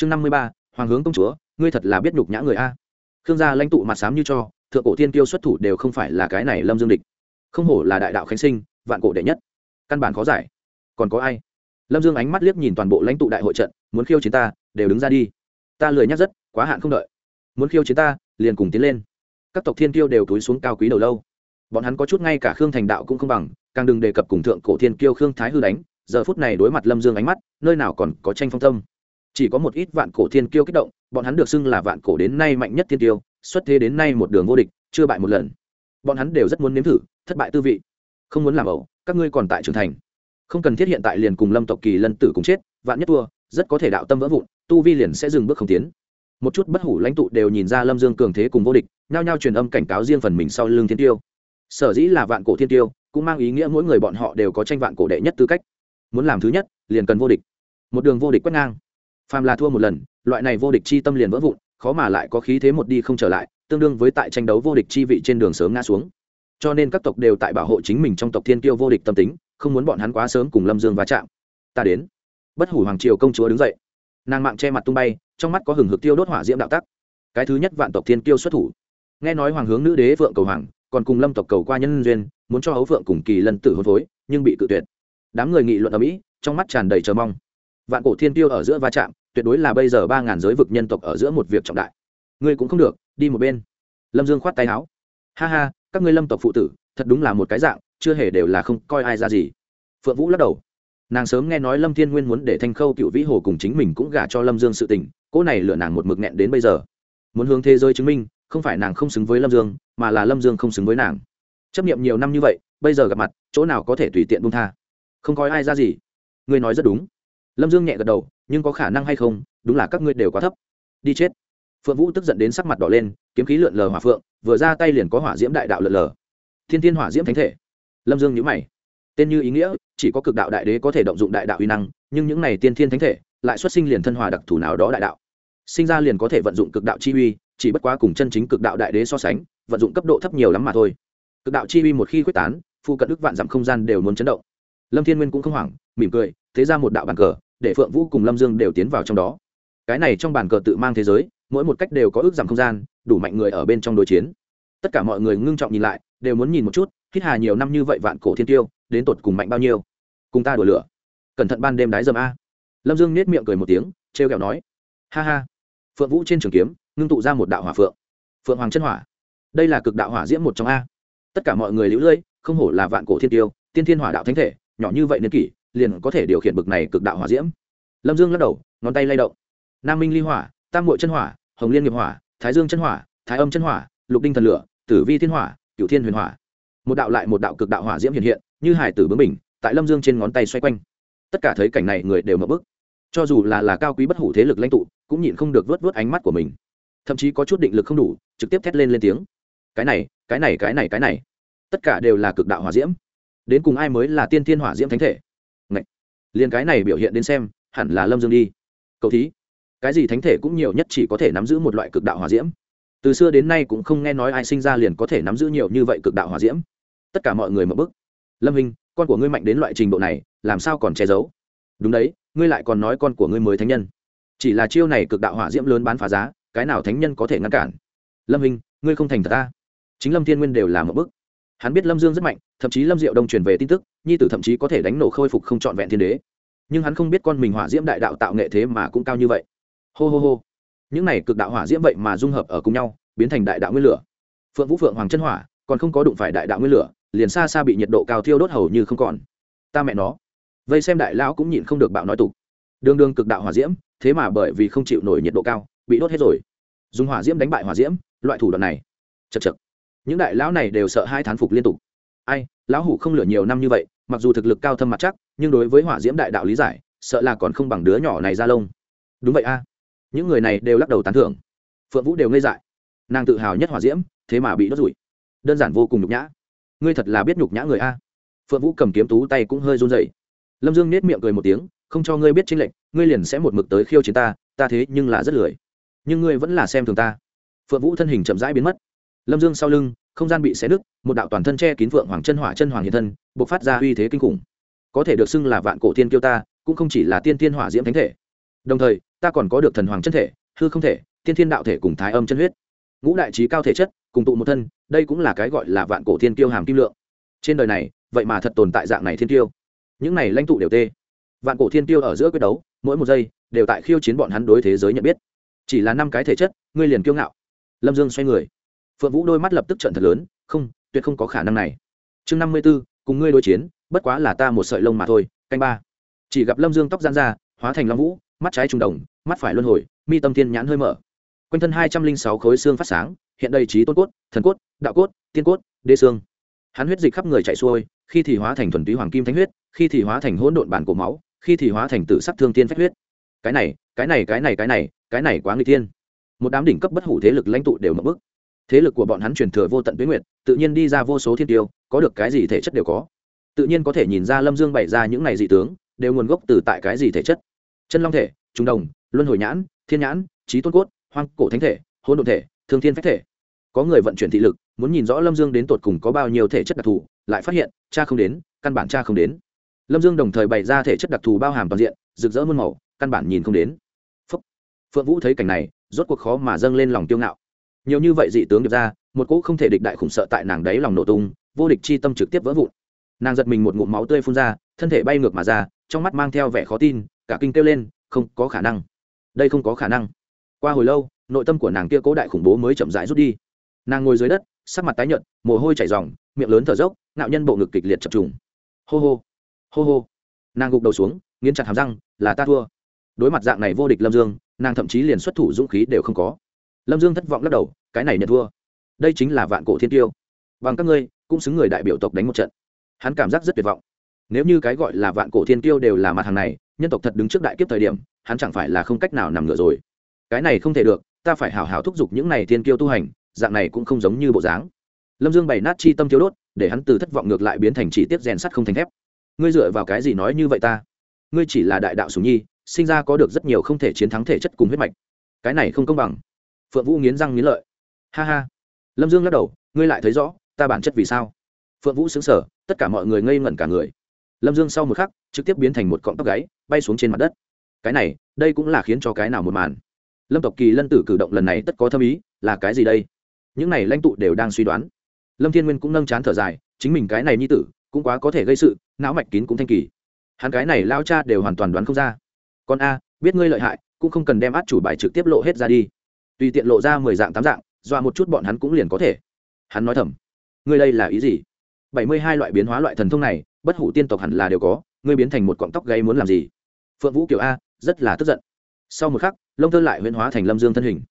chương năm mươi ba, hoàng hướng công chúa, ngươi thật là biết nhục nhã người a. Khương gia lãnh tụ mặt sám như cho, thượng cổ tiên tiêu xuất thủ đều không phải là cái này lâm dương địch. Không hổ là đại đạo khánh sinh, vạn cổ đệ nhất. Căn bản khó giải. Còn có ai? Lâm dương ánh mắt liếc nhìn toàn bộ lãnh tụ đại hội trận, muốn khiêu chiến ta, đều đứng ra đi. Ta lười nhắc rất, quá hạn không đợi. Muốn khiêu chiến ta, liền cùng tiến lên. Các tộc thiên tiêu đều túi xuống cao quý đầu lâu. Bọn hắn có chút ngay cả khương thành đạo cũng không bằng, càng đừng đề cập cùng thượng cổ thiên kiêu khương thái hư đánh. Giờ phút này đối mặt lâm dương ánh mắt, nơi nào còn có tranh phong tâm chỉ có một ít vạn cổ thiên kiêu kích động, bọn hắn được xưng là vạn cổ đến nay mạnh nhất thiên kiêu, xuất thế đến nay một đường vô địch, chưa bại một lần. Bọn hắn đều rất muốn nếm thử, thất bại tư vị. Không muốn làm ẩu, các ngươi còn tại trưởng thành. Không cần thiết hiện tại liền cùng lâm tộc kỳ lân tử cùng chết, vạn nhất thua, rất có thể đạo tâm vỡ vụn, tu vi liền sẽ dừng bước không tiến. Một chút bất hủ lãnh tụ đều nhìn ra lâm dương cường thế cùng vô địch, nhao nhao truyền âm cảnh cáo riêng phần mình sau lưng thiên tiêu sở dĩ là vạn cổ thiên tiêu cũng mang ý nghĩa mỗi người bọn họ đều có tranh vạn cổ đệ nhất tư cách. Muốn làm thứ nhất, liền cần vô địch. Một đường vô địch quét ngang phàm là thua một lần, loại này vô địch chi tâm liền vỡ vụn, khó mà lại có khí thế một đi không trở lại, tương đương với tại tranh đấu vô địch chi vị trên đường sớm ngã xuống. Cho nên các tộc đều tại bảo hộ chính mình trong tộc thiên tiêu vô địch tâm tính, không muốn bọn hắn quá sớm cùng lâm dương va chạm. Ta đến. Bất hủ hoàng triều công chúa đứng dậy. Nàng mạng che mặt tung bay, trong mắt có hừng hực tiêu đốt hỏa diễm đạo tắc. Cái thứ nhất vạn tộc thiên tiêu xuất thủ. Nghe nói hoàng hướng nữ đế vượng cầu hoàng, còn cùng lâm tộc cầu qua nhân duyên, muốn cho hấu vượng cùng kỳ lân tử hôn phối, nhưng bị cự tuyệt. Đám người nghị luận ở mỹ trong mắt tràn đầy chờ mong vạn cổ thiên tiêu ở giữa va chạm, tuyệt đối là bây giờ ba ngàn giới vực nhân tộc ở giữa một việc trọng đại. Ngươi cũng không được, đi một bên. Lâm dương khoát tay áo. Ha ha, các ngươi lâm tộc phụ tử, thật đúng là một cái dạng, chưa hề đều là không coi ai ra gì. Phượng vũ lắc đầu. Nàng sớm nghe nói lâm thiên nguyên muốn để thanh khâu cựu vĩ hồ cùng chính mình cũng gả cho lâm dương sự tình, cỗ này lựa nàng một mực nghẹn đến bây giờ. Muốn hướng thế giới chứng minh, không phải nàng không xứng với lâm dương, mà là lâm dương không xứng với nàng. Chấp nghiệm nhiều năm như vậy, bây giờ gặp mặt, chỗ nào có thể tùy tiện bung tha? Không coi ai ra gì. Ngươi nói rất đúng lâm dương nhẹ gật đầu, nhưng có khả năng hay không? Đúng là các ngươi đều quá thấp. Đi chết. Phượng vũ tức giận đến sắc mặt đỏ lên, kiếm khí lượn lờ hỏa phượng, vừa ra tay liền có hỏa diễm đại đạo lượn lờ. Thiên thiên hỏa diễm thánh thể. Lâm dương nhữ mày. Tên như ý nghĩa, chỉ có cực đạo đại đế có thể động dụng đại đạo uy năng, nhưng những này tiên thiên thánh thể, lại xuất sinh liền thân hòa đặc thù nào đó đại đạo. Sinh ra liền có thể vận dụng cực đạo chi uy, chỉ bất quá cùng chân chính cực đạo đại đế so sánh, vận dụng cấp độ thấp nhiều lắm mà thôi. Cực đạo chi uy một khi quyết tán, phu cận đức vạn dặm không gian đều muốn chấn động. Lâm thiên nguyên cũng không hoảng, mỉm cười, thế ra một đạo bàn cờ để phượng vũ cùng lâm dương đều tiến vào trong đó. Cái này trong bàn cờ tự mang thế giới, mỗi một cách đều có ước giảm không gian, đủ mạnh người ở bên trong đối chiến. Tất cả mọi người ngưng trọng nhìn lại, đều muốn nhìn một chút, hít hà nhiều năm như vậy vạn cổ thiên tiêu, đến tột cùng mạnh bao nhiêu. Cùng ta đùa lửa. Cẩn thận ban đêm đái dầm a. Lâm dương nết miệng cười một tiếng t r e o kẹo nói, ha ha. Phượng vũ trên trường kiếm, ngưng tụ ra một đạo hỏa phượng. Phượng hoàng chân hỏa. Đây là cực đạo hỏa diễm một trong a. Tất cả mọi người lũ lưỡi không hổ là vạn cổ thiên tiêu, tiên thiên hỏa đạo thánh thể, nhỏ như vậy niên kỷ liền có thể điều khiển bực này cực đạo hỏa diễm. Lâm dương lắc đầu, ngón tay lay động. Nam minh ly hỏa, tam mội chân hỏa, hồng liên nghiệp hỏa, thái dương chân hỏa, thái âm chân hỏa, lục đinh thần lửa, tử vi thiên hỏa cựu thiên huyền hỏa. Một đạo lại một đạo cực đạo hỏa diễm hiện hiện, như hải tử bướng bình tại lâm dương trên ngón tay xoay quanh. Tất cả thấy cảnh này người đều mập bức cho dù là là cao quý bất hủ thế lực lãnh tụ, cũng nhịn không được vớt vớt ánh mắt của mình. Thậm chí có chút định lực không đủ, trực tiếp thét lên lên tiếng. Cái này cái này cái này cái này. Tất cả đều là cực đạo hỏa diễm. Đến cùng ai mới là tiên thiên hỏa diễm thánh thể? Liền cái này biểu hiện đến xem, hẳn là lâm dương đi. Cậu thí, cái gì thánh thể cũng nhiều nhất chỉ có thể nắm giữ một loại cực đạo hỏa diễm. Từ xưa đến nay cũng không nghe nói ai sinh ra liền có thể nắm giữ nhiều như vậy cực đạo hỏa diễm. Tất cả mọi người mở bức. Lâm hình con của ngươi mạnh đến loại trình độ này, làm sao còn che giấu? Đúng đấy, ngươi lại còn nói con của ngươi mới thánh nhân. Chỉ là chiêu này cực đạo hỏa diễm lớn bán phá giá, cái nào thánh nhân có thể ngăn cản? Lâm hình ngươi không thành thật ta. Chính lâm thiên nguyên đều là một bức. Hắn biết lâm dương rất mạnh, thậm chí lâm diệu đông truyền về tin tức nhi tử thậm chí có thể đánh nổ khôi phục không trọn vẹn thiên đế. Nhưng hắn không biết con mình hỏa diễm đại đạo tạo nghệ thế mà cũng cao như vậy. Hô hô hô. Những này cực đạo hỏa diễm vậy mà dung hợp ở cùng nhau, biến thành đại đạo nguyên lửa. Phượng vũ phượng hoàng chân hỏa, còn không có đụng phải đại đạo nguyên lửa, liền xa xa bị nhiệt độ cao thiêu đốt hầu như không còn. Ta mẹ nó. Vây xem đại lão cũng nhịn không được bạo nói tục. Đương đương cực đạo hỏa diễm, thế mà bởi vì không chịu nổi nhiệt độ cao, bị đốt hết rồi. Dùng hỏa diễm đánh bại hỏa diễm, loại thủ đoạn này. Chật chật những đại lão này đều sợ hai thán phục liên tục. Ai, lão hủ không lửa nhiều năm như vậy mặc dù thực lực cao thâm mặt chắc, nhưng đối với hỏa diễm đại đạo lý giải, sợ là còn không bằng đứa nhỏ này ra lông. Đúng vậy a. Những người này đều lắc đầu tán thưởng. Phượng vũ đều ngây dại. Nàng tự hào nhất hỏa diễm, thế mà bị đốt rủi đơn giản vô cùng nhục nhã. Ngươi thật là biết nhục nhã người a. Phượng vũ cầm kiếm tú tay cũng hơi run dậy lâm dương nết miệng cười một tiếng, không cho ngươi biết tranh lệnh ngươi liền sẽ một mực tới khiêu chiến ta ta thế nhưng là rất lười. Nhưng ngươi vẫn là xem thường ta. Phượng vũ thân hình chậm rãi biến mất. Lâm dương sau lưng không gian bị xé nứt, một đạo toàn thân che kín vượng hoàng chân hỏa chân hoàng hiện thân, bộc phát ra uy thế kinh khủng. Có thể được xưng là vạn cổ tiên kiêu ta, cũng không chỉ là tiên tiên hỏa diễm thánh thể. Đồng thời, ta còn có được thần hoàng chân thể, hư không thể thiên thiên đạo thể cùng thái âm chân huyết. Ngũ đại trí cao thể chất, cùng tụ một thân, đây cũng là cái gọi là vạn cổ thiên kiêu hàm kim lượng. Trên đời này, vậy mà thật tồn tại dạng này thiên kiêu. Những này lãnh tụ đều tê. Vạn cổ thiên kiêu ở giữa quyết đấu, mỗi một giây, đều tại khiêu chiến bọn hắn đối thế giới nhận biết. Chỉ là năm cái thể chất, ngươi liền kiêu ngạo. Lâm dương xoay người phượng vũ đôi mắt lập tức trận thật lớn, không, tuyệt không có khả năng này. Chương năm mươi b ố cùng ngươi đối chiến, bất quá là ta một sợi lông mà thôi, canh ba. Chỉ gặp lâm dương tóc gian ra, hóa thành long vũ, mắt trái trùng đồng, mắt phải luân hồi, mi tâm thiên nhãn hơi mở. Quanh thân hai trăm linh sáu khối xương phát sáng, hiện đầy trí tôn cốt, thần cốt, đạo cốt, tiên cốt đê xương. Hắn huyết dịch khắp người chạy xuôi, khi thì hóa thành thuần túy hoàng kim thánh huyết, khi thì hóa thành hỗn độn bản cổ máu, khi thì hóa thành tự sắc thương tiên phách huyết. Cái này cái này cái này cái này cái này quá nguy tiên một đám đỉnh cấp bất hủ thế lực lãnh tụ đều mập bức thế lực của bọn hắn truyền thừa vô tận tuyến nguyệt, tự nhiên đi ra vô số thiên tiêu, có được cái gì thể chất đều có. Tự nhiên có thể nhìn ra lâm dương bày ra những này dị tướng, đều nguồn gốc từ tại cái gì thể chất. Chân long thể, trung đồng, luân hồi nhãn, thiên nhãn trí tôn cốt, hoang cổ thánh thể hôn đ ộ thể, thương thiên phách thể. Có người vận chuyển thị lực, muốn nhìn rõ lâm dương đến tột cùng có bao nhiêu thể chất đặc thù, lại phát hiện, cha không đến, căn bản cha không đến. Lâm dương đồng thời bày ra thể chất đặc thù bao hàm toàn diện, rực rỡ muôn màu, căn bản nhìn không đến. Phúc. phượng vũ thấy cảnh này, rốt cuộc khó mà dâng lên lòng tiêu ngạo nhiều như vậy dị tướng được ra một cỗ không thể địch đại khủng sợ tại nàng đáy lòng nổ tung vô địch chi tâm trực tiếp vỡ vụn. Nàng giật mình một ngụm máu tươi phun ra thân thể bay ngược mà ra trong mắt mang theo vẻ khó tin cả kinh kêu lên không có khả năng. Đây không có khả năng. Qua hồi lâu nội tâm của nàng kia cố đại khủng bố mới chậm rãi rút đi. Nàng ngồi dưới đất sắc mặt tái nhợt mồ hôi chảy ròng, miệng lớn thở dốc nạo nhân bộ ngực kịch liệt chập trùng. Hô hô hô hô. Nàng gục đầu xuống nghiến chặt hàm răng là ta thua. Đối mặt dạng này vô địch lâm dương nàng thậm chí liền xuất thủ dũng khí đều không có lâm dương thất vọng lắc đầu, cái này nhận thua. Đây chính là vạn cổ thiên tiêu bằng các ngươi, cũng xứng người đại biểu tộc đánh một trận. Hắn cảm giác rất tuyệt vọng. Nếu như cái gọi là vạn cổ thiên tiêu đều là mặt hàng này, nhân tộc thật đứng trước đại kiếp thời điểm, hắn chẳng phải là không cách nào nằm ngửa rồi. Cái này không thể được, ta phải hào hào thúc giục những này thiên tiêu tu hành, dạng này cũng không giống như bộ dáng. Lâm dương bày nát chi tâm thiếu đốt, để hắn từ thất vọng ngược lại biến thành chỉ tiết rèn sắt không thành thép. Ngươi dựa vào cái gì nói như vậy ta? Ngươi chỉ là đại đạo sùng nhi, sinh ra có được rất nhiều không thể chiến thắng thể chất cùng huyết mạch. Cái này không công bằng phượng vũ nghiến răng nghiến lợi. Ha ha. Lâm dương lắc đầu, ngươi lại thấy rõ, ta bản chất vì sao? Phượng vũ xứng sở tất cả mọi người ngây ngẩn cả người. Lâm dương sau một khắc, trực tiếp biến thành một cọng tóc gáy, bay xuống trên mặt đất. Cái này, đây cũng là khiến cho cái nào một màn. Lâm tộc kỳ lân tử cử động lần này tất có thâm ý, là cái gì đây? Những này lãnh tụ đều đang suy đoán. Lâm thiên nguyên cũng nâng chán thở dài, chính mình cái này nhi tử, cũng quá có thể gây sự, não mạch kín cũng thanh kỳ. Hắn cái này lao cha đều hoàn toàn đoán không ra. Con a, biết ngươi lợi hại, cũng không cần đem át chủ bài trực tiếp lộ hết ra đi tùy tiện lộ ra mười dạng tám dạng, dọa một chút bọn hắn cũng liền có thể. Hắn nói thầm, ngươi đây là ý gì? Bảy mươi hai loại biến hóa loại thần thông này, bất hủ tiên tộc hẳn là đều có, ngươi biến thành một cọng tóc gây muốn làm gì? Phượng vũ kiểu a, rất là tức giận. Sau một khắc, lông thơ lại huyễn hóa thành lâm dương thân hình.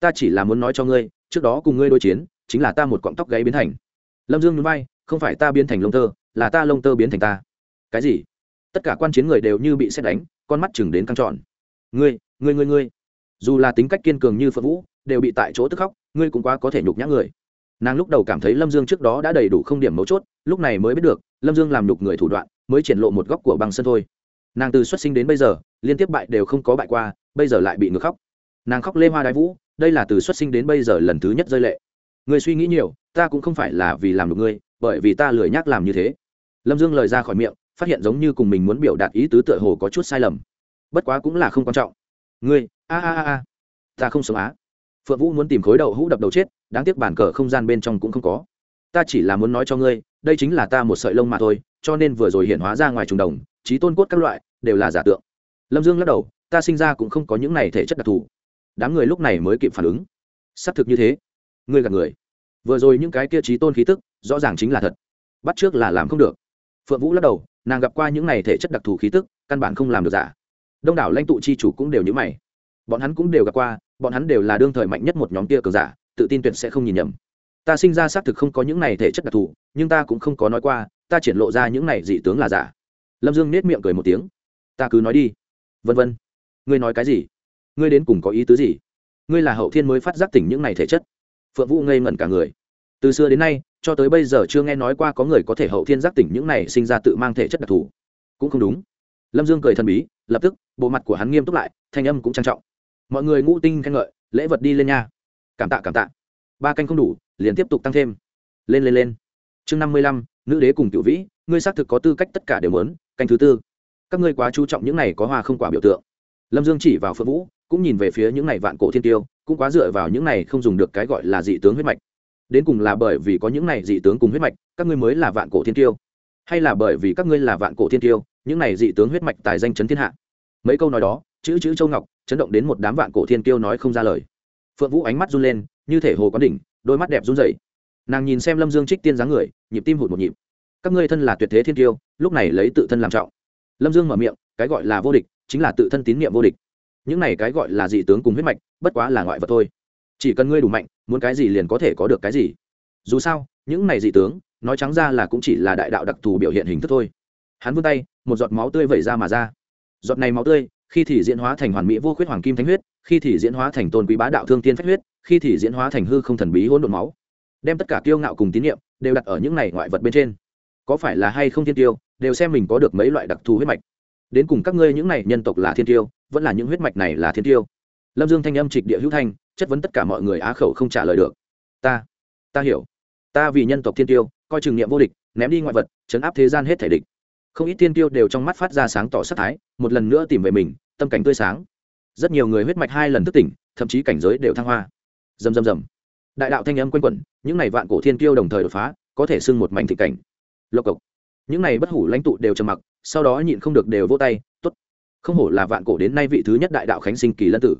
Ta chỉ là muốn nói cho ngươi, trước đó cùng ngươi đối chiến, chính là ta một cọng tóc gáy biến thành. Lâm dương núi bay không phải ta biến thành lông tơ, là ta lông tơ biến thành ta. Cái gì? Tất cả quan chiến người đều như bị xét đánh, con mắt chừng đến căng trọn ngươi ngươi ngươi ngươi dù là tính cách kiên cường như phượng vũ, đều bị tại chỗ tức khóc, ngươi cũng quá có thể nhục nhã người. Nàng lúc đầu cảm thấy lâm dương trước đó đã đầy đủ không điểm mấu chốt, lúc này mới biết được, lâm dương làm nhục người thủ đoạn, mới triển lộ một góc của băng sân thôi. Nàng từ xuất sinh đến bây giờ, liên tiếp bại đều không có bại qua, bây giờ lại bị ngược khóc. Nàng khóc lê hoa đái vũ, đây là từ xuất sinh đến bây giờ lần thứ nhất rơi lệ. Người suy nghĩ nhiều, ta cũng không phải là vì làm được ngươi, bởi vì ta lười nhác làm như thế. Lâm dương lời ra khỏi miệng, phát hiện giống như cùng mình muốn biểu đạt ý tứ tựa hồ có chút sai lầm. Bất quá cũng là không quan trọng ngươi, a a a a. Ta không sống á. Phượng vũ muốn tìm khối đậu hũ đập đầu chết, đáng tiếc bản cờ không gian bên trong cũng không có. Ta chỉ là muốn nói cho ngươi, đây chính là ta một sợi lông mà thôi, cho nên vừa rồi hiện hóa ra ngoài trùng đồng, trí tôn cốt các loại, đều là giả tượng. Lâm dương lắc đầu, ta sinh ra cũng không có những này thể chất đặc thù. Đám người lúc này mới kịp phản ứng. Xác thực như thế. Ngươi gạt người. Vừa rồi những cái kia trí tôn khí tức, rõ ràng chính là thật. Bắt trước là làm không được. Phượng vũ lắc đầu, nàng gặp qua những này thể chất đặc thù khí tức, căn bản không làm được giả đông đảo lãnh tụ chi chủ cũng đều như mày. Bọn hắn cũng đều gặp qua, bọn hắn đều là đương thời mạnh nhất một nhóm kia cờ giả, tự tin tuyệt sẽ không nhìn nhầm. Ta sinh ra xác thực không có những này thể chất đặc thù, nhưng ta cũng không có nói qua, ta triển lộ ra những này dị tướng là giả. Lâm dương nết miệng cười một tiếng. Ta cứ nói đi. Vân vân, ngươi nói cái gì? Ngươi đến cùng có ý tứ gì? Ngươi là hậu thiên mới phát giác tỉnh những này thể chất. Phượng vũ ngây ngẩn cả người. Từ xưa đến nay, cho tới bây giờ chưa nghe nói qua có người có thể hậu thiên giác tỉnh những này sinh ra tự mang thể chất đặc thù. Cũng không đúng. Lâm dương cười thần bí lập tức, bộ mặt của hắn nghiêm túc lại, thanh âm cũng trang trọng. Mọi người ngũ tinh khen ngợi, lễ vật đi lên nha. Cảm tạ cảm tạ. Ba canh không đủ, liền tiếp tục tăng thêm. Lên lên lên. Chương năm mươi lăm, nữ đế cùng cựu vĩ, ngươi xác thực có tư cách tất cả đều muốn, canh thứ tư. Các ngươi quá chú trọng những này có hoa không quả biểu tượng. Lâm dương chỉ vào phượng vũ, cũng nhìn về phía những này vạn cổ thiên tiêu, cũng quá dựa vào những này không dùng được cái gọi là dị tướng huyết mạch. Đến cùng là bởi vì có những này dị tướng cùng huyết mạch, các ngươi mới là vạn cổ thiên tiêu. Hay là bởi vì các ngươi là vạn cổ thiên tiêu, những này dị tướng huyết mạch tài danh chấn thiên hạ mấy câu nói đó chữ chữ châu ngọc chấn động đến một đám vạn cổ thiên kiêu nói không ra lời. Phượng vũ ánh mắt run lên như thể hồ có đỉnh đôi mắt đẹp run rẩy. Nàng nhìn xem lâm dương trích tiên dáng người nhịp tim hụt một nhịp. Các ngươi thân là tuyệt thế thiên kiêu, lúc này lấy tự thân làm trọng. Lâm dương mở miệng cái gọi là vô địch chính là tự thân tín nhiệm vô địch. Những này cái gọi là dị tướng cùng huyết mạch bất quá là ngoại vật thôi. Chỉ cần ngươi đủ mạnh muốn cái gì liền có thể có được cái gì. Dù sao những này dị tướng nói trắng ra là cũng chỉ là đại đạo đặc thù biểu hiện hình thức thôi. Hắn vươn tay một giọt máu tươi vẩy ra mà ra giọt này máu tươi, khi thì diễn hóa thành hoàn mỹ vô khuyết hoàng kim thánh huyết, khi thì diễn hóa thành tôn quý bá đạo thương tiên phách huyết, khi thì diễn hóa thành hư không thần bí hỗn độn máu. Đem tất cả kiêu ngạo cùng tín nhiệm đều đặt ở những này ngoại vật bên trên. Có phải là hay không thiên tiêu, đều xem mình có được mấy loại đặc thù huyết mạch. Đến cùng các ngươi những này nhân tộc là thiên tiêu, vẫn là những huyết mạch này là thiên tiêu. Lâm dương thanh âm trịch địa hữu thanh, chất vấn tất cả mọi người á khẩu không trả lời được. Ta ta hiểu. Ta vì nhân tộc thiên tiêu, coi chừng nghiệm vô địch, ném đi ngoại vật, chấn áp thế gian hết thể địch không ít thiên tiêu đều trong mắt phát ra sáng tỏ sắc thái, một lần nữa tìm về mình, tâm cảnh tươi sáng. Rất nhiều người huyết mạch hai lần thức tỉnh, thậm chí cảnh giới đều thăng hoa. Dầm dầm dầm đại đạo thanh âm q u a n quẩn, những n à y vạn cổ thiên tiêu đồng thời đột phá, có thể sưng một mảnh thị cảnh. Lộc cộc. Những n à y bất hủ lãnh tụ đều trầm mặc, sau đó nhịn không được đều vô tay t ố t không hổ là vạn cổ đến nay vị thứ nhất đại đạo khánh sinh kỳ lân tử.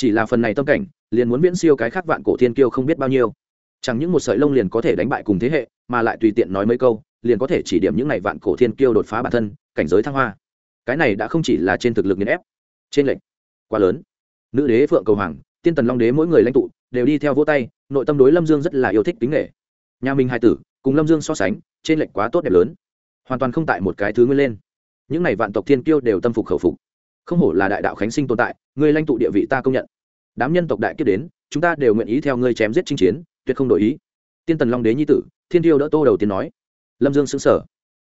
Chỉ là phần này tâm cảnh, liền muốn viễn siêu cái khác vạn cổ thiên kiêu không biết bao nhiêu. Chẳng những một sợi lông liền có thể đánh bại cùng thế hệ, mà lại tùy tiện nói mấy câu liền có thể chỉ điểm những này vạn cổ thiên kiêu đột phá bản thân, cảnh giới thăng hoa. Cái này đã không chỉ là trên thực lực nghiền ép, trên lệnh quá lớn. Nữ đế phượng cầu hoàng, tiên tần long đế mỗi người lãnh tụ, đều đi theo vỗ tay, nội tâm đối lâm dương rất là yêu thích tính nghệ nhà minh hai tử, cùng lâm dương so sánh, trên lệnh quá tốt đẹp lớn. Hoàn toàn không tại một cái thứ nguyên lên. Những này vạn tộc thiên kiêu đều tâm phục khẩu phục. Không hổ là đại đạo khánh sinh tồn tại, người lãnh tụ địa vị ta công nhận. Đám nhân tộc đại kiếp đến, chúng ta đều nguyện ý theo ngươi chém giết chinh chiến, tuyệt không đổi ý. Tiên tần long đế nhi tử, thiên tiêu đỡ tô đầu tiên nói lâm dương xứng sở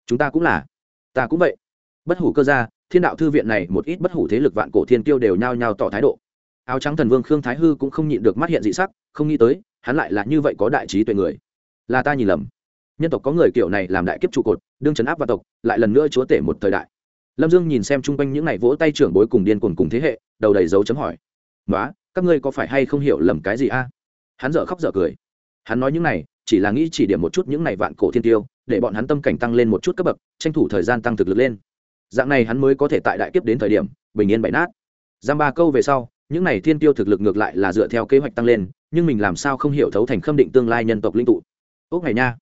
chúng ta cũng là. Ta cũng vậy. Bất hủ cơ gia, thiên đạo thư viện này một ít bất hủ thế lực vạn cổ thiên tiêu đều nhao nhao tỏ thái độ. Áo trắng thần vương khương thái hư cũng không nhịn được mắt hiện dị sắc, không nghĩ tới, hắn lại là như vậy có đại trí tuệ người. Là ta nhìn lầm. Nhân tộc có người kiểu này làm đại kiếp trụ cột, đương chấn áp vào tộc, lại lần nữa chúa tể một thời đại. Lâm dương nhìn xem chung quanh những ngày vỗ tay trưởng bối cùng điên cuồng cùng thế hệ, đầu đầy dấu chấm hỏi. Nói các ngươi có phải hay không hiểu lầm cái gì a? Hắn dở khóc dở cười. Hắn nói những này, chỉ là nghĩ chỉ điểm một chút những này vạn cổ thiên tiêu để bọn hắn tâm cảnh tăng lên một chút cấp bậc, tranh thủ thời gian tăng thực lực lên. Dạng này hắn mới có thể tại đại kiếp đến thời điểm, bình yên bậy nát. Giam ba câu về sau, những này thiên tiêu thực lực ngược lại là dựa theo kế hoạch tăng lên, nhưng mình làm sao không hiểu thấu thành khâm định tương lai nhân tộc linh tụ. Ốc này nha.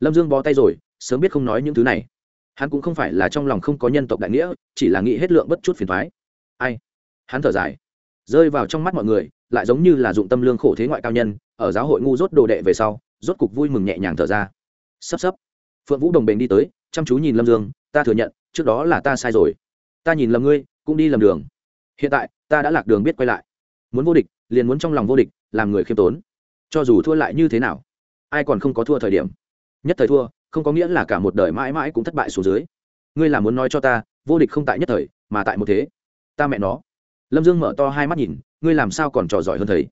Lâm dương bó tay rồi, sớm biết không nói những thứ này. Hắn cũng không phải là trong lòng không có nhân tộc đại nghĩa, chỉ là nghĩ hết lượng bất chút phiền thoái ai? Hắn thở dài. Rơi vào trong mắt mọi người, lại giống như là dụng tâm lương khổ thế ngoại cao nhân, ở giáo hội ngu rốt đồ đệ về sau, rốt cục vui mừng nhẹ nhàng thở ra. Sắp sắp phượng vũ đồng bình đi tới, chăm chú nhìn lâm dương, ta thừa nhận, trước đó là ta sai rồi. Ta nhìn lầm ngươi, cũng đi lầm đường. Hiện tại, ta đã lạc đường biết quay lại. Muốn vô địch, liền muốn trong lòng vô địch, làm người khiêm tốn. Cho dù thua lại như thế nào, ai còn không có thua thời điểm. Nhất thời thua, không có nghĩa là cả một đời mãi mãi cũng thất bại xuống dưới. Ngươi là muốn nói cho ta, vô địch không tại nhất thời, mà tại một thế. Ta mẹ nó. Lâm dương mở to hai mắt nhìn, ngươi làm sao còn trò giỏi hơn thầy?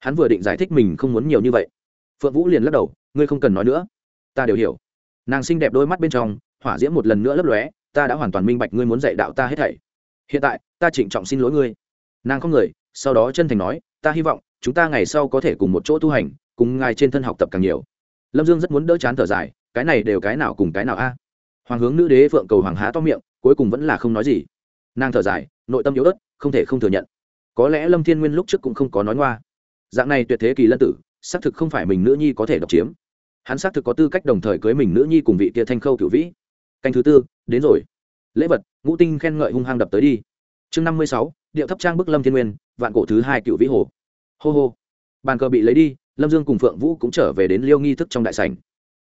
Hắn vừa định giải thích mình không muốn nhiều như vậy. Phượng vũ liền lắc đầu, ngươi không cần nói nữa. Ta đều hiểu nàng xinh đẹp đôi mắt bên trong, hỏa diễm một lần nữa lấp lóe, ta đã hoàn toàn minh bạch ngươi muốn dạy đạo ta hết thảy. Hiện tại, ta trịnh trọng xin lỗi ngươi. Nàng không người, sau đó chân thành nói, ta hy vọng, chúng ta ngày sau có thể cùng một chỗ tu hành, cùng ngài trên thân học tập càng nhiều. Lâm dương rất muốn đỡ chán thở dài, cái này đều cái nào cùng cái nào a? Hoàng hướng nữ đế phượng cầu hoàng há to miệng, cuối cùng vẫn là không nói gì. Nàng thở dài, nội tâm yếu ớt, không thể không thừa nhận. Có lẽ lâm thiên nguyên lúc trước cũng không có nói ngoa. Dạng này tuyệt thế kỳ lân tử, xác thực không phải mình nữ nhi có thể độc chiếm hắn xác thực có tư cách đồng thời cưới mình nữ nhi cùng vị kia thanh khâu cửu vĩ. Canh thứ tư, đến rồi. Lễ vật, ngũ tinh khen ngợi hung hăng đập tới đi. Chương năm mươi sáu, điệu thấp trang bức lâm thiên nguyên, vạn cổ thứ hai cựu vĩ hồ. Hô hô. Bàn cờ bị lấy đi, lâm dương cùng phượng vũ cũng trở về đến liêu nghi thức trong đại sảnh.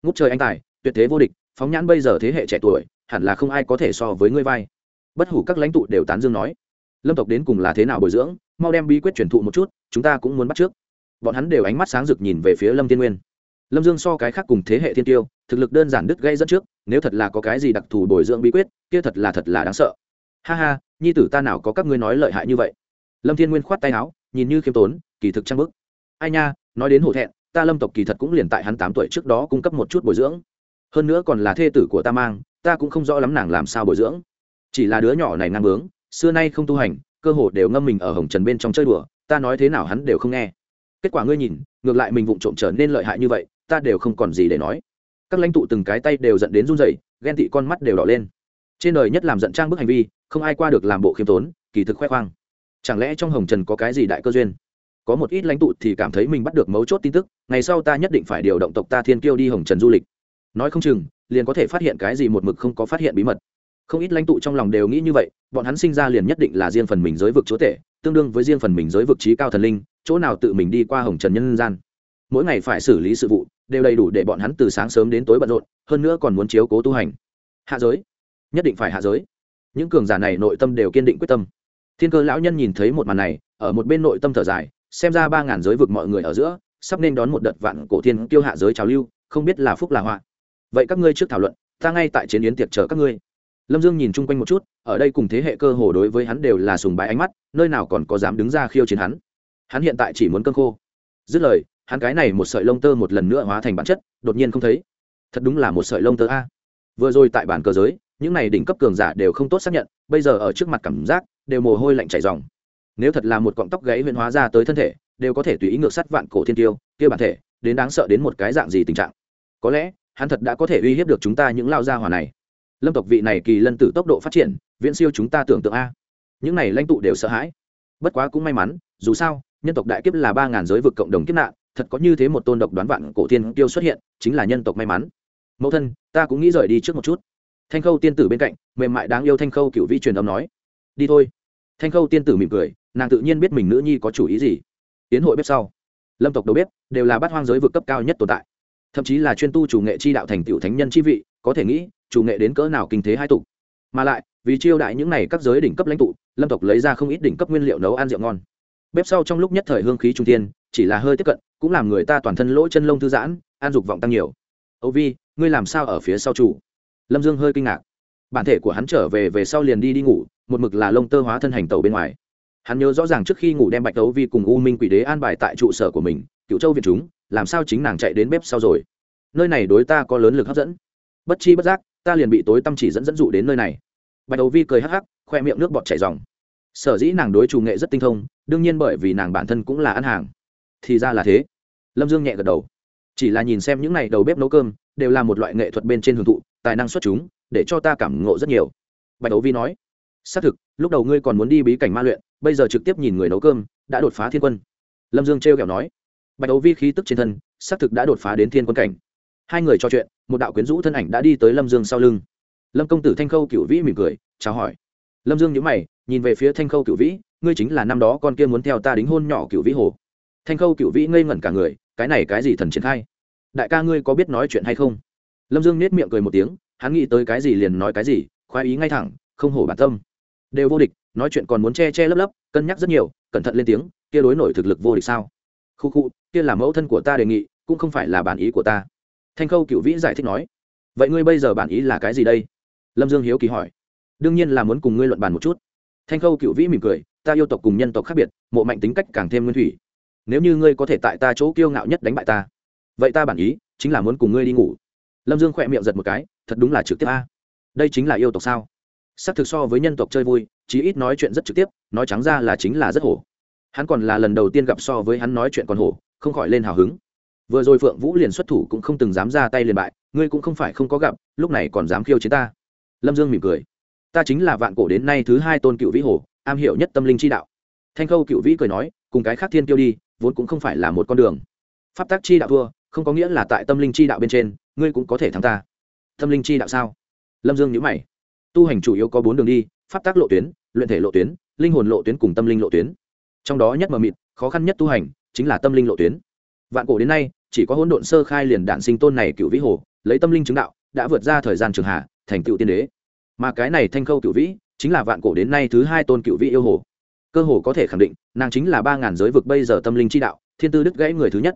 Ngút trời anh tài, tuyệt thế vô địch, phóng nhãn bây giờ thế hệ trẻ tuổi, hẳn là không ai có thể so với ngươi vai. Bất hủ các lãnh tụ đều tán dương nói. Lâm tộc đến cùng là thế nào bồi dưỡng, mau đem bí quyết truyền thụ một chút, chúng ta cũng muốn bắt trước. Bọn hắn đều ánh mắt sáng rực nhìn về phía lâm thiên nguyên lâm dương so cái khác cùng thế hệ thiên tiêu, thực lực đơn giản đứt gây dẫn trước, nếu thật là có cái gì đặc thù bồi dưỡng bí quyết, kia thật là thật là đáng sợ. Ha ha, nhi tử ta nào có các ngươi nói lợi hại như vậy? Lâm thiên nguyên khoát tay áo, nhìn như khiêm tốn, kỳ thực trang bức. Ai nha, nói đến hổ thẹn, ta lâm tộc kỳ thật cũng liền tại hắn tám tuổi trước đó cung cấp một chút bồi dưỡng. Hơn nữa còn là thê tử của ta mang, ta cũng không rõ lắm nàng làm sao bồi dưỡng. Chỉ là đứa nhỏ này ngang bướng, xưa nay không tu hành, cơ hồ đều ngâm mình ở hồng trần bên trong chơi đùa, ta nói thế nào hắn đều không nghe. Kết quả ngươi nhìn, ngược lại mình vụng trộm trở nên lợi hại như vậy ta đều không còn gì để nói. Các lãnh tụ từng cái tay đều dẫn đến run rẩy, ghen tị con mắt đều đỏ lên. Trên đời nhất làm giận trang bức hành vi, không ai qua được làm bộ khiêm tốn, kỳ thực khoe khoang. Chẳng lẽ trong hồng trần có cái gì đại cơ duyên? Có một ít lãnh tụ thì cảm thấy mình bắt được mấu chốt tin tức, ngày sau ta nhất định phải điều động tộc ta thiên kiêu đi hồng trần du lịch. Nói không chừng, liền có thể phát hiện cái gì một mực không có phát hiện bí mật. Không ít lãnh tụ trong lòng đều nghĩ như vậy, bọn hắn sinh ra liền nhất định là riêng phần mình giới vực chúa tể, tương đương với riêng phần mình giới vực trí cao thần linh, chỗ nào tự mình đi qua hồng trần nhân gian. Mỗi ngày phải xử lý sự vụ đều đầy đủ để bọn hắn từ sáng sớm đến tối bận rộn, hơn nữa còn muốn chiếu cố tu hành. Hạ giới, nhất định phải hạ giới. Những cường giả này nội tâm đều kiên định quyết tâm. Thiên cơ lão nhân nhìn thấy một màn này, ở một bên nội tâm thở dài, xem ra ba ngàn giới vực mọi người ở giữa, sắp nên đón một đợt vạn cổ thiên tiêu hạ giới trào lưu, không biết là phúc là họa. Vậy các ngươi trước thảo luận, ta ngay tại chiến yến tiệc chờ các ngươi. Lâm dương nhìn chung quanh một chút, ở đây cùng thế hệ cơ hồ đối với hắn đều là sùng bái ánh mắt, nơi nào còn có dám đứng ra khiêu chiến hắn. Hắn hiện tại chỉ muốn cơn khô. Dứt lời hắn cái này một sợi lông tơ một lần nữa hóa thành bản chất, đột nhiên không thấy. Thật đúng là một sợi lông tơ a. Vừa rồi tại bản cơ giới, những này đỉnh cấp cường giả đều không tốt xác nhận, bây giờ ở trước mặt cảm giác, đều mồ hôi lạnh chảy dòng nếu thật là một cọng tóc gáy huyễn hóa ra tới thân thể, đều có thể tùy ý ngược sắt vạn cổ thiên tiêu, kia bản thể, đến đáng sợ đến một cái dạng gì tình trạng? Có lẽ, hắn thật đã có thể uy hiếp được chúng ta những lao gia hỏa này. Lâm tộc vị này kỳ lân tử tốc độ phát triển, viễn siêu chúng ta tưởng tượng a. Những này lãnh tụ đều sợ hãi. Bất quá cũng may mắn, dù sao, nhân tộc đại kiếp là ba ngàn giới vực cộng đồng kiếp nạn thật có như thế một tôn độc đoán vạn cổ tiên tiêu xuất hiện, chính là nhân tộc may mắn. Mẫu thân, ta cũng nghĩ rời đi trước một chút. Thanh khâu tiên tử bên cạnh, mềm mại đáng yêu thanh khâu cựu vi truyền âm nói. Đi thôi. Thanh khâu tiên tử mỉm cười, nàng tự nhiên biết mình nữ nhi có chủ ý gì. Tiến hội bếp sau. Lâm tộc đầu bếp đều là bát hoang giới vực cấp cao nhất tồn tại. Thậm chí là chuyên tu chủ nghệ chi đạo thành tựu thánh nhân chi vị, có thể nghĩ, chủ nghệ đến cỡ nào kinh thế hai tục mà lại, vì chiêu đại những này các giới đỉnh cấp lãnh tụ, lâm tộc lấy ra không ít đỉnh cấp nguyên liệu nấu ăn rượu ngon. Bếp sau trong lúc nhất thời hương khí trung tiên chỉ là hơi tiếp cận, cũng làm người ta toàn thân lỗ chân lông thư giãn, an dục vọng tăng nhiều. Âu vi, ngươi làm sao ở phía sau chủ? Lâm dương hơi kinh ngạc. Bản thể của hắn trở về về sau liền đi đi ngủ, một mực là lông tơ hóa thân hành tàu bên ngoài. Hắn nhớ rõ ràng trước khi ngủ đem bạch Âu vi cùng u minh quỷ đế an bài tại trụ sở của mình cựu châu việt chúng, làm sao chính nàng chạy đến bếp sau rồi? Nơi này đối ta có lớn lực hấp dẫn. Bất chi bất giác, ta liền bị tối tâm chỉ dẫn dẫn dụ đến nơi này. Bạch Âu vi cười hắc hắc, khoe miệng nước bọt chảy dòng sở dĩ nàng đối chủ nghệ rất tinh thông, đương nhiên bởi vì nàng bản thân cũng là ăn hàng thì ra là thế. Lâm dương nhẹ gật đầu. Chỉ là nhìn xem những n à y đầu bếp nấu cơm, đều là một loại nghệ thuật bên trên hưởng thụ, tài năng xuất chúng, để cho ta cảm ngộ rất nhiều. Bạch đấu vi nói, xác thực, lúc đầu ngươi còn muốn đi bí cảnh ma luyện, bây giờ trực tiếp nhìn người nấu cơm, đã đột phá thiên quân. Lâm dương trêu kẹo nói, bạch đấu vi khí tức trên thân, xác thực đã đột phá đến thiên quân cảnh. Hai người trò chuyện, một đạo quyến rũ thân ảnh đã đi tới lâm dương sau lưng. Lâm công tử thanh khâu cựu vĩ mỉm cười, chào hỏi. Lâm dương nhữ mày, nhìn về phía thanh khâu cựu vĩ, ngươi chính là năm đó con kia muốn theo ta đính hôn nhỏ cựu vĩ hồ thanh khâu cựu vĩ ngây ngẩn cả người, cái này cái gì thần triển khai? Đại ca ngươi có biết nói chuyện hay không? Lâm dương nết miệng cười một tiếng, hắn nghĩ tới cái gì liền nói cái gì, khoái ý ngay thẳng, không hổ bản tâm. Đều vô địch, nói chuyện còn muốn che che lấp lấp, cân nhắc rất nhiều, cẩn thận lên tiếng, kia đối nổi thực lực vô địch sao? Khu khu, kia là mẫu thân của ta đề nghị, cũng không phải là bản ý của ta. Thanh khâu cựu vĩ giải thích nói. Vậy ngươi bây giờ bản ý là cái gì đây? Lâm dương hiếu kỳ hỏi. Đương nhiên là muốn cùng ngươi luận bàn một chút. Thanh khâu cựu vĩ mỉm cười, ta yêu tộc cùng nhân tộc khác biệt, mộ mạnh tính cách càng thêm nguyên thủy nếu như ngươi có thể tại ta chỗ kiêu ngạo nhất đánh bại ta, vậy ta bản ý chính là muốn cùng ngươi đi ngủ. Lâm dương khỏe miệng giật một cái, thật đúng là trực tiếp a. Đây chính là yêu tộc sao? S ắ c thực so với nhân tộc chơi vui, chí ít nói chuyện rất trực tiếp, nói trắng ra là chính là rất hổ. Hắn còn là lần đầu tiên gặp so với hắn nói chuyện còn hổ, không khỏi lên hào hứng. Vừa rồi phượng vũ liền xuất thủ cũng không từng dám ra tay liền bại, ngươi cũng không phải không có gặp, lúc này còn dám khiêu chiến ta. Lâm dương mỉm cười. Ta chính là vạn cổ đến nay thứ hai tôn cựu vĩ hồ am hiểu nhất tâm linh chi đạo. Thanh khâu cựu vĩ cười nói, cùng cái khác thiên tiêu đi vốn cũng không phải là một con đường. Pháp tác chi đạo thua, không có nghĩa là tại tâm linh chi đạo bên trên, ngươi cũng có thể thắng ta. Tâm linh chi đạo sao? Lâm dương nhữ mày. Tu hành chủ yếu có bốn đường đi, pháp tác lộ tuyến, luyện thể lộ tuyến, linh hồn lộ tuyến cùng tâm linh lộ tuyến. Trong đó nhất mờ mịt, khó khăn nhất tu hành, chính là tâm linh lộ tuyến. Vạn cổ đến nay, chỉ có hỗn độn sơ khai liền đạn sinh tôn này cựu vĩ hồ, lấy tâm linh chứng đạo, đã vượt ra thời gian trường hạ, thành cựu tiên đế. Mà cái này thanh khâu cựu vĩ, chính là vạn cổ đến nay thứ hai tôn cựu vĩ yêu hồ cơ hồ có thể khẳng định, nàng chính là ba ngàn giới vực bây giờ tâm linh chi đạo, thiên tư đứt gãy người thứ nhất.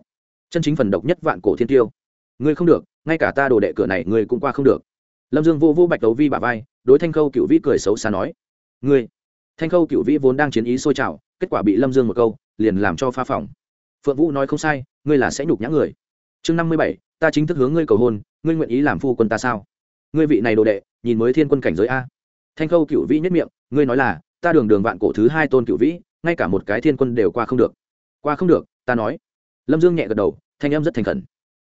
Chân chính phần độc nhất vạn cổ thiên tiêu. Ngươi không được, ngay cả ta đồ đệ cửa này ngươi cũng qua không được. Lâm dương vô vô bạch đấu vi bà vai, đối thanh khâu cựu vĩ cười xấu xa nói, ngươi. Thanh khâu cựu vĩ vốn đang chiến ý sôi trào, kết quả bị lâm dương một câu, liền làm cho pha phòng phượng vũ nói không sai, ngươi là sẽ nhục nhã người. Chương năm mươi bảy, ta chính thức hướng ngươi cầu hôn, ngươi nguyện ý làm phu quân ta sao? Ngươi vị này đồ đệ, nhìn mới thiên quân cảnh giới a. Thanh khâu cựu vĩ nhất miệng, ngươi nói là ta đường đường vạn cổ thứ hai tôn cựu vĩ, ngay cả một cái thiên quân đều qua không được. Qua không được, ta nói. Lâm dương nhẹ gật đầu, thanh em rất thành khẩn.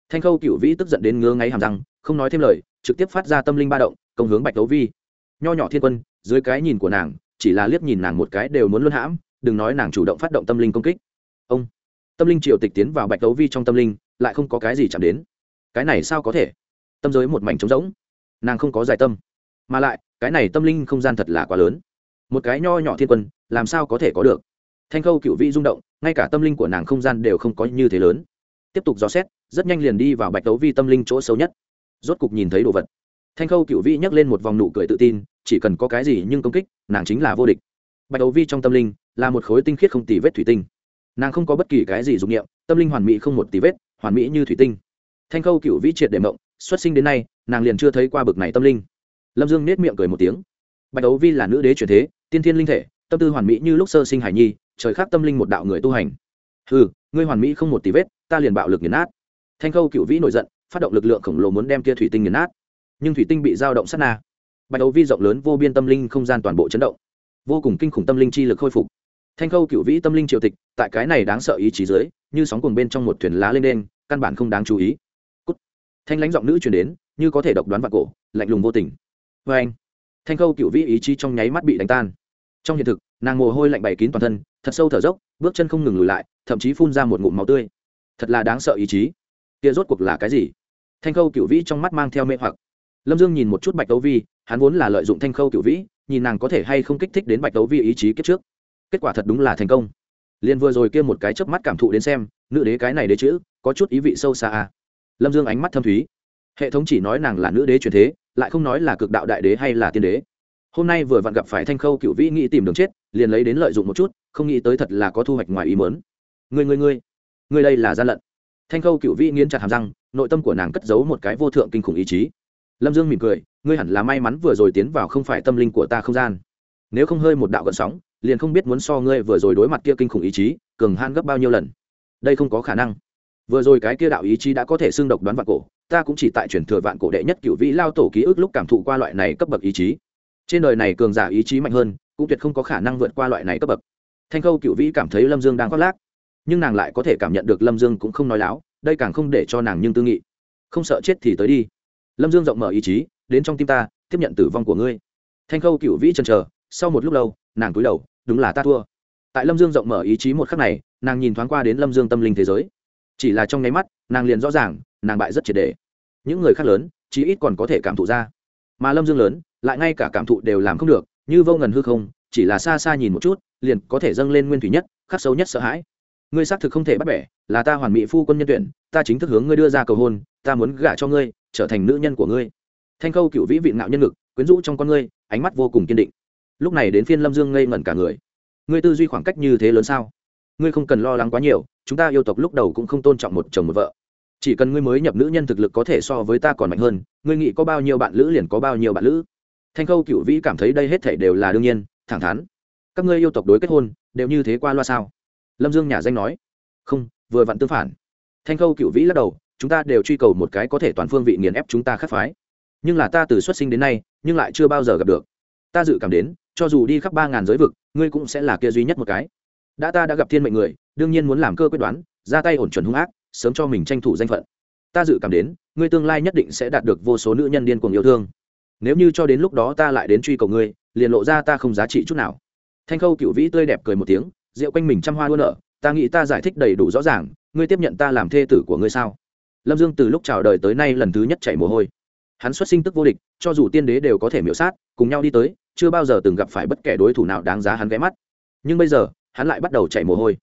Thanh khâu cựu vĩ tức giận đến ngứa ngáy hàm răng, không nói thêm lời, trực tiếp phát ra tâm linh ba động, công hướng bạch đấu vi. Nho nhỏ thiên quân, dưới cái nhìn của nàng, chỉ là liếc nhìn nàng một cái đều muốn luân hãm, đừng nói nàng chủ động phát động tâm linh công kích. Ông. Tâm linh triều tịch tiến vào bạch đấu vi trong tâm linh, lại không có cái gì chạm đến. Cái này sao có thể? Tâm giới một mảnh trống rỗng. Nàng không có giải tâm. Mà lại, cái này tâm linh không gian thật là quá lớn một cái nho nhỏ thiên quân, làm sao có thể có được? Thanh khâu cựu vĩ rung động, ngay cả tâm linh của nàng không gian đều không có như thế lớn. Tiếp tục dò xét, rất nhanh liền đi vào bạch đấu vi tâm linh chỗ sâu nhất. Rốt cục nhìn thấy đồ vật. Thanh khâu cựu vĩ nhắc lên một vòng nụ cười tự tin, chỉ cần có cái gì nhưng công kích, nàng chính là vô địch. Bạch đấu vi trong tâm linh là một khối tinh khiết không tì vết thủy tinh. Nàng không có bất kỳ cái gì dụng nghiệm tâm linh hoàn mỹ không một tì vết, hoàn mỹ như thủy tinh. Thanh khâu cựu vĩ triệt để mộng, xuất sinh đến nay, nàng liền chưa thấy qua bực này tâm linh. Lâm dương nết miệng cười một tiếng. Bạch đấu vi là nữ đế truyền thế tiên thiên linh thể, tâm tư hoàn mỹ như lúc sơ sinh hải nhi, trời khác tâm linh một đạo người tu hành. Ừ ngươi hoàn mỹ không một tí vết, ta liền bạo lực nghiền nát. Thanh khâu cựu vĩ nổi giận, phát động lực lượng khổng lồ muốn đem kia thủy tinh nghiền nát. Nhưng thủy tinh bị dao động sát na. Bạch đấu vi rộng lớn, vô biên tâm linh không gian toàn bộ chấn động. Vô cùng kinh khủng tâm linh chi lực khôi phục. Thanh khâu cựu vĩ tâm linh triều tịch, tại cái này đáng sợ ý chí dưới, như sóng cuồng bên trong một thuyền lá lên đen, căn bản không đáng chú ý. Cút. thanh lãnh giọng nữ truyền đến, như có thể độc đoán vạn cổ, lạnh lùng vô tình. Vê anh thanh khâu cựu vĩ ý chí trong nháy mắt bị đánh tan. Trong hiện thực, nàng mồ hôi lạnh bày kín toàn thân, thật sâu thở dốc, bước chân không ngừng lùi lại, thậm chí phun ra một ngụm máu tươi. Thật là đáng sợ ý chí. Kia rốt cuộc là cái gì? Thanh khâu cựu vĩ trong mắt mang theo mê hoặc. Lâm dương nhìn một chút bạch đấu vi, hắn vốn là lợi dụng thanh khâu cựu vĩ, nhìn nàng có thể hay không kích thích đến bạch đấu vi ý chí kết trước. Kết quả thật đúng là thành công. Liền vừa rồi kia một cái chớp mắt cảm thụ đến xem, nữ đế cái này đế chữ, có chút ý vị sâu xa à. lâm dương ánh mắt thâm thúy. Hệ thống chỉ nói nàng là nữ đế truyền thế lại không nói là cực đạo đại đế hay là tiên đế. Hôm nay vừa vặn gặp phải thanh khâu cựu vĩ nghĩ tìm đường chết, liền lấy đến lợi dụng một chút, không nghĩ tới thật là có thu hoạch ngoài ý mớn người người người người đây là gian lận. Thanh khâu cựu vĩ nghiến chặt hàm răng, nội tâm của nàng cất giấu một cái vô thượng kinh khủng ý chí. Lâm dương mỉm cười, ngươi hẳn là may mắn vừa rồi tiến vào không phải tâm linh của ta không gian. Nếu không hơi một đạo gợn sóng, liền không biết muốn so ngươi vừa rồi đối mặt kia kinh khủng ý chí, cường han gấp bao nhiêu lần. Đây không có khả năng. Vừa rồi cái kia đạo ý chí đã có thể xương độc đoán vạn cổ ta cũng chỉ tại truyền thừa vạn cổ đệ nhất cựu vĩ lao tổ ký ức lúc cảm thụ qua loại này cấp bậc ý chí. Trên đời này cường giả ý chí mạnh hơn, cũng tuyệt không có khả năng vượt qua loại này cấp bậc. Thanh khâu cựu vĩ cảm thấy lâm dương đang khoác lác, nhưng nàng lại có thể cảm nhận được lâm dương cũng không nói láo, đây càng không để cho nàng nhưng tư nghị. Không sợ chết thì tới đi. Lâm dương rộng mở ý chí, đến trong tim ta, tiếp nhận tử vong của ngươi. Thanh khâu cựu vĩ chần chờ, sau một lúc lâu, nàng cúi đầu, đúng là ta thua. Tại lâm dương rộng mở ý chí một khắc này, nàng nhìn thoáng qua đến lâm dương tâm linh thế giới. Chỉ là trong nháy mắt, nàng liền rõ ràng nàng bại rất triệt đề. Những người khác lớn, chí ít còn có thể cảm thụ ra. Mà lâm dương lớn, lại ngay cả cảm thụ đều làm không được, như vô ngần hư không, chỉ là xa xa nhìn một chút, liền có thể dâng lên nguyên thủy nhất, khắc sâu nhất sợ hãi. Ngươi xác thực không thể bắt bẻ, là ta hoàn mỹ phu quân nhân tuyển, ta chính thức hướng ngươi đưa ra cầu hôn, ta muốn gả cho ngươi, trở thành nữ nhân của ngươi. Thanh khâu cựu vĩ vị ngạo nhân ngực, quyến rũ trong con ngươi, ánh mắt vô cùng kiên định. Lúc này đến phiên lâm dương ngây ngẩn cả người. Ngươi tư duy khoảng cách như thế lớn sao? Ngươi không cần lo lắng quá nhiều, chúng ta yêu tộc lúc đầu cũng không tôn trọng một chồng một vợ chỉ cần ngươi mới nhập nữ nhân thực lực có thể so với ta còn mạnh hơn, ngươi nghĩ có bao nhiêu bạn lữ liền có bao nhiêu bạn lữ. Thanh khâu cựu vĩ cảm thấy đây hết thể đều là đương nhiên, thẳng thắn. Các ngươi yêu tộc đối kết hôn, đều như thế qua loa sao? Lâm dương nhà danh nói. Không, vừa vặn tương phản. Thanh khâu cựu vĩ lắc đầu, chúng ta đều truy cầu một cái có thể toàn phương vị nghiền ép chúng ta khắc phái. Nhưng là ta từ xuất sinh đến nay, nhưng lại chưa bao giờ gặp được. Ta dự cảm đến, cho dù đi khắp ba ngàn giới vực, ngươi cũng sẽ là kia duy nhất một cái. Đã ta đã gặp thiên mệnh người, đương nhiên muốn làm cơ quyết đoán, ra tay ổn chuẩn hung ác sớm cho mình tranh thủ danh phận. Ta dự cảm đến, ngươi tương lai nhất định sẽ đạt được vô số nữ nhân điên cuồng yêu thương. Nếu như cho đến lúc đó ta lại đến truy cầu ngươi, liền lộ ra ta không giá trị chút nào. Thanh khâu cựu vĩ tươi đẹp cười một tiếng, rượu quanh mình trăm hoa luôn nở, ta nghĩ ta giải thích đầy đủ rõ ràng, ngươi tiếp nhận ta làm thê tử của ngươi sao? Lâm dương từ lúc chào đời tới nay lần thứ nhất chảy mồ hôi. Hắn xuất sinh tức vô địch, cho dù tiên đế đều có thể miễu sát, cùng nhau đi tới, chưa bao giờ từng gặp phải bất kể đối thủ nào đáng giá hắn ghé mắt. Nhưng bây giờ, hắn lại bắt đầu chảy mồ hôi.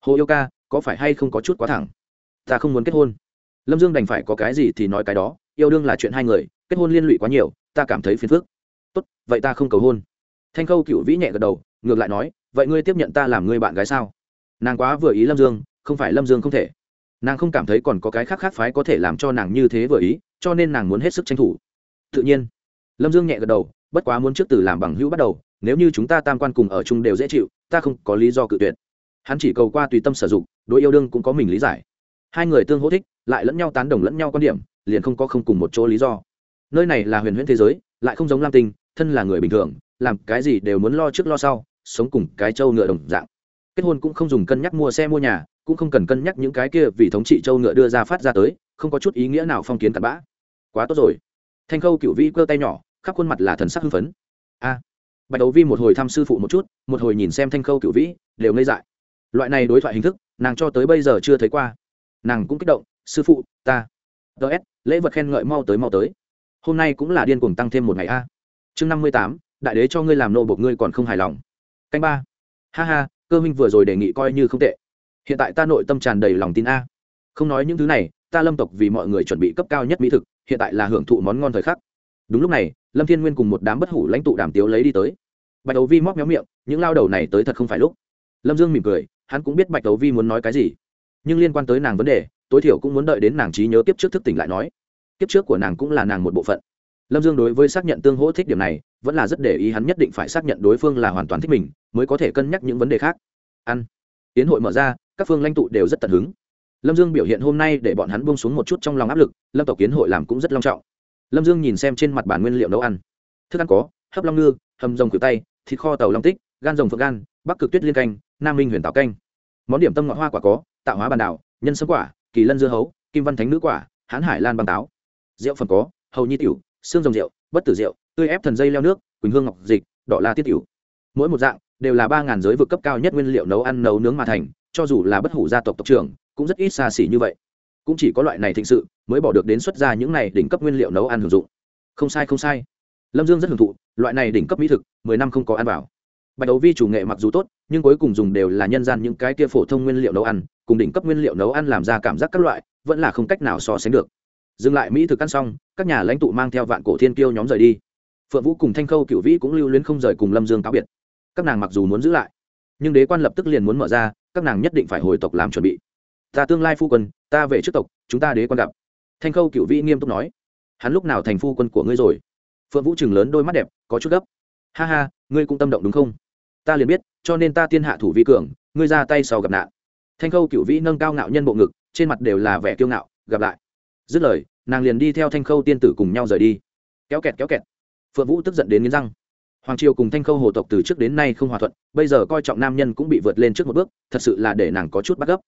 Hồ yêu ca, có phải hay không có chút quá thẳng? Ta không muốn kết hôn. Lâm dương đành phải có cái gì thì nói cái đó, yêu đương là chuyện hai người, kết hôn liên lụy quá nhiều, ta cảm thấy phiền phức. Tốt, vậy ta không cầu hôn. Thanh khâu cựu vĩ nhẹ gật đầu, ngược lại nói, vậy ngươi tiếp nhận ta làm ngươi bạn gái sao? Nàng quá vừa ý lâm dương, không phải lâm dương không thể. Nàng không cảm thấy còn có cái khác khác phái có thể làm cho nàng như thế vừa ý, cho nên nàng muốn hết sức tranh thủ. Tự nhiên. Lâm dương nhẹ gật đầu, bất quá muốn trước từ làm bằng hữu bắt đầu, nếu như chúng ta tam quan cùng ở chung đều dễ chịu, ta không có lý do cự tuyệt. Hắn chỉ cầu qua tùy tâm sử dụng, đối yêu đương cũng có mình lý giải hai người tương hỗ thích, lại lẫn nhau tán đồng lẫn nhau quan điểm, liền không có không cùng một chỗ lý do. Nơi này là huyền huyễn thế giới, lại không giống lam tinh, thân là người bình thường, làm cái gì đều muốn lo trước lo sau, sống cùng cái trâu ngựa đồng dạng. Kết hôn cũng không dùng cân nhắc mua xe mua nhà, cũng không cần cân nhắc những cái kia vì thống trị trâu ngựa đưa ra phát ra tới, không có chút ý nghĩa nào phong kiến tạt bã. Quá tốt rồi. Thanh khâu cựu vĩ cơ tay nhỏ, khắp khuôn mặt là thần sắc hưng phấn. A. Bạch đấu vi một hồi thăm sư phụ một chút, một hồi nhìn xem thanh khâu cựu vĩ đều ngây dại. Loại này đối thoại hình thức, nàng cho tới bây giờ chưa thấy qua nàng cũng kích động, sư phụ, ta. Ts lễ vật khen ngợi mau tới mau tới. Hôm nay cũng là điên cuồng tăng thêm một ngày a. Chương năm mươi tám, đại đế cho ngươi làm nô bộc ngươi còn không hài lòng. Canh ba. Ha ha, cơ minh vừa rồi đề nghị coi như không tệ. Hiện tại ta nội tâm tràn đầy lòng tin a. Không nói những thứ này, ta lâm tộc vì mọi người chuẩn bị cấp cao nhất mỹ thực, hiện tại là hưởng thụ món ngon thời khắc. Đúng lúc này, lâm thiên nguyên cùng một đám bất hủ lãnh tụ đàm tiếu lấy đi tới. Bạch đấu vi móc méo miệng, những lao đầu này tới thật không phải lúc. Lâm dương mỉm cười, hắn cũng biết bạch đấu vi muốn nói cái gì nhưng liên quan tới nàng vấn đề, tối thiểu cũng muốn đợi đến nàng trí nhớ kiếp trước thức tỉnh lại nói. Kiếp trước của nàng cũng là nàng một bộ phận. Lâm dương đối với xác nhận tương hỗ thích điểm này, vẫn là rất để ý hắn nhất định phải xác nhận đối phương là hoàn toàn thích mình, mới có thể cân nhắc những vấn đề khác. Ăn. Tiến hội mở ra, các phương lãnh tụ đều rất tận hứng. Lâm dương biểu hiện hôm nay để bọn hắn bông xuống một chút trong lòng áp lực, lâm tộc kiến hội làm cũng rất long trọng. Lâm dương nhìn xem trên mặt bản nguyên liệu nấu ăn. Thức ăn có, hấp long ngư, hầm rồng cửa tay thịt kho tàu long tích, gan rồng phượng gan, bắc cực tuyết liên canh, nam minh huyền táo canh. Món điểm tâm ngọt hoa quả có tạo hóa bàn đảo, nhân sâm quả, kỳ lân dưa hấu, kim văn thánh nữ quả hán hải lan băng táo. Rượu phần có, hầu nhi tiểu, xương rồng rượu, bất tử rượu, tươi ép thần dây leo nước, quỳnh hương ngọc dịch, đỏ la tiết tiểu. Mỗi một dạng đều là ba ngàn giới vực cấp cao nhất nguyên liệu nấu ăn nấu nướng mà thành, cho dù là bất hủ gia tộc tộc trưởng, cũng rất ít xa xỉ như vậy. Cũng chỉ có loại này thịnh sự mới bỏ được đến xuất ra những này đỉnh cấp nguyên liệu nấu ăn hưởng dụng. Không sai không sai. Lâm dương rất hưởng thụ, loại này đỉnh cấp mỹ thực, mười năm không có ăn vào bạch đấu vi chủ nghệ mặc dù tốt, nhưng cuối cùng dùng đều là nhân gian những cái kia phổ thông nguyên liệu nấu ăn, cùng đỉnh cấp nguyên liệu nấu ăn làm ra cảm giác các loại, vẫn là không cách nào so sánh được. Dừng lại mỹ thực ăn xong, các nhà lãnh tụ mang theo vạn cổ thiên kiêu nhóm rời đi. Phượng vũ cùng thanh khâu cựu vĩ cũng lưu luyến không rời cùng lâm dương cáo biệt. Các nàng mặc dù muốn giữ lại, nhưng đế quan lập tức liền muốn mở ra, các nàng nhất định phải hồi tộc làm chuẩn bị. Ta tương lai phu quân, ta về trước tộc, chúng ta đế quan gặp. Thanh khâu cựu vĩ nghiêm túc nói. Hắn lúc nào thành phu quân của ngươi rồi? Phượng vũ chừng lớn đôi mắt đẹp, có chút gấp. Ha ha ngươi cũng tâm động đúng không? Ta liền biết, cho nên ta tiên hạ thủ vi cường, ngươi ra tay sau gặp nạn. Thanh khâu cựu vĩ nâng cao ngạo nhân bộ ngực, trên mặt đều là vẻ kiêu ngạo, gặp lại. Dứt lời, nàng liền đi theo thanh khâu tiên tử cùng nhau rời đi. Kéo kẹt kéo kẹt. Phượng vũ tức giận đến nghiến răng. Hoàng triều cùng thanh khâu hồ tộc từ trước đến nay không hòa thuận, bây giờ coi trọng nam nhân cũng bị vượt lên trước một bước, thật sự là để nàng có chút bắt gấp.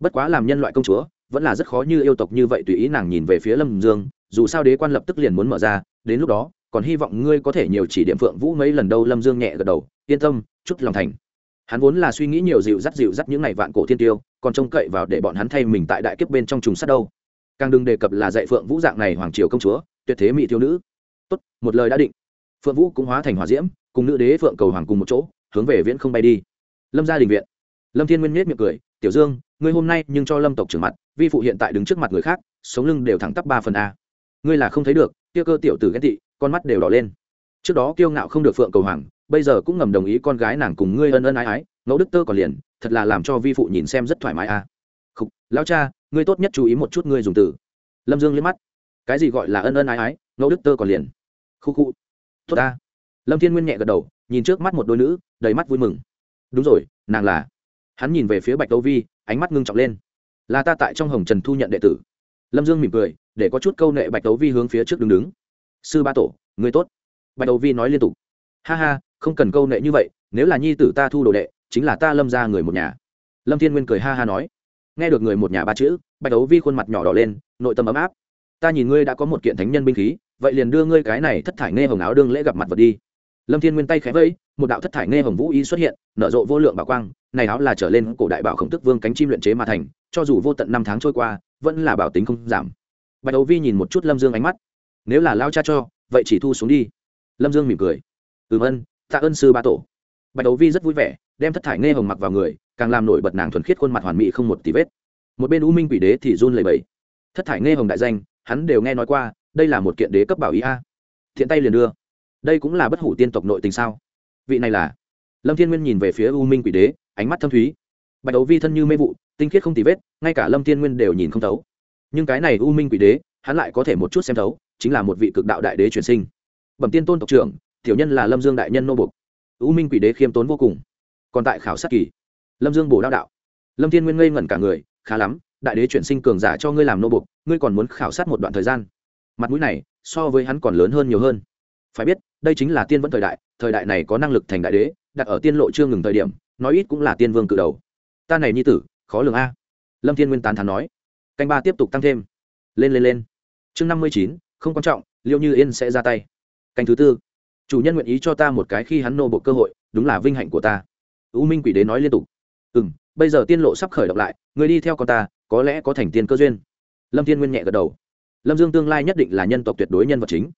Bất quá làm nhân loại công chúa, vẫn là rất khó như yêu tộc như vậy tùy ý nàng nhìn về phía lâm dương, dù sao đế quan lập tức liền muốn mở ra, đến lúc đó còn hy vọng ngươi có thể nhiều chỉ điểm phượng vũ mấy lần đâu, lâm dương nhẹ gật đầu, yên tâm chút lòng thành. Hắn vốn là suy nghĩ nhiều dịu dắt dịu dắt những ngày vạn cổ thiên tiêu, còn trông cậy vào để bọn hắn thay mình tại đại kiếp bên trong trùng sát đâu. Càng đừng đề cập là dạy phượng vũ dạng này hoàng triều công chúa, tuyệt thế mỹ thiếu nữ. Tốt, một lời đã định. Phượng vũ cũng hóa thành hòa diễm, cùng nữ đế phượng cầu hoàng cùng một chỗ, hướng về viễn không bay đi. Lâm gia đình viện. Lâm thiên nguyên miết miệng cười, tiểu dương, ngươi hôm nay nhưng cho lâm tộc trưởng mặt, vi phụ hiện tại đứng trước mặt người khác, sống lưng đều thẳng tắp ba phần a. Ngươi là không thấy được, kia cơ tiểu tử ghét tị con mắt đều đỏ lên. Trước đó kiêu ngạo không được phượng cầu hoàng bây giờ cũng ngầm đồng ý con gái nàng cùng ngươi ân ân ái ái ngẫu đức tơ còn liền thật là làm cho vi phụ nhìn xem rất thoải mái a Khục, lão cha ngươi tốt nhất chú ý một chút ngươi dùng từ. Lâm dương liếc mắt. Cái gì gọi là ân ân ái ái ngẫu đức tơ còn liền? Khu khu. Tốt ta. Lâm thiên nguyên nhẹ gật đầu nhìn trước mắt một đôi nữ đầy mắt vui mừng. Đúng rồi nàng là. Hắn nhìn về phía bạch tâu vi ánh mắt ngưng trọng lên. Là ta tại trong hồng trần thu nhận đệ tử. Lâm dương mỉm cười để có chút câu nệ bạch tấu vi hướng phía trước đứng đứng sư ba tổ, người tốt. Bạch đầu vi nói liên tục. Ha ha, không cần câu nệ như vậy, nếu là nhi tử ta thu đồ đệ, chính là ta lâm ra người một nhà. Lâm thiên nguyên cười ha ha nói. Nghe được người một nhà ba chữ, bạch đấu vi khuôn mặt nhỏ đỏ lên, nội tâm ấm áp. Ta nhìn ngươi đã có một kiện thánh nhân binh khí, vậy liền đưa ngươi cái này thất thải nghe hồng áo đương lễ gặp mặt vật đi. Lâm thiên nguyên tay khẽ vẫy, một đạo thất thải nghe hồng vũ y xuất hiện, nở rộ vô lượng bảo quang, này áo là trở lên cổ đại bảo khổng tức vương cánh chim luyện chế mà thành, cho dù vô tận năm tháng trôi qua, vẫn là bảo tính không giảm. Bạch đấu vi nhìn một chút lâm dương ánh mắt nếu là lao cha cho, vậy chỉ thu xuống đi. Lâm dương mỉm cười. Ừ ân, tạ ơn sư ba tổ. Bạch đấu vi rất vui vẻ, đem thất thải nghe hồng mặc vào người, càng làm nổi bật nàng thuần khiết khuôn mặt hoàn mỹ không một tí vết. Một bên u minh quỷ đế thì run lầy bầy thất thải nghe hồng đại danh, hắn đều nghe nói qua, đây là một kiện đế cấp bảo ý a. Thiện tay liền đưa. Đây cũng là bất hủ tiên tộc nội tình sao? Vị này là? Lâm thiên nguyên nhìn về phía u minh quỷ đế, ánh mắt thâm thúy. Bạch đấu vi thân như mê vụ, tinh khiết không tì vết, ngay cả lâm thiên nguyên đều nhìn không thấu. Nhưng cái này u minh quỷ đế hắn lại có thể một chút xem thấu, chính là một vị cực đạo đại đế chuyển sinh. Bẩm tiên tôn tộc trưởng, tiểu nhân là lâm dương đại nhân nô bục u minh quỷ đế khiêm tốn vô cùng. Còn tại khảo sát kỳ, lâm dương bổ đao đạo. Lâm thiên nguyên ngây ngẩn cả người, khá lắm, đại đế chuyển sinh cường giả cho ngươi làm nô bục ngươi còn muốn khảo sát một đoạn thời gian. Mặt mũi này, so với hắn còn lớn hơn nhiều hơn. Phải biết, đây chính là tiên vẫn thời đại thời đại này có năng lực thành đại đế, đặt ở tiên lộ chưa ngừng thời điểm, nói ít cũng là tiên vương cự đầu. Ta này nhi tử, khó lường a. Lâm thiên nguyên tán thán nói. Canh ba tiếp tục tăng thêm. Lên lên lên chương năm mươi chín, không quan trọng liệu như yên sẽ ra tay. Canh thứ tư. Chủ nhân nguyện ý cho ta một cái khi hắn nô bộ cơ hội, đúng là vinh hạnh của ta. U minh quỷ đế nói liên tục. Ừ m bây giờ tiên lộ sắp khởi động lại, người đi theo con ta, có lẽ có thành tiên cơ duyên. Lâm thiên nguyên nhẹ gật đầu. Lâm dương tương lai nhất định là nhân tộc tuyệt đối nhân vật chính.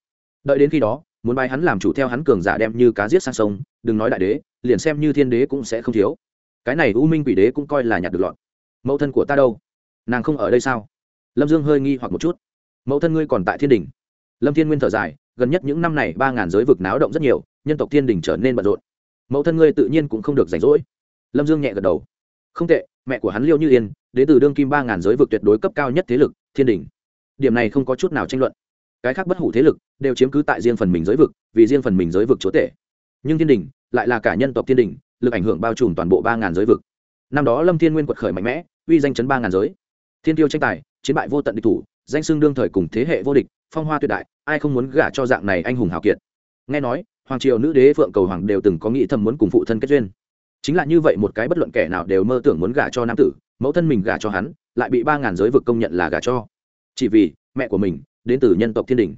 Đợi đến khi đó, muốn bài hắn làm chủ theo hắn cường giả đem như cá giết sang sông, đừng nói đại đế, liền xem như thiên đế cũng sẽ không thiếu. Cái này u minh quỷ đế cũng coi là nhặt được lọt mẫu thân của ta đâu? Nàng không ở đây sao? Lâm dương hơi nghi hoặc một chút mẫu thân ngươi còn tại thiên đình. Lâm thiên nguyên thở dài, gần nhất những năm này ba ngàn giới vực náo động rất nhiều, nhân tộc thiên đình trở nên bận rộn. Mẫu thân ngươi tự nhiên cũng không được rảnh rỗi. Lâm dương nhẹ gật đầu. Không tệ, mẹ của hắn liêu như yên đến từ đương kim ba ngàn giới vực tuyệt đối cấp cao nhất thế lực, thiên đình. Điểm này không có chút nào tranh luận. Cái khác bất hủ thế lực đều chiếm cứ tại riêng phần mình giới vực, vì riêng phần mình giới vực chúa tể. Nhưng thiên đình lại là cả nhân tộc thiên đình, lực ảnh hưởng bao trùm toàn bộ ba ngàn giới vực. Năm đó lâm thiên nguyên quật khởi mạnh mẽ, uy danh chấn ba ngàn giới. Thiên tiêu tranh tài, chiến bại vô tận địch thủ danh xưng đương thời cùng thế hệ vô địch, phong hoa tuyệt đại, ai không muốn gả cho dạng này anh hùng hào kiệt. Nghe nói, hoàng triều nữ đế phượng cầu hoàng đều từng có nghĩ thầm muốn cùng phụ thân kết duyên. Chính là như vậy một cái bất luận kẻ nào đều mơ tưởng muốn gả cho nam tử, mẫu thân mình gả cho hắn, lại bị ba ngàn giới vực công nhận là gả cho. Chỉ vì, mẹ của mình, đến từ nhân tộc thiên đình.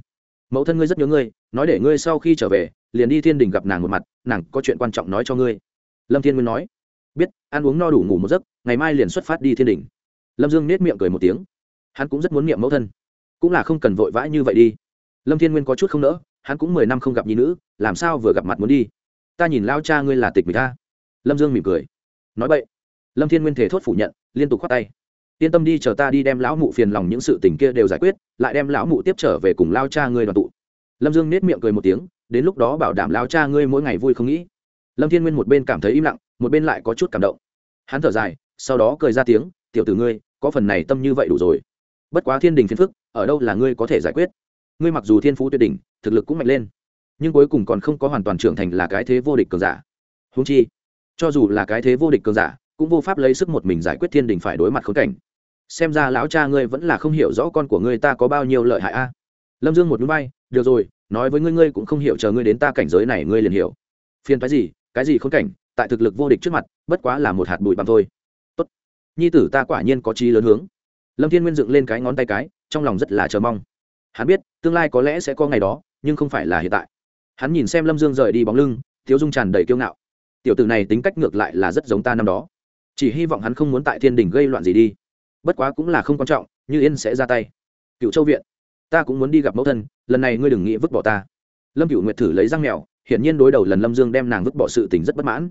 Mẫu thân ngươi rất nhớ ngươi, nói để ngươi sau khi trở về, liền đi thiên đình gặp nàng một mặt, nàng có chuyện quan trọng nói cho ngươi. Lâm thiên nguyên nói, biết, ăn uống no đủ ngủ một giấc, ngày mai liền xuất phát đi thiên đình. Lâm dương nết miệng cười một tiếng hắn cũng rất muốn niệm mẫu thân. Cũng là không cần vội vã như vậy đi. Lâm thiên nguyên có chút không nỡ, hắn cũng mười năm không gặp nhi nữ, làm sao vừa gặp mặt muốn đi? Ta nhìn lao cha ngươi là tịch người ta. Lâm dương mỉm cười. Nói vậy lâm thiên nguyên thể thốt phủ nhận, liên tục khoát tay. Yên tâm đi, chờ ta đi đem lão mụ phiền lòng những sự tình kia đều giải quyết, lại đem lão mụ tiếp trở về cùng lao cha ngươi đoàn tụ. Lâm dương nết miệng cười một tiếng, đến lúc đó bảo đảm lao cha ngươi mỗi ngày vui không nghĩ. Lâm thiên nguyên một bên cảm thấy im lặng, một bên lại có chút cảm động. Hắn thở dài, sau đó cười ra tiếng, tiểu tử ngươi, có phần này tâm như vậy đủ rồi bất quá thiên đình phiền phức, ở đâu là ngươi có thể giải quyết? Ngươi mặc dù thiên phú tuyệt đỉnh, thực lực cũng mạnh lên, nhưng cuối cùng còn không có hoàn toàn trưởng thành là cái thế vô địch cường giả. Húng chi, cho dù là cái thế vô địch cường giả, cũng vô pháp lấy sức một mình giải quyết thiên đình phải đối mặt khốn cảnh. Xem ra lão cha ngươi vẫn là không hiểu rõ con của ngươi ta có bao nhiêu lợi hại a. Lâm dương một núi bay, được rồi, nói với ngươi ngươi cũng không hiểu chờ ngươi đến ta cảnh giới này, ngươi liền hiểu. Phiền phái gì? Cái gì khốn cảnh? Tại thực lực vô địch trước mặt, bất quá là một hạt bụi bặm thôi. Tốt. Nhi tử ta quả nhiên có trí lớn hướng lâm thiên nguyên dựng lên cái ngón tay cái, trong lòng rất là chờ mong. Hắn biết, tương lai có lẽ sẽ có ngày đó, nhưng không phải là hiện tại. Hắn nhìn xem lâm dương rời đi bóng lưng, thiếu dung tràn đầy kiêu ngạo. Tiểu tử này tính cách ngược lại là rất giống ta năm đó. Chỉ hy vọng hắn không muốn tại thiên đình gây loạn gì đi. Bất quá cũng là không quan trọng, như yên sẽ ra tay. Cựu châu viện, ta cũng muốn đi gặp mẫu thân, lần này ngươi đừng nghĩ vứt bỏ ta. Lâm cựu nguyệt thử lấy răng mèo, hiển nhiên đối đầu lần lâm dương đem nàng vứt bỏ sự tình rất bất mãn.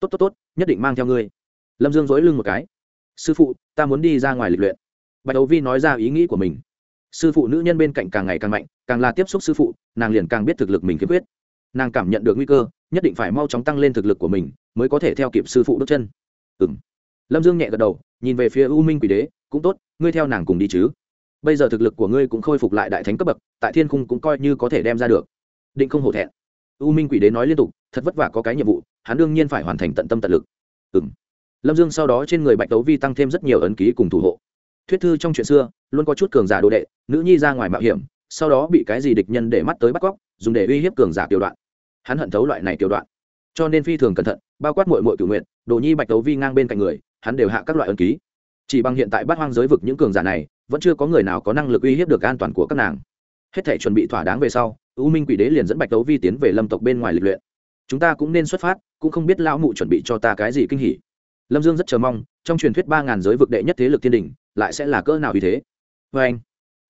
Tốt tốt tốt, nhất định mang theo ngươi. Lâm dương dối lưng một cái. Sư phụ, ta muốn đi ra ngoài lịch luyện bạch đấu vi nói ra ý nghĩ của mình. Sư phụ nữ nhân bên cạnh càng ngày càng mạnh, càng là tiếp xúc sư phụ, nàng liền càng biết thực lực mình khiếm khuyết nàng cảm nhận được nguy cơ, nhất định phải mau chóng tăng lên thực lực của mình, mới có thể theo kịp sư phụ đốt chân. Ừ m lâm dương nhẹ gật đầu, nhìn về phía u minh quỷ đế, cũng tốt, ngươi theo nàng cùng đi chứ. Bây giờ thực lực của ngươi cũng khôi phục lại đại thánh cấp bậc, tại thiên khung cũng coi như có thể đem ra được. Định không hổ thẹn. U minh quỷ đế nói liên tục, thật vất vả có cái nhiệm vụ, hắn đương nhiên phải hoàn thành tận tâm tận lực. Ừ m lâm dương sau đó trên người bạch tấu vi tăng thêm rất nhiều ấn ký cùng thủ hộ thuyết thư trong chuyện xưa, luôn có chút cường giả đồ đệ, nữ nhi ra ngoài mạo hiểm, sau đó bị cái gì địch nhân để mắt tới bắt cóc, dùng để uy hiếp cường giả tiểu đoạn. Hắn hận thấu loại này tiểu đoạn. Cho nên phi thường cẩn thận, bao quát mội mội cử nguyện đồ nhi bạch tấu vi ngang bên cạnh người, hắn đều hạ các loại ân ký. Chỉ bằng hiện tại bắt hoang giới vực những cường giả này, vẫn chưa có người nào có năng lực uy hiếp được an toàn của các nàng. Hết thể chuẩn bị thỏa đáng về sau, u minh quỷ đế liền dẫn bạch tấu vi tiến về lâm tộc bên ngoài lịch luyện. Chúng ta cũng nên xuất phát, cũng không biết lão mụ chuẩn bị cho ta cái gì kinh hỉ. Lâm dương rất chờ mong, trong truyền thuyết ba ngàn giới vực đệ nhất thế lực thiên đình lại sẽ là cỡ nào vì thế? Vê anh,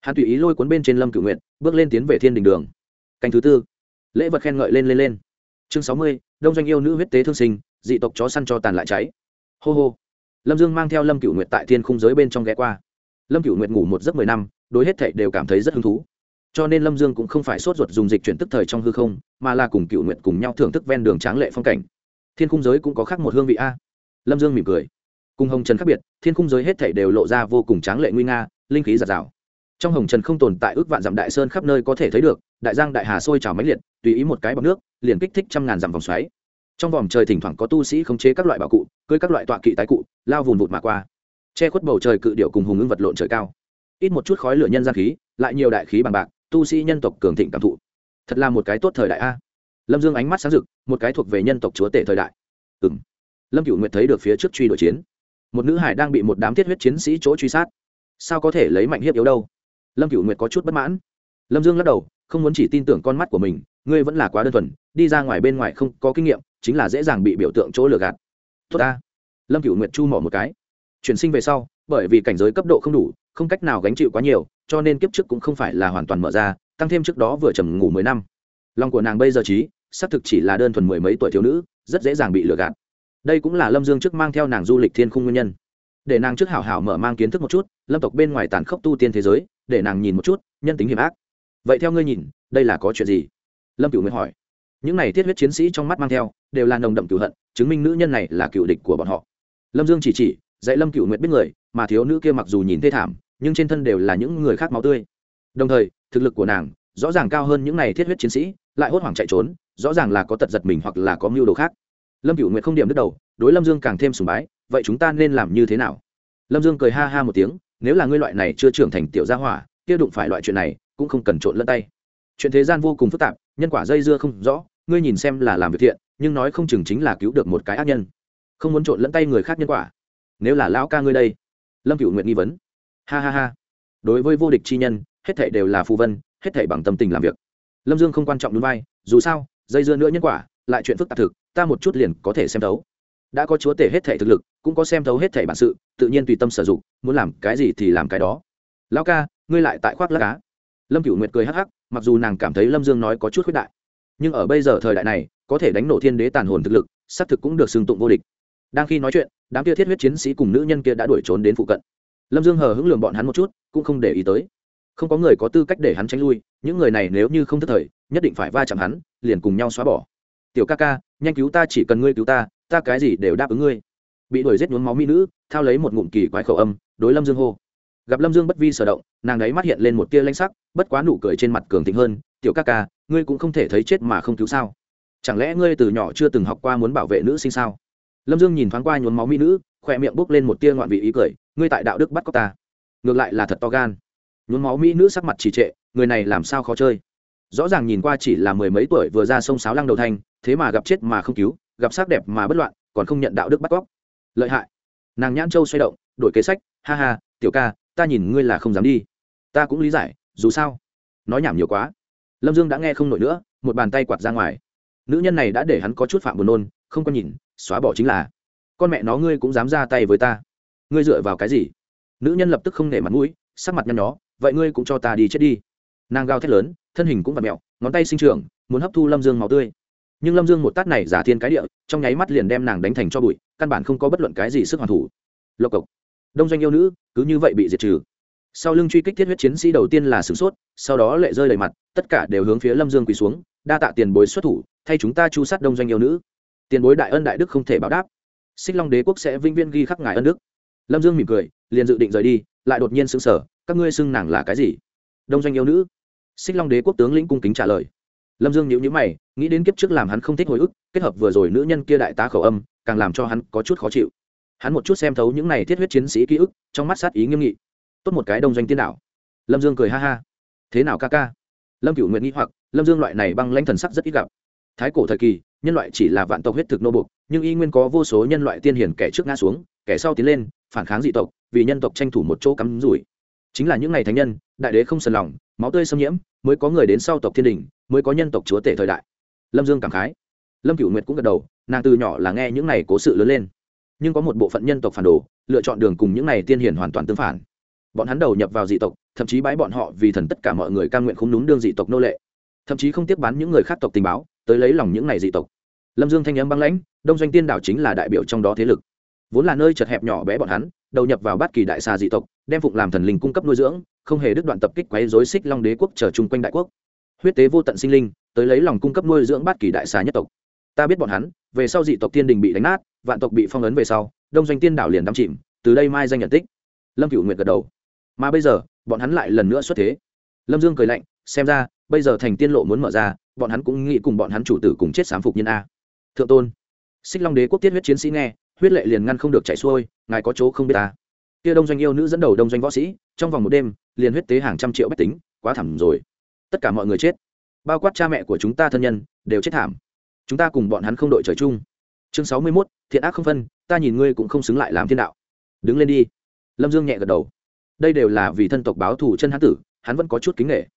hắn tùy ý lôi cuốn bên trên lâm cửu nguyện bước lên tiến về thiên đình đường. Canh thứ tư. Lễ vật khen ngợi lên lên lên. Chương sáu mươi, đông doanh yêu nữ huyết tế thương sinh, dị tộc chó săn cho tàn lại cháy. Hô hô. Lâm dương mang theo lâm cửu nguyện tại thiên khung giới bên trong ghé qua. Lâm cửu nguyện ngủ một giấc mười năm, đối hết thảy đều cảm thấy rất hứng thú. Cho nên lâm dương cũng không phải sốt ruột dùng dịch chuyển tức thời trong hư không, mà là cùng cựu nguyện cùng nhau thưởng thức ven đường tráng lệ phong cảnh. Thiên khung giới cũng có khác một hương vị a. Lâm dương mỉm cười cùng hồng trần khác biệt, thiên khung giới hết thảy đều lộ ra vô cùng tráng lệ nguy nga, linh khí giạt rào. Trong hồng trần không tồn tại ước vạn dặm đại sơn khắp nơi có thể thấy được, đại giang đại hà sôi trào máy liệt, tùy ý một cái bọc nước, liền kích thích trăm ngàn dặm vòng xoáy. Trong vòng trời thỉnh thoảng có tu sĩ khống chế các loại bảo cụ, cưới các loại tọa kỵ tái cụ, lao vùn vụt mà qua. Che khuất bầu trời cự điệu cùng hùng ứng vật lộn trời cao. Ít một chút khói lửa nhân gian khí, lại nhiều đại khí bằng bạc, tu sĩ nhân tộc cường thịnh cảm thụ. Thật là một cái tốt thời đại a. Lâm dương ánh mắt sáng rực, một cái thuộc về nhân tộc chúa tể thời đại. Ừ m lâm cựu nguyệt thấy được phía trước truy đội chiến một nữ hải đang bị một đám thiết huyết chiến sĩ chỗ truy sát. Sao có thể lấy mạnh hiếp yếu đâu? Lâm cựu nguyệt có chút bất mãn. Lâm dương lắc đầu, không muốn chỉ tin tưởng con mắt của mình, ngươi vẫn là quá đơn thuần, đi ra ngoài bên ngoài không có kinh nghiệm, chính là dễ dàng bị biểu tượng chỗ lừa gạt. Tốt ta. Lâm cựu nguyệt chu mỏ một cái. Chuyển sinh về sau, bởi vì cảnh giới cấp độ không đủ, không cách nào gánh chịu quá nhiều, cho nên kiếp trước cũng không phải là hoàn toàn mở ra, tăng thêm trước đó vừa trầm ngủ mười năm. Lòng của nàng bây giờ trí, xác thực chỉ là đơn thuần mười mấy tuổi thiếu nữ, rất dễ dàng bị lừa gạt đây cũng là lâm dương trước mang theo nàng du lịch thiên khung nguyên nhân. Để nàng trước hảo hảo mở mang kiến thức một chút, lâm tộc bên ngoài tàn khốc tu tiên thế giới, để nàng nhìn một chút, nhân tính hiểm ác. Vậy theo ngươi nhìn, đây là có chuyện gì? Lâm cửu nguyệt hỏi. Những này thiết huyết chiến sĩ trong mắt mang theo, đều là nồng đậm cửu hận, chứng minh nữ nhân này là cựu địch của bọn họ. Lâm dương chỉ chỉ, dạy lâm cửu nguyệt biết người, mà thiếu nữ kia mặc dù nhìn thê thảm, nhưng trên thân đều là những người khác máu tươi. Đồng thời, thực lực của nàng rõ ràng cao hơn những này thiết huyết chiến sĩ, lại hốt hoảng chạy trốn, rõ ràng là có tật giật mình hoặc là có mưu đồ khác lâm cựu nguyệt không điểm đứt đầu, đối lâm dương càng thêm sùng bái, vậy chúng ta nên làm như thế nào? Lâm dương cười ha ha một tiếng, nếu là ngươi loại này chưa trưởng thành tiểu gia hỏa, kia đụng phải loại chuyện này, cũng không cần trộn lẫn tay. Chuyện thế gian vô cùng phức tạp, nhân quả dây dưa không rõ, ngươi nhìn xem là làm việc thiện, nhưng nói không chừng chính là cứu được một cái ác nhân. Không muốn trộn lẫn tay người khác nhân quả. Nếu là lão ca ngươi đây, lâm cựu nguyện nghi vấn. Ha ha ha. Đối với vô địch chi nhân, hết thảy đều là phù vân, hết thảy bằng tâm tình làm việc. Lâm dương không quan trọng núi vai, dù sao, dây dưa nữa nhân quả, lại chuyện phức tạp thực ta một chút liền có thể xem thấu. Đã có chúa tể hết thể thực lực, cũng có xem thấu hết thể bản sự, tự nhiên tùy tâm sử dụng, muốn làm cái gì thì làm cái đó. Lão ca, ngươi lại tại khoác lắc cá lâm cựu nguyệt cười hắc hắc, mặc dù nàng cảm thấy lâm dương nói có chút khuyết đại, nhưng ở bây giờ thời đại này, có thể đánh nổ thiên đế tàn hồn thực lực, xác thực cũng được xưng tụng vô địch. Đang khi nói chuyện, đám kia thiết huyết chiến sĩ cùng nữ nhân kia đã đuổi trốn đến phụ cận. Lâm dương hờ hững lường bọn hắn một chút, cũng không để ý tới. Không có người có tư cách để hắn tránh lui, những người này nếu như không thức thời, nhất định phải va chạm hắn, liền cùng nhau xóa bỏ tiểu ca ca, nhanh cứu ta, chỉ cần ngươi cứu ta ta cái gì đều đáp ứng ngươi. Bị đuổi giết nhuốm máu mỹ nữ, thao lấy một ngụm kỳ quái khẩu âm, đối lâm dương hô. Gặp lâm dương bất vi sở động, nàng ấy mắt hiện lên một tia lanh sắc, bất quá nụ cười trên mặt cường thịnh hơn, tiểu ca ca, ngươi cũng không thể thấy chết mà không cứu sao? Chẳng lẽ ngươi từ nhỏ chưa từng học qua muốn bảo vệ nữ sinh sao? Lâm dương nhìn thoáng qua nhuốm máu mỹ nữ, khỏe miệng bốc lên một tia ngoạn vị ý cười, ngươi tại đạo đức bắt cóc ta. Ngược lại là thật to gan. Nhuốm máu mỹ nữ sắc mặt trì trệ, người này làm sao khó chơi? Rõ ràng nhìn qua chỉ là mười mấy tuổi vừa ra sông sáo lăng đầu thanh thế mà gặp chết mà không cứu, gặp sắc đẹp mà bất loạn, còn không nhận đạo đức bắt cóc. Lợi hại. Nàng nhãn châu xoay động, đổi kế sách, ha ha, tiểu ca, ta nhìn ngươi là không dám đi. Ta cũng lý giải, dù sao. Nói nhảm nhiều quá. Lâm dương đã nghe không nổi nữa, một bàn tay quạt ra ngoài. Nữ nhân này đã để hắn có chút phạm buồn nôn, không có nhìn, xóa bỏ chính là, con mẹ nó ngươi cũng dám ra tay với ta. Ngươi dựa vào cái gì? Nữ nhân lập tức không nể mặt mũi, sắc mặt nhăn nhó, vậy ngươi cũng cho ta đi chết đi. Nàng gào thét lớn, thân hình cũng vặt mẹo, ngón tay sinh trưởng, muốn hấp thu lâm dương máu tươi nhưng lâm dương một tát này giả thiên cái địa, trong nháy mắt liền đem nàng đánh thành cho bụi, căn bản không có bất luận cái gì sức hoàn thủ. Lộc cộc. Đông doanh yêu nữ, cứ như vậy bị diệt trừ. Sau lưng truy kích thiết huyết chiến sĩ đầu tiên là sửng sốt, sau đó lệ rơi đầy mặt, tất cả đều hướng phía lâm dương quỳ xuống, đa tạ tiền bối xuất thủ, thay chúng ta chu sát đông doanh yêu nữ. Tiền bối đại ân đại đức không thể báo đáp. Xích long đế quốc sẽ vĩnh viên ghi khắc ngài ân đức. Lâm dương mỉm cười, liền dự định rời đi, lại đột nhiên xứng sở các ngươi xưng nàng là cái gì? Đông doanh yêu nữ. Xích long đế quốc tướng lĩnh cung kính trả lời lâm dương nhíu nhíu mày, nghĩ đến kiếp trước làm hắn không thích hồi ức, kết hợp vừa rồi nữ nhân kia đại tá khẩu âm, càng làm cho hắn có chút khó chịu. Hắn một chút xem thấu những này thiết huyết chiến sĩ ký ức, trong mắt sát ý nghiêm nghị. Tốt một cái đông doanh tiên đạo. Lâm dương cười ha ha. Thế nào ca ca? Lâm cựu nguyện nghĩ hoặc, lâm dương loại này băng lãnh thần sắc rất ít gặp. Thái cổ thời kỳ, nhân loại chỉ là vạn tộc huyết thực nô bục nhưng y nguyên có vô số nhân loại tiên hiển kẻ trước ngã xuống, kẻ sau tiến lên, phản kháng dị tộc, vì nhân tộc tranh thủ một chỗ cắm rủi. Chính là những ngày thánh nhân, đại đế không sần lòng máu tươi xâm nhiễm, mới có người đến sau tộc thiên đình, mới có nhân tộc chúa tể thời đại. Lâm dương cảm khái. Lâm cựu nguyệt cũng gật đầu, nàng từ nhỏ là nghe những này cố sự lớn lên. Nhưng có một bộ phận nhân tộc phản đồ, lựa chọn đường cùng những này tiên hiển hoàn toàn tương phản. Bọn hắn đầu nhập vào dị tộc, thậm chí bãi bọn họ vì thần tất cả mọi người cam nguyện không đúng đương dị tộc nô lệ. Thậm chí không tiếp bán những người khác tộc tình báo, tới lấy lòng những này dị tộc. Lâm dương thanh âm băng lãnh, đông doanh tiên đảo chính là đại biểu trong đó thế lực vốn là nơi chật hẹp nhỏ bé bọn hắn, đầu nhập vào bát kỳ đại xa dị tộc, đem phụng làm thần linh cung cấp nuôi dưỡng, không hề đứt đoạn tập kích quấy dối xích long đế quốc trở chung quanh đại quốc. Huyết tế vô tận sinh linh, tới lấy lòng cung cấp nuôi dưỡng bát kỳ đại xà nhất tộc. Ta biết bọn hắn, về sau dị tộc tiên đình bị đánh nát, vạn tộc bị phong ấn về sau, đông doanh tiên đảo liền đắm chìm, từ đây mai danh nhận tích. Lâm cựu nguyệt gật đầu. Mà bây giờ, bọn hắn lại lần nữa xuất thế. Lâm dương cười lạnh, xem ra, bây giờ thành tiên lộ muốn mở ra, bọn hắn cũng nghĩ cùng bọn hắn chủ tử cùng chết sám phục nhân a. Thượng tôn. Xích long đế quốc tiết huyết chiến sĩ nghe huyết lệ liền ngăn không được chảy xuôi, ngài có chỗ không biết ta. Kia đông doanh yêu nữ dẫn đầu đông doanh võ sĩ, trong vòng một đêm, liền huyết tế hàng trăm triệu bách tính, quá thảm rồi. Tất cả mọi người chết. Bao quát cha mẹ của chúng ta thân nhân, đều chết thảm. Chúng ta cùng bọn hắn không đội trời chung. Chương sáu mươi mốt, thiện ác không phân, ta nhìn ngươi cũng không xứng lại làm thiên đạo. Đứng lên đi. Lâm dương nhẹ gật đầu. Đây đều là vì thân tộc báo thù chân hán tử, hắn vẫn có chút kính nghệ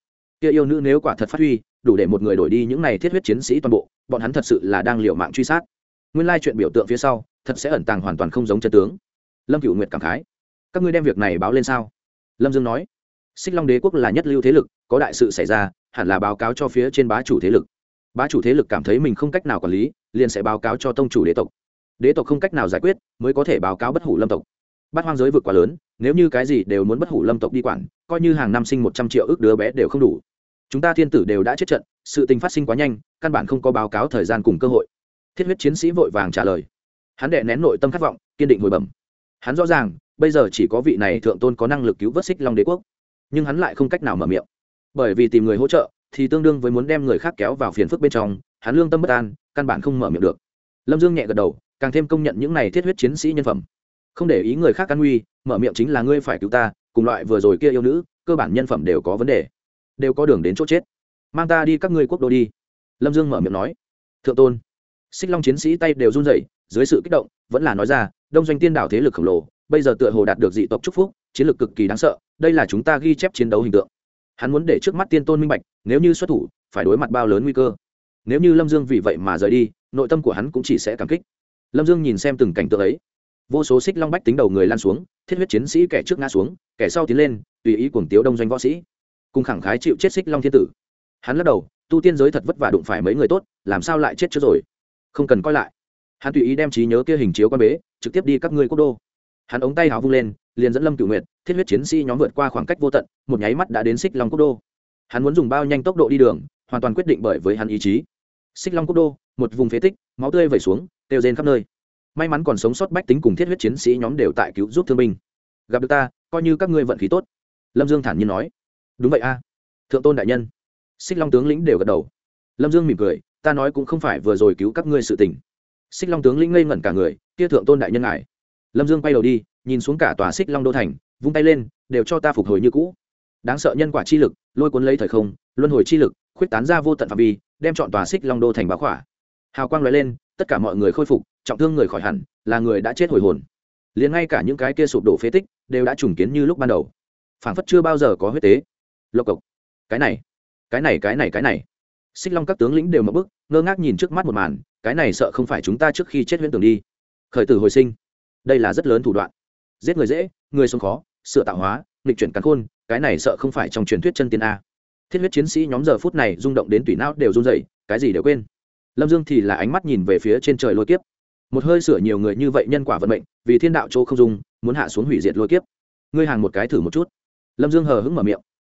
kia yêu nữ nếu quả thật phát huy, đủ để một người đổi đi những này thiết huyết chiến sĩ toàn bộ, bọn hắn thật sự là đang liều mạng truy sát nguyên lai chuyện biểu tượng phía sau, thật sẽ ẩn tàng hoàn toàn không giống chân tướng. Lâm cựu nguyệt cảm khái, các ngươi đem việc này báo lên sao? Lâm dương nói, xích long đế quốc là nhất lưu thế lực, có đại sự xảy ra, hẳn là báo cáo cho phía trên bá chủ thế lực. Bá chủ thế lực cảm thấy mình không cách nào quản lý, liền sẽ báo cáo cho tông chủ đế tộc. Đế tộc không cách nào giải quyết, mới có thể báo cáo bất hủ lâm tộc. Bát hoang giới vượt quá lớn, nếu như cái gì đều muốn bất hủ lâm tộc đi quản, coi như hàng năm sinh một trăm triệu ước đứa bé đều không đủ. Chúng ta thiên tử đều đã chết trận, sự tình phát sinh quá nhanh, căn bản không có báo cáo thời gian cùng cơ hội thiết huyết chiến sĩ vội vàng trả lời. Hắn đệ nén nội tâm khát vọng, kiên định hồi bẩm. Hắn rõ ràng, bây giờ chỉ có vị này thượng tôn có năng lực cứu vớt xích long đế quốc. Nhưng hắn lại không cách nào mở miệng. Bởi vì tìm người hỗ trợ, thì tương đương với muốn đem người khác kéo vào phiền phức bên trong, hắn lương tâm bất an, căn bản không mở miệng được. Lâm dương nhẹ gật đầu, càng thêm công nhận những này thiết huyết chiến sĩ nhân phẩm. Không để ý người khác căn nguy, mở miệng chính là ngươi phải cứu ta, cùng loại vừa rồi kia yêu nữ, cơ bản nhân phẩm đều có vấn đề. Đều có đường đến chỗ chết. Mang ta đi các ngươi quốc đô đi. Lâm dương mở miệng nói. Thượng tôn xích long chiến sĩ tay đều run rẩy, dưới sự kích động, vẫn là nói ra, đông doanh tiên đảo thế lực khổng lồ, bây giờ tựa hồ đạt được dị tộc chúc phúc, chiến lược cực kỳ đáng sợ, đây là chúng ta ghi chép chiến đấu hình tượng. Hắn muốn để trước mắt tiên tôn minh bạch, nếu như xuất thủ, phải đối mặt bao lớn nguy cơ. Nếu như lâm dương vì vậy mà rời đi, nội tâm của hắn cũng chỉ sẽ cảm kích. Lâm dương nhìn xem từng cảnh tượng ấy. Vô số xích long bách tính đầu người lan xuống, thiết huyết chiến sĩ kẻ trước ngã xuống, kẻ sau tiến lên, tùy ý cuồng tiếu đông doanh võ sĩ. Cùng khẳng khái chịu chết xích long thiên tử. Hắn lắc đầu, tu tiên giới thật vất vả đụng phải mấy người tốt, làm sao lại chết trước rồi? Không cần coi lại. Hắn tùy ý đem trí nhớ kia hình chiếu quan bế, trực tiếp đi các ngươi quốc đô. Hắn ống tay hào vung lên, liền dẫn lâm cửu nguyệt, thiết huyết chiến sĩ nhóm vượt qua khoảng cách vô tận, một nháy mắt đã đến xích long quốc đô. Hắn muốn dùng bao nhanh tốc độ đi đường, hoàn toàn quyết định bởi với hắn ý chí. Xích long quốc đô, một vùng phế tích, máu tươi vẩy xuống têu rên khắp nơi. May mắn còn sống sót bách tính cùng thiết huyết chiến sĩ nhóm đều tại cứu giúp thương binh. Gặp được ta, coi như các ngươi vận khí tốt. Lâm dương thản nhiên nói. Đúng vậy a. Thượng tôn đại nhân. Xích long tướng lĩnh đều gật đầu. Lâm dương mỉm cười ta nói cũng không phải vừa rồi cứu các ngươi sự tình. Xích long tướng lĩnh ngây ngẩn cả người, kia thượng tôn đại nhân ngài. Lâm dương quay đầu đi, nhìn xuống cả tòa xích long đô thành, vung tay lên, đều cho ta phục hồi như cũ. Đáng sợ nhân quả chi lực, lôi cuốn lấy thời không, luân hồi chi lực, khuyết tán ra vô tận phạm vi, đem chọn tòa xích long đô thành báo khỏa. Hào quang lóe lên, tất cả mọi người khôi phục, trọng thương người khỏi hẳn, là người đã chết hồi hồn. Liền ngay cả những cái kia sụp đổ phế tích, đều đã trùng kiến như lúc ban đầu. Phảng phất chưa bao giờ có huyết tế. Lộc cộc. Cái này cái này cái này cái này xích long các tướng lĩnh đều mất bức ngơ ngác nhìn trước mắt một màn, cái này sợ không phải chúng ta trước khi chết huyễn tưởng đi. Khởi tử hồi sinh. Đây là rất lớn thủ đoạn. Giết người dễ, người sống khó, sửa tạo hóa, nghịch chuyển cắn khôn, cái này sợ không phải trong truyền thuyết chân tiên a. Thiết huyết chiến sĩ nhóm giờ phút này rung động đến tủy não đều run dậy cái gì đều quên. Lâm dương thì là ánh mắt nhìn về phía trên trời lôi kiếp. Một hơi sửa nhiều người như vậy nhân quả vận mệnh, vì thiên đạo chỗ không dùng muốn hạ xuống hủy diệt lôi kiếp. Ngươi hàng một cái thử một chút. Lâm dương hờ hững mở miệng.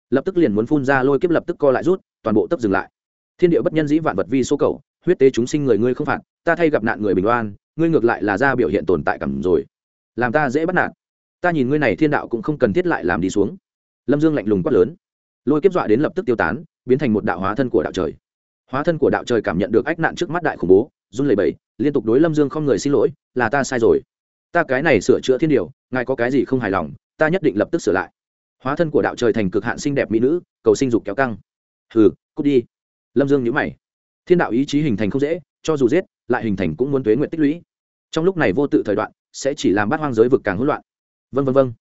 Lập tức liền muốn phun ra lôi kiếp lập tức co lại rút, toàn bộ tấp dừng lại thiên địa bất nhân dĩ vạn vật vi số cầu, huyết tế chúng sinh người ngươi không phạt, ta thay gặp nạn người bình oan, ngươi ngược lại là ra biểu hiện tồn tại cảm rồi. Làm ta dễ bắt nạt. Ta nhìn ngươi này thiên đạo cũng không cần thiết lại làm đi xuống. Lâm dương lạnh lùng quát lớn. Lôi kiếp dọa đến lập tức tiêu tán, biến thành một đạo hóa thân của đạo trời. Hóa thân của đạo trời cảm nhận được ách nạn trước mắt đại khủng bố, run lẩy bẩy, liên tục đối lâm dương không người xin lỗi, là ta sai rồi. Ta cái này sửa chữa thiên điều, ngài có cái gì không hài lòng, ta nhất định lập tức sửa lại. Hóa thân của đạo trời thành cực hạn xinh đẹp mỹ nữ, cầu sinh dục kéo căng. Hừ, cút đi lâm dương nhữ mày. Thiên đạo ý chí hình thành không dễ, cho dù giết, lại hình thành cũng muốn tuế nguyện tích lũy. Trong lúc này vô tự thời đoạn, sẽ chỉ làm bát hoang giới vực càng hỗn loạn. Vân vân vân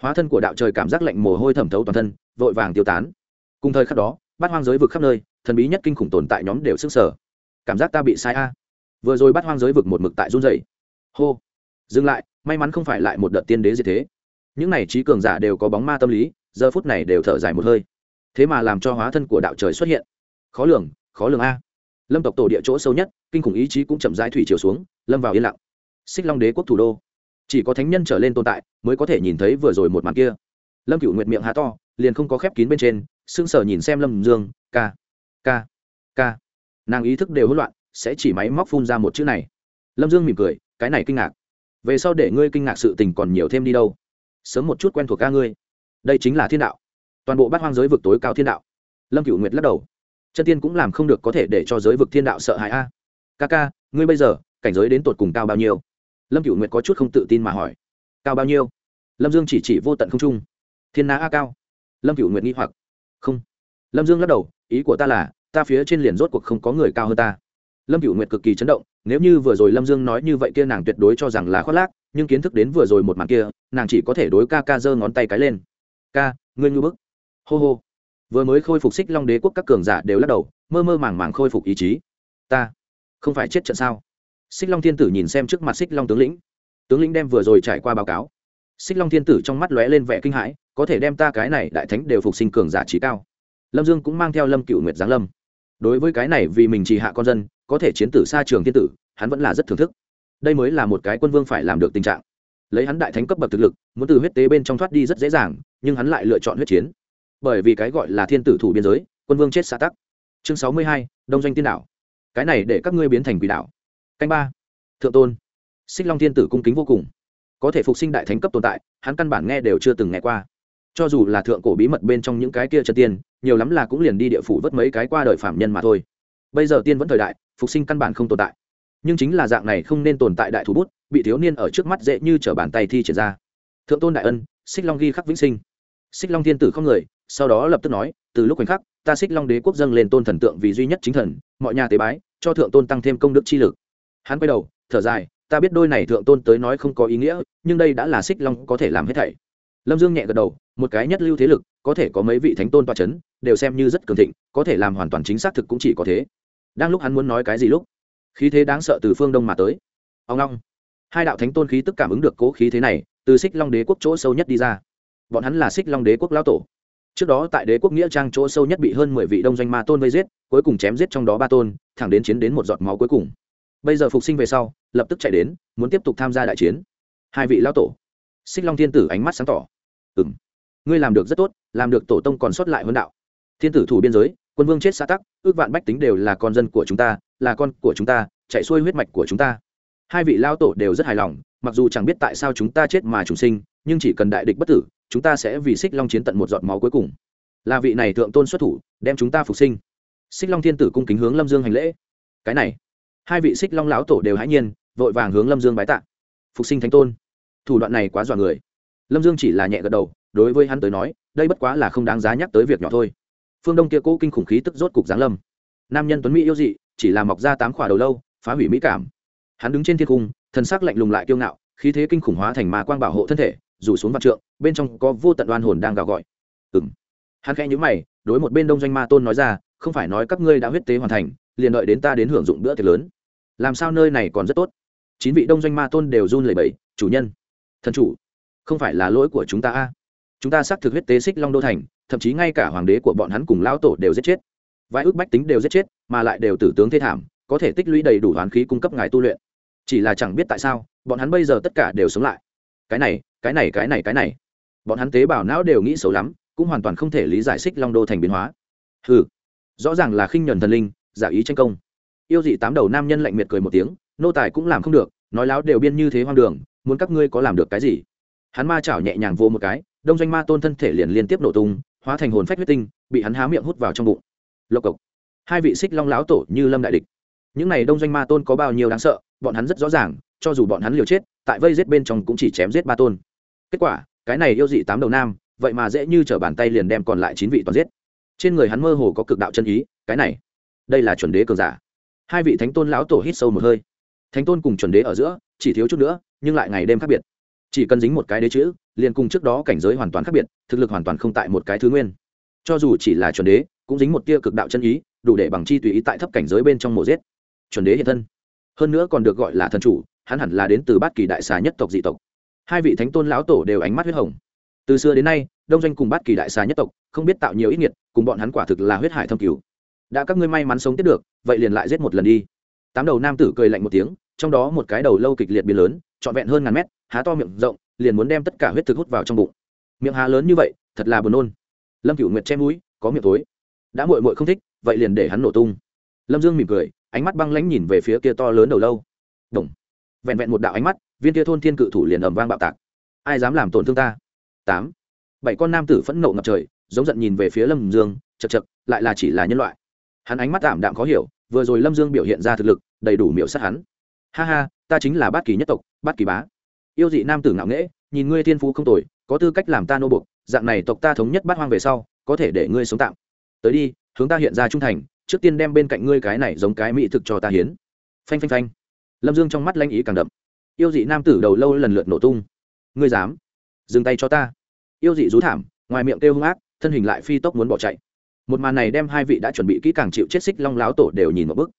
hóa thân của đạo trời cảm giác lạnh mồ hôi thẩm thấu toàn thân, vội vàng tiêu tán. Cùng thời khắc đó, bát hoang giới vực khắp nơi, thần bí nhất kinh khủng tồn tại nhóm đều sức sở cảm giác ta bị sai a. Vừa rồi bát hoang giới vực một mực tại run dày hô. Dừng lại, may mắn không phải lại một đợt tiên đế gì thế. Những này trí cường giả đều có bóng ma tâm lý, giờ phút này đều thở dài một hơi. Thế mà làm cho hóa thân của đạo trời xuất hiện khó lường khó lường a. Lâm tộc tổ địa chỗ sâu nhất, kinh khủng ý chí cũng chậm rãi thủy chiều xuống, lâm vào yên lặng. Xích long đế quốc thủ đô, chỉ có thánh nhân trở lên tồn tại mới có thể nhìn thấy vừa rồi một màn kia. Lâm cựu nguyệt miệng há to, liền không có khép kín bên trên sưng sờ nhìn xem lâm dương, ca ca ca. Nàng ý thức đều hỗn loạn, sẽ chỉ máy móc phun ra một chữ này. Lâm dương mỉm cười, cái này kinh ngạc. Về sau để ngươi kinh ngạc sự tình còn nhiều thêm đi đâu. Sớm một chút quen thuộc ca ngươi. Đây chính là thiên đạo. Toàn bộ bát hoang giới vực tối cao thiên đạo. Lâm cựu nguyệt lắc đầu chân tiên cũng làm không được có thể để cho giới vực thiên đạo sợ hãi a. Ca ca ngươi bây giờ, cảnh giới đến tột cùng cao bao nhiêu? Lâm cựu nguyệt có chút không tự tin mà hỏi. Cao bao nhiêu? Lâm dương chỉ chỉ vô tận không trung. Thiên na a cao. Lâm cựu nguyệt nghi hoặc. Không. Lâm dương lắc đầu, ý của ta là, ta phía trên liền rốt cuộc không có người cao hơn ta. Lâm cựu nguyệt cực kỳ chấn động, nếu như vừa rồi lâm dương nói như vậy kia nàng tuyệt đối cho rằng là khoác lác, nhưng kiến thức đến vừa rồi một màn kia, nàng chỉ có thể đối ca ca giơ ngón tay cái lên. Ca ngươi ngư bức. Hô hô vừa mới khôi phục xích long đế quốc các cường giả đều lắc đầu, mơ mơ màng màng khôi phục ý chí. Ta, không phải chết trận sao? Xích long thiên tử nhìn xem trước mặt xích long tướng lĩnh. Tướng lĩnh đem vừa rồi trải qua báo cáo. Xích long thiên tử trong mắt lóe lên vẻ kinh hãi, có thể đem ta cái này đại thánh đều phục sinh cường giả trí cao. Lâm dương cũng mang theo lâm cựu nguyệt giáng lâm. Đối với cái này vì mình trì hạ con dân, có thể chiến tử xa trường thiên tử, hắn vẫn là rất thưởng thức. Đây mới là một cái quân vương phải làm được tình trạng. Lấy hắn đại thánh cấp bậc thực lực, muốn từ huyết tế bên trong thoát đi rất dễ dàng, nhưng hắn lại lựa chọn huyết chiến bởi vì cái gọi là thiên tử thủ biên giới, quân vương chết xã tắc. Chương sáu mươi hai, đông doanh tiên đảo. Cái này để các ngươi biến thành quỷ đảo. Canh ba. Thượng tôn. Xích long thiên tử cung kính vô cùng. Có thể phục sinh đại thánh cấp tồn tại, hắn căn bản nghe đều chưa từng nghe qua. Cho dù là thượng cổ bí mật bên trong những cái kia chân tiên, nhiều lắm là cũng liền đi địa phủ vớt mấy cái qua đời phạm nhân mà thôi. Bây giờ tiên vẫn thời đại, phục sinh căn bản không tồn tại. Nhưng chính là dạng này không nên tồn tại đại thủ bút, bị thiếu niên ở trước mắt dễ như t r ở bàn tay thi triển ra. Thượng tôn đại ân, xích long ghi khắc vĩnh sinh. Xích long thiên tử không người sau đó lập tức nói, từ lúc khoảnh khắc, ta xích long đế quốc dâng lên tôn thần tượng vì duy nhất chính thần, mọi nhà tế bái, cho thượng tôn tăng thêm công đức chi lực. Hắn quay đầu, thở dài, ta biết đôi này thượng tôn tới nói không có ý nghĩa, nhưng đây đã là xích long có thể làm hết thảy. Lâm dương nhẹ gật đầu, một cái nhất lưu thế lực, có thể có mấy vị thánh tôn toa c h ấ n đều xem như rất cường thịnh, có thể làm hoàn toàn chính xác thực cũng chỉ có thế. Đang lúc hắn muốn nói cái gì lúc, khí thế đáng sợ từ phương đông mà tới. Ông long hai đạo thánh tôn khí tức cảm ứng được cố khí thế này, từ xích long đế quốc chỗ sâu nhất đi ra. Bọn hắn là xích long đế quốc lão tổ trước đó tại đế quốc nghĩa trang chỗ sâu nhất bị hơn mười vị đông doanh ma tôn vây giết, cuối cùng chém giết trong đó ba tôn, thẳng đến chiến đến một giọt máu cuối cùng. Bây giờ phục sinh về sau, lập tức chạy đến, muốn tiếp tục tham gia đại chiến. Hai vị lão tổ. Xích long thiên tử ánh mắt sáng tỏ. Ừ m ngươi làm được rất tốt, làm được tổ tông còn sót lại hơn đạo. Thiên tử thủ biên giới, quân vương chết xã tắc, ước vạn bách tính đều là con dân của chúng ta, là con của chúng ta, chạy xuôi huyết mạch của chúng ta. Hai vị lao tổ đều rất hài lòng, mặc dù chẳng biết tại sao chúng ta chết mà chúng sinh nhưng chỉ cần đại địch bất tử, chúng ta sẽ vì xích long chiến tận một giọt máu cuối cùng. Là vị này thượng tôn xuất thủ, đem chúng ta phục sinh. Xích long thiên tử cung kính hướng lâm dương hành lễ. Cái này, hai vị xích long lão tổ đều hãy nhiên, vội vàng hướng lâm dương bái tạ. Phục sinh thánh tôn. Thủ đoạn này quá dọa người. Lâm dương chỉ là nhẹ gật đầu, đối với hắn tới nói, đây bất quá là không đáng giá nhắc tới việc nhỏ thôi. Phương đông kia cố kinh khủng khí tức rốt cục giáng lâm. Nam nhân tuấn mỹ yêu dị, chỉ là mọc ra tám khỏa đầu lâu, phá hủy mỹ cảm. Hắn đứng trên thiên cung thân sắc lạnh lùng lại kiêu ngạo, khí thế kinh khủng hóa thành mà quang bảo hộ thân thể rủ xuống vạn trượng, bên trong có vô tận oan hồn đang gào gọi. Ừng hắn khẽ nhữ mày, đối một bên đông doanh ma tôn nói ra, không phải nói các ngươi đã huyết tế hoàn thành, liền đợi đến ta đến hưởng dụng bữa tiệc lớn. Làm sao nơi này còn rất tốt? Chín vị đông doanh ma tôn đều run lẩy bẩy, chủ nhân, thần chủ, không phải là lỗi của chúng ta a? Chúng ta xác thực huyết tế xích long đô thành, thậm chí ngay cả hoàng đế của bọn hắn cùng lão tổ đều giết chết. Vài ước bách tính đều giết chết, mà lại đều tử tướng thế thảm, có thể tích lũy đầy đủ hoán khí cung cấp ngài tu luyện. Chỉ là chẳng biết tại sao, bọn hắn bây giờ tất cả đều sống lại cái này cái này cái này cái này. Bọn hắn tế bào não đều nghĩ xấu lắm, cũng hoàn toàn không thể lý giải xích long đô thành biến hóa. Ừ rõ ràng là khinh nhuần thần linh, giả ý tranh công. Yêu dị tám đầu nam nhân lạnh miệt cười một tiếng, nô tài cũng làm không được, nói láo đều biên như thế hoang đường, muốn các ngươi có làm được cái gì? Hắn ma chảo nhẹ nhàng vô một cái, đông doanh ma tôn thân thể liền liên tiếp nổ tung, hóa thành hồn phách huyết tinh, bị hắn há miệng hút vào trong bụng. Lộc cộc. Hai vị xích long láo tổ như lâm đại địch. Những n à y đông doanh ma tôn có bao nhiêu đáng sợ, bọn hắn rất rõ ràng cho dù bọn hắn liều chết, tại vây giết bên trong cũng chỉ chém giết ba tôn. Kết quả, cái này yêu dị tám đầu nam, vậy mà dễ như t r ở bàn tay liền đem còn lại chín vị toàn giết. Trên người hắn mơ hồ có cực đạo chân ý, cái này, đây là chuẩn đế cường giả. Hai vị thánh tôn lão tổ hít sâu một hơi. Thánh tôn cùng chuẩn đế ở giữa, chỉ thiếu chút nữa, nhưng lại ngày đêm khác biệt. Chỉ cần dính một cái đế chữ, liền cùng trước đó cảnh giới hoàn toàn khác biệt, thực lực hoàn toàn không tại một cái thứ nguyên. Cho dù chỉ là chuẩn đế, cũng dính một tia cực đạo chân ý, đủ để bằng chi tùy ý tại thấp cảnh giới bên trong mổ giết. Chuẩn đế hiện thân. Hơn nữa còn được gọi là thần chủ hắn hẳn là đến từ bát kỳ đại xà nhất tộc dị tộc. Hai vị thánh tôn lão tổ đều ánh mắt huyết hồng. Từ xưa đến nay, đông doanh cùng bát kỳ đại xà nhất tộc không biết tạo nhiều ít nghiệt, cùng bọn hắn quả thực là huyết hải thâm cứu đã các ngươi may mắn sống tiếp được, vậy liền lại giết một lần đi. Tám đầu nam tử cười lạnh một tiếng, trong đó một cái đầu lâu kịch liệt biến lớn, trọn vẹn hơn ngàn mét, há to miệng rộng, liền muốn đem tất cả huyết thực hút vào trong bụng. Miệng há lớn như vậy, thật là buồn nôn. Lâm cửu nguyệt che mũi, có miệng tối đã muội muội không thích, vậy liền để hắn nổ tung. Lâm dương mỉm cười, ánh mắt băng lãnh nhìn về phía kia to lớn đầu lâu. Đồng vẹn vẹn một đạo ánh mắt, viên kia thôn thiên cự thủ liền ầm vang bạo tạc. Ai dám làm tổn thương ta? Tám. Bảy con nam tử phẫn nộ ngập trời, giống giận nhìn về phía lâm dương chật chật lại là chỉ là nhân loại. Hắn ánh mắt tạm đạm khó hiểu, vừa rồi lâm dương biểu hiện ra thực lực, đầy đủ miểu sát hắn. Ha ha, ta chính là bát kỳ nhất tộc, bát kỳ bá. Yêu dị nam tử ngạo nghễ, nhìn ngươi thiên phú không tồi, có tư cách làm ta nô bục dạng này tộc ta thống nhất bát hoang về sau, có thể để ngươi sống tạm. Tới đi, hướng ta hiện ra trung thành, trước tiên đem bên cạnh ngươi cái này giống cái mỹ thực cho ta hiến. Phanh phanh phanh lâm dương trong mắt lanh ý càng đậm. Yêu dị nam tử đầu lâu lần lượt nổ tung. Ngươi dám? Dừng tay cho ta. Yêu dị rú thảm, ngoài miệng kêu hung ác, thân hình lại phi tốc muốn bỏ chạy. Một màn này đem hai vị đã chuẩn bị kỹ càng chịu chết xích long láo tổ đều nhìn một bức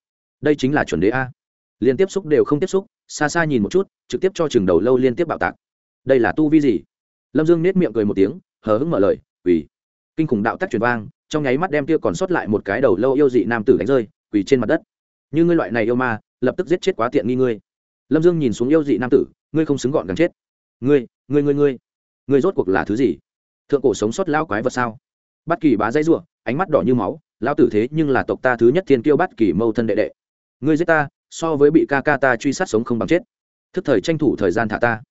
đây chính là chuẩn đế a. Liên tiếp xúc đều không tiếp xúc, xa xa nhìn một chút, trực tiếp cho chừng đầu lâu liên tiếp bạo tạc. Đây là tu vi gì? Lâm dương nết miệng cười một tiếng, hờ hững mở lời, quỳ. Kinh khủng đạo tắc truyền vang, trong nháy mắt đem kia còn sót lại một cái đầu lâu yêu dị nam tử đánh rơi, quỳ trên mặt đất. Như ngươi loại này yêu ma lập tức giết chết quá tiện nghi ngươi. Lâm dương nhìn xuống yêu dị nam tử, ngươi không xứng gọn gắn chết. Ngươi ngươi ngươi ngươi ngươi rốt cuộc là thứ gì? Thượng cổ sống sót lao quái vật sao? Bắt kỳ bá dãy r u ộ ánh mắt đỏ như máu, lao tử thế nhưng là tộc ta thứ nhất thiên kiêu bắt kỳ mâu thân đệ đệ. Ngươi giết ta, so với bị ca ca ta truy sát sống không bằng chết. Thức thời tranh thủ thời gian thả ta.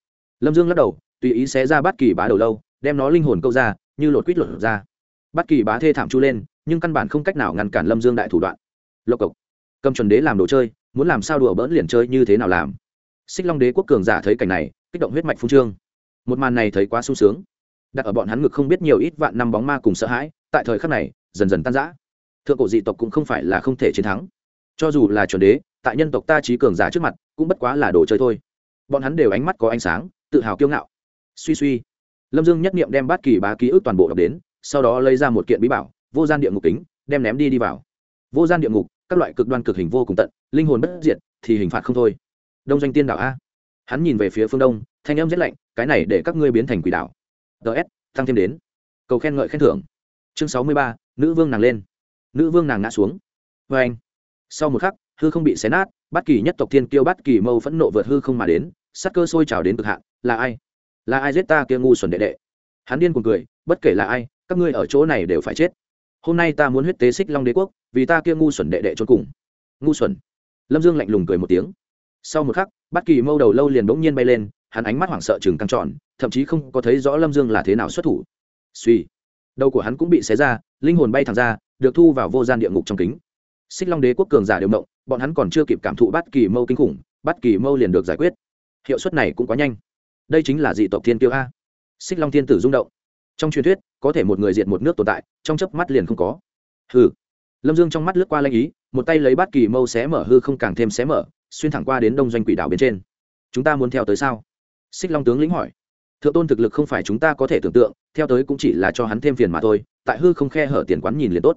Lâm dương lắc đầu, tùy ý xé ra bắt kỳ bá đầu lâu, đem nó linh hồn câu ra, như lột quýt lột ra. Bắt kỳ bá thê thảm chu lên, nhưng căn bản không cách nào ngăn cản lâm dương đại thủ đoạn. Lộc cộc. Cầm chuẩn đế làm đồ chơi muốn làm sao đùa bỡn liền chơi như thế nào làm? Xích long đế quốc cường giả thấy cảnh này, kích động huyết mạch phung trương. Một màn này thấy quá sung sướng. Đặt ở bọn hắn ngực không biết nhiều ít vạn năm bóng ma cùng sợ hãi, tại thời khắc này, dần dần tan rã. Thượng cổ dị tộc cũng không phải là không thể chiến thắng. Cho dù là chuẩn đế, tại nhân tộc ta trí cường giả trước mặt, cũng bất quá là đồ chơi thôi. Bọn hắn đều ánh mắt có ánh sáng, tự hào kiêu ngạo. Suy suy. Lâm dương nhất nghiệm đem bát kỳ bá ký ức toàn bộ đọc đến, sau đó lấy ra một kiện bí bảo, vô gian địa ngục kính, đem ném đi đi vào. Vô gian địa ngục các loại cực đoan cực hình vô cùng tận, linh hồn bất diệt, thì hình phạt không thôi. Đông doanh tiên đảo a. Hắn nhìn về phía phương đông, thanh âm rét lạnh, cái này để các ngươi biến thành quỷ đảo. Ts tăng thêm đến. Cầu khen ngợi khen thưởng. Chương sáu mươi ba, nữ vương nàng lên. Nữ vương nàng ngã xuống. Vê anh, sau một khắc, hư không bị xé nát, bất kỳ nhất tộc thiên kiêu, bất kỳ mâu phẫn nộ vượt hư không mà đến sắc cơ sôi trào đến cực hạn. Là ai? Là ai giết ta kia ngu xuẩn đệ đệ? Hắn điên cuồng cười, bất kể là ai, các ngươi ở chỗ này đều phải chết hôm nay ta muốn huyết tế xích long đế quốc vì ta kia ngu xuẩn đệ đệ trốn cùng ngu xuẩn lâm dương lạnh lùng cười một tiếng sau một khắc bát kỳ mâu đầu lâu liền bỗng nhiên bay lên hắn ánh mắt hoảng sợ chừng căng tròn thậm chí không có thấy rõ lâm dương là thế nào xuất thủ suy đầu của hắn cũng bị xé ra linh hồn bay thẳng ra được thu vào vô gian địa ngục trong kính xích long đế quốc cường giả đều mộng bọn hắn còn chưa kịp cảm thụ bất kỳ mâu kinh khủng bất kỳ mâu liền được giải quyết hiệu suất này cũng quá nhanh đây chính là dị tộc thiên tiêu a xích long thiên tử rung động trong truyền thuyết, có thể một người diệt một nước tồn tại, trong chớp mắt liền không có. Hừ. Lâm dương trong mắt lướt qua lanh ý, một tay lấy bát kỳ mâu xé mở hư không càng thêm xé mở, xuyên thẳng qua đến đông doanh quỷ đảo bên trên. Chúng ta muốn theo tới sao? Xích long tướng lĩnh hỏi. Thượng tôn thực lực không phải chúng ta có thể tưởng tượng, theo tới cũng chỉ là cho hắn thêm phiền mà thôi, tại hư không khe hở tiền quán nhìn liền tốt.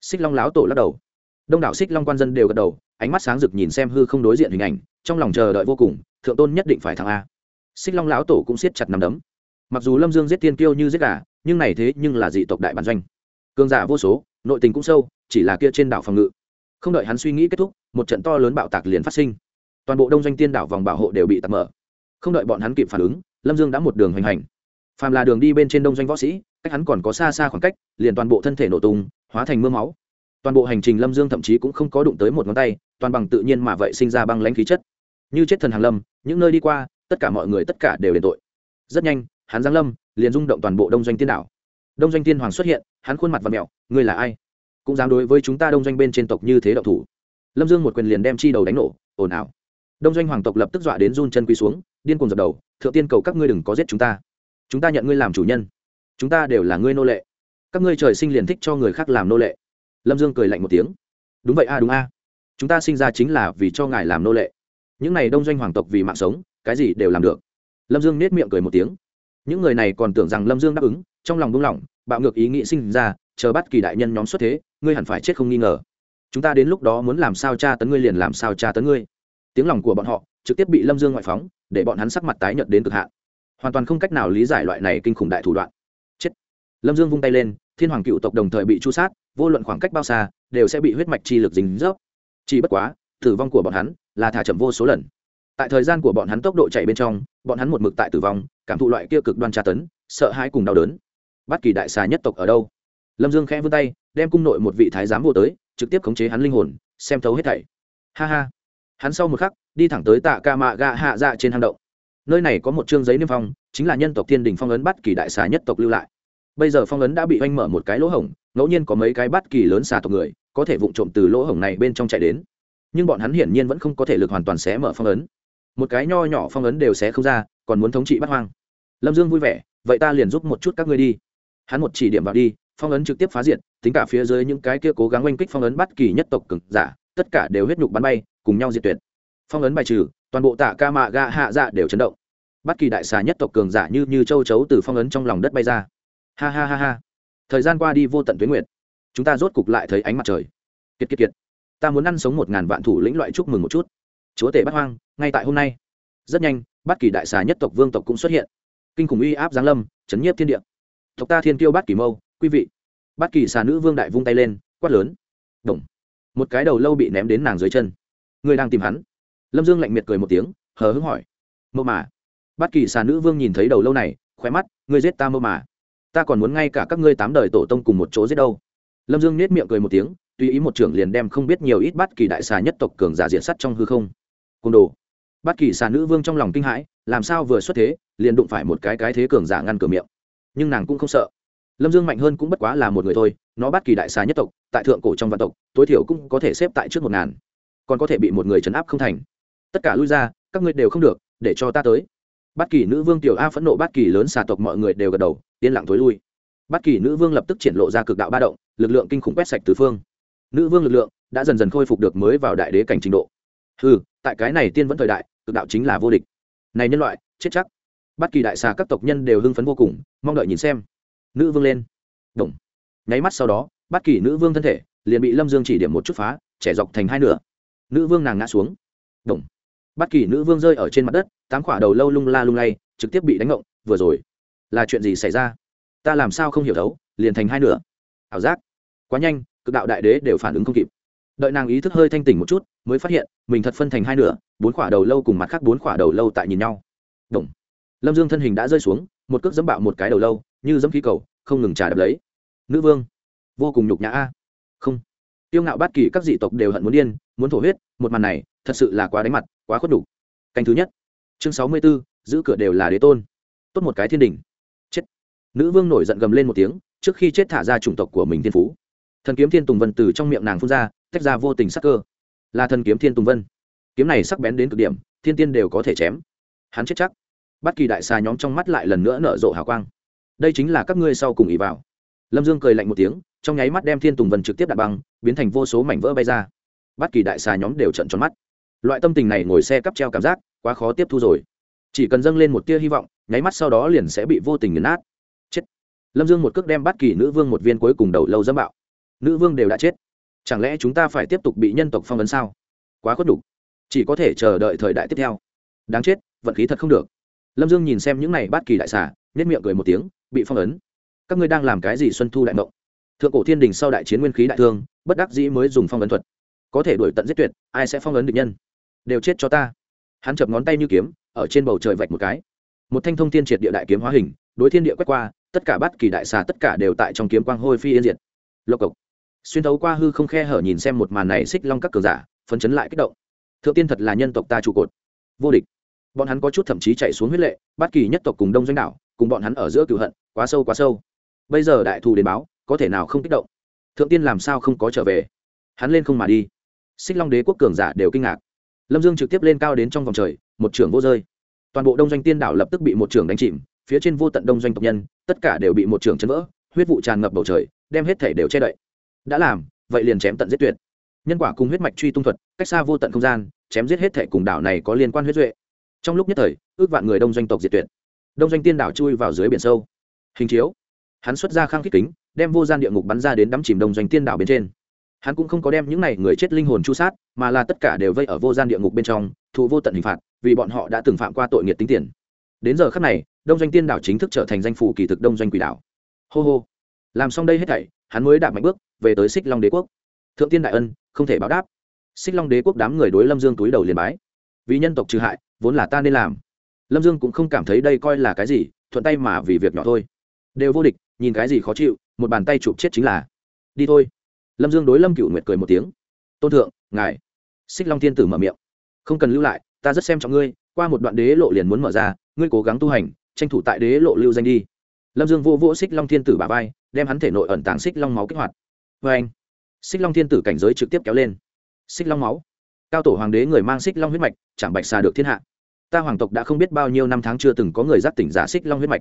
Xích long láo tổ lắc đầu. Đông đảo xích long quan dân đều gật đầu, ánh mắt sáng rực nhìn xem hư không đối diện hình ảnh, trong lòng chờ đợi vô cùng, thượng tôn nhất định phải thắng a. Xích long lão tổ cũng siết chặt nằm đấm mặc dù lâm dương giết tiên kiêu như giết gà, nhưng này thế nhưng là dị tộc đại bản doanh. Cương giả vô số, nội tình cũng sâu, chỉ là kia trên đảo phòng ngự. Không đợi hắn suy nghĩ kết thúc, một trận to lớn bạo tạc liền phát sinh. Toàn bộ đông doanh tiên đảo vòng bảo hộ đều bị tạc mở. Không đợi bọn hắn kịp phản ứng, lâm dương đã một đường hoành hành. Phàm là đường đi bên trên đông doanh võ sĩ, cách hắn còn có xa xa khoảng cách, liền toàn bộ thân thể nổ tung, hóa thành mưa máu. Toàn bộ hành trình lâm dương thậm chí cũng không có đụng tới một ngón tay, toàn bằng tự nhiên mà vậy sinh ra băng lãnh khí chất. Như chết thần hàng lâm, những nơi đi qua, tất cả mọi người tất cả đều đền tội. Rất nhanh hắn giáng lâm, liền rung động toàn bộ đông doanh tiên đảo. Đông doanh tiên hoàng xuất hiện, hắn khuôn mặt và mẹo, ngươi là ai? Cũng dám đối với chúng ta đông doanh bên trên tộc như thế đậu thủ? Lâm dương một quyền liền đem chi đầu đánh nổ, ồn ào. Đông doanh hoàng tộc lập tức dọa đến run chân quỳ xuống, điên cùng dập đầu, thượng tiên cầu các ngươi đừng có giết chúng ta. Chúng ta nhận ngươi làm chủ nhân. Chúng ta đều là ngươi nô lệ. Các ngươi trời sinh liền thích cho người khác làm nô lệ. Lâm dương cười lạnh một tiếng, đúng vậy a, đúng a. Chúng ta sinh ra chính là vì cho ngài làm nô lệ. Những n à y đông doanh hoàng tộc vì mạng sống, cái gì đều làm được. Lâm dương nết miệng cười một tiếng những người này còn tưởng rằng lâm dương đáp ứng, trong lòng buông lỏng, bạo ngược ý nghĩ sinh ra, chờ bắt kỳ đại nhân nhóm xuất thế, ngươi hẳn phải chết không nghi ngờ. Chúng ta đến lúc đó muốn làm sao tra tấn ngươi liền làm sao tra tấn ngươi. Tiếng lòng của bọn họ trực tiếp bị lâm dương ngoại phóng, để bọn hắn sắc mặt tái nhợt đến cực hạn. Hoàn toàn không cách nào lý giải loại này kinh khủng đại thủ đoạn. Chết. Lâm dương vung tay lên, thiên hoàng cựu tộc đồng thời bị chu sát, vô luận khoảng cách bao xa, đều sẽ bị huyết mạch chi lực dính dốc chỉ bất quá, tử vong của bọn hắn là thả chậm vô số lần tại thời gian của bọn hắn tốc độ chạy bên trong, bọn hắn một mực tại tử vong, cảm thụ loại kia cực đoan tra tấn, sợ hãi cùng đau đớn. Bất kỳ đại xà nhất tộc ở đâu? Lâm dương khẽ vươn tay, đem cung nội một vị thái giám vô tới, trực tiếp khống chế hắn linh hồn, xem thấu hết thảy. Ha ha. Hắn sau một khắc, đi thẳng tới tạ ca mạ gạ hạ dạ trên hang động. Nơi này có một chương giấy niêm phong, chính là nhân tộc thiên đình phong ấn bắt kỳ đại xà nhất tộc lưu lại. Bây giờ phong ấn đã bị oanh mở một cái lỗ hổng, ngẫu nhiên có mấy cái bắt kỳ lớn xà tộc người, có thể vụng trộm từ lỗ hổng này bên trong chạy đến. Nhưng bọn hắn hiển nhiên vẫn không có thể lực hoàn toàn xé mở phong ấn một cái nho nhỏ phong ấn đều sẽ không ra còn muốn thống trị bắt hoang. Lâm dương vui vẻ vậy ta liền giúp một chút các ngươi đi. Hắn một chỉ điểm vào đi phong ấn trực tiếp phá diện, tính cả phía dưới những cái kia cố gắng oanh kích phong ấn bắt kỳ nhất tộc cực giả tất cả đều huyết nhục bắn bay cùng nhau diệt tuyệt. Phong ấn bài trừ toàn bộ tạ ca mạ gạ hạ dạ đều chấn động. Bất kỳ đại xà nhất tộc cường giả như như châu chấu từ phong ấn trong lòng đất bay ra. Ha ha ha ha. Thời gian qua đi vô tận tuyến nguyệt. Chúng ta rốt cục lại thấy ánh mặt trời. Kiệt kiệt kiệt. Ta muốn ăn sống một ngàn vạn thủ lĩnh loại chúc mừng một chút chúa tể bắt hoang, ngay tại hôm nay. Rất nhanh, Bát kỳ đại xà nhất tộc vương tộc cũng xuất hiện. Kinh khủng uy áp giáng lâm, chấn nhiếp thiên địa. Tộc ta thiên kiêu bát kỳ mâu, quý vị. Bát kỳ xà nữ vương đại vung tay lên, quát lớn. Đồng. Một cái đầu lâu bị ném đến nàng dưới chân. Người đang tìm hắn. Lâm dương lạnh miệt cười một tiếng, hờ hững hỏi. Mơ mà. Bát kỳ xà nữ vương nhìn thấy đầu lâu này, khóe mắt, ngươi giết ta mơ mà. Ta còn muốn ngay cả các ngươi tám đời tổ tông cùng một chỗ giết đâu. Lâm dương nết miệng cười một tiếng, tùy ý một trưởng liền đem không biết nhiều ít bát kỳ đại xà nhất tộc cường giả diện sắt trong hư không côn đồ. Bất kỳ xà nữ vương trong lòng kinh hãi, làm sao vừa xuất thế, liền đụng phải một cái cái thế cường giả ngăn cửa miệng. Nhưng nàng cũng không sợ. Lâm dương mạnh hơn cũng bất quá là một người thôi, nó bất kỳ đại xà nhất tộc, tại thượng cổ trong vạn tộc, tối thiểu cũng có thể xếp tại trước một ngàn. Còn có thể bị một người chấn áp không thành. Tất cả lui ra, các ngươi đều không được, để cho ta tới. Bất kỳ nữ vương tiểu a phẫn nộ bất kỳ lớn xà tộc mọi người đều gật đầu, yên lặng tối lui. Bất kỳ nữ vương lập tức triển lộ ra cực đạo ba động, lực lượng kinh khủng quét sạch tứ phương. Nữ vương lực lượng đã dần dần khôi phục được mới vào đại đế cảnh trình độ. Ừ tại cái này tiên vẫn thời đại, cực đạo chính là vô địch. Này nhân loại, chết chắc. Bất kỳ đại xà các tộc nhân đều hưng phấn vô cùng, mong đợi nhìn xem. Nữ vương lên. Đồng nháy mắt sau đó, bất kỳ nữ vương thân thể liền bị lâm dương chỉ điểm một chút phá, trẻ dọc thành hai nửa. Nữ vương nàng ngã xuống. Đồng bất kỳ nữ vương rơi ở trên mặt đất, tám quả đầu lâu lung la lung lay, trực tiếp bị đánh ngộng, vừa rồi. Là chuyện gì xảy ra? Ta làm sao không hiểu thấu, liền thành hai nửa. Ảo giác. Quá nhanh, cực đạo đại đế đều phản ứng không kịp đợi nàng ý thức hơi thanh tỉnh một chút, mới phát hiện, mình thật phân thành hai nửa, bốn quả đầu lâu cùng mặt khác bốn quả đầu lâu tại nhìn nhau. Đồng. lâm dương thân hình đã rơi xuống, một cước dẫm bạo một cái đầu lâu, như dẫm khí cầu, không ngừng trả đập lấy. Nữ vương, vô cùng nhục nhã a. Không. Tiêu ngạo bát kỳ các dị tộc đều hận muốn điên, muốn thổ huyết, một màn này, thật sự là quá đánh mặt, quá khuất đủ. Canh thứ nhất. Chương sáu mươi b ố giữ cửa đều là đế tôn. Tốt một cái thiên đình chết. Nữ vương nổi giận gầm lên một tiếng, trước khi chết thả ra chủng tộc của mình thiên phú thần kiếm thiên tùng vân từ trong miệng nàng phun ra, tách ra vô tình sắc cơ. Là thần kiếm thiên tùng vân. Kiếm này sắc bén đến cực điểm, thiên tiên đều có thể chém. Hắn chết chắc. Bất kỳ đại xà nhóm trong mắt lại lần nữa nở rộ hào quang. Đây chính là các ngươi sau cùng ý vào. Lâm dương cười lạnh một tiếng, trong nháy mắt đem thiên tùng vân trực tiếp đặt băng, biến thành vô số mảnh vỡ bay ra. Bất kỳ đại xà nhóm đều trận tròn mắt. Loại tâm tình này ngồi xe cắp treo cảm giác, quá khó tiếp thu rồi. Chỉ cần dâng lên một tia hy vọng, nháy mắt sau đó liền sẽ bị vô tình nghiền nát. Chết. Lâm dương một cước đem bắt kỳ nữ vương một viên cuối cùng đầu lâu dâm bạo nữ vương đều đã chết. Chẳng lẽ chúng ta phải tiếp tục bị nhân tộc phong ấn sao? Quá khuất đục chỉ có thể chờ đợi thời đại tiếp theo. Đáng chết, vận khí thật không được. Lâm dương nhìn xem những này bát kỳ đại xà nhất miệng cười một tiếng, bị phong ấn. Các ngươi đang làm cái gì xuân thu đại mộng? Thượng cổ thiên đình sau đại chiến nguyên khí đại thương, bất đắc dĩ mới dùng phong ấn thuật. Có thể đuổi tận giết tuyệt, ai sẽ phong ấn được nhân? Đều chết cho ta. Hắn chập ngón tay như kiếm, ở trên bầu trời vạch một cái. Một thanh thông thiên triệt địa đại kiếm hóa hình, đối thiên địa quét qua, tất cả bát kỳ đại xà tất cả đều tại trong kiếm quang hôi phi yên diệt. Lộc cộc xuyên thấu qua hư không khe hở nhìn xem một màn này xích long các cường giả, phấn chấn lại kích động. Thượng tiên thật là nhân tộc ta trụ cột. Vô địch. Bọn hắn có chút thậm chí chạy xuống huyết lệ bát kỳ nhất tộc cùng đông doanh đảo, cùng bọn hắn ở giữa cựu hận, quá sâu quá sâu. Bây giờ đại thù đến báo, có thể nào không kích động? Thượng tiên làm sao không có trở về? Hắn lên không mà đi. Xích long đế quốc cường giả đều kinh ngạc. Lâm dương trực tiếp lên cao đến trong vòng trời, một trưởng vô rơi. Toàn bộ đông doanh tiên đảo lập tức bị một trưởng đánh chìm, phía trên vô tận đông doanh tộc nhân, tất cả đều bị một trưởng chấn vỡ, huyết vụ tràn ngập bầu trời, đem hết thể đều che đậy đã làm, vậy liền chém tận giết tuyệt. Nhân quả cùng huyết mạch truy tung thuật, cách xa vô tận không gian, chém giết hết thể cùng đảo này có liên quan huyết duệ. Trong lúc nhất thời, ước vạn người đông doanh tộc diệt tuyệt. Đông doanh tiên đảo chui vào dưới biển sâu. Hình chiếu. Hắn xuất ra khang kích kính, đem vô gian địa ngục bắn ra đến đắm chìm đông doanh tiên đảo bên trên. Hắn cũng không có đem những này người chết linh hồn chu sát, mà là tất cả đều vây ở vô gian địa ngục bên trong thụ vô tận hình phạt, vì bọn họ đã từng phạm qua tội nghiệt tính tiền. Đến giờ khắc này, đông doanh tiên đảo chính thức trở thành danh phủ kỳ thực đông doanh quỷ đảo. Hô hô. Làm xong đây hết thảy hắn mới đạp mạnh bước, về tới xích long đế quốc. Thượng tiên đại ân, không thể báo đáp. Xích long đế quốc đám người đối lâm dương túi đầu liền bái. Vì nhân tộc trừ hại, vốn là ta nên làm. Lâm dương cũng không cảm thấy đây coi là cái gì, thuận tay mà vì việc nhỏ thôi. Đều vô địch, nhìn cái gì khó chịu, một bàn tay chụp chết chính là. Đi thôi. Lâm dương đối lâm cựu nguyệt cười một tiếng. Tôn thượng, ngài. Xích long thiên tử mở miệng. Không cần lưu lại, ta rất xem trọng ngươi, qua một đoạn đế lộ liền muốn mở ra, ngươi cố gắng tu hành, tranh thủ tại đế lộ lưu danh đi lâm dương vô vỗ xích long thiên tử bà vai, đem hắn thể nội ẩn tàng xích long máu kích hoạt. Vê anh, xích long thiên tử cảnh giới trực tiếp kéo lên. Xích long máu. Cao tổ hoàng đế người mang xích long huyết mạch, chẳng bạch xà được thiên hạ. Ta hoàng tộc đã không biết bao nhiêu năm tháng chưa từng có người giáp tỉnh giả xích long huyết mạch.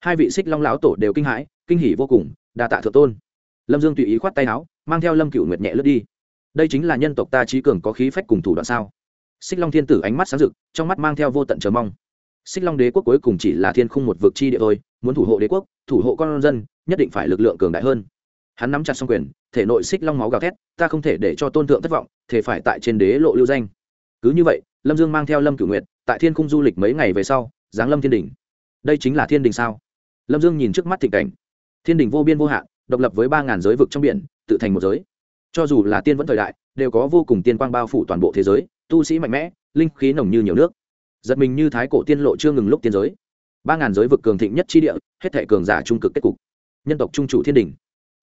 Hai vị xích long lão tổ đều kinh hãi, kinh hỉ vô cùng, đa tạ thượng tôn. Lâm dương tùy ý khoát tay áo, mang theo lâm cựu nguyệt nhẹ lướt đi. Đây chính là nhân tộc ta trí cường có khí phách cùng thủ đoạn sao? Xích long thiên tử ánh mắt sáng rực, trong mắt mang theo vô tận chờ mong. Xích long đế quốc cuối cùng chỉ là thiên khung một vực chi địa thôi muốn thủ hộ đế quốc, thủ hộ con dân, nhất định phải lực lượng cường đại hơn. Hắn nắm chặt xong quyền, thể nội xích long máu gào thét, ta không thể để cho tôn thượng thất vọng, thể phải tại trên đế lộ lưu danh. Cứ như vậy, lâm dương mang theo lâm cửu nguyệt, tại thiên khung du lịch mấy ngày về sau, giáng lâm thiên đình. Đây chính là thiên đình sao? Lâm dương nhìn trước mắt thịnh cảnh. Thiên đình vô biên vô hạn, độc lập với ba ngàn giới vực trong biển, tự thành một giới. Cho dù là tiên vẫn thời đại, đều có vô cùng tiên quang bao phủ toàn bộ thế giới, tu sĩ mạnh mẽ, linh khí nồng như nhiều nước. Giật mình như thái cổ tiên lộ chưa ngừng lúc tiên giới ba ngàn giới vực cường thịnh nhất chi địa, hết thệ cường giả trung cực kết cục. Nhân tộc trung chủ thiên đình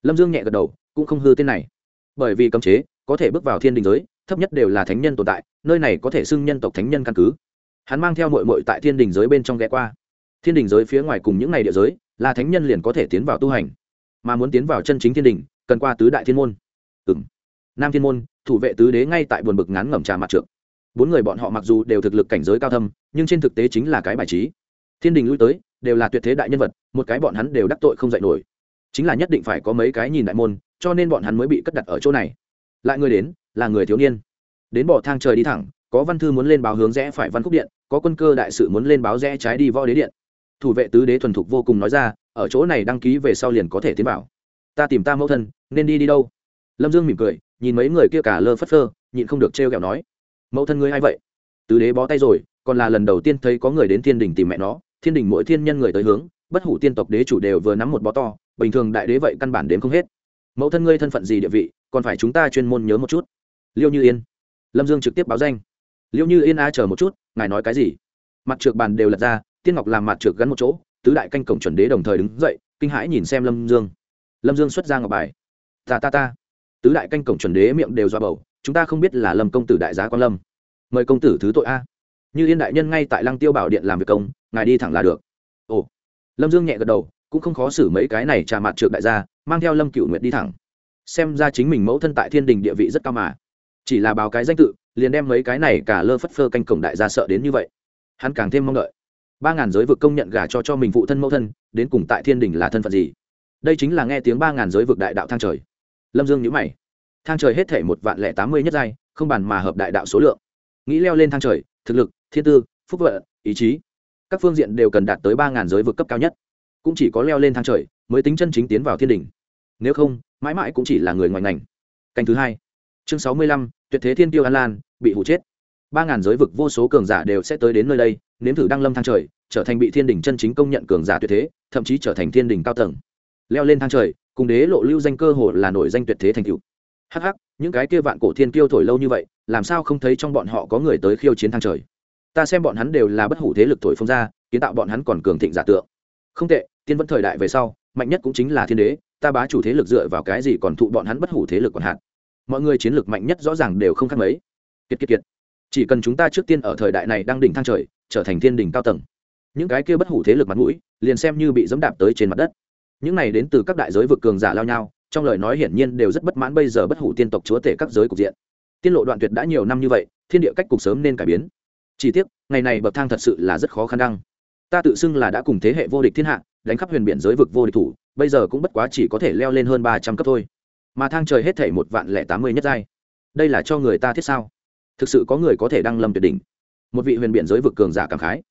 lâm dương nhẹ gật đầu, cũng không hư tên này. Bởi vì cấm chế, có thể bước vào thiên đình giới, thấp nhất đều là thánh nhân tồn tại, nơi này có thể xưng nhân tộc thánh nhân căn cứ. Hắn mang theo mội mội tại thiên đình giới bên trong ghé qua. Thiên đình giới phía ngoài cùng những ngày địa giới, là thánh nhân liền có thể tiến vào tu hành. Mà muốn tiến vào chân chính thiên đình cần qua tứ đại thiên môn. Ừ m nam thiên môn, thủ vệ tứ đế ngay tại buồn bực ngắn ngẩm trà mặt trượng. Bốn người bọn họ mặc dù đều thực lực cảnh giới cao thâm, nhưng trên thực tế chính là cái bài trí thiên đình lui tới, đều là tuyệt thế đại nhân vật, một cái bọn hắn đều đắc tội không dạy nổi. Chính là nhất định phải có mấy cái nhìn đại môn, cho nên bọn hắn mới bị cất đặt ở chỗ này. Lại người đến, là người thiếu niên. Đến bỏ thang trời đi thẳng, có văn thư muốn lên báo hướng rẽ phải văn khúc điện, có quân cơ đại sự muốn lên báo rẽ trái đi võ đế điện. Thủ vệ tứ đế thuần thục vô cùng nói ra, ở chỗ này đăng ký về sau liền có thể tiến bảo. ta tìm ta mẫu thân, nên đi đi đâu? Lâm dương mỉm cười, nhìn mấy người kia cả lơ phất phơ, nhịn không được trêu ghẹo nói. Mẫu thân ngươi hay vậy? Tứ đế bó tay rồi, còn là lần đầu tiên thấy có người đến thiên đình tìm mẹ nó thiên đình mỗi thiên nhân người tới hướng, bất hủ tiên tộc đế chủ đều vừa nắm một bó to, bình thường đại đế vậy căn bản đến không hết. Mẫu thân ngươi thân phận gì địa vị, còn phải chúng ta chuyên môn nhớ một chút. Liêu như yên. Lâm dương trực tiếp báo danh. Liêu như yên a chờ một chút, ngài nói cái gì? Mặt trượt bàn đều lật ra, tiên ngọc làm mặt trượt gắn một chỗ, tứ đại canh cổng chuẩn đế đồng thời đứng dậy, kinh hãi nhìn xem lâm dương. Lâm dương xuất ra ngọc bài. Ta ta ta. Tứ đại canh cổng chuẩn đế miệng đều do bầu, chúng ta không biết là lâm công tử đại giá quan lâm. Mời công tử thứ tội a như yên đại nhân ngay tại lăng tiêu bảo điện làm việc công, ngài đi thẳng là được. Ồ. Lâm dương nhẹ gật đầu, cũng không khó xử mấy cái này trà mặt trượt đại gia, mang theo lâm cựu nguyệt đi thẳng. Xem ra chính mình mẫu thân tại thiên đình địa vị rất cao mà. Chỉ là báo cái danh tự, liền đem mấy cái này cả lơ phất phơ canh cổng đại gia sợ đến như vậy. Hắn càng thêm mong đợi. Ba ngàn giới vực công nhận gả cho cho mình phụ thân mẫu thân, đến cùng tại thiên đình là thân phận gì? Đây chính là nghe tiếng ba ngàn giới vực đại đạo thang trời. Lâm dương nhữ mày. Thang trời hết thể một vạn lẻ tám mươi nhất giai, không bàn mà hợp đại đạo số lượng. Nghĩ leo lên thang trời, thực lực thiên tư, phúc vận ý chí. Các phương diện đều cần đạt tới ba ngàn giới vực cấp cao nhất. Cũng chỉ có leo lên thang trời mới tính chân chính tiến vào thiên đình nếu không, mãi mãi cũng chỉ là người ngoài ngành. Canh thứ hai. Chương sáu mươi lăm, tuyệt thế thiên tiêu an lan, bị hụ chết. Ba ngàn giới vực vô số cường giả đều sẽ tới đến nơi đây, nếm thử đăng lâm thang trời, trở thành bị thiên đình chân chính công nhận cường giả tuyệt thế, thậm chí trở thành thiên đình cao tầng. Leo lên thang trời, cùng đế lộ lưu danh cơ hồ là nổi danh tuyệt thế thành cựu hh những cái kia vạn cổ thiên kiêu thổi lâu như vậy, làm sao không thấy trong bọn họ có người tới khiêu chiến thang trời? Ta xem bọn hắn đều là bất hủ thế lực thổi phông ra, kiến tạo bọn hắn còn cường thịnh giả tượng. Không tệ, tiên vẫn thời đại về sau, mạnh nhất cũng chính là thiên đế, ta bá chủ thế lực dựa vào cái gì còn thụ bọn hắn bất hủ thế lực còn hạn mọi người chiến lược mạnh nhất rõ ràng đều không khác mấy. Kiệt kiệt kiệt. Chỉ cần chúng ta trước tiên ở thời đại này đang đỉnh thang trời, trở thành thiên đỉnh cao tầng. Những cái kia bất hủ thế lực mặt mũi, liền xem như bị dẫm đạp tới trên mặt đất. Những này đến từ các đại giới vực cường giả lao nhau, trong lời nói hiển nhiên đều rất bất mãn bây giờ bất hủ tiên tộc chúa tể các giới cục diện. Tiên lộ đoạn tuyệt đã nhiều năm như vậy, thiên địa cách cục sớm nên cải biến chỉ tiếc, ngày này bậc thang thật sự là rất khó khăn đăng. Ta tự xưng là đã cùng thế hệ vô địch thiên hạ, đánh khắp huyền biển giới vực vô địch thủ, bây giờ cũng bất quá chỉ có thể leo lên hơn ba trăm cấp thôi. Mà thang trời hết thể một vạn lẻ tám mươi nhất giai. Đây là cho người ta thiết sao? Thực sự có người có thể đăng lâm tuyệt đỉnh. Một vị huyền biển giới vực cường giả cảm khái.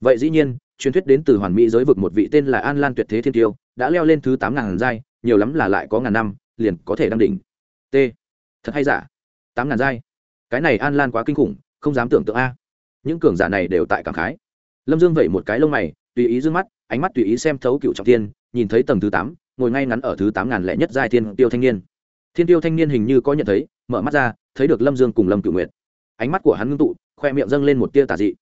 Vậy dĩ nhiên, truyền thuyết đến từ hoàn mỹ giới vực một vị tên là an lan tuyệt thế thiên tiêu, đã leo lên thứ tám ngàn giai, nhiều lắm là lại có ngàn năm, liền có thể đăng đỉnh. T. Thật hay giả? Tám ngàn giai? Cái này an lan quá kinh khủng, không dám tưởng tượng a những cường giả này đều tại cảm khái. Lâm dương vẩy một cái lông mày, tùy ý d mắt, ánh mắt tùy ý xem thấu cựu trọng tiên nhìn thấy tầng thứ tám, ngồi ngay ngắn ở thứ tám ngàn lẻ nhất giai thiên tiêu thanh niên. Thiên tiêu thanh niên hình như có nhận thấy, mở mắt ra, thấy được lâm dương cùng lâm cựu nguyệt. Ánh mắt của hắn ngưng tụ, khoe miệng dâng lên một tia tà dị.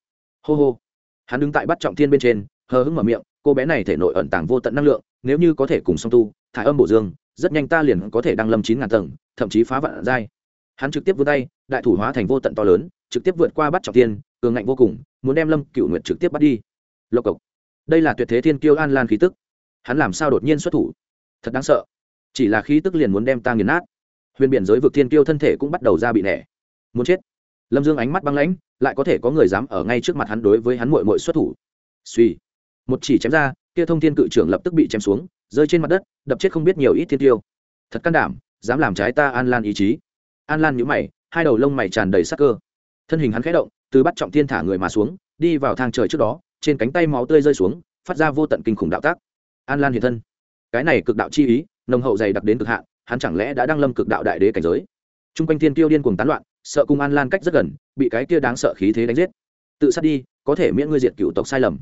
Hô hô. Hắn đứng tại bắt trọng thiên bên trên, hờ hững mở miệng, cô bé này thể nội ẩn tàng vô tận năng lượng, nếu như có thể cùng song tu, thải âm bổ dương, rất nhanh ta liền có thể đăng lâm chín ngàn tầng, thậm chí phá vạn giai. Hắn trực tiếp vươn tay, đại thủ hóa thành vô tận to lớn, trực tiếp vượt qua bắt trọng thiên cường ngạnh vô cùng, muốn đem lâm cựu nguyệt trực tiếp bắt đi. Lộc cộc. Đây là tuyệt thế thiên kiêu an lan khí tức. Hắn làm sao đột nhiên xuất thủ? Thật đáng sợ. Chỉ là khí tức liền muốn đem ta nghiền nát. Huyền biển giới vực thiên kiêu thân thể cũng bắt đầu ra bị nẻ. Muốn chết. Lâm dương ánh mắt băng lãnh, lại có thể có người dám ở ngay trước mặt hắn đối với hắn mội mội xuất thủ. Suy. Một chỉ chém ra, kia thông thiên cự trưởng lập tức bị chém xuống, rơi trên mặt đất, đập chết không biết nhiều ít thiên tiêu thật can đảm, dám làm trái ta an lan ý chí. An lan nhíu mày, hai đầu lông mày tràn đầy sắc cơ. Thân hình hắn khẽ động từ bắt trọng thiên thả người mà xuống, đi vào thang trời trước đó, trên cánh tay máu tươi rơi xuống, phát ra vô tận kinh khủng đạo tác. An lan hiện thân. Cái này cực đạo chi ý, nồng hậu dày đặc đến cực hạn, hắn chẳng lẽ đã đang lâm cực đạo đại đế cảnh giới? T r u n g quanh thiên tiêu điên cuồng tán loạn, sợ cung an lan cách rất gần, bị cái kia đáng sợ khí thế đánh giết. Tự sát đi, có thể miễn ngươi diệt cựu tộc sai lầm.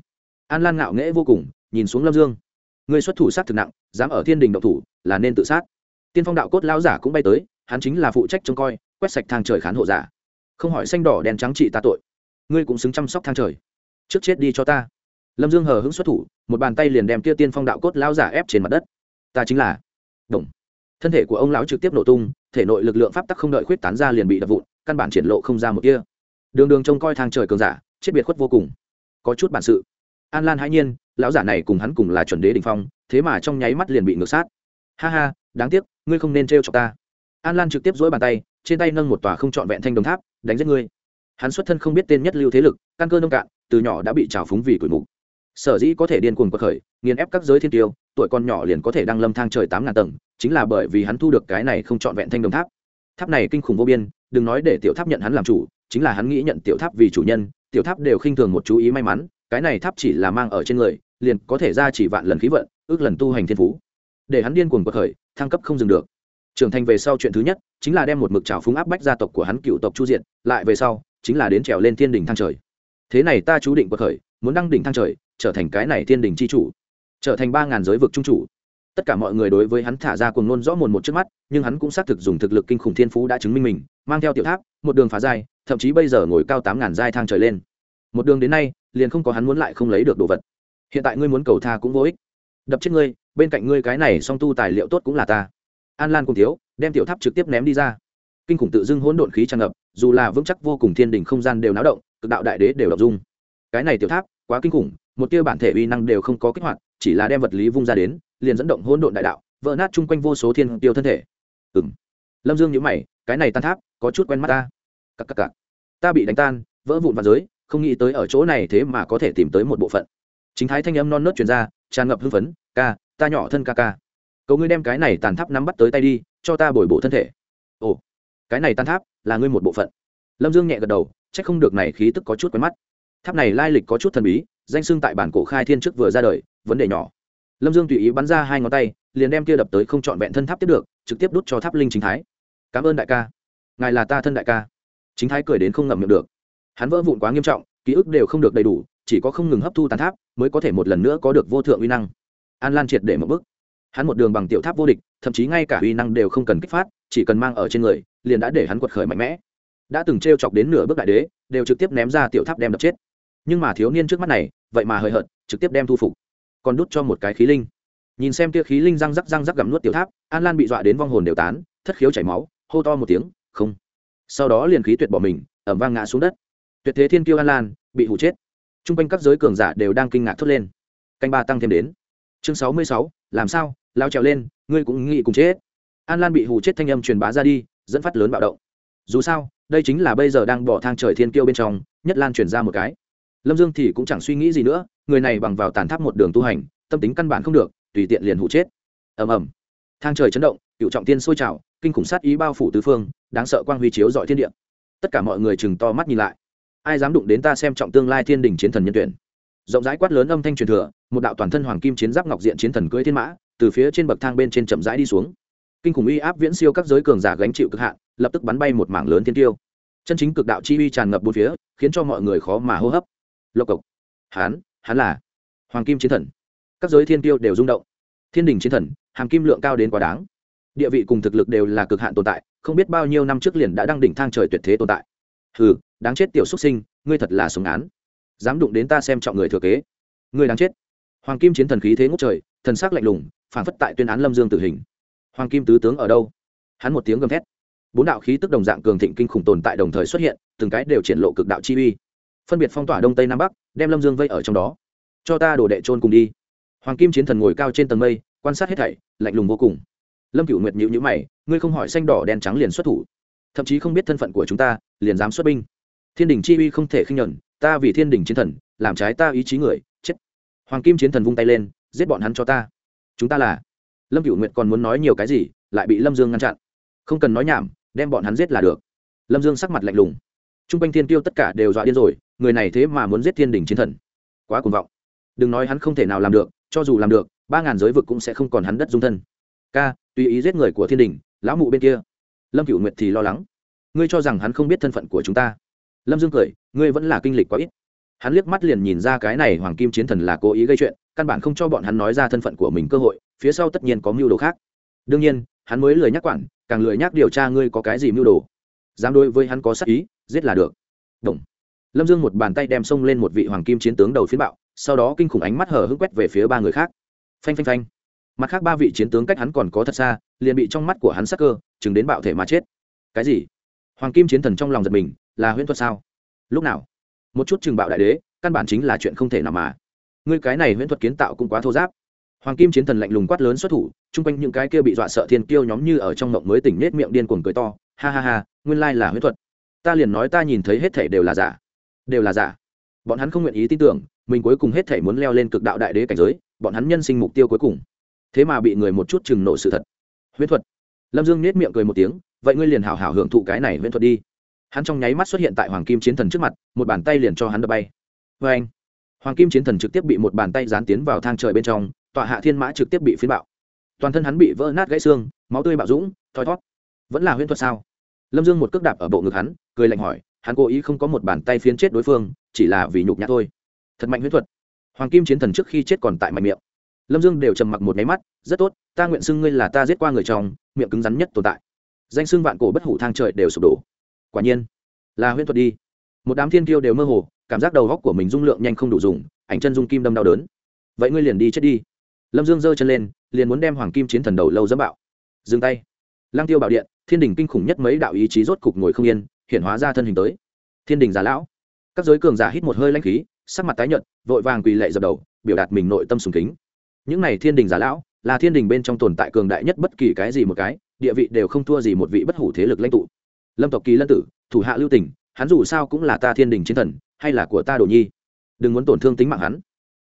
An lan ngạo nghễ vô cùng, nhìn xuống lâm dương. Ngươi xuất thủ sát thực nặng, dám ở thiên đình độc thủ, là nên tự sát. Tiên phong đạo cốt lao giả cũng bay tới, hắn chính là phụ trách trông coi, quét sạch thang trời khán hộ giả không hỏi xanh đỏ đen trắng trị ta tội. Ngươi cũng xứng chăm sóc thang trời. Trước chết đi cho ta. Lâm dương hờ hững xuất thủ, một bàn tay liền đem kia tiên phong đạo cốt lao giả ép trên mặt đất. Ta chính là. Đồng thân thể của ông lão trực tiếp nổ tung, thể nội lực lượng pháp tắc không đợi khuyết tán ra liền bị đập vụn, căn bản triển lộ không ra một kia đường đường trông coi thang trời cường giả, chết biệt khuất vô cùng. Có chút bản sự. An lan hãi nhiên, lão giả này cùng hắn cùng là chuẩn đế đình phong, thế mà trong nháy mắt liền bị ngược sát. Ha ha, đáng tiếc, ngươi không nên trêu chọc ta an lan trực tiếp dỗi bàn tay, trên tay nâng một tòa không trọn vẹn thanh đồng tháp, đánh giết ngươi. Hắn xuất thân không biết tên nhất lưu thế lực, căn cơ nông cạn, từ nhỏ đã bị trào phúng vì tuổi mục. Sở dĩ có thể điên cuồng quật khởi, nghiền ép các giới thiên tiêu, tuổi con nhỏ liền có thể đăng lâm thang trời tám ngàn tầng, chính là bởi vì hắn thu được cái này không trọn vẹn thanh đồng tháp. Tháp này kinh khủng vô biên, đừng nói để tiểu tháp nhận hắn làm chủ, chính là hắn nghĩ nhận tiểu tháp vì chủ nhân, tiểu tháp đều khinh thường một chú ý may mắn, cái này tháp chỉ là mang ở trên người, liền có thể ra chỉ vạn lần khí vận, ước lần tu hành thiên phú. Để hắn điên cuồng quật khởi, thăng cấp không dừng được trưởng thành về sau chuyện thứ nhất chính là đem một mực trào phúng áp bách gia tộc của hắn cựu tộc chu diện lại về sau chính là đến trèo lên thiên đỉnh thang trời. Thế này ta chú định bậc khởi, muốn đăng đỉnh thang trời, trở thành cái này thiên đình c h i chủ, trở thành ba ngàn giới vực trung chủ. Tất cả mọi người đối với hắn thả ra cùng nôn rõ mồn một trước mắt, nhưng hắn cũng xác thực dùng thực lực kinh khủng thiên phú đã chứng minh mình, mang theo tiểu tháp, một đường phá dài thậm chí bây giờ ngồi cao tám ngàn giai thang trời lên. Một đường đến nay, liền không có hắn muốn lại không lấy được đồ vật. Hiện tại ngươi muốn cầu tha cũng vô ích. Đập chết ngươi, bên cạnh ngươi cái này song tu tài liệu tốt cũng là ta an lan cùng thiếu, đem tiểu tháp trực tiếp ném đi ra. Kinh khủng tự dưng hỗn độn khí tràn ngập, dù là vững chắc vô cùng thiên đình không gian đều náo động, cực đạo đại đế đều đọc dung. Cái này tiểu tháp, quá kinh khủng, một tia bản thể uy năng đều không có kích hoạt, chỉ là đem vật lý vung ra đến, liền dẫn động hỗn độn đại đạo, vỡ nát chung quanh vô số thiên tiêu thân thể. Ừng lâm dương nhữ mày, cái này tan tháp, có chút quen mắt ta. Cặp cặp cặp ta bị đánh tan, vỡ vụn vào giới, không nghĩ tới ở chỗ này thế mà có thể tìm tới một bộ phận. Chính thái thanh âm non nớt truyền ra, tràn ngập hưng phấn, ca, ta nhỏ thân ca ca cầu ngươi đem cái này tàn tháp nắm bắt tới tay đi, cho ta bồi bổ thân thể. Ồ, cái này tàn tháp là ngươi một bộ phận. Lâm dương nhẹ gật đầu c h ắ c không được này khí tức có chút quen mắt. Tháp này lai lịch có chút thần bí, danh xưng tại bản cổ khai thiên trước vừa ra đời, vấn đề nhỏ. Lâm dương tùy ý bắn ra hai ngón tay, liền đem kia đập tới không trọn vẹn thân tháp tiếp được, trực tiếp đút cho tháp linh chính thái. Cảm ơn đại ca. Ngài là ta thân đại ca. Chính thái cười đến không ngậm miệng được. Hắn vỡ vụn quá nghiêm trọng, ký ức đều không được đầy đủ, chỉ có không ngừng hấp thu tàn tháp, mới có thể một lần nữa có được vô thượng uy năng. An lan triệt để một bức hắn một đường bằng tiểu tháp vô địch, thậm chí ngay cả uy năng đều không cần kích phát, chỉ cần mang ở trên người, liền đã để hắn quật khởi mạnh mẽ. Đã từng t r e o chọc đến nửa bước đại đế, đều trực tiếp ném ra tiểu tháp đem đập chết. Nhưng mà thiếu niên trước mắt này, vậy mà hời hợt, trực tiếp đem thu phục. Còn đút cho một cái khí linh. Nhìn xem tia khí linh răng rắc răng rắc gặm nuốt tiểu tháp, an lan bị dọa đến vong hồn đều tán, thất khiếu chảy máu, hô to một tiếng, không. Sau đó liền khí tuyệt bỏ mình, ẩm vang ngã xuống đất. Tuyệt thế thiên kiêu an lan, bị hụ chết. T r u n g quanh các giới cường giả đều đang kinh ngạc thốt lên. Canh ba tăng thêm đến. Chương sáu mươi sáu làm sao? Lao trèo lên, ngươi cũng nghĩ cùng chết. An lan bị hù chết thanh âm truyền bá ra đi, dẫn phát lớn bạo động. Dù sao, đây chính là bây giờ đang bỏ thang trời thiên kiêu bên trong, nhất lan truyền ra một cái. Lâm dương thì cũng chẳng suy nghĩ gì nữa, người này bằng vào tàn tháp một đường tu hành, tâm tính căn bản không được, tùy tiện liền hụ chết. Ầm ầm. Thang trời chấn động, cựu trọng tiên sôi trào, kinh khủng sát ý bao phủ tứ phương, đáng sợ quang huy chiếu dọi thiên địa. Tất cả mọi người chừng to mắt nhìn lại. Ai dám đụng đến ta xem trọng tương lai thiên đình chiến thần nhân tuyển? Rộng rãi quát lớn âm thanh truyền thừa, một đạo toàn thân hoàng kim chiến giáp ngọc diện chiến thần cưỡi thiên mã, từ phía trên bậc thang bên trên chậm rãi đi xuống. Kinh khủng uy áp viễn siêu các giới cường giả gánh chịu cực hạn, lập tức bắn bay một mảng lớn thiên tiêu. Chân chính cực đạo chi uy tràn ngập bốn phía, khiến cho mọi người khó mà hô hấp. Lộc cộc. Hán hán là hoàng kim chiến thần. Các giới thiên tiêu đều rung động. Thiên đình chiến thần, hàm kim lượng cao đến quá đáng. Địa vị cùng thực lực đều là cực hạn tồn tại, không biết bao nhiêu năm trước liền đã đang đỉnh thang trời tuyệt thế tồn tại. Hừ, đáng chết tiểu xuất sinh, ngươi thật là sống án dám đụng đến ta xem trọng người thừa kế. Ngươi đáng chết. Hoàng kim chiến thần khí thế ngốc trời, thần sắc lạnh lùng phản phất tại tuyên án lâm dương tử hình. Hoàng kim tứ tướng ở đâu? Hắn một tiếng gầm thét. Bốn đạo khí tức đồng dạng cường thịnh kinh khủng tồn tại đồng thời xuất hiện, từng cái đều triển lộ cực đạo chi uy. Phân biệt phong tỏa đông tây nam bắc, đem lâm dương vây ở trong đó. Cho ta đổ đệ trôn cùng đi. Hoàng kim chiến thần ngồi cao trên tầng mây, quan sát hết thảy, lạnh lùng vô cùng. Lâm cựu nguyệt nhữ nhữ mày, ngươi không hỏi xanh đỏ đen trắng liền xuất thủ. Thậm chí không biết thân phận của chúng ta, liền dám xuất binh. Thiên đình chi uy không thể khinh nhuận ta vì thiên đình chiến thần, làm trái ta ý chí người, chết. Hoàng kim chiến thần vung tay lên, giết bọn hắn cho ta. Chúng ta là. Lâm cựu nguyện còn muốn nói nhiều cái gì, lại bị lâm dương ngăn chặn. Không cần nói nhảm, đem bọn hắn giết là được. Lâm dương sắc mặt lạnh lùng. T r u n g quanh thiên tiêu tất cả đều dọa điên rồi, người này thế mà muốn giết thiên đình chiến thần. Quá cuồng vọng. Đừng nói hắn không thể nào làm được, cho dù làm được, ba ngàn giới vực cũng sẽ không còn hắn đất dung thân. Ca, tùy ý giết người của thiên đình, lão mụ bên kia. Lâm cựu nguyệt thì lo lắng. Ngươi cho rằng hắn không biết thân phận của chúng ta lâm dương cười, ngươi vẫn là kinh lịch quá ít. Hắn liếc mắt liền nhìn ra cái này hoàng kim chiến thần là cố ý gây chuyện, căn bản không cho bọn hắn nói ra thân phận của mình cơ hội, phía sau tất nhiên có mưu đồ khác. Đương nhiên, hắn mới lười nhắc quản, càng lười nhắc điều tra ngươi có cái gì mưu đồ. Dám đối với hắn có sắc ý, giết là được. Động. lâm dương một bàn tay đem xông lên một vị hoàng kim chiến tướng đầu phiến bạo, sau đó kinh khủng ánh mắt hở hững quét về phía ba người khác. Phanh phanh phanh. Mặt khác ba vị chiến tướng cách hắn còn có thật xa, liền bị trong mắt của hắn sắc cơ, chừng đến bạo thể mà chết. Cái gì? Hoàng kim chiến thần trong lòng giật mình là huyễn thuật sao? Lúc nào? Một chút Trường bạo đại đế, căn bản chính là chuyện không thể nào mà. Ngươi cái này huyễn thuật kiến tạo cũng quá thô giáp. Hoàng kim chiến thần lạnh lùng quát lớn xuất thủ, chung quanh những cái kia bị dọa sợ thiên kiêu nhóm như ở trong mộng mới tỉnh nết miệng điên cuồng cười to, ha ha ha, nguyên lai là huyễn thuật. Ta liền nói ta nhìn thấy hết thể đều là giả. Đều là giả? Bọn hắn không nguyện ý tin tưởng, mình cuối cùng hết thể muốn leo lên cực đạo đại đế cảnh giới, bọn hắn nhân sinh mục tiêu cuối cùng. Thế mà bị người một chút chừng nộ sự thật. Huyễn thuật? Lâm dương nết miệng cười một tiếng, vậy ngươi liền hảo hảo hưởng thụ cái này huyễn thuật đi hắn trong nháy mắt xuất hiện tại hoàng kim chiến thần trước mặt, một bàn tay liền cho hắn đập bay. Vê anh, hoàng kim chiến thần trực tiếp bị một bàn tay dán tiến vào thang trời bên trong, tọa hạ thiên mã trực tiếp bị phiến bạo. Toàn thân hắn bị vỡ nát gãy xương, máu tươi bạo dũng, thoi thót vẫn là huyễn thuật sao? Lâm dương một cước đạp ở bộ ngực hắn, cười lạnh hỏi, hắn cố ý không có một bàn tay phiến chết đối phương, chỉ là vì nhục nhã thôi. Thật mạnh huyễn thuật. Hoàng kim chiến thần trước khi chết còn tại mạnh miệng. Lâm dương đều trầm mặc một nháy mắt, rất tốt, ta nguyện xưng ngươi là ta giết qua người chồng miệng cứng rắn nhất tồn tại. Danh xưng vạn cổ bất hủ thang trời đều sụp đổ quả nhiên, là huyễn thuật đi. Một đám thiên kiêu đều mơ hồ, cảm giác đầu góc của mình dung lượng nhanh không đủ dùng, ảnh chân dung kim đâm đau đớn. Vậy ngươi liền đi chết đi. Lâm dương giơ chân lên, liền muốn đem hoàng kim chiến thần đầu lâu dẫm bạo. Dừng tay. Lang tiêu bảo điện, thiên đình kinh khủng nhất mấy đạo ý chí rốt cục ngồi không yên, hiện hóa ra thân hình tới. Thiên đình già lão. Các giới cường giả hít một hơi lanh khí, sắc mặt tái nhợt, vội vàng quỳ lệ dập đầu, biểu đạt mình nội tâm sùng kính. Những này thiên đình già lão, là thiên đình bên trong tồn tại cường đại nhất bất kỳ cái gì một cái, địa vị đều không thua gì một vị bất hủ thế lực lãnh tụ lâm tộc kỳ lân tử, thủ hạ lưu tỉnh hắn dù sao cũng là ta thiên đình chiến thần, hay là của ta đồ nhi. Đừng muốn tổn thương tính mạng hắn.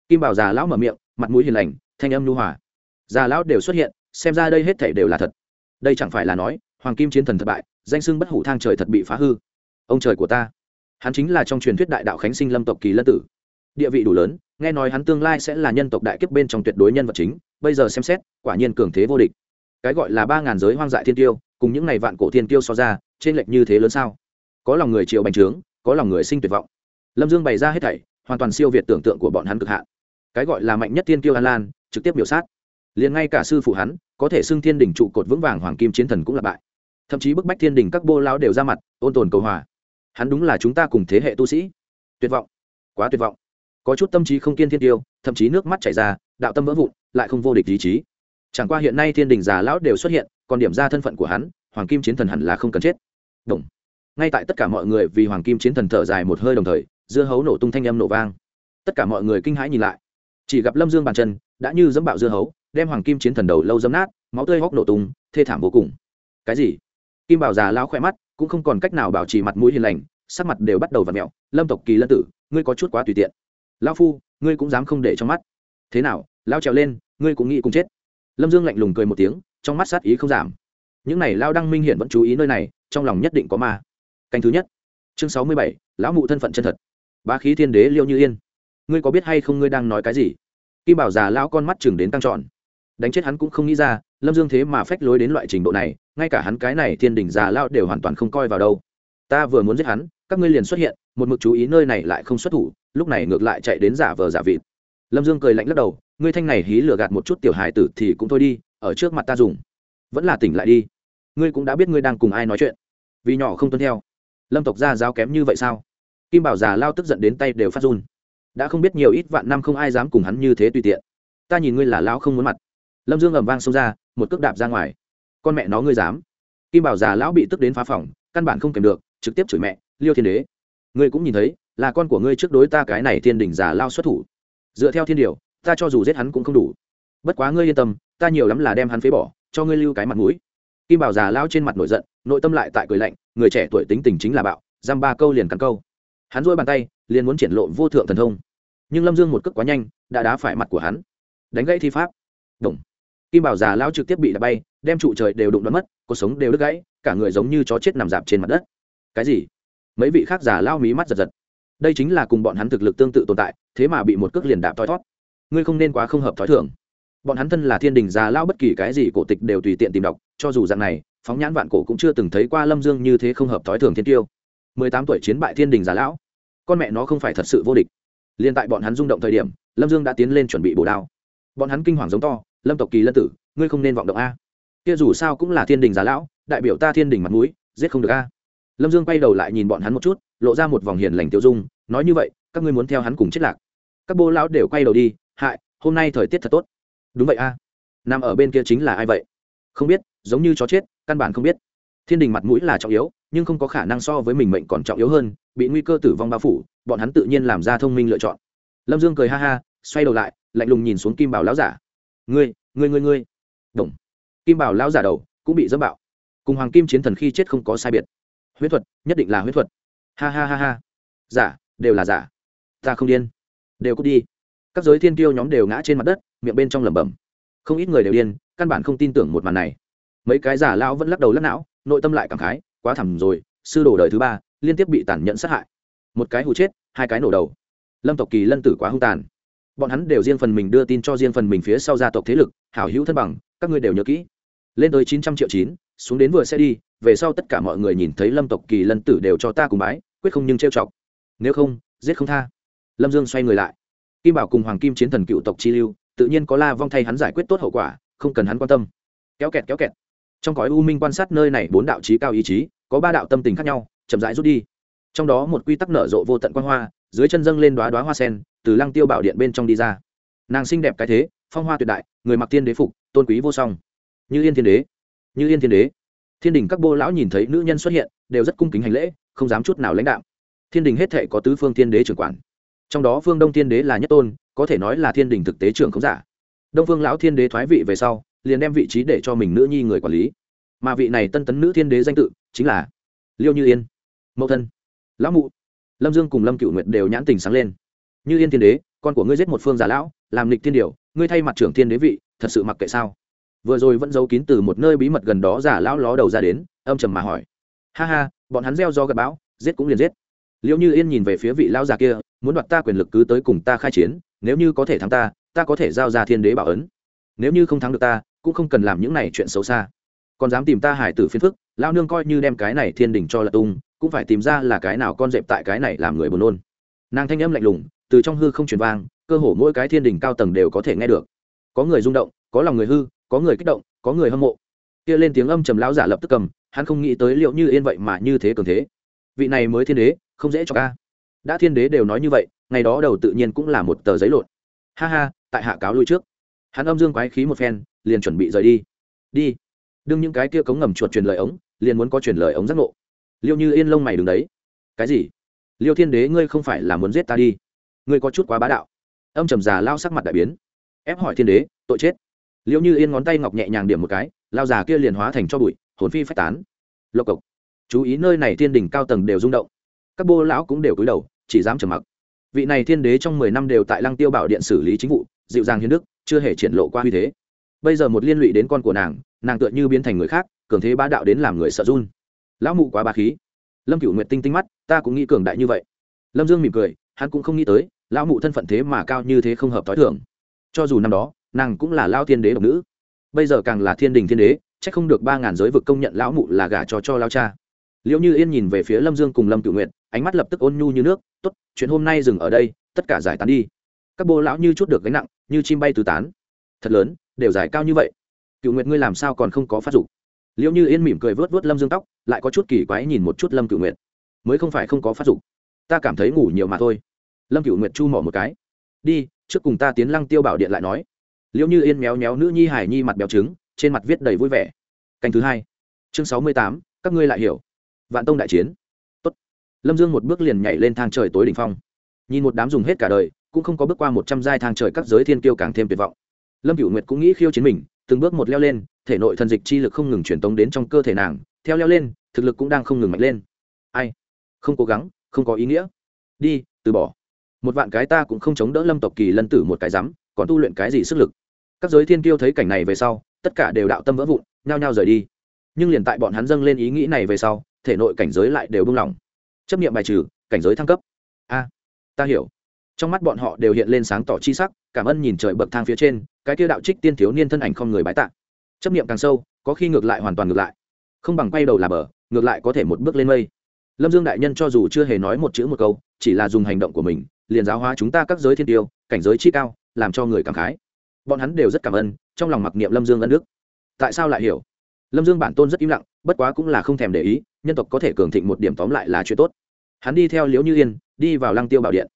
Kim bảo già lão mở miệng, mặt mũi hiền lành, thanh âm nhu hòa. Già lão đều xuất hiện, xem ra đây hết thảy đều là thật. Đây chẳng phải là nói, hoàng kim chiến thần thất bại, danh sưng bất hủ thang trời thật bị phá hư. Ông trời của ta. Hắn chính là trong truyền thuyết đại đạo khánh sinh lâm tộc kỳ lân tử. Địa vị đủ lớn, nghe nói hắn tương lai sẽ là nhân tộc đại kiếp bên trong tuyệt đối nhân vật chính, bây giờ xem xét, quả nhiên cường thế vô địch. Cái gọi là ba ngàn giới hoang dại thiên tiêu, cùng những ngày vạn cổ thiên tiêu so ra trên lệch như thế lớn sao? Có lòng người chịu bành trướng, có lòng người sinh tuyệt vọng. Lâm dương bày ra hết thảy, hoàn toàn siêu việt tưởng tượng của bọn hắn cực hạn. Cái gọi là mạnh nhất thiên tiêu an lan, trực tiếp biểu sát. Liền ngay cả sư phụ hắn, có thể xưng thiên đỉnh trụ cột vững vàng hoàng kim chiến thần cũng là bại. Thậm chí bức bách thiên đỉnh các bô lão đều ra mặt, ôn tồn cầu hòa. Hắn đúng là chúng ta cùng thế hệ tu sĩ. Tuyệt vọng. Quá tuyệt vọng. Có chút tâm trí không kiên thiên tiêu, thậm chí nước mắt chảy ra, đạo tâm vỡ vụn, lại không vô địch ý chí. Chẳng qua hiện nay thiên đình già lão đều xuất hiện, còn điểm ra thân phận của hắn, hoàng kim chiến thần hẳn là không cần chết. Đồng. ngay tại tất cả mọi người vì hoàng kim chiến thần thở dài một hơi đồng thời, dưa hấu nổ tung thanh âm nổ vang. Tất cả mọi người kinh hãi nhìn lại. Chỉ gặp lâm dương bàn chân đã như dẫm bạo dưa hấu, đem hoàng kim chiến thần đầu lâu dấm nát, máu tươi hóc nổ tung, thê thảm vô cùng. Cái gì? Kim bảo già lao khỏe mắt, cũng không còn cách nào bảo trì mặt mũi hiền lành, sắc mặt đều bắt đầu v ặ mẹo. Lâm tộc kỳ lân tử, ngươi có chút quá tùy tiện. Lao phu, ngươi cũng dám không để trong mắt. Thế nào? Lao trèo lên, ngươi cũng nghĩ cùng chết. Lâm dương lạnh lùng cười một tiếng, trong mắt sát ý không giảm. Những n à y lao đăng minh hiện vẫn chú ý nơi này trong lòng nhất định có ma. Canh thứ nhất. Chương sáu mươi bảy, lão mụ thân phận chân thật. Bá khí thiên đế liêu như yên. Ngươi có biết hay không ngươi đang nói cái gì? Kim bảo già lão con mắt chừng đến tăng trọn đánh chết hắn cũng không nghĩ ra, lâm dương thế mà phách lối đến loại trình độ này, ngay cả hắn cái này thiên đỉnh già lão đều hoàn toàn không coi vào đâu. Ta vừa muốn giết hắn, các ngươi liền xuất hiện, một mực chú ý nơi này lại không xuất thủ, lúc này ngược lại chạy đến giả vờ giả vịt. Lâm dương cười lạnh lắc đầu, ngươi thanh này hí lừa gạt một chút tiểu hài tử thì cũng thôi đi, ở trước mặt ta dùng. Vẫn là tỉnh lại đi. Ngươi cũng đã biết ngươi đang cùng ai nói chuyện vì nhỏ không tuân theo. Lâm tộc gia giáo kém như vậy sao? Kim bảo già lao tức giận đến tay đều phát run. Đã không biết nhiều ít vạn năm không ai dám cùng hắn như thế tùy tiện. Ta nhìn ngươi là lão không muốn mặt. Lâm dương ầm vang xông ra, một cước đạp ra ngoài. Con mẹ nó ngươi dám. Kim bảo già lão bị tức đến phá phòng, căn bản không kèm được, trực tiếp chửi mẹ, liêu thiên đế, ngươi cũng nhìn thấy, là con của ngươi trước đối ta cái này thiên đình già lao xuất thủ. Dựa theo thiên điều, ta cho dù giết hắn cũng không đủ. Bất quá ngươi yên tâm, ta nhiều lắm là đem hắn phế bỏ, cho ngươi lưu cái mặt mũi. Kim bảo già lao trên mặt nổi giận nội tâm lại tại cười lạnh, người trẻ tuổi tính tình chính là bạo, giam ba câu liền cắn câu. Hắn dôi bàn tay, liền muốn triển lộ vô thượng thần thông. Nhưng lâm dương một cước quá nhanh, đã đá phải mặt của hắn. Đánh gãy thi pháp. Đồng kim bảo già lao trực tiếp bị đập bay, đem trụ trời đều đụng đoán mất, cuộc sống đều đứt gãy, cả người giống như chó chết nằm dạp trên mặt đất. Cái gì? Mấy vị khác già lao mí mắt giật giật. Đây chính là cùng bọn hắn thực lực tương tự tồn tại, thế mà bị một cước liền đạp thoi thót ngươi không nên quá không hợp thói thường. Bọn hắn thân là thiên đình già lao bất kỳ cái gì cổ tịch đều tùy tiện tìm đọc, cho dù dạng này phóng nhãn vạn cổ cũng chưa từng thấy qua lâm dương như thế không hợp thói thường thiên tiêu. Mười tám tuổi chiến bại thiên đình già lão. Con mẹ nó không phải thật sự vô địch. Liên tại bọn hắn rung động thời điểm, lâm dương đã tiến lên chuẩn bị bổ đao. Bọn hắn kinh hoàng giống to, lâm tộc kỳ lân tử, ngươi không nên vọng động a. Kia dù sao cũng là thiên đình già lão, đại biểu ta thiên đình mặt mũi, giết không được a. Lâm dương quay đầu lại nhìn bọn hắn một chút, lộ ra một vòng hiền lành tiêu dung, nói như vậy, các ngươi muốn theo hắn cùng chết lạc. Các bô lão đều quay đầu đi, hại, hôm nay thời tiết thật tốt. Đúng vậy a. Nằm ở bên kia chính là ai vậy? Không biết, giống như chó chết căn bản không biết. Thiên đình mặt mũi là trọng yếu, nhưng không có khả năng so với mình mệnh còn trọng yếu hơn, bị nguy cơ tử vong bao phủ, bọn hắn tự nhiên làm ra thông minh lựa chọn. Lâm dương cười ha ha, xoay đầu lại, lạnh lùng nhìn xuống kim bảo lão giả. Ngươi ngươi ngươi ngươi. Đồng kim bảo lão giả đầu cũng bị dâm bạo. Cùng hoàng kim chiến thần khi chết không có sai biệt. Huyết thuật, nhất định là huyết thuật. Ha ha ha ha. Giả, đều là giả. Ta không điên. Đều cút đi. Các giới thiên tiêu nhóm đều ngã trên mặt đất, miệng bên trong lẩm bẩm. Không ít người đều điên, căn bản không tin tưởng một màn này mấy cái giả lão vẫn lắc đầu lắc não, nội tâm lại cảm khái, quá thẳm rồi, sư đồ đời thứ ba, liên tiếp bị tàn nhẫn sát hại. Một cái hụ chết, hai cái nổ đầu. Lâm tộc kỳ lân tử quá hung tàn. Bọn hắn đều riêng phần mình đưa tin cho riêng phần mình phía sau gia tộc thế lực, hảo hữu thân bằng, các ngươi đều nhớ kỹ. Lên tới chín trăm triệu chín, xuống đến vừa sẽ đi, về sau tất cả mọi người nhìn thấy lâm tộc kỳ lân tử đều cho ta cùng bái, quyết không nhưng trêu chọc. Nếu không, giết không tha. Lâm dương xoay người lại. Kim bảo cùng hoàng kim chiến thần cựu tộc chi lưu, tự nhiên có la vong thay hắn giải quyết tốt hậu quả, không cần hắn quan tâm. Kéo kẹt kéo kẹt trong cõi u minh quan sát nơi này bốn đạo trí cao ý chí, có ba đạo tâm tình khác nhau, chậm rãi rút đi. Trong đó một quy tắc nở rộ vô tận quan hoa, dưới chân dâng lên đoá đoá hoa sen, từ lăng tiêu bảo điện bên trong đi ra. Nàng xinh đẹp cái thế, phong hoa tuyệt đại, người mặc tiên đế phục, tôn quý vô song. Như yên thiên đế, như yên thiên đế. Thiên đình các bô lão nhìn thấy nữ nhân xuất hiện, đều rất cung kính hành lễ, không dám chút nào lãnh đạo thiên đình hết thể có tứ phương thiên đế trưởng quản. Trong đó phương đông thiên đế là nhất tôn, có thể nói là thiên đình thực tế trưởng không giả. Đông phương lão thiên đế thoái vị về sau liền đem vị trí để cho mình nữ nhi người quản lý. Mà vị này tân tấn nữ thiên đế danh tự chính là liêu như yên. Mẫu thân, lão mụ, lâm dương cùng lâm cựu nguyệt đều nhãn tình sáng lên. Như yên thiên đế, con của ngươi giết một phương giả lão, làm lịch thiên điều, ngươi thay mặt trưởng thiên đế vị, thật sự mặc kệ sao? Vừa rồi vẫn giấu kín từ một nơi bí mật gần đó giả lão ló đầu ra đến, âm trầm mà hỏi. Ha ha, bọn hắn gieo do gặp bão, giết cũng liền giết. Liệu như yên nhìn về phía vị lão già kia, muốn đoạt ta quyền lực cứ tới cùng ta khai chiến, nếu như có thể thắng ta ta có thể giao ra thiên đế bảo ấn. Nếu như không thắng được ta cũng không cần làm những này chuyện xấu xa. Còn dám tìm ta hải tử phiền phức lao nương coi như đem cái này thiên đình cho là tung, cũng phải tìm ra là cái nào con dẹp tại cái này làm người buồn nôn. Nàng thanh âm lạnh lùng, từ trong hư không truyền vang, cơ hồ mỗi cái thiên đình cao tầng đều có thể nghe được. Có người rung động, có lòng người hư, có người kích động, có người hâm mộ. Kia lên tiếng âm trầm lão giả lập tức cầm, hắn không nghĩ tới liệu như yên vậy mà như thế cường thế. Vị này mới thiên đế, không dễ cho ca. Đã thiên đế đều nói như vậy, ngày đó đầu tự nhiên cũng là một tờ giấy lộn. Ha ha, tại hạ cáo lui trước. Hắn âm dương quái khí một phen liền chuẩn bị rời đi. Đi. Đương những cái kia cống ngầm chuột truyền lời ống, liền muốn có truyền lời ống giác ngộ. Liêu như yên lông mày đứng đấy. Cái gì? Liêu thiên đế, ngươi không phải là muốn giết ta đi. Ngươi có chút quá bá đạo. Âm trầm già lao sắc mặt đại biến. Ép hỏi thiên đế, tội chết. Liêu như yên ngón tay ngọc nhẹ nhàng điểm một cái, lao già kia liền hóa thành cho bụi, hồn phi phách tán. Lộc cộc. Chú ý nơi này thiên đình cao tầng đều rung động. Các bô lão cũng đều cúi đầu, chỉ dám trầm mặc. Vị này thiên đế trong mười năm đều tại lăng tiêu bảo điện xử lý chính vụ, dịu dàng hiến đức, chưa hề triển lộ qua uy thế bây giờ một liên lụy đến con của nàng nàng tựa như biến thành người khác, cường thế bá đạo đến làm người sợ run. Lão mụ quá ba khí. Lâm cựu nguyệt tinh tinh mắt, ta cũng nghĩ cường đại như vậy. Lâm dương mỉm cười, hắn cũng không nghĩ tới, lão mụ thân phận thế mà cao như thế không hợp t h o i thường. Cho dù năm đó, nàng cũng là lao thiên đế độc nữ. Bây giờ càng là thiên đình thiên đế c h ắ c không được ba ngàn giới vực công nhận lão mụ là gả cho cho lao cha. Liệu như yên nhìn về phía lâm dương cùng lâm cựu nguyệt, ánh mắt lập tức ôn nhu như nước t ố t chuyện hôm nay dừng ở đây, tất cả giải tán đi. Các bô lão như chút được gánh nặng, như chim bay tứ tán. Thật lớn đều giải cao như vậy. Cựu nguyệt ngươi làm sao còn không có phát dục? Liệu như yên mỉm cười vớt vớt lâm dương tóc, lại có chút kỳ quái nhìn một chút lâm cựu nguyệt. Mới không phải không có phát dục. Ta cảm thấy ngủ nhiều mà thôi. Lâm cựu nguyệt chu mỏ một cái. Đi, trước cùng ta tiến lăng tiêu bảo điện lại nói. Liệu như yên méo méo nữ nhi hải nhi mặt béo trứng, trên mặt viết đầy vui vẻ. Canh thứ hai. Chương sáu mươi tám, các ngươi lại hiểu. Vạn tông đại chiến. Tốt. lâm dương một bước liền nhảy lên thang trời tối đ ỉ n h phong. Nhìn một đám dùng hết cả đời, cũng không có bước qua một trăm giai thang trời các giới thiên kiêu càng thêm tuyệt vọng lâm cựu nguyệt cũng nghĩ khiêu chiến mình, từng bước một leo lên, thể nội thần dịch chi lực không ngừng truyền tống đến trong cơ thể nàng, theo leo lên, thực lực cũng đang không ngừng mạnh lên. Ai? Không cố gắng, không có ý nghĩa. Đi, từ bỏ. Một vạn cái ta cũng không chống đỡ lâm tộc kỳ lân tử một cái rắm, còn tu luyện cái gì sức lực? Các giới thiên kiêu thấy cảnh này về sau, tất cả đều đạo tâm vỡ vụn, nhao nhao rời đi. Nhưng liền tại bọn hắn dâng lên ý nghĩ này về sau, thể nội cảnh giới lại đều buông lỏng. Chấp nghiệm bài trừ, cảnh giới thăng cấp. A, ta hiểu. Trong mắt bọn họ đều hiện lên sáng tỏ chi sắc, cảm ơn nhìn trời bậc thang phía trên cái kia đạo trích tiên thiếu niên thân ảnh không người bái tạ. Chấp niệm càng sâu, có khi ngược lại hoàn toàn ngược lại. Không bằng quay đầu là bờ, ngược lại có thể một bước lên mây. Lâm dương đại nhân cho dù chưa hề nói một chữ một câu, chỉ là dùng hành động của mình, liền giáo hóa chúng ta các giới thiên tiêu, cảnh giới chi cao, làm cho người cảm khái. Bọn hắn đều rất cảm ơn, trong lòng mặc niệm lâm dương ân đức. Tại sao lại hiểu? Lâm dương bản tôn rất im lặng, bất quá cũng là không thèm để ý, nhân tộc có thể cường thịnh một điểm tóm lại là chuyện tốt. Hắn đi theo liễu như yên, đi vào lăng tiêu bảo điện.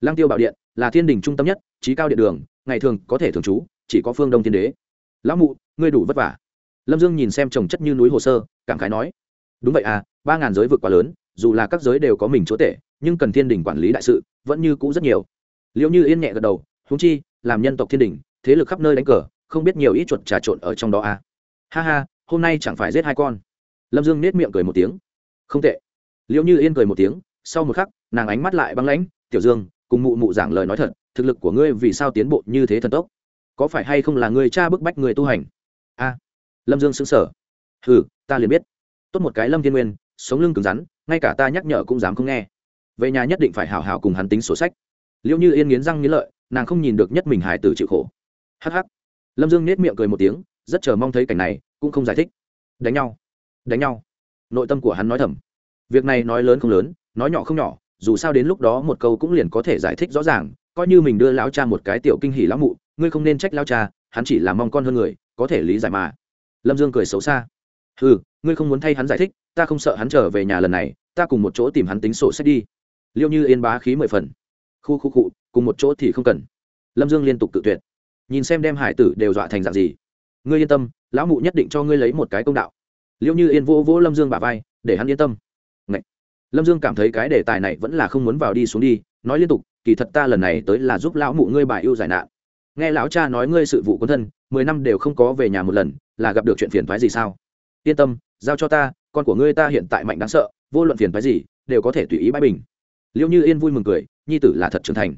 Lăng tiêu bảo điện là thiên đình trung tâm nhất trí cao điện đường, ngày thường có thể thường trú chỉ có phương đông thiên đế lão mụ ngươi đủ vất vả lâm dương nhìn xem trồng chất như núi hồ sơ cảm khái nói đúng vậy à ba ngàn giới vực quá lớn dù là các giới đều có mình chúa tể nhưng cần thiên đình quản lý đại sự vẫn như cũ rất nhiều liệu như yên nhẹ gật đầu húng chi làm nhân tộc thiên đình thế lực khắp nơi đánh cờ không biết nhiều ít chuột trà trộn ở trong đó à ha ha hôm nay chẳng phải giết hai con lâm dương nết miệng cười một tiếng không tệ liệu như yên cười một tiếng sau một khắc nàng ánh mắt lại băng lãnh tiểu dương cùng mụ mụ giảng lời nói thật thực lực của ngươi vì sao tiến bộ như thế thần tốc có phải hay không là người cha bức bách người tu hành? A, lâm dương xứng sở ừ ta liền biết. Tốt một cái lâm thiên nguyên, sống lưng cứng rắn, ngay cả ta nhắc nhở cũng dám không nghe. Về nhà nhất định phải hảo hảo cùng hắn tính sổ sách. Liệu như yên nghiến răng nghiến lợi, nàng không nhìn được nhất mình hải tử chịu khổ. Hh lâm dương nết miệng cười một tiếng, rất chờ mong thấy cảnh này, cũng không giải thích. Đánh nhau. Đánh nhau. Nội tâm của hắn nói thầm. Việc này nói lớn không lớn, nói nhỏ không nhỏ, dù sao đến lúc đó một câu cũng liền có thể giải thích rõ ràng, coi như mình đưa lão cha một cái tiểu kinh hỉ lão mụ ngươi không nên trách lão cha, hắn chỉ là mong con hơn người, có thể lý giải mà. Lâm dương cười xấu xa. Ừ ngươi không muốn thay hắn giải thích, ta không sợ hắn trở về nhà lần này, ta cùng một chỗ tìm hắn tính sổ sách đi. Liêu như yên bá khí mười phần. Khu khu cụ cùng một chỗ thì không cần. Lâm dương liên tục tự tuyệt. Nhìn xem đem hải tử đều dọa thành dạng gì. Ngươi yên tâm, lão mụ nhất định cho ngươi lấy một cái công đạo. Liêu như yên vô vỗ lâm dương bả vai, để hắn yên tâm. Ngậy. lâm dương cảm thấy cái đề tài này vẫn là không muốn vào đi xuống đi, nói liên tục, kỳ thật ta lần này tới là giúp lão mụ ngươi bài yêu giải nạn nghe lão cha nói ngươi sự vụ quân thân, mười năm đều không có về nhà một lần, là gặp được chuyện phiền thoái gì sao? Yên tâm, giao cho ta, con của ngươi ta hiện tại mạnh đáng sợ, vô luận phiền thoái gì, đều có thể tùy ý bãi bình. Liêu như yên vui mừng cười, nhi tử là thật trưởng thành.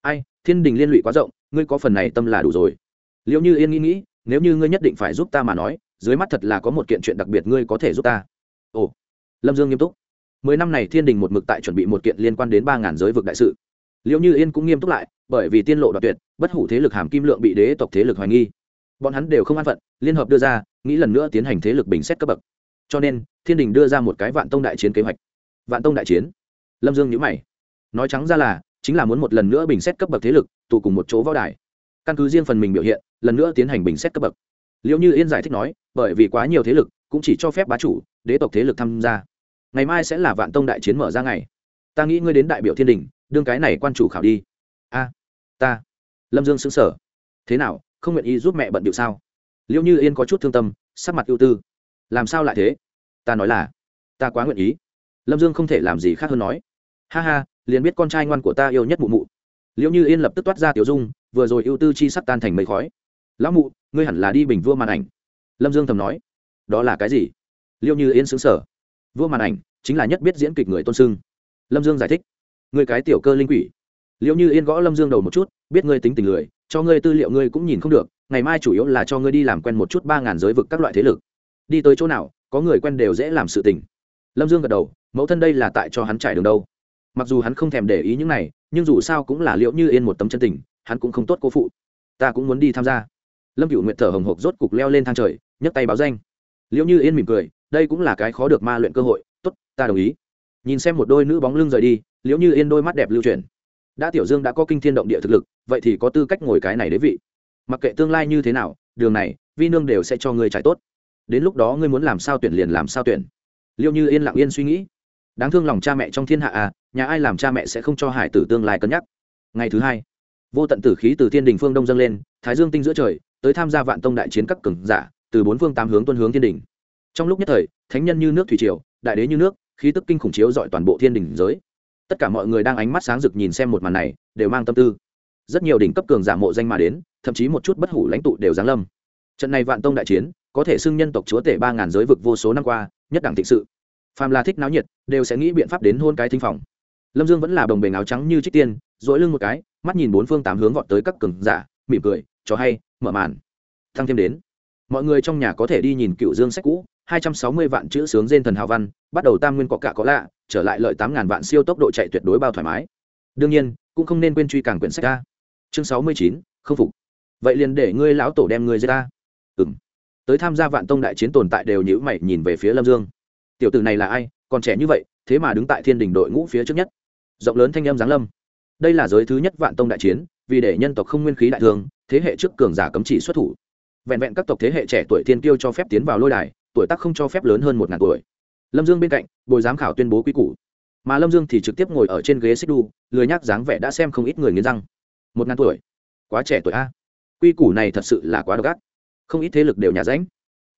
Ai, thiên đình liên lụy quá rộng, ngươi có phần này tâm là đủ rồi. Liêu như yên nghĩ nghĩ, nếu như ngươi nhất định phải giúp ta mà nói, dưới mắt thật là có một kiện chuyện đặc biệt ngươi có thể giúp ta. Ồ, lâm dương nghiêm túc. Mười năm này thiên đình một mực tại chuẩn bị một kiện liên quan đến ba ngàn giới vực đại sự liệu như yên cũng nghiêm túc lại, bởi vì tiên lộ đoạt tuyệt, bất hủ thế lực hàm kim lượng bị đế tộc thế lực hoài nghi. Bọn hắn đều không an phận, liên hợp đưa ra, nghĩ lần nữa tiến hành thế lực bình xét cấp bậc. Cho nên, thiên đình đưa ra một cái vạn tông đại chiến kế hoạch. Vạn tông đại chiến. Lâm dương nhữ mày. Nói trắng ra là, chính là muốn một lần nữa bình xét cấp bậc thế lực, tụ cùng một chỗ võ đài. Căn cứ riêng phần mình biểu hiện, lần nữa tiến hành bình xét cấp bậc. Liệu như yên giải thích nói, bởi vì quá nhiều thế lực, cũng chỉ cho phép bá chủ, đế tộc thế lực tham gia. Ngày mai sẽ là vạn tông đại chiến mở ra ngày. Ta nghĩ ngươi đến đại biểu thiên đình đương cái này quan chủ khảo đi. A, ta. Lâm dương xứng sở thế nào, không nguyện ý giúp mẹ bận điệu sao? Liệu như yên có chút thương tâm, sắc mặt ưu tư. Làm sao lại thế? Ta nói là, ta quá nguyện ý. Lâm dương không thể làm gì khác hơn nói. Ha ha, liền biết con trai ngoan của ta yêu nhất mụ mụ. Liệu như yên lập tức toát ra tiểu dung, vừa rồi ưu tư chi sắc tan thành mây khói. Lão mụ, ngươi hẳn là đi bình vua màn ảnh. Lâm dương thầm nói. Đó là cái gì? Liệu như yên xứng sở vua màn ảnh chính là nhất biết diễn kịch người tôn sưng. Lâm dương giải thích người cái tiểu cơ linh quỷ. Liệu như yên gõ lâm dương đầu một chút, biết ngươi tính tình lười, cho ngươi tư liệu ngươi cũng nhìn không được, ngày mai chủ yếu là cho ngươi đi làm quen một chút ba ngàn giới vực các loại thế lực. Đi tới chỗ nào, có người quen đều dễ làm sự tình. Lâm dương gật đầu, mẫu thân đây là tại cho hắn trải đường đâu. Mặc dù hắn không thèm để ý những này, nhưng dù sao cũng là liệu như yên một tấm chân tình, hắn cũng không tốt cố phụ. Ta cũng muốn đi tham gia. Lâm cựu nguyện thở hồng hộc rốt cục leo lên thang trời, nhấc tay báo danh. Liệu như yên mỉm cười, đây cũng là cái khó được ma luyện cơ hội. Tốt, ta đồng ý. Nhìn xem một đôi nữ bóng lưng rời đi liễu như yên đôi mắt đẹp lưu truyền đã tiểu dương đã có kinh thiên động địa thực lực, vậy thì có tư cách ngồi cái này đế vị. Mặc kệ tương lai như thế nào, đường này, vi nương đều sẽ cho ngươi trải tốt. Đến lúc đó ngươi muốn làm sao tuyển liền làm sao tuyển. Liêu như yên lặng yên suy nghĩ. Đáng thương lòng cha mẹ trong thiên hạ à nhà ai làm cha mẹ sẽ không cho hải tử tương lai cân nhắc. Ngày thứ hai, vô tận tử khí từ thiên đình phương đông dâng lên, thái dương tinh giữa trời, tới tham gia vạn tông đại chiến các cường giả, từ bốn phương tám hướng tuân hướng thiên đình. Trong lúc nhất thời, thánh nhân như nước thủy triều, đại đế như nước, khí tức kinh khủng chiếu dọi toàn bộ thiên đình giới tất cả mọi người đang ánh mắt sáng rực nhìn xem một màn này, đều mang tâm tư. Rất nhiều đỉnh cấp cường giả mộ danh mà đến, thậm chí một chút bất hủ lãnh tụ đều giáng lâm. Trận này vạn tông đại chiến, có thể xưng nhân tộc chúa tể ba ngàn giới vực vô số năm qua, nhất đẳng thịnh sự. Phàm là thích náo nhiệt, đều sẽ nghĩ biện pháp đến hôn cái thinh phòng. Lâm dương vẫn là bồng bề áo trắng như trích tiên dỗi lưng một cái, mắt nhìn bốn phương tám hướng vọt tới các cường giả, mỉm cười, cho hay, mở màn. Thăng thêm đến. Mọi người trong nhà có thể đi nhìn cựu dương sách cũ hai trăm sáu mươi vạn chữ sướng gen thần hào văn, bắt đầu tam nguyên có cả có lạ, trở lại lợi tám ngàn vạn siêu tốc độ chạy tuyệt đối bao thoải mái. Đương nhiên, cũng không nên quên truy càng quyển sách ra. Chương sáu mươi chín không phục. Vậy liền để ngươi lão tổ đem ngươi ra ta. Ừ m tới tham gia vạn tông đại chiến tồn tại đều nhữ mày nhìn về phía lâm dương. Tiểu tử này là ai? Còn trẻ như vậy, thế mà đứng tại thiên đình đội ngũ phía trước nhất. Rộng lớn thanh âm giáng lâm. Đây là giới thứ nhất vạn tông đại chiến, vì để nhân tộc không nguyên khí đại thương thế hệ trước cường giả cấm chỉ xuất thủ. Vẹn vẹn các tộc thế hệ trẻ tuổi thiên kiêu cho phép tiến vào lôi đài tuổi tác không cho phép lớn hơn một ngàn tuổi. Lâm dương bên cạnh, bồi giám khảo tuyên bố quy củ. Mà lâm dương thì trực tiếp ngồi ở trên ghế xích đu, lười nhác dáng vẻ đã xem không ít người nghiến răng. Một ngàn tuổi? Quá trẻ tuổi a. Quy củ này thật sự là quá độc ác. Không ít thế lực đều nhà ránh.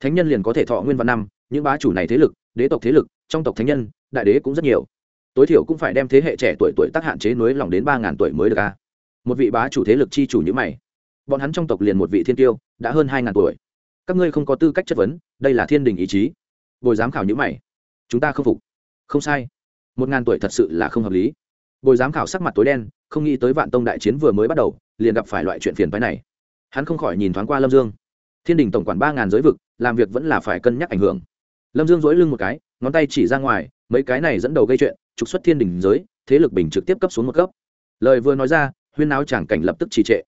Thánh nhân liền có thể thọ nguyên văn năm, những bá chủ này thế lực, đế tộc thế lực, trong tộc thánh nhân, đại đế cũng rất nhiều. Tối thiểu cũng phải đem thế hệ trẻ tuổi tuổi tác hạn chế nối lòng đến ba ngàn tuổi mới được a. Một vị bá chủ thế lực chi chủ như mày. Bọn hắn trong tộc liền một vị thiên tiêu, đã hơn hai ngàn tuổi. Các ngươi không có tư cách chất vấn đây là thiên đình ý chí. Bồi giám khảo nhữ mày. Chúng ta không phục. Không sai. Một ngàn tuổi thật sự là không hợp lý. Bồi giám khảo sắc mặt tối đen, không nghĩ tới vạn tông đại chiến vừa mới bắt đầu, liền gặp phải loại chuyện phiền phái này. Hắn không khỏi nhìn thoáng qua lâm dương. Thiên đình tổng quản ba ngàn giới vực, làm việc vẫn là phải cân nhắc ảnh hưởng. Lâm dương dối lưng một cái, ngón tay chỉ ra ngoài, mấy cái này dẫn đầu gây chuyện, trục xuất thiên đình giới, thế lực bình trực tiếp cấp xuống một cấp. Lời vừa nói ra, huyên áo chẳng cảnh lập tức trì trệ.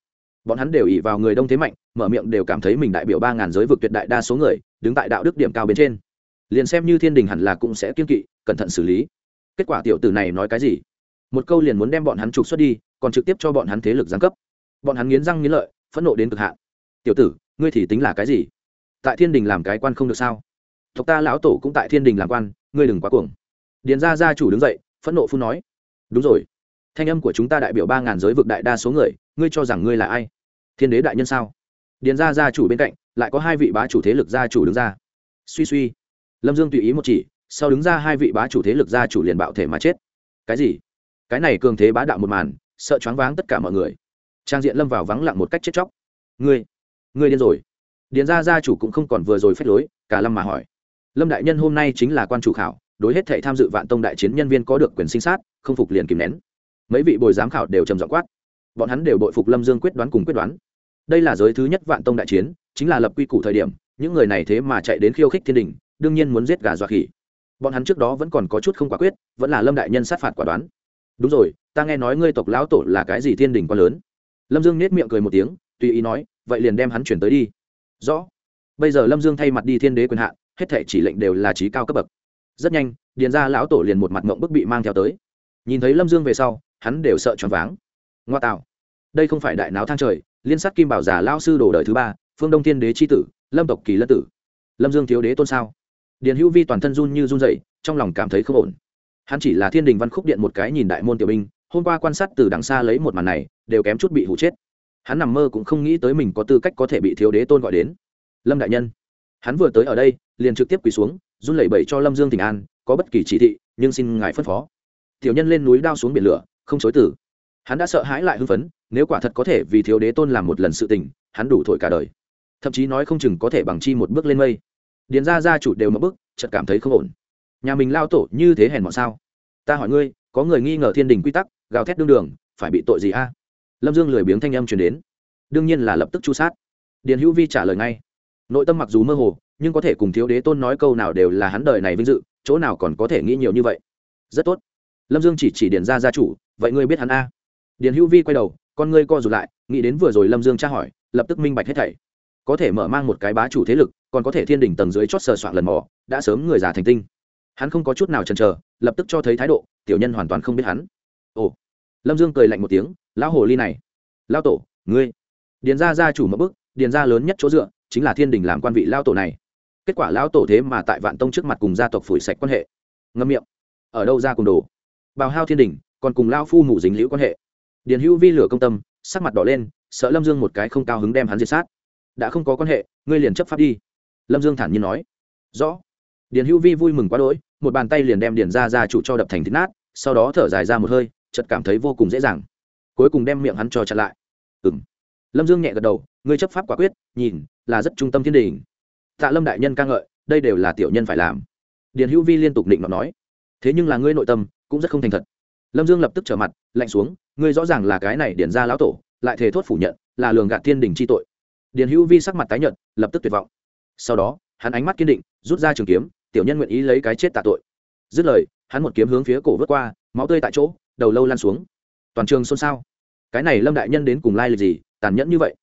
Bọn hắn đều ỉ vào người đông thế mạnh, mở miệng đều cảm thấy mình đại biểu ba ngàn giới vực tuyệt đại đa số người đứng tại đạo đức điểm cao bên trên. Liền xem như thiên đình hẳn là cũng sẽ kiên kỵ, cẩn thận xử lý. Kết quả tiểu tử này nói cái gì? Một câu liền muốn đem bọn hắn trục xuất đi, còn trực tiếp cho bọn hắn thế lực giáng cấp. Bọn hắn nghiến răng nghiến lợi, phẫn nộ đến cực hạn. Tiểu tử, ngươi thì tính là cái gì? Tại thiên đình làm cái quan không được sao? Tộc ta lão tổ cũng tại thiên đình làm quan, ngươi đừng quá cuồng. Điền gia gia chủ đứng dậy, phẫn nộ phun nói. Đúng rồi. Thanh âm của chúng ta đại biểu ba ngàn giới vực đại đa số người, ngươi cho rằng ngươi là ai? Thiên đế đại nhân sao? Điền gia gia chủ bên cạnh, lại có hai vị bá chủ thế lực gia chủ đứng ra. Suy suy. Lâm dương tùy ý một chỉ, sau đứng ra hai vị bá chủ thế lực gia chủ liền bạo thể mà chết. Cái gì? Cái này cường thế bá đạo một màn, sợ choáng váng tất cả mọi người. Trang diện lâm vào vắng lặng một cách chết chóc. Ngươi ngươi điên rồi. Điền gia gia chủ cũng không còn vừa rồi phép lối, cả lâm mà hỏi. Lâm đại nhân hôm nay chính là quan chủ khảo, đối hết thệ tham dự vạn tông đại chiến nhân viên có được quyền sinh sát, không phục liền kìm nén. Mấy vị bồi giám khảo đều trầm giọng quát. Bọn hắn đều bội phục lâm dương quyết đoán cùng quyết đoán đây là giới thứ nhất vạn tông đại chiến, chính là lập quy củ thời điểm, những người này thế mà chạy đến khiêu khích thiên đình, đương nhiên muốn giết gà dọa khỉ. Bọn hắn trước đó vẫn còn có chút không quả quyết, vẫn là lâm đại nhân sát phạt quả đoán. Đúng rồi, ta nghe nói ngươi tộc lão tổ là cái gì thiên đình quá lớn. Lâm dương nết miệng cười một tiếng, tùy ý nói, vậy liền đem hắn chuyển tới đi. Rõ. Bây giờ lâm dương thay mặt đi thiên đế quyền hạn, hết thể chỉ lệnh đều là trí cao cấp bậc. Rất nhanh, điền ra lão tổ liền một mặt mộng bức bị mang theo tới. Nhìn thấy lâm dương về sau, hắn đều sợ choáng váng. Ngoa tạo. Đây không phải đại náo thang trời liên sát kim bảo giả lao sư đồ đời thứ ba, phương đông thiên đế c tử, lâm tộc kỳ lân tử. Lâm dương thiếu đế tôn sao. Điền hữu vi toàn thân run như run dậy trong lòng cảm thấy không ổn. Hắn chỉ là thiên đình văn khúc điện một cái nhìn đại môn tiểu binh, hôm qua quan sát từ đằng xa lấy một màn này, đều kém chút bị hụ chết. Hắn nằm mơ cũng không nghĩ tới mình có tư cách có thể bị thiếu đế tôn gọi đến. Lâm đại nhân. Hắn vừa tới ở đây, liền trực tiếp quỳ xuống, run lẩy bẩy cho lâm dương tỉnh an, có bất kỳ chỉ thị, nhưng xin ngài phân phó. Tiểu nhân lên núi đao xuống biển lửa, không chối tử hắn đã sợ hãi lại hưng phấn nếu quả thật có thể vì thiếu đế tôn làm một lần sự tình, hắn đủ thổi cả đời. Thậm chí nói không chừng có thể bằng chi một bước lên mây. Điền ra gia chủ đều mất bước chợt cảm thấy không ổn. Nhà mình lao tổ như thế hèn mọn sao? Ta hỏi ngươi, có người nghi ngờ thiên đình quy tắc, gào thét đương đường, phải bị tội gì a? Lâm dương lười biếng thanh âm truyền đến. Đương nhiên là lập tức chu sát. Điền hữu vi trả lời ngay. Nội tâm mặc dù mơ hồ, nhưng có thể cùng thiếu đế tôn nói câu nào đều là hắn đời này vinh dự, chỗ nào còn có thể nghĩ nhiều như vậy. Rất tốt. Lâm dương chỉ chỉ điền ra gia chủ, vậy ngươi biết hắn a? Điền hữu vi quay đầu con ngươi co rụt lại, nghĩ đến vừa rồi lâm dương tra hỏi, lập tức minh bạch hết thảy. Có thể mở mang một cái bá chủ thế lực, còn có thể thiên đỉnh tầng dưới chót sờ soạn lần mò, đã sớm người già thành tinh. Hắn không có chút nào chần chờ, lập tức cho thấy thái độ, tiểu nhân hoàn toàn không biết hắn. Ồ. Lâm dương cười lạnh một tiếng, lão hồ ly này lao tổ, ngươi. Điền gia gia chủ một bức điền gia lớn nhất chỗ dựa, chính là thiên đình làm quan vị lao tổ này. Kết quả Lão tổ thế mà tại vạn tông trước mặt cùng gia tộc phủi sạch quan hệ. Ngâm miệng. Ở đâu ra cùng đồ? Bào hao thiên đình còn cùng lao phu mủ dính liễu quan hệ điền hữu vi lửa công tâm, sắc mặt đỏ lên, sợ lâm dương một cái không cao hứng đem hắn diệt sát. Đã không có quan hệ, ngươi liền chấp pháp đi. Lâm dương thản nhiên nói. Rõ. Điền hữu vi vui mừng quá đỗi, một bàn tay liền đem điền ra ra chủ cho đập thành thịt nát, sau đó thở dài ra một hơi chật cảm thấy vô cùng dễ dàng. Cuối cùng đem miệng hắn cho chặn lại. Ừ m lâm dương nhẹ gật đầu, ngươi chấp pháp quả quyết, nhìn, là rất trung tâm thiên đình. Tạ lâm đại nhân ca ngợi, đây đều là tiểu nhân phải làm. Điền hữu vi liên tục định nó nói. Thế nhưng là ngươi nội tâm, cũng rất không thành thật lâm dương lập tức trở mặt, lạnh xuống, ngươi rõ ràng là cái này điển ra lão tổ, lại thề thốt phủ nhận, là lường gạt thiên đình chi tội. Điền hữu vi sắc mặt tái nhợt, lập tức tuyệt vọng. Sau đó, hắn ánh mắt kiên định, rút ra trường kiếm, tiểu nhân nguyện ý lấy cái chết tạ tội. Dứt lời, hắn một kiếm hướng phía cổ vớt qua, máu tươi tại chỗ, đầu lâu lan xuống. Toàn trường xôn xao. Cái này lâm đại nhân đến cùng lai lịch gì, tàn nhẫn như vậy?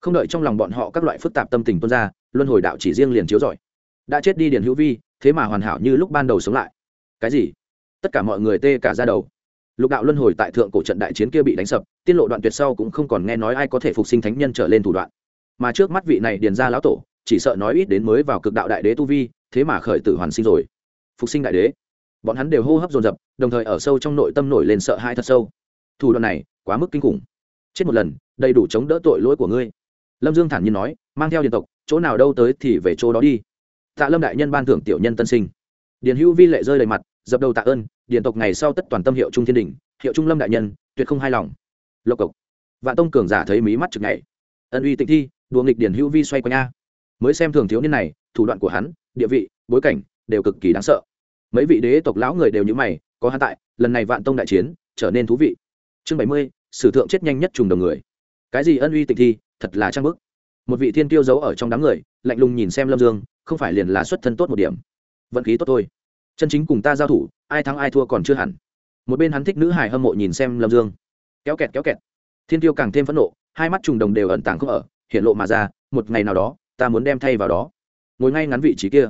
Không đợi trong lòng bọn họ các loại phức tạp tâm tình tuôn ra, luân hồi đạo chỉ riêng liền chiếu giỏi đã chết đi điền hữu vi, thế mà hoàn hảo như lúc ban đầu sống lại. Cái gì? Tất cả mọi người tê cả ra đầu lục đạo luân hồi tại thượng cổ trận đại chiến kia bị đánh sập tiên lộ đoạn tuyệt sau cũng không còn nghe nói ai có thể phục sinh thánh nhân trở lên thủ đoạn. Mà trước mắt vị này điền ra lão tổ, chỉ sợ nói ít đến mới vào cực đạo đại đế tu vi, thế mà khởi tử hoàn sinh rồi. Phục sinh đại đế. Bọn hắn đều hô hấp dồn dập, đồng thời ở sâu trong nội tâm nổi lên sợ hãi thật sâu. Thủ đoạn này, quá mức kinh khủng. Chết một lần, đầy đủ chống đỡ tội lỗi của ngươi. Lâm dương thản nhiên nói, mang theo điện tộc, chỗ nào đâu tới thì về chỗ đó đi. Tạ lâm đại nhân ban thưởng tiểu nhân tân sinh. Điền hữu vi lệ rơi đầy mặt, dập đầu tạ ơn điện tộc ngày sau tất toàn tâm hiệu trung thiên đình, hiệu trung lâm đại nhân, tuyệt không hài lòng. Lộc cộc. Vạn tông cường giả thấy mí mắt chực ngày ân uy tịnh thi, đùa nghịch điền hữu vi xoay quanh a. Mới xem thường thiếu niên này, thủ đoạn của hắn, địa vị, bối cảnh, đều cực kỳ đáng sợ. Mấy vị đế tộc lão người đều như mày, có hắn tại, lần này vạn tông đại chiến, trở nên thú vị. Chương bảy mươi, sử thượng chết nhanh nhất trùng đồng người. Cái gì ân uy tịnh thi, thật là trang bức. Một vị thiên tiêu giấu ở trong đám người, lạnh lùng nhìn xem lâm dương, không phải liền là xuất thân tốt một điểm. Vận khí tốt thôi chân chính cùng ta giao thủ, ai thắng ai thua còn chưa hẳn. Một bên hắn thích nữ hải hâm mộ nhìn xem lâm dương. Kéo kẹt kéo kẹt. Thiên tiêu càng thêm phẫn nộ, hai mắt trùng đồng đều ẩn tàng không ở hiện lộ mà ra, một ngày nào đó, ta muốn đem thay vào đó. Ngồi ngay ngắn vị trí kia,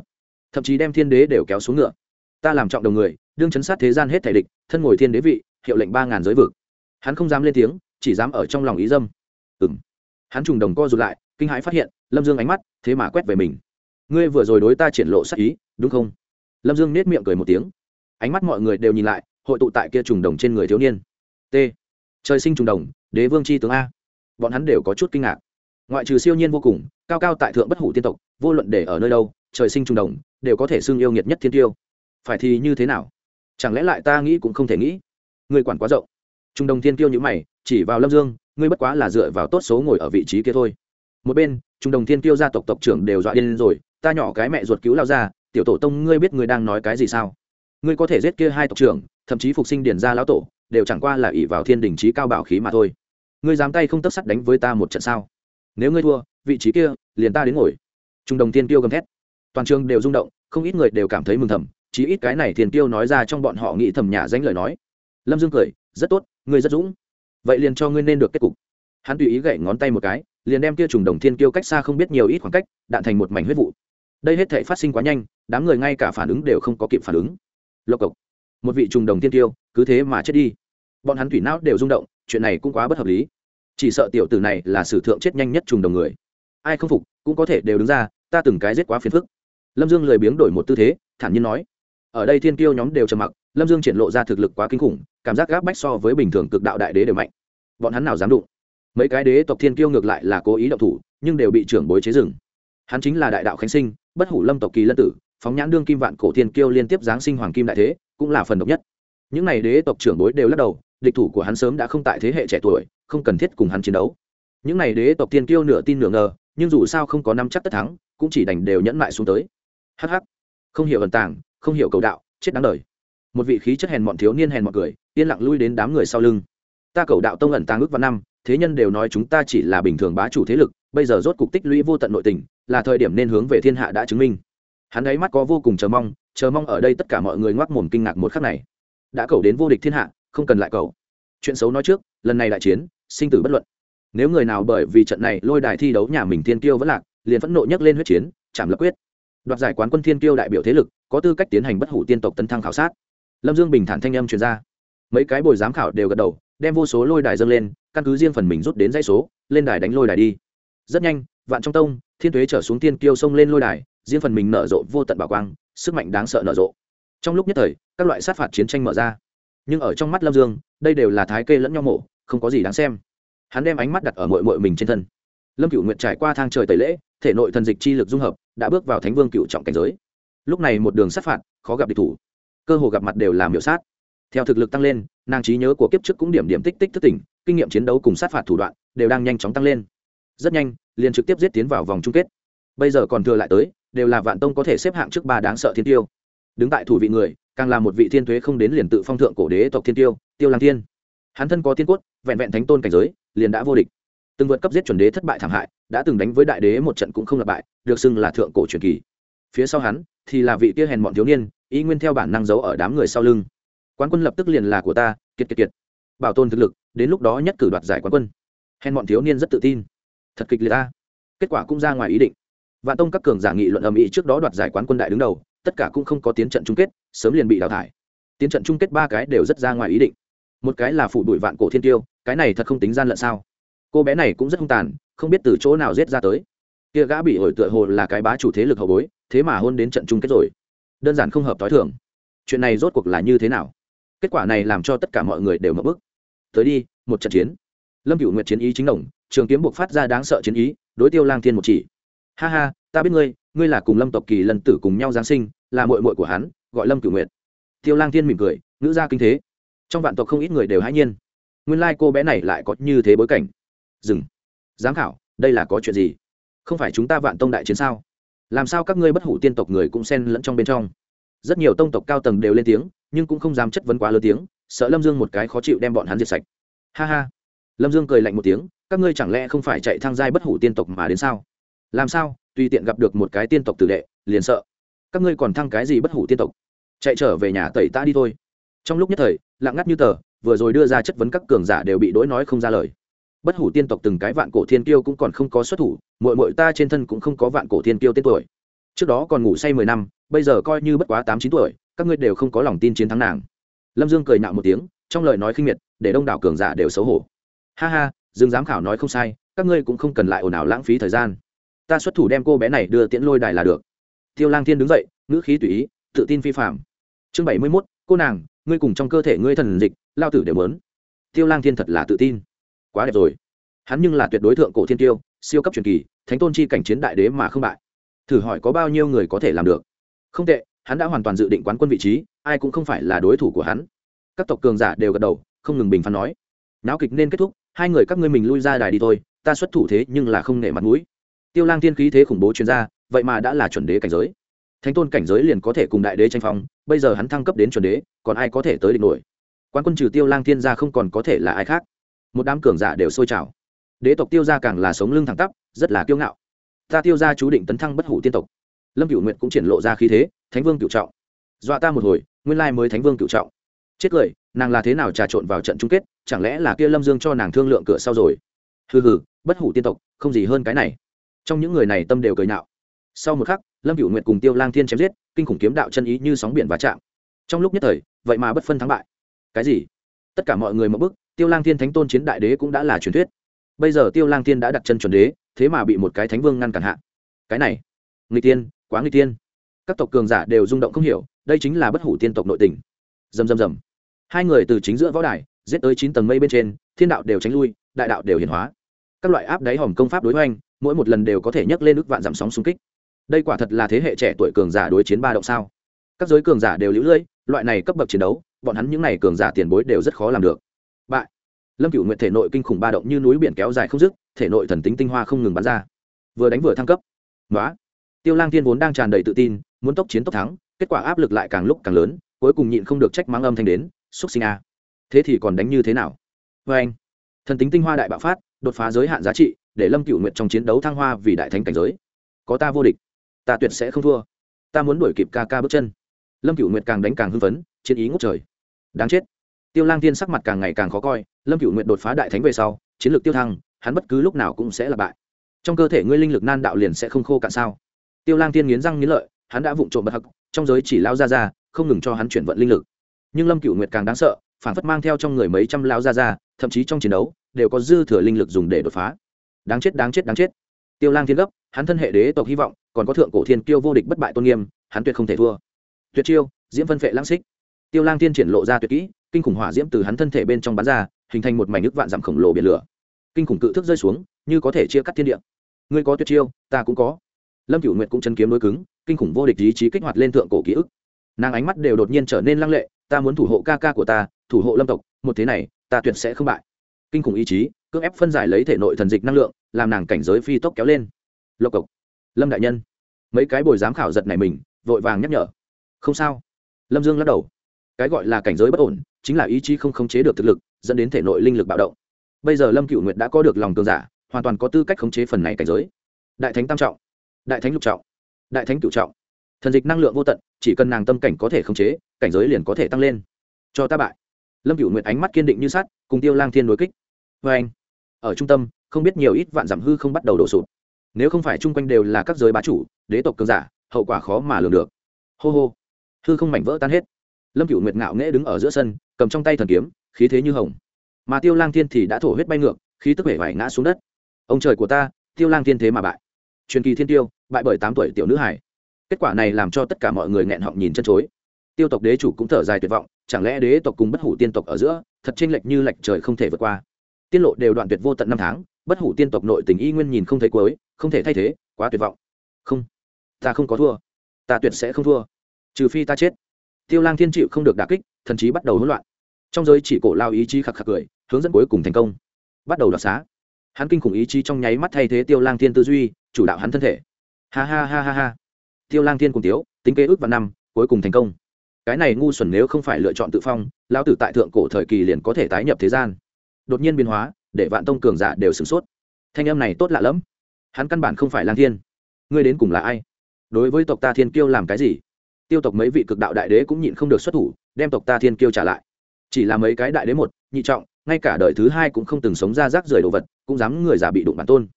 thậm chí đem thiên đế đều kéo xuống ngựa. Ta làm trọng đồng người, đương chấn sát thế gian hết thể địch, thân ngồi thiên đế vị, hiệu lệnh ba ngàn giới vực. Hắn không dám lên tiếng, chỉ dám ở trong lòng ý dâm. Ừng hắn trùng đồng co rụt lại, kinh hãi phát hiện, lâm dương ánh mắt, thế mà quét về mình. Ngươi vừa rồi đối ta triển lộ sắc ý, đúng không? Lâm dương nết miệng cười một tiếng. Ánh mắt mọi người đều nhìn lại, hội tụ tại kia trùng đồng trên người thiếu niên. T. Trời sinh trùng đồng, đế vương c h i tướng a. Bọn hắn đều có chút kinh ngạc. Ngoại trừ siêu nhiên vô cùng, cao cao tại thượng bất hủ tiên tộc, vô luận để ở nơi đâu, trời sinh trùng đồng, đều có thể xưng yêu nghiệt nhất thiên tiêu. Phải thì như thế nào? Chẳng lẽ lại ta nghĩ cũng không thể nghĩ? Người quản quá rộng. Trung đồng thiên tiêu như mày, chỉ vào lâm dương, ngươi bất quá là dựa vào tốt số ngồi ở vị trí kia thôi. Một bên trung đồng thiên tiêu gia tộc tộc trưởng đều dọa điên rồi, ta nhỏ cái mẹ ruột cứu lao ra tiểu tổ tông, ngươi biết ngươi đang nói cái gì sao? Ngươi có thể giết kia hai tộc trưởng, thậm chí phục sinh Điền gia lão tổ, đều chẳng qua là ỷ vào thiên đình trí cao bảo khí mà thôi. Ngươi dám tay không tất sắt đánh với ta một trận sao? Nếu ngươi thua, vị trí kia, liền ta đến ngồi. Trung đồng thiên tiêu gầm thét. Toàn trường đều rung động, không ít người đều cảm thấy mừng thầm, chí ít cái này thiên tiêu nói ra trong bọn họ nghĩ thầm nhà danh lời nói. Lâm dương cười, rất tốt, ngươi rất dũng. Vậy liền cho ngươi nên được kết cục. Hắn tùy ý gậy ngón tay một cái, liền đem kia trùng đồng thiên kiêu cách xa không biết nhiều ít khoảng cách, đạn thành một mảnh huyết vụ đây hết thể phát sinh quá nhanh, đám người ngay cả phản ứng đều không có kịp phản ứng. Lộc cộc, một vị trùng đồng thiên tiêu, cứ thế mà chết đi. Bọn hắn thủy não đều rung động, chuyện này cũng quá bất hợp lý. Chỉ sợ tiểu tử này là sử thượng chết nhanh nhất trùng đồng người. Ai không phục, cũng có thể đều đứng ra, ta từng cái giết quá phiền phức. Lâm dương lười biếng đổi một tư thế, thản nhiên nói. Ở đây thiên kiêu nhóm đều trầm mặc, lâm dương triển lộ ra thực lực quá kinh khủng, cảm giác gáp bách so với bình thường cực đạo đại đế đều mạnh. Bọn hắn nào dám đụng? Mấy cái đế tộc thiên kiêu ngược lại là cố ý động thủ, nhưng đều bị trưởng bối chế rừng. Hắn chính là đại đạo khánh sinh bất hủ lâm tộc kỳ lân tử, phóng nhãn đương kim vạn cổ thiên kiêu liên tiếp giáng sinh hoàng kim đại thế, cũng là phần độc nhất. Những n à y đế tộc trưởng bối đều lắc đầu, địch thủ của hắn sớm đã không tại thế hệ trẻ tuổi, không cần thiết cùng hắn chiến đấu. Những n à y đế tộc thiên kiêu nửa tin nửa ngờ, nhưng dù sao không có năm chắc tất thắng, cũng chỉ đành đều nhẫn mại xuống tới. Hh không hiểu ẩn tàng, không hiểu cầu đạo, chết đáng đời. Một vị khí chất hèn mọn thiếu niên hèn mọn cười, yên lặng lui đến đám người sau lưng. Ta cầu đạo tông ẩn tàng ước vào năm, thế nhân đều nói chúng ta chỉ là bình thường bá chủ thế lực, bây giờ rốt cục tích lũy vô tận nội tình là thời điểm nên hướng về thiên hạ đã chứng minh. Hắn ấy mắt có vô cùng chờ mong chờ mong ở đây tất cả mọi người ngoác mồm kinh ngạc một khắc này. Đã cầu đến vô địch thiên hạ, không cần lại cầu. Chuyện xấu nói trước, lần này đại chiến, sinh tử bất luận. Nếu người nào bởi vì trận này lôi đài thi đấu nhà mình thiên tiêu vẫn lạc, liền phẫn nộ nhấc lên huyết chiến, chạm lập quyết. Đoạt giải quán quân thiên tiêu đại biểu thế lực, có tư cách tiến hành bất hủ tiên tộc tấn thăng khảo sát. Lâm dương bình thản thanh âm truyền ra. Mấy cái bồi giám khảo đều gật đầu, đem vô số lôi đài dâng lên, căn cứ riêng phần mình rút đến dãy số, lên đài đánh lôi đài đi. Rất nhanh vạn trong tông, thiên tuế trở xuống tiên kiêu sông lên lôi đài riêng phần mình nở rộ vô tận bảo quang, sức mạnh đáng sợ nở rộ. Trong lúc nhất thời, các loại sát phạt chiến tranh mở ra. Nhưng ở trong mắt lâm dương, đây đều là thái kê lẫn nhau mộ không có gì đáng xem. Hắn đem ánh mắt đặt ở mội mội mình trên thân. Lâm cựu nguyện trải qua thang trời tẩy lễ, thể nội thần dịch chi lực dung hợp, đã bước vào thánh vương cựu trọng cảnh giới. Lúc này một đường sát phạt, khó gặp địch thủ. Cơ hồ gặp mặt đều làm hiệu sát. Theo thực lực tăng lên, nàng trí nhớ của kiếp trước cũng điểm điểm tích tích thức tỉnh, kinh nghiệm chiến đấu cùng sát phạt thủ đoạn đều đang nhanh chóng tăng lên rất nhanh, liền trực tiếp giết tiến vào vòng chung kết. Bây giờ còn thừa lại tới, đều là vạn tông có thể xếp hạng trước ba đáng sợ thiên tiêu. Đứng tại thủ vị người, càng là một vị thiên thuế không đến liền tự phong thượng cổ đế tộc thiên tiêu tiêu lang thiên. Hắn thân có tiên cốt, vẹn vẹn thánh tôn cảnh giới, liền đã vô địch. Từng vượt cấp giết chuẩn đế thất bại thảm hại, đã từng đánh với đại đế một trận cũng không lặp bại, được xưng là thượng cổ truyền kỳ. Phía sau hắn, thì là vị kia hèn mọn thiếu niên ý nguyên theo bản năng giấu ở đám người sau lưng. Quán quân lập tức liền là của ta, kiệt kiệt kiệt. Bảo tồn thực lực, đến lúc đó nhất cử đoạt giải quán quân. Hèn mọn thiếu niên rất tự tin thật kịch liệt ta kết quả cũng ra ngoài ý định. Vạn tông các cường giả nghị luận âm ý trước đó đoạt giải quán quân đại đứng đầu, tất cả cũng không có tiến trận chung kết, sớm liền bị đào thải. Tiến trận chung kết ba cái đều rất ra ngoài ý định. Một cái là phủ đuổi vạn cổ thiên tiêu, cái này thật không tính gian lận sao? Cô bé này cũng rất hung tàn, không biết từ chỗ nào giết ra tới. Kia gã bị ổi tựa hồ là cái bá chủ thế lực hậu bối, thế mà hôn đến trận chung kết rồi. Đơn giản không hợp t h i thường. Chuyện này rốt cuộc là như thế nào? Kết quả này làm cho tất cả mọi người đều mập bức. Tới đi, một trận chiến. Lâm cựu nguyệt chiến ý chính đồng trường kiếm buộc phát ra đáng sợ chiến ý, đối tiêu lang thiên một chỉ. Ha ha, ta biết ngươi ngươi là cùng lâm tộc kỳ lần tử cùng nhau giáng sinh, là mội mội của hắn, gọi lâm cử nguyệt. Tiêu lang thiên mỉm cười, ngữ gia kinh thế. Trong vạn tộc không ít người đều hãy nhiên. Nguyên lai、like、cô bé này lại có như thế bối cảnh. Dừng. Giám khảo, đây là có chuyện gì? Không phải chúng ta vạn tông đại chiến sao? Làm sao các ngươi bất hủ tiên tộc người cũng xen lẫn trong bên trong? Rất nhiều tông tộc cao tầng đều lên tiếng, nhưng cũng không dám chất vấn quá lớn tiếng, sợ lâm dương một cái khó chịu đem bọn hắn diệt sạch. Ha ha lâm dương cười lạnh một tiếng, các ngươi chẳng lẽ không phải chạy thang giai bất hủ tiên tộc mà đến sao? Làm sao? Tùy tiện gặp được một cái tiên tộc tử đệ, liền sợ. Các ngươi còn thăng cái gì bất hủ tiên tộc? Chạy trở về nhà tẩy ta đi thôi. Trong lúc nhất thời, lặng ngắt như tờ, vừa rồi đưa ra chất vấn các cường giả đều bị đỗi nói không ra lời. Bất hủ tiên tộc từng cái vạn cổ thiên kiêu cũng còn không có xuất thủ mội mội ta trên thân cũng không có vạn cổ thiên kiêu tên tuổi. Trước đó còn ngủ say mười năm, bây giờ coi như bất quá tám chín tuổi, các ngươi đều không có lòng tin chiến thắng nàng. Lâm dương cười nạo một tiếng, trong lời nói khinh miệt, để đông đảo cường giả đều xấu hổ ha ha, dương giám khảo nói không sai, các ngươi cũng không cần lại ồn ào lãng phí thời gian. Ta xuất thủ đem cô bé này đưa tiễn lôi đài là được. Tiêu lang thiên đứng dậy, ngữ khí tùy ý, tự tin phi phạm chương bảy mươi mốt, cô nàng, ngươi cùng trong cơ thể ngươi thần dịch, lao tử đều lớn tiêu lang thiên thật là tự tin. Quá đẹp rồi. Hắn nhưng là tuyệt đối thượng cổ thiên tiêu, siêu cấp truyền kỳ, thánh tôn chi cảnh chiến đại đế mà không bại. Thử hỏi có bao nhiêu người có thể làm được? Không tệ, hắn đã hoàn toàn dự định quán quân vị trí, ai cũng không phải là đối thủ của hắn. Các tộc cường giả đều gật đầu, không ngừng bình phán nói. Náo kịch nên kết thúc hai người các ngươi mình lui ra đài đi thôi, ta xuất thủ thế nhưng là không nể mặt mũi. Tiêu lang thiên khí thế khủng bố chuyên gia vậy mà đã là chuẩn đế cảnh giới. Thánh tôn cảnh giới liền có thể cùng đại đế tranh phong, bây giờ hắn thăng cấp đến chuẩn đế, còn ai có thể tới địch nổi? Quan quân trừ tiêu lang thiên gia không còn có thể là ai khác. Một đám cường giả đều sôi trào. Đế tộc tiêu gia càng là sống lưng thẳng tắp, rất là kiêu ngạo. Ta tiêu gia chú định tấn thăng bất hủ tiên tộc. Lâm cửu nguyện cũng triển lộ ra khí thế, thánh vương cửu trọng. Dọa ta một hồi, nguyên lai mới thánh vương cửu trọng. Chết cười nàng là thế nào trà trộn vào trận chung kết, chẳng lẽ là kia lâm dương cho nàng thương lượng cửa sau rồi? Hừ hừ, bất hủ tiên tộc, không gì hơn cái này. Trong những người này tâm đều cười nhạo. Sau một khắc, lâm cựu nguyệt cùng tiêu lang thiên chém giết, kinh khủng kiếm đạo chân ý như sóng biển và chạm. Trong lúc nhất thời, vậy mà bất phân thắng bại. Cái gì? Tất cả mọi người mậu bức tiêu lang thiên thánh tôn chiến đại đế cũng đã là truyền thuyết. Bây giờ tiêu lang thiên đã đặt chân chuẩn đế, thế mà bị một cái thánh vương ngăn cản hạ. Cái này người tiên quá người tiên các tộc cường giả đều rung động không hiểu, đây chính là bất hủ tiên tộc nội tình. Dầm dầm dầm hai người từ chính giữa võ đài, giết tới chín tầng mây bên trên, thiên đạo đều tránh lui, đại đạo đều hiển hóa. Các loại áp đáy hòm công pháp đối hoành, mỗi một lần đều có thể nhấc lên ức vạn dặm sóng xung kích. Đây quả thật là thế hệ trẻ tuổi cường giả đối chiến ba động sao? Các giới cường giả đều lũ lưỡi loại này cấp bậc chiến đấu, bọn hắn những n à y cường giả tiền bối đều rất khó làm được. Bại. Lâm cựu nguyện thể nội kinh khủng ba động như núi biển kéo dài không dứt, thể nội thần tính tinh hoa không ngừng bắn ra. Vừa đánh vừa thăng cấp. Nói tiêu lang thiên vốn đang tràn đầy tự tin, muốn tốc chiến tốc thắng, kết quả áp lực lại càng lúc càng lớn, cuối cùng nhịn không được trách mắng âm thanh đến xúc sinh a. Thế thì còn đánh như thế nào? Vê anh. Thần tính tinh hoa đại bạo phát, đột phá giới hạn giá trị, để lâm cựu nguyện trong chiến đấu thăng hoa vì đại thánh cảnh giới. Có ta vô địch, ta tuyệt sẽ không thua. Ta muốn đuổi kịp ca ca bước chân. Lâm cựu nguyệt càng đánh càng hưng phấn, chiến ý ngốc trời. Đáng chết. Tiêu lang tiên sắc mặt càng ngày càng khó coi, lâm cựu nguyệt đột phá đại thánh về sau, chiến lược tiêu thăng, hắn bất cứ lúc nào cũng sẽ là bại. Trong cơ thể ngươi linh lực nan đạo liền sẽ không khô cạn sao? Tiêu lang tiên nghiến răng nghiến lợi, hắn đã vụng trộm bật hặc trong giới chỉ lao ra ra, không ngừng cho hắn chuyển vận linh lực nhưng lâm cựu nguyệt càng đáng sợ, phản phất mang theo trong người mấy trăm lao ra ra thậm chí trong chiến đấu, đều có dư thừa linh lực dùng để đột phá. Đáng chết đáng chết đáng chết. Tiêu lang thiên gấp, hắn thân hệ đế tộc hy vọng, còn có thượng cổ thiên kiêu vô địch bất bại tôn nghiêm, hắn tuyệt không thể thua. Tuyệt chiêu, diễm phân phệ lãng xích. Tiêu lang Thiên triển lộ ra tuyệt kỹ, kinh khủng hỏa diễm từ hắn thân thể bên trong bắn ra, hình thành một mảnh nước vạn dặm khổng lồ biển lửa. Kinh khủng cự thức rơi xuống, như có thể chia cắt thiên địa. Ngươi có tuyệt chiêu, ta cũng có. Lâm cửu nguyệt cũng chân kiếm đối cứng, kinh khủng vô địch ý chí kích hoạt lên thượng cổ ký ức nàng ánh mắt đều đột nhiên trở nên lăng lệ, ta muốn thủ hộ ca ca của ta, thủ hộ lâm tộc, một thế này, ta tuyệt sẽ không bại. Kinh khủng ý chí, cưỡng ép phân giải lấy thể nội thần dịch năng lượng, làm nàng cảnh giới phi tốc kéo lên. Lộc cộc, lâm đại nhân. Mấy cái bồi giám khảo giật này mình, vội vàng nhắc nhở. Không sao. Lâm dương lắc đầu. Cái gọi là cảnh giới bất ổn, chính là ý chí không khống chế được thực lực, dẫn đến thể nội linh lực bạo động. Bây giờ lâm cựu nguyệt đã có được lòng cường giả, hoàn toàn có tư cách khống chế phần này cảnh giới. Đại thánh tam trọng, đại thánh lục trọng, đại thánh cửu trọng thần dịch năng lượng vô tận, chỉ cần nàng tâm cảnh có thể khống chế, cảnh giới liền có thể tăng lên. Cho ta bại. Lâm cửu nguyệt ánh mắt kiên định như sắt, cùng tiêu lang thiên đối kích. Vê anh, ở trung tâm, không biết nhiều ít vạn giảm hư không bắt đầu đổ sụp. Nếu không phải chung quanh đều là các giới bá chủ, đế tộc cường giả, hậu quả khó mà lường được. Hô hô. Hư không mảnh vỡ tan hết. Lâm cửu nguyệt ngạo nghễ đứng ở giữa sân, cầm trong tay thần kiếm, khí thế như hồng. Mà tiêu lang thiên thì đã thổ huyết bay ngược, khí tức vẻ vải ngã xuống đất. Ông trời của ta, tiêu lang thiên thế mà bại. Truyền kỳ thiên tiêu, bại bởi tám tuổi tiểu nữ hải kết quả này làm cho tất cả mọi người nghẹn họng nhìn chân chối. Tiêu tộc đế chủ cũng thở dài tuyệt vọng, chẳng lẽ đế tộc cùng bất hủ tiên tộc ở giữa, thật chênh lệch như lệch trời không thể vượt qua? Tiên lộ đều đoạn tuyệt vô tận năm tháng, bất hủ tiên tộc nội tình y nguyên nhìn không thấy cuối, không thể thay thế, quá tuyệt vọng. Không, ta không có thua. Ta tuyệt sẽ không thua. Trừ phi ta chết. Tiêu lang thiên chịu không được đà kích, thần chí bắt đầu hỗn loạn. Trong giới chỉ cổ lao ý chí khạc khạc cười, hướng dẫn cuối cùng thành công. Bắt đầu đoạt xá. Hắn kinh khủng ý chí trong nháy mắt thay thế tiêu lang thiên tư duy, chủ đạo hắn thân thể. Ha ha ha ha ha tiêu lang thiên cùng tiếu, tính kế ước và năm, cuối cùng thành công. Cái này ngu xuẩn nếu không phải lựa chọn tự phong, lão tử tại thượng cổ thời kỳ liền có thể tái nhập thế gian. Đột nhiên biến hóa, để vạn tông cường giả đều sửng sốt. Thanh em này tốt lạ lẫm. Hắn căn bản không phải lang thiên. Ngươi đến cùng là ai? Đối với tộc ta thiên kiêu làm cái gì? Tiêu tộc mấy vị cực đạo đại đế cũng nhịn không được xuất thủ, đem tộc ta thiên kiêu trả lại. Chỉ là mấy cái đại đế một, nhị trọng, ngay cả đời thứ hai cũng không từng sống ra rác rưởi đồ vật, cũng dám người già bị đụng bản tôn.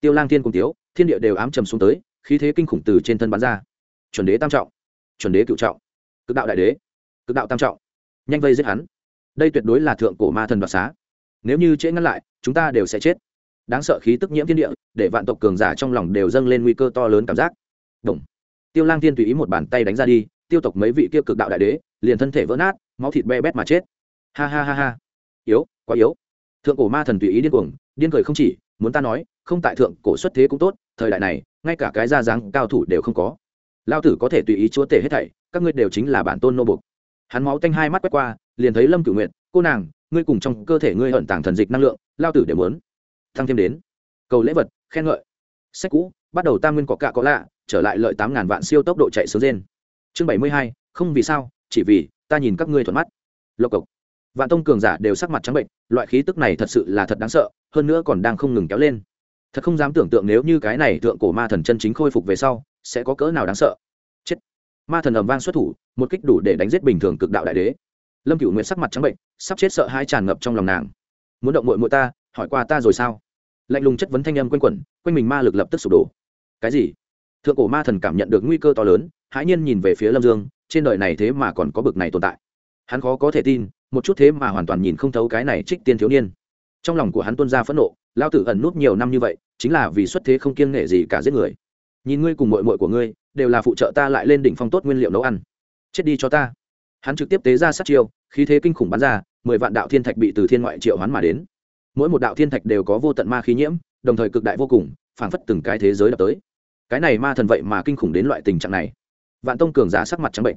Tiêu lang thiên cùng tiếu, thiên địa đều ám trầm xuống tới khí thế kinh khủng từ trên thân bắn ra. Chuẩn đế tam trọng, chuẩn đế cựu trọng, cực đạo đại đế, cực đạo tam trọng, nhanh vây giết hắn. Đây tuyệt đối là thượng cổ ma thần đoạt xá. Nếu như trễ ngăn lại, chúng ta đều sẽ chết. Đáng sợ khí tức nhiễm thiên địa, để vạn tộc cường giả trong lòng đều dâng lên nguy cơ to lớn cảm giác. Động. tiêu lang tiên tùy ý một bàn tay đánh ra đi, tiêu tộc mấy vị kia cực đạo đại đế, liền thân thể vỡ nát, máu thịt be bét mà chết. Ha ha ha ha. Yếu, quá yếu. Thượng cổ ma thần tùy ý điên cuồng, điên cười không chỉ, muốn ta nói, không tại thượng cổ xuất thế cũng tốt, thời đại này ngay cả cái ra dáng cao thủ đều không có. Lao tử có thể tùy ý chúa tể hết thảy, các ngươi đều chính là bản tôn nô bục hắn máu tanh hai mắt quét qua, liền thấy lâm cửu nguyện cô nàng, ngươi cùng trong cơ thể ngươi hận tàng thần dịch năng lượng, lao tử đều muốn thăng thêm đến. Cầu lễ vật, khen ngợi. Sách cũ, bắt đầu tam nguyên có cạ có lạ, trở lại lợi tám ngàn vạn siêu tốc độ chạy sướng trên chương bảy mươi hai, không vì sao, chỉ vì, ta nhìn các ngươi thuận mắt. Lộc cộc. Vạn tông cường giả đều sắc mặt trắng bệnh, loại khí tức này thật sự là thật đáng sợ, hơn nữa còn đang không ngừng kéo lên thật không dám tưởng tượng nếu như cái này tượng cổ ma thần chân chính khôi phục về sau, sẽ có cỡ nào đáng sợ. Chết. Ma thần ầm vang xuất thủ, một kích đủ để đánh giết bình thường cực đạo đại đế. Lâm cựu nguyện sắc mặt trắng bệnh, sắp chết sợ hai tràn ngập trong lòng nàng. Muốn động mội mội ta, hỏi qua ta rồi sao? Lạnh lùng chất vấn thanh âm quanh quẩn, quanh mình ma lực lập tức sụp đổ. Cái gì? Thượng cổ ma thần cảm nhận được nguy cơ to lớn, hãi nhiên nhìn về phía lâm dương, trên đời này thế mà còn có bực này tồn tại. Hắn khó có thể tin, một chút thế mà hoàn toàn nhìn không thấu cái này trích tiên thiếu niên. Trong lòng của hắn tuân ra phẫn nộ lao tử ẩn nút nhiều năm như vậy chính là vì xuất thế không kiêng nghệ gì cả giết người. Nhìn ngươi cùng mội mội của ngươi, đều là phụ trợ ta lại lên đỉnh phong tốt nguyên liệu nấu ăn. Chết đi cho ta. Hắn trực tiếp tế ra sát chiêu, khí thế kinh khủng bắn ra, mười vạn đạo thiên thạch bị từ thiên ngoại triệu hoán mà đến. Mỗi một đạo thiên thạch đều có vô tận ma khí nhiễm, đồng thời cực đại vô cùng, phảng phất từng cái thế giới đập tới. Cái này ma thần vậy mà kinh khủng đến loại tình trạng này. Vạn tông cường giả sắc mặt trắng bệnh.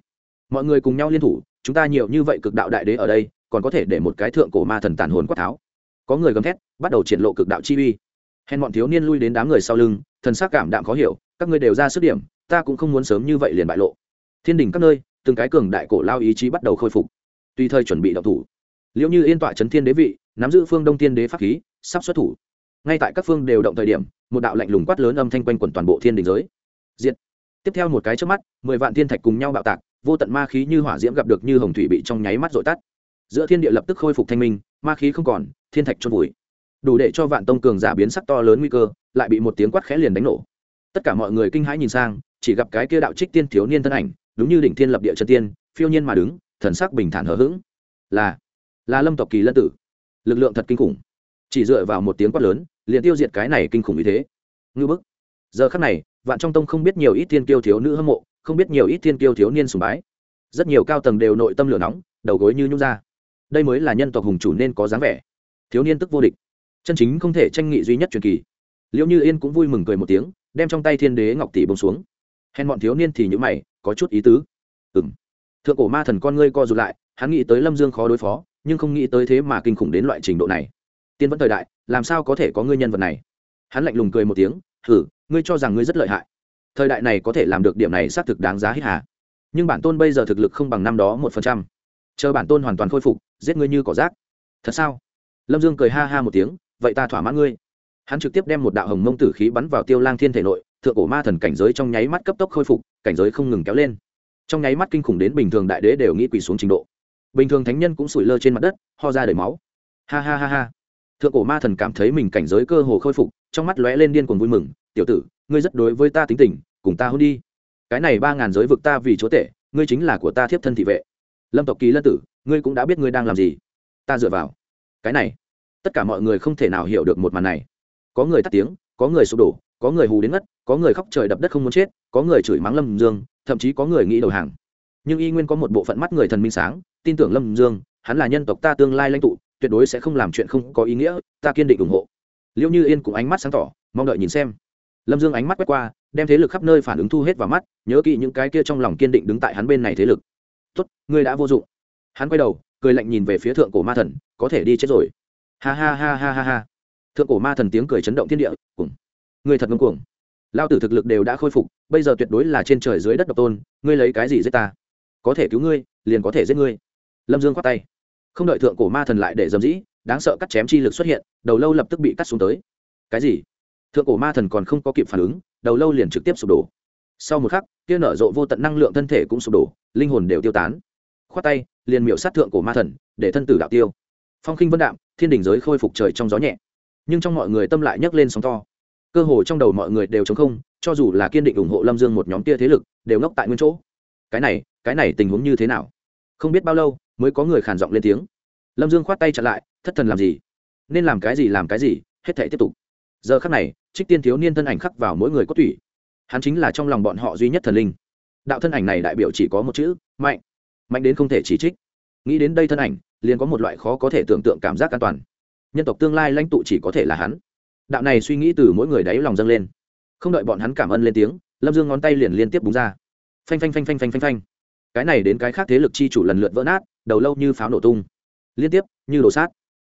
Mọi người cùng nhau liên thủ, chúng ta nhiều như vậy cực đạo đại đế ở đây, còn có thể để một cái thượng cổ ma thần tàn hồn quát tháo. Có người gầm thét, bắt đầu triển lộ cực đạo chi uy hèn bọn thiếu niên lui đến đám người sau lưng, thần sắc cảm đạm khó hiểu, các ngươi đều ra sức điểm, ta cũng không muốn sớm như vậy liền bại lộ. Thiên đình các nơi, từng cái cường đại cổ lao ý chí bắt đầu khôi phục. Tùy thời chuẩn bị động thủ. Liệu như yên tọa trấn thiên đế vị, nắm giữ phương đông thiên đế pháp khí, sắp xuất thủ. Ngay tại các phương đều động thời điểm, một đạo lạnh lùng quát lớn âm thanh quanh quẩn toàn bộ thiên đình giới. Diện tiếp theo một cái trước mắt, mười vạn thiên thạch cùng nhau bạo tạc, vô tận ma khí như hỏa diễm gặp được như hồng thủy bị trong nháy mắt dội tắt. Giữa thiên địa lập tức khôi phục thanh minh, ma khí không còn, thiên thạch trôn vùi đủ để cho vạn tông cường giả biến sắc to lớn nguy cơ, lại bị một tiếng quát khẽ liền đánh nổ. Tất cả mọi người kinh hãi nhìn sang, chỉ gặp cái kia đạo trích tiên thiếu niên thân ảnh, đúng như đỉnh thiên lập địa chân tiên, phiêu nhiên mà đứng, thần sắc bình thản hờ hững. Là là lâm tộc kỳ lân tử. Lực lượng thật kinh khủng. Chỉ dựa vào một tiếng quát lớn, liền tiêu diệt cái này kinh khủng như thế. Ngư bức. Giờ khắc này, vạn trong tông không biết nhiều ít thiên kiêu thiếu nữ hâm mộ, không biết nhiều ít thiên kiêu thiếu niên sùng bái. Rất nhiều cao tầng đều nội tâm lửa nóng, đầu gối như nhung ra. Đây mới là nhân tộc hùng chủ nên có dáng vẻ. Thiếu niên tức vô địch chân chính không thể tranh nghị duy nhất truyền kỳ. Liệu như yên cũng vui mừng cười một tiếng, đem trong tay thiên đế ngọc tỷ bông xuống. Hèn bọn thiếu niên thì những mày, có chút ý tứ. Ừ m thượng cổ ma thần con ngươi co rụt lại, hắn nghĩ tới lâm dương khó đối phó, nhưng không nghĩ tới thế mà kinh khủng đến loại trình độ này. Tiên vẫn thời đại, làm sao có thể có ngươi nhân vật này? Hắn lạnh lùng cười một tiếng thử ngươi cho rằng ngươi rất lợi hại. Thời đại này có thể làm được điểm này xác thực đáng giá hết hà. Nhưng bản tôn bây giờ thực lực không bằng năm đó một phần trăm. Chờ bản tôn hoàn toàn khôi phục, giết ngươi như cỏ rác. Thật sao? Lâm dương cười ha ha một tiếng vậy ta thỏa mãn ngươi. Hắn trực tiếp đem một đạo hồng mông tử khí bắn vào tiêu lang thiên thể nội, thượng cổ ma thần cảnh giới trong nháy mắt cấp tốc khôi phục, cảnh giới không ngừng kéo lên. Trong nháy mắt kinh khủng đến bình thường đại đế đều nghĩ quỳ xuống trình độ. Bình thường thánh nhân cũng sủi lơ trên mặt đất, ho ra đầy máu. Ha ha ha ha. Thượng cổ ma thần cảm thấy mình cảnh giới cơ hồ khôi phục, trong mắt lóe lên điên cuồng vui mừng, tiểu tử, ngươi rất đối với ta tính tình, cùng ta hôn đi. Cái này ba ngàn giới vực ta vì chúa tể, ngươi chính là của ta thiếp thân thị vệ. Lâm tộc kỳ lân tử, ngươi cũng đã biết ngươi đang làm gì. Ta dựa vào. Cái này tất cả mọi người không thể nào hiểu được một màn này. Có người tắt tiếng, có người sụp đổ, có người hù đến ngất, có người khóc trời đập đất không muốn chết, có người chửi mắng lâm dương, thậm chí có người nghĩ đầu hàng. Nhưng y nguyên có một bộ phận mắt người thần minh sáng, tin tưởng lâm dương, hắn là nhân tộc ta tương lai lãnh tụ, tuyệt đối sẽ không làm chuyện không có ý nghĩa, ta kiên định ủng hộ. Liệu như yên cũng ánh mắt sáng tỏ, mong đợi nhìn xem. Lâm dương ánh mắt quét qua, đem thế lực khắp nơi phản ứng thu hết vào mắt, nhớ kỹ những cái kia trong lòng kiên định đứng tại hắn bên này thế lực. Tốt, ngươi đã vô dụng. Hắn quay đầu, cười lạnh nhìn về phía thượng cổ ma thần, có thể đi chết rồi ha ha ha ha ha ha. Thượng cổ ma thần tiếng cười chấn động thiên địa cùng người thật ngưng cuồng. Lao tử thực lực đều đã khôi phục, bây giờ tuyệt đối là trên trời dưới đất độc tôn, ngươi lấy cái gì giết ta? Có thể cứu ngươi, liền có thể giết ngươi. Lâm dương khoát tay. Không đợi thượng cổ ma thần lại để dầm dĩ, đáng sợ cắt chém chi lực xuất hiện, đầu lâu lập tức bị cắt xuống tới. Cái gì? Thượng cổ ma thần còn không có kịp phản ứng, đầu lâu liền trực tiếp sụp đổ. Sau một khắc, kia nở rộ vô tận năng lượng thân thể cũng sụp đổ, linh hồn đều tiêu tán. Khoát tay, liền miệu sát thượng cổ ma thần, để thân tử đạo tiêu phong khinh vân đạm, thiên đình giới khôi phục trời trong gió nhẹ. Nhưng trong mọi người tâm lại nhấc lên sóng to. Cơ hồ trong đầu mọi người đều chống không, cho dù là kiên định ủng hộ lâm dương một nhóm tia thế lực, đều ngốc tại nguyên chỗ. Cái này cái này tình huống như thế nào? Không biết bao lâu, mới có người khản giọng lên tiếng. Lâm dương khoát tay chặn lại, thất thần làm gì? Nên làm cái gì làm cái gì, hết thể tiếp tục. Giờ khắc này, trích tiên thiếu niên thân ảnh khắc vào mỗi người có tủy. Hắn chính là trong lòng bọn họ duy nhất thần linh. Đạo thân ảnh này đại biểu chỉ có một chữ, mạnh. Mạnh đến không thể chỉ trích. Nghĩ đến đây thân ảnh liền có một loại khó có thể tưởng tượng cảm giác an toàn. Nhân tộc tương lai lãnh tụ chỉ có thể là hắn. Đạo này suy nghĩ từ mỗi người đáy lòng dâng lên. Không đợi bọn hắn cảm ơn lên tiếng, lâm dương ngón tay liền liên tiếp búng ra. Phanh phanh phanh phanh phanh phanh phanh. Cái này đến cái khác thế lực chi chủ lần lượt vỡ nát, đầu lâu như pháo nổ tung. Liên tiếp, như đổ sát.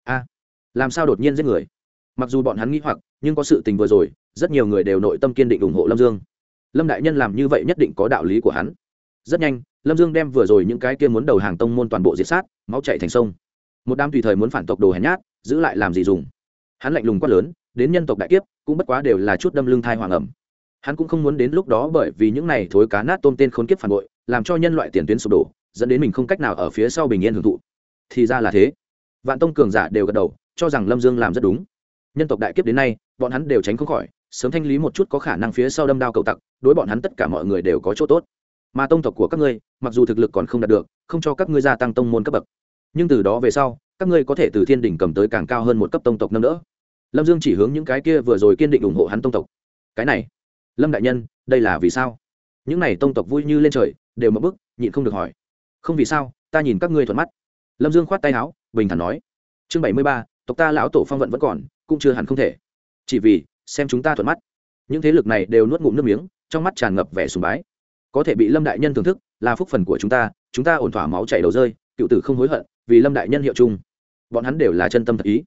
A. Làm sao đột nhiên giết người? Mặc dù bọn hắn nghĩ hoặc, nhưng có sự tình vừa rồi, rất nhiều người đều nội tâm kiên định ủng hộ lâm dương. Lâm đại nhân làm như vậy nhất định có đạo lý của hắn. Rất nhanh lâm dương đem vừa rồi những cái kia muốn đầu hàng tông môn toàn bộ diệt sát, máu chạy thành sông. Một đám tùy thời muốn phản tộc đồ hèn nhát, giữ lại làm gì dùng? Hắn lạnh lùng quát lớn, đến nhân tộc đại kiếp, cũng bất quá đều là chút đâm lưng thai hoàng ẩm. Hắn cũng không muốn đến lúc đó bởi vì những này thối cá nát tôm tên khốn kiếp phản bội, làm cho nhân loại tiền tuyến sụp đổ, dẫn đến mình không cách nào ở phía sau bình yên hưởng thụ. Thì ra là thế. Vạn tông cường giả đều gật đầu, cho rằng lâm dương làm rất đúng. Nhân tộc đại kiếp đến nay, bọn hắn đều tránh không khỏi, sớm thanh lý một chút có khả năng phía sau đâm đao cầu tặc, đối bọn hắn tất cả mọi người đều có chỗ tốt mà tông tộc của các ngươi, mặc dù thực lực còn không đạt được, không cho các ngươi gia tăng tông môn cấp bậc. Nhưng từ đó về sau, các ngươi có thể từ thiên đỉnh cầm tới càng cao hơn một cấp tông tộc năm nữa. lâm dương chỉ hướng những cái kia vừa rồi kiên định ủng hộ hắn tông tộc. Cái này, lâm đại nhân, đây là vì sao? Những n à y tông tộc vui như lên trời, đều mất bức, nhịn không được hỏi. Không vì sao, ta nhìn các ngươi thuận mắt. Lâm dương khoát tay áo, bình thản nói. Chương bảy mươi ba, tộc ta lão tổ phong vận vẫn còn, cũng chưa hẳn không thể. Chỉ vì, xem chúng ta thuận mắt. Những thế lực này đều nuốt ngụm nước miếng, trong mắt tràn ngập vẻ sùng bái có thể bị lâm đại nhân thưởng thức, là phúc phần của chúng ta chúng ta ổn thỏa máu chảy đầu rơi, cựu tử không hối hận, vì lâm đại nhân hiệu chung. Bọn hắn đều là chân tâm thật ý.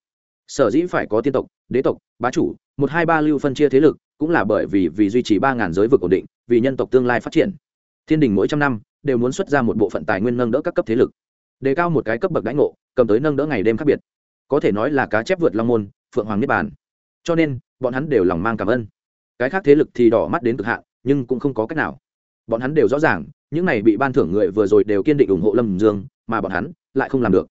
Sở dĩ phải có tiên tộc, đế tộc, bá chủ, một hai ba lưu phân chia thế lực, cũng là bởi vì vì duy trì ba ngàn giới vực ổn định, vì nhân tộc tương lai phát triển. Thiên đình mỗi trăm năm, đều muốn xuất ra một bộ phận tài nguyên nâng đỡ các cấp thế lực. Đề cao một cái cấp bậc đãi ngộ, cầm tới nâng đỡ ngày đêm khác biệt. Có thể nói là cá chép vượt long môn, phượng hoàng niết bàn. Cho nên, bọn hắn đều lòng mang cảm ơn. Cái khác thế lực thì đỏ mắt đến cực hạn, nhưng cũng không có cách nào bọn hắn đều rõ ràng, những này bị ban thưởng người vừa rồi đều kiên định ủng hộ lâm dương, mà bọn hắn lại không làm được.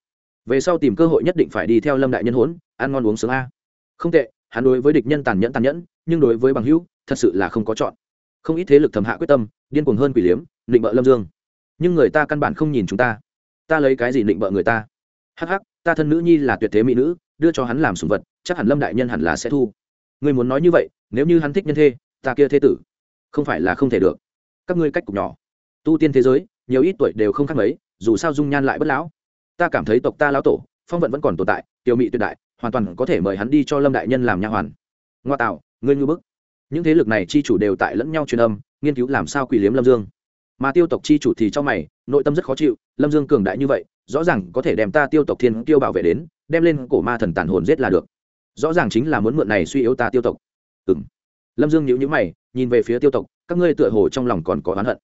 Về sau tìm cơ hội nhất định phải đi theo lâm đại nhân hốn ăn ngon uống sướng a. Không tệ, hắn đối với địch nhân tàn nhẫn tàn nhẫn, nhưng đối với bằng hữu, thật sự là không có chọn. Không ít thế lực thầm hạ quyết tâm, điên cuồng hơn quỷ liếm, định bợ lâm dương. Nhưng người ta căn bản không nhìn chúng ta. Ta lấy cái gì định bợ người ta? Hắc hắc, ta thân nữ nhi là tuyệt thế mỹ nữ, đưa cho hắn làm sùng vật, chắc hẳn lâm đại nhân hẳn là sẽ thu. Ngươi muốn nói như vậy, nếu như hắn thích nhân thê, ta kia thế tử, không phải là không thể được các ngươi cách cục nhỏ. Tu tiên thế giới, nhiều ít tuổi đều không khác mấy, dù sao dung nhan lại bất lão. Ta cảm thấy tộc ta lão tổ, phong vận vẫn còn tồn tại, tiểu mỹ tuyệt đại, hoàn toàn có thể mời hắn đi cho lâm đại nhân làm nha hoàn. Ngoa tạo, ngươi ngư bức. Những thế lực này chi chủ đều tại lẫn nhau truyền âm, nghiên cứu làm sao quỷ liếm lâm dương. Mà tiêu tộc chi chủ thì trong mày, nội tâm rất khó chịu, lâm dương cường đại như vậy, rõ ràng có thể đem ta tiêu tộc thiên tiêu bảo vệ đến, đem lên cổ ma thần tàn hồn giết là được. Rõ ràng chính là muốn mượn này suy yếu ta tiêu tộc. Ừng lâm dương nhíu nhíu mày, nhìn về phía tiêu tộc, các ngươi tựa hồ trong lòng còn có oán hận.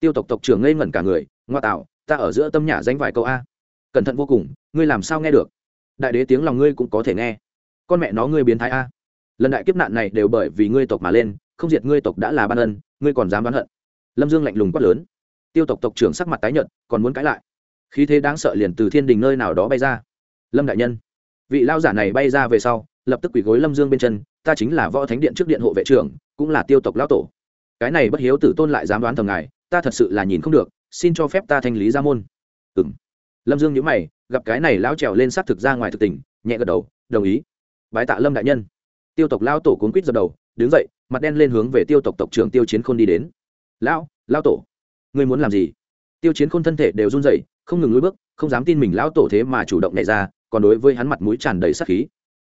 Tiêu tộc tộc trưởng ngây ngẩn cả người, ngoa tạo, ta ở giữa tâm nhã danh vài câu a. Cẩn thận vô cùng, ngươi làm sao nghe được? Đại đế tiếng lòng ngươi cũng có thể nghe. Con mẹ nó ngươi biến thái a. Lần đại kiếp nạn này đều bởi vì ngươi tộc mà lên, không diệt ngươi tộc đã là ban ân, ngươi còn dám oán hận. Lâm dương lạnh lùng quát lớn. Tiêu tộc tộc trưởng sắc mặt tái nhợt, còn muốn cãi lại. Khí thế đáng sợ liền từ thiên đình nơi nào đó bay ra. Lâm đại nhân, vị lao giả này bay ra về sau, lập tức quỳ gối lâm dương bên chân ta chính là võ thánh điện trước điện hộ vệ trưởng, cũng là tiêu tộc lão tổ. Cái này bất hiếu tử tôn lại dám đoán thầm ngài, ta thật sự là nhìn không được, xin cho phép ta thanh lý ra môn. Ừ m lâm dương nhữ mày, gặp cái này lão trèo lên s á t thực ra ngoài thực tình, nhẹ gật đầu, đồng ý. Bái tạ lâm đại nhân. Tiêu tộc lão tổ cuốn quýt dập đầu, đứng dậy, mặt đen lên hướng về tiêu tộc tộc trưởng tiêu chiến khôn đi đến. Lão lão tổ, ngươi muốn làm gì? Tiêu chiến khôn thân thể đều run dậy không ngừng lùi bước, không dám tin mình lão tổ thế mà chủ động nhảy ra, còn đối với hắn mặt mũi tràn đầy sắc khí.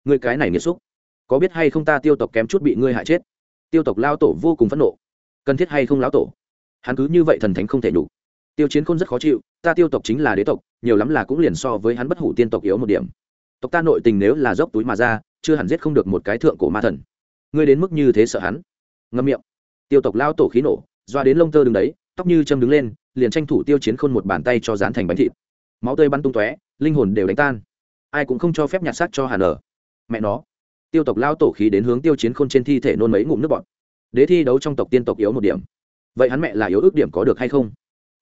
Ngươi cái này nghiêm xúc có biết hay không ta tiêu tộc kém chút bị ngươi hại chết? Tiêu tộc lao tổ vô cùng phẫn nộ. Cần thiết hay không lão tổ? Hắn cứ như vậy thần thánh không thể đủ tiêu chiến khôn rất khó chịu, ta tiêu tộc chính là đế tộc, nhiều lắm là cũng liền so với hắn bất hủ tiên tộc yếu một điểm. Tộc ta nội tình nếu là dốc túi mà ra, chưa hẳn giết không được một cái thượng cổ ma thần. Ngươi đến mức như thế sợ hắn? Ngâm miệng. Tiêu tộc lao tổ khí nổ, doa đến lông tơ đứng đấy, tóc như châm đứng lên, liền tranh thủ tiêu chiến khôn một bàn tay cho dán thành bánh thịt. Máu tươi bắn tung tóe, linh hồn đều đánh tan. Ai cũng không cho phép nhặt xác cho hà nở. Mẹ nó tiêu tộc lao tổ khí đến hướng tiêu chiến khôn trên thi thể nôn mấy ngụm nước bọt. Đế thi đấu trong tộc tiên tộc yếu một điểm. Vậy hắn mẹ là yếu ước điểm có được hay không?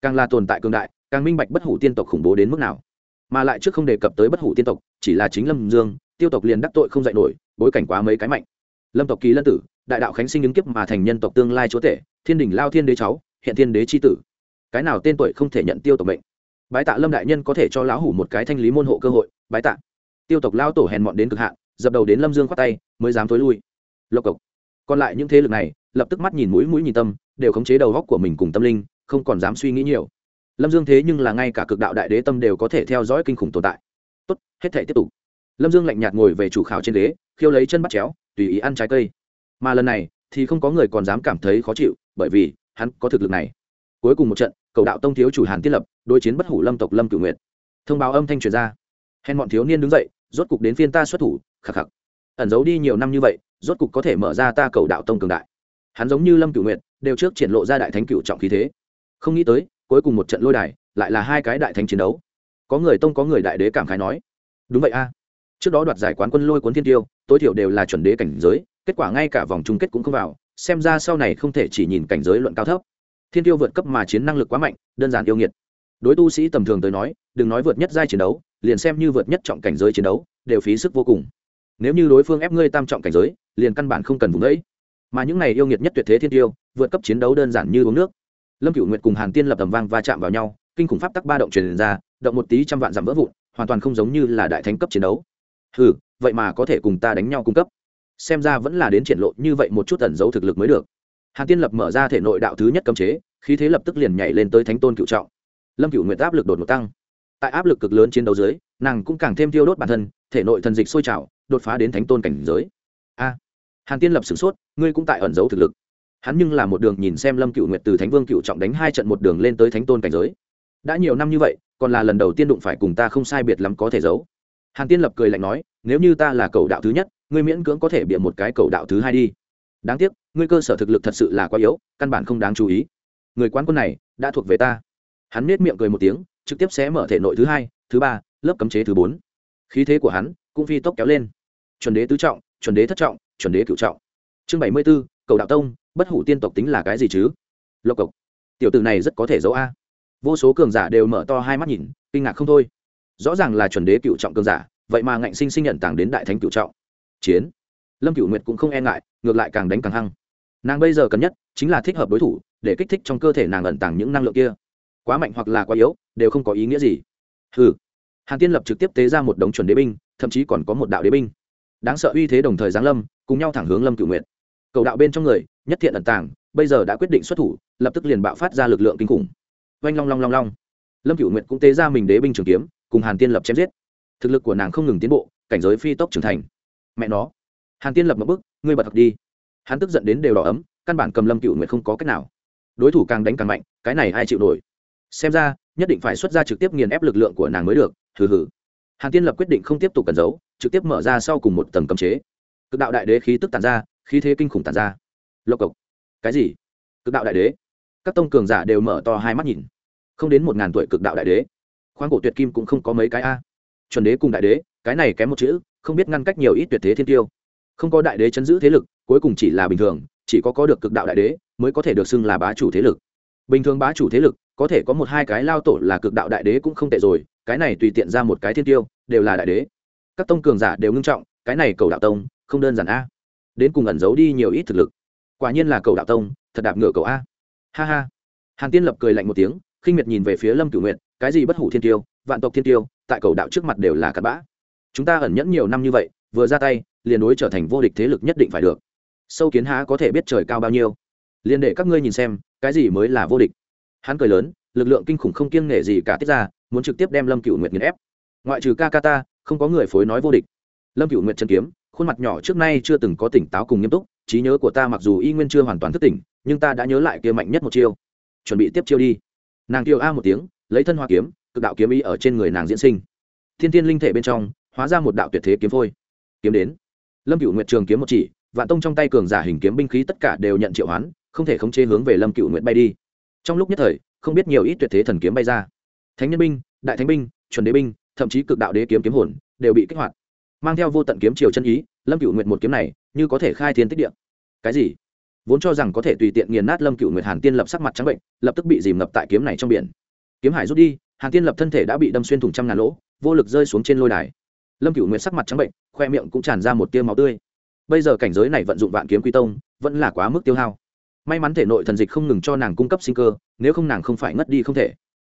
Càng là tồn tại cường đại, càng minh bạch bất hủ tiên tộc khủng bố đến mức nào. Mà lại trước không đề cập tới bất hủ tiên tộc, chỉ là chính lâm dương, tiêu tộc liền đắc tội không dạy nổi, bối cảnh quá mấy cái mạnh. Lâm tộc kỳ lân tử, đại đạo khánh sinh ứng kiếp mà thành nhân tộc tương lai chúa tể, thiên đình lao thiên đế cháu, hiện thiên đế c tử. Cái nào tên tuổi không thể nhận tiêu tộc mệnh. Bái tạ lâm đại nhân có thể cho lão hủ một cái thanh lý môn hộ cơ hội, bái tạ. Tiêu tộc lao tổ hèn mọn đến cực hạn dập đầu đến lâm dương khoát tay, mới dám tối lui. Lộc cộc. Còn lại những thế lực này, lập tức mắt nhìn mũi mũi nhìn tâm, đều khống chế đầu góc của mình cùng tâm linh, không còn dám suy nghĩ nhiều. Lâm dương thế nhưng là ngay cả cực đạo đại đế tâm đều có thể theo dõi kinh khủng tồn tại. Tốt, hết thể tiếp tục. Lâm dương lạnh nhạt ngồi về chủ khảo trên ghế, khiêu lấy chân bắt chéo, tùy ý ăn trái cây. Mà lần này, thì không có người còn dám cảm thấy khó chịu, bởi vì, hắn có thực lực này. Cuối cùng một trận, cầu đạo tông thiếu chủ hàn thiết lập, đối chiến bất hủ lâm tộc lâm cửu nguyệt. Thông báo âm thanh truyền ra. Hèn bọn thiếu niên đứng dậy, rốt cục đến phiên ta xuất thủ khắc khắc. Ẩn giấu đi nhiều năm như vậy, rốt cục có thể mở ra ta cầu đạo tông cường đại. Hắn giống như lâm cửu nguyệt, đều trước triển lộ ra đại thánh cửu trọng khí thế. Không nghĩ tới, cuối cùng một trận lôi đài, lại là hai cái đại thánh chiến đấu. Có người tông có người đại đế cảm khái nói, đúng vậy a. Trước đó đoạt giải quán quân lôi cuốn thiên tiêu, tối thiểu đều là chuẩn đế cảnh giới, kết quả ngay cả vòng chung kết cũng không vào, xem ra sau này không thể chỉ nhìn cảnh giới luận cao thấp. Thiên tiêu vượt cấp mà chiến năng lực quá mạnh, đơn giản yêu nghiệt. Đối tu sĩ tầm thường tới nói, đừng nói vượt nhất giai chiến đấu, liền xem như vượt nhất trọng cảnh giới chiến đấu, đều phí sức vô cùng nếu như đối phương ép ngươi tam trọng cảnh giới, liền căn bản không cần vùng đấy mà những này yêu nghiệt nhất tuyệt thế thiên tiêu, vượt cấp chiến đấu đơn giản như uống nước. Lâm cựu nguyệt cùng hàn tiên lập tầm vang va chạm vào nhau, kinh khủng pháp tắc ba động truyền ra, động một tí trăm vạn giảm vỡ vụn, hoàn toàn không giống như là đại thánh cấp chiến đấu. Ừ vậy mà có thể cùng ta đánh nhau cung cấp. Xem ra vẫn là đến triển lộ như vậy một chút tẩn giấu thực lực mới được. Hàn tiên lập mở ra thể nội đạo thứ nhất cấm chế, khí thế lập tức liền nhảy lên tới thánh tôn cựu trọng. Lâm cựu nguyệt áp lực đột ngột tăng. Tại áp lực cực lớn chiến đấu dưới, nàng cũng càng thêm tiêu đốt bản thân, thể nội thần dịch sôi trào đột phá đến thánh tôn cảnh giới. A, hàn tiên lập sửng sốt, ngươi cũng tại ẩn giấu thực lực. Hắn nhưng là một đường nhìn xem lâm cựu nguyệt từ thánh vương cựu trọng đánh hai trận một đường lên tới thánh tôn cảnh giới. Đã nhiều năm như vậy, còn là lần đầu tiên đụng phải cùng ta không sai biệt lắm có thể giấu. Hàn tiên lập cười lạnh nói, nếu như ta là cầu đạo thứ nhất, ngươi miễn cưỡng có thể bịa một cái cầu đạo thứ hai đi. Đáng tiếc, ngươi cơ sở thực lực thật sự là quá yếu, căn bản không đáng chú ý. Người quán quân này, đã thuộc về ta. Hắn nết miệng cười một tiếng, trực tiếp sẽ mở thể nội thứ hai, thứ ba, lớp cấm chế thứ bốn. Khí thế của hắn cũng phi tốc kéo lên. Chuẩn đế tứ trọng chuẩn đế thất trọng chuẩn đế cựu trọng. Chương bảy mươi b ố cầu đạo tông bất hủ tiên tộc tính là cái gì chứ? Lộc cộc. Tiểu t ử này rất có thể giấu a. Vô số cường giả đều mở to hai mắt nhìn kinh ngạc không thôi. Rõ ràng là chuẩn đế cựu trọng cường giả vậy mà ngạnh sinh sinh nhận tàng đến đại thánh cựu trọng. Chiến. Lâm cựu nguyệt cũng không e ngại ngược lại càng đánh càng hăng. Nàng bây giờ cần nhất chính là thích hợp đối thủ để kích thích trong cơ thể nàng ẩn tàng những năng lượng kia. Quá mạnh hoặc là quá yếu đều không có ý nghĩa gì. Hừ, hàn tiên lập trực tiếp tế ra một đống chuẩn đế binh thậm chí còn có một đạo đế binh. Đáng sợ uy thế đồng thời giáng lâm, cùng nhau thẳng hướng lâm cửu nguyệt. Cầu đạo bên trong người, nhất thiện ẩn tàng, bây giờ đã quyết định xuất thủ, lập tức liền bạo phát ra lực lượng kinh khủng. Oanh long long long long. Lâm cửu nguyệt cũng tế ra mình đế binh trường kiếm, cùng hàn tiên lập chém giết. Thực lực của nàng không ngừng tiến bộ, cảnh giới phi tốc trưởng thành. Mẹ nó. Hàn tiên lập một bức ngươi bật thật đi. Hắn tức giận đến đều đỏ ấm, căn bản cầm lâm cựu nguyệt không có cách nào. Đối thủ càng đánh càng mạnh, cái này ai chịu nổi? Xem ra, nhất định phải xuất ra trực tiếp nghiền ép lực lượng của nàng mới được, hừ hừ hàn tiên lập quyết định không tiếp tục cẩn giấu, trực tiếp mở ra sau cùng một tầng cấm chế. Cực đạo đại đế khí tức tàn ra, khí thế kinh khủng tàn ra. Lộc cộc. Cái gì? Cực đạo đại đế? Các tông cường giả đều mở to hai mắt nhìn. Không đến một ngàn tuổi cực đạo đại đế. Khoáng cổ tuyệt kim cũng không có mấy cái a. Chuẩn đế cùng đại đế, cái này kém một chữ, không biết ngăn cách nhiều ít tuyệt thế thiên tiêu. Không có đại đế chấn giữ thế lực, cuối cùng chỉ là bình thường, chỉ có có được cực đạo đại đế, mới có thể được xưng là bá chủ thế lực. Bình thường bá chủ thế lực, có thể có một hai cái lao tổ là cực đạo đại đế cũng không tệ rồi cái này tùy tiện ra một cái thiên tiêu, đều là đại đế. Các tông cường giả đều ngưng trọng, cái này cầu đạo tông, không đơn giản a. Đến cùng ẩn giấu đi nhiều ít thực lực. Quả nhiên là cầu đạo tông, thật đạp ngựa cầu a. Ha ha. Hàn tiên lập cười lạnh một tiếng, khinh miệt nhìn về phía lâm cửu nguyện cái gì bất hủ thiên tiêu, vạn tộc thiên tiêu, tại cầu đạo trước mặt đều là cặn bã. Chúng ta ẩn nhẫn nhiều năm như vậy, vừa ra tay, liền đối trở thành vô địch thế lực nhất định phải được. Sâu kiến há có thể biết trời cao bao nhiêu. Liền để các ngươi nhìn xem, cái gì mới là vô địch? Hắn cười lớn lực lượng kinh khủng không kiêng nể gì cả tiết ra, muốn trực tiếp đem lâm cựu nguyệt nghiền ép. Ngoại trừ kakata ta, không có người phối nói vô địch. Lâm cựu nguyệt trần kiếm, khuôn mặt nhỏ trước nay chưa từng có tỉnh táo cùng nghiêm túc, trí nhớ của ta mặc dù y nguyên chưa hoàn toàn thức tỉnh, nhưng ta đã nhớ lại kia mạnh nhất một chiêu. Chuẩn bị tiếp chiêu đi. Nàng kiều a một tiếng, lấy thân hoa kiếm, cực đạo kiếm ý ở trên người nàng diễn sinh. Thiên thiên linh thể bên trong, hóa ra một đạo tuyệt thế kiếm phôi. Kiếm đến. Lâm cựu nguyệt trường kiếm một chỉ, vạn tông trong tay cường giả hình kiếm binh khí tất cả đều nhận triệu hoán, không thể khống chế hướng về lâm cựu nguyệt bay đi. Trong lúc nhất thời không biết nhiều ít tuyệt thế thần kiếm bay ra. Thánh nhân binh, đại thánh binh, chuẩn đế binh, thậm chí cực đạo đế kiếm kiếm hồn, đều bị kích hoạt. Mang theo vô tận kiếm chiều chân ý, lâm cựu nguyệt một kiếm này, như có thể khai thiên tích địa. Cái gì? Vốn cho rằng có thể tùy tiện nghiền nát lâm cựu nguyệt hàn tiên lập sắc mặt trắng bệnh, lập tức bị dìm ngập tại kiếm này trong biển. Kiếm hải rút đi, hàn tiên lập thân thể đã bị đâm xuyên thủng trăm ngàn lỗ, vô lực rơi xuống trên lôi đài. Lâm cựu nguyệt sắc mặt trắng bệnh, khoe miệng cũng tràn ra một tia máu tươi. Bây giờ cảnh giới này vận dụng vạn kiếm quy tông, vẫn là quá mức tiêu hao may mắn thể nội thần dịch không ngừng cho nàng cung cấp sinh cơ, nếu không nàng không phải ngất đi không thể.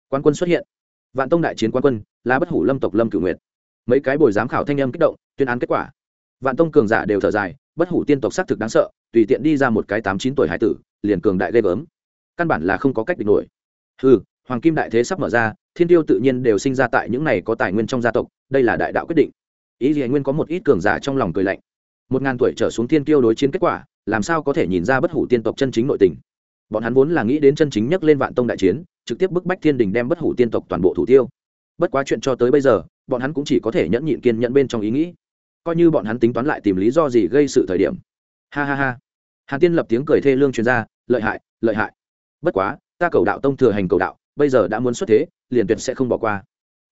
Quan quân xuất hiện. Vạn tông đại chiến quan quân, là bất hủ lâm tộc lâm cửu nguyệt. Mấy cái bồi giám khảo thanh âm kích động, tuyên án kết quả. Vạn tông cường giả đều thở dài, bất hủ tiên tộc xác thực đáng sợ, tùy tiện đi ra một cái tám chín tuổi hải tử, liền cường đại ghê gớm. Căn bản là không có cách địch nổi. Ừ hoàng kim đại thế sắp mở ra, thiên tiêu tự nhiên đều sinh ra tại những này có tài nguyên trong gia tộc, đây là đại đạo quyết định. Ý gì nguyên có một ít cường giả trong lòng cười lạnh. Một ngàn tuổi trở xuống thiên tiêu đối chiến kết quả làm sao có thể nhìn ra bất hủ tiên tộc chân chính nội tình? Bọn hắn vốn là nghĩ đến chân chính nhất lên vạn tông đại chiến, trực tiếp bức bách thiên đình đem bất hủ tiên tộc toàn bộ thủ tiêu. Bất quá chuyện cho tới bây giờ, bọn hắn cũng chỉ có thể nhẫn nhịn kiên nhẫn bên trong ý nghĩ. Coi như bọn hắn tính toán lại tìm lý do gì gây sự thời điểm. Ha ha ha. Hàn tiên lập tiếng cười thê lương chuyên gia lợi hại lợi hại. Bất quá, ta cầu đạo tông thừa hành cầu đạo, bây giờ đã muốn xuất thế, liền tuyệt sẽ không bỏ qua.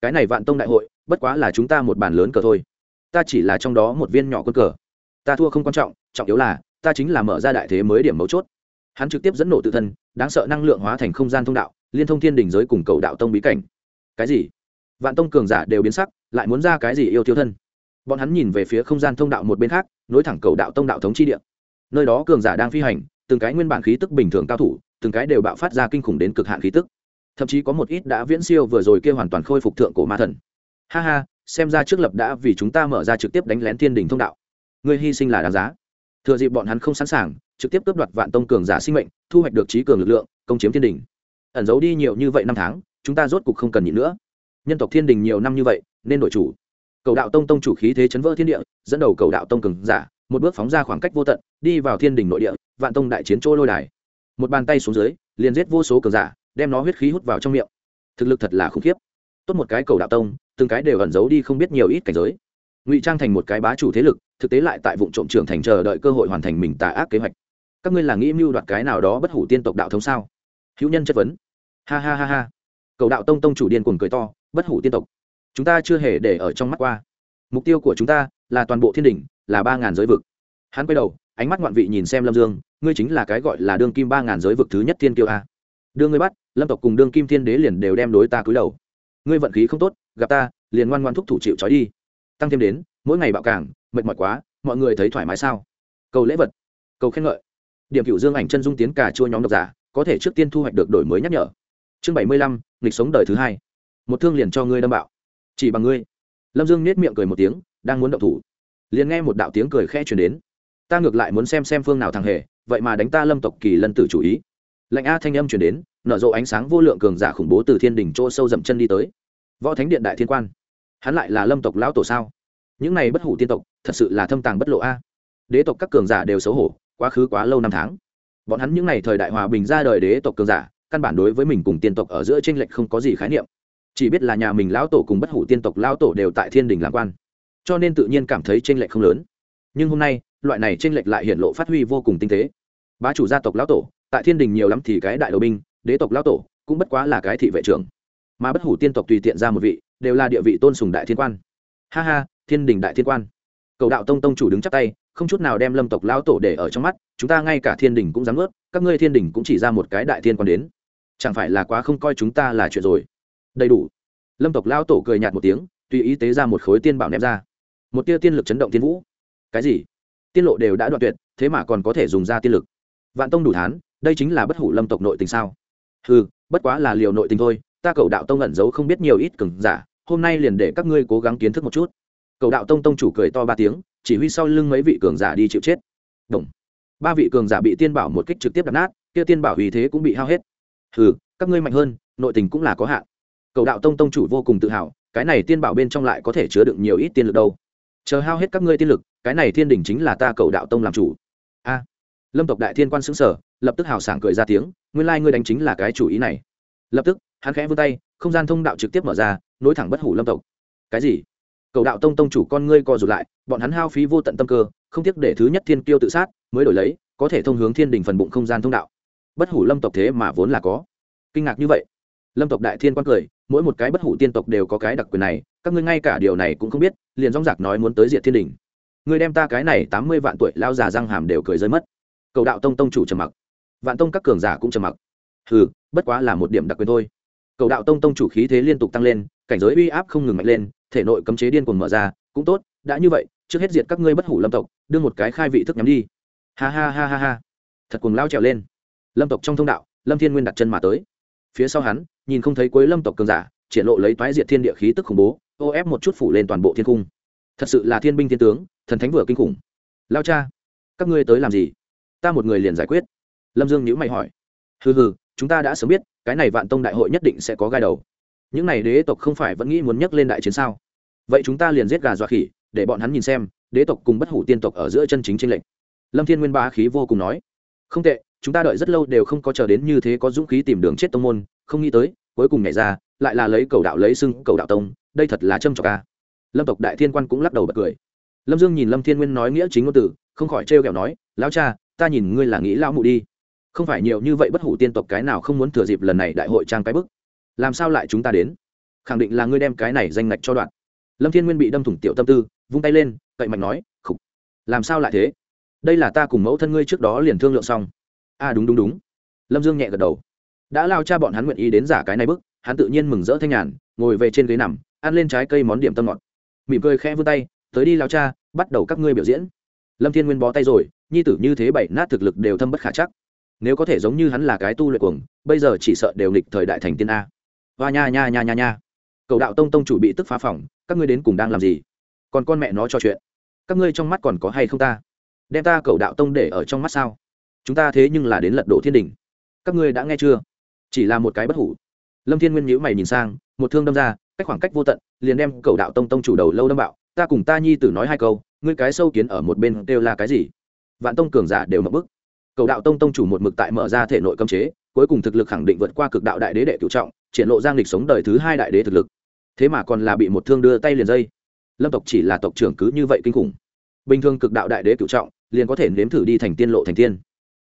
Cái này vạn tông đại hội, bất quá là chúng ta một bàn lớn cờ thôi. Ta chỉ là trong đó một viên nhỏ quân cờ. Ta thua không quan trọng trọng yếu là ta chính là mở ra đại thế mới điểm mấu chốt. Hắn trực tiếp dẫn nổ tự thân, đáng sợ năng lượng hóa thành không gian thông đạo, liên thông thiên đình giới cùng cầu đạo tông bí cảnh. Cái gì? Vạn tông cường giả đều biến sắc, lại muốn ra cái gì yêu tiêu thân? Bọn hắn nhìn về phía không gian thông đạo một bên khác, nối thẳng cầu đạo tông đạo thống chi địa. Nơi đó cường giả đang phi hành, từng cái nguyên bản khí tức bình thường cao thủ, từng cái đều bạo phát ra kinh khủng đến cực hạn khí tức. Thậm chí có một ít đã viễn siêu vừa rồi kia hoàn toàn khôi phục thượng cổ ma thần. Ha ha, xem ra trước lập đã vì chúng ta mở ra trực tiếp đánh lén thiên đình thông đạo. Người hy sinh là đáng giá thừa dịp bọn hắn không sẵn sàng, trực tiếp cướp đoạt vạn tông cường giả sinh mệnh, thu hoạch được trí cường lực lượng, công chiếm thiên đình. Ẩn giấu đi nhiều như vậy năm tháng, chúng ta rốt cục không cần nhịn nữa. Nhân tộc thiên đình nhiều năm như vậy, nên đổi chủ. Cầu đạo tông tông chủ khí thế chấn vỡ thiên địa, dẫn đầu cầu đạo tông cường giả, một bước phóng ra khoảng cách vô tận, đi vào thiên đình nội địa, vạn tông đại chiến chỗ lôi đài. Một bàn tay xuống dưới, liền giết vô số cường giả, đem nó huyết khí hút vào trong miệng. Thực lực thật là khủng khiếp. Tốt một cái cầu đạo tông, từng cái đều ẩn giấu đi không biết nhiều ít cảnh giới ngụy trang thành một cái bá chủ thế lực, thực tế lại tại vụ trộm trưởng thành chờ đợi cơ hội hoàn thành mình tà ác kế hoạch. Các ngươi là nghĩ mưu đoạt cái nào đó bất hủ tiên tộc đạo thống sao? Hữu nhân chất vấn. Ha ha ha ha. Cầu đạo tông tông chủ điên cuồng cười to, bất hủ tiên tộc. Chúng ta chưa hề để ở trong mắt qua. Mục tiêu của chúng ta là toàn bộ thiên đình là ba ngàn giới vực. Hắn quay đầu, ánh mắt ngoạn vị nhìn xem lâm dương, ngươi chính là cái gọi là đương kim ba ngàn giới vực thứ nhất thiên kiêu a. Đưa ngươi bắt, lâm tộc cùng đương kim thiên đế liền đều đem đối ta cúi đầu. Ngươi vận khí không tốt, gặp ta, liền ngoan ngoan thúc thủ chịu trói đi tăng thêm đến, mỗi ngày bạo càng, mệt mỏi quá, mọi người thấy thoải mái sao? Cầu lễ vật, cầu khen ngợi. Điểm cựu dương ảnh chân dung tiến cả chua nhóm độc giả, có thể trước tiên thu hoạch được đổi mới nhắc nhở. Chương bảy mươi lăm, nghịch sống đời thứ hai. Một thương liền cho ngươi đâm bạo. Chỉ bằng ngươi. Lâm dương nết miệng cười một tiếng, đang muốn động thủ. Liền nghe một đạo tiếng cười khe chuyển đến. Ta ngược lại muốn xem xem phương nào thằng hề, vậy mà đánh ta lâm tộc kỳ lân tử chủ ý. Lệnh a thanh âm chuyển đến, nở rộ ánh sáng vô lượng cường giả khủng bố từ thiên đỉnh chỗ sâu dậm chân đi tới. Võ thánh điện đại thiên quan hắn lại là lâm tộc lão tổ sao? Những này bất hủ tiên tộc, thật sự là thâm tàng bất lộ a. Đế tộc các cường giả đều xấu hổ, quá khứ quá lâu năm tháng. Bọn hắn những n à y thời đại hòa bình ra đời đế tộc cường giả, căn bản đối với mình cùng tiên tộc ở giữa tranh lệch không có gì khái niệm. Chỉ biết là nhà mình lão tổ cùng bất hủ tiên tộc lão tổ đều tại thiên đình làm quan, cho nên tự nhiên cảm thấy tranh lệch không lớn. Nhưng hôm nay, loại này tranh lệch lại hiện lộ phát huy vô cùng tinh tế. Bá chủ gia tộc lão tổ, tại thiên đình nhiều lắm thì cái đại đầu binh, đế tộc lão tổ cũng bất quá là cái thị vệ trưởng. Mà bất hủ tiên tộc tùy tiện ra một vị đều là địa vị tôn sùng đại thiên quan. Ha ha, thiên đình đại thiên quan. Cầu đạo tông tông chủ đứng chắp tay, không chút nào đem lâm tộc lão tổ để ở trong mắt, chúng ta ngay cả thiên đình cũng dám ướt các ngươi thiên đình cũng chỉ ra một cái đại thiên quan đến. Chẳng phải là quá không coi chúng ta là chuyện rồi. Đầy đủ. Lâm tộc lão tổ cười nhạt một tiếng, tùy ý tế ra một khối tiên bảo ném ra. Một tia tiên lực chấn động tiên vũ. Cái gì? Tiên lộ đều đã đoạn tuyệt, thế mà còn có thể dùng ra tiên lực. Vạn tông đủ thán, đây chính là bất hủ lâm tộc nội tình sao? Ừ bất quá là liều nội tình thôi ta cầu đạo tông ẩn giấu không biết nhiều ít cường giả hôm nay liền để các ngươi cố gắng kiến thức một chút. Cầu đạo tông tông chủ cười to ba tiếng chỉ huy sau lưng mấy vị cường giả đi chịu chết. Đồng. ba vị cường giả bị tiên bảo một kích trực tiếp đập nát kia tiên bảo uy thế cũng bị hao hết. Hừ, các ngươi mạnh hơn nội tình cũng là có hạn. Cầu đạo tông tông chủ vô cùng tự hào cái này tiên bảo bên trong lại có thể chứa đựng nhiều ít tiên lực đâu. Chờ hao hết các ngươi tiên lực cái này thiên đình chính là ta cầu đạo tông làm chủ. A. Lâm tộc đại thiên quan xứng sở lập tức hào sảng cười ra tiếng nguyên lai ngươi đánh chính là cái chủ ý này. Lập tức hắn khẽ vươn tay, không gian thông đạo trực tiếp mở ra, nối thẳng bất hủ lâm tộc. Cái gì? Cầu đạo tông tông chủ con ngươi co rụt lại, bọn hắn hao phí vô tận tâm cơ, không tiếc để thứ nhất thiên kiêu tự sát, mới đổi lấy, có thể thông hướng thiên đình phần bụng không gian thông đạo. Bất hủ lâm tộc thế mà vốn là có. Kinh ngạc như vậy. Lâm tộc đại thiên quan cười, mỗi một cái bất hủ tiên tộc đều có cái đặc quyền này, các ngươi ngay cả điều này cũng không biết, liền dóng giặc nói muốn tới diệt thiên đình. Ngươi đem ta cái này tám mươi vạn tuổi lao già răng hàm đều cười rơi mất. Cầu đạo tông tông chủ trầm mặc. Vạn tông các cường giả cũng trầm mặc. Ừ bất quá là một điểm đặc quyền thôi cầu đạo tông tông chủ khí thế liên tục tăng lên, cảnh giới uy áp không ngừng mạnh lên, thể nội cấm chế điên cuồng mở ra, cũng tốt, đã như vậy, trước hết diệt các ngươi bất hủ lâm tộc, đưa một cái khai vị thức nhắm đi. Ha ha ha ha ha. Thật cuồng lao trèo lên. Lâm tộc trong thông đạo, lâm thiên nguyên đặt chân mà tới. Phía sau hắn, nhìn không thấy cuối lâm tộc cường giả, triển lộ lấy toái diệt thiên địa khí tức khủng bố, ô ép một chút phủ lên toàn bộ thiên cung. Thật sự là thiên binh thiên tướng, thần thánh vừa kinh khủng. Lao cha, các ngươi tới làm gì? Ta một người liền giải quyết. Lâm dương nhữ mày hỏi. Hừ hừ, chúng ta đã sớm biết cái này vạn tông đại hội nhất định sẽ có gai đầu. Những n à y đế tộc không phải vẫn nghĩ muốn nhắc lên đại chiến sao? Vậy chúng ta liền giết gà dọa khỉ, để bọn hắn nhìn xem, đế tộc cùng bất hủ tiên tộc ở giữa chân chính tranh lệch. Lâm thiên nguyên ba khí vô cùng nói. Không tệ, chúng ta đợi rất lâu đều không có chờ đến như thế có dũng khí tìm đường chết tông môn, không nghĩ tới, cuối cùng nhảy ra, lại là lấy cầu đạo lấy xưng cầu đạo tông, đây thật là trâm trọc ca lâm tộc đại thiên quan cũng lắc đầu bật cười. Lâm dương nhìn lâm thiên nguyên nói nghĩa chính ngôn từ, không khỏi trêu ghẹo nói, lão cha, ta nhìn ngươi là nghĩ lão mụ đi không phải nhiều như vậy bất hủ tiên tộc cái nào không muốn thừa dịp lần này đại hội trang cái bức. Làm sao lại chúng ta đến? Khẳng định là ngươi đem cái này danh ngạch cho đoạn. Lâm thiên nguyên bị đâm thủng tiểu tâm tư vung tay lên cậy mạnh nói khục làm sao lại thế? Đây là ta cùng mẫu thân ngươi trước đó liền thương lượng xong. A à, đúng đúng đúng. Lâm dương nhẹ gật đầu. Đã lao cha bọn hắn nguyện ý đến giả cái này bức hắn tự nhiên mừng rỡ thanh nhàn ngồi về trên ghế nằm ăn lên trái cây món điểm tâm ngọt. Mỉm cười khẽ vươn tay tới đi lao cha bắt đầu các ngươi biểu diễn. Lâm thiên nguyên bó tay rồi nhi tử như thế bảy nát thực lực đều thâm bất khả chắc nếu có thể giống như hắn là cái tu luyện cuồng, bây giờ chỉ sợ đều nghịch thời đại thành tiên a. Và nha nha nha nha nha. Cầu đạo tông tông chủ bị tức phá phòng, các ngươi đến cùng đang làm gì? Còn con mẹ nó cho chuyện. Các ngươi trong mắt còn có hay không ta? Đem ta cầu đạo tông để ở trong mắt sao? Chúng ta thế nhưng là đến lật đổ thiên đình. Các ngươi đã nghe chưa? Chỉ là một cái bất hủ. Lâm thiên nguyên nhữ mày nhìn sang, một thương đâm ra, cách khoảng cách vô tận, liền đem cầu đạo tông tông chủ đầu lâu đâm bạo. Ta cùng ta nhi tử nói hai câu, ngươi cái sâu kiến ở một bên đều là cái gì? Vạn tông cường giả đều mập bức cầu đạo tông tông chủ một mực tại mở ra thể nội cấm chế, cuối cùng thực lực khẳng định vượt qua cực đạo đại đế đệ cựu trọng, triển lộ giang lịch sống đời thứ hai đại đế thực lực. Thế mà còn là bị một thương đưa tay liền dây. Lâm tộc chỉ là tộc trưởng cứ như vậy kinh khủng. Bình thường cực đạo đại đế cựu trọng, liền có thể nếm thử đi thành tiên lộ thành tiên.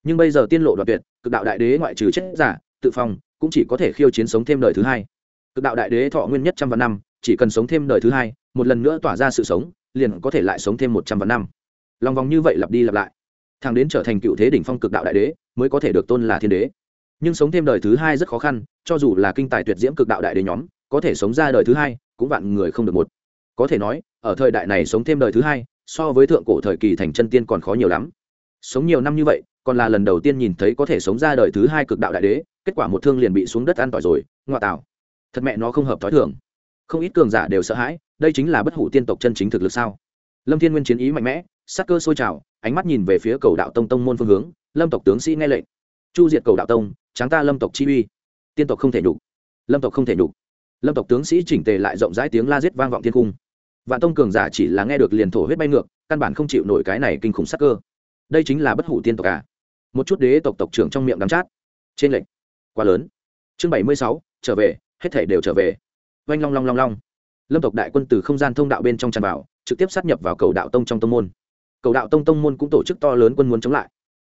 Nhưng bây giờ tiên lộ đoạt tuyệt, cực đạo đại đế ngoại trừ chết giả, tự phong, cũng chỉ có thể khiêu chiến sống thêm đời thứ hai. Cực đạo đại đế thọ nguyên nhất trăm vạn năm, chỉ cần sống thêm đời thứ hai, một lần nữa tỏa ra sự sống, liền có thể lại sống thêm một trăm vạn năm. Lòng vòng như vậy lặp đi lặp lại thằng đến trở thành cựu thế đỉnh phong cực đạo đại đế, mới có thể được tôn là thiên đế. Nhưng sống thêm đời thứ hai rất khó khăn, cho dù là kinh tài tuyệt diễm cực đạo đại đế nhóm, có thể sống ra đời thứ hai, cũng vạn người không được một. Có thể nói, ở thời đại này sống thêm đời thứ hai, so với thượng cổ thời kỳ thành chân tiên còn khó nhiều lắm. Sống nhiều năm như vậy, còn là lần đầu tiên nhìn thấy có thể sống ra đời thứ hai cực đạo đại đế, kết quả một thương liền bị xuống đất ăn tỏi rồi ngoại tạo thật mẹ nó không hợp t h ó i thường. Không ít cường giả đều sợ hãi, đây chính là bất hủ tiên tộc chân chính thực lực sao? Lâm thiên nguyên chiến ý mạnh mẽ, sắc cơ sôi trào ánh mắt nhìn về phía cầu đạo tông tông môn phương hướng, lâm tộc tướng sĩ nghe lệnh. Chu diệt cầu đạo tông, tráng ta lâm tộc chi uy. Tiên tộc không thể nhục. Lâm tộc không thể nhục. Lâm tộc tướng sĩ chỉnh tề lại rộng rãi tiếng la giết vang vọng thiên cung. Vạn tông cường giả chỉ là nghe được liền thổ huyết bay ngược, căn bản không chịu nổi cái này kinh khủng sắc cơ. Đây chính là bất hủ tiên tộc à? Một chút đế tộc tộc trưởng trong miệng đắm chát. Trên lệnh. Quá lớn. Chương bảy mươi sáu, trở về, hết thể đều trở về. Oanh long long long long. Lâm tộc đại quân từ không gian thông đạo bên trong tràn vào, trực tiếp sát nhập vào cầu đạo tông trong tông môn cầu đạo tông tông môn cũng tổ chức to lớn quân muốn chống lại.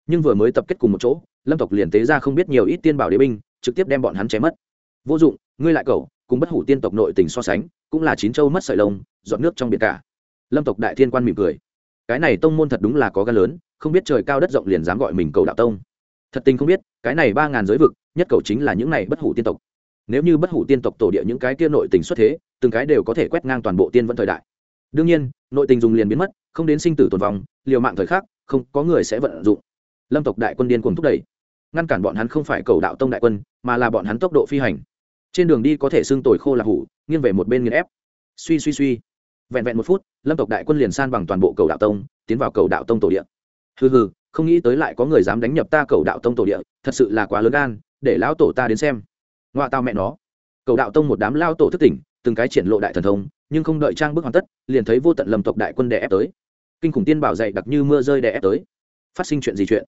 Nhưng vừa mới tập kết cùng một chỗ, lâm tộc liền tế ra không biết nhiều ít tiên bảo đế binh, trực tiếp đem bọn hắn chém mất. Vô dụng, ngươi lại cầu, cùng bất hủ tiên tộc nội tình so sánh, cũng là chín châu mất sợi lông dọn nước trong biển cả. Lâm tộc đại thiên quan mỉm cười. Cái này tông môn thật đúng là có gan lớn, không biết trời cao đất rộng liền dám gọi mình cầu đạo tông. Thật tình không biết, cái này ba ngàn giới vực, nhất cầu chính là những này bất hủ tiên tộc. Nếu như bất hủ tiên tộc tổ địa những cái kia nội tình xuất thế, từng cái đều có thể quét ngang toàn bộ tiên vẫn thời đại. Đương nhiên, nội tình dùng liền biến mất không đến sinh tử tồn vong, liều mạng thời khắc, không, có người sẽ vận dụng. Lâm tộc đại quân điên cùng thúc đẩy. Ngăn cản bọn hắn không phải cầu đạo tông đại quân, mà là bọn hắn tốc độ phi hành. Trên đường đi có thể xương tồi khô là hủ, nghiêng về một bên nghiền ép. Suy suy suy. Vẹn vẹn một phút, lâm tộc đại quân liền san bằng toàn bộ cầu đạo tông, tiến vào cầu đạo tông tổ địa. Hừ hừ, không nghĩ tới lại có người dám đánh nhập ta cầu đạo tông tổ địa, thật sự là quá lớn gan, để lão tổ ta đến xem. Ngoa tao mẹ nó. Cầu đạo tông một đám lao tổ thức tỉnh, từng cái triển lộ đại thần thông, nhưng không đợi trang bước hoàn tất, liền thấy vô tận lâm tộc đại quân đè ép tới kinh khủng tiên bảo dày đặc như mưa rơi đè ép tới. Phát sinh chuyện gì chuyện?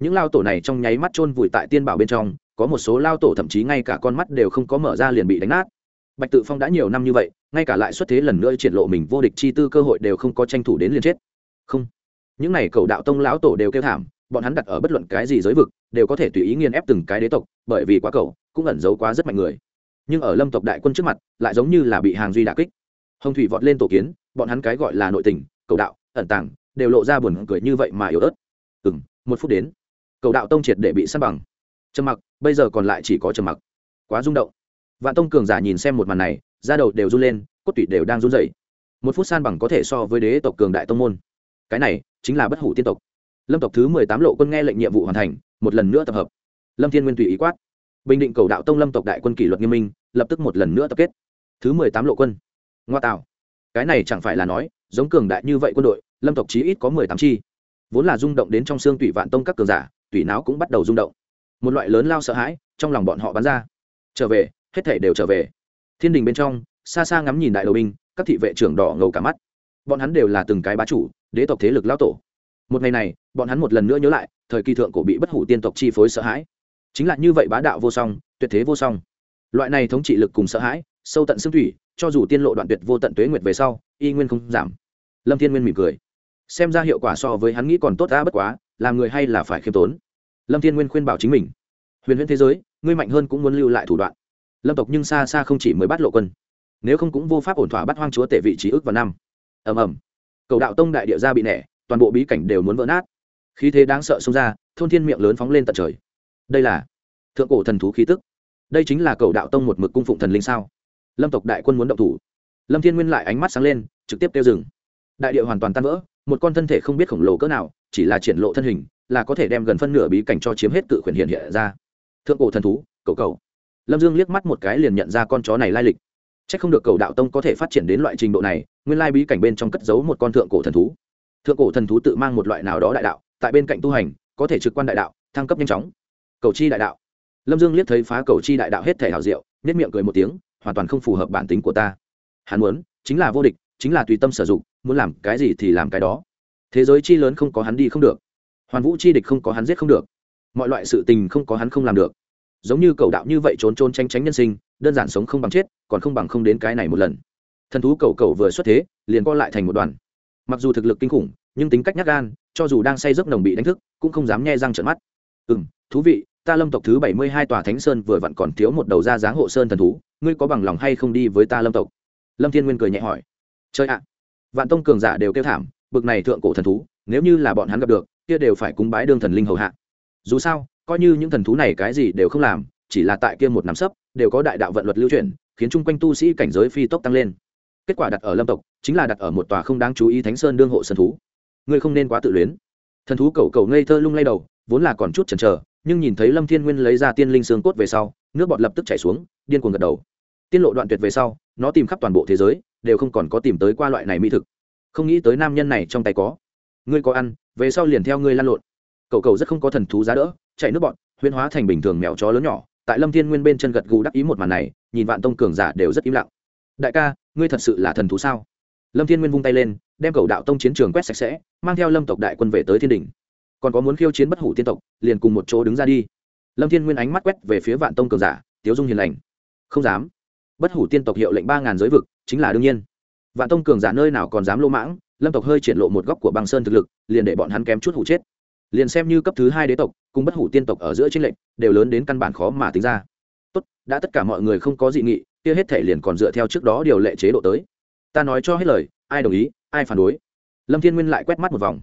Những lao tổ này trong nháy mắt chôn vùi tại tiên bảo bên trong, có một số lao tổ thậm chí ngay cả con mắt đều không có mở ra liền bị đánh nát. Bạch tự phong đã nhiều năm như vậy, ngay cả lại xuất thế lần nữa triển lộ mình vô địch chi tư cơ hội đều không có tranh thủ đến liền chết. Không. Những này cầu đạo tông lão tổ đều kêu thảm, bọn hắn đặt ở bất luận cái gì giới vực, đều có thể tùy ý nghiền ép từng cái đế tộc, bởi vì quá cầu, cũng ẩn giấu quá rất mạnh người. Nhưng ở lâm tộc đại quân trước mặt, lại giống như là bị hàng duy đà kích. Hồng thủy vọt lên tổ kiến, bọn hắn cái gọi là nội tình, cầu đạo ẩn tàng, đều lộ ra buồn cười như vậy mà yếu ớt. Ừ m một phút đến, cầu đạo tông triệt để bị săn bằng. Trầm mặc, bây giờ còn lại chỉ có trầm mặc. Quá rung động. Vạn tông cường giả nhìn xem một màn này, da đầu đều run lên, cốt tủy đều đang run dậy một phút san bằng có thể so với đế tộc cường đại tông môn. Cái này, chính là bất hủ tiên tộc. Lâm tộc thứ mười tám lộ quân nghe lệnh nhiệm vụ hoàn thành, một lần nữa tập hợp. Lâm thiên nguyên tùy ý quát. Bình định cầu đạo tông lâm tộc đại quân kỷ luật nghiêm minh, lập tức một lần nữa tập kết. Thứ mười tám lộ quân. Ngoa tạo. Cái này chẳng phải là nói giống cường đại như vậy quân đội, lâm tộc chí ít có mười tám chi. Vốn là rung động đến trong xương tủy vạn tông các cường giả, tủy não cũng bắt đầu rung động. Một loại lớn lao sợ hãi trong lòng bọn họ bắn ra. Trở về, hết thể đều trở về. Thiên đình bên trong, xa xa ngắm nhìn đại đầu binh, các thị vệ trưởng đỏ ngầu cả mắt. Bọn hắn đều là từng cái bá chủ, đế tộc thế lực lao tổ. Một ngày này, bọn hắn một lần nữa nhớ lại, thời kỳ thượng cổ bị bất hủ tiên tộc chi phối sợ hãi. Chính là như vậy bá đạo vô song, tuyệt thế vô song. Loại này thống trị lực cùng sợ hãi, sâu tận xương thủy, cho dù tiên lộ đoạn tuyệt vô tận tuế nguyệt về sau, y nguyên không giảm lâm thiên nguyên mỉm cười. Xem ra hiệu quả so với hắn nghĩ còn tốt ra bất quá, làm người hay là phải khiêm tốn. Lâm thiên nguyên khuyên bảo chính mình. Huyền huyễn thế giới, ngươi mạnh hơn cũng muốn lưu lại thủ đoạn. Lâm tộc nhưng xa xa không chỉ mới bắt lộ quân. Nếu không cũng vô pháp ổn thỏa bắt hoang chúa tể vị trí ước vào năm. Ầm ầm. Cầu đạo tông đại địa ra bị nẻ, toàn bộ bí cảnh đều muốn vỡ nát. Khí thế đáng sợ xông ra, thôn thiên miệng lớn phóng lên tận trời. Đây là thượng cổ thần thú khí tức. Đây chính là cầu đạo tông một mực cung phụng thần linh sao? Lâm tộc đại quân muốn động thủ. Lâm thiên nguyên lại ánh mắt sáng lên, trực tiếp kêu rừng đại địa hoàn toàn tan vỡ, một con thân thể không biết khổng lồ cỡ nào, chỉ là triển lộ thân hình, là có thể đem gần phân nửa bí cảnh cho chiếm hết cự khuyển hiện hiện ra. Thượng cổ thần thú cầu cầu lâm dương liếc mắt một cái liền nhận ra con chó này lai lịch. C h ắ c không được cầu đạo tông có thể phát triển đến loại trình độ này, nguyên lai bí cảnh bên trong cất giấu một con thượng cổ thần thú. Thượng cổ thần thú tự mang một loại nào đó đại đạo, tại bên cạnh tu hành, có thể trực quan đại đạo, thăng cấp nhanh chóng. Cầu chi đại đạo. Lâm dương liếc thấy phá cầu chi đại đạo hết thể hào diệu nếp miệng cười một tiếng, hoàn toàn không phù hợp bản tính của ta. Hắn muốn, chính là vô địch chính là tùy tâm sử dụng, muốn làm cái gì thì làm cái đó. Thế giới chi lớn không có hắn đi không được. Hoàn vũ chi địch không có hắn giết không được. Mọi loại sự tình không có hắn không làm được. Giống như cầu đạo như vậy trốn trốn tranh tránh nhân sinh, đơn giản sống không bằng chết, còn không bằng không đến cái này một lần. Thần thú cầu cầu vừa xuất thế, liền co lại thành một đoàn. Mặc dù thực lực kinh khủng, nhưng tính cách nhắc gan, cho dù đang say giấc nồng bị đánh thức, cũng không dám nghe răng trợn mắt. Ừ m thú vị, ta lâm tộc thứ bảy mươi hai tòa thánh sơn vừa vặn còn thiếu một đầu ra dáng hộ sơn thần thú, ngươi có bằng lòng hay không đi với ta lâm tộc? Lâm thiên nguyên cười nhẹ hỏi chơi ạ. Vạn tông cường giả đều kêu thảm, bực này thượng cổ thần thú, nếu như là bọn hắn gặp được, kia đều phải cúng bái đương thần linh hầu hạ. Dù sao, coi như những thần thú này cái gì đều không làm, chỉ là tại kia một nắm sấp, đều có đại đạo vận luật lưu chuyển khiến chung quanh tu sĩ cảnh giới phi tốc tăng lên. Kết quả đặt ở lâm tộc, chính là đặt ở một tòa không đáng chú ý thánh sơn đương hộ sân thú. Ngươi không nên quá tự luyến. Thần thú cầu cầu ngây thơ lung lay đầu, vốn là còn chút chần chờ, nhưng nhìn thấy lâm thiên nguyên lấy ra tiên linh xương cốt về sau, nước bọt lập tức chảy xuống, điên cuồng gật đầu. Tiên lộ đoạn tuyệt về sau, nó tìm khắp toàn bộ thế giới đều không còn có tìm tới qua loại này mỹ thực. Không nghĩ tới nam nhân này trong tay có. Ngươi có ăn, về sau liền theo ngươi lan lộn. Cậu cầu rất không có thần thú giá đỡ, chạy nước bọn huyên hóa thành bình thường mèo chó lớn nhỏ, tại lâm thiên nguyên bên chân gật gù đắc ý một màn này, nhìn vạn tông cường giả đều rất im lặng. Đại ca, ngươi thật sự là thần thú sao? Lâm thiên nguyên vung tay lên, đem cầu đạo tông chiến trường quét sạch sẽ, mang theo lâm tộc đại quân về tới thiên đình còn có muốn khiêu chiến bất hủ tiên tộc, liền cùng một chỗ đứng ra đi. Lâm thiên nguyên ánh mắt quét về phía vạn tông cường giả, tiếu dung hiền lành. Không dám bất hủ tiên tộc hiệu lệnh ba ngàn giới vực, chính là đương nhiên. Vạn tông cường giả nơi nào còn dám lô mãng, lâm tộc hơi triển lộ một góc của băng sơn thực lực, liền để bọn hắn kém chút hủ chết. Liền xem như cấp thứ hai đế tộc, cùng bất hủ tiên tộc ở giữa tranh lệnh đều lớn đến căn bản khó mà tính ra. Tốt, đã tất cả mọi người không có dị nghị, kia hết thể liền còn dựa theo trước đó điều lệ chế độ tới. Ta nói cho hết lời, ai đồng ý, ai phản đối. Lâm thiên nguyên lại quét mắt một vòng.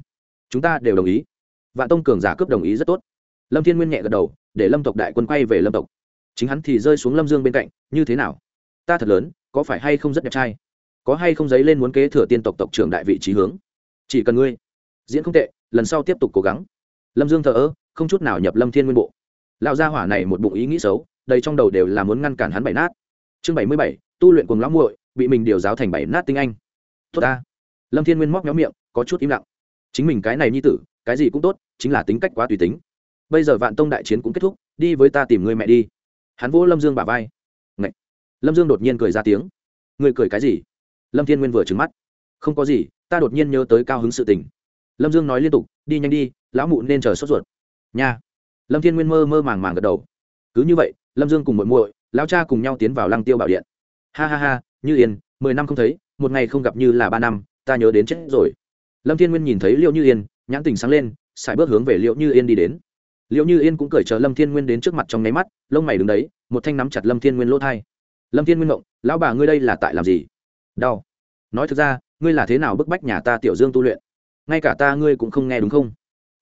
Chúng ta đều đồng ý. Vạn tông cường giả cướp đồng ý rất tốt. Lâm thiên nguyên nhẹ gật đầu, để lâm tộc đại quân quay về lâm tộc. Chính hắn thì rơi xuống lâm dương bên cạnh, như thế nào? Ta thật lớn, có phải hay không rất đẹp trai? Có hay không giấy lên muốn kế thừa tiên tộc tộc trưởng đại vị trí hướng? Chỉ cần ngươi. Diễn không tệ, lần sau tiếp tục cố gắng. Lâm dương thờ ơ, không chút nào nhập lâm thiên nguyên bộ. Lão gia hỏa này một bụng ý nghĩ xấu, đầy trong đầu đều là muốn ngăn cản hắn bảy nát. Chương bảy mươi bảy, tu luyện cùng lão muội, bị mình điều giáo thành bảy nát tinh anh. Tốt ta. Lâm thiên nguyên móc méo miệng, có chút im lặng. Chính mình cái này nhi tử, cái gì cũng tốt, chính là tính cách quá tùy tính. Bây giờ vạn tông đại chiến cũng kết thúc, đi với ta tìm người mẹ đi. Hắn vỗ lâm dương bà vai lâm dương đột nhiên cười ra tiếng. Người cười cái gì? Lâm thiên nguyên vừa trứng mắt. Không có gì, ta đột nhiên nhớ tới cao hứng sự tình. Lâm dương nói liên tục, đi nhanh đi, lão mụ nên chờ sốt ruột. Nha. Lâm thiên nguyên mơ mơ màng màng gật đầu. Cứ như vậy, lâm dương cùng muội muội, lão cha cùng nhau tiến vào lăng tiêu bảo điện. Ha ha ha, như yên, mười năm không thấy, một ngày không gặp như là ba năm, ta nhớ đến chết rồi. Lâm thiên nguyên nhìn thấy liệu như yên, nhãn tình sáng lên, sải bước hướng về liệu như yên đi đến. Liệu như yên cũng cởi chờ lâm thiên nguyên đến trước mặt trong nháy mắt, lông mày đứng đấy, một thanh nắm chặt lâm thiên nguyên lỗ thai lâm thiên nguyên ngộng, lão bà ngươi đây là tại làm gì? Đau. Nói thực ra, ngươi là thế nào bức bách nhà ta tiểu dương tu luyện? Ngay cả ta ngươi cũng không nghe đúng không?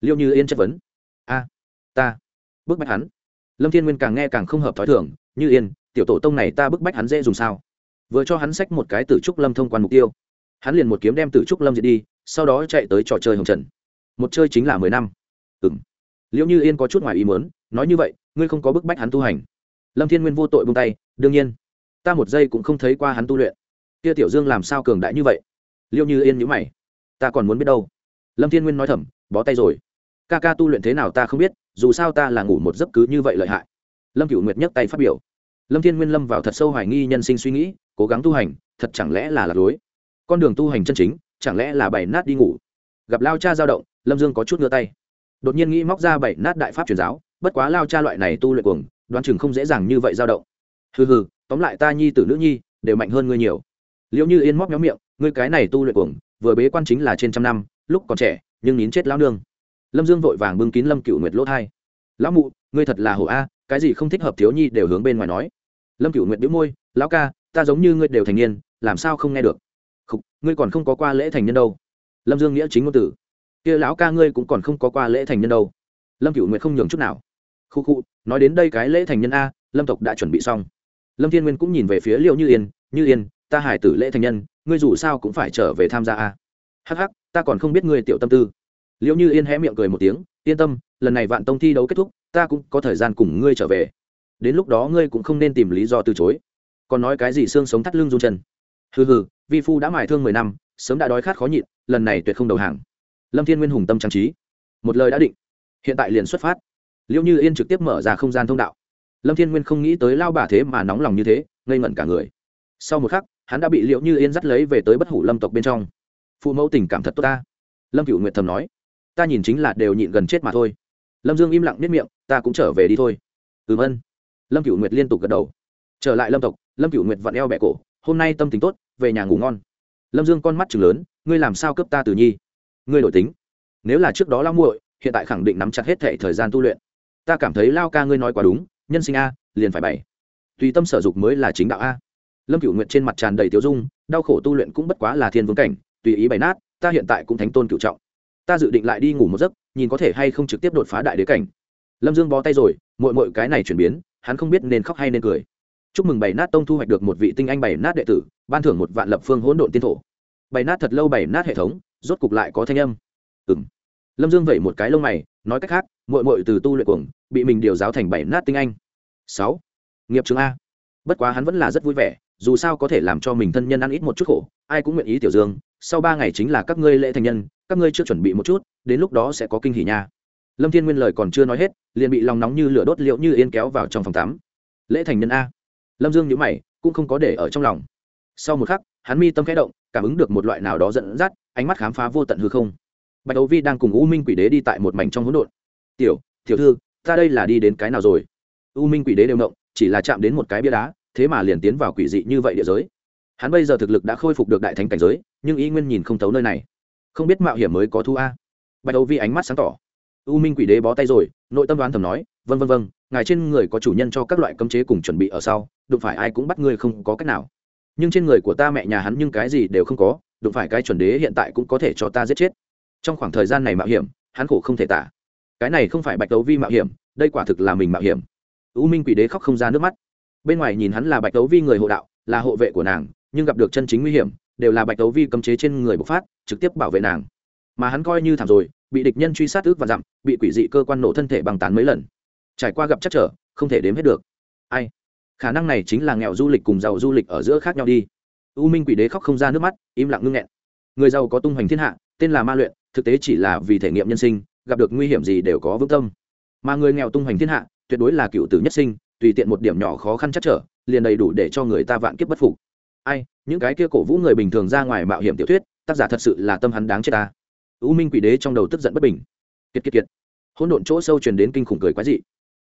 Liệu như yên chất vấn. A, ta bức bách hắn. Lâm thiên nguyên càng nghe càng không hợp t h ó i thưởng như yên, tiểu tổ tông này ta bức bách hắn dễ dùng sao? Vừa cho hắn sách một cái tử trúc lâm thông quan mục tiêu. Hắn liền một kiếm đem tử trúc lâm diệt đi, sau đó chạy tới trò chơi hồng trần. Một chơi chính là mười năm. Ừng liệu như yên có chút ngoài ý mớn nói như vậy, ngươi không có bức bách hắn tu hành. Lâm thiên nguyên vô tội bung tay, đương nhiên ta một giây cũng không thấy qua hắn tu luyện. Kia tiểu dương làm sao cường đại như vậy? Liệu như yên nhữ mày. Ta còn muốn biết đâu? Lâm thiên nguyên nói thầm, bó tay rồi. Ca ca tu luyện thế nào ta không biết, dù sao ta là ngủ một giấc cứ như vậy lợi hại. Lâm cựu nguyệt nhấc tay phát biểu. Lâm thiên nguyên lâm vào thật sâu hoài nghi nhân sinh suy nghĩ, cố gắng tu hành, thật chẳng lẽ là lạc lối? Con đường tu hành chân chính, chẳng lẽ là bảy nát đi ngủ? Gặp lao cha dao động, lâm dương có chút ngựa tay. Đột nhiên nghĩ móc ra bảy nát đại pháp truyền giáo, bất quá lao cha loại này tu luyện cuồng, đoán chừng không dễ dàng như vậy dao động. Hừ hừ tóm lại ta nhi tử nữ nhi đều mạnh hơn ngươi nhiều. Liệu như yên móc méo miệng ngươi cái này tu luyện cuồng vừa bế quan chính là trên trăm năm lúc còn trẻ nhưng nín chết lão nương. Lâm dương vội vàng bưng kín lâm cựu nguyệt lỗ thai. Lão mụ ngươi thật là hổ a cái gì không thích hợp thiếu nhi đều hướng bên ngoài nói. Lâm cựu nguyệt đĩu môi lão ca ta giống như ngươi đều thành niên làm sao không nghe được? Khúc, ngươi còn không có qua lễ thành nhân đâu. Lâm dương nghĩa chính ngôn tử kia lão ca ngươi cũng còn không có qua lễ thành nhân đâu. Lâm cựu nguyệt không nhường chút nào. Khu khu nói đến đây cái lễ thành nhân a lâm tộc đã chuẩn bị xong lâm thiên nguyên cũng nhìn về phía liệu như yên như yên, ta hải tử lễ thành nhân, ngươi dù sao cũng phải trở về tham gia a. Hắc hắc, ta còn không biết ngươi tiểu tâm tư. Liệu như yên hé miệng cười một tiếng, yên tâm, lần này vạn tông thi đấu kết thúc, ta cũng có thời gian cùng ngươi trở về. Đến lúc đó ngươi cũng không nên tìm lý do từ chối. Còn nói cái gì xương sống thắt lưng run chân? Hừ hừ, vi phu đã mài thương mười năm, sớm đã đói khát khó nhịn, lần này tuyệt không đầu hàng. Lâm thiên nguyên hùng tâm trang trí. Một lời đã định, hiện tại liền xuất phát. Liệu như yên trực tiếp mở ra không gian thông đạo lâm thiên nguyên không nghĩ tới lao bà thế mà nóng lòng như thế, ngây ngẩn cả người. Sau một khắc, hắn đã bị liệu như yên dắt lấy về tới bất hủ lâm tộc bên trong. Phụ mẫu tình cảm thật tốt ta. Lâm cựu nguyệt thầm nói, ta nhìn chính là đều nhịn gần chết mà thôi. Lâm dương im lặng nếp miệng, ta cũng trở về đi thôi. Ừ vân lâm cựu nguyệt liên tục gật đầu. Trở lại lâm tộc, lâm cựu nguyệt vặn eo bẹ cổ, hôm nay tâm tình tốt, về nhà ngủ ngon. Lâm dương con mắt chừng lớn, ngươi làm sao cướp ta từ nhi? Ngươi đổi tính. Nếu là trước đó lao muội, hiện tại khẳng định nắm chặt hết thệ thời gian tu luyện. Ta cảm thấy lao ca ngươi nói quá đúng nhân sinh a, liền phải bày. Tùy tâm sở dục mới là chính đạo a. Lâm cựu nguyện trên mặt tràn đầy tiêu dung, đau khổ tu luyện cũng bất quá là thiên vương cảnh, tùy ý bày nát, ta hiện tại cũng thánh tôn cựu trọng. Ta dự định lại đi ngủ một giấc, nhìn có thể hay không trực tiếp đột phá đại đế cảnh. Lâm dương bó tay rồi mội mội cái này chuyển biến, hắn không biết nên khóc hay nên cười. Chúc mừng bảy nát tông thu hoạch được một vị tinh anh bảy nát đệ tử, ban thưởng một vạn lập phương hỗn độn tiên thổ. Bảy nát thật lâu bảy nát hệ thống, rốt cục lại có thanh âm. Ừ m lâm dương vẩy một cái lông mày, nói cách khác mội mội từ tu luyện cuồng, bị mình điều giáo thành bảy nát tinh anh. Sáu. Nghiệp chứng a. Bất quá hắn vẫn là rất vui vẻ, dù sao có thể làm cho mình thân nhân ăn ít một chút khổ, ai cũng nguyện ý tiểu dương, sau ba ngày chính là các ngươi lễ thành nhân, các ngươi chưa chuẩn bị một chút, đến lúc đó sẽ có kinh hỉ nha. Lâm thiên nguyên lời còn chưa nói hết, liền bị lòng nóng như lửa đốt liệu như yên kéo vào trong phòng tắm. Lễ thành nhân a. Lâm dương nhữ mày, cũng không có để ở trong lòng. Sau một khắc, hắn mi tâm khẽ động, cảm ứng được một loại nào đó dẫn dắt, ánh mắt khám phá vô tận hư không. Bạch đấu vi đang cùng u minh quỷ đế đi tại một mảnh trong hỗn độn tiểu tiểu thư, ta đây là đi đến cái nào rồi? U minh quỷ đế đều động, chỉ là chạm đến một cái bia đá, thế mà liền tiến vào quỷ dị như vậy địa giới. Hắn bây giờ thực lực đã khôi phục được đại thánh cảnh giới, nhưng ý nguyên nhìn không thấu nơi này. Không biết mạo hiểm mới có thu a. Bạch đầu vi ánh mắt sáng tỏ. U minh quỷ đế bó tay rồi, nội tâm đoán thầm nói vân vân vân ngài trên người có chủ nhân cho các loại cấm chế cùng chuẩn bị ở sau, đụng phải ai cũng bắt ngươi không có cách nào. Nhưng trên người của ta mẹ nhà hắn nhưng cái gì đều không có, đụng phải cái chuẩn đế hiện tại cũng có thể cho ta giết chết. Trong khoảng thời gian này mạo hiểm, hắn khổ không thể tả cái này không phải bạch tấu vi mạo hiểm, đây quả thực là mình mạo hiểm. U minh quỷ đế khóc không ra nước mắt. Bên ngoài nhìn hắn là bạch tấu vi người hộ đạo, là hộ vệ của nàng, nhưng gặp được chân chính nguy hiểm, đều là bạch tấu vi cấm chế trên người bộc phát, trực tiếp bảo vệ nàng. Mà hắn coi như thảm rồi, bị địch nhân truy sát ước và dặm, bị quỷ dị cơ quan nổ thân thể bằng tán mấy lần. Trải qua gặp chắc trở, không thể đếm hết được. Ai? Khả năng này chính là nghèo du lịch cùng giàu du lịch ở giữa khác nhau đi. U minh quỷ đế khóc không ra nước mắt, im lặng ngưng nghẹn. Người giàu có tung hoành thiên hạ, tên là ma luyện, thực tế chỉ là vì thể nghiệm nhân sinh gặp được nguy hiểm gì đều có vững tâm. Mà người nghèo tung hoành thiên hạ, tuyệt đối là cựu tử nhất sinh, tùy tiện một điểm nhỏ khó khăn chắc trở, liền đầy đủ để cho người ta vạn kiếp bất phục. Ai, những cái kia cổ vũ người bình thường ra ngoài mạo hiểm tiểu thuyết, tác giả thật sự là tâm hắn đáng chết ta. U minh quỷ đế trong đầu tức giận bất bình. Kiệt kiệt kiệt. Hỗn độn chỗ sâu truyền đến kinh khủng cười quái dị.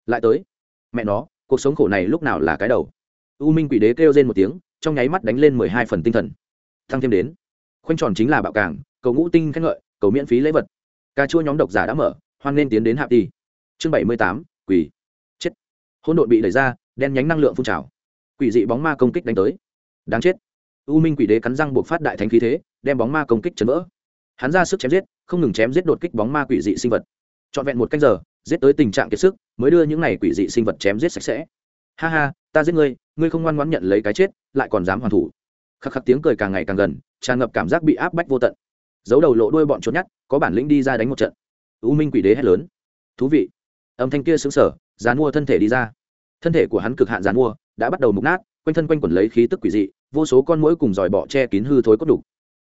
Lại tới. Mẹ nó, cuộc sống khổ này lúc nào là cái đầu? U minh quỷ đế kêu lên một tiếng, trong nháy mắt đánh lên mười hai phần tinh thần. Thăng thêm đến. Khoanh tròn chính là bạo cảng, cầu ngũ tinh khen ngợi, cầu miễn phí lễ vật cà chua nhóm độc giả đã mở, hoan nên tiến đến hạ đi chương bảy mươi tám, quỷ. Chết. Hỗn độn bị đẩy ra, đen nhánh năng lượng phun trào. Quỷ dị bóng ma công kích đánh tới. Đáng chết. U minh quỷ đế cắn răng buộc phát đại thánh khí thế, đem bóng ma công kích chấn vỡ. Hắn ra sức chém giết, không ngừng chém giết đột kích bóng ma quỷ dị sinh vật. Trọn vẹn một canh giờ, giết tới tình trạng kiệt sức, mới đưa những này quỷ dị sinh vật chém giết sạch sẽ. Ha ha, ta giết ngươi ngươi không ngoan ngoãn nhận lấy cái chết, lại còn dám hoàn thủ. Khắc khắc tiếng cười càng ngày càng gần, tràn ngập cảm giác bị áp bách vô tận giấu đầu lộ đuôi bọn trốn nhát có bản lĩnh đi ra đánh một trận. U minh quỷ đế hét lớn. Thú vị. Âm thanh kia xứng sở dán mua thân thể đi ra. Thân thể của hắn cực hạn dán mua đã bắt đầu mục nát, quanh thân quanh quẩn lấy khí tức quỷ dị, vô số con mũi cùng dòi bọ che kín hư thối cốt đục.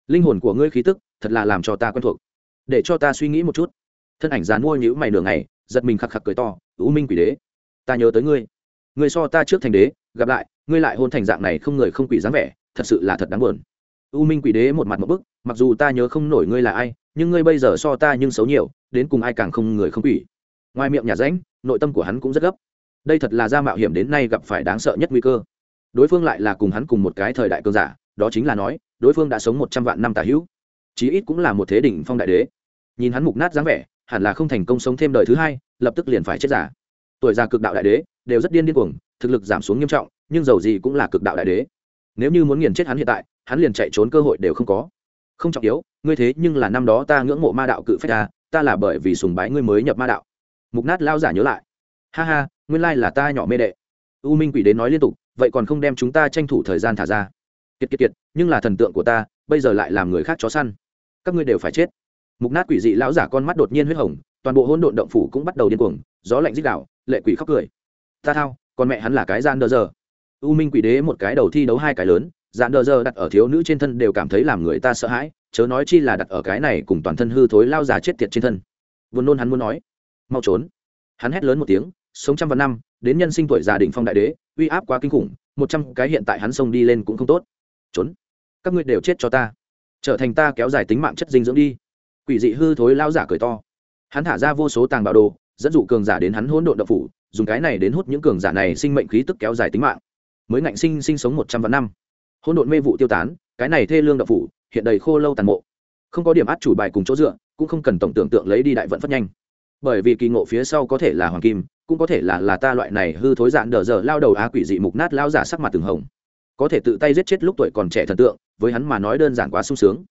Linh hồn của ngươi khí tức, thật là làm cho ta quen thuộc. Để cho ta suy nghĩ một chút. Thân ảnh dán mua nhữ mày nửa ngày, giật mình khắc khắc cười to, u minh quỷ đế, ta nhớ tới ngươi. Ngươi so ta trước thành đế, gặp lại, ngươi lại hôn thành dạng này không người không quỷ dáng vẻ, thật sự là thật đáng buồn u minh quỷ đế một mặt một bức, mặc dù ta nhớ không nổi ngươi là ai, nhưng ngươi bây giờ so ta nhưng xấu nhiều, đến cùng ai càng không người không quỷ. Ngoài miệng nhà ránh, nội tâm của hắn cũng rất gấp. Đây thật là ra mạo hiểm đến nay gặp phải đáng sợ nhất nguy cơ. Đối phương lại là cùng hắn cùng một cái thời đại cơn giả, đó chính là nói, đối phương đã sống một trăm vạn năm tả hữu. Chí ít cũng là một thế đỉnh phong đại đế. Nhìn hắn mục nát dáng vẻ, hẳn là không thành công sống thêm đời thứ hai, lập tức liền phải chết giả tuổi già cực đạo đại đế, đều rất điên điên cuồng, thực lực giảm xuống nghiêm trọng, nhưng dầu gì cũng là cực đạo đại đế. Nếu như muốn nghiền chết hắn hiện tại hắn liền chạy trốn cơ hội đều không có. Không trọng yếu, ngươi thế nhưng là năm đó ta ngưỡng mộ ma đạo cự phách ta ta là bởi vì sùng bái ngươi mới nhập ma đạo. Mục nát lao giả nhớ lại. Ha ha, nguyên lai là ta nhỏ mê đệ. U minh quỷ đến nói liên tục, vậy còn không đem chúng ta tranh thủ thời gian thả ra. Kiệt kiệt kiệt, nhưng là thần tượng của ta, bây giờ lại làm người khác chó săn. Các ngươi đều phải chết. Mục nát quỷ dị lão giả con mắt đột nhiên huyết hồng, toàn bộ hỗn độn động phủ cũng bắt đầu điên cuồng, gió lạnh dích đạo lệ quỷ khóc cười. Ta thao, con mẹ hắn là cái gian đờ giờ. U minh quỷ đế một cái đầu thi đấu hai cái lớn dạn đờ giờ đặt ở thiếu nữ trên thân đều cảm thấy làm người ta sợ hãi, chớ nói chi là đặt ở cái này cùng toàn thân hư thối lao già chết tiệt trên thân. Vốn nôn hắn muốn nói, mau trốn. Hắn hét lớn một tiếng, sống trăm vạn năm, đến nhân sinh tuổi già đỉnh phong đại đế, uy áp quá kinh khủng, một trăm cái hiện tại hắn xông đi lên cũng không tốt. Trốn? Các ngươi đều chết cho ta. Trở thành ta kéo dài tính mạng chất dinh dưỡng đi. Quỷ dị hư thối lao giả cười to. Hắn thả ra vô số tàng bảo đồ, dẫn dụ cường giả đến hắn hỗn độn đậu phủ, dùng cái này đến hút những cường giả này sinh mệnh khí tức kéo dài tính mạng. Mới ngạnh sinh sinh sống một trăm vạn năm hỗn độn mê vụ tiêu tán, cái này thê lương đậu phủ, hiện đầy khô lâu tàn mộ. Không có điểm át chủ bài cùng chỗ dựa, cũng không cần tổng tưởng tượng lấy đi đại vận phát nhanh. Bởi vì kỳ ngộ phía sau có thể là hoàng kim, cũng có thể là là ta loại này hư thối dạn đờ giờ lao đầu á quỷ dị mục nát lao giả sắc mặt từng hồng. Có thể tự tay giết chết lúc tuổi còn trẻ thần tượng, với hắn mà nói đơn giản quá sung sướng.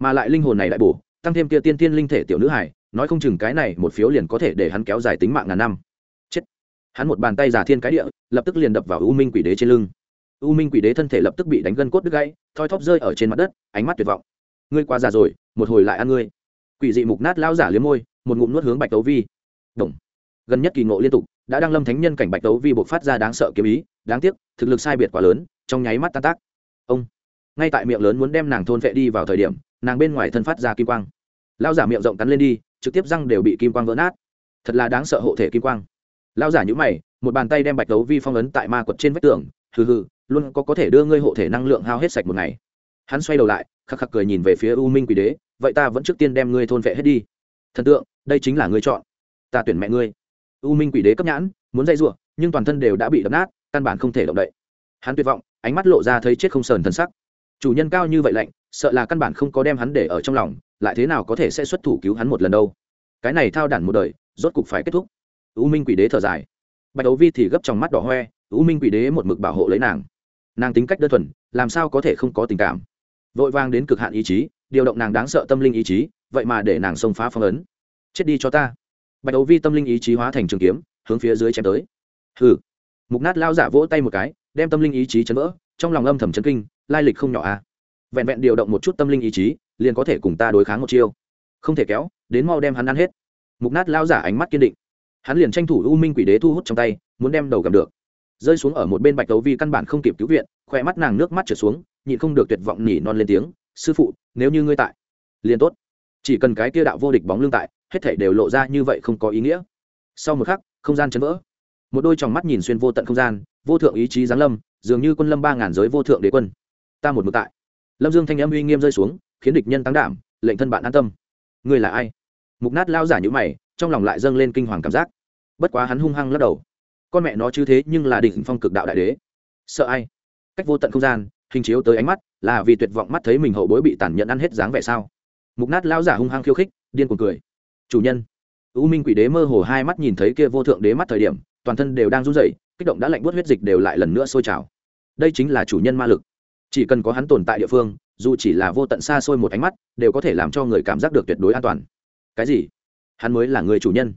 Mà lại linh hồn này lại bổ, tăng thêm kia tiên tiên linh thể tiểu nữ hải nói không chừng cái này một phiếu liền có thể để hắn kéo dài tính mạng ngàn năm. Chết. Hắn một bàn tay giả thiên cái địa, lập tức liền đập vào u minh quỷ đế trên lưng u minh quỷ đế thân thể lập tức bị đánh gân cốt đứt gãy, thoi thóp rơi ở trên mặt đất, ánh mắt tuyệt vọng. Ngươi qua già rồi, một hồi lại ăn ngươi. Quỷ dị mục nát lao giả liếm môi, một ngụm nuốt hướng bạch tấu vi. Động. gần nhất kỳ ngộ liên tục, đã đang lâm thánh nhân cảnh bạch tấu vi buộc phát ra đáng sợ kiếm ý, đáng tiếc, thực lực sai biệt quá lớn, trong nháy mắt tan tác. Ông. Ngay tại miệng lớn muốn đem nàng thôn vệ đi vào thời điểm, nàng bên ngoài thân phát ra kim quang. Lao giả miệng rộng cắn lên đi, trực tiếp răng đều bị kim quang vỡ nát. Thật là đáng sợ hộ thể kim quang. Lao giả nhữ mày, một bàn tay đem bạch tấu vi phong ấn tại ma quật trên vách tường, hừ hừ luôn có có thể đưa ngươi hộ thể năng lượng hao hết sạch một ngày. Hắn xoay đầu lại, khắc khắc cười nhìn về phía u minh quỷ đế, vậy ta vẫn trước tiên đem ngươi thôn vệ hết đi. Thần tượng, đây chính là ngươi chọn. Ta tuyển mẹ ngươi. U minh quỷ đế cấp nhãn, muốn dây r nhưng toàn thân đều đã bị đập nát, căn bản không thể động đậy. Hắn tuyệt vọng, ánh mắt lộ ra thấy chết không sờn thân sắc. Chủ nhân cao như vậy lạnh, sợ là căn bản không có đem hắn để ở trong lòng, lại thế nào có thể sẽ xuất thủ cứu hắn một lần đâu? Cái này thao đản một đời, rốt cục phải kết thúc. U minh quỷ đế thở dài. Bạch đấu vi thì gấp trong mắt đỏ hoe, u minh quỷ đế một mực bảo hộ lấy nàng nàng tính cách đơn thuần, làm sao có thể không có tình cảm? Vội vang đến cực hạn ý chí, điều động nàng đáng sợ tâm linh ý chí, vậy mà để nàng xông phá phong ấn. Chết đi cho ta. Bạch đấu vi tâm linh ý chí hóa thành trường kiếm, hướng phía dưới chém tới. Hừ. Mục nát lao giả vỗ tay một cái, đem tâm linh ý chí chấn vỡ, trong lòng âm thầm chấn kinh, lai lịch không nhỏ à. Vẹn vẹn điều động một chút tâm linh ý chí, liền có thể cùng ta đối kháng một chiêu. Không thể kéo, đến mau đem hắn ăn hết. Mục nát lao giả ánh mắt kiên định. Hắn liền tranh thủ u minh quỷ đế thu hút trong tay, muốn đem đầu cầm được rơi xuống ở một bên bạch tấu vi căn bản không kịp cứu viện khỏe mắt nàng nước mắt trở xuống, nhịn không được tuyệt vọng nỉ non lên tiếng, sư phụ, nếu như ngươi tại, liền tốt. Chỉ cần cái kia đạo vô địch bóng lưng tại, hết thảy đều lộ ra như vậy không có ý nghĩa. Sau một khắc, không gian chấn vỡ. Một đôi tròng mắt nhìn xuyên vô tận không gian, vô thượng ý chí giáng lâm, dường như quân lâm ba ngàn giới vô thượng đế quân. Ta một mực tại. Lâm dương thanh âm uy nghiêm rơi xuống, khiến địch nhân tăng đảm, lệnh thân bạn an tâm. Ngươi là ai? Mục nát lao giả nhữ mày, trong lòng lại dâng lên kinh hoàng cảm giác. Bất quá hắn hung hăng lắc đầu con mẹ nó chứ thế nhưng là đỉnh phong cực đạo đại đế. Sợ ai? Cách vô tận không gian, hình chiếu tới ánh mắt, là vì tuyệt vọng mắt thấy mình hậu bối bị tàn nhẫn ăn hết dáng vẻ sao? Mục nát lao giả hung hăng khiêu khích, điên cuồng cười. Chủ nhân, u minh quỷ đế mơ hồ hai mắt nhìn thấy kia vô thượng đế mắt thời điểm, toàn thân đều đang run rẩy, kích động đã lạnh buốt huyết dịch đều lại lần nữa sôi trào. Đây chính là chủ nhân ma lực. Chỉ cần có hắn tồn tại địa phương, dù chỉ là vô tận xa xôi một ánh mắt, đều có thể làm cho người cảm giác được tuyệt đối an toàn. Cái gì? Hắn mới là người chủ nhân.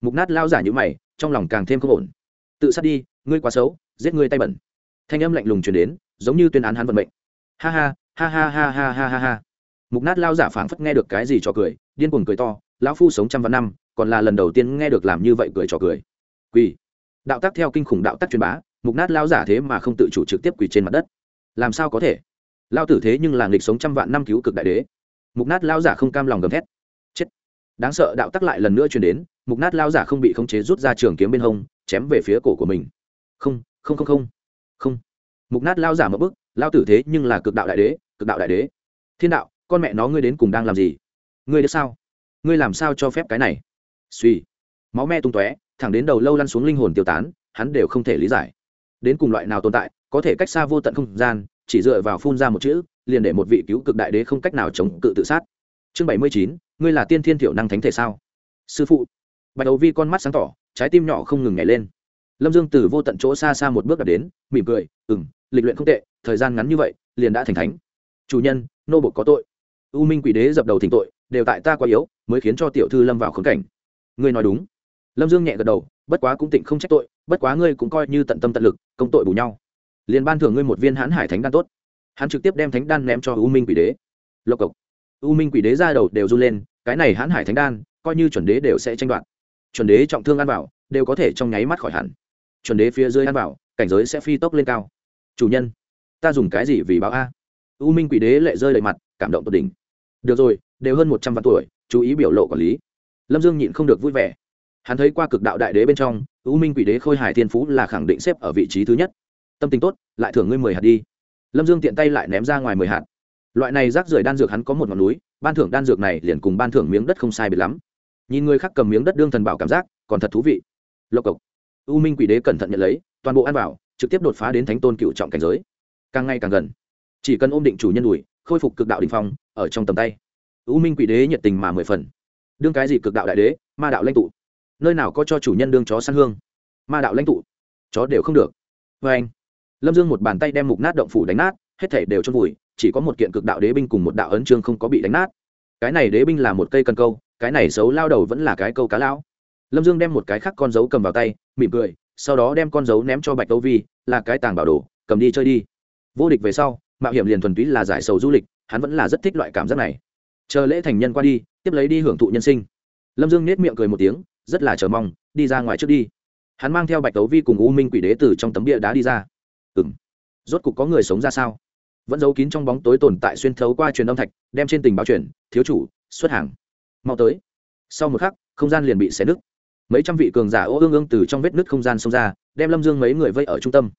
Mục nát lao giả như mày, trong lòng càng thêm không ổn tự sát đi, ngươi quá xấu, giết ngươi tay bẩn. Thanh âm lạnh lùng truyền đến, giống như tuyên án hắn vận mệnh. Ha ha ha ha ha ha ha ha ha. Mục nát lao giả phảng phất nghe được cái gì cho cười, điên cuồng cười to, lão phu sống trăm vạn năm, còn là lần đầu tiên nghe được làm như vậy cười trò cười. Quỳ đạo tác theo kinh khủng đạo tác truyền bá, mục nát lao giả thế mà không tự chủ trực tiếp quỳ trên mặt đất. Làm sao có thể? Lao tử thế nhưng là nghịch sống trăm vạn năm cứu cực đại đế. Mục nát lao giả không cam lòng gầm thét. Chết. Đáng sợ đạo tắc lại lần nữa truyền đến, mục nát lao giả không bị khống chế rút ra trường kiếm bên hông chém về phía cổ của mình. Không không không không không. Mục nát lao giả một bức lao tử thế nhưng là cực đạo đại đế, cực đạo đại đế. Thiên đạo, con mẹ nó ngươi đến cùng đang làm gì? Ngươi được sao? Ngươi làm sao cho phép cái này? Suy. Máu me tung tóe, thẳng đến đầu lâu lăn xuống linh hồn tiêu tán, hắn đều không thể lý giải. Đến cùng loại nào tồn tại, có thể cách xa vô tận không gian, chỉ dựa vào phun ra một chữ, liền để một vị cứu cực đại đế không cách nào chống cự tự sát. Chương bảy mươi chín, ngươi là tiên thiên thiểu năng thánh thể sao? Sư phụ. Bạch đầu vi con mắt sáng tỏ trái tim nhỏ không ngừng nhảy lên. Lâm dương từ vô tận chỗ xa xa một bước đặt đến, mỉm cười ừ m lịch luyện không tệ, thời gian ngắn như vậy, liền đã thành thánh. Chủ nhân, nô bột có tội. U minh quỷ đế dập đầu thỉnh tội, đều tại ta quá yếu, mới khiến cho tiểu thư lâm vào khốn cảnh. Ngươi nói đúng. Lâm dương nhẹ gật đầu, bất quá cũng tịnh không trách tội, bất quá ngươi cũng coi như tận tâm tận lực, công tội bù nhau. Liền ban thưởng ngươi một viên hãn hải thánh đan tốt. Hắn trực tiếp đem thánh đan ném cho u minh quỷ đế. Lộc cộc. U minh quỷ đế ra đầu đều run lên, cái này hãn hải thánh đan, coi như chuẩn đế đều sẽ tranh đoạt chuẩn đế trọng thương ăn vào, đều có thể trong nháy mắt khỏi hẳn. Chuẩn đế phía dưới ăn vào, cảnh giới sẽ phi tốc lên cao. Chủ nhân, ta dùng cái gì vì báo a? U minh quỷ đế lệ rơi đầy mặt, cảm động tột đỉnh. Được rồi, đều hơn một trăm vạn tuổi, chú ý biểu lộ quản lý. Lâm dương nhịn không được vui vẻ. Hắn thấy qua cực đạo đại đế bên trong, u minh quỷ đế khôi hải thiên phú là khẳng định xếp ở vị trí thứ nhất. Tâm tình tốt, lại thưởng ngươi mười hạt đi. Lâm dương tiện tay lại ném ra ngoài mười hạt. Loại này rác rưởi đan dược hắn có một ngọn núi, ban thưởng đan dược này liền cùng ban thưởng miếng đất không sai biệt lắm nhìn người khác cầm miếng đất đương thần bảo cảm giác, còn thật thú vị. Lộc cộc. U minh quỷ đế cẩn thận nhận lấy, toàn bộ ăn bảo trực tiếp đột phá đến thánh tôn cựu trọng cảnh giới. Càng ngày càng gần. Chỉ cần ôm định chủ nhân đùi, khôi phục cực đạo đình phong, ở trong tầm tay. U minh quỷ đế nhiệt tình mà mười phần. Đương cái gì cực đạo đại đế, ma đạo lãnh tụ. Nơi nào có cho chủ nhân đương chó săn hương. Ma đạo lãnh tụ. Chó đều không được. Vê anh. Lâm dương một bàn tay đem mục nát động phủ đánh nát, hết thể đều trong vùi, chỉ có một kiện cực đạo đế binh cùng một đạo ấn trương không có bị đánh nát. Cái này đế binh là một cây cần câu cái này xấu lao đầu vẫn là cái câu cá lão. Lâm dương đem một cái khác con dấu cầm vào tay, mỉm cười, sau đó đem con dấu ném cho bạch tâu vi, là cái tàng bảo đồ, cầm đi chơi đi. Vô địch về sau, mạo hiểm liền thuần túy là giải sầu du lịch, hắn vẫn là rất thích loại cảm giác này. Chờ lễ thành nhân qua đi, tiếp lấy đi hưởng thụ nhân sinh. Lâm dương nết miệng cười một tiếng, rất là chờ mong, đi ra ngoài trước đi. Hắn mang theo bạch tấu vi cùng u minh quỷ đế từ trong tấm bia đá đi ra. Ừ m rốt cục có người sống ra sao? Vẫn giấu kín trong bóng tối tồn tại xuyên thấu qua truyền âm thạch, đem trên tình báo chuyển thiếu chủ, xuất hàng mau tới. Sau một khắc, không gian liền bị xé nứt. Mấy trăm vị cường giả ô ương ương từ trong vết nứt không gian xông ra, đem lâm dương mấy người vây ở trung tâm.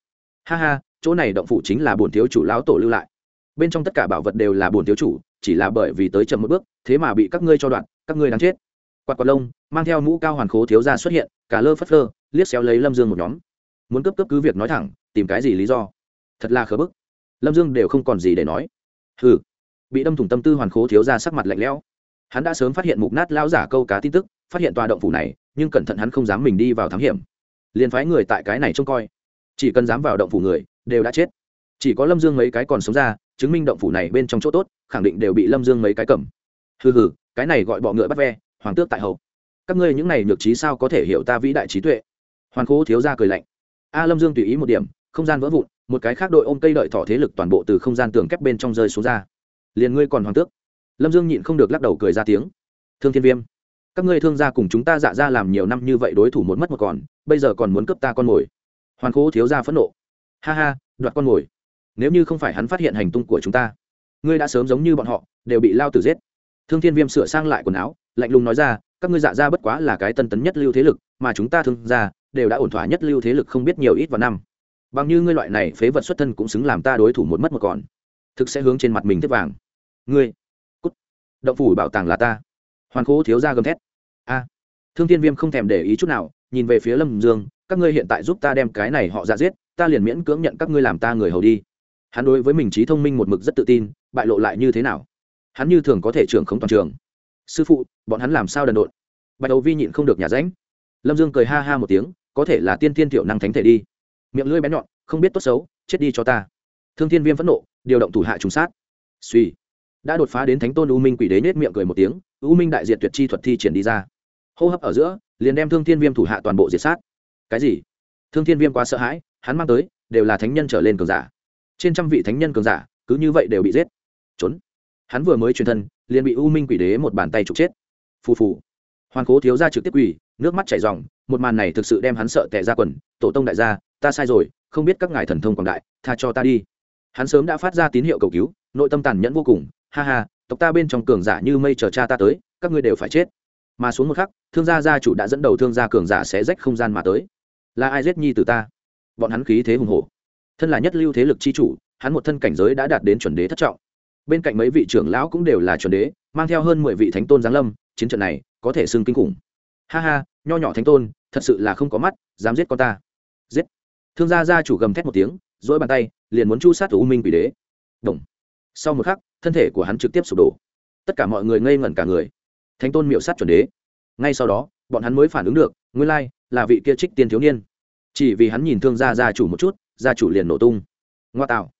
Ha ha, chỗ này động phủ chính là bồn thiếu chủ lão tổ lưu lại. Bên trong tất cả bảo vật đều là bồn thiếu chủ, chỉ là bởi vì tới chậm một bước, thế mà bị các ngươi cho đoạn, các ngươi đáng chết. Quạt quạt lông, mang theo mũ cao hoàn khố thiếu gia xuất hiện, cả lơ phất lơ, liếc xéo lấy lâm dương một nhóm. Muốn cấp cấp cứ việc nói thẳng, tìm cái gì lý do? Thật là khớ bức. Lâm dương đều không còn gì để nói. Hừ. Bị đâm thủng tâm tư hoàn khố thiếu gia sắc mặt lạnh lẽo hắn đã sớm phát hiện mục nát lao giả câu cá tin tức, phát hiện tòa động phủ này, nhưng cẩn thận hắn không dám mình đi vào thám hiểm. Liền phái người tại cái này trông coi. Chỉ cần dám vào động phủ người, đều đã chết. Chỉ có lâm dương mấy cái còn sống ra, chứng minh động phủ này bên trong chỗ tốt, khẳng định đều bị lâm dương mấy cái cầm. Hừ hừ, cái này gọi bọ ngựa bắt ve, hoàng tước tại hậu các ngươi những này nhược trí sao có thể hiểu ta vĩ đại trí tuệ? Hoàn cố thiếu ra cười lạnh. A lâm dương tùy ý một điểm, không gian vỡ vụn, một cái khác đội ôm cây đợi thỏ thế lực toàn bộ từ không gian tường kép bên trong rơi xuống ra. Liền ngươi còn hoàng tước lâm dương nhịn không được lắc đầu cười ra tiếng. Thương thiên viêm, các ngươi thương gia cùng chúng ta dạ ra làm nhiều năm như vậy đối thủ một mất một còn, bây giờ còn muốn cướp ta con mồi. Hoàn cố thiếu gia phẫn nộ. Ha ha, đoạt con mồi. Nếu như không phải hắn phát hiện hành tung của chúng ta, ngươi đã sớm giống như bọn họ, đều bị lao tử giết. Thương thiên viêm sửa sang lại quần áo, lạnh lùng nói ra, các ngươi dạ ra bất quá là cái tân tấn nhất lưu thế lực, mà chúng ta thương gia đều đã ổn thỏa nhất lưu thế lực không biết nhiều ít vào năm. Bằng như ngươi loại này phế vật xuất thân cũng xứng làm ta đối thủ một mất một còn. Thực sẽ hướng trên mặt mình tiếp vàng. Ngươi động phủ bảo tàng là ta. Hoàn cố thiếu ra gầm thét. A. Thương thiên viêm không thèm để ý chút nào, nhìn về phía lâm dương, các ngươi hiện tại giúp ta đem cái này họ ra giết, ta liền miễn cưỡng nhận các ngươi làm ta người hầu đi. Hắn đối với mình trí thông minh một mực rất tự tin, bại lộ lại như thế nào? Hắn như thường có thể trưởng không toàn trường. Sư phụ, bọn hắn làm sao đần độn? Bạch đầu vi nhịn không được nhà ránh. Lâm dương cười ha ha một tiếng, có thể là tiên tiên tiểu năng thánh thể đi. Miệng lưỡi bé nhọn, không biết tốt xấu, chết đi cho ta. Thương thiên viêm phẫn nộ, điều động thủ hạ trùng sát. Suy đã đột phá đến thánh tôn u minh quỷ đế nết miệng cười một tiếng, u minh đại diệt tuyệt chi thuật thi triển đi ra. Hô hấp ở giữa, liền đem thương thiên viêm thủ hạ toàn bộ diệt sát. Cái gì? Thương thiên viêm quá sợ hãi, hắn mang tới, đều là thánh nhân trở lên cường giả. Trên trăm vị thánh nhân cường giả, cứ như vậy đều bị giết. Trốn. Hắn vừa mới truyền thân, liền bị u minh quỷ đế một bàn tay trục chết. Phù phù. Hoàn cố thiếu ra trực tiếp quỷ nước mắt chảy r một màn này thực sự đem hắn sợ tệ ra quần. Tổ tông đại gia, ta sai rồi, không biết các ngài thần thông quảng đại, tha cho ta đi. Hắn sớm đã phát ra tín hiệu cầu cứu, nội tâm tàn nhẫn vô cùng ha ha, tộc ta bên trong cường giả như mây chờ cha ta tới, các ngươi đều phải chết. Mà xuống một khắc, thương gia gia chủ đã dẫn đầu thương gia cường giả sẽ rách không gian mà tới. Là ai giết nhi từ ta? Bọn hắn khí thế hùng hổ. Thân là nhất lưu thế lực chi chủ, hắn một thân cảnh giới đã đạt đến chuẩn đế thất trọng. Bên cạnh mấy vị trưởng lão cũng đều là chuẩn đế, mang theo hơn mười vị thánh tôn giáng lâm, chiến trận này có thể xưng kinh khủng. Ha ha, nho nhỏ thánh tôn, thật sự là không có mắt, dám giết con ta. Giết. Thương gia gia chủ gầm thét một tiếng dỗi bàn tay, liền muốn chu sát u minh quỷ đế. Động. sau một khắc thân thể của hắn trực tiếp sụp đổ. Tất cả mọi người ngây ngẩn cả người. Thánh tôn miệu sát chuẩn đế. Ngay sau đó, bọn hắn mới phản ứng được, nguyên lai, là vị kia trích tiên thiếu niên. Chỉ vì hắn nhìn thương gia gia chủ một chút, gia chủ liền nổ tung. Ngoa tạo.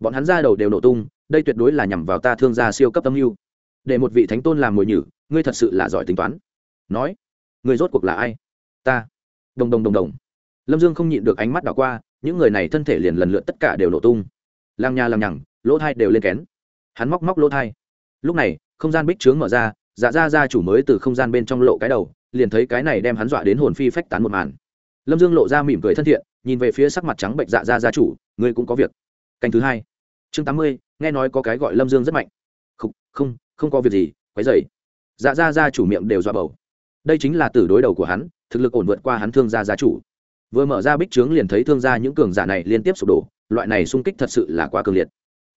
Bọn hắn ra đầu đều nổ tung, đây tuyệt đối là nhằm vào ta thương gia siêu cấp tâm mưu để một vị thánh tôn làm mồi nhử, ngươi thật sự là giỏi tính toán. Nói người rốt cuộc là ai? Ta. Đồng đồng đồng đồng. Lâm dương không nhịn được ánh mắt đảo qua, những người này thân thể liền lần lượt tất cả đều nổ tung. Lang nha làm nhằng, lỗ thai đều lên kén hắn móc móc lỗ thai. Lúc này, không gian bích trướng mở ra dạ ra ra chủ mới từ không gian bên trong lộ cái đầu, liền thấy cái này đem hắn dọa đến hồn phi phách tán một màn. Lâm dương lộ ra mỉm cười thân thiện, nhìn về phía sắc mặt trắng bệnh dạ ra gia chủ, ngươi cũng có việc. Canh thứ hai. Chương tám mươi, nghe nói có cái gọi lâm dương rất mạnh. Không không không có việc gì, quấy dày dạ ra gia chủ miệng đều dọa bầu. Đây chính là tử đối đầu của hắn, thực lực ổn vượt qua hắn thương gia gia chủ. Vừa mở ra bích trướng liền thấy thương gia những cường giả này liên tiếp sụp đổ, loại này xung kích thật sự là quá cường liệt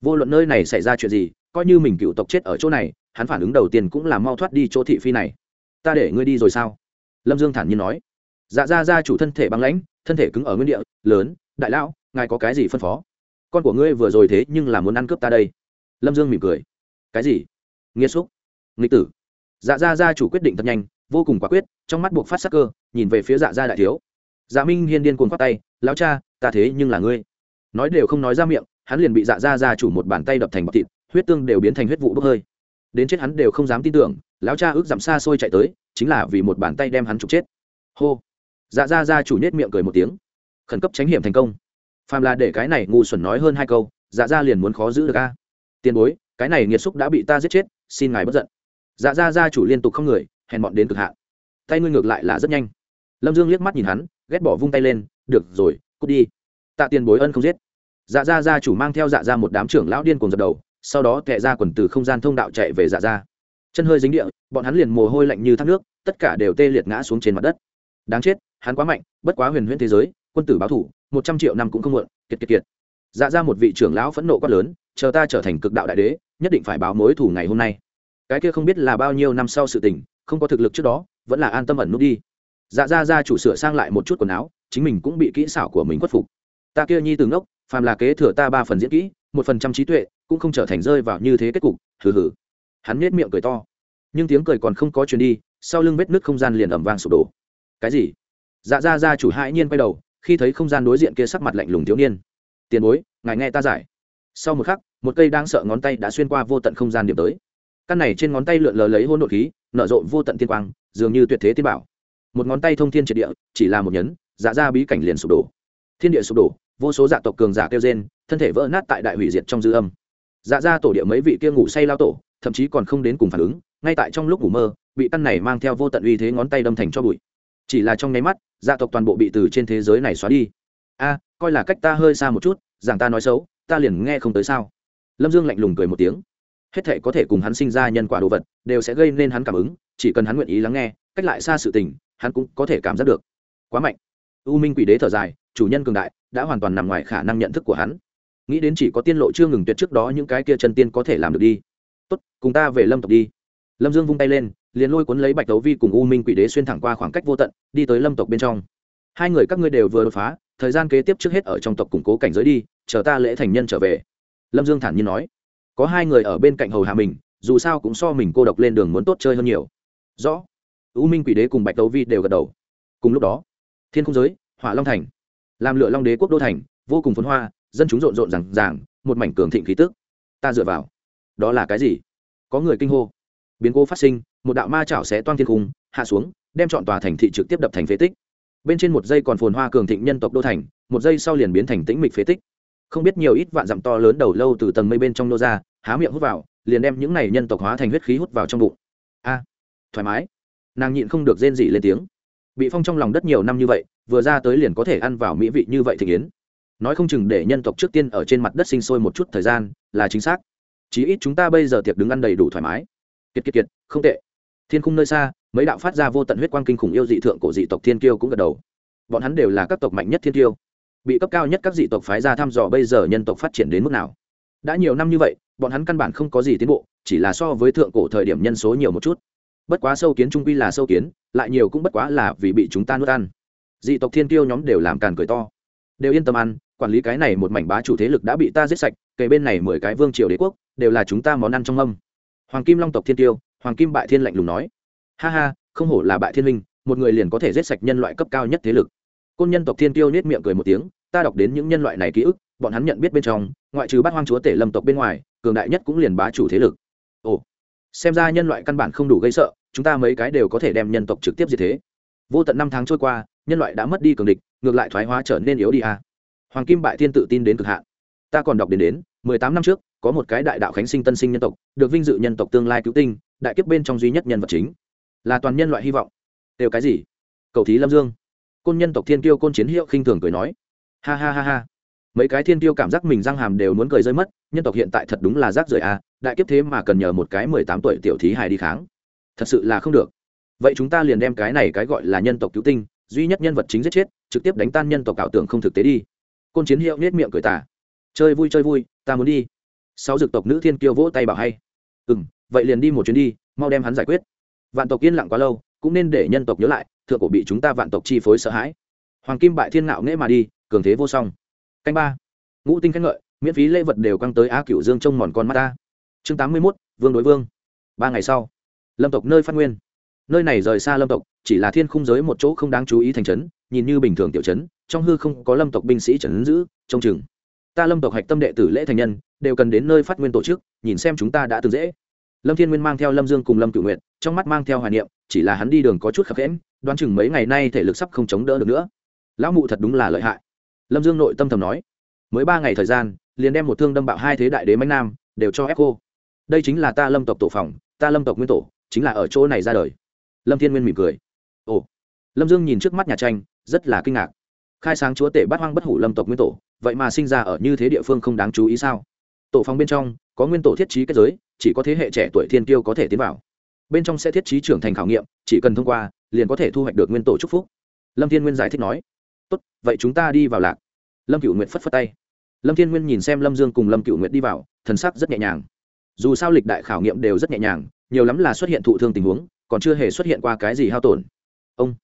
vô luận nơi này xảy ra chuyện gì, coi như mình cựu tộc chết ở chỗ này, hắn phản ứng đầu tiên cũng là mau thoát đi chỗ thị phi này. Ta để ngươi đi rồi sao? Lâm dương thản nhiên nói. Dạ ra ra chủ thân thể băng lãnh, thân thể cứng ở nguyên địa, lớn, đại lão, ngài có cái gì phân phó? Con của ngươi vừa rồi thế nhưng là muốn ăn cướp ta đây. Lâm dương mỉm cười. Cái gì? Nghiêm xúc. Nghịch tử. Dạ ra ra chủ quyết định thật nhanh, vô cùng quả quyết, trong mắt buộc phát sắc cơ, nhìn về phía dạ gia đại thiếu. Dạ minh hiên điên cuồng khoát tay, lão cha, ta thế nhưng là ngươi. Nói đều không nói ra miệng hắn liền bị dạ ra ra chủ một bàn tay đập thành bọc thịt, huyết tương đều biến thành huyết vụ bốc hơi. Đến chết hắn đều không dám tin tưởng, lão cha ước giảm xa xôi chạy tới, chính là vì một bàn tay đem hắn trục chết. Hô. Dạ ra ra chủ nết miệng cười một tiếng. Khẩn cấp tránh hiểm thành công. Phàm là để cái này ngu xuẩn nói hơn hai câu dạ ra liền muốn khó giữ được a. Tiền bối, cái này nghiệt xúc đã bị ta giết chết, xin ngài bất giận. Dạ ra ra chủ liên tục không người, hèn bọn đến cực hạn. Tay ngươi ngược lại là rất nhanh. Lâm dương liếc mắt nhìn hắn, ghét bỏ vung tay lên, được rồi, cút đi. Tạ tiền bối ân không giết dạ gia gia chủ mang theo dạ ra một đám trưởng lão điên cùng dập đầu, sau đó tệ ra quần từ không gian thông đạo chạy về dạ ra chân hơi dính địa, bọn hắn liền mồ hôi lạnh như thác nước, tất cả đều tê liệt ngã xuống trên mặt đất. Đáng chết, hắn quá mạnh, bất quá huyền huyễn thế giới, quân tử báo thủ, một trăm triệu năm cũng không muộn, kiệt kiệt kiệt. Dạ ra một vị trưởng lão phẫn nộ quát lớn, chờ ta trở thành cực đạo đại đế, nhất định phải báo mối thủ ngày hôm nay. Cái kia không biết là bao nhiêu năm sau sự tình, không có thực lực trước đó, vẫn là an tâm ẩn nút đi. Dạ ra ra chủ sửa sang lại một chút quần áo, chính mình cũng bị kỹ xảo của mình khuất phục. Ta kia nhi từ ngốc phàm là kế thừa ta ba phần diễn kỹ, một phần trăm trí tuệ, cũng không trở thành rơi vào như thế kết cục, hừ hừ. Hắn nết miệng cười to. Nhưng tiếng cười còn không có chuyền đi, sau lưng vết nứt không gian liền ẩm vang sụp đổ. Cái gì? Dạ ra ra chủ hãi nhiên quay đầu, khi thấy không gian đối diện kia sắc mặt lạnh lùng thiếu niên. Tiền bối, ngài nghe ta giải. Sau một khắc, một cây đang sợ ngón tay đã xuyên qua vô tận không gian điểm tới. Căn này trên ngón tay lượn lờ lấy hôn nội khí, nở rộ vô tận tiên quang, dường như tuyệt thế tiên bảo. Một ngón tay thông thiên triệt địa, chỉ là một nhấn dạ ra bí cảnh liền sụp đổ. Thiên địa sụp đổ vô số dạ tộc cường giả kêu rên, thân thể vỡ nát tại đại hủy diệt trong dư âm. Dạ ra tổ địa mấy vị kia ngủ say lao tổ, thậm chí còn không đến cùng phản ứng, ngay tại trong lúc ngủ mơ, bị căn này mang theo vô tận uy thế ngón tay đâm thành cho bụi. Chỉ là trong nháy mắt dạ tộc toàn bộ bị từ trên thế giới này xóa đi. A, coi là cách ta hơi xa một chút rằng ta nói xấu, ta liền nghe không tới sao? Lâm dương lạnh lùng cười một tiếng. Hết thệ có thể cùng hắn sinh ra nhân quả đồ vật, đều sẽ gây nên hắn cảm ứng, chỉ cần hắn nguyện ý lắng nghe, cách lại xa sự tình, hắn cũng có thể cảm giác được. Quá mạnh u minh quỷ đế thở dài, chủ nhân cường đại, đã hoàn toàn nằm ngoài khả năng nhận thức của hắn. Nghĩ đến chỉ có tiên lộ chưa ngừng tuyệt trước đó những cái kia chân tiên có thể làm được đi. Tốt, cùng ta về lâm tộc đi. Lâm dương vung tay lên, liền lôi cuốn lấy bạch đấu vi cùng u minh quỷ đế xuyên thẳng qua khoảng cách vô tận, đi tới lâm tộc bên trong. Hai người các ngươi đều vừa đột phá, thời gian kế tiếp trước hết ở trong tộc củng cố cảnh giới đi, chờ ta lễ thành nhân trở về. Lâm dương thản nhiên nói. Có hai người ở bên cạnh hầu hạ mình, dù sao cũng so mình cô độc lên đường muốn tốt chơi hơn nhiều. Rõ. U minh quỷ đế cùng bạch đấu vi đều gật đầu. Cùng lúc đó thiên không giới, hỏa long thành. Làm lựa long đế quốc đô thành, vô cùng phấn hoa, dân chúng rộn rộn rằng ràng, một mảnh cường thịnh khí tức. Ta dựa vào. Đó là cái gì? Có người kinh hô. Biến cố phát sinh, một đạo ma chảo sẽ toan thiên cung hạ xuống, đem chọn tòa thành thị trực tiếp đập thành phế tích. Bên trên một giây còn phồn hoa cường thịnh nhân tộc đô thành, một giây sau liền biến thành tĩnh mịch phế tích. Không biết nhiều ít vạn dặm to lớn đầu lâu từ tầng mây bên trong nô ra, há miệng hút vào, liền đem những này nhân tộc hóa thành huyết khí hút vào trong bụng. A, thoải mái. Nàng nhịn không được rên dị lên tiếng bị phong trong lòng đất nhiều năm như vậy, vừa ra tới liền có thể ăn vào mỹ vị như vậy thì yến nói không chừng để nhân tộc trước tiên ở trên mặt đất sinh sôi một chút thời gian, là chính xác. Chí ít chúng ta bây giờ tiệc đứng ăn đầy đủ thoải mái. Kiệt kiệt kiệt, không tệ. Thiên khung nơi xa, mấy đạo phát ra vô tận huyết quang kinh khủng yêu dị thượng cổ dị tộc thiên kiêu cũng gật đầu. Bọn hắn đều là các tộc mạnh nhất thiên kiêu. Bị cấp cao nhất các dị tộc phái ra thăm dò bây giờ nhân tộc phát triển đến mức nào. Đã nhiều năm như vậy, bọn hắn căn bản không có gì tiến bộ, chỉ là so với thượng cổ thời điểm nhân số nhiều một chút bất quá sâu kiến trung quy là sâu kiến, lại nhiều cũng bất quá là vì bị chúng ta nuốt ăn. Dị tộc thiên kiêu nhóm đều làm càn cười to. Đều yên tâm ăn, quản lý cái này một mảnh bá chủ thế lực đã bị ta giết sạch kề bên này mười cái vương triều đế quốc, đều là chúng ta món ăn trong âm hoàng kim long tộc thiên tiêu hoàng kim bại thiên lạnh lùng nói. Ha ha, không hổ là bại thiên minh một người liền có thể giết sạch nhân loại cấp cao nhất thế lực. Côn nhân tộc thiên tiêu nết miệng cười một tiếng, ta đọc đến những nhân loại này ký ức, bọn hắn nhận biết bên trong, ngoại trừ bát hoang chúa tể lâm tộc bên ngoài, cường đại nhất cũng liền bá chủ thế lực xem ra nhân loại căn bản không đủ gây sợ, chúng ta mấy cái đều có thể đem nhân tộc trực tiếp như thế. Vô tận năm tháng trôi qua, nhân loại đã mất đi cường địch, ngược lại thoái hóa trở nên yếu đi à. hoàng kim bại thiên tự tin đến cực hạn. Ta còn đọc đến đến, mười tám năm trước, có một cái đại đạo khánh sinh tân sinh nhân tộc, được vinh dự nhân tộc tương lai cứu tinh, đại kiếp bên trong duy nhất nhân vật chính. Là toàn nhân loại hy vọng. Đều cái gì? Cầu thí lâm dương. Côn nhân tộc thiên tiêu côn chiến hiệu khinh thường cười nói. Ha ha ha ha. Mấy cái thiên tiêu cảm giác mình răng hàm đều muốn cười rơi mất, nhân tộc hiện tại thật đúng là rác rưởi à đại kiếp thế mà cần nhờ một cái mười tám tuổi tiểu thí hài đi kháng. Thật sự là không được. Vậy chúng ta liền đem cái này cái gọi là nhân tộc cứu tinh, duy nhất nhân vật chính giết chết, trực tiếp đánh tan nhân tộc ảo tưởng không thực tế đi. Côn chiến hiệu nết miệng cười tả chơi vui chơi vui, ta muốn đi. Sáu dực tộc nữ thiên kiêu vỗ tay bảo hay. Ừ m vậy liền đi một chuyến đi, mau đem hắn giải quyết. Vạn tộc yên lặng quá lâu, cũng nên để nhân tộc nhớ lại, thượng cổ bị chúng ta vạn tộc chi phối sợ hãi. Hoàng kim bại thiên ngạo nghễ mà đi, cường thế vô song. Canh ba. Ngũ tinh khen ngợi, miễn phí lễ vật đều căng tới á cựu dương trông mòn con mắt ta chương tám mươi mốt, vương đối vương. Ba ngày sau, lâm tộc nơi phát nguyên. Nơi này rời xa lâm tộc, chỉ là thiên khung giới một chỗ không đáng chú ý thành trấn, nhìn như bình thường tiểu trấn, trong hư không có lâm tộc binh sĩ trấn giữ, trông chừng. Ta lâm tộc hạch tâm đệ tử lễ thành nhân, đều cần đến nơi phát nguyên tổ chức, nhìn xem chúng ta đã từng dễ. Lâm thiên nguyên mang theo lâm dương cùng lâm cửu nguyện trong mắt mang theo hoài niệm, chỉ là hắn đi đường có chút khập khẽn đoán chừng mấy ngày nay thể lực sắp không chống đỡ được nữa. Lão mụ thật đúng là lợi hại. Lâm dương nội tâm thầm nói, mới ba ngày thời gian, liền đem một thương đâm bạo hai thế đại đế mạnh nam, đều cho ép cô đây chính là ta lâm tộc tổ phòng, ta lâm tộc nguyên tổ, chính là ở chỗ này ra đời. Lâm thiên nguyên mỉm cười. Ồ. Lâm dương nhìn trước mắt nhà tranh, rất là kinh ngạc. Khai sáng chúa tể bát hoang bất hủ lâm tộc nguyên tổ, vậy mà sinh ra ở như thế địa phương không đáng chú ý sao? Tổ phòng bên trong, có nguyên tổ thiết trí kết giới, chỉ có thế hệ trẻ tuổi thiên tiêu có thể tiến vào. Bên trong sẽ thiết trí trưởng thành khảo nghiệm, chỉ cần thông qua, liền có thể thu hoạch được nguyên tổ chúc phúc. Lâm thiên nguyên giải thích nói. Tốt, vậy chúng ta đi vào lạc. Lâm cựu nguyệt phất phất tay. Lâm thiên nguyên nhìn xem lâm dương cùng lâm cựu nguyệt đi vào, thần sắc rất nhẹ nhàng dù sao lịch đại khảo nghiệm đều rất nhẹ nhàng, nhiều lắm là xuất hiện thụ thương tình huống, còn chưa hề xuất hiện qua cái gì hao tổn. Ông,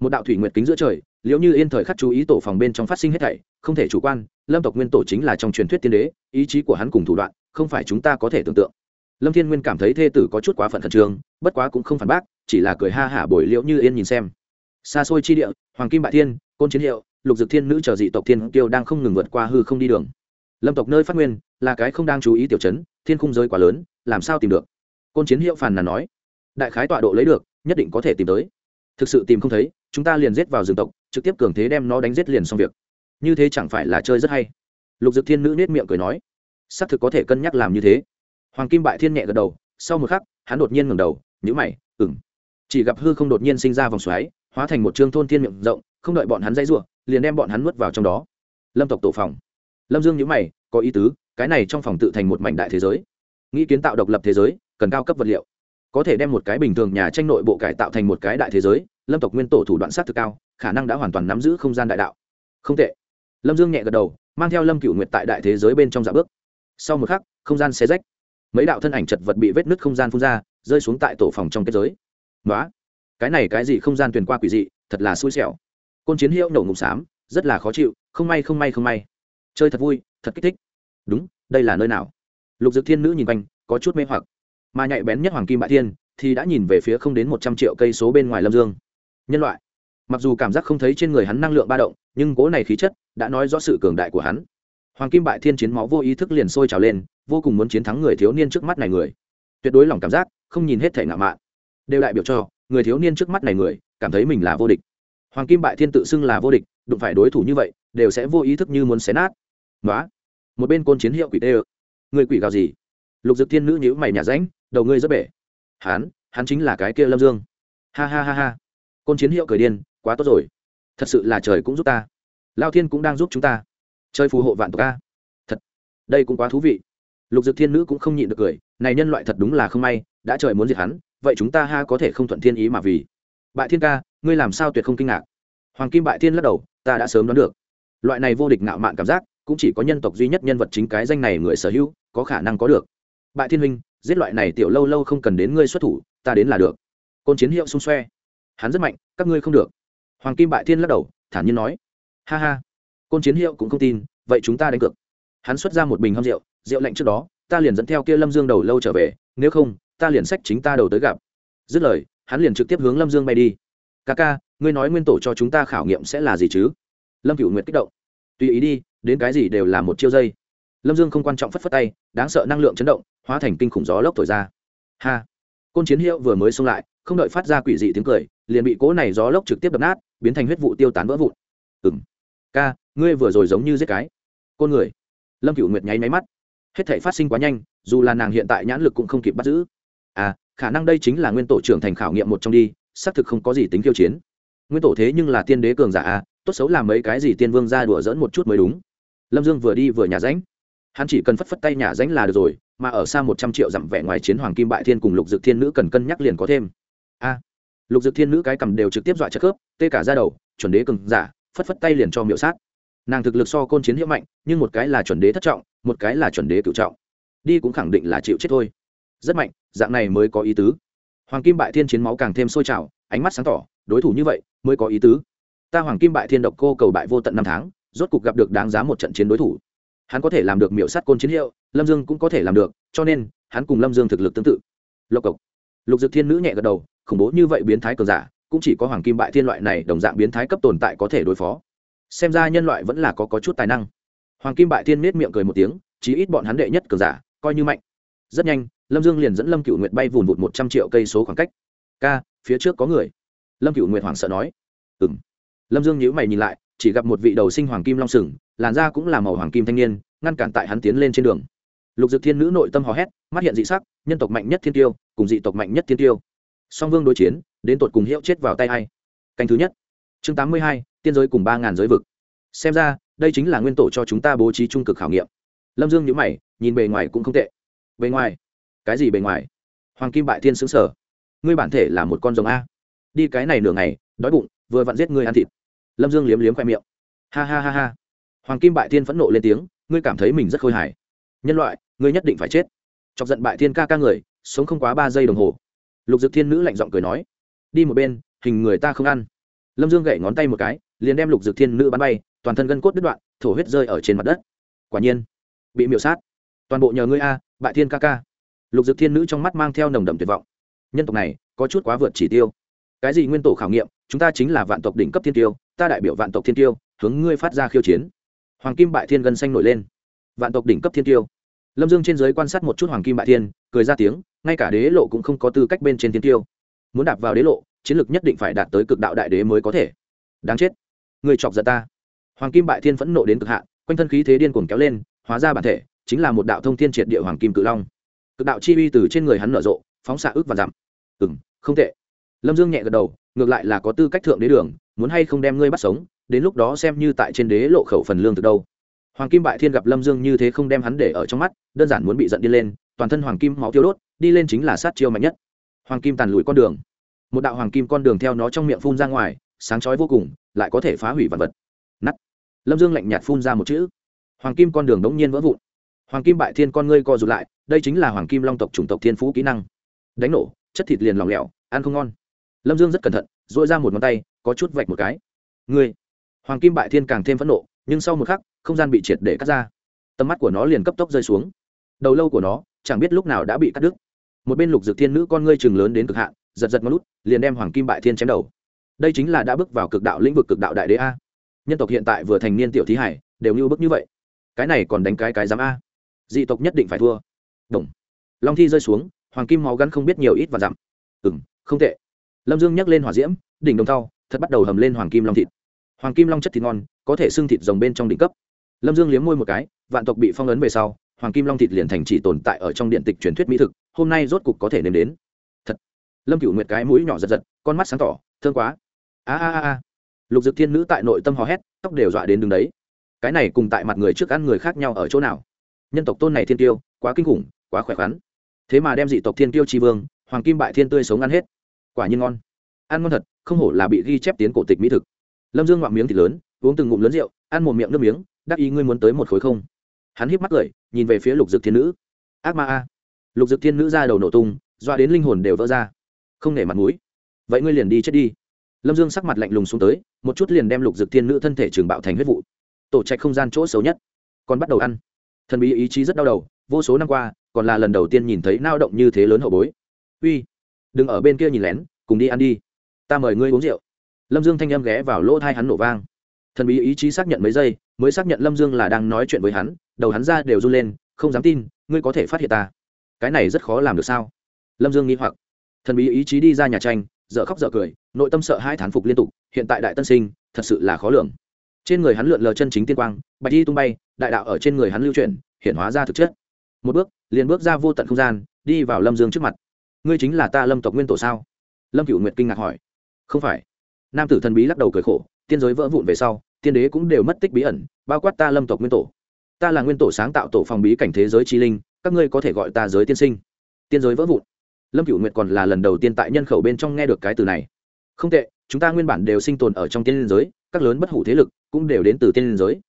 một đạo thủy nguyệt kính giữa trời liệu như yên thời khắc chú ý tổ phòng bên trong phát sinh hết thảy, không thể chủ quan, lâm tộc nguyên tổ chính là trong truyền thuyết tiên đế, ý chí của hắn cùng thủ đoạn, không phải chúng ta có thể tưởng tượng. Lâm thiên nguyên cảm thấy thê tử có chút quá phận khẩn trương, bất quá cũng không phản bác, chỉ là cười ha hả bồi liễu như yên nhìn xem. Xa xôi chi địa, hoàng kim bại thiên, côn chiến hiệu, lục dực thiên nữ chờ dị tộc thiên kiêu đang không ngừng vượt qua hư không đi đường lâm tộc nơi phát nguyên, là cái không đang chú ý tiểu chấn thiên khung giới quá lớn, làm sao tìm được? Côn chiến hiệu phàn là nói. Đại khái tọa độ lấy được, nhất định có thể tìm tới. Thực sự tìm không thấy, chúng ta liền giết vào rừng tộc, trực tiếp cường thế đem nó đánh giết liền xong việc. Như thế chẳng phải là chơi rất hay. Lục dực thiên nữ nết miệng cười nói. Xác thực có thể cân nhắc làm như thế. Hoàng kim bại thiên nhẹ gật đầu, sau một khắc, hắn đột nhiên ngẩng đầu nhữ mày ừng chỉ gặp hư không đột nhiên sinh ra vòng xoáy, hóa thành một trương thôn thiên miệng rộng, không đợi bọn hắn dãy ruộng liền đem bọn hắn nuốt vào trong đó. Lâm tộc tổ phòng lâm dương nhữ mày, có ý tứ, cái này trong phòng tự thành một mảnh đại thế giới. Nghĩ kiến tạo độc lập thế giới, cần cao cấp vật liệu. Có thể đem một cái bình thường nhà tranh nội bộ cải tạo thành một cái đại thế giới, lâm tộc nguyên tổ thủ đoạn sát thực cao, khả năng đã hoàn toàn nắm giữ không gian đại đạo. Không tệ. Lâm dương nhẹ gật đầu, mang theo lâm cựu nguyệt tại đại thế giới bên trong dạ bước. Sau một khắc, không gian xé rách. Mấy đạo thân ảnh chật vật bị vết nứt không gian phun ra, rơi xuống tại tổ phòng trong kết giới. Nói cái này cái gì không gian truyền qua quỷ dị, thật là xui xẻo. Côn chiến hiệu nổ ngụm xám, rất là khó chịu, không may không may không may chơi thật vui, thật kích thích. Đúng, đây là nơi nào? Lục dực thiên nữ nhìn quanh, có chút mê hoặc. Mà nhạy bén nhất hoàng kim bại thiên thì đã nhìn về phía không đến một trăm triệu cây số bên ngoài lâm dương. Nhân loại. Mặc dù cảm giác không thấy trên người hắn năng lượng ba động, nhưng cố này khí chất đã nói rõ sự cường đại của hắn. Hoàng kim bại thiên chiến máu vô ý thức liền sôi trào lên, vô cùng muốn chiến thắng người thiếu niên trước mắt này người. Tuyệt đối lòng cảm giác, không nhìn hết thể ngạo mạn. Đều đại biểu cho, người thiếu niên trước mắt này người cảm thấy mình là vô địch. Hoàng kim bại thiên tự xưng là vô địch, đụng phải đối thủ như vậy đều sẽ vô ý thức như muốn xé nát. Nói một bên côn chiến hiệu quỷ tê ơ. Người quỷ gào gì? Lục dực thiên nữ nhữ mày nhà ránh đầu ngươi rất bể. Hắn hắn chính là cái kia lâm dương. Ha ha ha ha. Côn chiến hiệu cười điên, quá tốt rồi. Thật sự là trời cũng giúp ta. Lao thiên cũng đang giúp chúng ta. Chơi phù hộ vạn tộc ca thật. Đây cũng quá thú vị. Lục dực thiên nữ cũng không nhịn được cười, này nhân loại thật đúng là không may, đã trời muốn diệt hắn, vậy chúng ta ha có thể không thuận thiên ý mà vì. Bại thiên ca, ngươi làm sao tuyệt không kinh ngạc? Hoàng kim bại thiên lắc đầu, ta đã sớm đoán được loại này vô địch ngạo mạn cảm giác, cũng chỉ có nhân tộc duy nhất nhân vật chính cái danh này người sở hữu, có khả năng có được. Bại thiên huynh, giết loại này tiểu lâu lâu không cần đến ngươi xuất thủ, ta đến là được. Côn chiến hiệu xung xoe. Hắn rất mạnh, các ngươi không được. Hoàng kim bại thiên lắc đầu, thản nhiên nói. Ha ha. Côn chiến hiệu cũng không tin, vậy chúng ta đánh cược. Hắn xuất ra một bình hâm rượu rượu lạnh trước đó, ta liền dẫn theo kia lâm dương đầu lâu trở về, nếu không, ta liền sách chính ta đầu tới gặp. Dứt lời, hắn liền trực tiếp hướng lâm dương bay đi. Ca ca, ngươi nói nguyên tổ cho chúng ta khảo nghiệm sẽ là gì chứ? Lâm cựu nguyệt kích động. Tùy ý đi, đến cái gì đều là một chiêu dây. Lâm dương không quan trọng phất phất tay, đáng sợ năng lượng chấn động, hóa thành kinh khủng gió lốc thổi ra. Ha! Côn chiến hiệu vừa mới xông lại, không đợi phát ra quỷ dị tiếng cười, liền bị cỗ này gió lốc trực tiếp đập nát, biến thành huyết vụ tiêu tán vỡ vụn. Ừng ca, ngươi vừa rồi giống như giết cái. Côn người. Lâm cựu nguyệt nháy máy mắt. Hết thể phát sinh quá nhanh, dù là nàng hiện tại nhãn lực cũng không kịp bắt giữ. À khả năng đây chính là nguyên tổ trưởng thành khảo nghiệm một trong đi, xác thực không có gì tính khiêu chiến. Nguyên tổ thế nhưng là tiên đế cường giả à tốt xấu làm mấy cái gì tiên vương ra đùa dỡn một chút mới đúng. Lâm dương vừa đi vừa nhà ránh hắn chỉ cần phất phất tay nhà ránh là được rồi, mà ở xa một trăm triệu dặm vẻ ngoài chiến hoàng kim bại thiên cùng lục dực thiên nữ cần cân nhắc liền có thêm. A, lục dực thiên nữ cái cầm đều trực tiếp dọa chất khớp, tê cả ra đầu, chuẩn đế cừng giả, phất phất tay liền cho miệu sát. Nàng thực lực so côn chiến hiệu mạnh, nhưng một cái là chuẩn đế thất trọng, một cái là chuẩn đế cựu trọng. Đi cũng khẳng định là chịu chết thôi. Rất mạnh, dạng này mới có ý tứ. Hoàng kim bại thiên chiến máu càng thêm sôi trào, ánh mắt sáng tỏ, đối thủ như vậy, mới có ý tứ ta hoàng kim bại thiên độc cô cầu bại vô tận năm tháng rốt cục gặp được đáng giá một trận chiến đối thủ. Hắn có thể làm được miểu sát côn chiến hiệu lâm dương cũng có thể làm được cho nên hắn cùng lâm dương thực lực tương tự. Lộc cộc. Lục dực thiên nữ nhẹ gật đầu khủng bố như vậy biến thái cờ giả cũng chỉ có hoàng kim bại thiên loại này đồng dạng biến thái cấp tồn tại có thể đối phó. Xem ra nhân loại vẫn là có, có chút tài năng. Hoàng kim bại thiên nết miệng cười một tiếng chí ít bọn hắn đệ nhất cờ giả coi như mạnh. Rất nhanh lâm dương liền dẫn lâm cựu nguyệt bay vùn vụt một trăm triệu cây số khoảng cách. Ca phía trước có người. Lâm cựu nguyệt hoảng sợ nói. Ừ m lâm dương nhữ mày nhìn lại, chỉ gặp một vị đầu sinh hoàng kim long sừng, làn da cũng là màu hoàng kim thanh niên, ngăn cản tại hắn tiến lên trên đường. Lục dực thiên nữ nội tâm hò hét, mắt hiện dị sắc, nhân tộc mạnh nhất thiên tiêu, cùng dị tộc mạnh nhất thiên tiêu. Song vương đối chiến, đến tột cùng hiệu chết vào tay hay canh thứ nhất. Chương tám mươi hai, tiên giới cùng ba ngàn giới vực. Xem ra, đây chính là nguyên tổ cho chúng ta bố trí trung cực khảo nghiệm. Lâm dương nhữ mày, nhìn bề ngoài cũng không tệ. Bề ngoài? Cái gì bề ngoài? Hoàng kim bại thiên xứng sở ngươi bản thể là một con rồng a. Đi cái này nửa ngày, đói bụng, vừa vặn giết ngươi ăn thịt lâm dương liếm liếm khoe miệng. Ha ha ha ha. Hoàng kim bại thiên phẫn nộ lên tiếng, ngươi cảm thấy mình rất khôi hài. Nhân loại, ngươi nhất định phải chết. Chọc giận bại thiên ca ca người, sống không quá ba giây đồng hồ. Lục dực thiên nữ lạnh giọng cười nói, đi một bên, hình người ta không ăn. Lâm dương gậy ngón tay một cái, liền đem lục dực thiên nữ bắn bay, toàn thân gân cốt đứt đoạn, thổ huyết rơi ở trên mặt đất. Quả nhiên, bị miểu sát. Toàn bộ nhờ ngươi a, bại thiên ca ca. Lục dực thiên nữ trong mắt mang theo nồng đậm tuyệt vọng. Nhân tộc này, có chút quá vượt chỉ tiêu. Cái gì nguyên tổ khảo nghiệm, chúng ta chính là vạn tộc đỉnh cấp thiên tiêu ta đại biểu vạn tộc thiên tiêu, hướng ngươi phát ra khiêu chiến. Hoàng kim bại thiên gân xanh nổi lên. Vạn tộc đỉnh cấp thiên tiêu. Lâm dương trên giới quan sát một chút hoàng kim bại thiên, cười ra tiếng, ngay cả đế lộ cũng không có tư cách bên trên thiên tiêu. Muốn đạp vào đế lộ, chiến lược nhất định phải đạt tới cực đạo đại đế mới có thể. Đáng chết. Người chọc giận ta. Hoàng kim bại thiên phẫn nộ đến cực hạn, quanh thân khí thế điên cuồng kéo lên, hóa ra bản thể, chính là một đạo thông thiên triệt địa hoàng kim cự long. Cực đạo chi uy từ trên người hắn nở rộ, phóng xạ ước và giảm. Ừ n không tệ. Lâm dương nhẹ gật đầu ngược lại là có tư cách thượng đế đường, muốn hay không đem ngươi bắt sống, đến lúc đó xem như tại trên đế lộ khẩu phần lương từ đâu. Hoàng kim bại thiên gặp lâm dương như thế không đem hắn để ở trong mắt, đơn giản muốn bị giận đi lên, toàn thân hoàng kim máu tiêu đốt, đi lên chính là sát chiêu mạnh nhất. Hoàng kim tàn lùi con đường. Một đạo hoàng kim con đường theo nó trong miệng phun ra ngoài, sáng chói vô cùng, lại có thể phá hủy vật vật. Nắt lâm dương lạnh nhạt phun ra một chữ. Hoàng kim con đường đống nhiên vỡ vụn. Hoàng kim bại thiên con ngươi co rụt lại, đây chính là hoàng kim long tộc chủng tộc thiên phú kỹ năng. Đánh nổ, chất thịt liền lỏng lẻo, ăn không ngon lâm dương rất cẩn thận dội ra một ngón tay, có chút vạch một cái. Ngươi! Hoàng kim bại thiên càng thêm phẫn nộ, nhưng sau một khắc, không gian bị triệt để cắt ra. Tầm mắt của nó liền cấp tốc rơi xuống. Đầu lâu của nó, chẳng biết lúc nào đã bị cắt đứt. Một bên lục dược thiên nữ con ngươi chừng lớn đến cực hạn, giật giật ngón lút liền đem hoàng kim bại thiên chém đầu. Đây chính là đã bước vào cực đạo lĩnh vực cực đạo đại đế a. Nhân tộc hiện tại vừa thành niên tiểu thí hải, đều như bước như vậy. Cái này còn đánh cái cái dám a. Dị tộc nhất định phải thua. Đồng. Long thi rơi xuống, hoàng kim máu gắn không biết nhiều ít và dặm. Ừ không tệ lâm dương nhắc lên hỏa diễm, đỉnh đồng thau, thật bắt đầu hầm lên hoàng kim long thịt. Hoàng kim long chất thịt ngon, có thể xưng thịt rồng bên trong đỉnh cấp. Lâm dương liếm môi một cái, vạn tộc bị phong ấn về sau, hoàng kim long thịt liền thành chỉ tồn tại ở trong điện tịch truyền thuyết mỹ thực, hôm nay rốt cục có thể nếm đến. Thật. Lâm cựu nguyệt cái mũi nhỏ giật giật, con mắt sáng tỏ, thương quá. A a a a. Lục dực thiên nữ tại nội tâm hò hét, tóc đều dọa đến đường đấy. Cái này cùng tại mặt người trước ăn người khác nhau ở chỗ nào? Nhân tộc tôn này thiên tiêu, quá kinh khủng, quá khỏe khoắn. Thế mà đem dị tộc thiên tiêu tri vương, hoàng kim bại thiên tươi sống ăn hết quả nhiên ngon. Ăn ngon thật, không hổ là bị ghi chép tiến cổ tịch mỹ thực. Lâm dương ngoạm miếng thịt lớn, uống từng ngụm lớn rượu, ăn một miệng nước miếng, đắc ý ngươi muốn tới một khối không? Hắn híp mắt cười, nhìn về phía lục dực thiên nữ. Ác ma a. Lục dực thiên nữ ra đầu nổ tung, doa đến linh hồn đều vỡ ra. Không nể mặt mũi. Vậy ngươi liền đi chết đi. Lâm dương sắc mặt lạnh lùng xuống tới, một chút liền đem lục dực thiên nữ thân thể trường bạo thành huyết vụ. Tổ trạch không gian chỗ xấu nhất. Còn bắt đầu ăn. Thần bí ý chí rất đau đầu, vô số năm qua, còn là lần đầu tiên nhìn thấy nao động như thế lớn hậu bối. Uy đừng ở bên kia nhìn lén, cùng đi ăn đi. Ta mời ngươi uống rượu. Lâm dương thanh âm ghé vào lỗ thai hắn nổ vang. Thần bí ý chí xác nhận mấy giây, mới xác nhận lâm dương là đang nói chuyện với hắn, đầu hắn ra đều run lên, không dám tin, ngươi có thể phát hiện ta. Cái này rất khó làm được sao? Lâm dương nghĩ hoặc. Thần bí ý chí đi ra nhà tranh dợ khóc dợ cười, nội tâm sợ hai thán phục liên tục, hiện tại đại tân sinh, thật sự là khó lường. Trên người hắn lượn lờ chân chính tiên quang, bạch đi tung bay, đại đạo ở trên người hắn lưu chuyển, hiện hóa ra thực chất. Một bước, liền bước ra vô tận không gian, đi vào lâm dương trước mặt ngươi chính là ta lâm tộc nguyên tổ sao? Lâm cựu nguyệt kinh ngạc hỏi. Không phải. Nam tử thần bí lắc đầu cười khổ, tiên giới vỡ vụn về sau, tiên đế cũng đều mất tích bí ẩn, bao quát ta lâm tộc nguyên tổ. Ta là nguyên tổ sáng tạo tổ phòng bí cảnh thế giới chi linh, các ngươi có thể gọi ta giới tiên sinh. Tiên giới vỡ vụn. Lâm cựu nguyệt còn là lần đầu tiên tại nhân khẩu bên trong nghe được cái từ này. Không tệ, chúng ta nguyên bản đều sinh tồn ở trong tiên giới, các lớn bất hủ thế lực cũng đều đến từ tiên giới.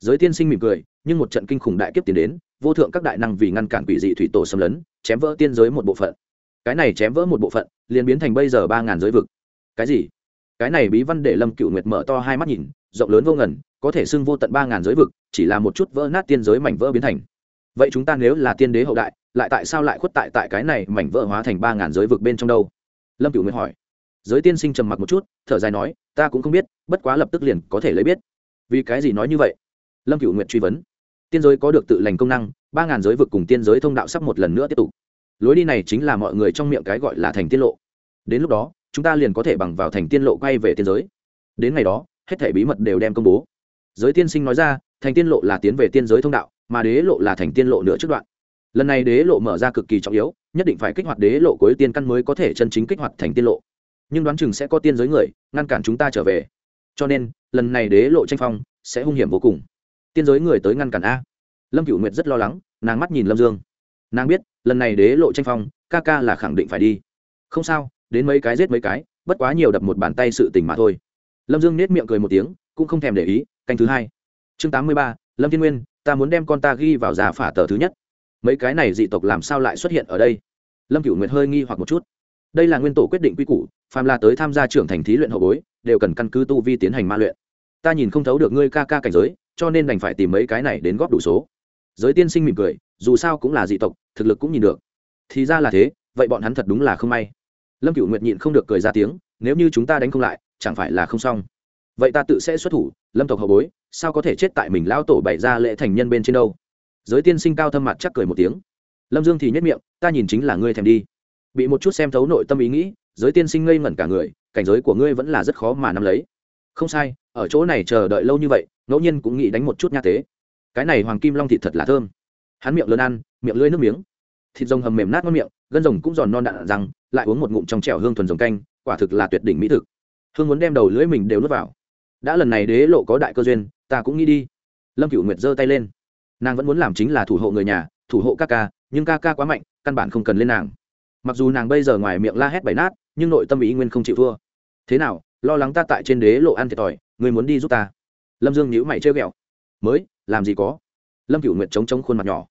Giới tiên sinh mỉm cười, nhưng một trận kinh khủng đại kiếp tiến đến, vô thượng các đại năng vì ngăn cản quỷ dị thủy tổ xâm lấn, chém vỡ tiên giới một bộ phận cái này chém vỡ một bộ phận, liền biến thành bây giờ ba ngàn giới vực. Cái gì? Cái này bí văn để lâm cựu nguyệt mở to hai mắt nhìn, rộng lớn vô ngần, có thể xưng vô tận ba ngàn giới vực, chỉ là một chút vỡ nát tiên giới mảnh vỡ biến thành. Vậy chúng ta nếu là tiên đế hậu đại, lại tại sao lại khuất tại tại cái này mảnh vỡ hóa thành ba ngàn giới vực bên trong đâu? Lâm cựu nguyệt hỏi. Giới tiên sinh trầm mặc một chút, thở dài nói, ta cũng không biết, bất quá lập tức liền có thể lấy biết. Vì cái gì nói như vậy? Lâm cựu nguyệt truy vấn. Tiên giới có được tự lành công năng, ba ngàn giới vực cùng tiên giới thông đạo sắp một lần nữa tiếp tục lối đi này chính là mọi người trong miệng cái gọi là thành tiên lộ. Đến lúc đó, chúng ta liền có thể bằng vào thành tiên lộ quay về tiên giới. Đến ngày đó, hết thể bí mật đều đem công bố. Giới tiên sinh nói ra, thành tiên lộ là tiến về tiên giới thông đạo, mà đế lộ là thành tiên lộ nửa trước đoạn. Lần này đế lộ mở ra cực kỳ trọng yếu, nhất định phải kích hoạt đế lộ cuối tiên căn mới có thể chân chính kích hoạt thành tiên lộ. Nhưng đoán chừng sẽ có tiên giới người, ngăn cản chúng ta trở về. Cho nên, lần này đế lộ tranh phong sẽ hung hiểm vô cùng. Tiên giới người tới ngăn cản a. Lâm cựu nguyệt rất lo lắng, nàng mắt nhìn lâm dương. Nàng biết lần này đế lộ tranh phong, ca ca là khẳng định phải đi. Không sao, đến mấy cái giết mấy cái, bất quá nhiều đập một bàn tay sự tình mà thôi. Lâm dương nết miệng cười một tiếng, cũng không thèm để ý, canh thứ hai. Chương tám mươi ba, lâm thiên nguyên, ta muốn đem con ta ghi vào già phả tờ thứ nhất. Mấy cái này dị tộc làm sao lại xuất hiện ở đây? Lâm cửu nguyệt hơi nghi hoặc một chút. Đây là nguyên tổ quyết định quy củ, phàm là tới tham gia trưởng thành thí luyện hậu bối, đều cần căn cứ tu vi tiến hành ma luyện. Ta nhìn không thấu được ngươi ca ca cảnh giới, cho nên đành phải tìm mấy cái này đến góp đủ số. Giới tiên sinh mỉm cười dù sao cũng là dị tộc, thực lực cũng nhìn được. Thì ra là thế, vậy bọn hắn thật đúng là không may. Lâm cựu nguyệt nhịn không được cười ra tiếng, nếu như chúng ta đánh không lại, chẳng phải là không xong. Vậy ta tự sẽ xuất thủ, lâm tộc hậu bối, sao có thể chết tại mình lao tổ bày ra lễ thành nhân bên trên đâu? Giới tiên sinh cao thâm mặt chắc cười một tiếng. Lâm dương thì nhất miệng, ta nhìn chính là ngươi thèm đi. Bị một chút xem thấu nội tâm ý nghĩ, giới tiên sinh ngây ngẩn cả người, cảnh giới của ngươi vẫn là rất khó mà nắm lấy. Không sai, ở chỗ này chờ đợi lâu như vậy, ngẫu nhiên cũng nghĩ đánh một chút nha tế. Cái này hoàng kim long thịt thật là thơm hắn miệng lớn ăn, miệng lưỡi nước miếng. Thịt rồng hầm mềm nát ngon miệng, gân rồng cũng giòn non đạn răng lại uống một ngụm trong trẻo hương thuần rồng canh, quả thực là tuyệt đỉnh mỹ thực. Hương muốn đem đầu lưỡi mình đều nuốt vào. Đã lần này đế lộ có đại cơ duyên, ta cũng nghĩ đi. Lâm cựu nguyệt giơ tay lên. Nàng vẫn muốn làm chính là thủ hộ người nhà, thủ hộ ca ca, nhưng ca ca quá mạnh, căn bản không cần lên nàng. Mặc dù nàng bây giờ ngoài miệng la hét bảy nát, nhưng nội tâm ý nguyên không chịu thua. Thế nào, lo lắng ta tại trên đế lộ ăn thiệt thòi, người muốn đi giúp ta. Lâm dương nhữ mày chơi ghẹo. Mới, làm gì có lâm cựu nguyệt chống chống khuôn mặt nhỏ.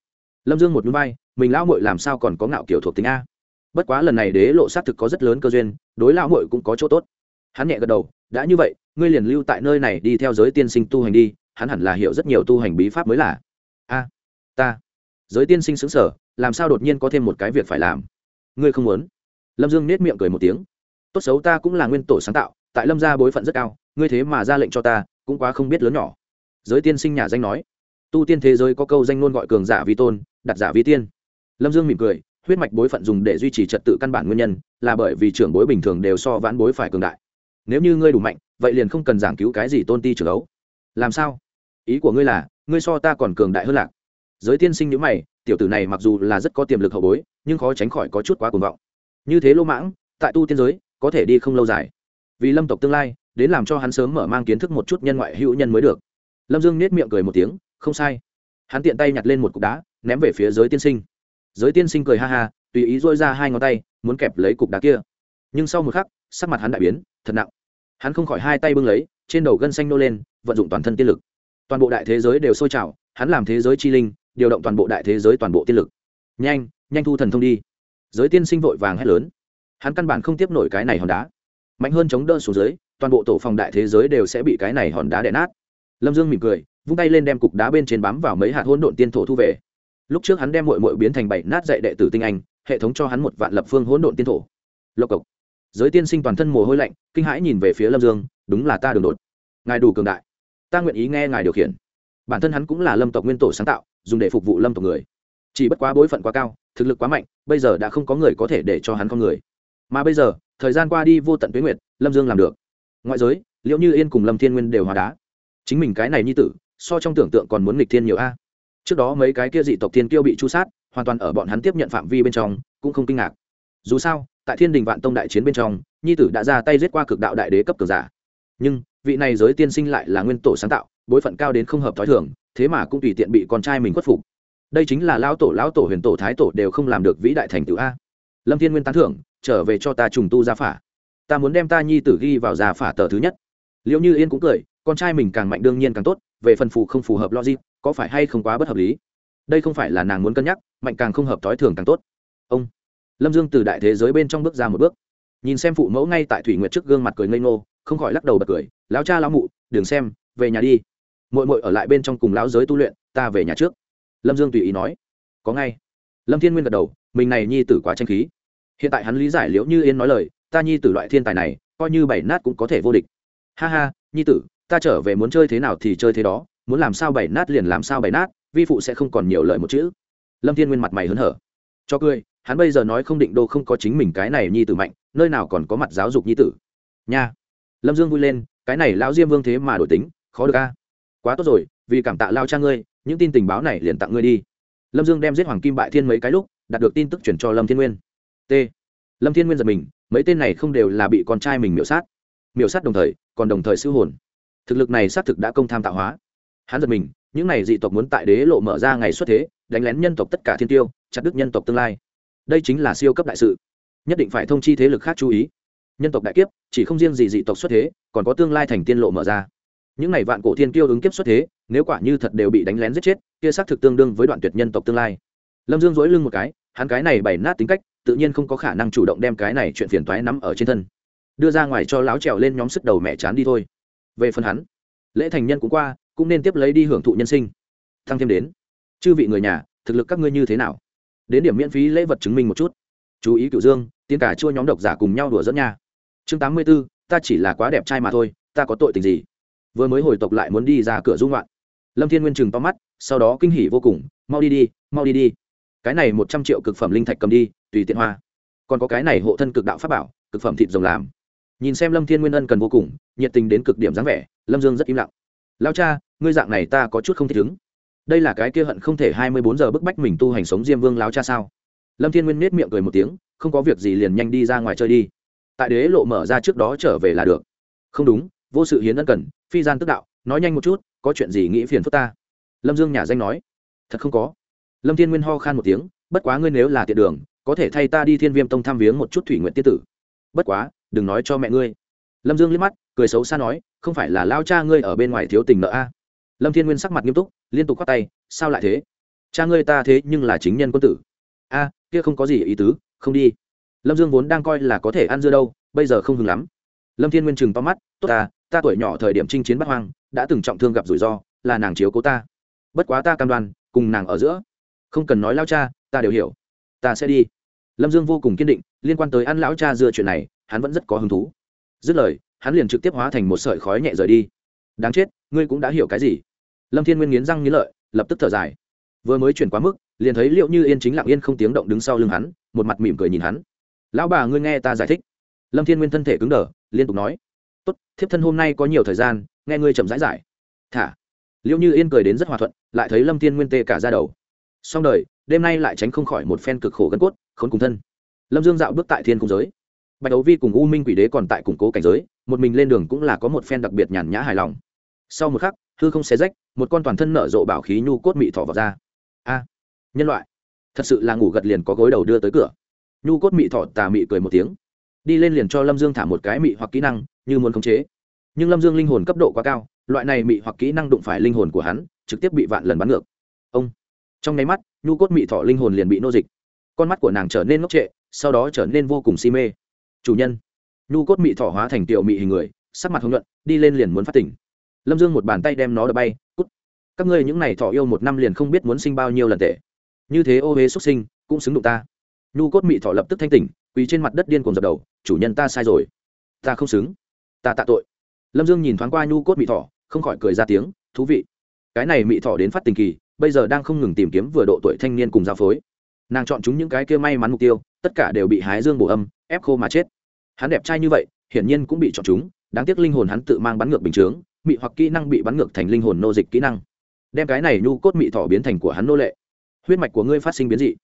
Lâm dương một núi bay mình lão mội làm sao còn có ngạo kiểu thuộc tính a? Bất quá lần này đế lộ xác thực có rất lớn cơ duyên, đối lão mội cũng có chỗ tốt. Hắn nhẹ gật đầu, đã như vậy, ngươi liền lưu tại nơi này đi theo giới tiên sinh tu hành đi, hắn hẳn là hiểu rất nhiều tu hành bí pháp mới là. A, ta. Giới tiên sinh xứng sở làm sao đột nhiên có thêm một cái việc phải làm? Ngươi không muốn? Lâm dương nết miệng cười một tiếng. Tốt xấu ta cũng là nguyên tổ sáng tạo, tại lâm gia bối phận rất cao, ngươi thế mà ra lệnh cho ta, cũng quá không biết lớn nhỏ. Giới tiên sinh nhà danh nói tu tiên thế giới có câu danh ngôn gọi cường giả vi tôn, đặt giả vi tiên. Lâm dương mỉm cười, huyết mạch bối phận dùng để duy trì trật tự căn bản nguyên nhân là bởi vì trưởng bối bình thường đều so vãn bối phải cường đại. Nếu như ngươi đủ mạnh, vậy liền không cần giảng cứu cái gì tôn ti trưởng ấu. Làm sao? Ý của ngươi là, ngươi so ta còn cường đại hơn lạc. Giới tiên sinh nhữ mày, tiểu tử này mặc dù là rất có tiềm lực hậu bối, nhưng khó tránh khỏi có chút quá cuồng vọng. Như thế lô mãng, tại tu tiên giới, có thể đi không lâu dài. Vì lâm tộc tương lai, đến làm cho hắn sớm mở mang kiến thức một chút nhân ngoại hữu nhân mới được. Lâm dương nết miệng cười một tiếng không sai. Hắn tiện tay nhặt lên một cục đá, ném về phía giới tiên sinh. Giới tiên sinh cười ha ha, tùy ý dôi ra hai ngón tay, muốn kẹp lấy cục đá kia. Nhưng sau một khắc, sắc mặt hắn đại biến, thật nặng. Hắn không khỏi hai tay bưng lấy, trên đầu gân xanh nô lên, vận dụng toàn thân tiên lực. Toàn bộ đại thế giới đều sôi trào, hắn làm thế giới chi linh, điều động toàn bộ đại thế giới toàn bộ tiên lực. Nhanh nhanh thu thần thông đi. Giới tiên sinh vội vàng hét lớn. Hắn căn bản không tiếp nổi cái này hòn đá. Mạnh hơn chống đơn xuống dưới, toàn bộ tổ phòng đại thế giới đều sẽ bị cái này hòn đá đè nát. Lâm dương mỉm cười vung tay lên đem cục đá bên trên bám vào mấy hạt hỗn độn tiên thổ thu về. Lúc trước hắn đem mội mội biến thành bảy nát dạy đệ tử tinh anh, hệ thống cho hắn một vạn lập phương hỗn độn tiên thổ. Lộc cộc. Giới tiên sinh toàn thân mồ hôi lạnh, kinh hãi nhìn về phía lâm dương, đúng là ta đường đột. Ngài đủ cường đại. Ta nguyện ý nghe ngài điều khiển. Bản thân hắn cũng là lâm tộc nguyên tổ sáng tạo, dùng để phục vụ lâm tộc người. Chỉ bất quá bối phận quá cao, thực lực quá mạnh, bây giờ đã không có người có thể để cho hắn con người. Mà bây giờ, thời gian qua đi vô tận tuyến nguyệt, lâm dương làm được. Ngoại giới liệu như yên cùng lâm thiên nguyên đều hòa đá. Chính mình cái này như tử so trong tưởng tượng còn muốn nghịch thiên nhiều a. Trước đó mấy cái kia dị tộc thiên kiêu bị chu sát, hoàn toàn ở bọn hắn tiếp nhận phạm vi bên trong, cũng không kinh ngạc. Dù sao, tại thiên đình vạn tông đại chiến bên trong, nhi tử đã ra tay giết qua cực đạo đại đế cấp cường giả. Nhưng, vị này giới tiên sinh lại là nguyên tổ sáng tạo, bối phận cao đến không hợp t h ó i thường, thế mà cũng tùy tiện bị con trai mình khuất phục. Đây chính là lão tổ lão tổ huyền tổ, thái tổ đều không làm được vĩ đại thành tựu a. Lâm thiên nguyên tán thưởng, trở về cho ta trùng tu gia phả. Ta muốn đem ta nhi tử ghi vào gia phả tờ thứ nhất. Liệu như yên cũng cười, con trai mình càng mạnh đương nhiên càng tốt về phần phù không phù hợp logic, có phải hay không quá bất hợp lý? Đây không phải là nàng muốn cân nhắc, mạnh càng không hợp thói thường càng tốt. Ông lâm dương từ đại thế giới bên trong bước ra một bước. Nhìn xem phụ mẫu ngay tại thủy nguyệt trước gương mặt cười ngây ngô, không khỏi lắc đầu bật cười, lão cha lão mụ, đừng xem, về nhà đi. Mội mội ở lại bên trong cùng lão giới tu luyện, ta về nhà trước. Lâm dương tùy ý nói. Có ngay. Lâm thiên nguyên gật đầu, mình này nhi tử quá tranh khí. Hiện tại hắn lý giải liễu như yên nói lời, ta nhi tử loại thiên tài này, coi như bảy nát cũng có thể vô địch. Ha ha, nhi tử ta trở về muốn chơi thế nào thì chơi thế đó, muốn làm sao bảy nát liền làm sao bảy nát, vi phụ sẽ không còn nhiều lời một chữ. Lâm thiên nguyên mặt mày hớn hở. Cho cười, hắn bây giờ nói không định đô không có chính mình cái này nhi tử mạnh, nơi nào còn có mặt giáo dục nhi tử. Nha. Lâm dương vui lên, cái này lão diêm vương thế mà đổi tính, khó được a. Quá tốt rồi, vì cảm tạ lao cha ngươi, những tin tình báo này liền tặng ngươi đi. Lâm dương đem giết hoàng kim bại thiên mấy cái lúc, đạt được tin tức chuyển cho lâm thiên nguyên. T. Lâm thiên nguyên giật mình, mấy tên này không đều là bị con trai mình miểu sát. Miểu sát đồng thời, còn đồng thời siêu hồn thực lực này xác thực đã công tham tạo hóa. Hắn giật mình, những này dị tộc muốn tại đế lộ mở ra ngày xuất thế, đánh lén nhân tộc tất cả thiên tiêu, chặt đứt nhân tộc tương lai. Đây chính là siêu cấp đại sự. Nhất định phải thông chi thế lực khác chú ý. Nhân tộc đại kiếp, chỉ không riêng gì dị tộc xuất thế, còn có tương lai thành tiên lộ mở ra. Những này vạn cổ thiên tiêu ứng kiếp xuất thế, nếu quả như thật đều bị đánh lén giết chết, kia xác thực tương đương với đoạn tuyệt nhân tộc tương lai. Lâm dương dỗi lưng một cái, hắn cái này bày nát tính cách, tự nhiên không có khả năng chủ động đem cái này chuyện phiền toái nắm ở trên thân. Đưa ra ngoài cho láo trèo lên nhóm sức đầu mẹ chán đi thôi về phần hắn. Lễ thành nhân cũng qua, cũng nên tiếp lấy đi hưởng thụ nhân sinh. Thăng thêm đến. Chư vị người nhà, thực lực các ngươi như thế nào? Đến điểm miễn phí lễ vật chứng minh một chút. Chú ý cựu dương, tiên cả chua nhóm độc giả cùng nhau đùa dẫn nha. Chương tám mươi b ố ta chỉ là quá đẹp trai mà thôi, ta có tội tình gì? Vừa mới hồi tộc lại muốn đi ra cửa dung loạn lâm thiên nguyên chừng to mắt, sau đó kinh hỉ vô cùng, mau đi đi, mau đi đi. Cái này một trăm triệu cực phẩm linh thạch cầm đi, tùy tiện hoa. Còn có cái này hộ thân cực đạo pháp bảo, cực phẩm thịt rồng làm nhìn xem lâm thiên nguyên ân cần vô cùng, nhiệt tình đến cực điểm dáng vẻ, lâm dương rất im lặng. Lao cha, ngươi dạng này ta có chút không thích ứng. Đây là cái kia hận không thể hai mươi bốn giờ bức bách mình tu hành sống diêm vương lao cha sao? Lâm thiên nguyên nết miệng cười một tiếng, không có việc gì liền nhanh đi ra ngoài chơi đi. Tại đế lộ mở ra trước đó trở về là được. Không đúng, vô sự hiến ân cần, phi gian tức đạo, nói nhanh một chút, có chuyện gì nghĩ phiền phức ta? Lâm dương nhà danh nói. Thật không có. Lâm thiên nguyên ho khan một tiếng, bất quá ngươi nếu là tiện đường, có thể thay ta đi thiên viêm tông thăm viếng một chút thủy nguyện tiết tử. Bất quá đừng nói cho mẹ ngươi. Lâm dương liếc mắt, cười xấu xa nói, không phải là lao cha ngươi ở bên ngoài thiếu tình nợ a? Lâm thiên nguyên sắc mặt nghiêm túc, liên tục k h o á t tay, sao lại thế? Cha ngươi ta thế nhưng là chính nhân quân tử. A, kia không có gì ý tứ, không đi. Lâm dương vốn đang coi là có thể ăn dưa đâu, bây giờ không hừng lắm. Lâm thiên nguyên chừng to mắt, tốt ta ta tuổi nhỏ thời điểm chinh chiến bắt hoang, đã từng trọng thương gặp rủi ro, là nàng chiếu cố ta. Bất quá ta cam đoan, cùng nàng ở giữa. Không cần nói lao cha, ta đều hiểu. Ta sẽ đi. Lâm dương vô cùng kiên định, liên quan tới ăn lão cha dưa chuyện này hắn vẫn rất có hứng thú. Dứt lời, hắn liền trực tiếp hóa thành một sợi khói nhẹ rời đi. Đáng chết, ngươi cũng đã hiểu cái gì? Lâm thiên nguyên nghiến răng nghiến lợi, lập tức thở dài. Vừa mới chuyển quá mức, liền thấy liệu như yên chính lặng yên không tiếng động đứng sau lưng hắn, một mặt mỉm cười nhìn hắn. Lão bà, ngươi nghe ta giải thích. Lâm thiên nguyên thân thể cứng đờ, liên tục nói. Tốt, thiếp thân hôm nay có nhiều thời gian, nghe ngươi chậm rãi giải. Thả. Liệu như yên cười đến rất hòa thuận, lại thấy lâm thiên nguyên tê cả ra đầu. Xong đời, đêm nay lại tránh không khỏi một phen cực khổ gân cốt, khốn cùng thân. Lâm dương dạo bước tại thiên cung giới bạch đấu vi cùng u minh quỷ đế còn tại củng cố cảnh giới, một mình lên đường cũng là có một phen đặc biệt nhàn nhã hài lòng. Sau một khắc, hư không xé rách, một con toàn thân nở rộ bảo khí nhu cốt mị thỏ vào ra. A! Nhân loại! Thật sự là ngủ gật liền có gối đầu đưa tới cửa. Nhu cốt mị thỏ tà mị cười một tiếng. Đi lên liền cho lâm dương thả một cái mị hoặc kỹ năng, như muốn khống chế. Nhưng lâm dương linh hồn cấp độ quá cao, loại này mị hoặc kỹ năng đụng phải linh hồn của hắn, trực tiếp bị vạn lần bắn ngược. Ông! Trong nháy mắt, nhu cốt mị thỏ linh hồn liền bị nô dịch. Con mắt của nàng trở nên ngốc trệ, sau đó trở nên vô cùng si mê chủ nhân. Nhu cốt mị thỏ hóa thành tiểu mị hình người, sắc mặt hồng nhuận, đi lên liền muốn phát tỉnh. Lâm dương một bàn tay đem nó đập bay, cút. Các ngươi những n à y thỏ yêu một năm liền không biết muốn sinh bao nhiêu lần tệ. Như thế ô huế xuất sinh, cũng xứng đụng ta. Nhu cốt mị thỏ lập tức thanh tỉnh, quỳ trên mặt đất điên cùng dập đầu, chủ nhân ta sai rồi. Ta không xứng. Ta tạ tội. Lâm dương nhìn thoáng qua nhu cốt mị thỏ không khỏi cười ra tiếng, thú vị. Cái này mị thỏ đến phát tình kỳ, bây giờ đang không ngừng tìm kiếm vừa độ tuổi thanh niên cùng giao phối. Nàng chọn chúng những cái kia may mắn mục tiêu, tất cả đều bị hái dương bổ âm ép khô mà chết. Hắn đẹp trai như vậy, hiển nhiên cũng bị chọn chúng, đáng tiếc linh hồn hắn tự mang bắn ngược bình chướng, mị hoặc kỹ năng bị bắn ngược thành linh hồn nô dịch kỹ năng. Đem cái này nhu cốt mị thỏ biến thành của hắn nô lệ. Huyết mạch của ngươi phát sinh biến dị.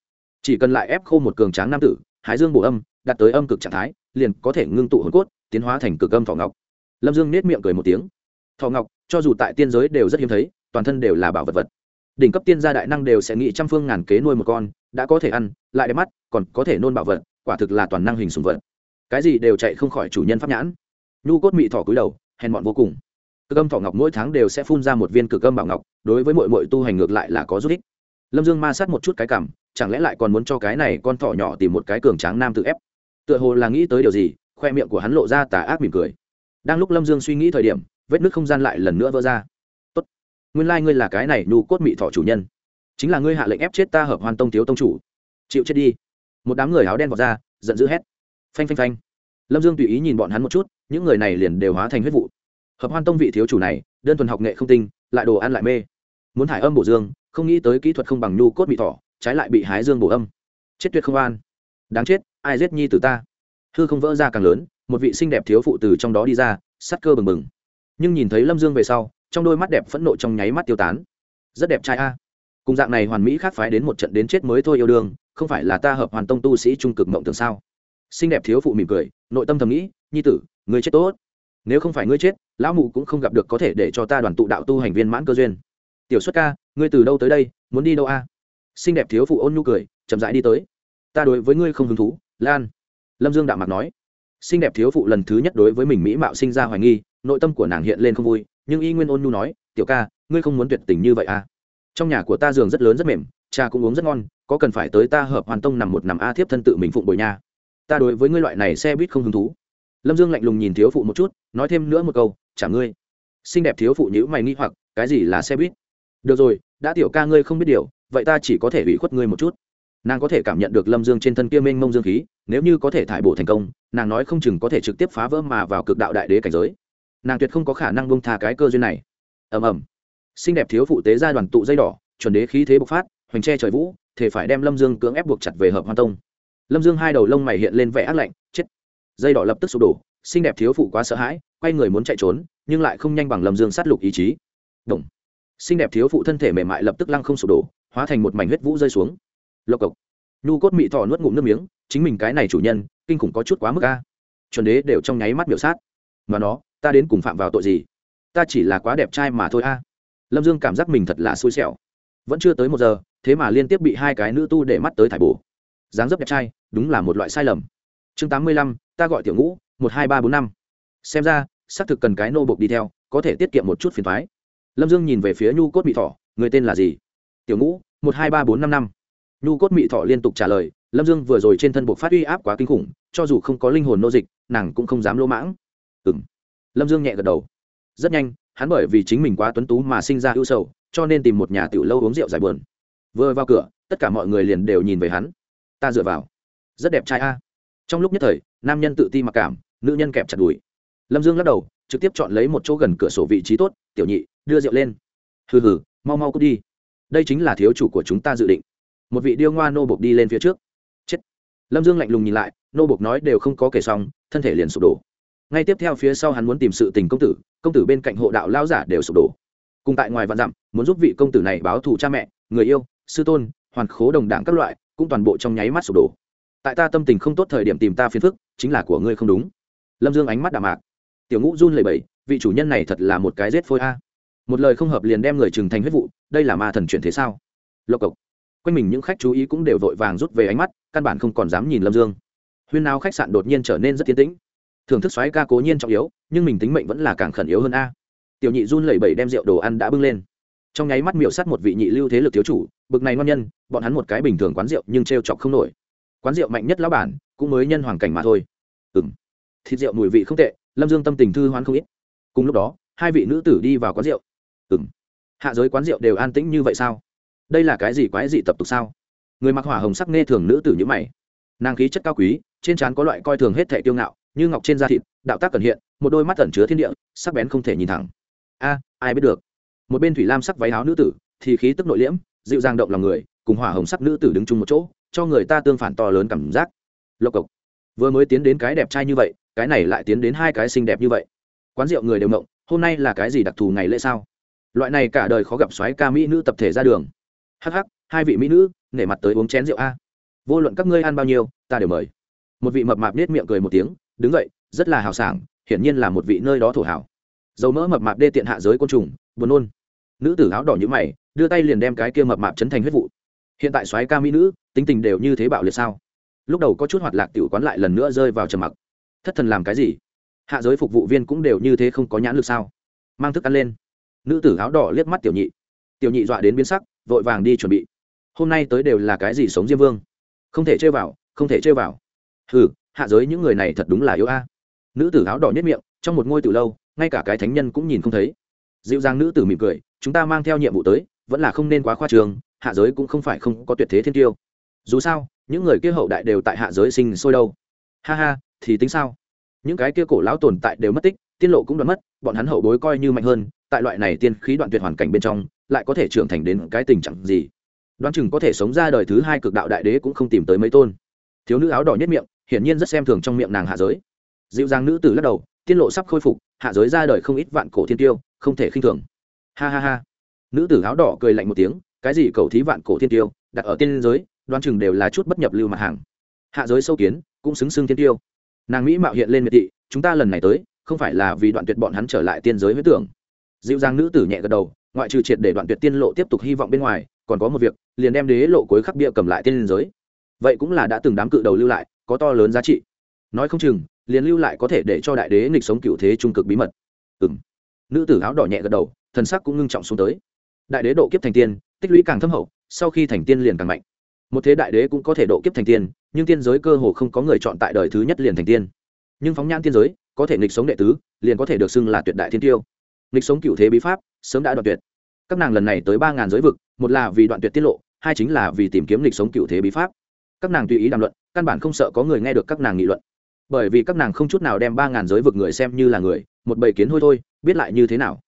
Chỉ cần lại ép khô một cường tráng nam tử, hái dương bổ âm đặt tới âm cực trạng thái, liền có thể ngưng tụ hồn cốt, tiến hóa thành cực âm thỏ ngọc. Lâm dương nết miệng cười một tiếng. Thỏ ngọc, cho dù tại tiên giới đều rất hiếm thấy, toàn thân đều là bảo vật vật. Đỉnh cấp tiên gia đại năng đều sẽ nghĩ trăm phương ngàn kế nuôi một con, đã có thể ăn, lại đẹp mắt, còn có thể nôn bảo vật quả thực là toàn năng hình sùng vật. Cái gì đều chạy không khỏi chủ nhân pháp nhãn. Nhu cốt mị thỏ cúi đầu, hèn mọn vô cùng. Cực âm thỏ ngọc mỗi tháng đều sẽ phun ra một viên cực âm bảo ngọc, đối với mọi mọi tu hành ngược lại là có giúp ích. Lâm dương ma sát một chút cái cảm, chẳng lẽ lại còn muốn cho cái này con thỏ nhỏ tìm một cái cường tráng nam tự ép? Tựa hồ là nghĩ tới điều gì, khoe miệng của hắn lộ ra tà ác mỉm cười. Đang lúc lâm dương suy nghĩ thời điểm, vết nước không gian lại lần nữa vỡ ra. Tốt, nguyên lai、like、ngươi là cái này nhu cốt mị thỏ chủ nhân. Chính là ngươi hạ lệnh ép chết ta hợp hoàn tông thiếu tông chủ. Chịu chết đi một đám người áo đen vọt ra, giận dữ hét. Phanh phanh phanh. Lâm dương tùy ý nhìn bọn hắn một chút, những người này liền đều hóa thành huyết vụ. Hợp hoan tông vị thiếu chủ này, đơn thuần học nghệ không tinh, lại đồ ăn lại mê. Muốn thải âm bổ dương, không nghĩ tới kỹ thuật không bằng nhu cốt bị thỏ, trái lại bị hái dương bổ âm. Chết tuyệt không an. Đáng chết, ai giết nhi từ ta? Hư không vỡ ra càng lớn, một vị xinh đẹp thiếu phụ từ trong đó đi ra sắt cơ bừng bừng. Nhưng nhìn thấy lâm dương về sau, trong đôi mắt đẹp phẫn nộ trong nháy mắt tiêu tán. Rất đẹp trai a. Cùng dạng này hoàn mỹ khác phái đến một trận đến chết mới thôi yêu đương không phải là ta hợp hoàn tông tu sĩ trung cực mộng tưởng sao? Xinh đẹp thiếu phụ mỉm cười, nội tâm thầm nghĩ, nhi tử người chết tốt. Nếu không phải ngươi chết, lão mụ cũng không gặp được có thể để cho ta đoàn tụ đạo tu hành viên mãn cơ duyên. Tiểu xuất ca, ngươi từ đâu tới đây, muốn đi đâu a? Xinh đẹp thiếu phụ ôn nhu cười, chậm rãi đi tới. Ta đối với ngươi không hứng thú, lan. Lâm dương đạo mặt nói. Xinh đẹp thiếu phụ lần thứ nhất đối với mình mỹ mạo sinh ra hoài nghi, nội tâm của nàng hiện lên không vui, nhưng y nguyên ôn nhu nói, tiểu ca, ngươi không muốn tuyệt tình như vậy à? Trong nhà của ta giường rất lớn rất mềm cha cũng uống rất ngon có cần phải tới ta hợp hoàn tông nằm một nằm a thiếp thân tự mình phụng bồi nha. Ta đối với ngươi loại này xe buýt không hứng thú. Lâm dương lạnh lùng nhìn thiếu phụ một chút, nói thêm nữa một câu, chả ngươi. Xinh đẹp thiếu phụ nhữ mày nghi hoặc, cái gì là xe buýt? Được rồi, đã tiểu ca ngươi không biết điều, vậy ta chỉ có thể ủy khuất ngươi một chút. Nàng có thể cảm nhận được lâm dương trên thân kia mênh mông dương khí, nếu như có thể thải bổ thành công, nàng nói không chừng có thể trực tiếp phá vỡ mà vào cực đạo đại đế cảnh giới. Nàng tuyệt không có khả năng bông tha cái cơ duyên này. Ầm ầm. Xinh đẹp thiếu phụ tế ra đoàn tụ dây đỏ, chuẩn đế khí thế bộc phát hoành tre trời vũ thể phải đem lâm dương cưỡng ép buộc chặt về hợp hoa tông. Lâm dương hai đầu lông mày hiện lên vẻ ác lạnh, chết. Dây đỏ lập tức sụp đổ, xinh đẹp thiếu phụ quá sợ hãi, quay người muốn chạy trốn, nhưng lại không nhanh bằng lâm dương sát lục ý chí. Động. xinh đẹp thiếu phụ thân thể mềm mại lập tức lăng không sụp đổ, hóa thành một mảnh huyết vũ rơi xuống. Lộc cộc. Nhu cốt mị thọ nuốt ngụm nước miếng, chính mình cái này chủ nhân, kinh khủng có chút quá mức a. Chuẩn đế đều trong nháy mắt biểu sát. Mà nó, ta đến cùng phạm vào tội gì? Ta chỉ là quá đẹp trai mà thôi a. Lâm dương cảm giác mình thật là xui xẻo. Vẫn chưa tới một giờ thế mà liên tiếp bị hai cái nữ tu để mắt tới thải bổ. Dáng dấp đẹp trai, đúng là một loại sai lầm. Chương tám mươi lăm, ta gọi tiểu ngũ, một hai ba bốn năm. Xem ra, xác thực cần cái nô bộc đi theo, có thể tiết kiệm một chút phiền thoái. Lâm dương nhìn về phía nhu cốt mỹ thỏ người tên là gì? Tiểu ngũ, một hai ba bốn năm năm. Nhu cốt mỹ thỏ liên tục trả lời, lâm dương vừa rồi trên thân buộc phát uy áp quá kinh khủng, cho dù không có linh hồn nô dịch, nàng cũng không dám lỗ mãng. Ừ m lâm dương nhẹ gật đầu. Rất nhanh, hắn bởi vì chính mình quá tuấn tú mà sinh ra ưu sầu, cho nên tìm một nhà tiểu lâu uống rượu giải buồn vừa vào cửa, tất cả mọi người liền đều nhìn về hắn. Ta dựa vào. Rất đẹp trai a. Trong lúc nhất thời, nam nhân tự ti mặc cảm, nữ nhân kẹp chặt đùi. Lâm dương lắc đầu, trực tiếp chọn lấy một chỗ gần cửa sổ vị trí tốt, tiểu nhị, đưa rượu lên. Hừ hừ, mau mau cút đi. Đây chính là thiếu chủ của chúng ta dự định. Một vị điêu ngoa nô bộc đi lên phía trước. Chết. Lâm dương lạnh lùng nhìn lại, nô bộc nói đều không có kể xong, thân thể liền sụp đổ. Ngay tiếp theo phía sau hắn muốn tìm sự tình công tử công tử bên cạnh hộ đạo lao giả đều sụp đổ. Cùng tại ngoài vạn dặm, muốn giúp vị công tử này báo thù cha mẹ, người yêu sư tôn, hoàn khố đồng đảng các loại, cũng toàn bộ trong nháy mắt sụp đổ. Tại ta tâm tình không tốt thời điểm tìm ta phiền phức, chính là của ngươi không đúng. Lâm dương ánh mắt đạm mạc. Tiểu ngũ run lầy bẩy, vị chủ nhân này thật là một cái rết phôi a. Một lời không hợp liền đem người trừng thành huyết vụ, đây là ma thần chuyển thế sao? Lộc cộc. Quanh mình những khách chú ý cũng đều vội vàng rút về ánh mắt, căn bản không còn dám nhìn lâm dương. Huyên nào khách sạn đột nhiên trở nên rất tiến tĩnh. Thưởng thức xoáy ca cố nhiên trọng yếu, nhưng mình tính mệnh vẫn là càng khẩn yếu hơn a. Tiểu nhị run lẩy bẩy đem rượu đồ ăn đã bưng lên. Trong nháy mắt miểu sắt một vị nhị lưu thế lực thiếu chủ bực này ngon nhân, bọn hắn một cái bình thường quán rượu nhưng t chọc không nổi. Quán rượu mạnh nhất lão bản, cũng mới nhân hoàng cảnh mà thôi. Ừng thịt rượu mùi vị không tệ, lâm dương tâm tình thư hoán không ít. Cùng lúc đó, hai vị nữ tử đi vào quán rượu. Ừng hạ giới quán rượu đều an tĩnh như vậy sao? Đây là cái gì quái dị tập tục sao? Người mặc hỏa hồng sắc nghe thường nữ tử như mày. Nàng khí chất cao quý, trên trán có loại coi thường hết thẻ tiêu ngạo, như ngọc trên da thịt, đạo tác cần hiện, một đôi mắt ẩn chứa thiên địa, sắc bén không thể nhìn thẳng. A, ai biết được. Một bên thủy lam sắc váy áo nữ tử, thì khí tức nội liễm dịu dàng động lòng người, cùng hỏa hồng sắc nữ tử đứng chung một chỗ, cho người ta tương phản to lớn cảm giác. Lộc cộc, vừa mới tiến đến cái đẹp trai như vậy, cái này lại tiến đến hai cái xinh đẹp như vậy. Quán rượu người đều mộng hôm nay là cái gì đặc thù ngày lễ sao? Loại này cả đời khó gặp soái ca mỹ nữ tập thể ra đường. Hh hai vị mỹ nữ, nể mặt tới uống chén rượu a. Vô luận các ngươi ăn bao nhiêu, ta đều mời. Một vị mập mạp nết miệng cười một tiếng, đứng dậy, rất là hào sảng, hiển nhiên là một vị nơi đó thổ hảo. Dầu mỡ mập mạp đê tiện hạ giới côn trùng, buồn nôn. Nữ tử áo đỏ như mày đưa tay liền đem cái kia mập mạp chấn thành huyết vụ. Hiện tại soái ca mỹ nữ, tính tình đều như thế bạo liệt sao? Lúc đầu có chút hoạt lạc tiểu quán lại lần nữa rơi vào trầm mặc. Thất thần làm cái gì? Hạ giới phục vụ viên cũng đều như thế không có nhãn lực sao? Mang thức ăn lên. Nữ tử áo đỏ liếc mắt tiểu nhị. Tiểu nhị dọa đến biến sắc, vội vàng đi chuẩn bị. Hôm nay tới đều là cái gì sống diêm vương? Không thể chơi vào, không thể chơi vào. Hừ, hạ giới những người này thật đúng là yếu a. Nữ tử áo đỏ nhất miệng, trong một ngôi từ lâu, ngay cả cái thánh nhân cũng nhìn không thấy. Dịu dàng nữ tử mỉm cười, chúng ta mang theo nhiệm vụ tới vẫn là không nên quá khoa trường hạ giới cũng không phải không có tuyệt thế thiên tiêu. Dù sao, những người kia hậu đại đều tại hạ giới sinh sôi đâu. Ha ha, thì tính sao? Những cái kia cổ lão tồn tại đều mất tích, tiên lộ cũng đoán mất, bọn hắn hậu bối coi như mạnh hơn, tại loại này tiên khí đoạn tuyệt hoàn cảnh bên trong, lại có thể trưởng thành đến cái tình trạng gì? Đoán chừng có thể sống ra đời thứ hai cực đạo đại đế cũng không tìm tới mấy tôn. Thiếu nữ áo đỏ nhất miệng, hiển nhiên rất xem thường trong miệng nàng hạ giới. Dịu dàng nữ tử lắc đầu, tiên lộ sắp khôi phục, hạ giới ra đời không ít vạn cổ thiên tiêu, không thể khinh thường. Ha ha ha nữ tử áo đỏ cười lạnh một tiếng, cái gì cầu thí vạn cổ thiên tiêu, đặt ở tiên giới đoan chừng đều là chút bất nhập lưu mặt hàng. Hạ giới sâu kiến, cũng xứng xưng thiên tiêu. Nàng mỹ mạo hiện lên miệt thị, chúng ta lần này tới, không phải là vì đoạn tuyệt bọn hắn trở lại tiên giới với tưởng. Dịu dàng nữ tử nhẹ gật đầu, ngoại trừ triệt để đoạn tuyệt tiên lộ tiếp tục hy vọng bên ngoài, còn có một việc, liền đem đế lộ cuối khắc bia cầm lại tiên giới. Vậy cũng là đã từng đám cự đầu lưu lại, có to lớn giá trị. Nói không chừng, liền lưu lại có thể để cho đại đế nghịch sống cựu thế trung cực bí mật. Ừ m nữ tử áo đỏ nhẹ gật đầu, thần sắc cũng ngưng trọng xuống tới đại đế độ kiếp thành tiên, tích lũy càng thâm hậu, sau khi thành tiên liền càng mạnh. Một thế đại đế cũng có thể độ kiếp thành tiên, nhưng tiên giới cơ hồ không có người chọn tại đời thứ nhất liền thành tiên. Nhưng phóng nhãn tiên giới, có thể nghịch sống đệ tứ, liền có thể được xưng là tuyệt đại thiên tiêu. Nghịch sống cựu thế bí pháp, sớm đã đoạn tuyệt. Các nàng lần này tới ba ngàn giới vực, một là vì đoạn tuyệt tiết lộ, hai chính là vì tìm kiếm nghịch sống cựu thế bí pháp. Các nàng tùy ý đàm luận, căn bản không sợ có người nghe được các nàng nghị luận. Bởi vì các nàng không chút nào đem ba ngàn giới vực người xem như là người, một bầy kiến hôi thôi, biết lại như thế nào.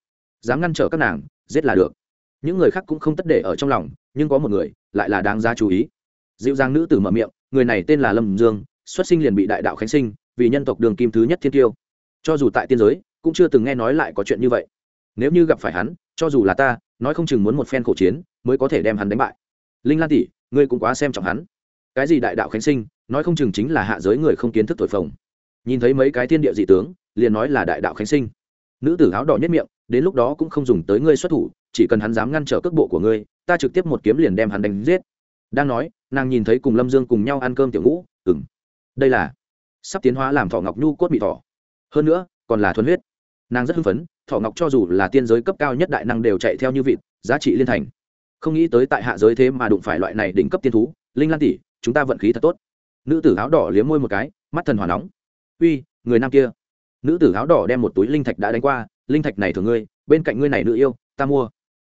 Dám ngăn trở các nàng, giết là được những người khác cũng không tất để ở trong lòng, nhưng có một người lại là đáng giá chú ý. Dịu dàng nữ tử mở miệng, người này tên là lâm dương, xuất sinh liền bị đại đạo khánh sinh, vì nhân tộc đường kim thứ nhất thiên tiêu cho dù tại tiên giới, cũng chưa từng nghe nói lại có chuyện như vậy. Nếu như gặp phải hắn, cho dù là ta, nói không chừng muốn một phen khổ chiến mới có thể đem hắn đánh bại. Linh lan tỷ, ngươi cũng quá xem trọng hắn. Cái gì đại đạo khánh sinh, nói không chừng chính là hạ giới người không kiến thức thổi phồng. Nhìn thấy mấy cái thiên địa dị tướng, liền nói là đại đạo khánh sinh. Nữ tử áo đỏ nhất miệng, đến lúc đó cũng không dùng tới ngươi xuất thủ chỉ cần hắn dám ngăn trở cước bộ của ngươi, ta trực tiếp một kiếm liền đem hắn đánh giết. Đang nói, nàng nhìn thấy cùng lâm dương cùng nhau ăn cơm tiểu ngũ ừng đây là sắp tiến hóa làm thọ ngọc nhu cốt bị thỏ. Hơn nữa, còn là thuần huyết. Nàng rất hưng phấn thọ ngọc cho dù là tiên giới cấp cao nhất đại năng đều chạy theo như vịt, giá trị liên thành. Không nghĩ tới tại hạ giới thế mà đụng phải loại này đỉnh cấp tiên thú, linh lan tỷ, chúng ta vận khí thật tốt. Nữ tử áo đỏ liếm môi một cái, mắt thần hỏa nóng. Uy, người nam kia. Nữ tử áo đỏ đem một túi linh thạch đã đánh qua, linh thạch này thường ngươi, bên cạnh ngươi này nữ yêu, ta mua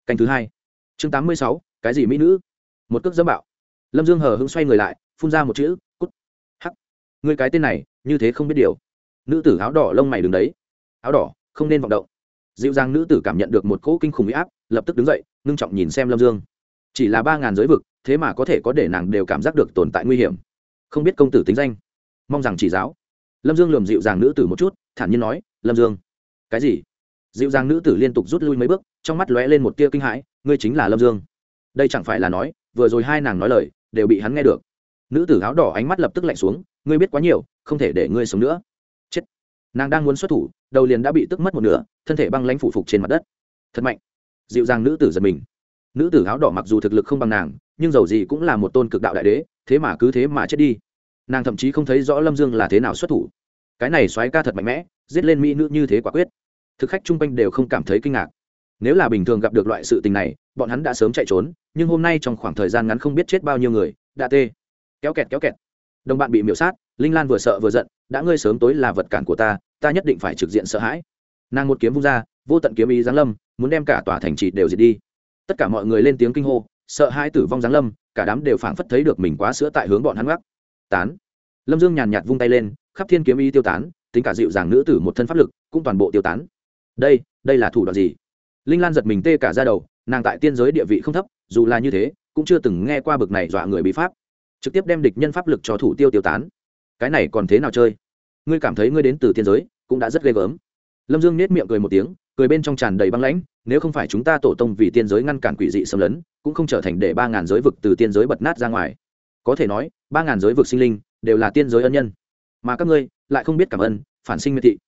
canh thứ hai. Chương tám mươi sáu, cái gì mỹ nữ? Một cước dẫm bạo. Lâm dương hờ hững xoay người lại, phun ra một chữ, cút. Hắc. Ngươi cái tên này, như thế không biết điều. Nữ tử áo đỏ lông mày đứng đấy. Áo đỏ, không nên vọng động. Dịu dàng nữ tử cảm nhận được một cỗ kinh khủng huy áp, lập tức đứng dậy, ngưng trọng nhìn xem lâm dương. Chỉ là ba ngàn giới vực, thế mà có thể có để nàng đều cảm giác được tồn tại nguy hiểm. Không biết công tử tính danh. Mong rằng chỉ giáo. Lâm dương lườm dịu dàng nữ tử một chút, thản nhiên nói, lâm dương. Cái gì? Dịu dàng nữ tử liên tục rút lui mấy bước, trong mắt lóe lên một tia kinh hãi, ngươi chính là lâm dương. Đây chẳng phải là nói, vừa rồi hai nàng nói lời, đều bị hắn nghe được. Nữ tử áo đỏ ánh mắt lập tức lạnh xuống, ngươi biết quá nhiều, không thể để ngươi sống nữa. Chết. Nàng đang muốn xuất thủ, đầu liền đã bị tức mất một nửa, thân thể băng lãnh phủ phục trên mặt đất. Thật mạnh. Dịu dàng nữ tử giật mình. Nữ tử áo đỏ mặc dù thực lực không bằng nàng, nhưng dầu gì cũng là một tôn cực đạo đại đế, thế mà cứ thế mà chết đi. Nàng thậm chí không thấy rõ lâm dương là thế nào xuất thủ. Cái này xoáy ca thật mạnh mẽ, giết lên mỹ nữ như thế quả quyết thực khách chung quanh đều không cảm thấy kinh ngạc. Nếu là bình thường gặp được loại sự tình này, bọn hắn đã sớm chạy trốn, nhưng hôm nay trong khoảng thời gian ngắn không biết chết bao nhiêu người, đã tê. Kéo kẹt kéo kẹt. Đồng bạn bị miễu sát, linh lan vừa sợ vừa giận, đã ngươi sớm tối là vật cản của ta ta nhất định phải trực diện sợ hãi. Nàng một kiếm vung ra, vô tận kiếm ý giáng lâm, muốn đem cả tòa thành trì đều diệt đi. Tất cả mọi người lên tiếng kinh hô, sợ hai tử vong giáng lâm, cả đám đều phảng phất thấy được mình quá sữa tại hướng bọn hắn gác tán. Lâm dương nhàn nhạt vung tay lên, khắp thiên kiếm ý tiêu tán, tính cả dịu dàng nữ tử một thân pháp lực, cũng toàn bộ tiêu tán đây đây là thủ đoạn gì? Linh lan giật mình tê cả ra đầu, nàng tại tiên giới địa vị không thấp, dù là như thế, cũng chưa từng nghe qua bực này dọa người bị pháp. Trực tiếp đem địch nhân pháp lực cho thủ tiêu tiêu tán. Cái này còn thế nào chơi? Ngươi cảm thấy ngươi đến từ tiên giới, cũng đã rất ghê gớm. Lâm dương nết miệng cười một tiếng, cười bên trong tràn đầy băng lãnh, nếu không phải chúng ta tổ tông vì tiên giới ngăn cản quỷ dị xâm lấn, cũng không trở thành để ba ngàn giới vực từ tiên giới bật nát ra ngoài. Có thể nói, ba ngàn giới vực sinh linh đều là tiên giới ân nhân. Mà các ngươi lại không biết cảm ơn, phản sinh miệt thị.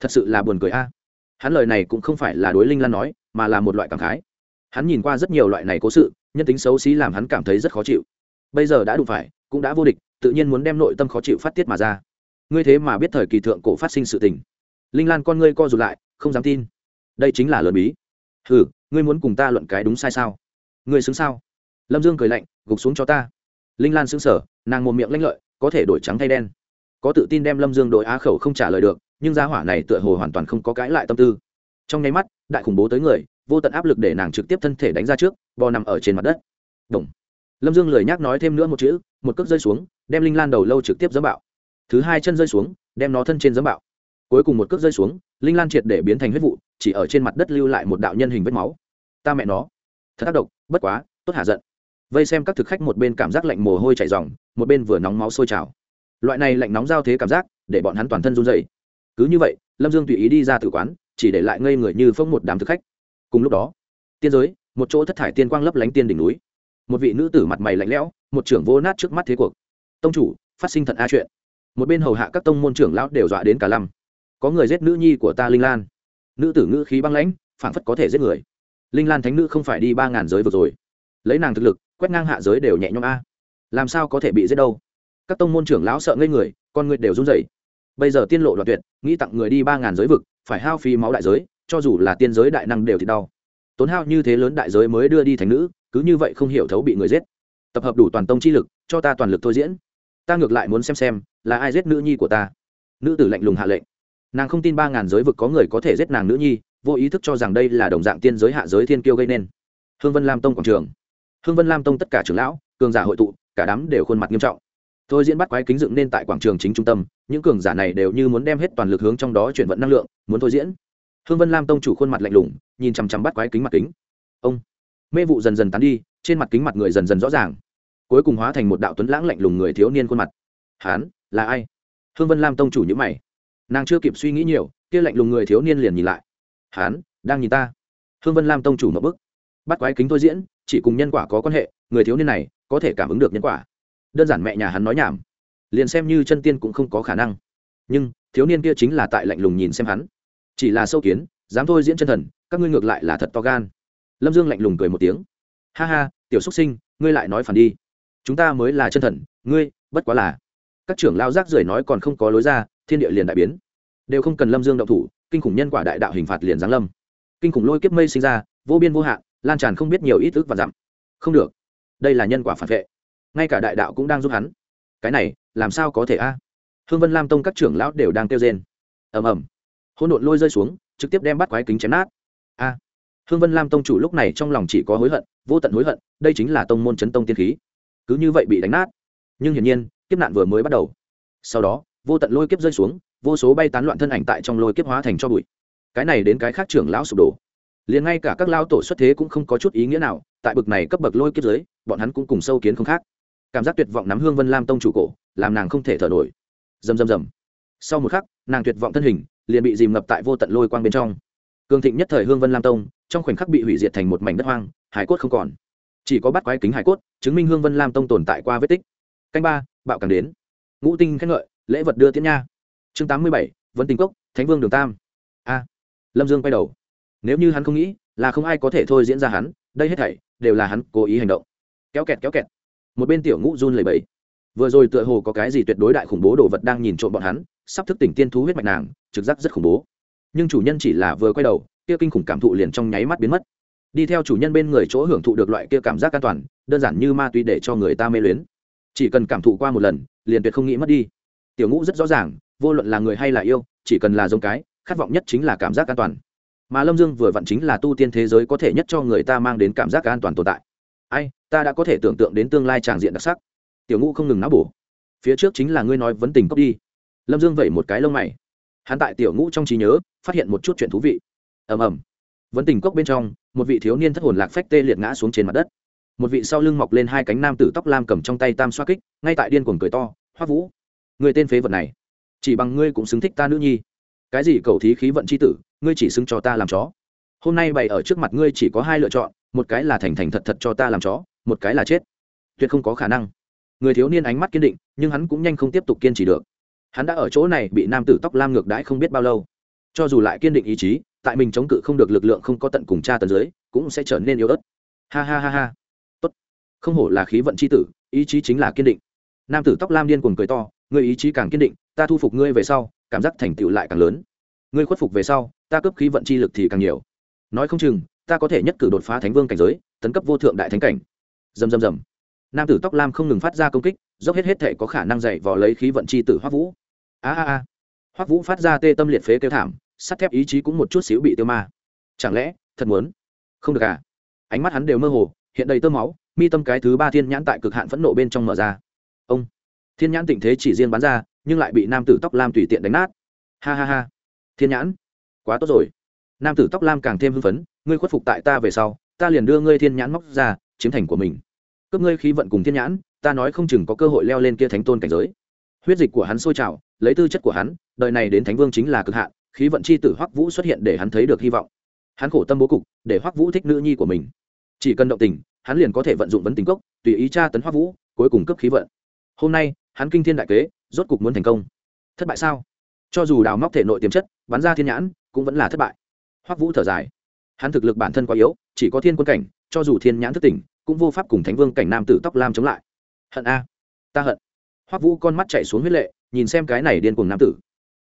Thật sự là buồn cười a hắn lời này cũng không phải là đối linh lan nói, mà là một loại cảm khái. Hắn nhìn qua rất nhiều loại này cố sự, nhân tính xấu xí làm hắn cảm thấy rất khó chịu. Bây giờ đã đủ phải, cũng đã vô địch, tự nhiên muốn đem nội tâm khó chịu phát tiết mà ra. Ngươi thế mà biết thời kỳ thượng cổ phát sinh sự tình. Linh lan con ngươi co rụt lại, không dám tin. Đây chính là lớn bí. Hừ, ngươi muốn cùng ta luận cái đúng sai sao? Ngươi xứng sao? Lâm dương cười lạnh, gục xuống cho ta. Linh lan xứng sở nàng một miệng lanh lợi, có thể đổi trắng thay đen. Có tự tin đem lâm dương đội á khẩu không trả lời được nhưng gia hỏa này tựa hồ hoàn toàn không có cãi lại tâm tư. Trong nháy mắt, đại khủng bố tới người, vô tận áp lực để nàng trực tiếp thân thể đánh ra trước, bò nằm ở trên mặt đất. Đồng. lâm dương lời nhắc nói thêm nữa một chữ, một cước rơi xuống, đem linh lan đầu lâu trực tiếp dẫm bạo. Thứ hai chân rơi xuống, đem nó thân trên dẫm bạo. Cuối cùng một cước rơi xuống, linh lan triệt để biến thành huyết vụ, chỉ ở trên mặt đất lưu lại một đạo nhân hình vết máu. Ta mẹ nó. Thật tác động bất quá, tốt hạ giận. Vây xem các thực khách một bên cảm giác lạnh mồ hôi chảy dòng một bên vừa nóng máu sôi trào. Loại này lạnh nóng giao thế cảm giác, để bọn hắn toàn thân run dày cứ như vậy, lâm dương tùy ý đi ra tử quán, chỉ để lại ngây người như phong một đám thực khách. Cùng lúc đó, tiên giới, một chỗ thất thải tiên quang lấp lánh tiên đỉnh núi. Một vị nữ tử mặt mày lạnh lẽo, một trưởng vô nát trước mắt thế cuộc. Tông chủ, phát sinh thật a chuyện. Một bên hầu hạ các tông môn trưởng lão đều dọa đến cả lăm. Có người giết nữ nhi của ta linh lan. Nữ tử ngữ khí băng lãnh, phảng phất có thể giết người. Linh lan thánh nữ không phải đi ba ngàn giới vừa rồi. Lấy nàng thực lực, quét ngang hạ giới đều nhẹ nhõm a. Làm sao có thể bị giết đâu? Các tông môn trưởng lão sợ ngây người, con người đều run rẩy bây giờ tiên lộ đoạn tuyệt, nghĩ tặng người đi ba ngàn giới vực, phải hao phí máu đại giới, cho dù là tiên giới đại năng đều thì đau. Tốn hao như thế lớn đại giới mới đưa đi thành nữ, cứ như vậy không hiểu thấu bị người giết. Tập hợp đủ toàn tông chi lực, cho ta toàn lực thôi diễn. Ta ngược lại muốn xem xem, là ai giết nữ nhi của ta. Nữ tử lạnh lùng hạ lệnh. Nàng không tin ba ngàn giới vực có người có thể giết nàng nữ nhi, vô ý thức cho rằng đây là đồng dạng tiên giới hạ giới thiên kiêu gây nên. Hương vân lam tông quảng trường. Hương vân lam tông tất cả trưởng lão, cường giả hội tụ, cả đám đều khuôn mặt nghiêm trọng thôi diễn bắt quái kính dựng nên tại quảng trường chính trung tâm, những cường giả này đều như muốn đem hết toàn lực hướng trong đó chuyển vận năng lượng, muốn thôi diễn. Hương vân lam tông chủ khuôn mặt lạnh lùng, nhìn chằm chằm bắt quái kính mặt kính. Ông, mê vụ dần dần tán đi, trên mặt kính mặt người dần dần rõ ràng. Cuối cùng hóa thành một đạo tuấn lãng lạnh lùng người thiếu niên khuôn mặt. Hán, là ai? Hương vân lam tông chủ nhữ mày. Nàng chưa kịp suy nghĩ nhiều, kia lạnh lùng người thiếu niên liền nhìn lại. Hán, đang nhìn ta. Hương vân lam tông chủ một bức. Bắt quái kính thôi diễn, chỉ cùng nhân quả có quan hệ, người thiếu niên này có thể cảm ứng được nhân quả đơn giản mẹ nhà hắn nói nhảm. Liền xem như chân tiên cũng không có khả năng. Nhưng, thiếu niên kia chính là tại lạnh lùng nhìn xem hắn. Chỉ là sâu kiến, dám thôi diễn chân thần, các ngươi ngược lại là thật to gan. Lâm dương lạnh lùng cười một tiếng. Ha ha, tiểu xúc sinh, ngươi lại nói phản đi. Chúng ta mới là chân thần, ngươi, bất quá là. Các trưởng lao rác rưởi nói còn không có lối ra, thiên địa liền đại biến. Đều không cần lâm dương động thủ, kinh khủng nhân quả đại đạo hình phạt liền giáng lâm. Kinh khủng lôi kiếp mây sinh ra, vô biên vô hạn, lan tràn không biết nhiều ít ức và dặm. Không được. Đây là nhân quả phản vệ ngay cả đại đạo cũng đang giúp hắn. Cái này, làm sao có thể a? Hương vân lam tông các trưởng lão đều đang kêu rên. Ầm ầm. Hỗn độn lôi rơi xuống, trực tiếp đem bắt quái kính chém nát. A. Hương vân lam tông chủ lúc này trong lòng chỉ có hối hận, vô tận hối hận, đây chính là tông môn chấn tông tiên khí. Cứ như vậy bị đánh nát. Nhưng hiển nhiên, kiếp nạn vừa mới bắt đầu. Sau đó, vô tận lôi kiếp rơi xuống, vô số bay tán loạn thân ảnh tại trong lôi kiếp hóa thành cho bụi. Cái này đến cái khác trưởng lão sụp đổ. Liền ngay cả các lao tổ xuất thế cũng không có chút ý nghĩa nào, tại bực này cấp bậc lôi kiếp giới bọn hắn cũng cùng sâu kiến không khác cảm giác tuyệt vọng nắm hương vân lam tông chủ cổ, làm nàng không thể thở nổi. Rầm rầm rầm. Sau một khắc, nàng tuyệt vọng thân hình liền bị dìm ngập tại vô tận lôi quang bên trong. Cường thịnh nhất thời hương vân lam tông, trong khoảnh khắc bị hủy diệt thành một mảnh đất hoang, hải cốt không còn. Chỉ có bắt quái kính hải cốt, chứng minh hương vân lam tông tồn tại qua vết tích. Canh ba, bạo càng đến. Ngũ tinh khen ngợi, lễ vật đưa tiễn nha. Chương tám mươi bảy vân tình cốc, thánh vương đường tam. A. Lâm dương quay đầu. Nếu như hắn không nghĩ là không ai có thể thôi diễn ra hắn, đây hết thảy đều là hắn cố ý hành động. Kéo kẹt kéo kẹt một bên tiểu ngũ run lẩy bẩy, vừa rồi tựa hồ có cái gì tuyệt đối đại khủng bố đồ vật đang nhìn trộm bọn hắn sắp thức tỉnh tiên thú huyết mạch nàng trực giác rất khủng bố. Nhưng chủ nhân chỉ là vừa quay đầu kia kinh khủng cảm thụ liền trong nháy mắt biến mất. Đi theo chủ nhân bên người chỗ hưởng thụ được loại kia cảm giác an toàn đơn giản như ma túy để cho người ta mê luyến. Chỉ cần cảm thụ qua một lần liền tuyệt không nghĩ mất đi. Tiểu ngũ rất rõ ràng vô luận là người hay là yêu chỉ cần là giống cái khát vọng nhất chính là cảm giác an toàn. Mà lâm dương vừa vặn chính là tu tiên thế giới có thể nhất cho người ta mang đến cảm giác an toàn tồn tại ai, ta đã có thể tưởng tượng đến tương lai tràng diện đặc sắc. Tiểu ngũ không ngừng náo bổ. Phía trước chính là ngươi nói vấn tình cốc đi. Lâm dương vẩy một cái lông mày. Hắn tại tiểu ngũ trong trí nhớ, phát hiện một chút chuyện thú vị. Ầm ầm. Vấn tình cốc bên trong, một vị thiếu niên thất hồn lạc phách tê liệt ngã xuống trên mặt đất. Một vị sau lưng mọc lên hai cánh nam tử tóc lam cầm trong tay tam xoa kích, ngay tại điên cuồng cười to hoa vũ, người tên phế vật này, chỉ bằng ngươi cũng xứng thích ta nữ nhi. Cái gì cầu thí khí vận c h i tử, ngươi chỉ xứng cho ta làm chó. Hôm nay bày ở trước mặt ngươi chỉ có hai lựa chọn một cái là thành thành thật thật cho ta làm chó, một cái là chết. Tuyệt không có khả năng. Người thiếu niên ánh mắt kiên định, nhưng hắn cũng nhanh không tiếp tục kiên trì được. Hắn đã ở chỗ này bị nam tử tóc lam ngược đãi không biết bao lâu. Cho dù lại kiên định ý chí, tại mình chống cự không được lực lượng không có tận cùng cha tần dưới, cũng sẽ trở nên yếu ớt. Ha ha ha ha. Tốt. Không hổ là khí vận c h i tử, ý chí chính là kiên định. Nam tử tóc lam điên cuồng cười to, người ý chí càng kiên định, ta thu phục ngươi về sau, cảm giác thành tựu lại càng lớn. Ngươi khuất phục về sau, ta cướp khí vận chi lực thì càng nhiều. Nói không chừng ta có thể nhất cử đột phá thánh vương cảnh giới, tấn cấp vô thượng đại thánh cảnh. Dầm dầm dầm nam tử tóc lam không ngừng phát ra công kích, dốc hết hết thể có khả năng dạy vò lấy khí vận chi tử hoác vũ. A a a. Hoác vũ phát ra tê tâm liệt phế kêu thảm, sắt thép ý chí cũng một chút xíu bị tiêu ma. Chẳng lẽ, thật muốn? Không được à? Ánh mắt hắn đều mơ hồ, hiện đầy tơ máu, mi tâm cái thứ ba thiên nhãn tại cực hạn phẫn nộ bên trong mở ra. Ông. Thiên nhãn tình thế chỉ riêng bắn ra, nhưng lại bị nam tử tóc lam tùy tiện đánh nát. Ha ha ha. Thiên nhãn. Quá tốt rồi. Nam tử tóc lam càng thêm hưng phấn ngươi khuất phục tại ta về sau, ta liền đưa ngươi thiên nhãn móc ra, chiếm thành của mình. Cướp ngươi khí vận cùng thiên nhãn, ta nói không chừng có cơ hội leo lên kia thánh tôn cảnh giới. Huyết dịch của hắn sôi trào, lấy tư chất của hắn, đời này đến thánh vương chính là cực hạn, khí vận c h i tử hoắc vũ xuất hiện để hắn thấy được hy vọng. Hắn khổ tâm bố cục, để hoắc vũ thích nữ nhi của mình. Chỉ cần động tình, hắn liền có thể vận dụng vấn tính cốc, tùy ý tra tấn hoắc vũ, cuối cùng cấp khí vận. Hôm nay, hắn kinh thiên đại kế, rốt cục muốn thành công. Thất bại sao? Cho dù đào móc thể nội tiềm chất, bắn ra thiên nhãn, cũng vẫn là thất bại. Hoắc vũ thở dài hắn thực lực bản thân quá yếu, chỉ có thiên quân cảnh, cho dù thiên nhãn thức tỉnh, cũng vô pháp cùng thánh vương cảnh nam tử tóc lam chống lại. Hận a. Ta hận. Hoắc vũ con mắt chạy xuống huyết lệ, nhìn xem cái này điên cùng nam tử.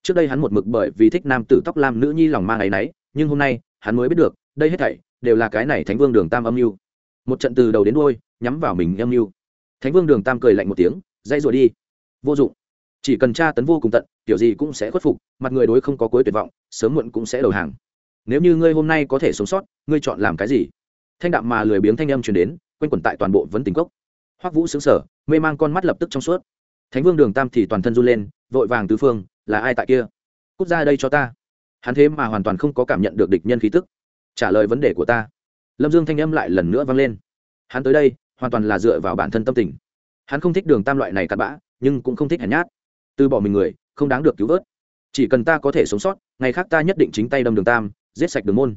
Trước đây hắn một mực bởi vì thích nam tử tóc lam nữ nhi lòng mang áy náy nhưng hôm nay, hắn mới biết được, đây hết thảy đều là cái này thánh vương đường tam âm mưu. Một trận từ đầu đến đôi nhắm vào mình âm mưu. Thánh vương đường tam cười lạnh một tiếng dây rồi đi. Vô dụng. Chỉ cần tra tấn vô cùng tận kiểu gì cũng sẽ khuất phục, mặt người đối không có cuối tuyệt vọng, sớm muộn cũng sẽ đầu hàng nếu như ngươi hôm nay có thể sống sót, ngươi chọn làm cái gì? Thanh đạm mà lười biếng thanh âm truyền đến, quanh quẩn tại toàn bộ vấn tình cốc. Hoắc vũ xứng sở mê mang con mắt lập tức trong suốt. Thánh vương đường tam thì toàn thân run lên, vội vàng tứ phương, là ai tại kia? Cút ra đây cho ta. Hắn thế mà hoàn toàn không có cảm nhận được địch nhân khí tức. Trả lời vấn đề của ta. Lâm dương thanh âm lại lần nữa vang lên. Hắn tới đây, hoàn toàn là dựa vào bản thân tâm tình. Hắn không thích đường tam loại này cặn bã, nhưng cũng không thích hèn nhát. Từ bỏ mình người, không đáng được cứu vớt. Chỉ cần ta có thể sống sót, ngày khác ta nhất định chính tay đâm đường tam giết sạch đường môn.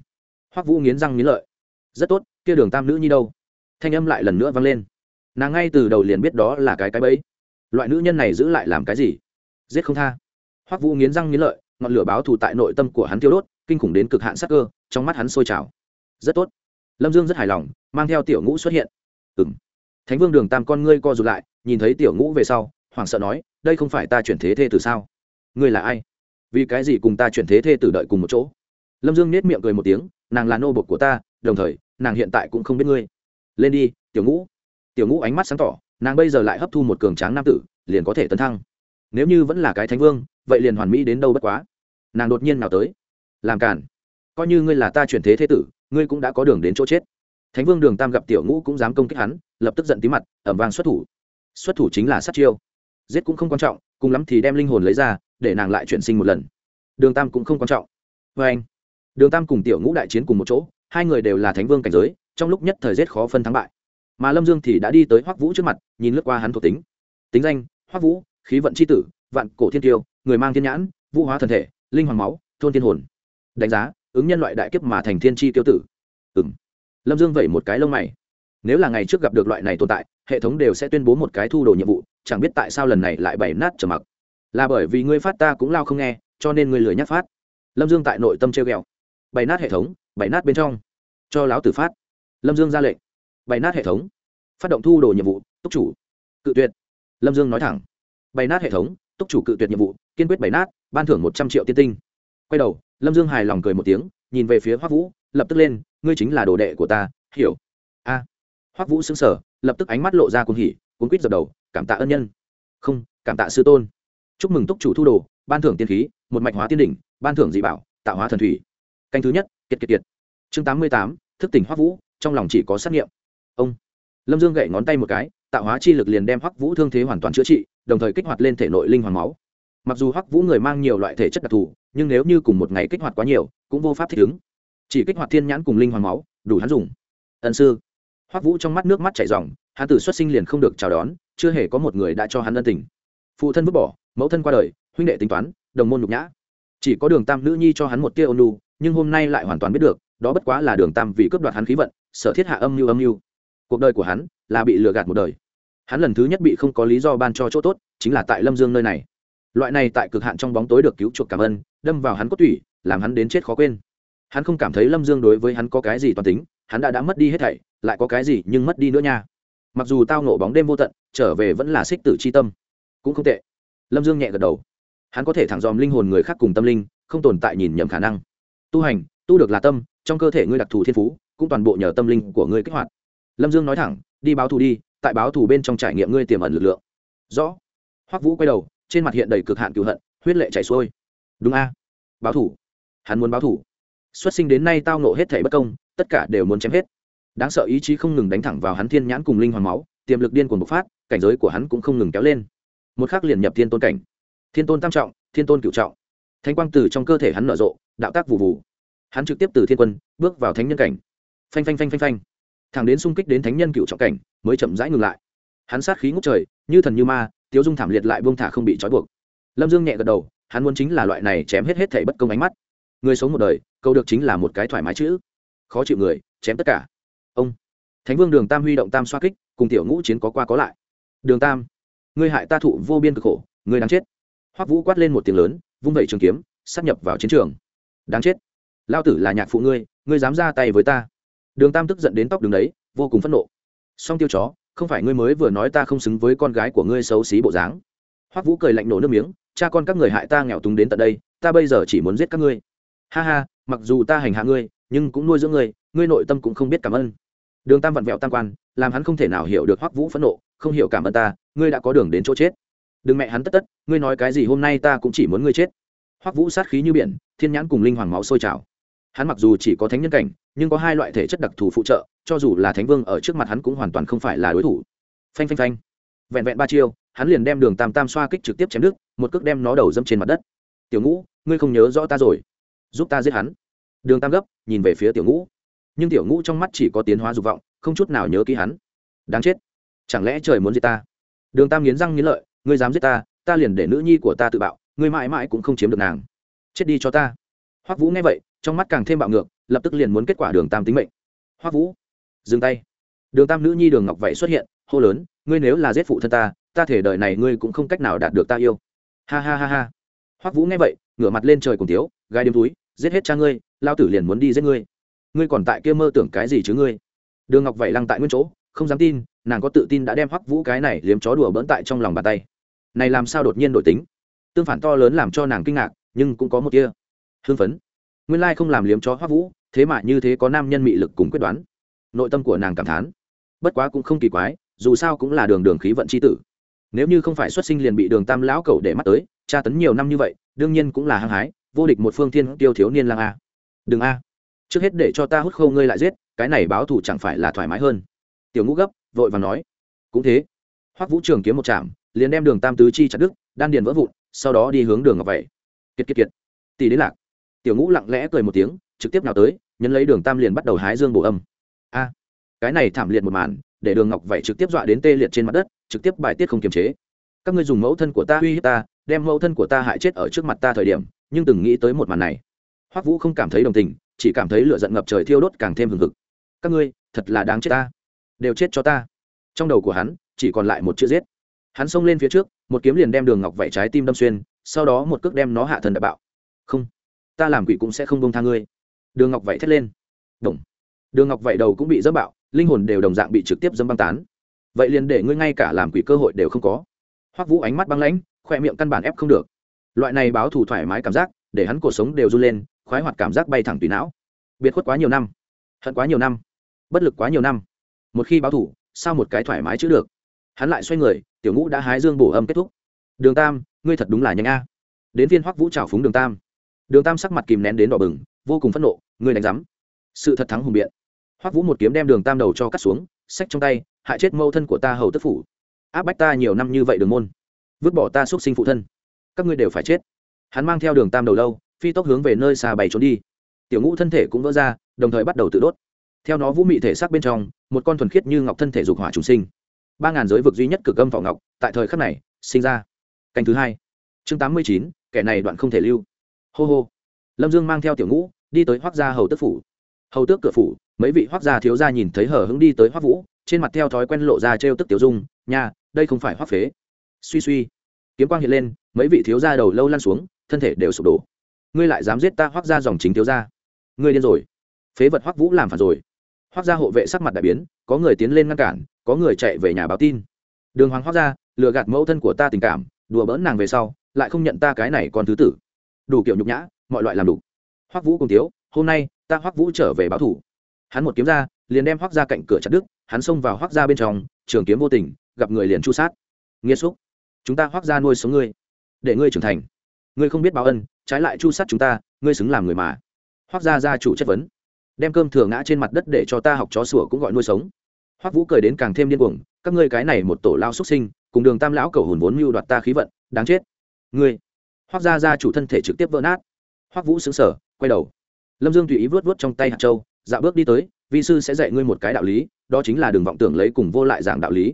Hoắc vũ nghiến răng nghiến lợi. Rất tốt, kia đường tam nữ nhi đâu? Thanh âm lại lần nữa vang lên. Nàng ngay từ đầu liền biết đó là cái cái bẫy. Loại nữ nhân này giữ lại làm cái gì? Giết không tha. Hoắc vũ nghiến răng nghiến lợi, ngọn lửa báo thù tại nội tâm của hắn tiêu đốt, kinh khủng đến cực hạn sắc cơ, trong mắt hắn sôi trào. Rất tốt. Lâm dương rất hài lòng, mang theo tiểu ngũ xuất hiện. Ừ m thánh vương đường tam con ngươi co rụt lại, nhìn thấy tiểu ngũ về sau, hoảng sợ nói, đây không phải ta chuyển thế thê từ sao? Ngươi là ai? Vì cái gì cùng ta chuyển thế thê tử đợi cùng một chỗ? Lâm dương nết miệng cười một tiếng, nàng là nô bộc của ta, đồng thời, nàng hiện tại cũng không biết ngươi. Lên đi, tiểu ngũ. Tiểu ngũ ánh mắt sáng tỏ, nàng bây giờ lại hấp thu một cường tráng nam tử, liền có thể tấn thăng. Nếu như vẫn là cái thánh vương, vậy liền hoàn mỹ đến đâu bất quá. Nàng đột nhiên nào tới. Làm cản coi như ngươi là ta chuyển thế thế tử, ngươi cũng đã có đường đến chỗ chết. Thánh vương đường tam gặp tiểu ngũ cũng dám công kích hắn, lập tức giận tí mặt, ẩm vang xuất thủ. Xuất thủ chính là sát chiêu. Giết cũng không quan trọng, cùng lắm thì đem linh hồn lấy ra, để nàng lại chuyển sinh một lần. Đường tam cũng không quan trọng. Vê anh đường tam cùng tiểu ngũ đại chiến cùng một chỗ, hai người đều là thánh vương cảnh giới, trong lúc nhất thời giết khó phân thắng bại. Mà lâm dương thì đã đi tới hoắc vũ trước mặt, nhìn lướt qua hắn thuộc tính. Tính danh, hoắc vũ, khí vận c h i tử, vạn cổ thiên tiêu người mang thiên nhãn, vũ hóa thần thể, linh hoàng máu, thôn thiên hồn. Đánh giá, ứng nhân loại đại kiếp mà thành thiên tri tiêu tử. Ừm. lâm dương vẩy một cái lông mày. Nếu là ngày trước gặp được loại này tồn tại, hệ thống đều sẽ tuyên bố một cái thu đồ nhiệm vụ, chẳng biết tại sao lần này lại bày nát trở mặc. Là bởi vì ngươi phát ta cũng lao không nghe, cho nên ngươi lười nhắc phát. Lâm dương tại nội tâm treo g ẹ o bày nát hệ thống, bày nát bên trong. Cho láo tử phát. Lâm dương ra lệnh. Bày nát hệ thống. Phát động thu đồ nhiệm vụ, túc chủ. Cự tuyệt. Lâm dương nói thẳng. Bày nát hệ thống, túc chủ cự tuyệt nhiệm vụ, kiên quyết bày nát, ban thưởng một trăm triệu tiên tinh. Quay đầu, lâm dương hài lòng cười một tiếng, nhìn về phía hoác vũ, lập tức lên, ngươi chính là đồ đệ của ta, hiểu. A. À. hoác vũ xứng sở lập tức ánh mắt lộ ra cuồng hỉ, cuốn quýt dập đầu, cảm tạ ân nhân. Không, cảm tạ sư tôn. Chúc mừng túc chủ thu đồ, ban thưởng tiên khí, một mạch hóa tiên đỉnh, ban thưởng dị bảo, tạo hóa thần thủy canh thứ nhất kiệt kiệt kiệt. Chương tám mươi tám thức tỉnh hoắc vũ trong lòng chỉ có xác nghiệm. Ông lâm dương gậy ngón tay một cái tạo hóa chi lực liền đem hoắc vũ thương thế hoàn toàn chữa trị đồng thời kích hoạt lên thể nội linh hoàng máu. Mặc dù hoắc vũ người mang nhiều loại thể chất đặc thù nhưng nếu như cùng một ngày kích hoạt quá nhiều cũng vô pháp thích ứng. Chỉ kích hoạt thiên nhãn cùng linh hoàng máu đủ hắn dùng. Ân sư. Hoắc vũ trong mắt nước mắt chảy ròng, hắn tử xuất sinh liền không được chào đón chưa hề có một người đã cho hắn ân tình. Phụ thân vứt bỏ mẫu thân qua đời huynh đệ tính toán đồng môn nhục nhã. Chỉ có đường tam nữ nhi cho hắn một tia ôn lu nhưng hôm nay lại hoàn toàn biết được, đó bất quá là đường tam vì cướp đoạt hắn khí vận, sở thiết hạ âm mưu âm mưu. Cuộc đời của hắn là bị lừa gạt một đời. Hắn lần thứ nhất bị không có lý do ban cho chỗ tốt, chính là tại lâm dương nơi này. Loại này tại cực hạn trong bóng tối được cứu chuộc cảm ơn, đâm vào hắn cốt tủy, làm hắn đến chết khó quên. Hắn không cảm thấy lâm dương đối với hắn có cái gì toàn tính, hắn đã đã mất đi hết thảy, lại có cái gì nhưng mất đi nữa nha. Mặc dù tao nổ bóng đêm vô tận, trở về vẫn là xích tử c h i tâm. Cũng không tệ. Lâm dương nhẹ gật đầu. Hắn có thể thẳng dòm linh hồn người khác cùng tâm linh, không tồn tại nhìn nhầm khả năng tu hành, tu được là tâm, trong cơ thể ngươi đặc thù thiên phú, cũng toàn bộ nhờ tâm linh của ngươi kích hoạt. Lâm dương nói thẳng, đi báo thù đi, tại báo thù bên trong trải nghiệm ngươi tiềm ẩn lực lượng. Rõ. Hoắc vũ quay đầu, trên mặt hiện đầy cực hạn cựu hận, huyết lệ chảy xuôi. Đúng a. Báo thù. Hắn muốn báo thù. Xuất sinh đến nay tao nộ hết thể bất công, tất cả đều muốn chém hết. Đáng sợ ý chí không ngừng đánh thẳng vào hắn thiên nhãn cùng linh hoàng máu, tiềm lực điên cuồng bộc phát, cảnh giới của hắn cũng không ngừng kéo lên. Một khắc liền nhập thiên tôn cảnh. Thiên tôn tam trọng, thiên tôn cựu trọng thánh quang từ trong cơ thể hắn nở rộ, đạo tác vụ vụ hắn trực tiếp từ thiên quân, bước vào thánh nhân cảnh. Phanh phanh phanh phanh phanh. Thẳng đến xung kích đến thánh nhân cựu trọng cảnh, mới chậm rãi ngừng lại. Hắn sát khí ngút trời, như thần như ma, tiếu dung thảm liệt lại buông thả không bị trói buộc. Lâm dương nhẹ gật đầu, hắn muốn chính là loại này chém hết hết thể bất công ánh mắt. Người sống một đời câu được chính là một cái thoải mái chữ. Khó chịu người, chém tất cả. Ông. Thánh vương đường tam huy động tam xoa kích, cùng tiểu ngũ chiến có qua có lại. Đường tam, ngươi hại ta thụ vô biên cực khổ, ngươi đáng chết. Hoắc vũ quát lên một tiếng lớn vung vẩy trường kiếm sắp nhập vào chiến trường. Đáng chết. Lao tử là nhạc phụ ngươi ngươi dám ra tay với ta. Đường tam tức giận đến tóc đường đấy, vô cùng phẫn nộ. Song tiêu chó, không phải ngươi mới vừa nói ta không xứng với con gái của ngươi xấu xí bộ dáng. Hoắc vũ cười lạnh nổ nước miếng, cha con các người hại ta nghèo túng đến tận đây, ta bây giờ chỉ muốn giết các ngươi. Ha ha, mặc dù ta hành hạ ngươi, nhưng cũng nuôi dưỡng ngươi ngươi nội tâm cũng không biết cảm ơn. Đường tam vặn vẹo tam quan, làm hắn không thể nào hiểu được hoắc vũ phẫn nộ, không hiểu cảm ơn ta, ngươi đã có đường đến chỗ chết đừng mẹ hắn tất tất, ngươi nói cái gì hôm nay ta cũng chỉ muốn ngươi chết. Hoắc vũ sát khí như biển, thiên nhãn cùng linh hoàng máu sôi trào. Hắn mặc dù chỉ có thánh nhân cảnh, nhưng có hai loại thể chất đặc thù phụ trợ, cho dù là thánh vương ở trước mặt hắn cũng hoàn toàn không phải là đối thủ. Phanh phanh phanh. Vẹn vẹn ba chiêu, hắn liền đem đường tam tam xoa kích trực tiếp chém đứt, một cước đem nó đầu dâm trên mặt đất. Tiểu ngũ, ngươi không nhớ rõ ta rồi. Giúp ta giết hắn. Đường tam gấp, nhìn về phía tiểu ngũ. Nhưng tiểu ngũ trong mắt chỉ có tiến hóa dục vọng, không chút nào nhớ ký hắn. Đáng chết. Chẳng lẽ trời muốn giết ta? Đường tam nghiến răng nghiến lợi ngươi dám giết ta ta liền để nữ nhi của ta tự bạo, ngươi mãi mãi cũng không chiếm được nàng. Chết đi cho ta. Hoắc vũ nghe vậy, trong mắt càng thêm bạo ngược, lập tức liền muốn kết quả đường tam tính mệnh. Hoắc vũ, dừng tay. Đường tam nữ nhi đường ngọc vậy xuất hiện, hô lớn, ngươi nếu là giết phụ thân ta ta thể đời này ngươi cũng không cách nào đạt được ta yêu. Ha ha ha ha. Hoắc vũ nghe vậy, ngửa mặt lên trời cùng tiếu, gai đêm túi, giết hết cha ngươi, lao tử liền muốn đi giết ngươi. Ngươi còn tại kia mơ tưởng cái gì chứ ngươi? Đường ngọc vậy lăng tại nguyên chỗ, không dám tin, nàng có tự tin đã đem hoắc vũ cái này liếm chó đùa bỡn tại trong lòng bàn tay này làm sao đột nhiên đổi tính? Tương phản to lớn làm cho nàng kinh ngạc, nhưng cũng có một kia hưng phấn. Nguyên lai không làm liếm chó hoắc vũ, thế mà như thế có nam nhân mị lực cùng quyết đoán. Nội tâm của nàng cảm thán. Bất quá cũng không kỳ quái, dù sao cũng là đường đường khí vận c h i tử. Nếu như không phải xuất sinh liền bị đường tam lão cầu để mắt tới, tra tấn nhiều năm như vậy, đương nhiên cũng là hăng hái, vô địch một phương thiên tiêu thiếu niên lang a. Đừng a. Trước hết để cho ta hút khâu ngươi lại giết, cái này báo thù chẳng phải là thoải mái hơn. Tiểu ngũ gấp, vội và nói. Cũng thế. Hoắc vũ trường kiếm một chạm liền đem đường tam tứ chi chặt đứt, đan điền vỡ vụn, sau đó đi hướng đường ngọc vậy. Kiệt kiệt kiệt. Tỷ đến lạc. Tiểu ngũ lặng lẽ cười một tiếng, trực tiếp nào tới, nhấn lấy đường tam liền bắt đầu hái dương bổ âm. A. Cái này thảm liệt một màn, để đường ngọc vậy trực tiếp dọa đến tê liệt trên mặt đất, trực tiếp bài tiết không kiềm chế. Các ngươi dùng mẫu thân của ta uy hiếp ta, đem mẫu thân của ta hại chết ở trước mặt ta thời điểm, nhưng từng nghĩ tới một màn này. Hoắc vũ không cảm thấy đồng tình, chỉ cảm thấy lửa giận ngập trời thiêu đốt càng thêm hừng hực. Các ngươi, thật là đáng chết ta. Đều chết cho ta. Trong đầu của hắn, chỉ còn lại một chữ giết hắn xông lên phía trước, một kiếm liền đem đường ngọc vẩy trái tim đâm xuyên, sau đó một cước đem nó hạ thần đại bạo. Không, ta làm quỷ cũng sẽ không bông tha ngươi. Đường ngọc vẩy thét lên. Đồng. đường ngọc vẩy đầu cũng bị dẫm bạo, linh hồn đều đồng dạng bị trực tiếp dâm băng tán. Vậy liền để ngươi ngay cả làm quỷ cơ hội đều không có. Hoắc vũ ánh mắt băng lãnh, khoe miệng căn bản ép không được. Loại này báo thù thoải mái cảm giác, để hắn cuộc sống đều run lên, khoái hoạt cảm giác bay thẳng tùy não. Biệt khuất quá nhiều năm. Hận quá nhiều năm. Bất lực quá nhiều năm. Một khi báo thủ sao một cái thoải mái chữ được? Hắn lại xoay người, tiểu ngũ đã hái dương bổ âm kết thúc. Đường tam, ngươi thật đúng là nhanh a. Đến viên hoắc vũ trào phúng đường tam. Đường tam sắc mặt kìm nén đến đỏ bừng, vô cùng phẫn nộ, ngươi đánh rắm sự thật thắng hùng biện. Hoắc vũ một kiếm đem đường tam đầu cho cắt xuống, xách trong tay, hại chết mâu thân của ta hầu tức phủ. Áp bách ta nhiều năm như vậy đường môn, vứt bỏ ta x sinh phụ thân. Các ngươi đều phải chết. Hắn mang theo đường tam đầu lâu, phi tốc hướng về nơi xa bày trốn đi. Tiểu ngũ thân thể cũng vỡ ra, đồng thời bắt đầu tự đốt. Theo nó vũ mị thể xác bên trong, một con thuần khiết như ngọc thân thể dục hỏa trùng sinh ba ngàn giới vực duy nhất cực âm vọng ngọc, tại thời khắc này, sinh ra. Canh thứ hai. Chương tám mươi chín, kẻ này đoạn không thể lưu. Hô hô. Lâm dương mang theo tiểu ngũ, đi tới hoác gia hầu tước phủ. Hầu tước cửa phủ, mấy vị hoác gia thiếu gia nhìn thấy hờ hững đi tới hoác vũ, trên mặt theo thói quen lộ ra trêu tức tiểu dung nhà đây không phải hoác phế. Suy suy. Kiếm quang hiện lên, mấy vị thiếu gia đầu lâu lan xuống, thân thể đều sụp đổ. Ngươi lại dám giết ta hoác gia dòng chính thiếu gia. Ngươi điên rồi. Phế vật hoác vũ làm phản rồi hoác gia hộ vệ sắc mặt đại biến, có người tiến lên ngăn cản, có người chạy về nhà báo tin. Đường hoàng hoác gia, lừa gạt mẫu thân của ta tình cảm, đùa bỡn nàng về sau, lại không nhận ta cái này còn thứ tử. Đủ kiểu nhục nhã, mọi loại làm đủ. Hoác vũ cùng tiếu, hôm nay, ta hoác vũ trở về báo thủ. Hắn một kiếm ra, liền đem hoác ra cạnh cửa chặt đức hắn xông vào hoác ra bên trong, trường kiếm vô tình, gặp người liền chu sát. Nghiêm xúc. Chúng ta hoác ra nuôi sống ngươi, để ngươi trưởng thành. Ngươi không biết báo ân, trái lại chu sát chúng ta, ngươi xứng làm người mà. Hoác ra gia chủ chất vấn đem cơm thừa ngã trên mặt đất để cho ta học chó sủa cũng gọi nuôi sống. Hoắc vũ cười đến càng thêm điên cuồng, các ngươi cái này một tổ lao xuất sinh, cùng đường tam lão cầu hồn vốn mưu đoạt ta khí vận, đáng chết. Ngươi. Hoắc gia gia chủ thân thể trực tiếp vỡ nát. Hoắc vũ xứng sở quay đầu. Lâm dương tùy ý vớt vớt trong tay hạt châu dạ bước đi tới, vi sư sẽ dạy ngươi một cái đạo lý, đó chính là đường vọng tưởng lấy cùng vô lại giảng đạo lý.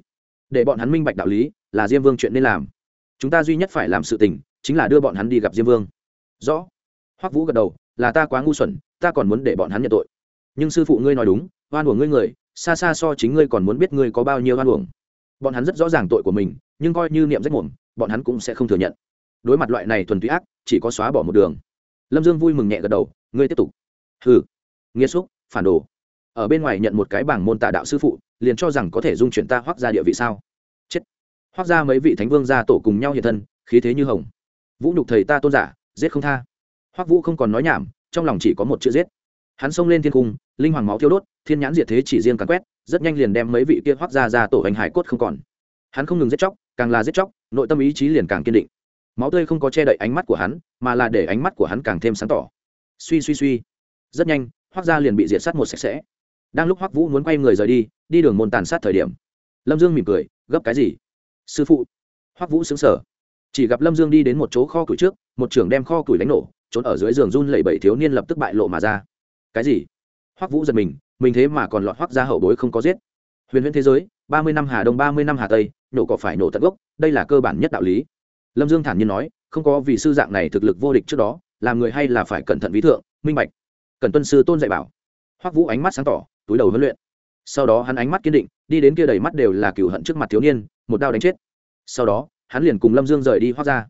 Để bọn hắn minh bạch đạo lý, là diêm vương chuyện nên làm. Chúng ta duy nhất phải làm sự tình, chính là đưa bọn hắn đi gặp diêm vương. Rõ. Hoắc vũ gật đầu là ta quá ngu xuẩn, ta còn muốn để bọn hắn nhận tội. Nhưng sư phụ ngươi nói đúng, oan uổng ngươi người, xa xa so chính ngươi còn muốn biết ngươi có bao nhiêu oan uổng. Bọn hắn rất rõ ràng tội của mình, nhưng coi như niệm rách mồm, bọn hắn cũng sẽ không thừa nhận. Đối mặt loại này thuần túy ác, chỉ có xóa bỏ một đường. Lâm dương vui mừng nhẹ gật đầu, ngươi tiếp tục. Hừ. Nghĩa xúc, phản đồ. Ở bên ngoài nhận một cái bảng môn tà đạo sư phụ, liền cho rằng có thể dung chuyển ta hoác ra địa vị sao? Chết. Hoác ra mấy vị thánh vương gia tổ cùng nhau hiện thân, khí thế như hồng. Vũ nhục thầy ta tôn giả, giết không tha hoắc vũ không còn nói nhảm trong lòng chỉ có một chữ giết hắn xông lên thiên cung linh hoàng máu thiêu đốt thiên nhãn diệt thế chỉ riêng càn quét rất nhanh liền đem mấy vị kia hoắc ra ra tổ hành hải cốt không còn hắn không ngừng giết chóc càng là giết chóc nội tâm ý chí liền càng kiên định máu tươi không có che đậy ánh mắt của hắn mà là để ánh mắt của hắn càng thêm sáng tỏ suy suy suy rất nhanh hoắc gia liền bị diệt sát một sạch sẽ đang lúc Hoắc vũ muốn quay người rời đi đi đường môn tàn sát thời điểm lâm dương mỉm cười gấp cái gì sư phụ Hoắc vũ xứng sở chỉ gặp lâm dương đi đến một chỗ kho củi trước một trưởng đem kho củi đánh nổ trốn ở dưới giường run lẩy bẩy thiếu niên lập tức bại lộ mà ra. Cái gì? Hoắc vũ giật mình mình thế mà còn lọt hoắc ra hậu bối không có giết. Huyền huyền thế giới, ba mươi năm hà đông, ba mươi năm hà tây nổ cỏ phải nổ tận gốc, đây là cơ bản nhất đạo lý. Lâm dương thản nhiên nói, không có vì sư dạng này thực lực vô địch trước đó, làm người hay là phải cẩn thận ví thượng, minh bạch. Cần tuân sư tôn dạy bảo. Hoắc vũ ánh mắt sáng tỏ, túi đầu huấn luyện. Sau đó hắn ánh mắt kiên định, đi đến kia đầy mắt đều là cựu hận trước mặt thiếu niên, một đao đánh chết. Sau đó, hắn liền cùng lâm dương rời đi hoác ra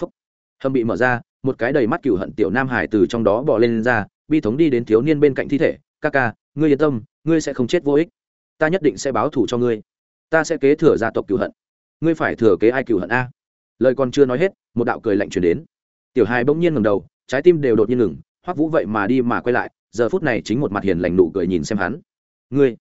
phấp hầm bị mở ra một cái đầy mắt cựu hận tiểu nam hải từ trong đó bỏ lên, lên ra bi thống đi đến thiếu niên bên cạnh thi thể. Ca ca ngươi yên tâm ngươi sẽ không chết vô ích. Ta nhất định sẽ báo thù cho ngươi. Ta sẽ kế thừa gia tộc cựu hận. Ngươi phải thừa kế ai cựu hận a? Lời còn chưa nói hết một đạo cười lạnh chuyển đến. Tiểu hai bỗng nhiên ngầm đầu trái tim đều đột nhiên ngừng hoắc vũ vậy mà đi mà quay lại giờ phút này chính một mặt hiền lành nụ cười nhìn xem hắn. Ngươi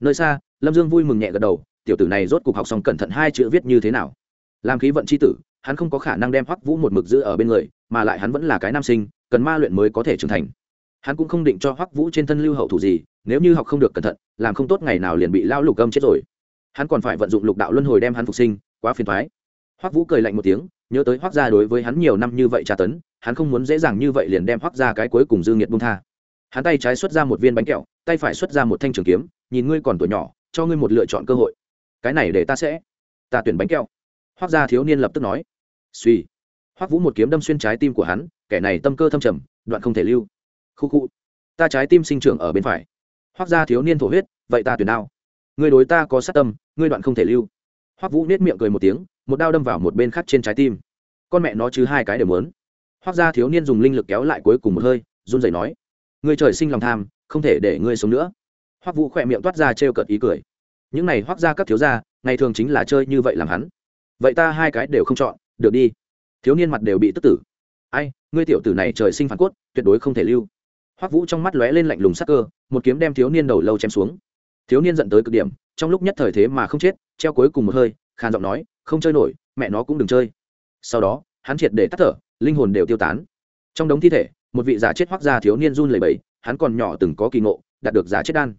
nơi xa. Lâm dương vui mừng nhẹ gật đầu tiểu tử này rốt cục học xong cẩn thận hai chữ viết như thế nào? Làm khí vận c h i tử hắn không có khả năng đem hoắc vũ một mực giữ ở bên người mà lại hắn vẫn là cái nam sinh, cần ma luyện mới có thể trưởng thành. Hắn cũng không định cho hoắc vũ trên thân lưu hậu thủ gì, nếu như học không được cẩn thận, làm không tốt ngày nào liền bị lao lục âm chết rồi. Hắn còn phải vận dụng lục đạo luân hồi đem hắn phục sinh, quá phiền thoái hoắc vũ cười lạnh một tiếng, nhớ tới hoắc gia đối với hắn nhiều năm như vậy tra tấn, hắn không muốn dễ dàng như vậy liền đem hoắc gia cái cuối cùng dư nghiệt bung tha. Hắn tay trái xuất ra một viên bánh kẹo, tay phải xuất ra một thanh trường kiếm, nhìn ngươi còn tuổi nhỏ, cho ngươi một lựa chọn cơ hội. Cái này để ta sẽ. Ta tuyển bánh kẹo. Hoắc gia thiếu niên lập tức nói. Suy hoắc vũ một kiếm đâm xuyên trái tim của hắn, kẻ này tâm cơ thâm trầm, đoạn không thể lưu. Khu khu, ta trái tim sinh trưởng ở bên phải. Hoắc gia thiếu niên thổ huyết, vậy ta tuyển đao. Ngươi đối ta có sát tâm, ngươi đoạn không thể lưu. Hoắc vũ nết miệng cười một tiếng, một đao đâm vào một bên khác trên trái tim. Con mẹ nó chứ hai cái đều muốn. Hoắc gia thiếu niên dùng linh lực kéo lại cuối cùng một hơi, run rẩy nói người trời sinh lòng tham, không thể để ngươi sống nữa. Hoắc vũ khỏe miệng toát ra trêu cợt ý cười. Những này Hoắc gia các thiếu gia, ngày thường chính là chơi như vậy làm hắn. Vậy ta hai cái đều không chọn, được đi thiếu niên mặt đều bị tức tử. Ai, ngươi tiểu tử này trời sinh phản cốt, tuyệt đối không thể lưu. Hoắc vũ trong mắt lóe lên lạnh lùng sắc cơ, một kiếm đem thiếu niên đầu lâu chém xuống. Thiếu niên giận tới cực điểm, trong lúc nhất thời thế mà không chết, treo cuối cùng một hơi, khàn giọng nói, không chơi nổi, mẹ nó cũng đừng chơi. Sau đó, hắn triệt để tắt thở, linh hồn đều tiêu tán. Trong đống thi thể, một vị giả chết hoắc gia thiếu niên run lẩy bẩy, hắn còn nhỏ từng có kỳ ngộ, đạt được giả chết đan.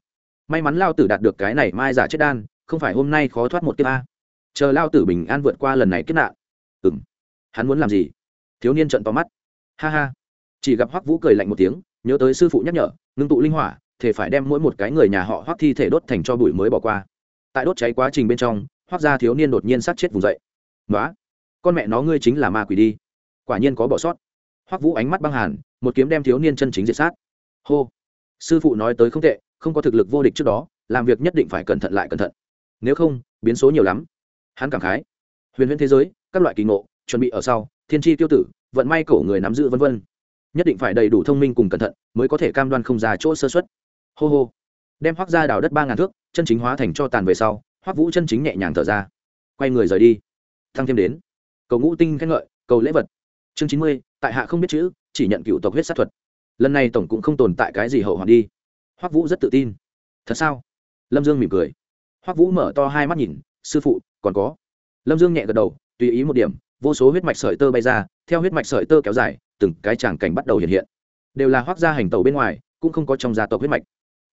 May mắn lao tử đạt được cái này mai giả chết đan, không phải hôm nay khó thoát một kiếp a. Chờ lao tử bình an vượt qua lần này kết nạn. Ừng hắn muốn làm gì? Thiếu niên trận to mắt. Ha ha. Chỉ gặp hoắc vũ cười lạnh một tiếng, nhớ tới sư phụ nhắc nhở, ngưng tụ linh hỏa, thể phải đem mỗi một cái người nhà họ hoắc thi thể đốt thành cho bụi mới bỏ qua. Tại đốt cháy quá trình bên trong, hoắc gia thiếu niên đột nhiên sát chết vùng dậy. Nói con mẹ nó ngươi chính là ma quỷ đi. Quả nhiên có bỏ sót. Hoắc vũ ánh mắt băng hàn, một kiếm đem thiếu niên chân chính diệt sát. Hô. Sư phụ nói tới không tệ, không có thực lực vô địch trước đó, làm việc nhất định phải cẩn thận lại cẩn thận. Nếu không, biến số nhiều lắm. Hắn cảm khái. Huyền huyền thế giới, các loại kỳ ngộ chuẩn bị ở sau, thiên tri tiêu tử, vận may cổ người nắm giữ vân vân. Nhất định phải đầy đủ thông minh cùng cẩn thận, mới có thể cam đoan không ra chỗ sơ xuất hô hô. Đem hoác ra đào đất ba ngàn thước, chân chính hóa thành cho tàn về sau, hoác vũ chân chính nhẹ nhàng thở ra. Quay người rời đi. Thăng thêm đến. Cầu ngũ tinh khen ngợi, cầu lễ vật. Chương chín mươi, tại hạ không biết chữ, chỉ nhận cựu tộc huyết sát thuật. Lần này tổng cũng không tồn tại cái gì hậu hoạn đi. Hoắc vũ rất tự tin. Thật sao? Lâm dương mỉm cười. Hoắc vũ mở to hai mắt nhìn, sư phụ, còn có. Lâm dương nhẹ gật đầu, tùy ý một điểm vô số huyết mạch sợi tơ bay ra, theo huyết mạch sợi tơ kéo dài, từng cái tràng cảnh bắt đầu hiện hiện. Đều là hoác gia hành tàu bên ngoài, cũng không có trong gia tộc huyết mạch.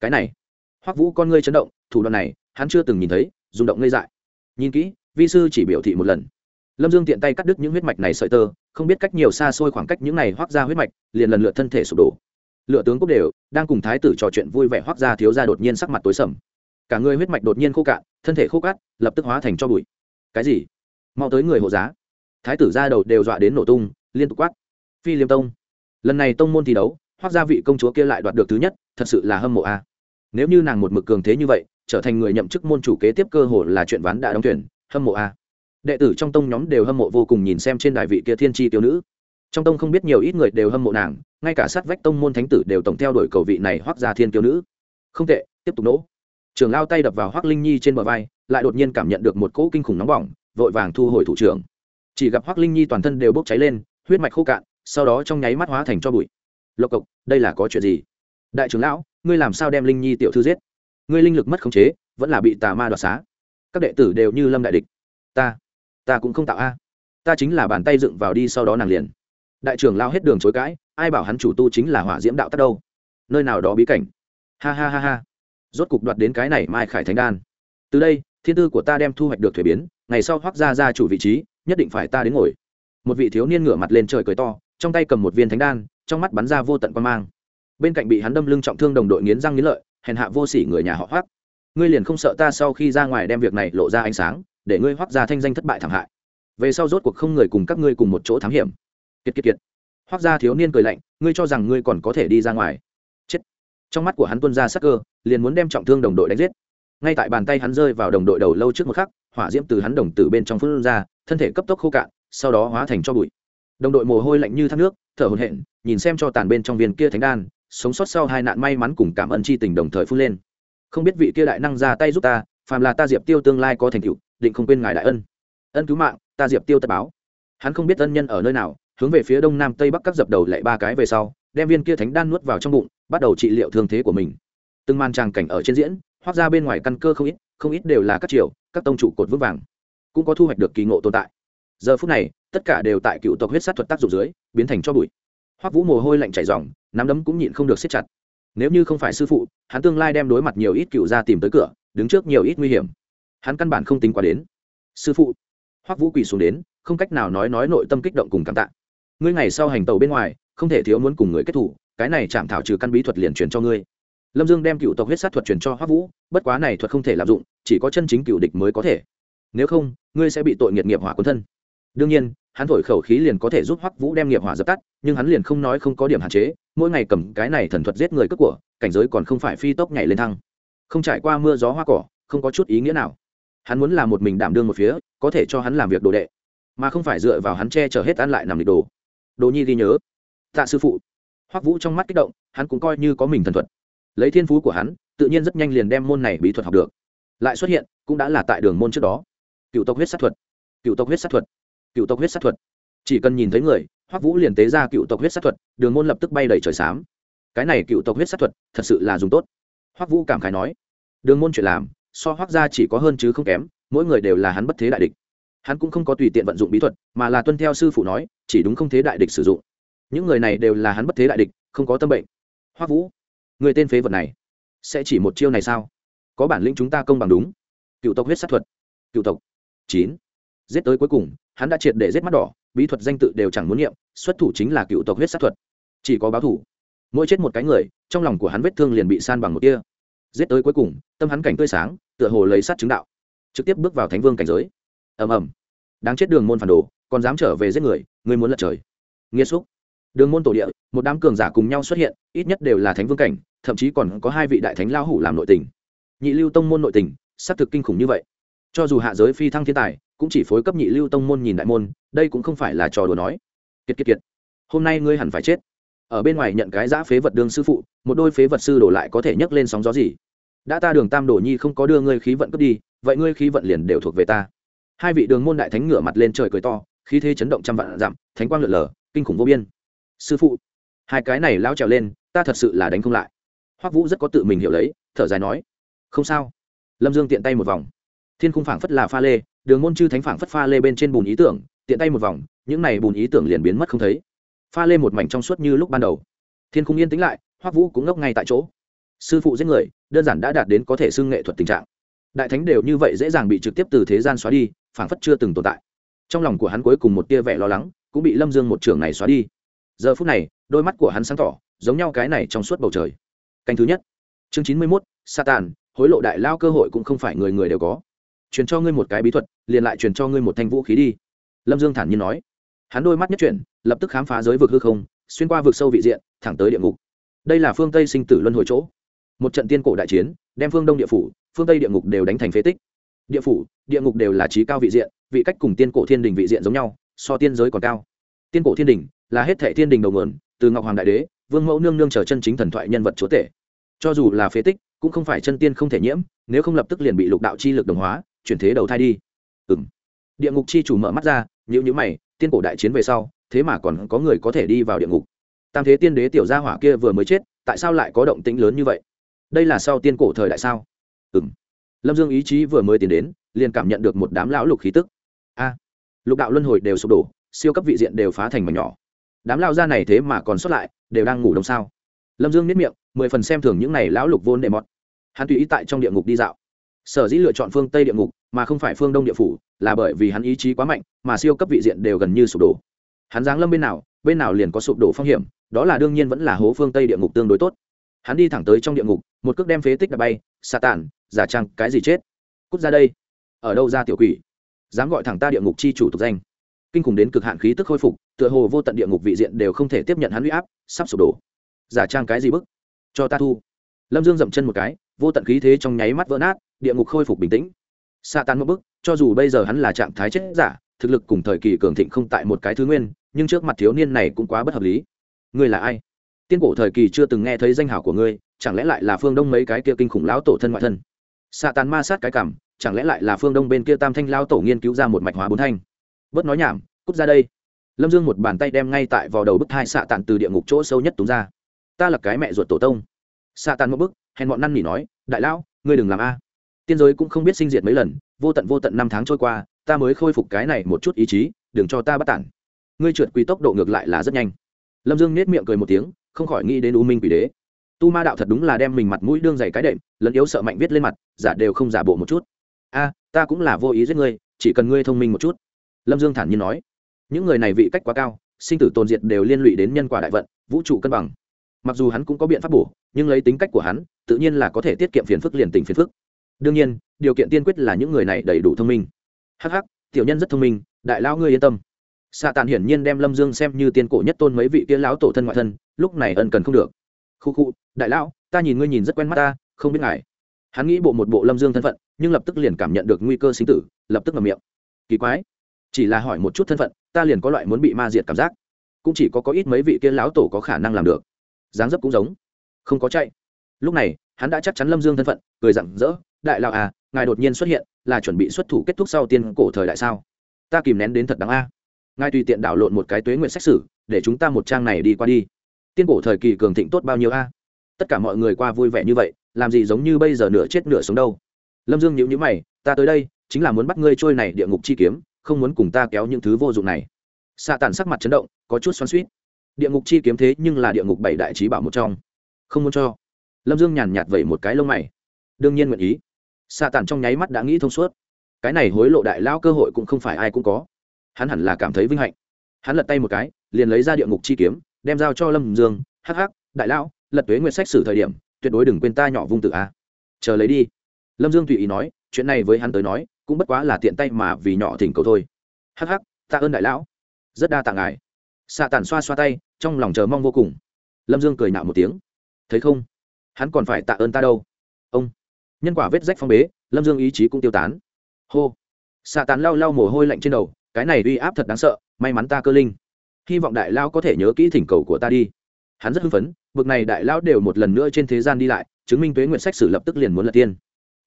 Cái này hoắc vũ con ngươi chấn động, thủ đoạn này, hắn chưa từng nhìn thấy, rung động ngây dại. Nhìn kỹ, vi sư chỉ biểu thị một lần. Lâm dương tiện tay cắt đứt những huyết mạch này sợi tơ, không biết cách nhiều xa xôi khoảng cách những này hoác ra huyết mạch, liền lần lượt thân thể sụp đổ. Lựa tướng quốc đều, đang cùng thái tử trò chuyện vui vẻ hoác ra thiếu ra đột nhiên sắc mặt tối sầm. Cả người huyết mạch đột nhiên khô cạn, thân thể khô cát, lập tức hóa thành cho bụi. Cái gì? Mau tới người hộ giá thái tử ra đầu đều dọa đến nổ tung, liên tục quát. Phi liêm tông, lần này tông môn thi đấu hoác gia vị công chúa kia lại đoạt được thứ nhất, thật sự là hâm mộ a. Nếu như nàng một mực cường thế như vậy, trở thành người nhậm chức môn chủ kế tiếp cơ hội là chuyện ván đã đóng tuyển hâm mộ a. Đệ tử trong tông nhóm đều hâm mộ vô cùng nhìn xem trên đài vị kia thiên tri tiêu nữ. Trong tông không biết nhiều ít người đều hâm mộ nàng, ngay cả sát vách tông môn thánh tử đều tổng theo đuổi cầu vị này hoác ra thiên tiêu nữ. Không tệ, tiếp tục nỗ. Trường lao tay đập vào hoác linh nhi trên bờ vai, lại đột nhiên cảm nhận được một cỗ kinh khủng nóng bỏng, vội vàng thu hồi thủ trưởng chỉ gặp hoác linh nhi toàn thân đều bốc cháy lên huyết mạch khô cạn sau đó trong nháy mắt hóa thành cho bụi lộc cộc đây là có chuyện gì đại trưởng lão ngươi làm sao đem linh nhi tiểu thư giết ngươi linh lực mất khống chế vẫn là bị tà ma đoạt xá các đệ tử đều như lâm đại địch ta ta cũng không tạo a ta chính là bàn tay dựng vào đi sau đó nàng liền đại trưởng lao hết đường chối cãi ai bảo hắn chủ tu chính là hỏa diễm đạo tắt đâu nơi nào đó bí cảnh ha ha ha ha rốt cục đoạt đến cái này mai khải thánh đan từ đây thiên tư của ta đem thu hoạch được thuế biến ngày sau hoác ra ra chủ vị trí nhất định phải ta đến ngồi. Một vị thiếu niên ngửa mặt lên trời cười to, trong tay cầm một viên thánh đan, trong mắt bắn ra vô tận quan mang. Bên cạnh bị hắn đâm lưng trọng thương đồng đội nghiến răng nghiến lợi, hèn hạ vô sỉ người nhà họ hoác ngươi liền không sợ ta sau khi ra ngoài đem việc này lộ ra ánh sáng, để ngươi hoác ra thanh danh thất bại thảm hại. Về sau rốt cuộc không người cùng các ngươi cùng một chỗ thám hiểm. Kiệt kiệt kiệt. Hoác ra thiếu niên cười lạnh, ngươi cho rằng ngươi còn có thể đi ra ngoài. Chết. Trong mắt của hắn tuân ra sắc cơ, liền muốn đem trọng thương đồng đội đánh giết. Ngay tại bàn tay hắn rơi vào đồng đội đầu lâu trước một khắc hỏa diễm từ hắn đồng tử bên trong phun ra, thân thể cấp tốc khô cạn, sau đó hóa thành cho bụi. Đồng đội mồ hôi lạnh như thác nước, thở hổn hển, nhìn xem cho tàn bên trong viên kia thánh đan, sống sót sau hai nạn may mắn cùng cảm ơn chi tình đồng thời phun lên. Không biết vị kia đại năng ra tay giúp ta, phàm là ta diệp tiêu tương lai có thành tựu, định không quên ngài đại ân. Ân cứu mạng, ta diệp tiêu tất báo. Hắn không biết ân nhân ở nơi nào, hướng về phía đông nam tây bắc các dập đầu lại ba cái về sau, đem viên kia thánh đan nuốt vào trong bụng, bắt đầu trị liệu thương thế của mình. Từng màn tràng cảnh ở trên diễn, hoác ra bên ngoài căn cơ không ít không ít đều là các triều các tông trụ cột vững vàng, cũng có thu hoạch được kỳ ngộ tồn tại. Giờ phút này, tất cả đều tại cựu tộc huyết sát thuật tác dụng dưới, biến thành cho bụi. Hoắc vũ mồ hôi lạnh chảy ròng, nắm đấm cũng nhịn không được siết chặt. Nếu như không phải sư phụ, hắn tương lai đem đối mặt nhiều ít cựu gia tìm tới cửa, đứng trước nhiều ít nguy hiểm. Hắn căn bản không tính quá đến. Sư phụ. Hoắc vũ quỳ xuống đến, không cách nào nói nói nội tâm kích động cùng cảm tạ. Ngươi ngày sau hành tàu bên ngoài, không thể thiếu muốn cùng người kết thủ, cái này chạm thảo trừ căn bí thuật liền truyền cho ngươi lâm dương đem cựu tộc huyết sát thuật truyền cho hoắc vũ, bất quá này thuật không thể lạm dụng, chỉ có chân chính cựu địch mới có thể. Nếu không, ngươi sẽ bị tội nghiệt nghiệp hỏa quân thân. Đương nhiên, hắn thổi khẩu khí liền có thể giúp hoắc vũ đem nghiệp hỏa dập tắt, nhưng hắn liền không nói không có điểm hạn chế, mỗi ngày cầm cái này thần thuật giết người cướp của, cảnh giới còn không phải phi tốc nhảy lên thăng. Không trải qua mưa gió hoa cỏ, không có chút ý nghĩa nào. Hắn muốn làm một mình đảm đương một phía, có thể cho hắn làm việc đồ đệ, mà không phải dựa vào hắn che chở hết ăn lại nằm địch đồ. Đồ nhi ghi nhớ. Tạ sư phụ. Hoắc vũ trong mắt kích động, hắn cũng coi như có mình thần thuật lấy thiên phú của hắn, tự nhiên rất nhanh liền đem môn này bí thuật học được. Lại xuất hiện, cũng đã là tại đường môn trước đó. Cựu tộc huyết sát thuật. Cựu tộc huyết sát thuật. Cựu tộc huyết sát thuật. Chỉ cần nhìn thấy người, hoắc vũ liền tế ra cựu tộc huyết sát thuật, đường môn lập tức bay đầy trời xám. Cái này cựu tộc huyết sát thuật, thật sự là dùng tốt. Hoắc vũ cảm khái nói, đường môn chuyện làm, so hoắc gia chỉ có hơn chứ không kém, mỗi người đều là hắn bất thế đại địch. Hắn cũng không có tùy tiện vận dụng bí thuật, mà là tuân theo sư phụ nói, chỉ đúng không thế đại địch sử dụng. Những người này đều là hắn bất thế đại địch, không có tâm bệnh. Hoắc vũ người tên phế vật này sẽ chỉ một chiêu này sao? Có bản lĩnh chúng ta công bằng đúng. Cựu tộc huyết sát thuật. Cựu tộc. Chín. Giết tới cuối cùng, hắn đã triệt để giết mắt đỏ, bí thuật danh tự đều chẳng muốn nghiệm xuất thủ chính là cựu tộc huyết sát thuật. Chỉ có báo thủ. Mỗi chết một cái người, trong lòng của hắn vết thương liền bị san bằng một kia giết tới cuối cùng, tâm hắn cảnh tươi sáng, tựa hồ lấy sát chứng đạo. Trực tiếp bước vào thánh vương cảnh giới. Ầm ầm. Đáng chết đường môn phản đồ, còn dám trở về giết người người muốn lật trời. Nghiêm xúc đường môn tổ địa một đám cường giả cùng nhau xuất hiện, ít nhất đều là thánh vương cảnh, thậm chí còn có hai vị đại thánh lao hủ làm nội tình. Nhị lưu tông môn nội tình s thực kinh khủng như vậy. Cho dù hạ giới phi thăng thiên tài, cũng chỉ phối cấp nhị lưu tông môn nhìn đại môn, đây cũng không phải là trò đùa nói. Kiệt kiệt kiệt. Hôm nay ngươi hẳn phải chết. Ở bên ngoài nhận cái giã phế vật đương sư phụ, một đôi phế vật sư đổ lại có thể nhấc lên sóng gió gì? Đã ta đường tam đổ nhi không có đưa ngươi khí vận cướp đi, vậy ngươi khí vận liền đều thuộc về ta. Hai vị đường môn đại thánh ngửa mặt lên trời cười to, khí thế chấn động trăm vạn dặm, thánh quang lượn lờ, kinh khủng vô biên. Sư phụ hai cái này lao trèo lên, ta thật sự là đánh không lại. Hoắc vũ rất có tự mình hiểu lấy, thở dài nói, không sao. Lâm dương tiện tay một vòng. Thiên khung phảng phất là pha lê, đường môn chư thánh phảng phất pha lê bên trên bùn ý tưởng, tiện tay một vòng, những này bùn ý tưởng liền biến mất không thấy. Pha lê một mảnh trong suốt như lúc ban đầu. Thiên khung yên tĩnh lại, hoắc vũ cũng ngốc ngay tại chỗ. Sư phụ giết người, đơn giản đã đạt đến có thể xưng nghệ thuật tình trạng. Đại thánh đều như vậy dễ dàng bị trực tiếp từ thế gian xóa đi, phảng phất chưa từng tồn tại. Trong lòng của hắn cuối cùng một tia vẻ lo lắng, cũng bị lâm dương một trường này xóa đi giờ phút này, đôi mắt của hắn sáng tỏ, giống nhau cái này trong suốt bầu trời. Canh thứ nhất. Chương chín mươi mốt, satan, hối lộ đại lao cơ hội cũng không phải người người đều có. Truyền cho ngươi một cái bí thuật, liền lại truyền cho ngươi một thanh vũ khí đi. Lâm dương thản nhiên nói. Hắn đôi mắt nhất chuyển, lập tức khám phá giới vực hư không, xuyên qua vực sâu vị diện, thẳng tới địa ngục. Đây là phương tây sinh tử luân hồi chỗ. Một trận tiên cổ đại chiến, đem phương đông địa phủ, phương tây địa ngục đều đánh thành phế tích. Địa phủ, địa ngục đều là trí cao vị diện, vị cách cùng tiên cổ thiên đình vị diện giống nhau, so tiên giới còn cao tiên cổ thiên đình, là hết thệ thiên đình đầu nguồn, từ ngọc hoàng đại đế, vương mẫu nương nương trở chân chính thần thoại nhân vật chúa tể. Cho dù là phế tích, cũng không phải chân tiên không thể nhiễm, nếu không lập tức liền bị lục đạo chi lực đồng hóa, chuyển thế đầu thai đi. Ừ địa ngục chi chủ mở mắt ra nhữ nhữ mày, tiên cổ đại chiến về sau, thế mà còn có người có thể đi vào địa ngục. Tam thế tiên đế tiểu gia hỏa kia vừa mới chết, tại sao lại có động tĩnh lớn như vậy? Đây là sau tiên cổ thời đại sao? Ừ lâm dương ý chí vừa mới tiến đến, liền cảm nhận được một đám lão lục khí tức. A. Lục đạo luân hồi đều sụp đổ siêu cấp vị diện đều phá thành mảnh nhỏ. Đám lao gia này thế mà còn sót lại, đều đang ngủ đông sao? Lâm dương miết miệng, mười phần xem thường những này lão lục vốn đệ mọt. Hắn tùy ý tại trong địa ngục đi dạo. Sở dĩ lựa chọn phương tây địa ngục, mà không phải phương đông địa phủ, là bởi vì hắn ý chí quá mạnh, mà siêu cấp vị diện đều gần như sụp đổ. Hắn giáng lâm bên nào bên nào liền có sụp đổ phong hiểm, đó là đương nhiên vẫn là hố phương tây địa ngục tương đối tốt. Hắn đi thẳng tới trong địa ngục, một cước đem phế tích đã bay xạ tản, giả trang, cái gì chết? Cút ra đây. Ở đâu ra tiểu quỷ? Dám gọi thẳng ta địa ngục chi chủ tục danh kinh khủng đến cực hạn khí tức khôi phục, tựa hồ vô tận địa ngục vị diện đều không thể tiếp nhận hắn huy áp, sắp sụp đổ. Giả trang cái gì bức? Cho ta thu. Lâm dương dậm chân một cái, vô tận khí thế trong nháy mắt vỡ nát, địa ngục khôi phục bình tĩnh. Sa tan một bức cho dù bây giờ hắn là trạng thái chết giả, thực lực cùng thời kỳ cường thịnh không tại một cái thứ nguyên, nhưng trước mặt thiếu niên này cũng quá bất hợp lý. Ngươi là ai? Tiên cổ thời kỳ chưa từng nghe thấy danh hảo của ngươi, chẳng lẽ lại là phương đông mấy cái kia kinh khủng lão tổ thân ngoại thân? Xạ tàn ma sát cái cảm, chẳng lẽ lại là phương đông bên kia tam thanh lao tổ nghiên cứu ra một mạch hóa bốn thanh? Bớt nói nhảm, cút ra đây. Lâm dương một bàn tay đem ngay tại vào đầu bức hai xạ tàn từ địa ngục chỗ sâu nhất túng ra. Ta là cái mẹ ruột tổ tông. Xạ tàn một bức, hèn bọn năn nỉ nói, đại lão, ngươi đừng làm a. Tiên giới cũng không biết sinh diệt mấy lần, vô tận vô tận năm tháng trôi qua, ta mới khôi phục cái này một chút ý chí, đừng cho ta bắt tản. Ngươi trượt quy tốc độ ngược lại là rất nhanh. Lâm dương nết miệng cười một tiếng, không khỏi nghĩ đến u minh quỷ đế. Tu ma đạo thật đúng là đem mình mặt mũi đương dày cái đệm, lẫn yếu sợ mạnh viết lên mặt, giả đều không giả bộ một chút. A, ta cũng là vô ý giết ngươi, chỉ cần ngươi thông minh một chút lâm dương thản nhiên nói, những người này vị cách quá cao, sinh tử tồn diệt đều liên lụy đến nhân quả đại vận, vũ trụ cân bằng. Mặc dù hắn cũng có biện pháp bổ, nhưng lấy tính cách của hắn, tự nhiên là có thể tiết kiệm phiền phức liền tình phiền phức. Đương nhiên, điều kiện tiên quyết là những người này đầy đủ thông minh. Hh tiểu nhân rất thông minh, đại lão ngươi yên tâm. Xạ tàn hiển nhiên đem lâm dương xem như tiên cổ nhất tôn mấy vị kia lão tổ thân ngoại thân, lúc này ân cần không được. Khu khu, đại lão, ta nhìn ngươi nhìn rất quen mắt ta, không biết ngài. Hắn nghĩ bộ một bộ lâm dương thân phận, nhưng lập tức liền cảm nhận được nguy cơ sinh tử, lập tức ngầm miệng. Kỳ quái chỉ là hỏi một chút thân phận, ta liền có loại muốn bị ma diệt cảm giác. Cũng chỉ có có ít mấy vị kia lão tổ có khả năng làm được. Dáng dấp cũng giống. Không có chạy. Lúc này, hắn đã chắc chắn lâm dương thân phận, cười rặng rỡ, đại lão à ngài đột nhiên xuất hiện, là chuẩn bị xuất thủ kết thúc sau tiên cổ thời đại sao? Ta kìm nén đến thật đáng a. Ngài tùy tiện đảo lộn một cái tuế nguyện xét xử để chúng ta một trang này đi qua đi. Tiên cổ thời kỳ cường thịnh tốt bao nhiêu a? Tất cả mọi người qua vui vẻ như vậy, làm gì giống như bây giờ nửa chết nửa sống đâu. Lâm dương nhữ nhữ mày, ta tới đây, chính là muốn bắt ngươi trôi này địa ngục chi kiếm không muốn cùng ta kéo những thứ vô dụng này. Xạ tàn sắc mặt chấn động, có chút xoắn suýt địa ngục chi kiếm thế nhưng là địa ngục bảy đại trí bảo một trong. Không muốn cho. Lâm dương nhàn nhạt vẩy một cái lông mày. Đương nhiên nguyện ý. Xạ tàn trong nháy mắt đã nghĩ thông suốt. Cái này hối lộ đại lao cơ hội cũng không phải ai cũng có. Hắn hẳn là cảm thấy vinh hạnh. Hắn lật tay một cái, liền lấy ra địa ngục chi kiếm, đem giao cho lâm dương. Hắc hắc, đại lão lật tuế nguyện sách xử thời điểm, tuyệt đối đừng quên ta nhỏ vung tự a. Chờ lấy đi. Lâm dương tùy ý nói, chuyện này với hắn tới nói cũng bất quá là tiện tay mà vì nhỏ thỉnh cầu thôi. Hắc hắc, tạ ơn đại lão. Rất đa tạ ngài. Xạ tàn xoa xoa tay, trong lòng chờ mong vô cùng. Lâm dương cười nạo một tiếng. Thấy không? Hắn còn phải tạ ơn ta đâu. Ông. Nhân quả vết rách phong bế, lâm dương ý chí cũng tiêu tán. Hô. Xạ tàn lau lau mồ hôi lạnh trên đầu, cái này uy áp thật đáng sợ, may mắn ta cơ linh. Hy vọng đại lao có thể nhớ kỹ thỉnh cầu của ta đi. Hắn rất hưng phấn, bực này đại lao đều một lần nữa trên thế gian đi lại, chứng minh tuế nguyện sách sử lập tức liền muốn lật tiên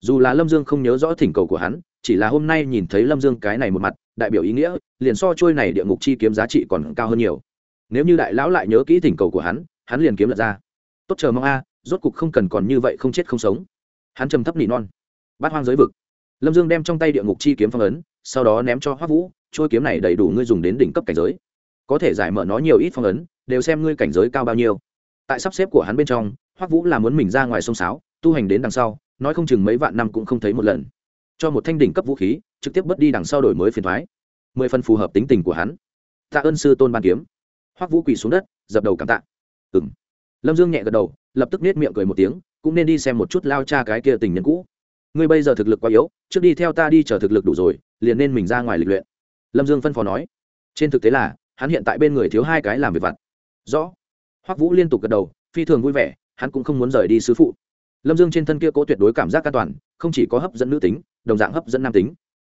dù là lâm dương không nhớ rõ thỉnh cầu của hắn, chỉ là hôm nay nhìn thấy lâm dương cái này một mặt, đại biểu ý nghĩa, liền so trôi này địa ngục chi kiếm giá trị còn cao hơn nhiều. Nếu như đại lão lại nhớ kỹ thỉnh cầu của hắn hắn liền kiếm lật ra. Tốt chờ mong a, rốt cục không cần còn như vậy không chết không sống. Hắn trầm thấp nỉ non. Bát hoang giới vực. Lâm dương đem trong tay địa ngục chi kiếm phong ấn, sau đó ném cho hoác vũ trôi kiếm này đầy đủ ngươi dùng đến đỉnh cấp cảnh giới. Có thể giải mở nó nhiều ít phong ấn, đều xem ngươi cảnh giới cao bao nhiêu. Tại sắp xếp của hắn bên trong, hoắc vũ là muốn mình ra ngoài sông sáo, tu hành đến đằng sau nói không chừng mấy vạn năm cũng không thấy một lần. Cho một thanh đỉnh cấp vũ khí, trực tiếp bớt đi đằng sau đổi mới phiền thoái. Mười phần phù hợp tính tình của hắn. Tạ ơn sư tôn ban kiếm. Hoắc vũ quỳ xuống đất, dập đầu cảm tạ. Ừng lâm dương nhẹ gật đầu, lập tức nết miệng cười một tiếng, cũng nên đi xem một chút lao cha cái kia tình nhân cũ. Ngươi bây giờ thực lực quá yếu, trước đi theo ta đi chờ thực lực đủ rồi, liền nên mình ra ngoài lịch luyện. Lâm dương phân phó nói. Trên thực tế là, hắn hiện tại bên người thiếu hai cái làm việc vặt. Rõ. Hoắc vũ liên tục gật đầu, phi thường vui vẻ, hắn cũng không muốn rời đi sứ phụ lâm dương trên thân kia cố tuyệt đối cảm giác an toàn, không chỉ có hấp dẫn nữ tính, đồng dạng hấp dẫn nam tính.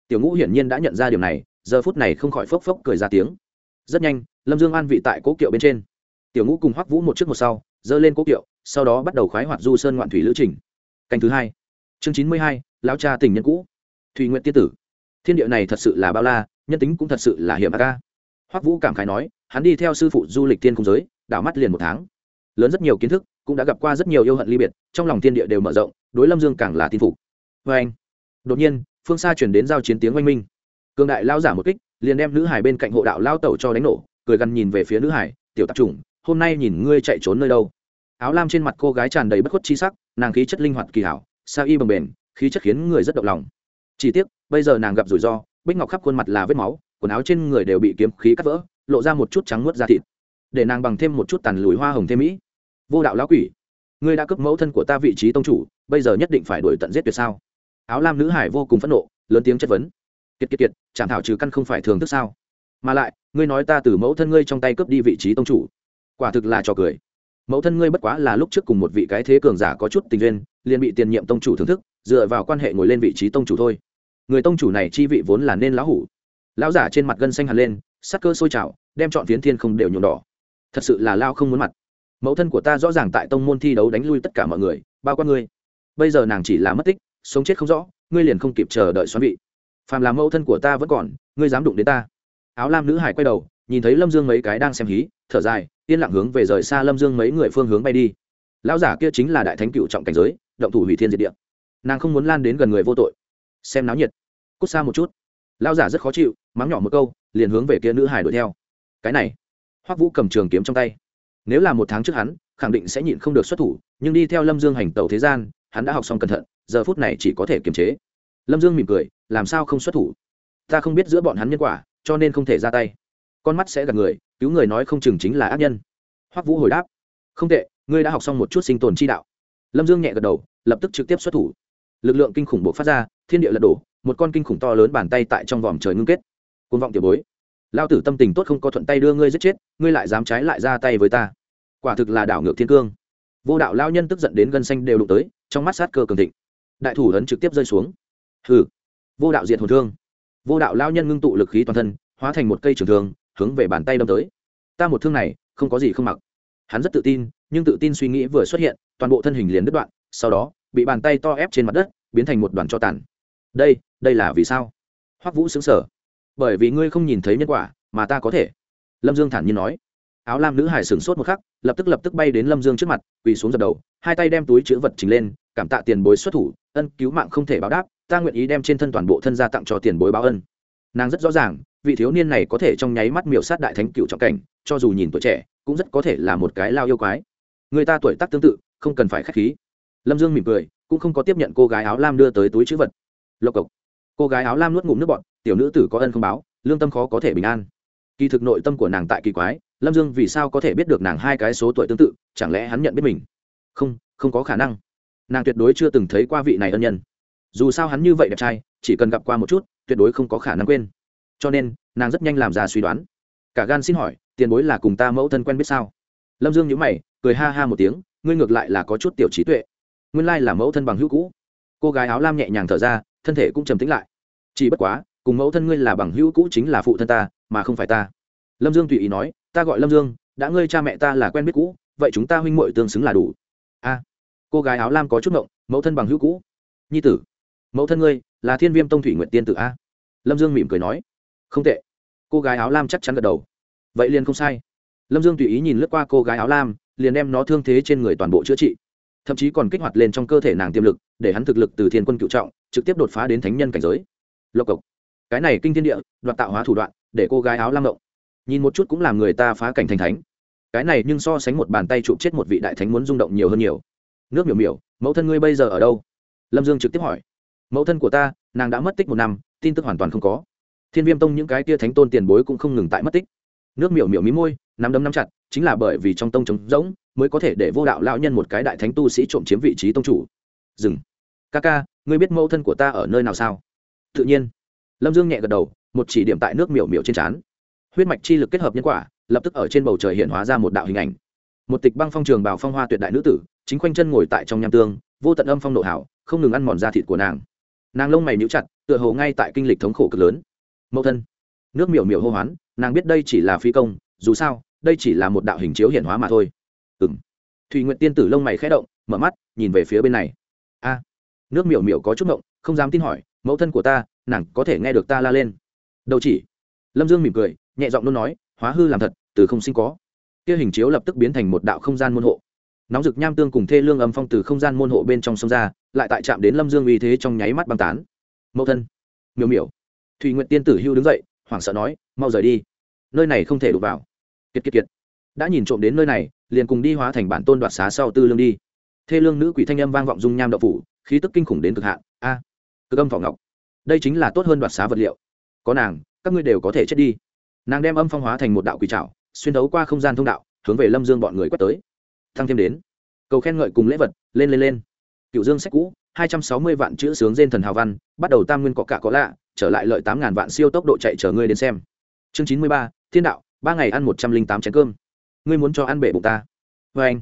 Tiểu ngũ hiển nhiên đã nhận ra điều này, giờ phút này không khỏi phốc phốc cười ra tiếng. Rất nhanh, lâm dương an vị tại cố kiệu bên trên. Tiểu ngũ cùng hoắc vũ một trước một sau dơ lên cố kiệu, sau đó bắt đầu khoái hoạt du sơn ngoạn thủy lữ trình. Canh thứ hai. Chương chín mươi hai, lão cha tình nhân cũ. Thùy nguyện tiên tử. Thiên địa này thật sự là bao la, nhân tính cũng thật sự là hiểm ác ca hoắc vũ cảm khái nói, hắn đi theo sư phụ du lịch tiên cung giới, đảo mắt liền một tháng. Lớn rất nhiều kiến thức cũng đã gặp qua rất nhiều yêu hận ly biệt, trong lòng thiên địa đều mở rộng, đối lâm dương càng là tin phục. Vê anh, đột nhiên, phương xa chuyển đến giao chiến tiếng oanh minh. Cường đại lao giả một kích, liền đem nữ hải bên cạnh hộ đạo lao tẩu cho đánh nổ, cười gằn nhìn về phía nữ hải, tiểu tạp chủng, hôm nay nhìn ngươi chạy trốn nơi đâu? Áo lam trên mặt cô gái tràn đầy bất khuất chi sắc, nàng khí chất linh hoạt kỳ hảo, sa y bồng bềnh khí chất khiến người rất động lòng. Chỉ tiếc, bây giờ nàng gặp rủi ro, bích ngọc khắp khuôn mặt là vết máu, quần áo trên người đều bị kiếm khí cắt vỡ, lộ ra một chút trắng muốt da thịt. Để nàng bằng thêm một chút tàn lùi hoa hồng thêm mỹ vô đạo lão quỷ, ngươi đã cướp mẫu thân của ta vị trí tông chủ, bây giờ nhất định phải đuổi tận giết tuyệt sao? Áo lam nữ hải vô cùng phẫn nộ, lớn tiếng chất vấn. Kiệt kiệt kiệt chẳng thảo trừ căn không phải thường thức sao? Mà lại, ngươi nói ta từ mẫu thân ngươi trong tay cướp đi vị trí tông chủ, quả thực là trò cười. Mẫu thân ngươi bất quá là lúc trước cùng một vị cái thế cường giả có chút tình duyên, liền bị tiền nhiệm tông chủ thưởng thức, dựa vào quan hệ ngồi lên vị trí tông chủ thôi. Người tông chủ này chi vị vốn là nên lão hủ. Lão giả trên mặt gân xanh hẳn lên, sắc cơ sôi trào, đem chọn phiến thiên không đều nhuộm đỏ. Thật sự là lao không muốn mặt mẫu thân của ta rõ ràng tại tông môn thi đấu đánh lui tất cả mọi người, bao quát ngươi. Bây giờ nàng chỉ là mất tích, sống chết không rõ, ngươi liền không kịp chờ đợi xoắn vị. Phàm là mẫu thân của ta vẫn còn, ngươi dám đụng đến ta. Áo lam nữ hải quay đầu, nhìn thấy lâm dương mấy cái đang xem hí, thở dài, yên lặng hướng về rời xa lâm dương mấy người phương hướng bay đi. Lão giả kia chính là đại thánh cựu trọng cảnh giới, động thủ hủy thiên diệt địa. Nàng không muốn lan đến gần người vô tội. Xem náo nhiệt. Cút xa một chút. Lão giả rất khó chịu, mắng nhỏ một câu, liền hướng về kia nữ hải đuổi theo. Cái này. Hoắc vũ cầm trường kiếm trong tay nếu là một tháng trước hắn, khẳng định sẽ nhịn không được xuất thủ, nhưng đi theo lâm dương hành tàu thế gian, hắn đã học xong cẩn thận, giờ phút này chỉ có thể kiềm chế. Lâm dương mỉm cười, làm sao không xuất thủ? Ta không biết giữa bọn hắn nhân quả, cho nên không thể ra tay. Con mắt sẽ gặp người, cứu người nói không chừng chính là ác nhân. Hoắc vũ hồi đáp, không tệ, ngươi đã học xong một chút sinh tồn chi đạo. Lâm dương nhẹ gật đầu, lập tức trực tiếp xuất thủ. Lực lượng kinh khủng buộc phát ra, thiên địa lật đổ, một con kinh khủng to lớn bàn tay tại trong vòm trời ngưng kết. Côn vọng tiểu bối, lao tử tâm tình tốt không có thuận tay đưa ngươi giết chết, ngươi lại dám trái lại ra tay với ta quả thực là đảo ngược thiên cương. Vô đạo lao nhân tức giận đến gân xanh đều đụng tới, trong mắt sát cơ cường thịnh. Đại thủ ấn trực tiếp rơi xuống. Hừ. Vô đạo diệt hồn thương. Vô đạo lao nhân ngưng tụ lực khí toàn thân, hóa thành một cây trường thương, hướng về bàn tay đâm tới. Ta một thương này, không có gì không mặc. Hắn rất tự tin, nhưng tự tin suy nghĩ vừa xuất hiện, toàn bộ thân hình liền đứt đoạn, sau đó, bị bàn tay to ép trên mặt đất, biến thành một đoàn cho tàn. Đây đây là vì sao? Hoắc vũ xứng sở bởi vì ngươi không nhìn thấy nhân quả, mà ta có thể. Lâm dương thản nhiên nói áo lam nữ hải sửng sốt một khắc, lập tức lập tức bay đến lâm dương trước mặt, quỳ xuống dập đầu, hai tay đem túi chữ vật trình lên, cảm tạ tiền bối xuất thủ, ân cứu mạng không thể báo đáp, ta nguyện ý đem trên thân toàn bộ thân gia tặng cho tiền bối báo ân. Nàng rất rõ ràng, vị thiếu niên này có thể trong nháy mắt miểu sát đại thánh cựu trọng cảnh, cho dù nhìn tuổi trẻ, cũng rất có thể là một cái lao yêu quái. Người ta tuổi tác tương tự, không cần phải k h á c h khí. Lâm dương mỉm cười, cũng không có tiếp nhận cô gái áo lam đưa tới túi chữ vật. Lộc cộc. Cô gái áo lam nuốt ngụm nước bọn tiểu nữ tử có ân không báo, lương tâm khó có thể bình an kỳ thực nội tâm của nàng tại kỳ quái, lâm dương vì sao có thể biết được nàng hai cái số tuổi tương tự, chẳng lẽ hắn nhận biết mình? Không không có khả năng. Nàng tuyệt đối chưa từng thấy qua vị này ân nhân. Dù sao hắn như vậy đẹp trai, chỉ cần gặp qua một chút, tuyệt đối không có khả năng quên. Cho nên, nàng rất nhanh làm ra suy đoán. Cả gan xin hỏi, tiền bối là cùng ta mẫu thân quen biết sao? Lâm dương nhữ mày, cười ha ha một tiếng, ngươi ngược lại là có chút tiểu trí tuệ. Nguyên lai là mẫu thân bằng hữu cũ. Cô gái áo lam nhẹ nhàng thở ra, thân thể cũng trầm tính lại. Chỉ bất quá, cùng mẫu thân ngươi là bằng hữu cũ chính là phụ thân ta mà không phải ta. Lâm dương tùy ý nói, ta gọi lâm dương, đã ngươi cha mẹ ta là quen biết cũ, vậy chúng ta huynh m tương xứng là đủ. A. Cô gái áo lam có chút ngộng, mẫu thân bằng hữu cũ. Nhi tử, mẫu thân ngươi là thiên viêm tông thủy nguyện tiên tử a. Lâm dương mỉm cười nói, không tệ. Cô gái áo lam chắc chắn gật đầu. Vậy liền không sai. Lâm dương tùy ý nhìn lướt qua cô gái áo lam, liền đem nó thương thế trên người toàn bộ chữa trị. Thậm chí còn kích hoạt lên trong cơ thể nàng tiềm lực, để hắn thực lực từ thiên quân cựu trọng, trực tiếp đột phá đến thánh nhân cảnh giới. Lộc cộc. Cái này kinh thiên địa, đoạt tạo hóa thủ đoạn để cô gái áo lam động. Nhìn một chút cũng làm người ta phá cảnh thành thánh. Cái này nhưng so sánh một bàn tay chụp chết một vị đại thánh muốn rung động nhiều hơn nhiều. Nước miểu miểu, mẫu thân ngươi bây giờ ở đâu? Lâm dương trực tiếp hỏi. Mẫu thân của ta, nàng đã mất tích một năm, tin tức hoàn toàn không có. Thiên viêm tông những cái tia thánh tôn tiền bối cũng không ngừng tại mất tích. Nước miểu miểu mí môi, nắm đấm nắm chặt, chính là bởi vì trong tông trống rỗng mới có thể để vô đạo lão nhân một cái đại thánh tu sĩ trộm chiếm vị trí tông chủ. Dừng. Ca ca ngươi biết mẫu thân của ta ở nơi nào sao? Tự nhiên. Lâm dương nhẹ gật đầu một chỉ điểm tại nước miểu miểu trên trán. Huyết mạch chi lực kết hợp nhân quả, lập tức ở trên bầu trời hiện hóa ra một đạo hình ảnh. Một tịch băng phong trường bào phong hoa tuyệt đại nữ tử, chính khoanh chân ngồi tại trong nham tương, vô tận âm phong nộ hảo, không ngừng ăn mòn da thịt của nàng. Nàng lông mày níu chặt, tựa hồ ngay tại kinh lịch thống khổ cực lớn. Mẫu thân, nước miểu miểu hô hoán, nàng biết đây chỉ là phi công, dù sao, đây chỉ là một đạo hình chiếu hiện hóa mà thôi. Ừng thùy nguyện tiên tử lông mày khẽ động, mở mắt, nhìn về phía bên này. A. Nước miểu miểu có chút mộng không dám tin hỏi, mẫu thân của ta, nàng có thể nghe được ta la lên? Đâu chỉ. Lâm dương mỉm cười nhẹ giọng luôn nói hóa hư làm thật từ không sinh có. Kia hình chiếu lập tức biến thành một đạo không gian môn hộ. Nóng rực nham tương cùng thê lương âm phong từ không gian môn hộ bên trong sông ra lại tại chạm đến lâm dương uy thế trong nháy mắt băng tán. Mẫu thân. Miểu miểu. Thùy nguyện tiên tử hưu đứng dậy hoảng sợ nói mau rời đi. Nơi này không thể đụng vào. Kiệt kiệt kiệt. Đã nhìn trộm đến nơi này liền cùng đi hóa thành bản tôn đoạt xá sau tư lương đi. Thê lương nữ quỷ thanh âm vang vọng dung nham đậu phủ khí tức kinh khủng đến cực hạn. A à, cực âm vọng ngọc. Đây chính là tốt hơn đoạt xá vật liệu có nàng, các ngươi đều có thể chết đi. Nàng đem âm phong hóa thành một đạo quỷ trảo, xuyên đấu qua không gian thông đạo, hướng về lâm dương bọn người quét tới. Thăng thêm đến. Cầu khen ngợi cùng lễ vật, lên lên lên. Cựu dương sách cũ, hai trăm sáu mươi vạn chữ sướng trên thần hào văn, bắt đầu tam nguyên cọ cạ có lạ, trở lại lợi tám ngàn vạn siêu tốc độ chạy chở ngươi đến xem. Chương chín mươi ba, thiên đạo, ba ngày ăn một trăm linh tám chén cơm. Ngươi muốn cho ăn bể bụng ta. Vê anh,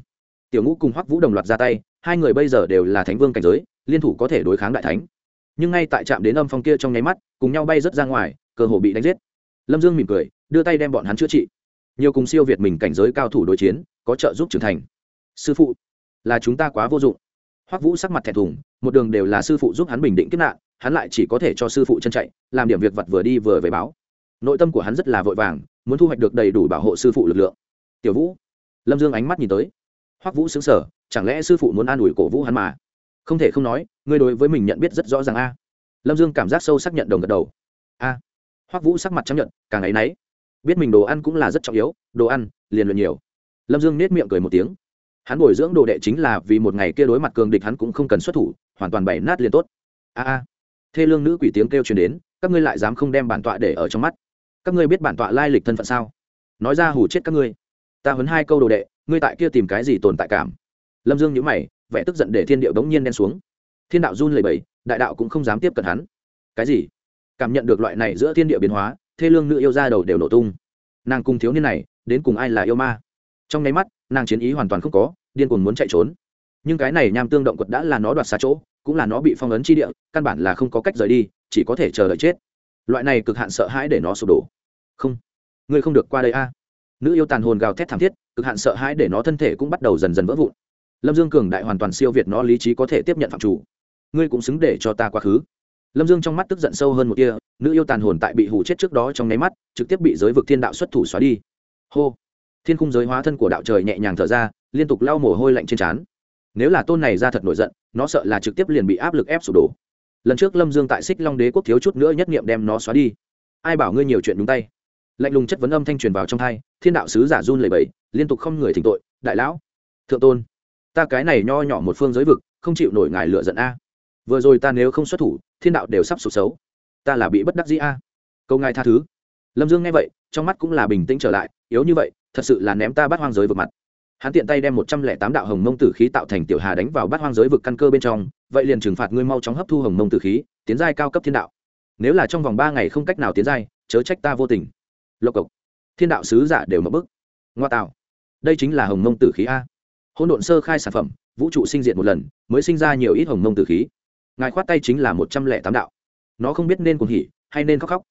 tiểu ngũ cùng hoắc vũ đồng loạt ra tay, hai người bây giờ đều là thánh vương cảnh giới, liên thủ có thể đối kháng đại thánh nhưng ngay tại trạm đến âm phong kia trong nháy mắt, cùng nhau bay rớt ra ngoài, cơ hồ bị đánh giết. Lâm dương mỉm cười, đưa tay đem bọn hắn chữa trị. Nhiều cùng siêu việt mình cảnh giới cao thủ đối chiến, có trợ giúp trưởng thành. Sư phụ, là chúng ta quá vô dụng. Hoắc vũ sắc mặt thẹn thùng, một đường đều là sư phụ giúp hắn bình định kiếp nạn, hắn lại chỉ có thể cho sư phụ chân chạy, làm điểm việc vật vừa đi vừa về báo. Nội tâm của hắn rất là vội vàng, muốn thu hoạch được đầy đủ bảo hộ sư phụ lực lượng. Tiểu vũ, lâm dương ánh mắt nhìn tới. Hoắc vũ xứng sở chẳng lẽ sư phụ muốn an ủi cổ vũ hắn mà? Không thể không nói, ngươi đối với mình nhận biết rất rõ ràng a. Lâm dương cảm giác sâu xác nhận đồng gật đầu. A. À. hoắc vũ sắc mặt chấp nhận càng ấ y n ấ y biết mình đồ ăn cũng là rất trọng yếu, đồ ăn, liền luyện nhiều. Lâm dương nết miệng cười một tiếng. Hắn bồi dưỡng đồ đệ chính là vì một ngày kia đối mặt cường địch hắn cũng không cần xuất thủ, hoàn toàn bày nát liền tốt. A a. Thê lương nữ quỷ tiếng kêu truyền đến, các ngươi lại dám không đem bản tọa để ở trong mắt? Các ngươi biết bản tọa lai lịch thân phận sao? Nói ra hủ chết các ngươi. Ta huấn hai câu đồ đệ, ngươi tại kia tìm cái gì tồn tại cảm? Lâm dương nhữ mày vẻ tức giận để thiên điệu đống nhiên đen xuống. Thiên đạo run lầy bầy đại đạo cũng không dám tiếp cận hắn. Cái gì? Cảm nhận được loại này giữa thiên địa biến hóa, thê lương nữ yêu ra đầu đều nổ tung. Nàng cùng thiếu niên này, đến cùng ai là yêu ma? Trong nháy mắt, nàng chiến ý hoàn toàn không có, điên cuồng muốn chạy trốn. Nhưng cái này nham tương động quật đã là nó đoạt xa chỗ, cũng là nó bị phong ấn chi địa, căn bản là không có cách rời đi, chỉ có thể chờ đợi chết. Loại này cực hạn sợ hãi để nó sụp đổ. Không, ngươi không được qua đây a. Nữ yêu tàn hồn gào thét thảm thiết, cực hạn sợ hãi để nó thân thể cũng bắt đầu dần dần vỡ vụn lâm dương cường đại hoàn toàn siêu việt nó lý trí có thể tiếp nhận phạm chủ. Ngươi cũng xứng để cho ta quá khứ. Lâm dương trong mắt tức giận sâu hơn một kia nữ yêu tàn hồn tại bị hủ chết trước đó trong nháy mắt, trực tiếp bị giới vực thiên đạo xuất thủ xóa đi. Hô! Thiên khung giới hóa thân của đạo trời nhẹ nhàng thở ra, liên tục lau mồ hôi lạnh trên trán. Nếu là tôn này ra thật nổi giận, nó sợ là trực tiếp liền bị áp lực ép sụp đổ. Lần trước lâm dương tại xích long đế quốc thiếu chút nữa nhất nghiệm đem nó xóa đi. Ai bảo ngươi nhiều chuyện đúng tay? Lạnh lùng chất vấn âm thanh truyền vào trong thai thiên đạo sứ giả run lầy bẫy liên tục không người thỉnh tội, đại lão, thượng tôn ta cái này nho nhỏ một phương giới vực, không chịu nổi ngài lựa giận a. Vừa rồi ta nếu không xuất thủ, thiên đạo đều sắp sụp xấu ta là bị bất đắc dĩ a. Câu ngài tha thứ. Lâm dương nghe vậy, trong mắt cũng là bình tĩnh trở lại, yếu như vậy, thật sự là ném ta bắt hoang giới vực mặt. Hắn tiện tay đem một trăm lẻ tám đạo hồng mông tử khí tạo thành tiểu hà đánh vào bắt hoang giới vực căn cơ bên trong, vậy liền trừng phạt ngươi mau chóng hấp thu hồng mông tử khí, tiến giai cao cấp thiên đạo. Nếu là trong vòng ba ngày không cách nào tiến giai, chớ trách ta vô tình. Lộc cộc. Thiên đạo sứ giả đều mất bức. Ngoa tạo. Đây chính là hồng mông tử khí a hỗn độn sơ khai sản phẩm, vũ trụ sinh diện một lần, mới sinh ra nhiều ít hồng mông tử khí. Ngài khoát tay chính là một trăm lẻ tám đạo. Nó không biết nên cuồng hỉ hay nên khóc khóc.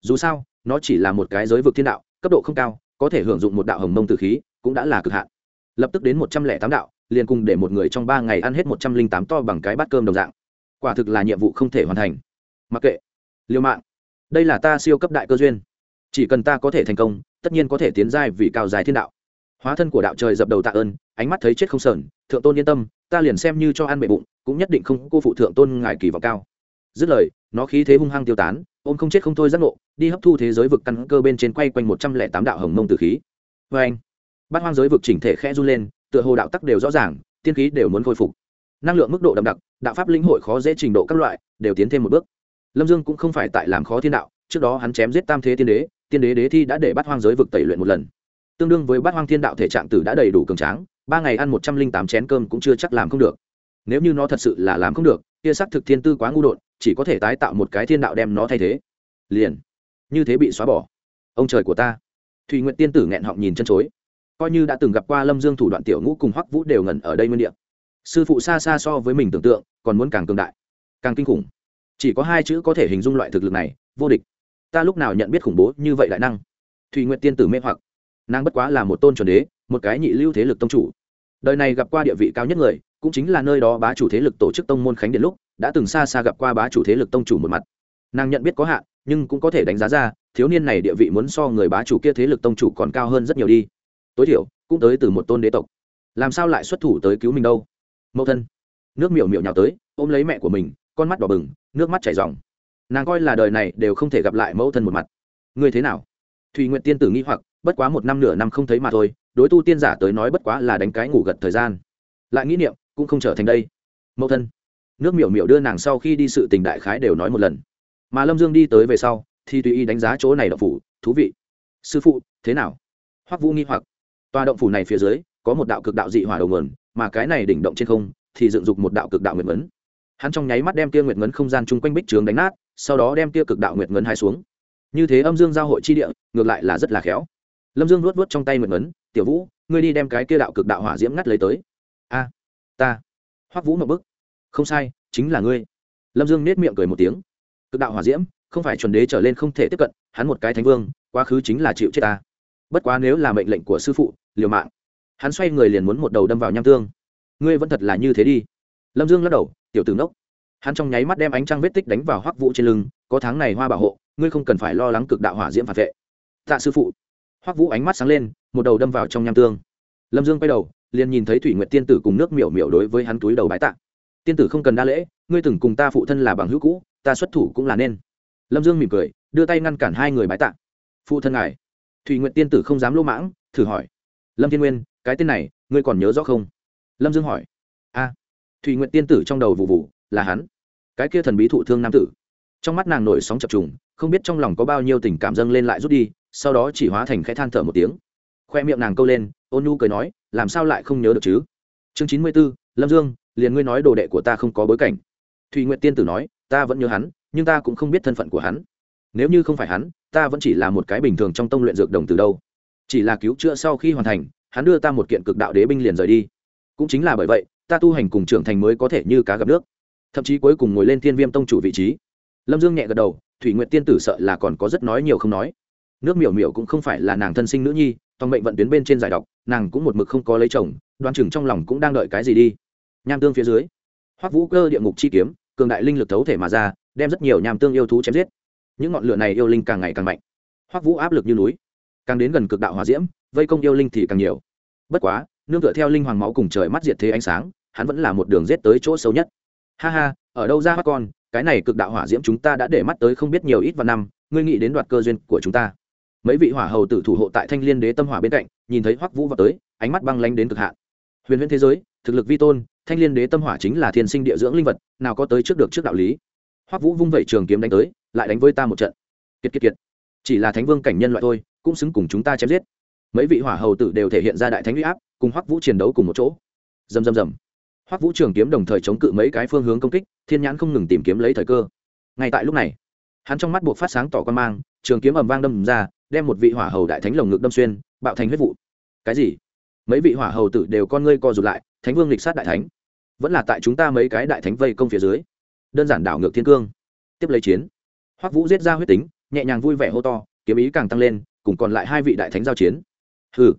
Dù sao, nó chỉ là một cái giới vực thiên đạo, cấp độ không cao, có thể hưởng dụng một đạo hồng mông tử khí cũng đã là cực hạn. Lập tức đến một trăm lẻ tám đạo, liền cùng để một người trong ba ngày ăn hết một trăm linh tám to bằng cái bát cơm đồng dạng. Quả thực là nhiệm vụ không thể hoàn thành. Mặc kệ. Liêu mạng. Đây là ta siêu cấp đại cơ duyên. Chỉ cần ta có thể thành công, tất nhiên có thể tiến giai vì cao dài thiên đạo hóa thân của đạo trời dập đầu tạ ơn, ánh mắt thấy chết không sờn, thượng tôn yên tâm, ta liền xem như cho ăn bệ bụng, cũng nhất định không cô phụ thượng tôn ngài kỳ vọng cao. Dứt lời, nó khí thế hung hăng tiêu tán, ôm không chết không thôi giác ngộ, đi hấp thu thế giới vực căn cơ bên trên quay quanh một trăm lẻ tám đạo hồng mông từ khí. Vê anh, bát hoang giới vực chỉnh thể khẽ run lên, tựa hồ đạo tắc đều rõ ràng, tiên khí đều muốn khôi phục. Năng lượng mức độ đậm đặc, đạo pháp lĩnh hội khó dễ trình độ các loại, đều tiến thêm một bước. Lâm dương cũng không phải tại làm khó thiên đạo, trước đó hắn chém giết tam thế tiên đế tiên đế đế thi đã để bắt hoang giới vực tẩy luyện một lần tương đương với bát hoang thiên đạo thể trạng tử đã đầy đủ cường tráng, ba ngày ăn một trăm linh tám chén cơm cũng chưa chắc làm không được. Nếu như nó thật sự là làm không được, kia sắc thực thiên tư quá ngu đột, chỉ có thể tái tạo một cái thiên đạo đem nó thay thế. Liền, như thế bị xóa bỏ. Ông trời của ta. Thùy nguyện tiên tử nghẹn họng nhìn chân chối. Coi như đã từng gặp qua lâm dương thủ đoạn tiểu ngũ cùng hoắc vũ đều ngẩn ở đây nguyên đ ị a sư phụ xa xa so với mình tưởng tượng, còn muốn càng cường đại, càng kinh khủng. Chỉ có hai chữ có thể hình dung loại thực lực này, vô địch. Ta lúc nào nhận biết khủng bố như vậy đại năng? Thùy nguyện tiên tử mê hoặc nàng bất quá là một tôn chuẩn đế, một cái nhị lưu thế lực tông chủ. Đời này gặp qua địa vị cao nhất người, cũng chính là nơi đó bá chủ thế lực tổ chức tông môn khánh điện lúc, đã từng xa xa gặp qua bá chủ thế lực tông chủ một mặt. Nàng nhận biết có hạn, nhưng cũng có thể đánh giá ra, thiếu niên này địa vị muốn so người bá chủ kia thế lực tông chủ còn cao hơn rất nhiều đi. Tối thiểu, cũng tới từ một tôn đế tộc. Làm sao lại xuất thủ tới cứu mình đâu? Mẫu thân. Nước miểu miểu nhào tới, ôm lấy mẹ của mình, con mắt đỏ bừng, nước mắt chảy r nàng coi là đời này đều không thể gặp lại mẫu thân một mặt. Ngươi thế nào? Thùy nguyện tiên tử nghĩ hoặc bất quá một năm nửa năm không thấy mà thôi, đối tu tiên giả tới nói bất quá là đánh cái ngủ gật thời gian. Lại nghĩ niệm, cũng không trở thành đây. Mẫu thân. Nước miểu miểu đưa nàng sau khi đi sự tình đại khái đều nói một lần. Mà lâm dương đi tới về sau, thì tùy ý đánh giá chỗ này động phủ, thú vị. Sư phụ, thế nào? Hoắc vũ nghi hoặc. Tòa động phủ này phía dưới, có một đạo cực đạo dị hỏa đầu nguồn, mà cái này đỉnh động trên không, thì dựng dục một đạo cực đạo nguyệt ngấn. Hắn trong nháy mắt đem tia nguyệt ngấn không gian chung quanh bích trướng đánh nát, sau đó đem tia cực đạo nguyệt ngấn hai xuống. Như thế âm dương giao hội chi địa, ngược lại là rất là khéo lâm dương luốt nuốt trong tay mượn ấn tiểu vũ, ngươi đi đem cái kia đạo cực đạo hỏa diễm ngắt lấy tới. A, ta. Hoắc vũ một bức. Không sai, chính là ngươi. Lâm dương nết miệng cười một tiếng. Cực đạo hỏa diễm, không phải chuẩn đế trở lên không thể tiếp cận, hắn một cái thánh vương, quá khứ chính là chịu chết ta. Bất quá nếu là mệnh lệnh của sư phụ, liều mạng. Hắn xoay người liền muốn một đầu đâm vào nham tương. Ngươi vẫn thật là như thế đi. Lâm dương lắc đầu, tiểu tử nốc. hắn trong nháy mắt đem ánh trăng vết tích đánh vào hoắc vũ trên lưng, có tháng này hoa bảo hộ, ngươi không cần phải lo lắng cực đạo hỏa diễm phản vệ. Tạ sư phụ hoắc vũ ánh mắt sáng lên, một đầu đâm vào trong nham tương. Lâm dương quay đầu, liền nhìn thấy thủy nguyệt tiên tử cùng nước miểu miểu đối với hắn túi đầu bái tạ. Tiên tử không cần đa lễ, ngươi từng cùng ta phụ thân là bằng hữu cũ, ta xuất thủ cũng là nên. Lâm dương mỉm cười, đưa tay ngăn cản hai người bái tạ. Phụ thân ngài. Thủy nguyệt tiên tử không dám lỗ mãng, thử hỏi. Lâm thiên nguyên, cái tên này, ngươi còn nhớ rõ không? Lâm dương hỏi. A. Thủy nguyệt tiên tử trong đầu vụ vụ, là hắn. Cái kia thần bí thụ thương nam tử. Trong mắt nàng nổi sóng chập trùng, không biết trong lòng có bao nhiêu tình cảm dâng lên lại rút đi sau đó chỉ hóa thành khẽ than thở một tiếng. Khoe miệng nàng câu lên, ôn nhu cười nói, làm sao lại không nhớ được chứ? Chương chín mươi b ố lâm dương, liền ngươi nói đồ đệ của ta không có bối cảnh. Thùy nguyện tiên tử nói, ta vẫn nhớ hắn, nhưng ta cũng không biết thân phận của hắn. Nếu như không phải hắn, ta vẫn chỉ là một cái bình thường trong tông luyện dược đồng từ đâu. Chỉ là cứu chữa sau khi hoàn thành, hắn đưa ta một kiện cực đạo đế binh liền rời đi. Cũng chính là bởi vậy, ta tu hành cùng trưởng thành mới có thể như cá gặp nước. Thậm chí cuối cùng ngồi lên thiên viêm tông chủ vị trí. Lâm dương nhẹ gật đầu thủy nguyện tiên tử sợ là còn có rất nói nhiều không nói nước miểu miểu cũng không phải là nàng thân sinh nữ nhi, toàn mệnh vận tuyến bên trên giải độc, nàng cũng một mực không có lấy chồng đoan chừng trong lòng cũng đang đợi cái gì đi. Nham tương phía dưới, hoắc vũ cơ địa ngục chi kiếm, cường đại linh lực thấu thể mà ra, đem rất nhiều nham tương yêu thú chém giết. Những ngọn lửa này yêu linh càng ngày càng mạnh. Hoắc vũ áp lực như núi, càng đến gần cực đạo hòa diễm, vây công yêu linh thì càng nhiều. Bất quá, nương tựa theo linh hoàng máu cùng trời mắt diệt thế ánh sáng, hắn vẫn là một đường rết tới chỗ sâu nhất. Ha ha, ở đâu ra mắt con, cái này cực đạo hỏa diễm chúng ta đã để mắt tới không biết nhiều ít và năm, ngươi nghĩ đến đoạt cơ duyên của chúng ta mấy vị hỏa hầu tử thủ hộ tại thanh liên đế tâm hỏa bên cạnh, nhìn thấy hoắc vũ vào tới, ánh mắt băng lánh đến cực hạn. Huyền huyền thế giới, thực lực vi tôn, thanh liên đế tâm hỏa chính là thiên sinh địa dưỡng linh vật, nào có tới trước được trước đạo lý. Hoắc vũ vung vẩy trường kiếm đánh tới, lại đánh với ta một trận. Kiệt kiệt kiệt. Chỉ là thánh vương cảnh nhân loại thôi, cũng xứng cùng chúng ta chém giết. Mấy vị hỏa hầu tử đều thể hiện ra đại thánh uy áp, cùng hoắc vũ chiến đấu cùng một chỗ. Dầm dầm dầm hoắc vũ trường kiếm đồng thời chống cự mấy cái phương hướng công kích, thiên nhãn không ngừng tìm kiếm lấy thời cơ. Ngay tại lúc này, hắn trong mắt buộc phát sáng tỏ quan mang, trường kiếm ầm vang đâm ra đem một vị hỏa hầu đại thánh lồng ngực đâm xuyên, bạo thành huyết vụ. Cái gì? Mấy vị hỏa hầu tử đều con ngươi co rụt lại, thánh vương lịch sát đại thánh. Vẫn là tại chúng ta mấy cái đại thánh vây công phía dưới. Đơn giản đảo ngược thiên cương. Tiếp lấy chiến. Hoắc vũ giết ra huyết tính, nhẹ nhàng vui vẻ hô to, kiếm ý càng tăng lên, cùng còn lại hai vị đại thánh giao chiến. Hừ.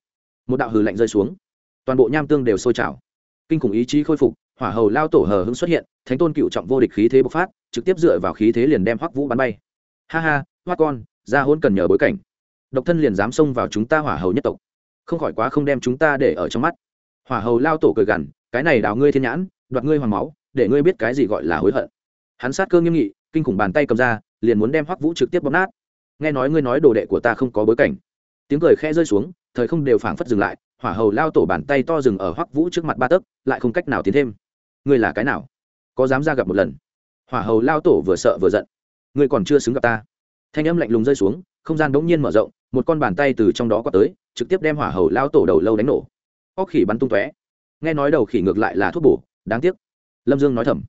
Một đạo hừ lạnh rơi xuống. Toàn bộ nham tương đều sôi trào. Kinh khủng ý chí khôi phục, hỏa hầu lao tổ hờ hững xuất hiện, thánh tôn cựu trọng vô địch khí thế bộc phát, trực tiếp dựa vào khí thế liền đem hoắc vũ bắn bay. Ha ha, hoa con, ra hôn cần nhờ bối cảnh độc thân liền dám xông vào chúng ta hỏa hầu nhất tộc. Không khỏi quá không đem chúng ta để ở trong mắt. Hỏa hầu lao tổ cười gằn, cái này đào ngươi thiên nhãn, đoạt ngươi hoàng máu, để ngươi biết cái gì gọi là hối hận. Hắn sát cơ nghiêm nghị, kinh khủng bàn tay cầm ra, liền muốn đem hoắc vũ trực tiếp bóp nát. Nghe nói ngươi nói đồ đệ của ta không có bối cảnh. Tiếng cười khẽ rơi xuống, thời không đều phảng phất dừng lại, hỏa hầu lao tổ bàn tay to dừng ở hoắc vũ trước mặt ba tấc, lại không cách nào tiến thêm. Ngươi là cái nào? Có dám ra gặp một lần? Hỏa hầu lao tổ vừa sợ vừa giận. Ngươi còn chưa xứng gặp ta. Thanh âm lạnh lùng rơi xuống không gian bỗng nhiên mở rộng, một con bàn tay từ trong đó qua tới, trực tiếp đem hỏa hầu lao tổ đầu lâu đánh nổ. Óc khỉ bắn tung tóe. Nghe nói đầu khỉ ngược lại là thuốc bổ, đáng tiếc. Lâm dương nói thầm.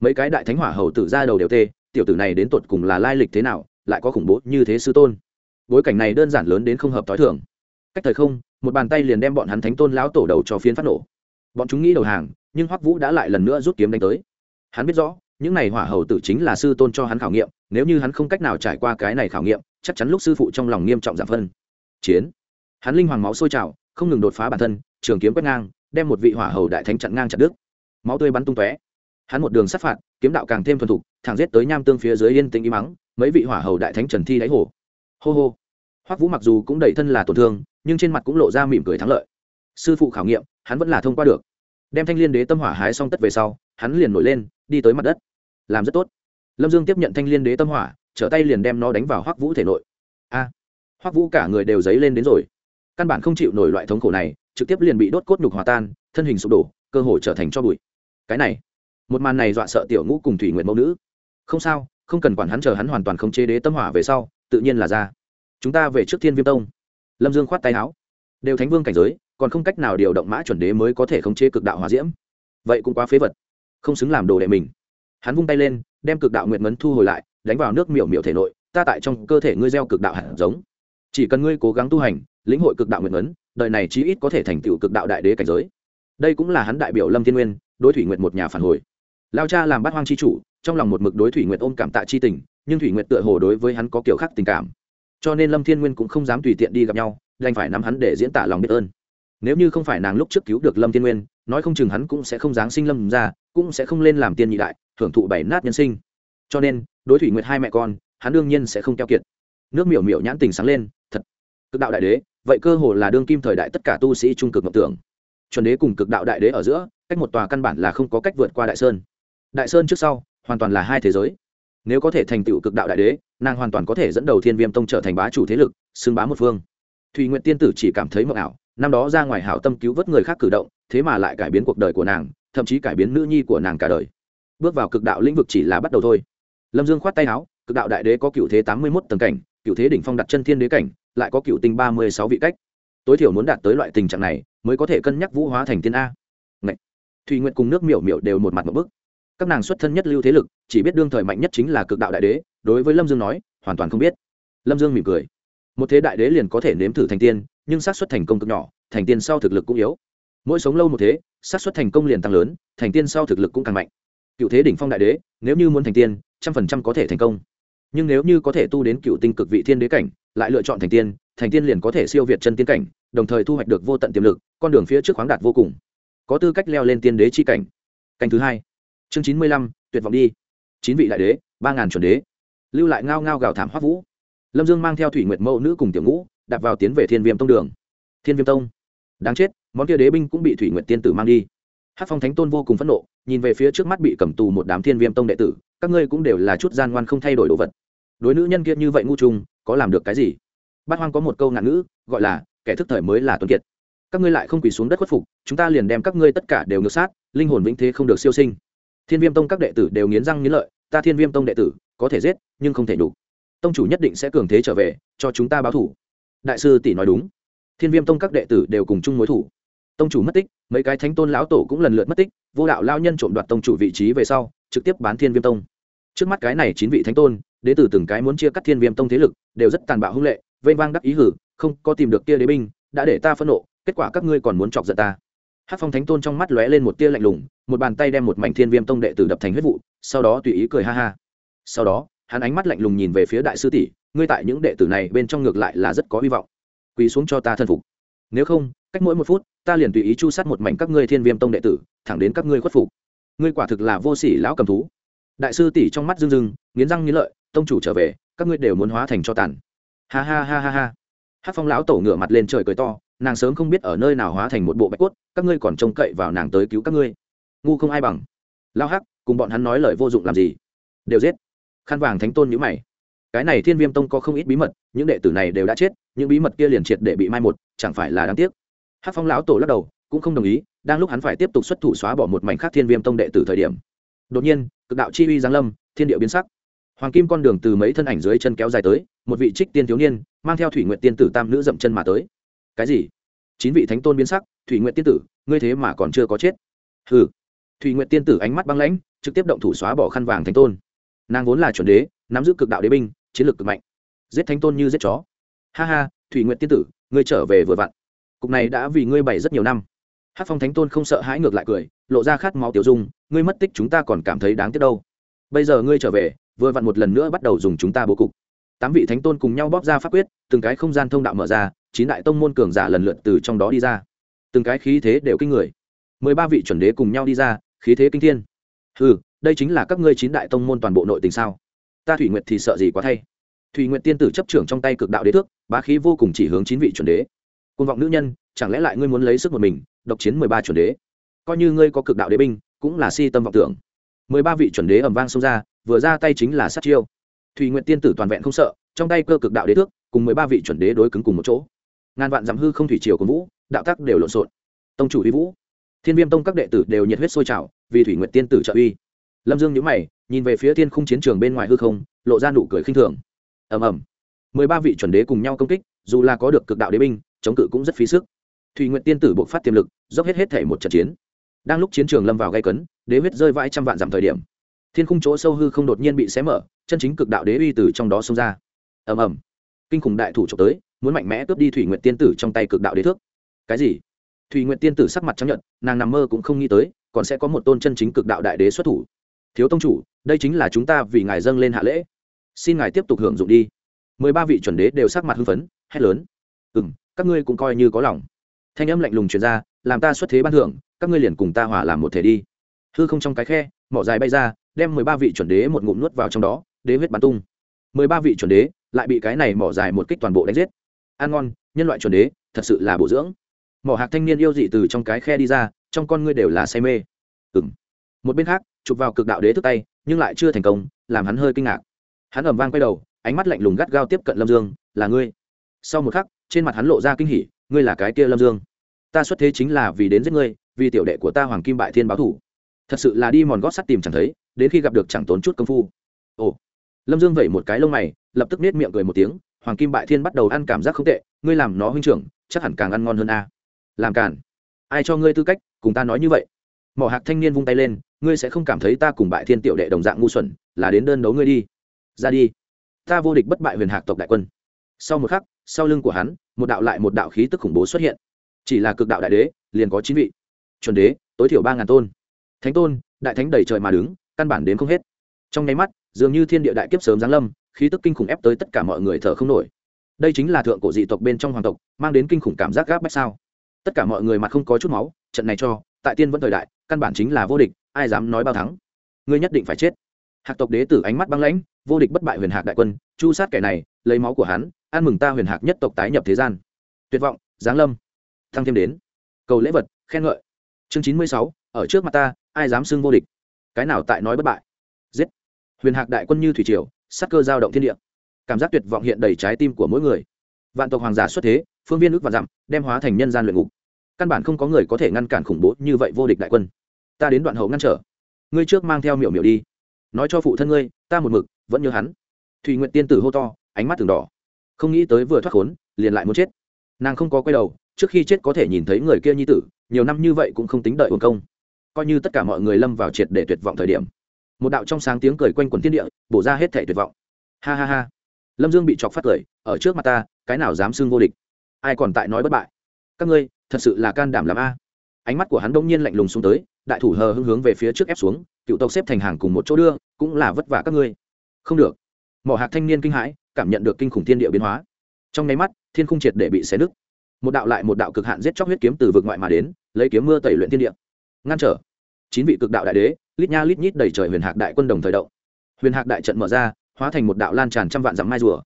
Mấy cái đại thánh hỏa hầu tử ra đầu đều tê, tiểu tử này đến tột cùng là lai lịch thế nào, lại có khủng bố như thế sư tôn. Bối cảnh này đơn giản lớn đến không hợp t h i thường. Cách thời không, một bàn tay liền đem bọn hắn thánh tôn lão tổ đầu cho phiến phát nổ. Bọn chúng nghĩ đầu hàng, nhưng hoắc vũ đã lại lần nữa rút kiếm đánh tới. Hắn biết rõ, những này hỏa hầu tử chính là sư tôn cho hắn khảo nghiệm nếu như hắn không cách nào trải qua cái này khảo nghiệm, chắc chắn lúc sư phụ trong lòng nghiêm trọng giảm phân. Chiến. Hắn linh hoàng máu sôi trào, không ngừng đột phá bản thân, trường kiếm quét ngang, đem một vị hỏa hầu đại thánh chặn ngang chặt đứt. Máu tươi bắn tung tóe. Hắn một đường sát phạt, kiếm đạo càng thêm thuần thục, thẳng giết tới nham tương phía dưới yên tĩnh im mắng, mấy vị hỏa hầu đại thánh trần thi đáy hồ. Hô hô. Hoắc vũ mặc dù cũng đầy thân là tổn thương, nhưng trên mặt cũng lộ ra mỉm cười thắng lợi. Sư phụ khảo nghiệm, hắn vẫn là thông qua được. Đem thanh liên đế tâm hỏa hái xong tất về sau, hắn liền nổi lên, đi tới mặt đất. Làm rất tốt lâm dương tiếp nhận thanh liên đế tâm hỏa, trở tay liền đem nó đánh vào hoắc vũ thể nội. A, hoắc vũ cả người đều dấy lên đến rồi. Căn bản không chịu nổi loại thống khổ này, trực tiếp liền bị đốt cốt nhục hòa tan, thân hình sụp đổ, cơ hồ trở thành cho bụi. Cái này, một màn này dọa sợ tiểu ngũ cùng thủy nguyện mẫu nữ. Không sao, không cần quản hắn chờ hắn hoàn toàn không chế đế tâm hỏa về sau, tự nhiên là ra. Chúng ta về trước thiên viêm tông. Lâm dương khoát tay áo. Đều thánh vương cảnh giới, còn không cách nào điều động mã chuẩn đế mới có thể khống chế cực đạo hòa diễm. Vậy cũng quá phế vật. Không xứng làm đồ đệ mình hắn vung tay lên, đem cực đạo nguyện mấn thu hồi lại, đánh vào nước miểu miểu thể nội, ta tại trong cơ thể ngươi gieo cực đạo hạt giống. Chỉ cần ngươi cố gắng tu hành, lĩnh hội cực đạo nguyện mấn đời này chí ít có thể thành tựu cực đạo đại đế cảnh giới. Đây cũng là hắn đại biểu lâm thiên nguyên, đối thủy nguyện một nhà phản hồi. Lao cha làm bát hoang chi chủ, trong lòng một mực đối thủy nguyện ôm cảm tạ chi tình, nhưng thủy nguyện tựa hồ đối với hắn có kiểu khác tình cảm. Cho nên lâm thiên nguyên cũng không dám tùy tiện đi gặp nhau, đành phải nắm hắn để diễn tả lòng biết ơn. Nếu như không phải nàng lúc trước cứu được lâm thiên nguyên, nói không chừng hắn cũng sẽ không dáng sinh lâm ra, cũng sẽ không lên làm tiên nhị đại thưởng thụ bảy nát nhân sinh. Cho nên, đối thủy nguyệt hai mẹ con, hắn đương nhiên sẽ không keo kiệt. Nước miểu miểu nhãn tình sáng lên, thật. Cực đạo đại đế, vậy cơ hồ là đương kim thời đại tất cả tu sĩ trung cực ngọc tưởng. Chuẩn đế cùng cực đạo đại đế ở giữa, cách một tòa căn bản là không có cách vượt qua đại sơn. Đại sơn trước sau, hoàn toàn là hai thế giới. Nếu có thể thành tựu cực đạo đại đế, nàng hoàn toàn có thể dẫn đầu thiên viêm tông trở thành bá chủ thế lực, xưng bá một phương. Thùy nguyện tiên tử chỉ cảm thấy mộng ảo, năm đó ra ngoài hảo tâm cứu vớt người khác cử động, thế mà lại cải biến cuộc đời của nàng, thậm chí cải biến nữ nhi của nàng cả đời bước vào cực đạo lĩnh vực chỉ là bắt đầu thôi. Lâm dương khoát tay áo, cực đạo đại đế có cựu thế tám mươi một tầng cảnh, cựu thế đỉnh phong đặt chân thiên đế cảnh, lại có cựu tinh ba mươi sáu vị cách. Tối thiểu muốn đạt tới loại tình trạng này, mới có thể cân nhắc vũ hóa thành tiên a. Ngậy! thùy nguyện cùng nước miểu miểu đều một mặt một bức. Các nàng xuất thân nhất lưu thế lực, chỉ biết đương thời mạnh nhất chính là cực đạo đại đế, đối với lâm dương nói, hoàn toàn không biết. Lâm dương mỉm cười. Một thế đại đế liền có thể nếm thử thành tiên, nhưng xác suất thành công cực nhỏ, thành tiên sau thực lực cũng yếu. Mỗi sống lâu một thế, xác suất thành công liền tăng lớn, thành tiên sau thực lực cũng càng mạnh cựu thế đỉnh phong đại đế, nếu như muốn thành tiên, trăm phần trăm có thể thành công. Nhưng nếu như có thể tu đến cựu tinh cực vị thiên đế cảnh, lại lựa chọn thành tiên thành tiên liền có thể siêu việt chân tiên cảnh, đồng thời thu hoạch được vô tận tiềm lực, con đường phía trước khoáng đạt vô cùng. Có tư cách leo lên tiên đế chi cảnh. Cảnh thứ hai. Chương chín mươi lăm, tuyệt vọng đi. Chín vị đại đế, ba ngàn chuẩn đế. Lưu lại ngao ngao gào thảm hoác vũ. Lâm dương mang theo thủy nguyệt mẫu nữ cùng tiểu ngũ đặt vào tiến về thiên viêm tông đường. Thiên viêm tông. Đáng chết, món kia đế binh cũng bị thủy nguyệt tiên tử mang đi. Hát phong thánh tôn vô cùng phẫn nộ nhìn về phía trước mắt bị cầm tù một đám thiên viêm tông đệ tử, các ngươi cũng đều là chút gian ngoan không thay đổi đồ vật. Đối nữ nhân kia như vậy ngu trung, có làm được cái gì? Bát hoang có một câu ngạn ngữ, gọi là, kẻ thức thời mới là tuân kiệt. Các ngươi lại không quỳ xuống đất khuất phục, chúng ta liền đem các ngươi tất cả đều ngược sát, linh hồn vĩnh thế không được siêu sinh. Thiên viêm tông các đệ tử đều nghiến răng nghiến lợi, ta thiên viêm tông đệ tử, có thể giết, nhưng không thể đủ tông chủ nhất định sẽ cường thế trở về, cho chúng ta báo thủ. Đại sư tỷ nói đúng. Thiên viêm tông các đệ tử đều cùng chung mối thủ. Tông chủ mất tích, mấy cái thánh tôn lão tổ cũng lần lượt mất tích vô đạo lao nhân trộm đoạt tông chủ vị trí về sau, trực tiếp bán thiên viêm tông. Trước mắt cái này chín vị thánh tôn đến từ từng cái muốn chia cắt thiên viêm tông thế lực, đều rất tàn bạo hung lệ, vênh vang đắc ý hử, không có tìm được tia đế binh, đã để ta phẫn nộ, kết quả các ngươi còn muốn chọc giận ta. Hát phong thánh tôn trong mắt lóe lên một tia lạnh lùng, một bàn tay đem một mảnh thiên viêm tông đệ tử đập thành huyết vụ, sau đó tùy ý cười ha ha. Sau đó, hắn ánh mắt lạnh lùng nhìn về phía đại sư tỷ, ngươi tại những đệ tử này bên trong ngược lại là rất có hy vọng. Quỳ xuống cho ta thân phục. Nếu không, cách mỗi một phút ta liền tùy ý chu sát một mảnh các ngươi thiên viêm tông đệ tử thẳng đến các ngươi khuất phục. Ngươi quả thực là vô sỉ lão cầm thú. Đại sư tỷ trong mắt rưng rưng nghiến răng nghiến lợi tông chủ trở về các ngươi đều muốn hóa thành cho tàn. Ha ha ha ha ha. Hát phong lão tổ ngửa mặt lên trời cười to nàng sớm không biết ở nơi nào hóa thành một bộ bạch quất, các ngươi còn trông cậy vào nàng tới cứu các ngươi. Ngu không ai bằng. Lao hắc cùng bọn hắn nói lời vô dụng làm gì? Đều giết. Khăn vàng thánh tôn nhữ mày. Cái này thiên viêm tông có không ít bí mật những đệ tử này đều đã chết những bí mật kia liền triệt để bị mai một chẳng phải là đáng tiếc? Hát phong lão tổ lắc đầu, cũng không đồng ý, đang lúc hắn phải tiếp tục xuất thủ xóa bỏ một mảnh khác thiên viêm tông đệ tử thời điểm. Đột nhiên, cực đạo chi uy giáng lâm, thiên địa biến sắc. Hoàng kim con đường từ mấy thân ảnh dưới chân kéo dài tới, một vị trích tiên thiếu niên, mang theo thủy nguyện tiên tử tam nữ dậm chân mà tới. Cái gì? Chín vị thánh tôn biến sắc, thủy nguyện tiên tử, ngươi thế mà còn chưa có chết. Hừ. Thủy nguyện tiên tử ánh mắt băng lãnh, trực tiếp động thủ xóa bỏ khăn vàng thánh tôn. Nàng vốn là chuẩn đế, nắm giữ cực đạo đế binh, chiến lược cực mạnh. Giết thánh tôn như giết chó. Ha ha, thủy nguyện tiên tử, ngươi trở về vừa vặn cục này đã vì ngươi bày rất nhiều năm. Hát phong thánh tôn không sợ hãi ngược lại cười, lộ ra khát máu tiểu dung, ngươi mất tích chúng ta còn cảm thấy đáng tiếc đâu. Bây giờ ngươi trở về, vừa vặn một lần nữa bắt đầu dùng chúng ta bố cục. Tám vị thánh tôn cùng nhau bóp ra pháp quyết, từng cái không gian thông đạo mở ra, chín đại tông môn cường giả lần lượt từ trong đó đi ra. Từng cái khí thế đều kinh người. Mười ba vị chuẩn đế cùng nhau đi ra, khí thế kinh thiên. Ừ đây chính là các ngươi chín đại tông môn toàn bộ nội tình sao? Ta thủy nguyệt thì sợ gì quá thay. Thủy nguyệt tiên tử chấp trưởng trong tay cực đạo đế thước, bá khí vô cùng chỉ hướng chín vị chuẩn đế côn vọng nữ nhân, chẳng lẽ lại ngươi muốn lấy sức một mình, độc chiến mười ba chuẩn đế? Coi như ngươi có cực đạo đế binh, cũng là si tâm vọng tưởng. Mười ba vị chuẩn đế ẩm vang xông ra, vừa ra tay chính là sát chiêu. Thùy nguyện tiên tử toàn vẹn không sợ, trong tay cơ cực đạo đế thước, cùng mười ba vị chuẩn đế đối cứng cùng một chỗ. Ngàn vạn dặm hư không thủy triều của vũ, đạo tắc đều lộn xộn. Tông chủ huy vũ, thiên viêm tông các đệ tử đều nhiệt huyết sôi trào, vì thủy nguyện tiên tử trợ uy. Lâm dương nhữ mày, nhìn về phía thiên khung chiến trường bên ngoài hư không, lộ ra nụ cười khinh thường. Ầm ầm. Mười ba vị chuẩn đế cùng nhau công kích, dù là có được cực đạo đế binh chống cự cũng rất phí sức. Thùy nguyện tiên tử buộc phát tiềm lực, dốc hết hết thể một trận chiến. Đang lúc chiến trường lâm vào gây cấn, đế huyết rơi vãi trăm vạn dặm thời điểm, thiên khung chỗ sâu hư không đột nhiên bị xé mở, chân chính cực đạo đế uy từ trong đó xông ra. Ầm ầm. Kinh khủng đại thủ trộm tới, muốn mạnh mẽ cướp đi thủy nguyện tiên tử trong tay cực đạo đế thước. Cái gì? Thủy nguyện tiên tử sắc mặt chấp nhận nàng nằm mơ cũng không nghĩ tới, còn sẽ có một tôn chân chính cực đạo đại đế xuất thủ. Thiếu tông chủ, đây chính là chúng ta vì ngài dâng lên hạ lễ. Xin ngài tiếp tục hưởng dụng đi. Mười ba vị chuẩn đế đều sắc mặt hưng phấn, hét lớn. Ừ m các ngươi cũng coi như có lòng. Thanh âm lạnh lùng truyền ra, làm ta xuất thế ban thưởng, các ngươi liền cùng ta hòa làm một thể đi. Hư không trong cái khe, mỏ dài bay ra, đem mười ba vị chuẩn đế một ngụm nuốt vào trong đó, đế huyết bắn tung. Mười ba vị chuẩn đế lại bị cái này mỏ dài một kích toàn bộ đánh giết. Ăn ngon, nhân loại chuẩn đế, thật sự là bổ dưỡng. Mỏ hạc thanh niên yêu dị từ trong cái khe đi ra, trong con ngươi đều là say mê. Ừ m một bên khác, chụp vào cực đạo đế thức tay, nhưng lại chưa thành công, làm hắn hơi kinh ngạc. Hắn ẩm vang quay đầu, ánh mắt lạnh lùng gắt gao tiếp cận lâm dương, là ngươi. Sau một khắc trên mặt hắn lộ ra kinh hỉ ngươi là cái kia lâm dương. Ta xuất thế chính là vì đến giết ngươi vì tiểu đệ của ta hoàng kim bại thiên báo thủ. Thật sự là đi mòn gót sắt tìm chẳng thấy đến khi gặp được chẳng tốn chút công phu. Ồ. Lâm dương vẩy một cái lông mày lập tức nết miệng cười một tiếng hoàng kim bại thiên bắt đầu ăn cảm giác không tệ ngươi làm nó huynh trưởng chắc hẳn càng ăn ngon hơn a. Làm càn, ai cho ngươi tư cách cùng ta nói như vậy? Mỏ hạc thanh niên vung tay lên ngươi sẽ không cảm thấy ta cùng bại thiên tiểu đệ đồng dạng ngu xuẩn là đến đơn đấu ngươi đi. Ra đi. Ta vô địch bất bại huyền hạc tộc đại quân. Sau một khắc sau lưng của hắn, một đạo lại một đạo khí tức khủng bố xuất hiện. Chỉ là cực đạo đại đế, liền có chín vị. Chuẩn đế, tối thiểu ba ngàn tôn. Thánh tôn, đại thánh đầy trời mà đứng, căn bản đến không hết. Trong nháy mắt, dường như thiên địa đại kiếp sớm giáng lâm, khí tức kinh khủng ép tới tất cả mọi người thở không nổi. Đây chính là thượng cổ dị tộc bên trong hoàng tộc, mang đến kinh khủng cảm giác gáp bách sao? Tất cả mọi người mặt không có chút máu, trận này cho, tại tiên vẫn thời đại, căn bản chính là vô địch, ai dám nói bao thắng? Ngươi nhất định phải chết. Hạc tộc đế tử ánh mắt băng lãnh, vô địch bất bại huyền hạc đại quân, chu sát kẻ này, lấy máu của hắn ăn mừng ta huyền hạc nhất tộc tái nhập thế gian. Tuyệt vọng, giáng lâm. Thăng thêm đến. Cầu lễ vật, khen ngợi. Chương chín mươi sáu, ở trước mặt ta, ai dám xưng vô địch? Cái nào tại nói bất bại? Giết. Huyền hạc đại quân như thủy triều sắc cơ giao động thiên địa. Cảm giác tuyệt vọng hiện đầy trái tim của mỗi người. Vạn tộc hoàng giả xuất thế, phương viên ước và dặm, đem hóa thành nhân gian luyện ngục. Căn bản không có người có thể ngăn cản khủng bố như vậy vô địch đại quân. Ta đến đoạn hậu ngăn trở. Ngươi trước mang theo miểu miểu đi. Nói cho phụ thân ngươi, ta một mực, vẫn nhớ hắn. Thùy nguyện tiên tử hô to, ánh mắt từng đỏ không nghĩ tới vừa thoát khốn, liền lại muốn chết. Nàng không có quay đầu, trước khi chết có thể nhìn thấy người kia nhi tử, nhiều năm như vậy cũng không tính đợi hồn công. Coi như tất cả mọi người lâm vào triệt để tuyệt vọng thời điểm. Một đạo trong sáng tiếng cười quanh quần thiên địa, bổ ra hết thể tuyệt vọng. Ha ha ha. Lâm dương bị chọc phát cười, ở trước mặt ta, cái nào dám xưng vô địch? Ai còn tại nói bất bại? Các ngươi, thật sự là can đảm làm a. Ánh mắt của hắn đông nhiên lạnh lùng xuống tới, đại thủ hờ hưng hướng về phía trước ép xuống, cựu tộc xếp thành hàng cùng một chỗ đưa, cũng là vất vả các ngươi. Không được mỏ hạc thanh niên kinh hãi, cảm nhận được kinh khủng thiên địa biến hóa. Trong nháy mắt, thiên khung triệt để bị xé nứt. Một đạo lại một đạo cực hạn giết chóc huyết kiếm từ vực ngoại mà đến, lấy kiếm mưa tẩy luyện thiên địa. Ngăn trở. Chín vị cực đạo đại đế, lít nha lít nhít đầy trời huyền hạc đại quân đồng thời động. Huyền hạc đại trận mở ra, hóa thành một đạo lan tràn trăm vạn dặm mai rùa.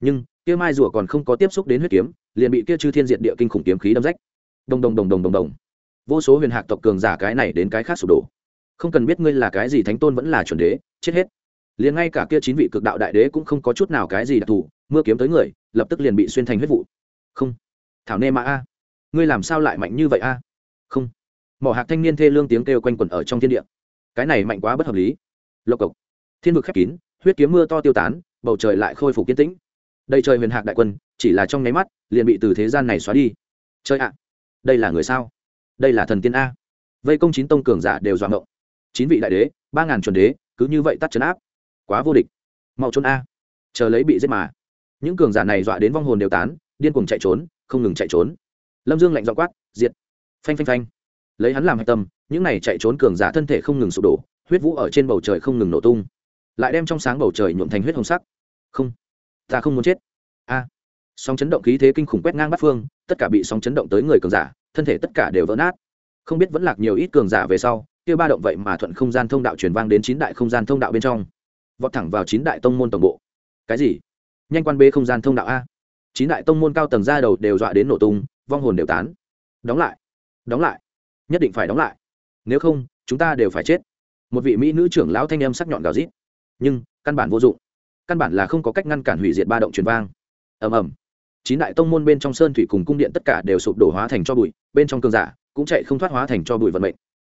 Nhưng, kia mai rùa còn không có tiếp xúc đến huyết kiếm, liền bị kia chư thiên diệt địa kinh khủng kiếm khí đâm rách. Đồng đồng đồng đồng đồng đồng. Vô số huyền hạc tộc cường giả cái này đến cái khác sụp đổ. Không cần biết ngươi là cái gì thánh tôn vẫn là chuẩn đế, chết hết liền ngay cả kia chín vị cực đạo đại đế cũng không có chút nào cái gì đặc thù, mưa kiếm tới người, lập tức liền bị xuyên thành huyết vụ. Không. Thảo nê mã a. Ngươi làm sao lại mạnh như vậy a? Không. Mỏ hạc thanh niên thê lương tiếng kêu quanh quẩn ở trong thiên địa. Cái này mạnh quá bất hợp lý. Lộc cộc. Thiên vực khép kín, huyết kiếm mưa to tiêu tán, bầu trời lại khôi phục kiến tĩnh. Đây trời huyền hạc đại quân, chỉ là trong nháy mắt, liền bị từ thế gian này xóa đi. Chơi ạ, đây là người sao? Đây là thần tiên a. Vây công chín tông cường giả đều dọa ngộng. Chín vị đại đế, ba ngàn chuẩn đế, cứ như vậy tắt chấn áp quá vô địch. Mau trốn a. Chờ lấy bị giết mà. Những cường giả này dọa đến vong hồn đều tán, điên cuồng chạy trốn, không ngừng chạy trốn. Lâm dương lạnh dọ quát, diệt. Phanh phanh phanh. Lấy hắn làm hạch tâm, những này chạy trốn cường giả thân thể không ngừng sụp đổ, huyết vũ ở trên bầu trời không ngừng nổ tung. Lại đem trong sáng bầu trời nhuộm thành huyết hồng sắc. Không, ta không muốn chết. A. Sóng chấn động khí thế kinh khủng quét ngang bắt phương, tất cả bị sóng chấn động tới người cường giả, thân thể tất cả đều vỡ nát. Không biết vẫn lạc nhiều ít cường giả về sau, kia ba động vậy mà thuận không gian thông đạo truyền vang đến chín đại không gian thông đạo bên trong vọt thẳng vào chín đại tông môn tổng bộ. Cái gì? Nhanh quan bê không gian thông đạo a. Chín đại tông môn cao tầng ra đầu đều dọa đến nổ tung, vong hồn đều tán. Đóng lại. Đóng lại. Nhất định phải đóng lại. Nếu không, chúng ta đều phải chết. Một vị mỹ nữ trưởng lão thanh em sắc nhọn gào rít. Nhưng, căn bản vô dụng. Căn bản là không có cách ngăn cản hủy diệt ba động truyền vang. Ầm ầm. Chín đại tông môn bên trong sơn thủy cùng cung điện tất cả đều sụp đổ hóa thành cho bụi, bên trong cường giả cũng chạy không thoát hóa thành cho bụi vận mệnh.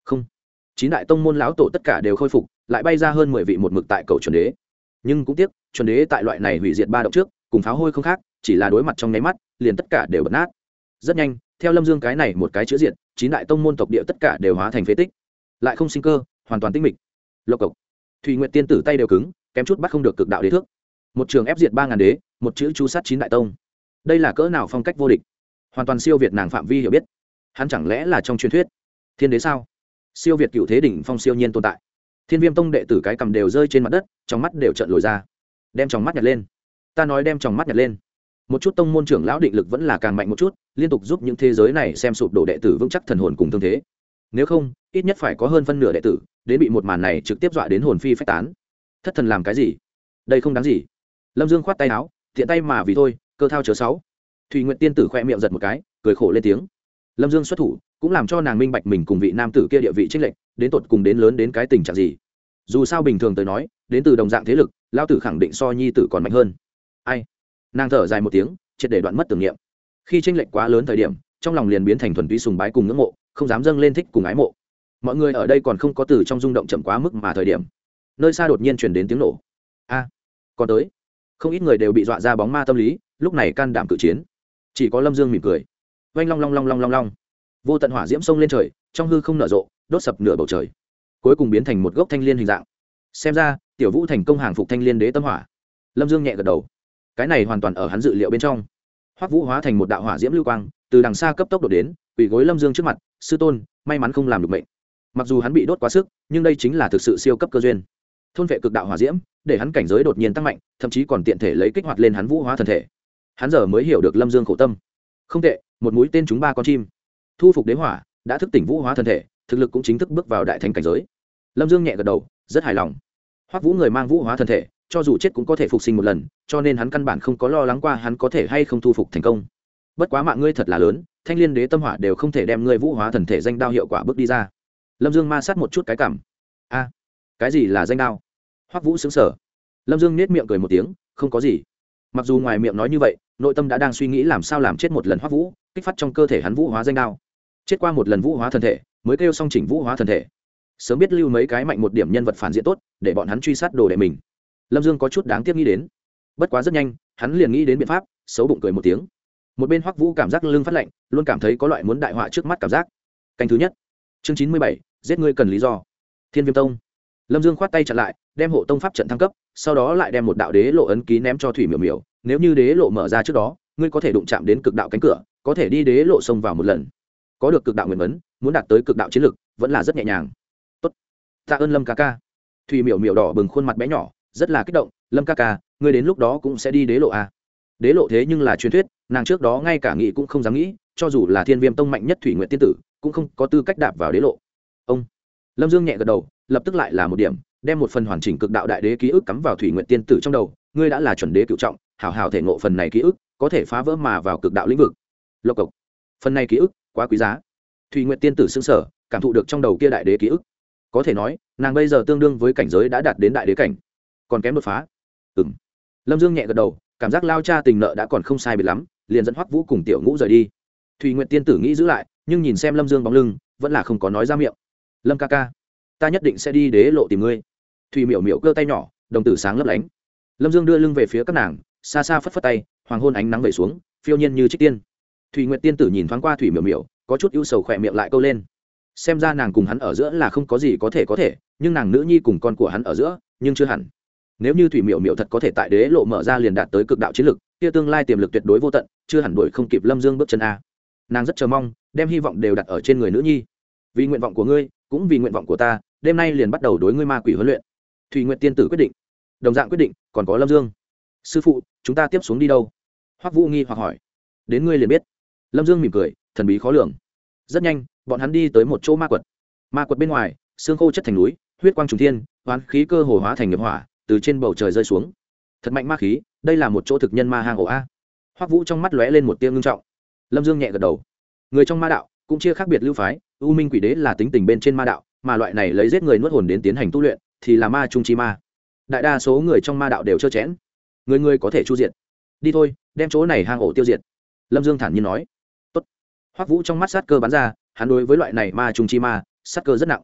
Không chín đại tông môn lão tổ tất cả đều khôi phục, lại bay ra hơn mười vị một mực tại cầu chuẩn đế. Nhưng cũng tiếc, chuẩn đế tại loại này hủy diệt ba động trước, cùng pháo hôi không khác, chỉ là đối mặt trong nháy mắt, liền tất cả đều bật nát. Rất nhanh, theo lâm dương cái này một cái chữ diện chín đại tông môn tộc địa tất cả đều hóa thành phế tích. Lại không sinh cơ, hoàn toàn tinh mịch. Lộc cộc. Thùy nguyện tiên tử tay đều cứng, kém chút bắt không được cực đạo đế thước. Một trường ép diệt ba ngàn đế, một chữ chu sát chín đại tông. Đây là cỡ nào phong cách vô địch? Hoàn toàn siêu việt nàng phạm vi hiểu biết. Hắn chẳng lẽ là trong truyền thuyết? Thiên đế sao? Siêu việt cựu thế đỉnh phong siêu nhiên tồn tại. Thiên viêm tông đệ tử cái cầm đều rơi trên mặt đất, trong mắt đều trận lồi ra. Đem trong mắt nhặt lên. Ta nói đem trong mắt nhặt lên. Một chút tông môn trưởng lão định lực vẫn là càng mạnh một chút, liên tục giúp những thế giới này xem sụp đổ đệ tử vững chắc thần hồn cùng thương thế. Nếu không, ít nhất phải có hơn phân nửa đệ tử, đến bị một màn này trực tiếp dọa đến hồn phi phách tán. Thất thần làm cái gì? Đây không đáng gì. Lâm dương khoát tay áo, tiện tay mà vì thôi, cơ thao chớ sáu. Thùy nguyện tiên tử khoe miệng giật một cái, cười khổ lên tiếng lâm dương xuất thủ, cũng làm cho nàng minh bạch mình cùng vị nam tử kia địa vị trích lệnh đến tột cùng đến lớn đến cái tình trạng gì. Dù sao bình thường tới nói, đến từ đồng dạng thế lực lao tử khẳng định so nhi tử còn mạnh hơn. Ai? Nàng thở dài một tiếng, triệt để đoạn mất tưởng niệm. Khi tranh lệch quá lớn thời điểm, trong lòng liền biến thành thuần túy sùng bái cùng ngưỡng mộ, không dám dâng lên thích cùng ái mộ. Mọi người ở đây còn không có từ trong rung động chậm quá mức mà thời điểm, nơi xa đột nhiên chuyển đến tiếng nổ. A, còn tới. Không ít người đều bị dọa ra bóng ma tâm lý, lúc này can đảm cự chiến. Chỉ có lâm dương mỉm cười oanh long long long long long long. Vô tận hỏa diễm sông lên trời, trong hư không nở rộ, đốt sập nửa bầu trời. Cuối cùng biến thành một gốc thanh l i ê n hình dạng. Xem ra, tiểu vũ thành công hàng phục thanh l i ê n đế tâm hỏa. Lâm dương nhẹ gật đầu. Cái này hoàn toàn ở hắn dự liệu bên trong. Hoắc vũ hóa thành một đạo hỏa diễm lưu quang, từ đằng xa cấp tốc đột đến quỷ gối lâm dương trước mặt, sư tôn, may mắn không làm được mệnh. Mặc dù hắn bị đốt quá sức, nhưng đây chính là thực sự siêu cấp cơ duyên. Thôn vệ cực đạo hỏa diễm, để hắn cảnh giới đột nhiên tăng mạnh, thậm chí còn tiện thể lấy kích hoạt lên hắn vũ hóa thần thể. Hắn giờ mới hiểu được lâm dương khổ tâm không tệ, một mũi tên chúng ba con chim. Thu phục đế hỏa, đã thức tỉnh vũ hóa thân thể, thực lực cũng chính thức bước vào đại thành cảnh giới. Lâm dương nhẹ gật đầu, rất hài lòng. Hoắc vũ người mang vũ hóa thân thể, cho dù chết cũng có thể phục sinh một lần, cho nên hắn căn bản không có lo lắng qua hắn có thể hay không thu phục thành công. Bất quá mạng ngươi thật là lớn, thanh liên đế tâm hỏa đều không thể đem ngươi vũ hóa thần thể danh đao hiệu quả bước đi ra. Lâm dương ma sát một chút cái cảm. A, cái gì là danh đao? Hoắc vũ xứng sở lâm dương nết miệng cười một tiếng, không có gì mặc dù ngoài miệng nói như vậy, nội tâm đã đang suy nghĩ làm sao làm chết một lần hoắc vũ, kích phát trong cơ thể hắn vũ hóa danh đao. Chết qua một lần vũ hóa thân thể, mới kêu xong chỉnh vũ hóa thân thể. Sớm biết lưu mấy cái mạnh một điểm nhân vật phản diện tốt, để bọn hắn truy sát đồ đệ mình. Lâm dương có chút đáng tiếc nghĩ đến. Bất quá rất nhanh, hắn liền nghĩ đến biện pháp, xấu bụng cười một tiếng. Một bên hoắc vũ cảm giác lưng phát lạnh, luôn cảm thấy có loại muốn đại họa trước mắt cảm giác. Canh thứ nhất. Chương chín mươi bảy, giết ngươi cần lý do. Thiên viêm tông lâm dương khoát tay chặn lại, đem hộ tông pháp trận thăng cấp, sau đó lại đem một đạo đế lộ ấn ký ném cho thủy miểu miểu. Nếu như đế lộ mở ra trước đó, ngươi có thể đụng chạm đến cực đạo cánh cửa, có thể đi đế lộ xông vào một lần. Có được cực đạo nguyên vấn muốn đạt tới cực đạo chiến lực, vẫn là rất nhẹ nhàng. Tốt. Tạ ơn lâm ca ca. Thùy miểu miểu đỏ bừng khuôn mặt bé nhỏ, rất là kích động. Lâm ca ca, ngươi đến lúc đó cũng sẽ đi đế lộ a à? đế lộ thế nhưng là truyền thuyết, nàng trước đó ngay cả nghĩ cũng không dám nghĩ, cho dù là thiên viêm tông mạnh nhất thủy nguyện tiên tử, cũng không có tư cách đạp vào đế lộ. Ông. Lâm dương nhẹ gật đầu lập tức lại là một điểm, đem một phần hoàn chỉnh cực đạo đại đế ký ức cắm vào thủy nguyện tiên tử trong đầu, ngươi đã là chuẩn đế cựu trọng hảo hảo thể ngộ phần này ký ức, có thể phá vỡ mà vào cực đạo lĩnh vực. Lộc cộc, phần này ký ức quá quý giá. Thủy nguyện tiên tử xưng sở cảm thụ được trong đầu kia đại đế ký ức. Có thể nói, nàng bây giờ tương đương với cảnh giới đã đạt đến đại đế cảnh. Còn kém đột phá. Ừ m lâm dương nhẹ gật đầu, cảm giác lao cha tình nợ đã còn không sai biệt lắm, liền dẫn hoắc vũ cùng tiểu ngũ rời đi. Thùy nguyện tiên tử nghĩ giữ lại, nhưng nhìn xem lâm dương bóng lưng, vẫn là không có nói ra miệng. Lâm ca ca ta nhất định sẽ đi đế lộ tìm ngươi. Thùy miểu miểu cơ tay nhỏ, đồng tử sáng lấp lánh. Lâm dương đưa lưng về phía các nàng, xa xa phất phất tay, hoàng hôn ánh nắng vẩy xuống, phiêu nhiên như trích tiên. Thùy nguyện tiên tử nhìn thoáng qua thủy miểu miểu, có chút ưu sầu khỏe miệng lại câu lên. Xem ra nàng cùng hắn ở giữa là không có gì có thể có thể, nhưng nàng nữ nhi cùng con của hắn ở giữa, nhưng chưa hẳn. Nếu như thủy miểu miểu thật có thể tại đế lộ mở ra liền đạt tới cực đạo chiến lực, kia tương lai tiềm lực tuyệt đối vô tận, chưa hẳn đuổi không kịp lâm dương bước chân a. Nàng rất chờ mong, đem hy vọng đều đặt ở trên người nữ nhi. Vì nguyện vọng của ngươi, cũng vì nguyện vọng của ta đêm nay liền bắt đầu đối ngươi ma quỷ huấn luyện. Thùy nguyện tiên tử quyết định. Đồng dạng quyết định, còn có lâm dương. Sư phụ, chúng ta tiếp xuống đi đâu? Hoắc vũ nghi hoặc hỏi. Đến ngươi liền biết. Lâm dương mỉm cười, thần bí khó lường. Rất nhanh, bọn hắn đi tới một chỗ ma quật. Ma quật bên ngoài, xương khô chất thành núi, huyết quang trùng thiên, hoán khí cơ hồ hóa thành nghiệp hỏa, từ trên bầu trời rơi xuống. Thật mạnh ma khí, đây là một chỗ thực nhân ma hang ổ a. Hoắc vũ trong mắt lóe lên một tiếng ngưng trọng. Lâm dương nhẹ gật đầu. Người trong ma đạo, cũng chia khác biệt lưu phái, u minh quỷ đế là tính tình bên trên ma đạo mà loại này lấy giết người nuốt hồn đến tiến hành tu luyện, thì là ma trung chi ma. Đại đa số người trong ma đạo đều trơ chẽn. Người người có thể chu diệt. Đi thôi, đem chỗ này hang ổ tiêu diệt. Lâm dương thản nhiên nói. Tốt. hoắc vũ trong mắt sát cơ bắn ra, hắn đối với loại này ma trung chi ma, sát cơ rất nặng.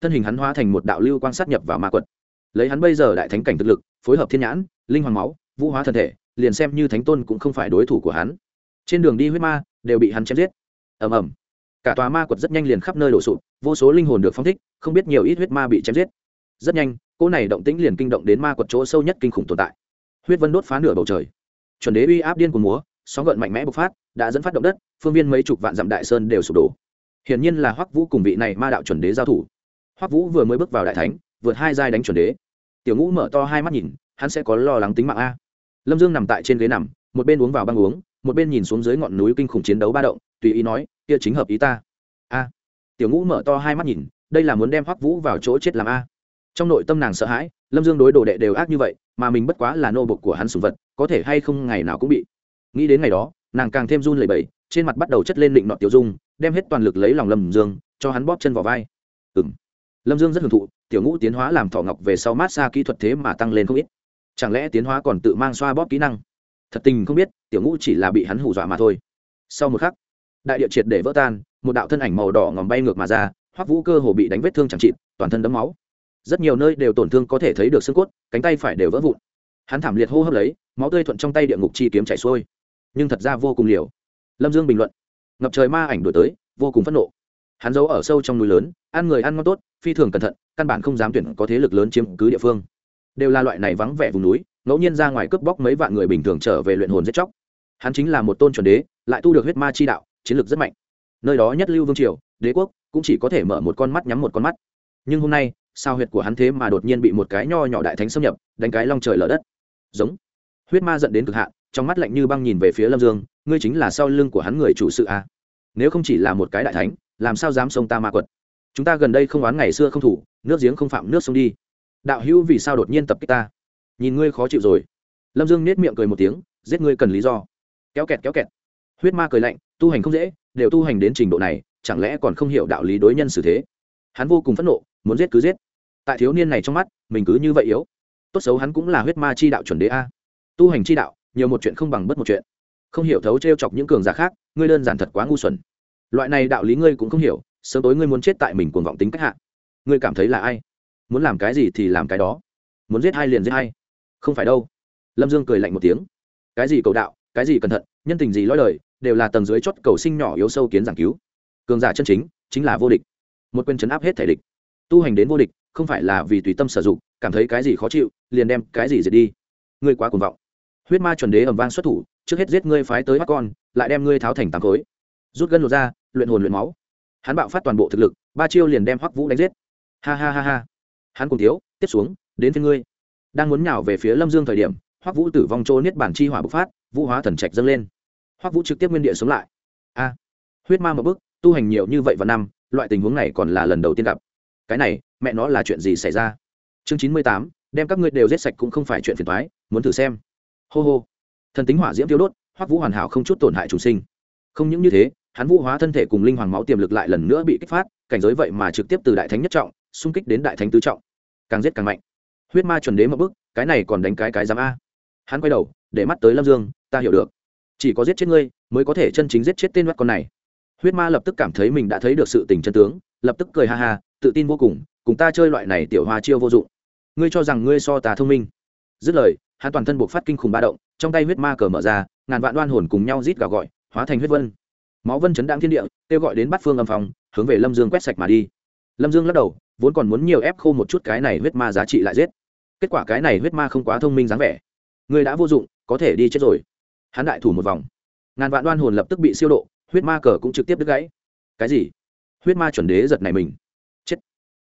Thân hình hắn hóa thành một đạo lưu quan sát nhập vào ma quật. Lấy hắn bây giờ đại thánh cảnh thực lực, phối hợp thiên nhãn, linh hoàng máu, vũ hóa thân thể, liền xem như thánh tôn cũng không phải đối thủ của hắn. Trên đường đi huyết ma, đều bị hắn chém giết. Ầm ầm cả tòa ma quật rất nhanh liền khắp nơi đổ sụp, vô số linh hồn được phong thích, không biết nhiều ít huyết ma bị chém giết. Rất nhanh, cỗ này động tĩnh liền kinh động đến ma quật chỗ sâu nhất kinh khủng tồn tại. Huyết vân đốt phá nửa bầu trời. Chuẩn đế uy áp điên của múa, sóng gợn mạnh mẽ bộc phát, đã dẫn phát động đất, phương viên mấy chục vạn dặm đại sơn đều sụp đổ. Hiển nhiên là hoắc vũ cùng vị này ma đạo chuẩn đế giao thủ. Hoắc vũ vừa mới bước vào đại thánh, vượt hai giai đánh chuẩn đế. Tiểu ngũ mở to hai mắt nhìn, hắn sẽ có lo lắng tính mạng a. Lâm dương nằm tại trên ghế nằm, một bên uống vào băng uống, một bên nhìn xuống dưới ngọn núi kinh khủng chiến đấu ba động, tùy ý nói kia chính hợp ý ta. A. Tiểu ngũ mở to hai mắt nhìn, đây là muốn đem hoắc vũ vào chỗ chết làm a. Trong nội tâm nàng sợ hãi, lâm dương đối đồ đệ đều ác như vậy, mà mình bất quá là nô bộc của hắn sùng vật, có thể hay không ngày nào cũng bị. Nghĩ đến ngày đó, nàng càng thêm run lẩy bẩy, trên mặt bắt đầu chất lên định nọ tiểu dung, đem hết toàn lực lấy lòng lâm dương, cho hắn bóp chân vào vai. Ừ m lâm dương rất hưởng thụ, tiểu ngũ tiến hóa làm thọ ngọc về sau mát xa kỹ thuật thế mà tăng lên không ít. Chẳng lẽ tiến hóa còn tự mang xoa bóp kỹ năng? Thật tình không biết, tiểu ngũ chỉ là bị hắn hù dọa mà thôi. Sau một khắc đại địa triệt để vỡ tan, một đạo thân ảnh màu đỏ ngòm bay ngược mà ra, hoắc vũ cơ hồ bị đánh vết thương chẳng chịt, toàn thân đấm máu. Rất nhiều nơi đều tổn thương có thể thấy được xương cốt, cánh tay phải đều vỡ vụn. Hắn thảm liệt hô hấp lấy, máu tươi thuận trong tay địa ngục chi kiếm chảy xuôi. Nhưng thật ra vô cùng liều. Lâm dương bình luận, ngập trời ma ảnh đổi tới, vô cùng phẫn nộ. Hắn giấu ở sâu trong núi lớn, ăn người ăn ngon tốt, phi thường cẩn thận, căn bản không dám tuyển có thế lực lớn chiếm cứ địa phương. Đều là loại này vắng vẻ vùng núi, ngẫu nhiên ra ngoài cướp bóc mấy vạn người bình thường trở về luyện hồn giết chóc. Hắn chính là một tôn chuẩn đế, lại tu được huyết ma chi đạo chiến lược rất mạnh. Nơi đó nhất lưu vương triều, đế quốc, cũng chỉ có thể mở một con mắt nhắm một con mắt. Nhưng hôm nay, sao huyệt của hắn thế mà đột nhiên bị một cái nho nhỏ đại thánh xâm nhập, đánh cái long trời lở đất? Giống. Huyết ma dẫn đến cực hạn, trong mắt lạnh như băng nhìn về phía lâm dương, ngươi chính là sau lưng của hắn người chủ sự a à? nếu không chỉ là một cái đại thánh, làm sao dám xông ta ma quật? Chúng ta gần đây không oán ngày xưa không thủ, nước giếng không phạm nước sông đi. Đạo hữu vì sao đột nhiên tập kích ta? Nhìn ngươi khó chịu rồi. Lâm dương nết miệng cười một tiếng, giết ngươi cần lý do. Kéo kẹt kéo kẹt. Huyết ma cười lạnh tu hành không dễ, đều tu hành đến trình độ này, chẳng lẽ còn không hiểu đạo lý đối nhân xử thế? Hắn vô cùng phẫn nộ, muốn giết cứ giết. Tại thiếu niên này trong mắt, mình cứ như vậy yếu. Tốt xấu hắn cũng là huyết ma chi đạo chuẩn đế a. Tu hành chi đạo, nhiều một chuyện không bằng bất một chuyện. Không hiểu thấu t r e o chọc những cường giả khác, ngươi đơn giản thật quá ngu xuẩn. Loại này đạo lý ngươi cũng không hiểu, sớm tối ngươi muốn chết tại mình cuồng vọng tính cách hạ. Ngươi cảm thấy là ai? Muốn làm cái gì thì làm cái đó. Muốn giết hai liền giết hai không phải đâu. Lâm dương cười lạnh một tiếng. Cái gì cầu đạo, cái gì cẩn thận, nhân tình gì lõi lời đều là tầng dưới chót cầu sinh nhỏ yếu sâu kiến giảng cứu. Cường giả chân chính chính là vô địch. Một quyền chấn áp hết thể địch. Tu hành đến vô địch, không phải là vì tùy tâm sử dụng, cảm thấy cái gì khó chịu, liền đem cái gì diệt đi. Ngươi quá cuồng vọng. Huyết ma chuẩn đế ầm vang xuất thủ, trước hết giết ngươi phái tới bắt con, lại đem ngươi tháo thành tám khối. Rút gân lột ra luyện hồn luyện máu. Hắn bạo phát toàn bộ thực lực, ba chiêu liền đem hoắc vũ đánh giết. Ha ha ha ha. Hắn cùng thiếu tiếp xuống, đến phía ngươi. Đang muốn nhào về phía lâm dương thời điểm, hoắc vũ tử vong trô niết bản chi hỏa bộc phát, vũ hóa thần trạch dâng lên hoắc vũ trực tiếp nguyên địa sống lại. A huyết ma một bước, tu hành nhiều như vậy vào năm loại tình huống này còn là lần đầu tiên gặp. Cái này mẹ nó là chuyện gì xảy ra? Chương chín mươi tám đem các ngươi đều giết sạch cũng không phải chuyện phiền thoái muốn thử xem. Hô hô. Thần tính hỏa diễm tiêu đốt hoắc vũ hoàn hảo không chút tổn hại chủ sinh. Không những như thế hắn vũ hóa thân thể cùng linh hoàng máu tiềm lực lại lần nữa bị kích phát cảnh giới vậy mà trực tiếp từ đại thánh nhất trọng xung kích đến đại thánh tứ trọng. Càng giết càng mạnh. Huyết ma chuẩn đế một bức cái này còn đánh cái cái giám a. Hắn quay đầu để mắt tới lâm dương ta hiểu được chỉ có giết chết ngươi, mới có thể chân chính giết chết tên mắt con này. Huyết ma lập tức cảm thấy mình đã thấy được sự tình chân tướng, lập tức cười ha ha, tự tin vô cùng cùng ta chơi loại này tiểu hoa chiêu vô dụng. Ngươi cho rằng ngươi so ta thông minh. Dứt lời, hắn toàn thân buộc phát kinh khủng ba động, trong tay huyết ma cờ mở ra, ngàn vạn đoan hồn cùng nhau rít gào gọi, hóa thành huyết vân. Máu vân chấn đáng thiên địa, kêu gọi đến bắt phương âm phòng, hướng về lâm dương quét sạch mà đi. Lâm dương lắc đầu, vốn còn muốn nhiều ép khô một chút cái này huyết ma giá trị lại giết. Kết quả cái này huyết ma không quá thông minh dáng vẻ. Người đã vô dụng, có thể đi chết rồi hắn đại thủ một vòng. Ngàn vạn đoan hồn lập tức bị siêu độ, huyết ma cờ cũng trực tiếp đứt gãy. Cái gì? Huyết ma chuẩn đế giật này mình. Chết.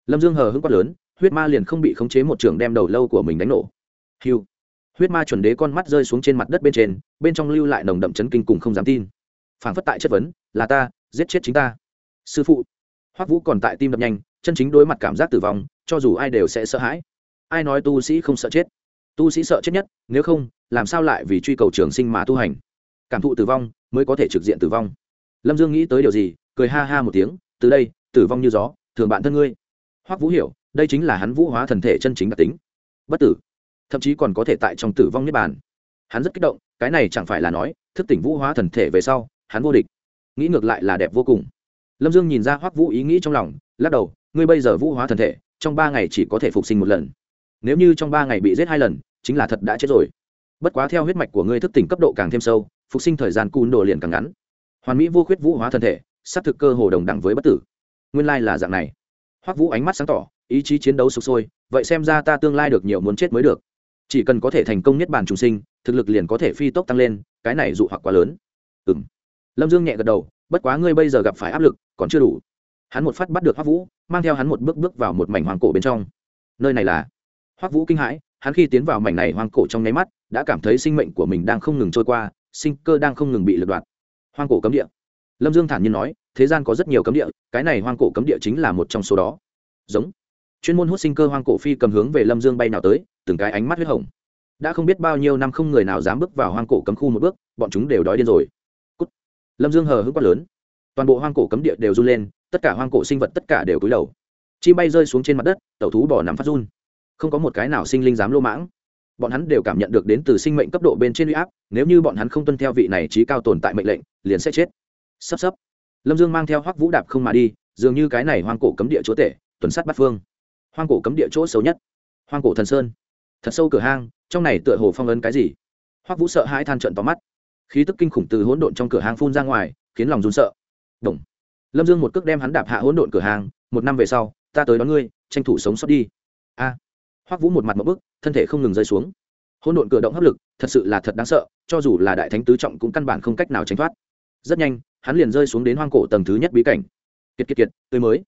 Lâm dương hờ hững quát lớn, huyết ma liền không bị khống chế một trường đem đầu lâu của mình đánh nổ. Hiu huyết ma chuẩn đế con mắt rơi xuống trên mặt đất bên trên, bên trong lưu lại nồng đậm chấn kinh cùng không dám tin. Phản phất tại chất vấn, là ta, giết chết chính ta. Sư phụ. Hoắc vũ còn tại tim đập nhanh, chân chính đối mặt cảm giác tử vong, cho dù ai đều sẽ sợ hãi. Ai nói tu sĩ không sợ chết? Tu sĩ sợ chết nhất, nếu không làm sao lại vì truy cầu trường sinh mà tu hành? Cảm thụ tử vong mới có thể trực diện tử vong. Lâm dương nghĩ tới điều gì, cười ha ha một tiếng, từ đây, tử vong như gió, thường bạn thân ngươi. Hoắc vũ hiểu, đây chính là hắn vũ hóa thần thể chân chính đặc tính. Bất tử. Thậm chí còn có thể tại trong tử vong niết bàn. Hắn rất kích động, cái này chẳng phải là nói, thức tỉnh vũ hóa thần thể về sau, hắn vô địch. Nghĩ ngược lại là đẹp vô cùng. Lâm dương nhìn ra hoắc vũ ý nghĩ trong lòng, lắc đầu, ngươi bây giờ vũ hóa thần thể, trong ba ngày chỉ có thể phục sinh một lần. Nếu như trong ba ngày bị giết hai lần, chính là thật đã chết rồi bất quá theo huyết mạch của ngươi thức tỉnh cấp độ càng thêm sâu, phục sinh thời gian cùn đồ liền càng ngắn. Hoàn mỹ vô khuyết vũ hóa thân thể xác thực cơ hồ đồng đẳng với bất tử. Nguyên lai là dạng này. Hoắc vũ ánh mắt sáng tỏ, ý chí chiến đấu sục sôi, vậy xem ra ta tương lai được nhiều muốn chết mới được. Chỉ cần có thể thành công nhất bản trùng sinh, thực lực liền có thể phi tốc tăng lên, cái này dụ hoặc quá lớn. Ừ m lâm dương nhẹ gật đầu, bất quá ngươi bây giờ gặp phải áp lực, còn chưa đủ. Hắn một phát bắt được hoắc vũ, mang theo hắn một bước bước vào một mảnh hoàng cổ bên trong. Nơi này là hoắc vũ kinh hãi, hắn khi tiến vào mảnh này hoang cổ trong nháy mắt, đã cảm thấy sinh mệnh của mình đang không ngừng trôi qua, sinh cơ đang không ngừng bị lật đoạt. Hoang cổ cấm địa. Lâm dương thản nhiên nói, thế gian có rất nhiều cấm địa, cái này hoang cổ cấm địa chính là một trong số đó. Giống. Chuyên môn hút sinh cơ hoang cổ phi cầm hướng về lâm dương bay nào tới, từng cái ánh mắt huyết hồng. Đã không biết bao nhiêu năm không người nào dám bước vào hoang cổ cấm khu một bước, bọn chúng đều đói điên rồi. Cút. lâm dương hờ hững quát lớn. Toàn bộ hoang cổ cấm địa đều run lên, tất cả hoang cổ sinh vật tất cả đều cúi đầu. Chi bay rơi xuống trên mặt đất, tẩu thú bỏ nằm phát run không có một cái nào sinh linh dám lô mãng. Bọn hắn đều cảm nhận được đến từ sinh mệnh cấp độ bên trên huy áp, nếu như bọn hắn không tuân theo vị này trí cao tồn tại mệnh lệnh, liền sẽ chết. Sắp sắp. Lâm dương mang theo hoắc vũ đạp không mà đi, dường như cái này hoang cổ cấm địa chỗ tể, tuần sát bắt phương. Hoang cổ cấm địa chỗ xấu nhất. Hoang cổ thần sơn. Thật sâu cửa hang, trong này tựa hồ phong ấn cái gì? Hoắc vũ sợ hãi than trận tóm mắt. Khí tức kinh khủng từ hỗn độn trong cửa hang phun ra ngoài, khiến lòng run sợ. Đồng. lâm dương một cước đem hắn đạp hạ hỗn độn cửa hàng một năm về sau, ta tới đón ngươi, tranh thủ sống sót đi. A hoắc vũ một mặt một bức, thân thể không ngừng rơi xuống. Hỗn độn cửa động hấp lực, thật sự là thật đáng sợ, cho dù là đại thánh tứ trọng cũng căn bản không cách nào tránh thoát. Rất nhanh, hắn liền rơi xuống đến hoang cổ tầng thứ nhất bí cảnh. Kiệt kiệt kiệt, tươi mới.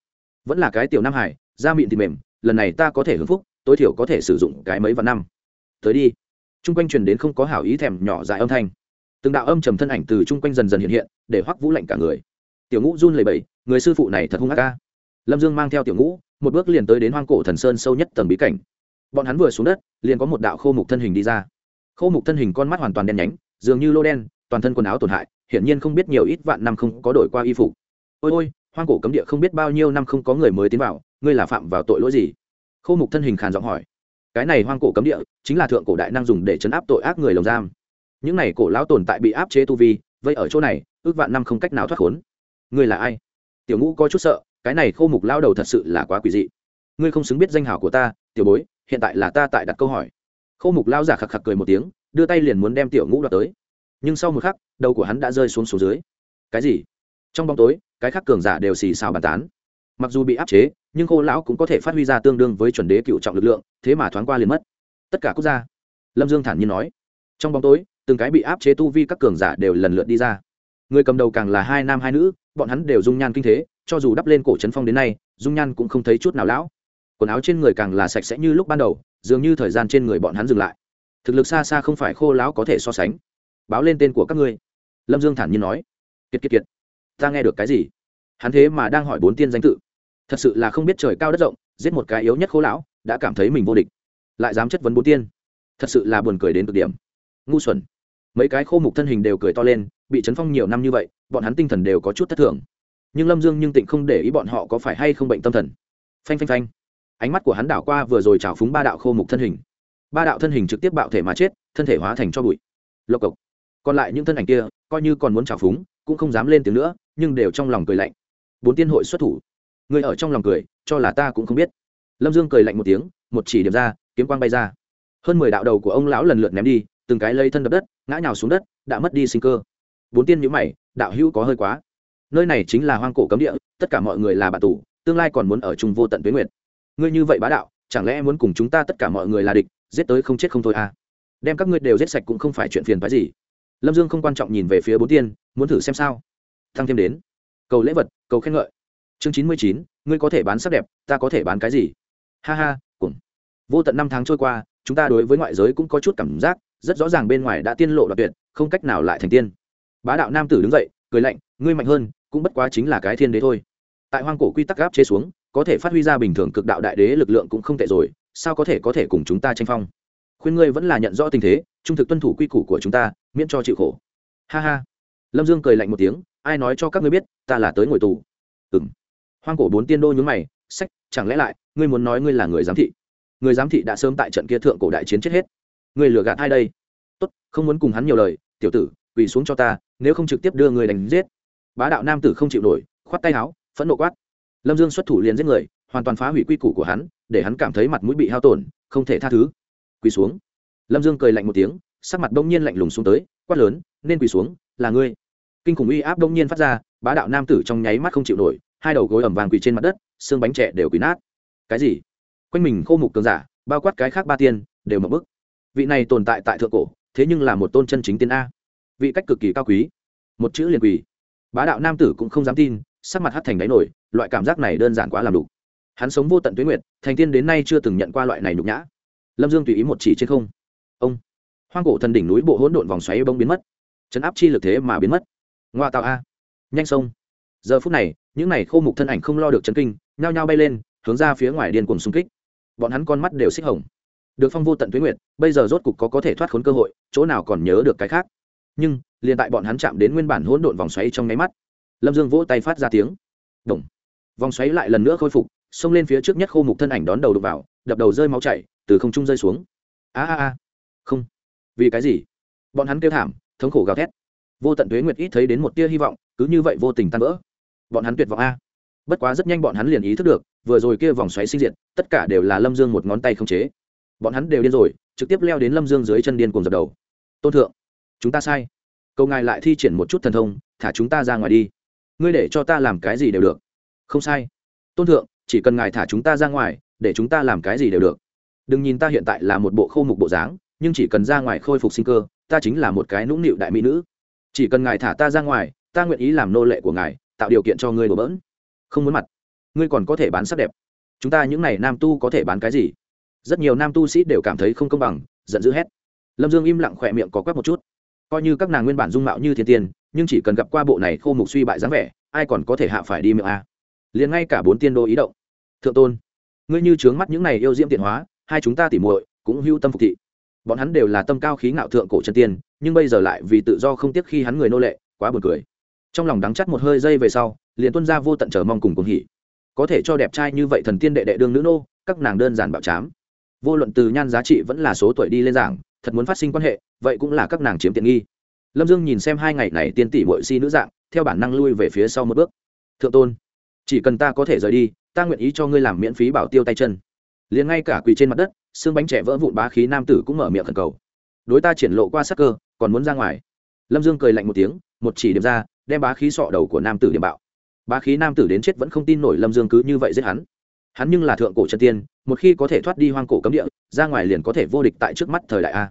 Vẫn là cái tiểu nam hải, da mịn thì mềm, lần này ta có thể hưởng phúc, tối thiểu có thể sử dụng cái mấy vạn năm. Tới đi. Chung quanh truyền đến không có hảo ý thèm nhỏ dại âm thanh. Từng đạo âm trầm thân ảnh từ chung quanh dần dần hiện hiện, để hoắc vũ lạnh cả người. Tiểu ngũ run lầy bẩy, người sư phụ này thật hung ác ca. Lâm dương mang theo tiểu ngũ, một bước liền tới đến hoang cổ thần sơn sâu nhất tầng bí cảnh bọn hắn vừa xuống đất, liền có một đạo khô mục thân hình đi ra. Khô mục thân hình con mắt hoàn toàn đen nhánh, dường như lô đen, toàn thân quần áo tổn hại, hiển nhiên không biết nhiều ít vạn năm không có đổi qua y phục. Ôi ôi, hoang cổ cấm địa không biết bao nhiêu năm không có người mới tiến vào, ngươi là phạm vào tội lỗi gì? Khô mục thân hình khàn giọng hỏi. Cái này hoang cổ cấm địa, chính là thượng cổ đại năng dùng để chấn áp tội ác người lồng giam. Những này cổ lão tồn tại bị áp chế tu vi vậy ở chỗ này, ước vạn năm không cách nào thoát khốn. Ngươi là ai? Tiểu ngũ có chút sợ, cái này khô mục lao đầu thật sự là quá quỷ dị. Ngươi không xứng biết danh hảo của ta, tiểu bối hiện tại là ta tại đặt câu hỏi. Khô mục lao giả khạc khạc cười một tiếng, đưa tay liền muốn đem tiểu ngũ đoạt tới. Nhưng sau một khắc, đầu của hắn đã rơi xuống xuống dưới. Cái gì? Trong bóng tối, cái khác cường giả đều xì xào bàn tán. Mặc dù bị áp chế, nhưng khô lão cũng có thể phát huy ra tương đương với chuẩn đế cựu trọng lực lượng, thế mà thoáng qua liền mất. Tất cả quốc gia, lâm dương thản nhiên nói. Trong bóng tối, từng cái bị áp chế tu vi các cường giả đều lần lượt đi ra. Người cầm đầu càng là hai nam hai nữ, bọn hắn đều dung nhan kinh thế, cho dù đắp lên cổ trấn phong đến nay, dung nhan cũng không thấy chút nào lão quần áo trên người càng là sạch sẽ như lúc ban đầu, dường như thời gian trên người bọn hắn dừng lại. Thực lực xa xa không phải khô lão có thể so sánh. Báo lên tên của các ngươi. Lâm dương thản nhiên nói. Kiệt kiệt kiệt, ta nghe được cái gì? Hắn thế mà đang hỏi bốn tiên danh tự. Thật sự là không biết trời cao đất rộng, giết một cái yếu nhất khô lão đã cảm thấy mình vô địch. Lại dám chất vấn bốn tiên. Thật sự là buồn cười đến cực điểm. Ngu xuẩn. Mấy cái khô mục thân hình đều cười to lên, bị chấn phong nhiều năm như vậy, bọn hắn tinh thần đều có chút thất thường. Nhưng lâm dương nhưng tịnh không để ý bọn họ có phải hay không bệnh tâm thần. Phanh phanh phanh ánh mắt của hắn đảo qua vừa rồi trào phúng ba đạo khô mục thân hình. Ba đạo thân hình trực tiếp bạo thể mà chết, thân thể hóa thành cho bụi. Lộc cộc. Còn lại những thân ảnh kia, coi như còn muốn trào phúng, cũng không dám lên tiếng nữa, nhưng đều trong lòng cười lạnh. Bốn tiên hội xuất thủ. Người ở trong lòng cười, cho là ta cũng không biết. Lâm dương cười lạnh một tiếng, một chỉ điểm ra, kiếm quang bay ra. Hơn mười đạo đầu của ông lão lần lượt ném đi, từng cái lây thân đập đất, ngã nhào xuống đất, đã mất đi sinh cơ. Bốn tiên nhữ mày, đạo hữu có hơi quá. Nơi này chính là hoang cổ cấm địa, tất cả mọi người là bạn tù, tương lai còn muốn ở chung vô tận tuyến nguyện ngươi như vậy bá đạo chẳng lẽ muốn cùng chúng ta tất cả mọi người là địch giết tới không chết không thôi à? Đem các ngươi đều giết sạch cũng không phải chuyện phiền phái gì. Lâm dương không quan trọng nhìn về phía bốn tiên muốn thử xem sao. Thăng thêm đến. Cầu lễ vật cầu khen ngợi. Chương chín mươi chín ngươi có thể bán sắc đẹp ta có thể bán cái gì? Ha ha cùng vô tận năm tháng trôi qua chúng ta đối với ngoại giới cũng có chút cảm giác rất rõ ràng bên ngoài đã tiên lộ đoạt tuyệt, không cách nào lại thành tiên. Bá đạo nam tử đứng dậy cười lạnh ngươi mạnh hơn cũng bất quá chính là cái thiên đế thôi. Tại hoang cổ quy tắc gáp chế xuống có thể phát huy ra bình thường cực đạo đại đế lực lượng cũng không tệ rồi, sao có thể có thể cùng chúng ta tranh phong? Khuyên ngươi vẫn là nhận rõ tình thế, trung thực tuân thủ quy củ của chúng ta, miễn cho chịu khổ. Ha ha. Lâm dương cười lạnh một tiếng, ai nói cho các ngươi biết, ta là tới ngồi tù. Ừ m hoang cổ bốn tiên đô nhúng mày, sách, chẳng lẽ lại, ngươi muốn nói ngươi là người giám thị? Người giám thị đã sớm tại trận kia thượng cổ đại chiến chết hết. Ngươi lừa gạt ai đây? Tốt, không muốn cùng hắn nhiều lời, tiểu tử, quỳ xuống cho ta, nếu không trực tiếp đưa người đánh giết. Bá đạo nam tử không chịu nổi, khoát tay áo, phẫn nộ quát lâm dương xuất thủ liền giết người, hoàn toàn phá hủy quy củ của hắn, để hắn cảm thấy mặt mũi bị hao tổn, không thể tha thứ. Quỳ xuống. Lâm dương cười lạnh một tiếng, sắc mặt đông nhiên lạnh lùng xuống tới, quát lớn, nên quỳ xuống, là ngươi. Kinh khủng uy áp đông nhiên phát ra, bá đạo nam tử trong nháy mắt không chịu nổi, hai đầu gối ẩm vàng quỳ trên mặt đất, xương bánh trẻ đều quỳ nát. Cái gì? Quanh mình khô mục cường giả, bao quát cái khác ba tiên, đều mập bức. Vị này tồn tại tại thượng cổ, thế nhưng là một tôn chân chính tiên a. Vị cách cực kỳ cao quý. Một chữ liền quỳ. Bá đạo nam tử cũng không dám tin sắc mặt hắt thành đáy nổi, loại cảm giác này đơn giản quá làm đủ. Hắn sống vô tận tuyến nguyệt, thành tiên đến nay chưa từng nhận qua loại này nhục nhã. Lâm dương tùy ý một chỉ trên không. Ông. Hoang cổ thần đỉnh núi bộ hỗn độn vòng xoáy bông biến mất. Chấn áp chi lực thế mà biến mất. Ngoa tạo a. Nhanh sông. Giờ phút này, những này khô mục thân ảnh không lo được chấn kinh, nhao nhao bay lên, hướng ra phía ngoài điên cùng xung kích. Bọn hắn con mắt đều xích hồng. Được phong vô tận tuyến nguyệt, bây giờ rốt cục có có thể thoát khốn cơ hội, chỗ nào còn nhớ được cái khác. Nhưng, liền tại bọn hắn chạm đến nguyên bản hỗn độn vòng xoáy trong nháy mắt lâm dương vỗ tay phát ra tiếng. Động. vòng xoáy lại lần nữa khôi phục, xông lên phía trước nhất khô mục thân ảnh đón đầu đục vào, đập đầu rơi máu chảy, từ không trung rơi xuống. A a a. Không. Vì cái gì? Bọn hắn kêu thảm, thống khổ gào thét. Vô tận thuế nguyệt ít thấy đến một tia hy vọng, cứ như vậy vô tình tan vỡ. Bọn hắn tuyệt vọng a. Bất quá rất nhanh bọn hắn liền ý thức được, vừa rồi kia vòng xoáy sinh diệt, tất cả đều là lâm dương một ngón tay không chế. Bọn hắn đều điên rồi, trực tiếp leo đến lâm dương dưới chân điên cùng dập đầu. Tôn thượng, chúng ta sai. Câu ngài lại thi triển một chút thần thông, thả chúng ta ra ngoài đi ngươi để cho ta làm cái gì đều được. Không sai. Tôn thượng, chỉ cần ngài thả chúng ta ra ngoài, để chúng ta làm cái gì đều được. Đừng nhìn ta hiện tại là một bộ khô mục bộ dáng, nhưng chỉ cần ra ngoài khôi phục sinh cơ, ta chính là một cái nũng nịu đại mỹ nữ. Chỉ cần ngài thả ta ra ngoài, ta nguyện ý làm nô lệ của ngài, tạo điều kiện cho ngươi đổ bỡn. Không muốn mặt. Ngươi còn có thể bán sắc đẹp. Chúng ta những n à y nam tu có thể bán cái gì? Rất nhiều nam tu sĩ đều cảm thấy không công bằng, giận dữ hét. Lâm dương im lặng khỏe miệng có quét một chút. Coi như các nàng nguyên bản dung mạo như thiên tiên nhưng chỉ cần gặp qua bộ này khô mục suy bại dáng vẻ, ai còn có thể hạ phải đi miệng a. Liền ngay cả bốn tiên đô ý động. Thượng tôn, ngươi như trướng mắt những này yêu diễm tiện hóa, hai chúng ta tỉ muội cũng hưu tâm phục thị. Bọn hắn đều là tâm cao khí ngạo thượng cổ chân tiên, nhưng bây giờ lại vì tự do không tiếc khi hắn người nô lệ, quá buồn cười. Trong lòng đắng chắt một hơi dây về sau, liền tuân ra vô tận chờ mong cùng cùng hỉ. Có thể cho đẹp trai như vậy thần tiên đệ đệ đương nữ nô, các nàng đơn giản bạo chám. Vô luận từ nhan giá trị vẫn là số tuổi đi lên giảng, thật muốn phát sinh quan hệ, vậy cũng là các nàng chiếm tiện nghi lâm dương nhìn xem hai ngày này tiên tỷ bội si nữ dạng, theo bản năng lui về phía sau một bước. Thượng tôn, chỉ cần ta có thể rời đi, ta nguyện ý cho ngươi làm miễn phí bảo tiêu tay chân. Liền ngay cả quỳ trên mặt đất, xương bánh trẻ vỡ vụn bá khí nam tử cũng mở miệng khẩn cầu. Đối ta triển lộ qua sắc cơ, còn muốn ra ngoài? Lâm dương cười lạnh một tiếng, một chỉ điểm ra, đem bá khí sọ đầu của nam tử điểm bạo. Bá khí nam tử đến chết vẫn không tin nổi lâm dương cứ như vậy giết hắn. Hắn nhưng là thượng cổ chân tiên, một khi có thể thoát đi hoang cổ cấm địa, ra ngoài liền có thể vô địch tại trước mắt thời đại a.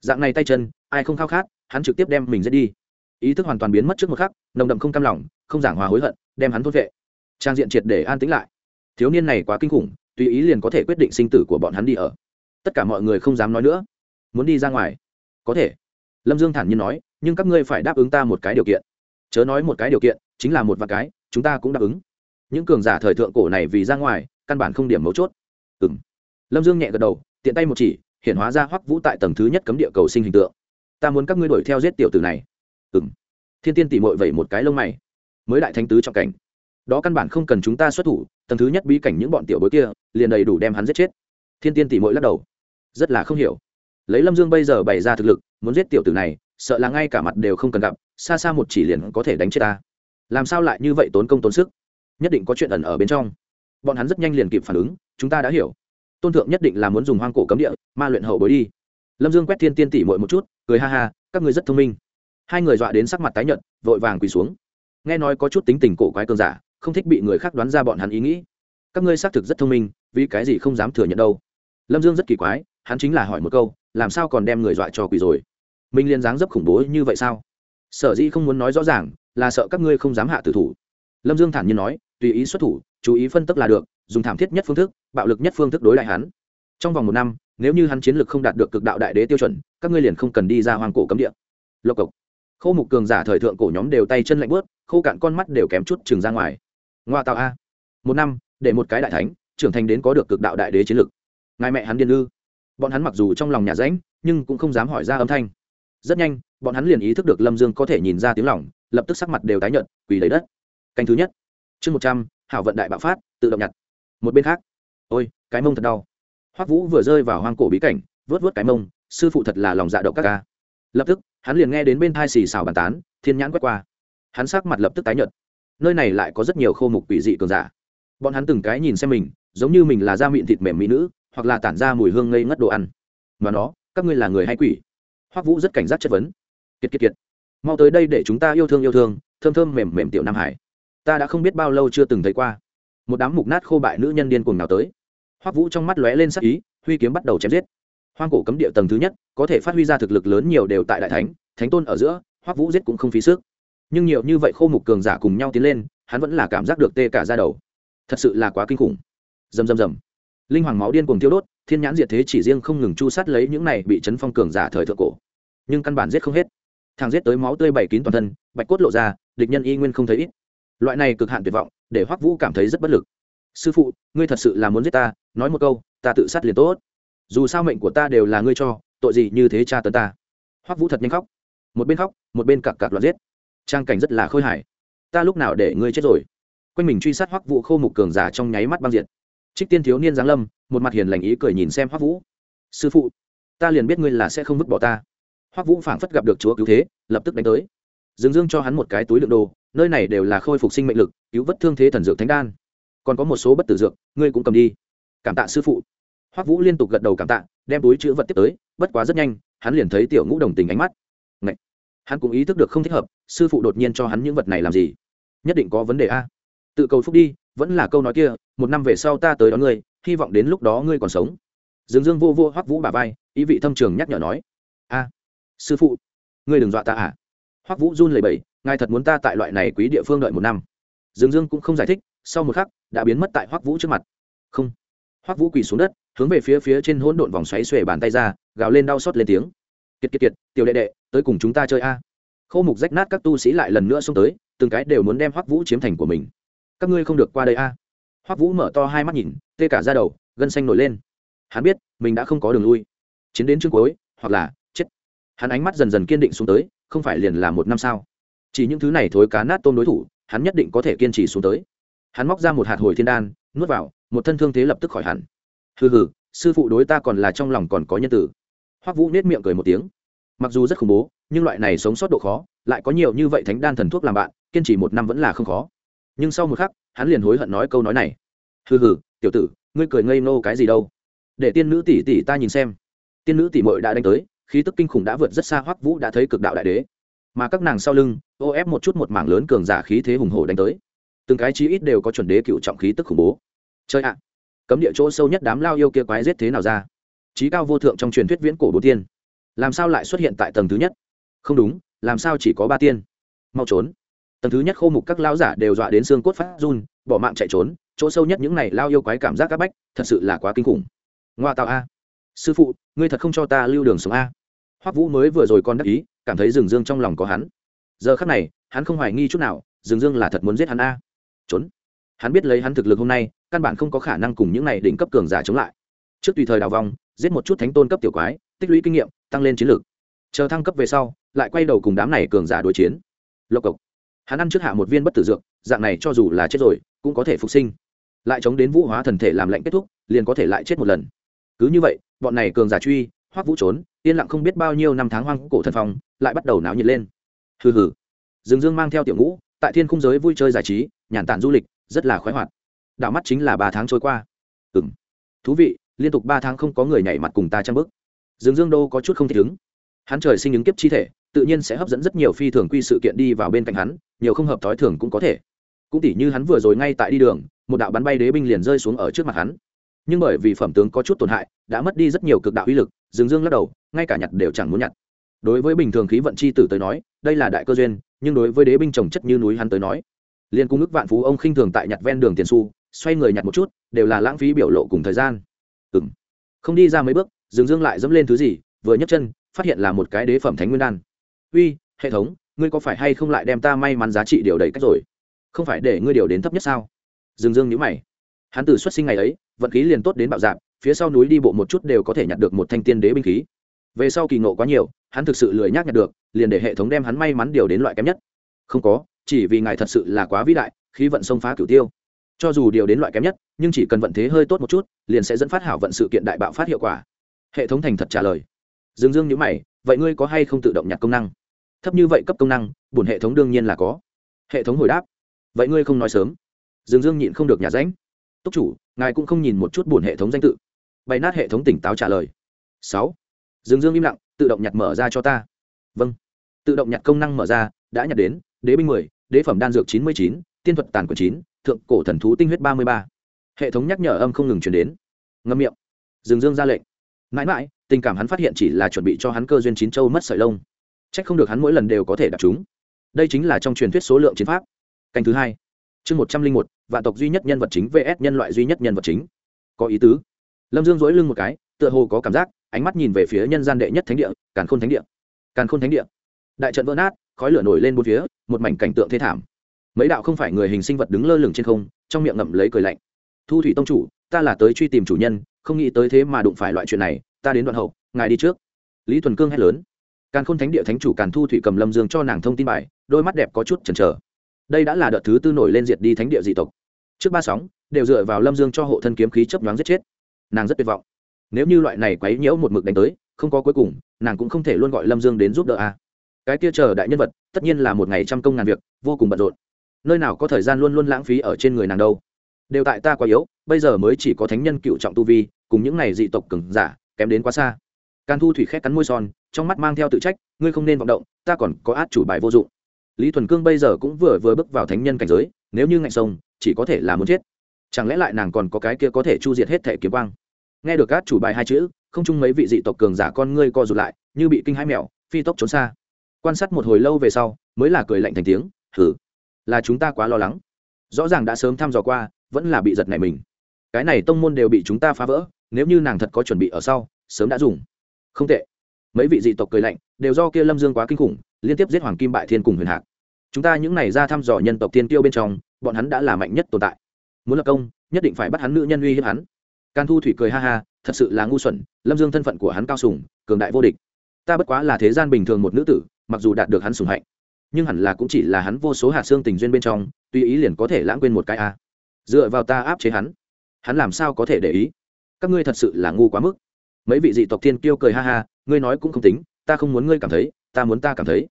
Dạng này tay chân, ai không khao khát? Hắn trực tiếp đem mình giết đi. Ý thức hoàn toàn biến mất trước một khắc, nồng đậm không cam lòng, không giảng hòa hối hận, đem hắn thốt vệ. Trang diện triệt để an tĩnh lại. Thiếu niên này quá kinh khủng, tùy ý liền có thể quyết định sinh tử của bọn hắn đi ở. Tất cả mọi người không dám nói nữa. Muốn đi ra ngoài. Có thể. Lâm dương thản nhiên nói, nhưng các ngươi phải đáp ứng ta một cái điều kiện. Chớ nói một cái điều kiện, chính là một vài cái, chúng ta cũng đáp ứng. Những cường giả thời thượng cổ này vì ra ngoài, căn bản không điểm mấu chốt. Ừ lâm dương nhẹ gật đầu, tiện tay một chỉ, hiện hóa ra hoắc vũ tại tầng thứ nhất cấm địa cầu sinh hình tượng ta muốn các ngươi đuổi theo giết tiểu tử này. Ừng thiên tiên tỉ mội vẩy một cái lông mày. Mới đại thánh tứ trọng cảnh. Đó căn bản không cần chúng ta xuất thủ, tầng thứ nhất bí cảnh những bọn tiểu bối kia, liền đầy đủ đem hắn giết chết. Thiên tiên tỉ mội lắc đầu. Rất là không hiểu. Lấy lâm dương bây giờ bày ra thực lực, muốn giết tiểu tử này, sợ là ngay cả mặt đều không cần gặp, xa xa một chỉ liền có thể đánh chết ta. Làm sao lại như vậy tốn công tốn sức? Nhất định có chuyện ẩn ở bên trong. Bọn hắn rất nhanh liền kịp phản ứng, chúng ta đã hiểu. Tôn thượng nhất định là muốn dùng hoang cổ cấm địa, ma luyện hậu bối đi lâm dương quét thiên tiên tỉ mội một chút, cười ha ha, các người rất thông minh. Hai người dọa đến sắc mặt tái nhợt, vội vàng quỳ xuống. Nghe nói có chút tính tình cổ quái cơn giả, không thích bị người khác đoán ra bọn hắn ý nghĩ. Các ngươi xác thực rất thông minh, vì cái gì không dám thừa nhận đâu? Lâm dương rất kỳ quái, hắn chính là hỏi một câu, làm sao còn đem người dọa cho quỳ rồi? Minh liên dáng dấp khủng bố như vậy sao? Sở dĩ không muốn nói rõ ràng, là sợ các ngươi không dám hạ tử thủ. Lâm dương thản nhiên nói, tùy ý xuất thủ, chú ý phân tức là được, dùng thảm thiết nhất phương thức, bạo lực nhất phương thức đối lại hắn trong vòng một năm, nếu như hắn chiến lược không đạt được cực đạo đại đế tiêu chuẩn, các ngươi liền không cần đi ra hoàng cổ cấm địa. Lộc cộc. Khâu mục cường giả thời thượng cổ nhóm đều tay chân lạnh bớt khô cạn con mắt đều kém chút chừng ra ngoài. Ngoa tạo a. Một năm, để một cái đại thánh, trưởng thành đến có được cực đạo đại đế chiến lược. Ngài mẹ hắn điên ư? Bọn hắn mặc dù trong lòng nhà ránh nhưng cũng không dám hỏi ra âm thanh. Rất nhanh, bọn hắn liền ý thức được lâm dương có thể nhìn ra tiếng lỏng lập tức sắc mặt đều tái nhợt, quỳ lấy đất. Canh thứ nhất. Chương một trăm, hảo vận đại bạo phát, tự động nhặt. Một bên khác. Ôi, cái mông thật đau hoắc vũ vừa rơi vào hoang cổ bí cảnh vớt vớt cái mông, sư phụ thật là lòng dạ đậu các ca. Lập tức, hắn liền nghe đến bên thai xì xào bàn tán, thiên nhãn quét qua. Hắn sắc mặt lập tức tái nhợt. Nơi này lại có rất nhiều khô mục quỷ dị cường giả. Bọn hắn từng cái nhìn xem mình, giống như mình là da mịn thịt mềm mỹ nữ, hoặc là tản ra mùi hương ngây ngất đồ ăn. Mà nó, các ngươi là người hay quỷ? Hoắc vũ rất cảnh giác chất vấn. Kiệt kiệt kiệt. Mau tới đây để chúng ta yêu thương yêu thương, thơm thơm mềm mềm tiểu nam hải. Ta đã không biết bao lâu chưa từng thấy qua. Một đám mục nát khô bại nữ nhân điên cuồng nào tới hoắc vũ trong mắt lóe lên sắc ý, huy kiếm bắt đầu chém giết. Hoang cổ cấm địa tầng thứ nhất, có thể phát huy ra thực lực lớn nhiều đều tại đại thánh thánh tôn ở giữa, hoắc vũ giết cũng không phí sức. Nhưng nhiều như vậy khô mục cường giả cùng nhau tiến lên, hắn vẫn là cảm giác được tê cả ra đầu. Thật sự là quá kinh khủng. Rầm rầm rầm. Linh hoàng máu điên cuồng tiêu đốt, thiên nhãn diệt thế chỉ riêng không ngừng chu sát lấy những này bị chấn phong cường giả thời thượng cổ. Nhưng căn bản giết không hết. Thằng giết tới máu tươi bảy kín toàn thân, bạch cốt lộ ra, địch nhân y nguyên không thấy ít. Loại này cực hạn tuyệt vọng, để hoắc vũ cảm thấy rất bất lực sư phụ, ngươi thật sự là muốn giết ta, nói một câu, ta tự sát liền tốt. Dù sao mệnh của ta đều là ngươi cho, tội gì như thế cha tấn ta. Hoắc vũ thật nhanh khóc. Một bên khóc, một bên cặc cặc loạt giết. Trang cảnh rất là khôi hài. Ta lúc nào để ngươi chết rồi? Quanh mình truy sát hoắc vũ khô mục cường giả trong nháy mắt băng diện trích tiên thiếu niên giáng lâm, một mặt hiền lành ý cười nhìn xem hoắc vũ. Sư phụ, ta liền biết ngươi là sẽ không vứt bỏ ta. Hoắc vũ phảng phất gặp được chúa cứu thế, lập tức đánh tới. Dương dương cho hắn một cái túi lượng đồ, nơi này đều là khôi phục sinh mệnh lực, cứu vất thương thế thần dược thánh đan còn có một số bất tử dược, ngươi cũng cầm đi. Cảm tạ sư phụ. Hoắc vũ liên tục gật đầu cảm tạ, đem túi chữ vật tiếp tới, bất quá rất nhanh, hắn liền thấy tiểu ngũ đồng tình ánh mắt. Ngậy! hắn cũng ý thức được không thích hợp, sư phụ đột nhiên cho hắn những vật này làm gì? Nhất định có vấn đề a. Tự cầu phúc đi, vẫn là câu nói kia, một năm về sau ta tới đón ngươi, hy vọng đến lúc đó ngươi còn sống. Dương dương vô vô hoắc vũ bà vai, ý vị thâm trường nhắc nhở nói. A. Sư phụ, ngươi đừng dọa ta à. Hoắc vũ run lẩy bẩy, ngài thật muốn ta tại loại này quý địa phương đợi một năm? Dương dương cũng không giải thích, sau một khắc, đã biến mất tại hoắc vũ trước mặt. Không. Hoắc vũ quỳ xuống đất, hướng về phía phía trên hỗn độn vòng xoáy xuề bàn tay ra, gào lên đau xót lên tiếng. Kiệt kiệt kiệt, tiểu đệ đệ, tới cùng chúng ta chơi a. Khâu mục rách nát các tu sĩ lại lần nữa xông tới, từng cái đều muốn đem hoắc vũ chiếm thành của mình. Các ngươi không được qua đây a. Hoắc vũ mở to hai mắt nhìn, tê cả ra đầu, gân xanh nổi lên. Hắn biết, mình đã không có đường lui. Chiến đến chương cuối, hoặc là, chết. Hắn ánh mắt dần dần kiên định xuống tới, không phải liền là một năm sao. Chỉ những thứ này thối cá nát tôm đối thủ hắn nhất định có thể kiên trì xuống tới. Hắn móc ra một hạt hồi thiên đan, nuốt vào, một thân thương thế lập tức khỏi hẳn. Hừ hừ, sư phụ đối ta còn là trong lòng còn có nhân tử. Hoắc vũ nết miệng cười một tiếng. Mặc dù rất khủng bố, nhưng loại này sống sót độ khó, lại có nhiều như vậy thánh đan thần thuốc làm bạn, kiên trì một năm vẫn là không khó. Nhưng sau một khắc, hắn liền hối hận nói câu nói này. Hừ hừ, tiểu tử, ngươi cười ngây nô cái gì đâu? Để tiên nữ tỷ tỷ ta nhìn xem. Tiên nữ tỷ mội đã đánh tới, khí tức kinh khủng đã vượt rất xa hoắc vũ đã thấy cực đạo đại đế mà các nàng sau lưng, ô ép một chút một mảng lớn cường giả khí thế hùng hổ đánh tới. Từng cái chí ít đều có chuẩn đế cựu trọng khí tức khủng bố. Chơi ạ! Cấm địa chỗ sâu nhất đám lao yêu kia quái giết thế nào ra? Trí cao vô thượng trong truyền thuyết viễn cổ bố tiên. Làm sao lại xuất hiện tại tầng thứ nhất? Không đúng, làm sao chỉ có ba tiên? Mau trốn. Tầng thứ nhất khô mục các lao giả đều dọa đến xương cốt phát run, bỏ mạng chạy trốn. Chỗ sâu nhất những này lao yêu quái cảm giác áp bách, thật sự là quá kinh khủng. Ngoa tạo a. Sư phụ, ngươi thật không cho ta lưu đường sống a. Hoắc vũ mới vừa rồi còn đắc ý cảm thấy Dừng dương trong lòng có hắn. Giờ khắc này, hắn không hoài nghi chút nào Dừng dương là thật muốn giết hắn a. Trốn. Hắn biết lấy hắn thực lực hôm nay, căn bản không có khả năng cùng những này đỉnh cấp cường giả chống lại. Trước tùy thời đào vong giết một chút thánh tôn cấp tiểu quái, tích lũy kinh nghiệm, tăng lên chiến lược. Chờ thăng cấp về sau, lại quay đầu cùng đám này cường giả đối chiến. Lộc cộc. Hắn ăn trước hạ một viên bất tử dược, dạng này cho dù là chết rồi, cũng có thể phục sinh. Lại chống đến vũ hóa thần thể làm lạnh kết thúc, liền có thể lại chết một lần. Cứ như vậy, bọn này cường giả truy hoắc vũ trốn yên lặng không biết bao nhiêu năm tháng hoang cổ thần phong, lại bắt đầu náo nhiệt lên. Hừ hừ. Dương dương mang theo tiểu ngũ, tại thiên khung giới vui chơi giải trí, nhàn tản du lịch, rất là khoái hoạt. Đảo mắt chính là ba tháng trôi qua. Ừ m thú vị, liên tục ba tháng không có người nhảy mặt cùng ta trang bức dương dương đô có chút không thể ứng. Hắn trời sinh ứng kiếp chi thể, tự nhiên sẽ hấp dẫn rất nhiều phi thường quy sự kiện đi vào bên cạnh hắn, nhiều không hợp thói thường cũng có thể. Cũng tỉ như hắn vừa rồi ngay tại đi đường, một đạo bắn bay đế binh liền rơi xuống ở trước mặt hắn. Nhưng bởi vì phẩm tướng có chút tổn hại, đã mất đi rất nhiều cực đạo uy lực, dương dương lắc đầu ngay cả nhặt đều chẳng muốn nhặt. Đối với bình thường khí vận c h i tử tới nói, đây là đại cơ duyên, nhưng đối với đế binh trồng chất như núi hắn tới nói, liên cung ức vạn phú ông khinh thường tại nhặt ven đường tiền su xoay người nhặt một chút, đều là lãng phí biểu lộ cùng thời gian. Ừ m không đi ra mấy bước, dương dương lại dẫm lên thứ gì, vừa nhấc chân, phát hiện là một cái đế phẩm thánh nguyên đan. Uy, hệ thống, ngươi có phải hay không lại đem ta may mắn giá trị điều đầy cách rồi? Không phải để ngươi điều đến thấp nhất sao? Dương dương nhữ mày. Hắn từ xuất sinh ngày ấy, vận khí liền tốt đến bạo dạp phía sau núi đi bộ một chút đều có thể nhặt được một thanh tiên đế binh khí về sau kỳ ngộ quá nhiều, hắn thực sự lười nhác nhặt được, liền để hệ thống đem hắn may mắn điều đến loại kém nhất. Không có, chỉ vì ngài thật sự là quá vĩ đại, khí vận xông phá cửu tiêu. Cho dù điều đến loại kém nhất, nhưng chỉ cần vận thế hơi tốt một chút, liền sẽ dẫn phát hảo vận sự kiện đại bạo phát hiệu quả. Hệ thống thành thật trả lời. Dương dương nhữ mày, vậy ngươi có hay không tự động nhặt công năng? Thấp như vậy cấp công năng bùn hệ thống đương nhiên là có. Hệ thống hồi đáp. Vậy ngươi không nói sớm. Dương dương nhịn không được nhà ránh. Túc chủ, ngài cũng không nhìn một chút bùn hệ thống danh tự. Bày nát hệ thống tỉnh táo trả lời. Sáu dương dương im lặng, tự động nhặt mở ra cho ta. Vâng. Tự động nhặt công năng mở ra, đã nhặt đến, đế binh mười, đế phẩm đan dược chín mươi chín, tiên thuật tàn quyền chín, thượng cổ thần thú tinh huyết ba mươi ba. Hệ thống nhắc nhở âm không ngừng chuyển đến. Ngâm miệng. Dương dương ra lệnh. Mãi mãi, tình cảm hắn phát hiện chỉ là chuẩn bị cho hắn cơ duyên chín châu mất sợi lông. C h ắ c không được hắn mỗi lần đều có thể đặt chúng. Đây chính là trong truyền thuyết số lượng chiến pháp. Canh thứ hai. Chương một trăm linh một, vạn tộc duy nhất nhân vật chính vs nhân loại duy nhất nhân vật chính. Có ý tứ. Lâm dương dỗi lưng một cái tựa hồ có cảm giác, ánh mắt nhìn về phía nhân gian đệ nhất thánh địa, càn khôn thánh địa. Càn khôn thánh địa. Đại trận vỡ nát, khói lửa nổi lên bốn phía, một mảnh cảnh tượng thê thảm. Mấy đạo không phải người hình sinh vật đứng lơ lửng trên không, trong miệng ngậm lấy cười lạnh. Thu thủy tông chủ, ta là tới truy tìm chủ nhân, không nghĩ tới thế mà đụng phải loại chuyện này, ta đến đoạn hậu, ngài đi trước. Lý thuần cương hét lớn. Càn khôn thánh địa thánh chủ càn thu thủy cầm lâm dương cho nàng thông tin bài, đôi mắt đẹp có chút chần chờ. Đây đã là đợt thứ tư nổi lên diệt đi thánh địa dị tộc. Trước ba sóng, đều dựa vào lâm dương cho hộ thân kiếm khí chấp nhoáng giết chết. Nàng rất tuyệt vọng nếu như loại này quấy nhiễu một mực đánh tới, không có cuối cùng, nàng cũng không thể luôn gọi lâm dương đến giúp đỡ a. À. cái kia chờ đại nhân vật, tất nhiên là một ngày trăm công ngàn việc, vô cùng bận rộn. Nơi nào có thời gian luôn luôn lãng phí ở trên người nàng đâu. Đều tại ta quá yếu, bây giờ mới chỉ có thánh nhân cựu trọng tu vi, cùng những này dị tộc cứng giả, kém đến quá xa. Can thu thủy khét cắn môi son, trong mắt mang theo tự trách, ngươi không nên vọng động, ta còn có át chủ bài vô dụng. Lý thuần cương bây giờ cũng vừa vừa bước vào thánh nhân cảnh giới, nếu như ngạnh sông, chỉ có thể là muốn chết. Chẳng lẽ lại nàng còn có cái kia có thể chu diệt hết thể kiếm quang? Nghe được các chủ bài hai chữ, không chung mấy vị dị tộc cường giả con ngươi co rụt lại, như bị kinh hãi mèo, phi tốc trốn xa. Quan sát một hồi lâu về sau, mới là cười lạnh thành tiếng thử là chúng ta quá lo lắng. Rõ ràng đã sớm thăm dò qua, vẫn là bị giật này mình. Cái này tông môn đều bị chúng ta phá vỡ, nếu như nàng thật có chuẩn bị ở sau, sớm đã dùng. Không tệ. Mấy vị dị tộc cười lạnh, đều do kia lâm dương quá kinh khủng, liên tiếp giết hoàng kim bại thiên cùng huyền hạc. Chúng ta những này ra thăm dò nhân tộc tiên tiêu bên trong, bọn hắn đã là mạnh nhất tồn tại. Muốn lập công, nhất định phải bắt hắn nữ nhân uy hiếp hắn can thu thủy cười ha ha, thật sự là ngu xuẩn, lâm dương thân phận của hắn cao sùng, cường đại vô địch. Ta bất quá là thế gian bình thường một nữ tử, mặc dù đạt được hắn sùng hạnh, nhưng hẳn là cũng chỉ là hắn vô số hạt xương tình duyên bên trong, tùy ý liền có thể lãng quên một cái a. À. Dựa vào ta áp chế hắn hắn làm sao có thể để ý? Các ngươi thật sự là ngu quá mức. Mấy vị dị tộc thiên kiêu cười ha ha, ngươi nói cũng không tính, ta không muốn ngươi cảm thấy, ta muốn ta cảm thấy.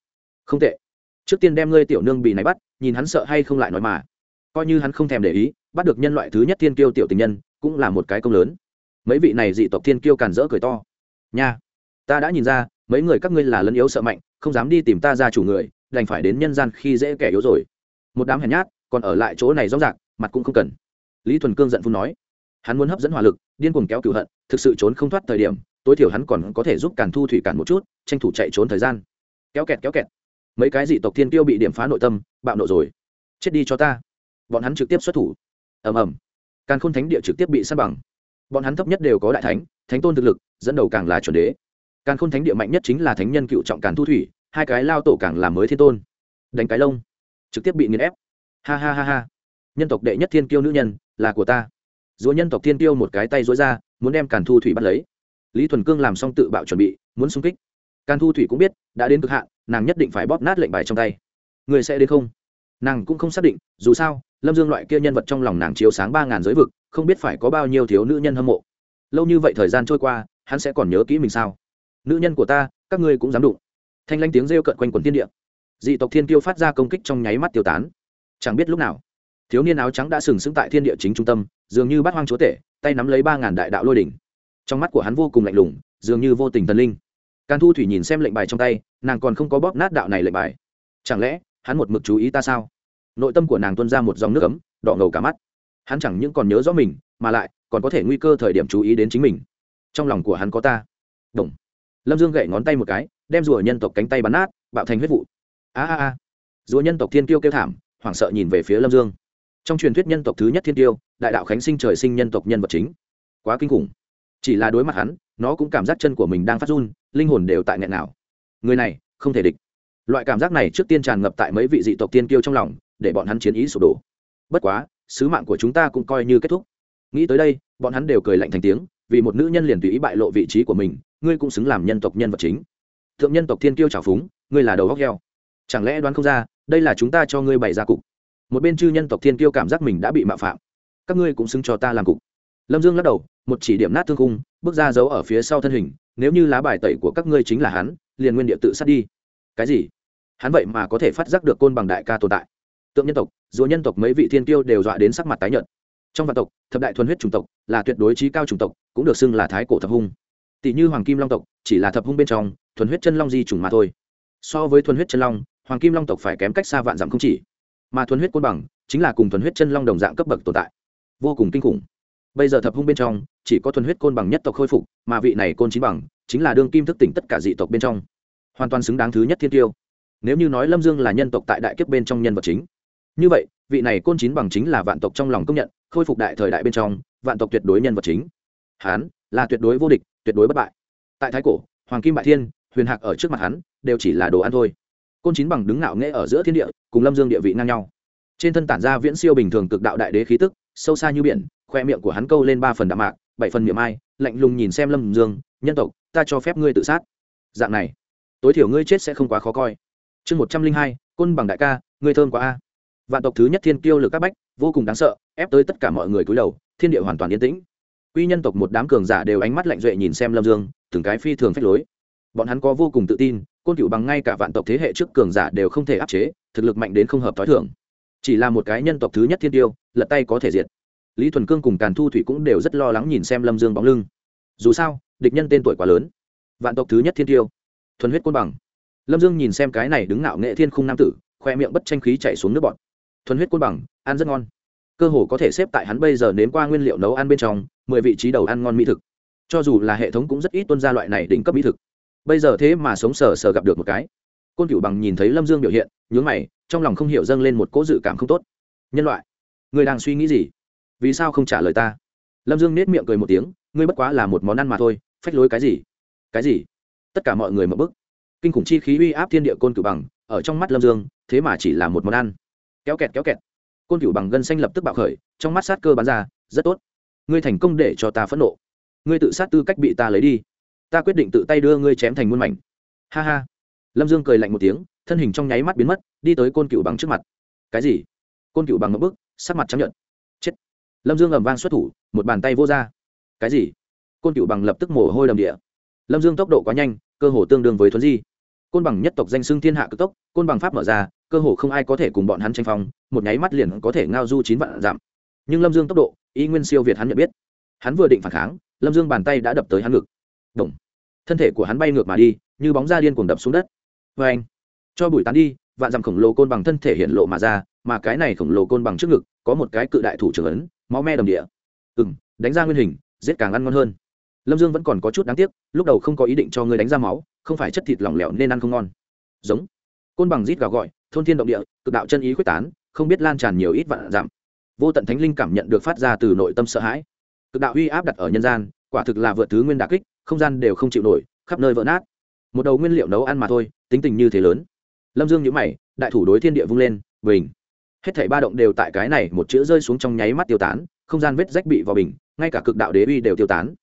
Không tệ. Trước tiên đem ngươi tiểu nương bị này bắt, nhìn hắn sợ hay không lại nói mà. Coi như hắn không thèm để ý, bắt được nhân loại thứ nhất thiên kiêu tiểu tình nhân cũng là một cái công lớn. Mấy vị này dị tộc thiên kiêu càn rỡ cười to. Nha, ta đã nhìn ra, mấy người các ngươi là lân yếu sợ mạnh, không dám đi tìm ta ra chủ người, đành phải đến nhân gian khi dễ kẻ yếu rồi. Một đám hèn nhát, còn ở lại chỗ này rõ rạc, mặt cũng không cần. Lý thuần cương giận phun nói, hắn muốn hấp dẫn hỏa lực, điên cuồng kéo cựu hận, thực sự trốn không thoát thời điểm, tối thiểu hắn còn có thể giúp càn thu thủy cản một chút, tranh thủ chạy trốn thời gian. Kéo kẹt kéo kẹt. Mấy cái dị tộc thiên tiêu bị điểm phá nội tâm, bạo nộ rồi. Chết đi cho ta. Bọn hắn trực tiếp xuất thủ. Ầm ầm càn khôn thánh địa trực tiếp bị sát bằng. Bọn hắn thấp nhất đều có đại thánh thánh tôn thực lực, dẫn đầu càng là chuẩn đế. Càn khôn thánh địa mạnh nhất chính là thánh nhân cựu trọng càn thu thủy, hai cái lao tổ càng là mới thiên tôn. Đánh cái lông, trực tiếp bị nghiền ép. Ha ha ha ha. Nhân tộc đệ nhất thiên kiêu nữ nhân, là của ta. Dúa nhân tộc thiên tiêu một cái tay dối ra, muốn đem càn thu thủy bắt lấy. Lý thuần cương làm xong tự bạo chuẩn bị, muốn xung kích. Càn thu thủy cũng biết, đã đến cực hạn, nàng nhất định phải bóp nát lệnh bài trong tay. Người sẽ đến không? Nàng cũng không xác định, dù sao lâm dương loại kia nhân vật trong lòng nàng chiếu sáng ba ngàn giới vực, không biết phải có bao nhiêu thiếu nữ nhân hâm mộ. Lâu như vậy thời gian trôi qua, hắn sẽ còn nhớ kỹ mình sao? Nữ nhân của ta, các ngươi cũng dám đụng. Thanh lanh tiếng rêu cận quanh quần tiên địa. Dị tộc thiên tiêu phát ra công kích trong nháy mắt tiêu tán. Chẳng biết lúc nào, thiếu niên áo trắng đã sừng sững tại thiên địa chính trung tâm, dường như bắt hoang chúa tể, tay nắm lấy ba ngàn đại đạo lôi đỉnh. Trong mắt của hắn vô cùng lạnh lùng, dường như vô tình thần linh. Can thu thủy nhìn xem lệnh bài trong tay, nàng còn không có bóp nát đạo này lệnh bài. Chẳng lẽ, hắn một mực chú ý ta sao? Nội tâm của nàng tuân ra một dòng nước ấm, đỏ ngầu cả mắt. Hắn chẳng những còn nhớ rõ mình, mà lại còn có thể nguy cơ thời điểm chú ý đến chính mình. Trong lòng của hắn có ta. Đồng. lâm dương gậy ngón tay một cái, đem rùa nhân tộc cánh tay bắn nát, bạo thành huyết vụ. A a a. Rùa nhân tộc thiên kiêu kêu thảm, hoảng sợ nhìn về phía lâm dương. Trong truyền thuyết nhân tộc thứ nhất thiên tiêu đại đạo khánh sinh trời sinh nhân tộc nhân vật chính. Quá kinh khủng. Chỉ là đối mặt hắn, nó cũng cảm giác chân của mình đang phát run, linh hồn đều tại nghẹn nào. Người này, không thể địch. Loại cảm giác này trước tiên tràn ngập tại mấy vị dị tộc tiên kiêu trong lòng để bọn hắn chiến ý sụp đổ. Bất quá, sứ mạng của chúng ta cũng coi như kết thúc. Nghĩ tới đây, bọn hắn đều cười lạnh thành tiếng, vì một nữ nhân liền tùy ý bại lộ vị trí của mình, ngươi cũng xứng làm nhân tộc nhân vật chính. Thượng nhân tộc thiên kiêu trào phúng, ngươi là đầu góc heo. Chẳng lẽ đoán không ra, đây là chúng ta cho ngươi bày ra cục. Một bên chư nhân tộc thiên kiêu cảm giác mình đã bị mạo phạm, các ngươi cũng xứng cho ta làm cục. Lâm dương lắc đầu, một chỉ điểm nát thương khung, bước ra giấu ở phía sau thân hình, nếu như lá bài tẩy của các ngươi chính là hắn, liền nguyên địa tự sát đi. Cái gì? Hắn vậy mà có thể phát giác được côn bằng đại ca tồn tại tượng nhân tộc dù nhân tộc mấy vị thiên tiêu đều dọa đến sắc mặt tái nhợt. Trong vạn tộc, thập đại thuần huyết chủng tộc là tuyệt đối trí cao chủng tộc, cũng được xưng là thái cổ thập hung. Tỷ như hoàng kim long tộc, chỉ là thập hung bên trong, thuần huyết chân long di chủng mà thôi. So với thuần huyết chân long, hoàng kim long tộc phải kém cách xa vạn dặm không chỉ. Mà thuần huyết côn bằng, chính là cùng thuần huyết chân long đồng dạng cấp bậc tồn tại. Vô cùng kinh khủng. Bây giờ thập hung bên trong, chỉ có thuần huyết côn bằng nhất tộc khôi phục, mà vị này côn chín bằng, chính là đương kim thức tỉnh tất cả dị tộc bên trong. Hoàn toàn xứng đáng thứ nhất thiên tiêu. Nếu như nói lâm dương là nhân tộc tại đại kiếp bên trong nhân vật chính như vậy, vị này côn chín bằng chính là vạn tộc trong lòng công nhận, khôi phục đại thời đại bên trong, vạn tộc tuyệt đối nhân vật chính. Hán là tuyệt đối vô địch, tuyệt đối bất bại. Tại thái cổ, hoàng kim bại thiên, huyền hạc ở trước mặt hắn, đều chỉ là đồ ăn thôi. Côn chín bằng đứng ngạo nghễ ở giữa thiên địa, cùng lâm dương địa vị ngang nhau. Trên thân tản ra viễn siêu bình thường cực đạo đại đế khí tức, sâu xa như biển, khoe miệng của hắn câu lên ba phần đạm mạc, bảy phần miệng ai, lạnh lùng nhìn xem lâm dương, nhân tộc, ta cho phép ngươi tự sát. Dạng này, tối thiểu ngươi chết sẽ không quá khó coi. Chương một trăm linh hai, côn bằng đại ca, ngươi thơm quá a vạn tộc thứ nhất thiên kiêu lực các bách, vô cùng đáng sợ, ép tới tất cả mọi người cúi đầu, thiên địa hoàn toàn yên tĩnh. Quy nhân tộc một đám cường giả đều ánh mắt lạnh duệ nhìn xem lâm dương, từng cái phi thường phách lối. Bọn hắn có vô cùng tự tin, côn cựu bằng ngay cả vạn tộc thế hệ trước cường giả đều không thể áp chế, thực lực mạnh đến không hợp t h o i thưởng chỉ là một cái nhân tộc thứ nhất thiên tiêu lật tay có thể diệt. Lý thuần cương cùng càn thu thủy cũng đều rất lo lắng nhìn xem lâm dương bóng lưng. Dù sao, địch nhân tên tuổi quá lớn. Vạn tộc thứ nhất thiên tiêu thuần huyết côn bằng. Lâm dương nhìn xem cái này đứng ngạo nghệ thiên khung nam tử, khoe miệng bất tranh khí chạy xuống nước bọt thuần huyết côn bằng, ăn rất ngon. Cơ hồ có thể xếp tại hắn bây giờ nếm qua nguyên liệu nấu ăn bên trong, mười vị trí đầu ăn ngon mỹ thực. Cho dù là hệ thống cũng rất ít tuân ra loại này đỉnh cấp mỹ thực. Bây giờ thế mà sống sờ sờ gặp được một cái. Côn cựu bằng nhìn thấy lâm dương biểu hiện, nhướng mày, trong lòng không hiểu dâng lên một cỗ dự cảm không tốt. Nhân loại, người đang suy nghĩ gì? Vì sao không trả lời ta? Lâm dương nết miệng cười một tiếng, ngươi bất quá là một món ăn mà thôi, phách lối cái gì? Cái gì? Tất cả mọi người mở bức. Kinh khủng chi khí uy áp thiên địa côn cựu bằng, ở trong mắt lâm dương, thế mà chỉ là một món ăn kéo kẹt kéo kẹt. Côn cựu bằng gân xanh lập tức bạo khởi, trong mắt sát cơ bắn ra, rất tốt. Ngươi thành công để cho ta phẫn nộ. Ngươi tự sát tư cách bị ta lấy đi. Ta quyết định tự tay đưa ngươi chém thành muôn mảnh. Ha ha. Lâm dương cười lạnh một tiếng, thân hình trong nháy mắt biến mất, đi tới côn cựu bằng trước mặt. Cái gì? Côn cựu bằng ngập bước sắc mặt chấp nhận chết. Lâm dương ầm vang xuất thủ, một bàn tay vô ra. Cái gì? Côn cựu bằng lập tức mồ hôi đầm địa. Lâm dương tốc độ quá nhanh, cơ hồ tương đương với thuấn di. Côn bằng nhất tộc danh xưng thiên hạ cực tốc, côn bằng pháp mở ra cơ hồ không ai có thể cùng bọn hắn tranh phong, một nháy mắt liền có thể ngao du chín vạn giảm nhưng lâm dương tốc độ, y nguyên siêu việt hắn nhận biết. Hắn vừa định phản kháng, lâm dương bàn tay đã đập tới hắn ngực. Động. thân thể của hắn bay ngược mà đi, như bóng da điên cuồng đập xuống đất. Vê anh, cho bụi tán đi, vạn dặm khổng lồ côn bằng thân thể hiện lộ mà ra, mà cái này khổng lồ côn bằng trước ngực, có một cái cự đại thủ trưởng ấn, máu me đầm địa. Ừ m đánh ra nguyên hình, giết càng ăn ngon hơn. Lâm dương vẫn còn có chút đáng tiếc, lúc đầu không có ý định cho ngươi đánh ra máu, không phải chất thịt lỏng lẻo nên ăn không ngon. Giống. Côn bằng rít gào gọi thôn thiên động địa, cực đạo chân ý quyết tán, không biết lan tràn nhiều ít vạn giảm vô tận thánh linh cảm nhận được phát ra từ nội tâm sợ hãi. Cực đạo uy áp đặt ở nhân gian, quả thực là vượt thứ nguyên đà kích, không gian đều không chịu nổi, khắp nơi vỡ nát. Một đầu nguyên liệu nấu ăn mà thôi, tính tình như thế lớn. Lâm dương nhữ mày, đại thủ đối thiên địa vung lên, bình. Hết thảy ba động đều tại cái này một chữ rơi xuống trong nháy mắt tiêu tán, không gian vết rách bị vào bình, ngay cả cực đạo đế uy đều tiêu tán.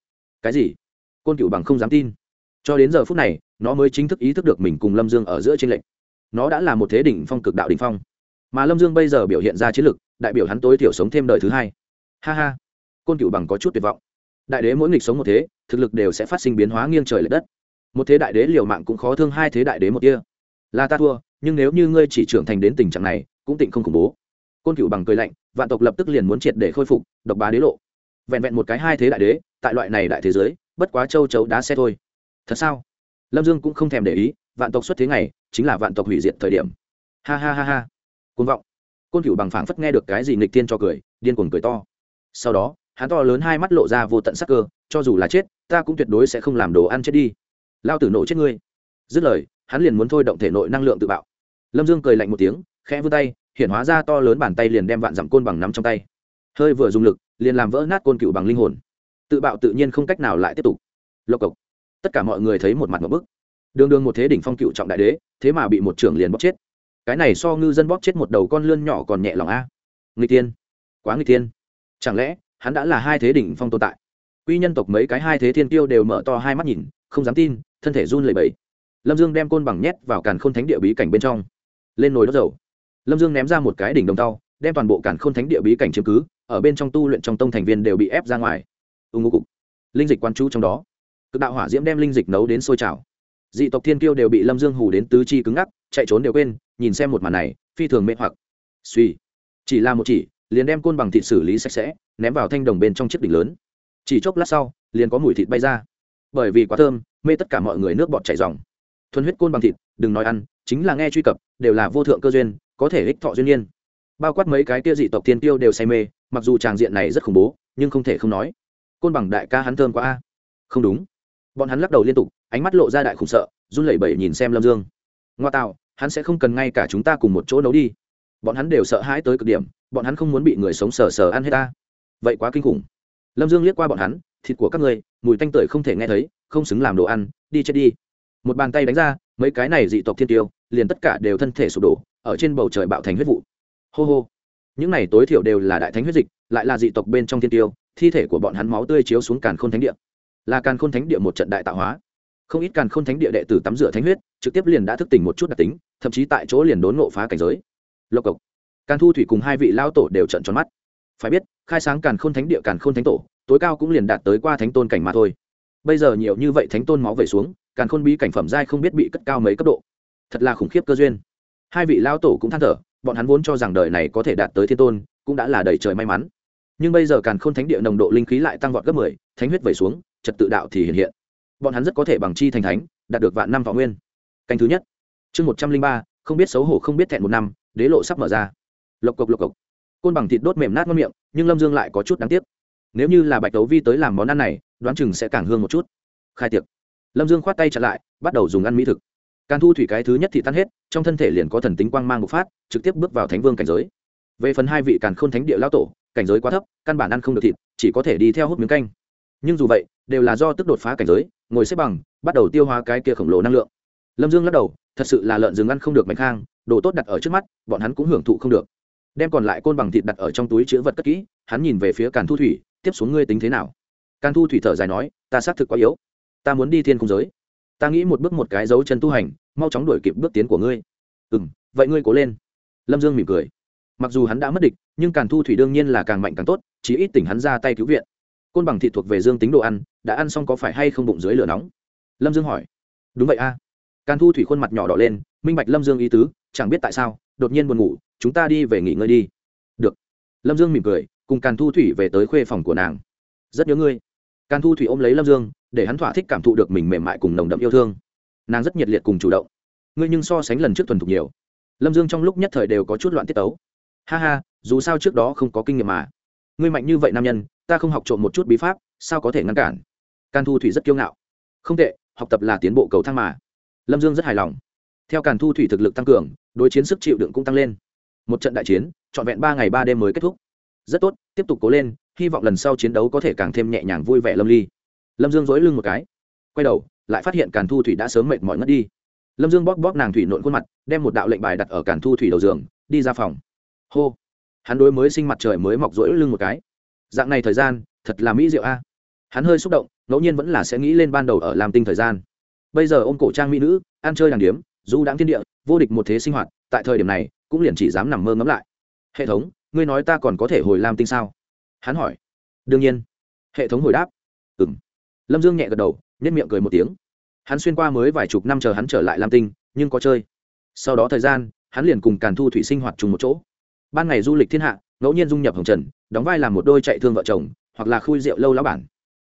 Cái gì? Côn cựu bằng không dám tin. Cho đến giờ phút này, nó mới chính thức ý thức được mình cùng lâm dương ở giữa tranh lệch nó đã là một thế đỉnh phong cực đạo đỉnh phong. Mà lâm dương bây giờ biểu hiện ra chiến lực, đại biểu hắn tối thiểu sống thêm đời thứ hai. Ha ha. Côn cựu bằng có chút tuyệt vọng. Đại đế mỗi nghịch sống một thế, thực lực đều sẽ phát sinh biến hóa nghiêng trời l ệ đất. Một thế đại đế liều mạng cũng khó thương hai thế đại đế một kia. Là ta thua, nhưng nếu như ngươi chỉ trưởng thành đến tình trạng này, cũng tịnh không khủng bố. Côn cựu bằng cười lạnh, vạn tộc lập tức liền muốn triệt để khôi phục, độc bá đế lộ. Vẹn vẹn một cái hai thế đại đế, tại loại này đại thế giới, bất quá châu chấu đá xe thôi. Thật sao? Lâm dương cũng không thèm để ý vạn tộc xuất thế ngày, chính là vạn tộc hủy diệt thời điểm. Ha ha ha ha. Côn vọng. Côn cửu bằng phảng phất nghe được cái gì nghịch tiên cho cười, điên cuồng cười to. Sau đó, hắn to lớn hai mắt lộ ra vô tận sắc cơ, cho dù là chết, ta cũng tuyệt đối sẽ không làm đồ ăn chết đi. Lao tử nổ chết ngươi. Dứt lời, hắn liền muốn thôi động thể nội năng lượng tự bạo. Lâm dương cười lạnh một tiếng, khẽ vươn tay, hiện hóa ra to lớn bàn tay liền đem vạn dặm côn bằng nắm trong tay. Hơi vừa dùng lực, liền làm vỡ nát côn cựu bằng linh hồn. Tự bạo tự nhiên không cách nào lại tiếp tục. Lộc cộc. Tất cả mọi người thấy một mặt một bức đường đường một thế đỉnh phong cựu trọng đại đế, thế mà bị một trưởng liền bóp chết. Cái này so ngư dân bóp chết một đầu con lươn nhỏ còn nhẹ lòng a. Người tiên quá người tiên chẳng lẽ, hắn đã là hai thế đỉnh phong tồn tại? Quy nhân tộc mấy cái hai thế thiên tiêu đều mở to hai mắt nhìn, không dám tin, thân thể run lẩy bẩy. Lâm dương đem côn bằng nhét vào càn khôn thánh địa bí cảnh bên trong. Lên nồi đốt dầu. Lâm dương ném ra một cái đỉnh đồng tàu đem toàn bộ càn khôn thánh địa bí cảnh chiếm cứ, ở bên trong tu luyện trong tông thành viên đều bị ép ra ngoài. Ưng ngô cục. Linh dịch quan chú trong đó. Cực đạo hỏa diễm đem linh dịch nấu đến sôi trào dị tộc thiên tiêu đều bị lâm dương hù đến tứ chi cứng ngắc, chạy trốn đều quên, nhìn xem một màn này, phi thường mê hoặc. Suy, chỉ là một chỉ, liền đem côn bằng thịt xử lý sạch sẽ, ném vào thanh đồng bên trong chiếc đỉnh lớn. Chỉ chốc lát sau, liền có mùi thịt bay ra. Bởi vì quá thơm, mê tất cả mọi người nước bọt chảy dòng thuần huyết côn bằng thịt, đừng nói ăn, chính là nghe truy cập, đều là vô thượng cơ duyên, có thể ích thọ duyên nhiên. Bao quát mấy cái kia dị tộc Thiên tiêu đều say mê, mặc dù tràng diện này rất khủng bố, nhưng không thể không nói. Côn bằng đại ca hắn thơm quá a. Không đúng. Bọn hắn lắc đầu liên tục ánh mắt lộ ra đại khủng sợ, run lẩy bẩy nhìn xem lâm dương. Ngoa tạo, hắn sẽ không cần ngay cả chúng ta cùng một chỗ nấu đi. Bọn hắn đều sợ hãi tới cực điểm, bọn hắn không muốn bị người sống sờ sờ ăn hết ta. Vậy quá kinh khủng. Lâm dương liếc qua bọn hắn, thịt của các người mùi tanh tưởi không thể nghe thấy, không xứng làm đồ ăn, đi chết đi. Một bàn tay đánh ra, mấy cái này dị tộc thiên tiêu, liền tất cả đều thân thể sụp đổ, ở trên bầu trời bạo thành huyết vụ. Hô hô. Những này tối thiểu đều là đại thánh huyết dịch, lại là dị tộc bên trong thiên tiêu, thi thể của bọn hắn máu tươi chiếu xuống càn khôn thánh địa. Là càn khôn thánh địa một trận đại tạo hóa không ít càn khôn thánh địa đệ tử tắm rửa thánh huyết, trực tiếp liền đã thức tỉnh một chút đặc tính, thậm chí tại chỗ liền đốn ngộ phá cảnh giới. Lộc cộc. Càn thu thủy cùng hai vị lao tổ đều trận tròn mắt. Phải biết, khai sáng càn khôn thánh địa càn khôn thánh tổ, tối cao cũng liền đạt tới qua thánh tôn cảnh mà thôi. Bây giờ nhiều như vậy thánh tôn máu về xuống, càn khôn bí cảnh phẩm giai không biết bị cất cao mấy cấp độ. Thật là khủng khiếp cơ duyên. Hai vị lao tổ cũng than thở, bọn hắn vốn cho rằng đời này có thể đạt tới thiên tôn, cũng đã là đầy trời may mắn. Nhưng bây giờ càn khôn thánh địa nồng độ linh khí lại tăng vọt gấp mười, thánh huyết về xuống, trật tự đạo thì hiện hiện bọn hắn rất có thể bằng chi thành thánh, đạt được vạn năm võ nguyên. Canh thứ nhất. Chương một trăm linh ba, không biết xấu hổ không biết thẹn một năm, đế lộ sắp mở ra. Lộc cộc lộc cộc. Côn bằng thịt đốt mềm nát ngon miệng, nhưng lâm dương lại có chút đáng tiếc. Nếu như là bạch đấu vi tới làm món ăn này, đoán chừng sẽ càng hương một chút. Khai tiệc. Lâm dương khoát tay chặn lại, bắt đầu dùng ăn mỹ thực. Càn thu thủy cái thứ nhất thì tan hết, trong thân thể liền có thần tính quang mang bộc phát, trực tiếp bước vào thánh vương cảnh giới. Về phần hai vị càn khôn thánh địa lao tổ, cảnh giới quá thấp, căn bản ăn không được thịt, chỉ có thể đi theo hút miếng canh. Nhưng dù vậy, đều là do tức đột phá cảnh giới ngồi xếp bằng, bắt đầu tiêu hóa cái kia khổng lồ năng lượng. Lâm dương lắc đầu, thật sự là lợn rừng ăn không được mạnh khang đồ tốt đặt ở trước mắt, bọn hắn cũng hưởng thụ không được. Đem còn lại côn bằng thịt đặt ở trong túi chữ vật cất kỹ, hắn nhìn về phía càn thu thủy, tiếp xuống ngươi tính thế nào? Càn thu thủy thở dài nói, ta xác thực quá yếu. Ta muốn đi thiên không giới. Ta nghĩ một bước một cái dấu chân tu hành, mau chóng đuổi kịp bước tiến của ngươi. Ừ m vậy ngươi cố lên. Lâm dương mỉm cười. Mặc dù hắn đã mất địch, nhưng càn thu thủy đương nhiên là càng mạnh càng tốt chỉ ít tỉnh hắn ra tay cứu viện. Côn bằng thịt thuộc về dương tính đồ ăn đã ăn xong có phải hay không bụng dưới lửa nóng? Lâm dương hỏi. Đúng vậy a. À. càn thu thủy khuôn mặt nhỏ đỏ lên, minh bạch lâm dương ý tứ, chẳng biết tại sao, đột nhiên buồn ngủ, chúng ta đi về nghỉ ngơi đi. Được. Lâm dương mỉm cười, cùng càn thu thủy về tới khuê phòng của nàng. Rất nhớ ngươi. Càn thu thủy ôm lấy lâm dương, để hắn thỏa thích cảm thụ được mình mềm mại cùng nồng đậm yêu thương. Nàng rất nhiệt liệt cùng chủ động. Ngươi nhưng so sánh lần trước thuần thục nhiều. Lâm dương trong lúc nhất thời đều có chút loạn tiết tấu. Ha ha, dù sao trước đó không có kinh nghiệm mà. Ngươi mạnh như vậy nam nhân, ta không học trộm một chút bí pháp, sao có thể ngăn cản? Can thu thủy rất kiêu ngạo. Không tệ, học tập là tiến bộ cầu thang mà. Lâm dương rất hài lòng. Theo càn thu thủy thực lực tăng cường, đối chiến sức chịu đựng cũng tăng lên. Một trận đại chiến, trọn vẹn ba ngày ba đêm mới kết thúc. Rất tốt, tiếp tục cố lên, hy vọng lần sau chiến đấu có thể càng thêm nhẹ nhàng vui vẻ lâm ly. Lâm dương dối lưng một cái. Quay đầu, lại phát hiện càn thu thủy đã sớm mệt mỏi ngất đi. Lâm dương bóp bóp nàng thủy nộn khuôn mặt, đem một đạo lệnh bài đặt ở càn thu thủy đầu giường, đi ra phòng. Hô. Hắn đối mới sinh mặt trời mới mọc rỗi lưng một cái. Dạng này thời gian, thật là mỹ diệu a. Hắn hơi xúc động ngẫu nhiên vẫn là sẽ nghĩ lên ban đầu ở làm tinh thời gian. Bây giờ ôm cổ trang mỹ nữ, ăn chơi đàng điếm, du đáng thiên địa, vô địch một thế sinh hoạt, tại thời điểm này, cũng liền chỉ dám nằm mơ ngẫm lại. Hệ thống, ngươi nói ta còn có thể hồi làm tinh sao? Hắn hỏi. Đương nhiên. Hệ thống hồi đáp. Ừ m lâm dương nhẹ gật đầu nhất miệng cười một tiếng. Hắn xuyên qua mới vài chục năm chờ hắn trở lại lam tinh, nhưng có chơi. Sau đó thời gian, hắn liền cùng càn thu thủy sinh hoạt chung một chỗ. Ban ngày du lịch thiên hạ, ngẫu nhiên dung nhập hồng trần, đóng vai làm một đôi chạy thương vợ chồng, hoặc là khui rượu lâu lão bản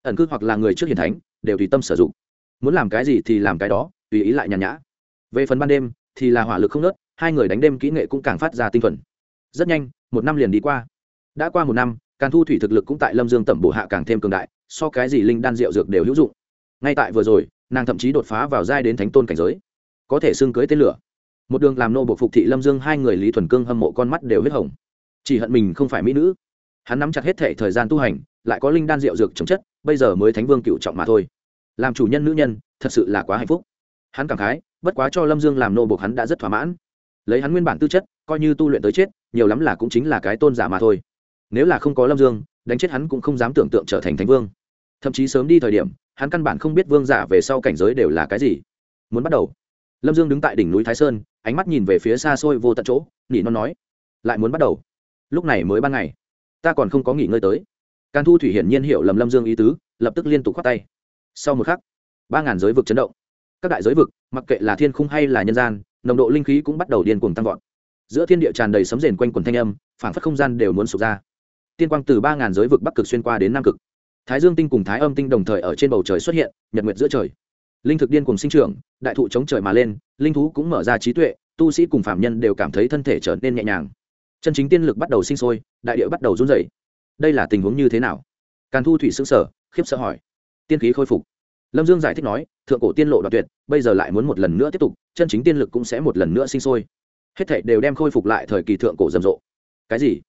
ẩn cư hoặc là người trước hiền thánh, đều tùy tâm sử dụng. Muốn làm cái gì thì làm cái đó, tùy ý lại nhàn nhã. Về phần ban đêm, thì là hỏa lực không nớt hai người đánh đêm kỹ nghệ cũng càng phát ra tinh thuần. Rất nhanh, một năm liền đi qua. Đã qua một năm, càn thu thủy thực lực cũng tại lâm dương tẩm bổ hạ càng thêm cường đại, so cái gì linh đan rượu dược đều hữu dụng. Ngay tại vừa rồi, nàng thậm chí đột phá vào giai đến thánh tôn cảnh giới. Có thể xưng cưới tên lửa. Một đường làm nô bộ phục thị lâm dương, hai người lý thuần cương hâm mộ con mắt đều huyết hồng. Chỉ hận mình không phải mỹ nữ. Hắn nắm chặt hết thể thời gian tu hành, lại có linh đan rượu dược chống chất bây giờ mới thánh vương cựu trọng mà thôi. Làm chủ nhân nữ nhân, thật sự là quá hạnh phúc. Hắn cảm khái, bất quá cho lâm dương làm nô buộc hắn đã rất thỏa mãn. Lấy hắn nguyên bản tư chất, coi như tu luyện tới chết, nhiều lắm là cũng chính là cái tôn giả mà thôi. Nếu là không có lâm dương, đánh chết hắn cũng không dám tưởng tượng trở thành thánh vương. Thậm chí sớm đi thời điểm, hắn căn bản không biết vương giả về sau cảnh giới đều là cái gì. Muốn bắt đầu. Lâm dương đứng tại đỉnh núi thái sơn, ánh mắt nhìn về phía xa xôi vô tận chỗ, nỉ non nói, lại muốn bắt đầu. Lúc này mới ban ngày. Ta còn không có nghỉ ngơi tới càn thu thủy hiển nhiên hiểu lầm lâm dương ý tứ, lập tức liên tục khoát tay. Sau một khắc, ba ngàn giới vực chấn động. Các đại giới vực, mặc kệ là thiên khung hay là nhân gian, nồng độ linh khí cũng bắt đầu điên cuồng tăng vọt. Giữa thiên địa tràn đầy sấm rền quanh quần thanh âm, phảng phất không gian đều muốn sụp ra. Tiên quang từ ba ngàn giới vực bắc cực xuyên qua đến nam cực. Thái dương tinh cùng thái âm tinh đồng thời ở trên bầu trời xuất hiện, nhật nguyệt giữa trời. Linh thực điên cùng sinh trưởng, đại thụ chống trời mà lên, linh thú cũng mở ra trí tuệ, tu sĩ cùng phạm nhân đều cảm thấy thân thể trở nên nhẹ nhàng. Chân chính tiên lực bắt đầu sinh sôi, đại địa bắt đầu run rẩy đây là tình huống như thế nào? Càn thu thủy xứng sở khiếp sợ hỏi. Tiên khí khôi phục. Lâm dương giải thích nói, thượng cổ tiên lộ đoạt tuyệt, bây giờ lại muốn một lần nữa tiếp tục, chân chính tiên lực cũng sẽ một lần nữa sinh sôi. Hết thảy đều đem khôi phục lại thời kỳ thượng cổ rầm rộ. Cái gì?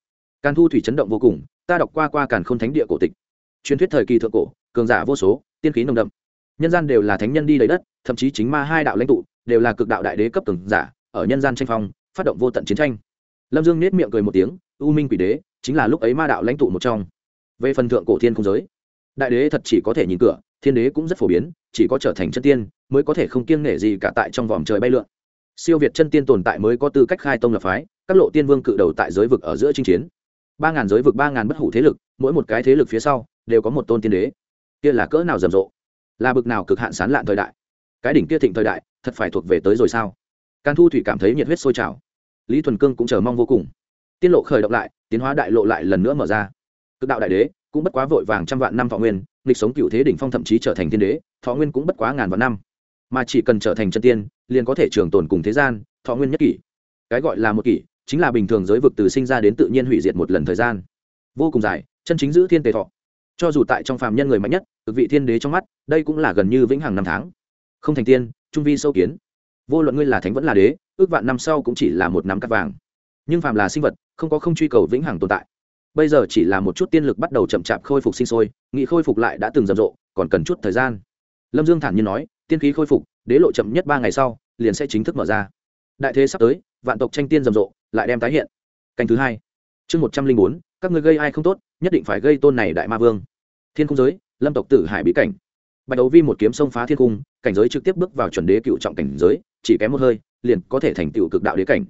Càn thu thủy chấn động vô cùng, ta đọc qua qua càn k h ô n thánh địa cổ tịch. Truyền thuyết thời kỳ thượng cổ, cường giả vô số, tiên khí nồng đậm. Nhân gian đều là thánh nhân đi lấy đất, thậm chí chính ma hai đạo lãnh tụ, đều là cực đạo đại đế cấp cường giả, ở nhân gian tranh phong, phát động vô tận chiến tranh. Lâm dương nết miệng cười một tiếng, u minh quỷ đế chính là lúc ấy ma đạo lãnh tụ một trong. Về phần thượng cổ thiên không giới, đại đế thật chỉ có thể nhìn cửa, thiên đế cũng rất phổ biến, chỉ có trở thành chân tiên mới có thể không kiêng nể gì cả tại trong vòm trời bay lượn. Siêu việt chân tiên tồn tại mới có tư cách khai tông lập phái, các lộ tiên vương cự đầu tại giới vực ở giữa chinh chiến. Ba ngàn giới vực, ba ngàn bất hủ thế lực, mỗi một cái thế lực phía sau đều có một tôn tiên đế. Kia là cỡ nào rầm rộ? Là bực nào cực hạn sán lạn thời đại? Cái đỉnh kia thịnh thời đại, thật phải thuộc về tới rồi sao? Can thu thủy cảm thấy nhiệt huyết sôi trào. Lý thuần cương cũng chờ mong vô cùng tiên lộ khởi động lại, tiến hóa đại lộ lại lần nữa mở ra. Cực đạo đại đế cũng bất quá vội vàng trăm vạn năm thọ nguyên lịch sống cựu thế đỉnh phong thậm chí trở thành thiên đế, thọ nguyên cũng bất quá ngàn vạn năm. Mà chỉ cần trở thành chân tiên, liền có thể trường tồn cùng thế gian, thọ nguyên nhất kỷ. Cái gọi là một kỷ, chính là bình thường giới vực từ sinh ra đến tự nhiên hủy diệt một lần thời gian. Vô cùng dài, chân chính giữ thiên tề thọ. Cho dù tại trong phàm nhân người mạnh nhất, cực vị thiên đế trong mắt, đây cũng là gần như vĩnh hằng năm tháng. Không thành tiên, trung vi sâu kiến. Vô luận ngươi là thánh vẫn là đế, ước vạn năm sau cũng chỉ là một năm cắt vàng. Nhưng phàm là sinh vật không có không truy cầu vĩnh hằng tồn tại. Bây giờ chỉ là một chút tiên lực bắt đầu chậm chạp khôi phục sinh sôi, nghị khôi phục lại đã từng rầm rộ, còn cần chút thời gian. Lâm dương thản nhiên nói, tiên khí khôi phục, đế lộ chậm nhất ba ngày sau, liền sẽ chính thức mở ra. Đại thế sắp tới, vạn tộc tranh tiên rầm rộ, lại đem tái hiện. Canh thứ hai. Chương một trăm linh bốn, các người gây ai không tốt, nhất định phải gây tôn này đại ma vương. Thiên cung giới, lâm tộc tử hải bí cảnh. Bạch đấu vi một kiếm xông phá thiên cung, cảnh giới trực tiếp bước vào chuẩn đế cựu trọng cảnh giới, chỉ kém một hơi, liền có thể thành tựu cực đạo đế cảnh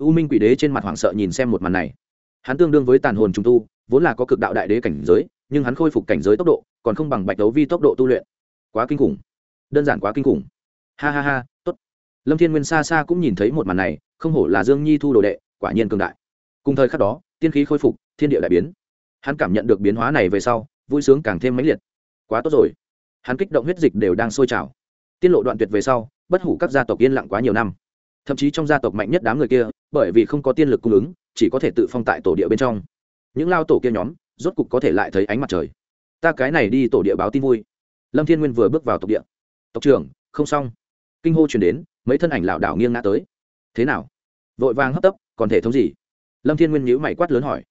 u minh quỷ đế trên mặt hoảng sợ nhìn xem một màn này. Hắn tương đương với tàn hồn trung tu, vốn là có cực đạo đại đế cảnh giới, nhưng hắn khôi phục cảnh giới tốc độ, còn không bằng bạch đấu vi tốc độ tu luyện. Quá kinh khủng. Đơn giản quá kinh khủng. Ha ha ha, tốt. Lâm thiên nguyên xa xa cũng nhìn thấy một màn này, không hổ là dương nhi thu đồ đệ, quả nhiên cường đại. Cùng thời khắc đó, tiên khí khôi phục, thiên địa đại biến. Hắn cảm nhận được biến hóa này về sau, vui sướng càng thêm mãnh liệt. Quá tốt rồi. Hắn kích động huyết dịch đều đang sôi trào. Tiết lộ đoạn tuyệt về sau, bất hủ các gia tộc yên lặng quá nhiều năm thậm chí trong gia tộc mạnh nhất đám người kia, bởi vì không có tiên lực cung ứng, chỉ có thể tự phong tại tổ địa bên trong. Những lao tổ kia nhóm, rốt cục có thể lại thấy ánh mặt trời. Ta cái này đi tổ địa báo tin vui. Lâm thiên nguyên vừa bước vào tộc địa. Tộc trưởng, không xong. Kinh hô chuyển đến, mấy thân ảnh lảo đảo nghiêng ngã tới. Thế nào? Vội vàng hấp tấp, còn thể thống gì? Lâm thiên nguyên nhíu mày quát lớn hỏi.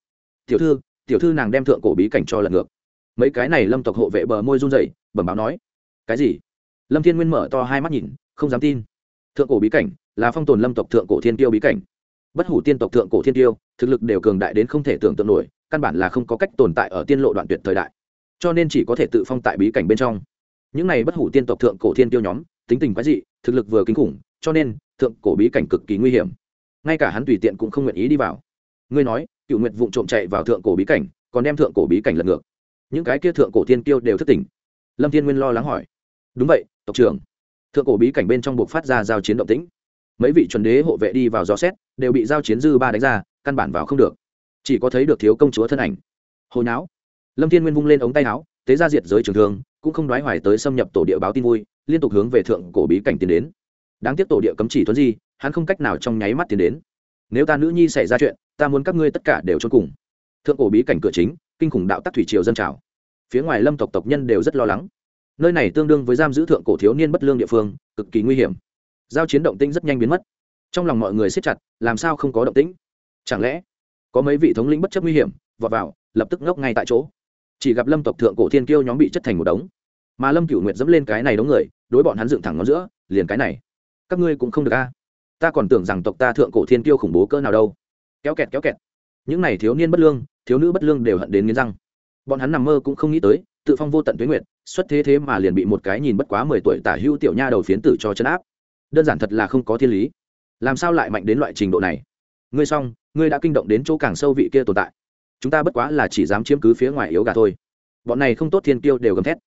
Tiểu thư tiểu thư nàng đem thượng cổ bí cảnh cho lần ngược. Mấy cái này lâm tộc hộ vệ bờ môi run rẩy, bẩm báo nói. Cái gì? Lâm thiên nguyên mở to hai mắt nhìn, không dám tin thượng cổ bí cảnh, là phong tồn lâm tộc thượng cổ thiên tiêu bí cảnh. Bất hủ tiên tộc thượng cổ thiên tiêu, thực lực đều cường đại đến không thể tưởng tượng nổi, căn bản là không có cách tồn tại ở tiên lộ đoạn tuyệt thời đại. Cho nên chỉ có thể tự phong tại bí cảnh bên trong. Những này bất hủ tiên tộc thượng cổ thiên tiêu nhóm, tính tình quái dị, thực lực vừa kinh khủng, cho nên, thượng cổ bí cảnh cực kỳ nguy hiểm. Ngay cả hắn tùy tiện cũng không nguyện ý đi vào. Ngươi nói cựu nguyện vụng trộm chạy vào thượng cổ bí cảnh, còn đem thượng cổ bí cảnh lật ngược. Những cái kia thượng cổ thiên tiêu đều thất tỉnh. Lâm thiên nguyên lo lắng hỏi. Đúng vậy, tộc trưởng thượng cổ bí cảnh bên trong buộc phát ra giao chiến động tĩnh. Mấy vị chuẩn đế hộ vệ đi vào gió xét, đều bị giao chiến dư ba đánh ra, căn bản vào không được. Chỉ có thấy được thiếu công chúa thân ảnh. Hồi não lâm thiên nguyên vung lên ống tay áo, tế ra diệt giới trường thương, cũng không đoái hoài tới xâm nhập tổ địa báo tin vui, liên tục hướng về thượng cổ bí cảnh tiến đến. Đáng tiếc tổ địa cấm chỉ thuấn di, hắn không cách nào trong nháy mắt tiến đến. Nếu ta nữ nhi xảy ra chuyện, ta muốn các ngươi tất cả đều cho cùng. Thượng cổ bí cảnh cửa chính, kinh khủng đạo tắc thủy triều dân trào. Phía ngoài lâm tộc tộc nhân đều rất lo lắng nơi này tương đương với giam giữ thượng cổ thiếu niên bất lương địa phương, cực kỳ nguy hiểm. Giao chiến động tĩnh rất nhanh biến mất. Trong lòng mọi người siết chặt, làm sao không có động tĩnh? Chẳng lẽ có mấy vị thống lĩnh bất chấp nguy hiểm, vọt vào, lập tức ngốc ngay tại chỗ? Chỉ gặp lâm tộc thượng cổ thiên kiêu nhóm bị chất thành một đống. Mà lâm cửu nguyệt dẫm lên cái này đống người, đối bọn hắn dựng thẳng ngón giữa, liền cái này. Các ngươi cũng không được a. Ta còn tưởng rằng tộc ta thượng cổ thiên kiêu khủng bố cỡ nào đâu. Kéo kẹt kéo kẹt. Những này thiếu niên bất lương, thiếu nữ bất lương đều hận đến nghiến răng. Bọn hắn nằm mơ cũng không nghĩ tới, tự phong vô tận tuế nguyệt xuất thế thế mà liền bị một cái nhìn bất quá mười tuổi tả hữu tiểu nha đầu phiến tử cho chấn áp. Đơn giản thật là không có thiên lý. Làm sao lại mạnh đến loại trình độ này? Ngươi xong, ngươi đã kinh động đến chỗ càng sâu vị kia tồn tại. Chúng ta bất quá là chỉ dám chiếm cứ phía ngoài yếu gà thôi. Bọn này không tốt thiên tiêu đều gầm thét.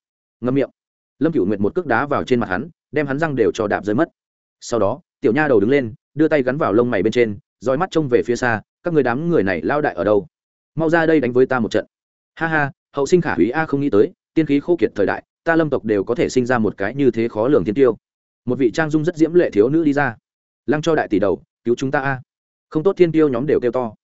Ngâm miệng. Lâm cựu nguyệt một cước đá vào trên mặt hắn, đem hắn răng đều cho đạp rơi mất. Sau đó, tiểu nha đầu đứng lên, đưa tay gắn vào lông mày bên trên, dõi mắt trông về phía xa, các người đám người này lao đại ở đâu? Mau ra đây đánh với ta một trận. Ha ha, hậu sinh khả Hủy a không nghĩ tới tiên khí khô kiệt thời đại, ta lâm tộc đều có thể sinh ra một cái như thế khó lường thiên tiêu. Một vị trang dung rất diễm lệ thiếu nữ đi ra. Lăng cho đại tỷ đầu, cứu chúng ta a. Không tốt thiên tiêu nhóm đều kêu to.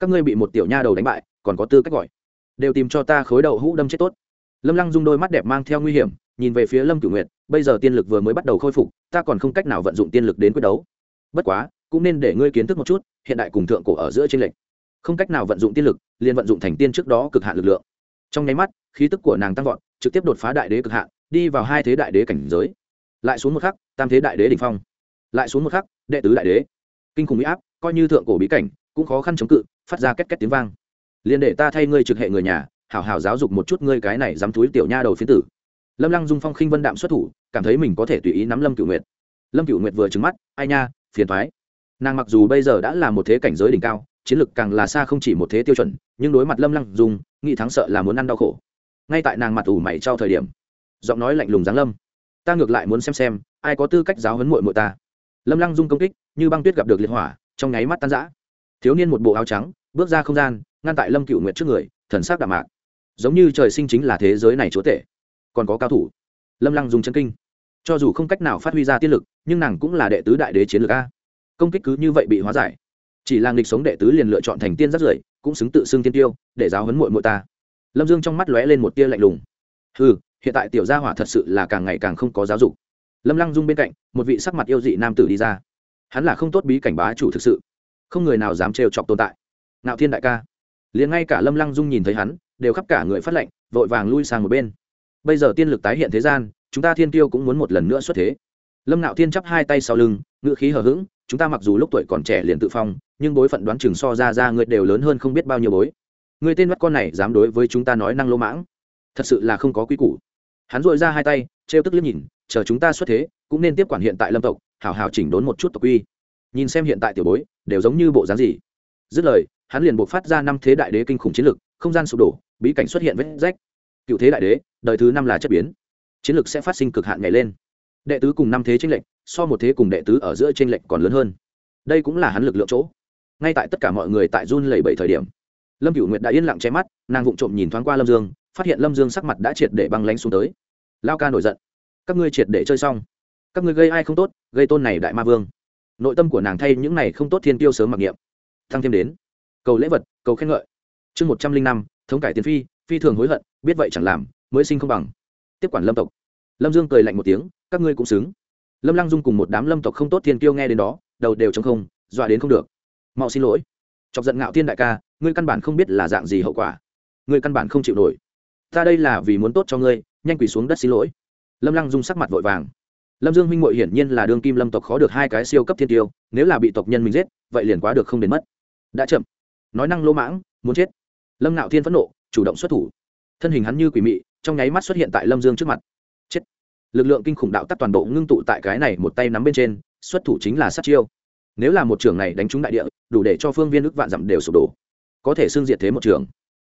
Các ngươi bị một tiểu nha đầu đánh bại, còn có tư cách gọi. Đều tìm cho ta khối đầu hũ đâm chết tốt. Lâm lăng dung đôi mắt đẹp mang theo nguy hiểm, nhìn về phía lâm cửu nguyệt, bây giờ tiên lực vừa mới bắt đầu khôi phục, ta còn không cách nào vận dụng tiên lực đến quyết đấu. Bất quá, cũng nên để ngươi kiến thức một chút, hiện đại cùng thượng cổ ở giữa tranh lệch. Không cách nào vận dụng tiên lực, liền vận dụng thành tiên trước đó cực hạn lực lượng. Trong nháy mắt khí tức của nàng tăng vọt, trực tiếp đột phá đại đế cực hạn, đi vào hai thế đại đế cảnh giới. Lại xuống một khắc, tam thế đại đế đỉnh phong. Lại xuống một khắc, đệ tứ đại đế. Kinh khủng bị áp, coi như thượng cổ bí cảnh, cũng khó khăn chống cự, phát ra két két tiếng vang. Liền để ta thay ngươi trực hệ người nhà, hảo hảo giáo dục một chút ngươi cái này dám túi tiểu nha đầu phiến tử. Lâm lăng dung phong khinh vân đạm xuất thủ, cảm thấy mình có thể tùy ý nắm lâm cửu nguyệt. Lâm cửu nguyệt vừa trứng mắt, ai nha, phiền thoái nàng mặc dù bây giờ đã là một thế cảnh giới đỉnh cao, chiến lực càng là xa không chỉ một thế tiêu chuẩn, nhưng đối mặt lâm lăng dung nghĩ thắng sợ là muốn ăn đau khổ ngay tại nàng mặt ủ mày trao thời điểm, giọng nói lạnh lùng giáng lâm. Ta ngược lại muốn xem xem, ai có tư cách giáo huấn muội muội ta. Lâm lăng dung công kích, như băng tuyết gặp được liệt hỏa, trong nháy mắt tan rã. Thiếu niên một bộ áo trắng, bước ra không gian, ngăn tại lâm cựu nguyệt trước người, thần sắc đạm mạc. Giống như trời sinh chính là thế giới này chúa tể. Còn có cao thủ. Lâm lăng dùng chân kinh. Cho dù không cách nào phát huy ra tiên lực, nhưng nàng cũng là đệ tứ đại đế chiến lược a. Công kích cứ như vậy bị hóa giải. Chỉ là nghịch sống đệ tứ liền lựa chọn thành tiên rất rưởi cũng xứng tự xưng tiên tiêu, để giáo huấn muội muội ta lâm dương trong mắt lóe lên một tia lạnh lùng. Ừ hiện tại tiểu gia hỏa thật sự là càng ngày càng không có giáo dục. Lâm lăng dung bên cạnh, một vị sắc mặt yêu dị nam tử đi ra. Hắn là không tốt bí cảnh bá chủ thực sự. Không người nào dám trêu chọc tồn tại. Ngạo thiên đại ca. Liền ngay cả lâm lăng dung nhìn thấy hắn, đều khắp cả người phát lệnh, vội vàng lui sang một bên. Bây giờ tiên lực tái hiện thế gian, chúng ta thiên tiêu cũng muốn một lần nữa xuất thế. Lâm ngạo thiên chắp hai tay sau lưng ngự khí hờ hững, chúng ta mặc dù lúc tuổi còn trẻ liền tự phong, nhưng bối phận đoán chừng so ra ra người đều lớn hơn không biết bao nhiêu bối người tên mắt con này dám đối với chúng ta nói năng lỗ mãng. Thật sự là không có quy củ. Hắn dội ra hai tay, trêu tức liếc nhìn, chờ chúng ta xuất thế, cũng nên tiếp quản hiện tại lâm tộc, hảo hảo chỉnh đốn một chút tộc quy. Nhìn xem hiện tại tiểu bối, đều giống như bộ dáng gì. Dứt lời, hắn liền buộc phát ra năm thế đại đế kinh khủng chiến lực không gian sụp đổ, bí cảnh xuất hiện vết rách. Cựu thế đại đế, đời thứ năm là chất biến. Chiến lực sẽ phát sinh cực hạn nhảy lên. Đệ tứ cùng năm thế tranh lệch, so một thế cùng đệ tứ ở giữa tranh lệch còn lớn hơn. Đây cũng là hắn lực lượng chỗ. Ngay tại tất cả mọi người tại run lẩy bẩy thời điểm lâm cựu nguyệt đã yên lặng che mắt, nàng vụng trộm nhìn thoáng qua lâm dương, phát hiện lâm dương sắc mặt đã triệt để băng lánh xuống tới. Lao ca nổi giận. Các ngươi triệt để chơi xong. Các ngươi gây ai không tốt, gây tôn này đại ma vương. Nội tâm của nàng thay những này không tốt thiên tiêu sớm mặc niệm. Thăng thêm đến. Cầu lễ vật, cầu khen ngợi. Chương một trăm linh năm, thống cải tiến phi phi thường hối hận, biết vậy chẳng làm, mới sinh không bằng. Tiếp quản lâm tộc. Lâm dương cười lạnh một tiếng, các ngươi cũng xứng. Lâm lăng dung cùng một đám lâm tộc không tốt thiên tiêu nghe đến đó, đầu đều chống không, dọa đến không được. Mau xin lỗi chọc giận ngạo thiên đại ca, ngươi căn bản không biết là dạng gì hậu quả. Ngươi căn bản không chịu nổi. Ta đây là vì muốn tốt cho ngươi, nhanh quỳ xuống đất xin lỗi. Lâm lăng dung sắc mặt vội vàng. Lâm dương minh mội hiển nhiên là đương kim lâm tộc khó được hai cái siêu cấp thiên tiêu, nếu là bị tộc nhân mình giết, vậy liền quá được không đến mất. Đã chậm. Nói năng lỗ mãng, muốn chết. Lâm ngạo thiên phẫn nộ, chủ động xuất thủ. Thân hình hắn như quỷ mị, trong nháy mắt xuất hiện tại lâm dương trước mặt. Chết. Lực lượng kinh khủng đạo tắt toàn bộ ngưng tụ tại cái này một tay nắm bên trên, xuất thủ chính là sát chiêu nếu là một trường này đánh trúng đại địa, đủ để cho phương viên ức vạn dặm đều sụp đổ. Có thể xương diệt thế một trường.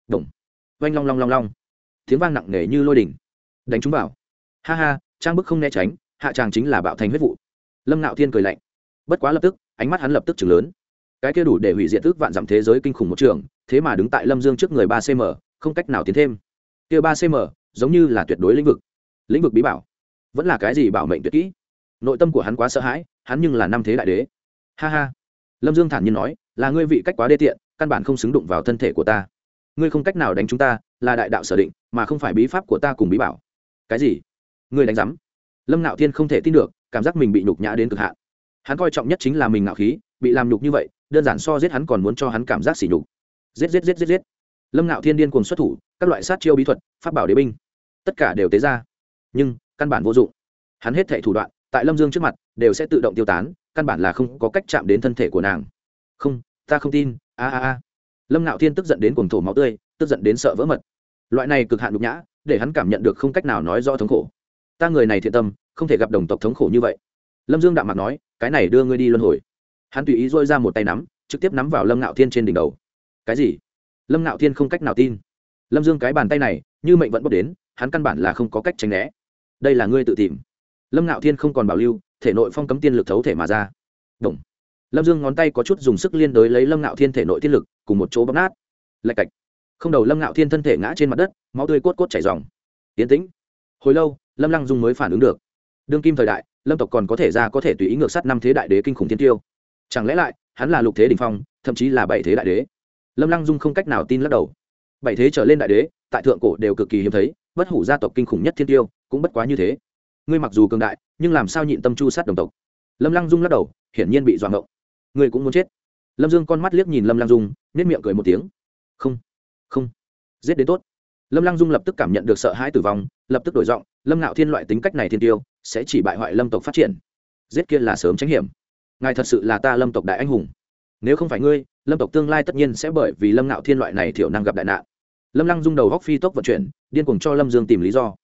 Đồng. Oanh long long long long. Tiếng vang nặng nề như lôi đỉnh. Đánh trúng vào. Ha ha, trang bức không né tránh, hạ tràng chính là bạo thành huyết vụ. Lâm ngạo thiên cười lạnh. Bất quá lập tức, ánh mắt hắn lập tức chừng lớn. Cái kia đủ để hủy diệt ước vạn dặm thế giới kinh khủng một trường, thế mà đứng tại lâm dương trước người ba cm không cách nào tiến thêm. Kia ba cm giống như là tuyệt đối lĩnh vực. Lĩnh vực bí bảo. Vẫn là cái gì bảo mệnh tuyệt kỹ? Nội tâm của hắn quá sợ hãi, hắn nhưng là năm thế đại đế ha ha. Lâm dương thản nhiên nói, là ngươi vị cách quá đê tiện, căn bản không xứng đụng vào thân thể của ta. Ngươi không cách nào đánh chúng ta, là đại đạo sở định, mà không phải bí pháp của ta cùng bí bảo. Cái gì? Ngươi đánh giám. Lâm ngạo thiên không thể tin được, cảm giác mình bị nhục nhã đến cực hạn. Hắn coi trọng nhất chính là mình ngạo khí, bị làm nhục như vậy, đơn giản so giết hắn còn muốn cho hắn cảm giác sỉ nhục. Giết giết giết giết giết. Lâm ngạo thiên điên cùng xuất thủ, các loại sát chiêu bí thuật, pháp bảo đế binh, tất cả đều tế ra. Nhưng, căn bản vô dụng. Hắn hết thệ thủ đoạn, tại lâm dương trước mặt, đều sẽ tự động tiêu tán căn bản là không có cách chạm đến thân thể của nàng. Không, ta không tin. A a a. Lâm ngạo thiên tức giận đến cuồng thổ máu tươi, tức giận đến sợ vỡ mật. Loại này cực hạn nhục nhã, để hắn cảm nhận được không cách nào nói rõ thống khổ. Ta người này thiện tâm, không thể gặp đồng tộc thống khổ như vậy. Lâm dương đạm mặt nói, cái này đưa ngươi đi luân hồi. Hắn tùy ý dôi ra một tay nắm, trực tiếp nắm vào lâm ngạo thiên trên đỉnh đầu. Cái gì? Lâm ngạo thiên không cách nào tin. Lâm dương cái bàn tay này, như mệnh vẫn bốc đến, hắn căn bản là không có cách tránh né. Đây là ngươi tự tìm. Lâm ngạo thiên không còn bảo lưu thể nội phong cấm tiên lực thấu thể mà ra. Động. lâm dương ngón tay có chút dùng sức liên đối lấy lâm ngạo thiên thể nội tiên lực, cùng một chỗ bóp nát. Lạch cạch. Không đầu lâm ngạo thiên thân thể ngã trên mặt đất, máu tươi cốt cốt chảy dòng. Yến tĩnh. Hồi lâu, lâm lăng dung mới phản ứng được. Đương kim thời đại, lâm tộc còn có thể ra có thể tùy ý ngược sát năm thế đại đế kinh khủng thiên tiêu. Chẳng lẽ lại, hắn là lục thế đình phong, thậm chí là bảy thế đại đế? Lâm lăng dung không cách nào tin lắc đầu. Bảy thế trở lên đại đế, tại thượng cổ đều cực kỳ hiếm thấy, bất hủ gia tộc kinh khủng nhất thiên tiêu, cũng bất quá như thế. Ngươi mặc dù cường đại nhưng làm sao nhịn tâm chu sát đồng tộc? Lâm lăng dung lắc đầu, hiển nhiên bị dọa ngộng. Người cũng muốn chết. Lâm dương con mắt liếc nhìn lâm lăng dung nếp miệng cười một tiếng. Không không. Giết đến tốt. Lâm lăng dung lập tức cảm nhận được sợ hãi tử vong, lập tức đổi giọng, lâm ngạo thiên loại tính cách này thiên tiêu, sẽ chỉ bại hoại lâm tộc phát triển. Giết kia là sớm tránh hiểm. Ngài thật sự là ta lâm tộc đại anh hùng. Nếu không phải ngươi, lâm tộc tương lai tất nhiên sẽ bởi vì lâm ngạo thiên loại này thiểu năng gặp đại nạn. Lâm lăng dung đầu góc phi tốc vận chuyển, điên cuồng cho lâm dương tìm lý do.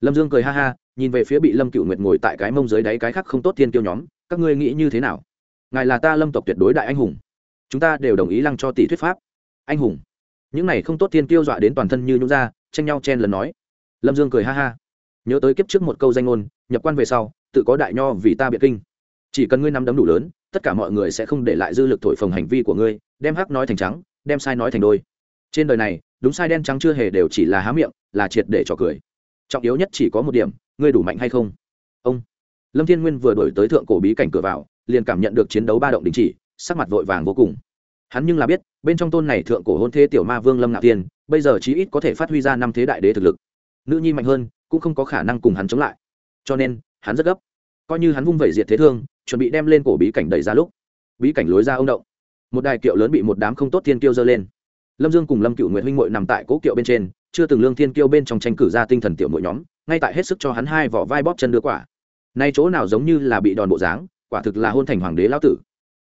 Lâm dương cười ha ha nhìn về phía bị lâm cựu nguyệt ngồi tại cái mông dưới đáy cái khác không tốt thiên kiêu nhóm, các ngươi nghĩ như thế nào? Ngài là ta lâm tộc tuyệt đối đại anh hùng. Chúng ta đều đồng ý lăng cho tỷ thuyết pháp. Anh hùng. Những này không tốt thiên kiêu dọa đến toàn thân như nhũ ra, tranh nhau chen lần nói. Lâm dương cười ha ha. Nhớ tới kiếp trước một câu danh ngôn, nhập quan về sau, tự có đại nho vì ta biện kinh. Chỉ cần ngươi nắm đấm đủ lớn, tất cả mọi người sẽ không để lại dư lực thổi phồng hành vi của ngươi, đem hắc nói thành trắng, đem sai nói thành đôi. Trên đời này, đúng sai đen trắng chưa hề đều chỉ là há miệng, là triệt để trò cười. Trọng yếu nhất chỉ có một điểm ngươi đủ mạnh hay không? Ông. Lâm thiên nguyên vừa đổi tới thượng cổ bí cảnh cửa vào, liền cảm nhận được chiến đấu ba động đình chỉ, sắc mặt vội vàng vô cùng. Hắn nhưng là biết, bên trong tôn này thượng cổ hôn thế tiểu ma vương lâm ngạo tiên bây giờ chí ít có thể phát huy ra năm thế đại đế thực lực. Nữ nhi mạnh hơn, cũng không có khả năng cùng hắn chống lại. Cho nên, hắn rất gấp. Coi như hắn vung vẩy diệt thế thương, chuẩn bị đem lên cổ bí cảnh đẩy ra lúc, bí cảnh lối ra ông động. Một đài kiệu lớn bị một đám không tốt thiên kiêu dơ lên. Lâm dương cùng lâm cựu nguyễn huynh mội nằm tại cố kiệu bên trên chưa từng lương thiên kiêu bên trong tranh cử ra tinh thần tiểu mỗi nhóm, ngay tại hết sức cho hắn hai vỏ vai bóp chân đưa quả. Nay chỗ nào giống như là bị đòn bộ dáng, quả thực là hôn thành hoàng đế lão tử.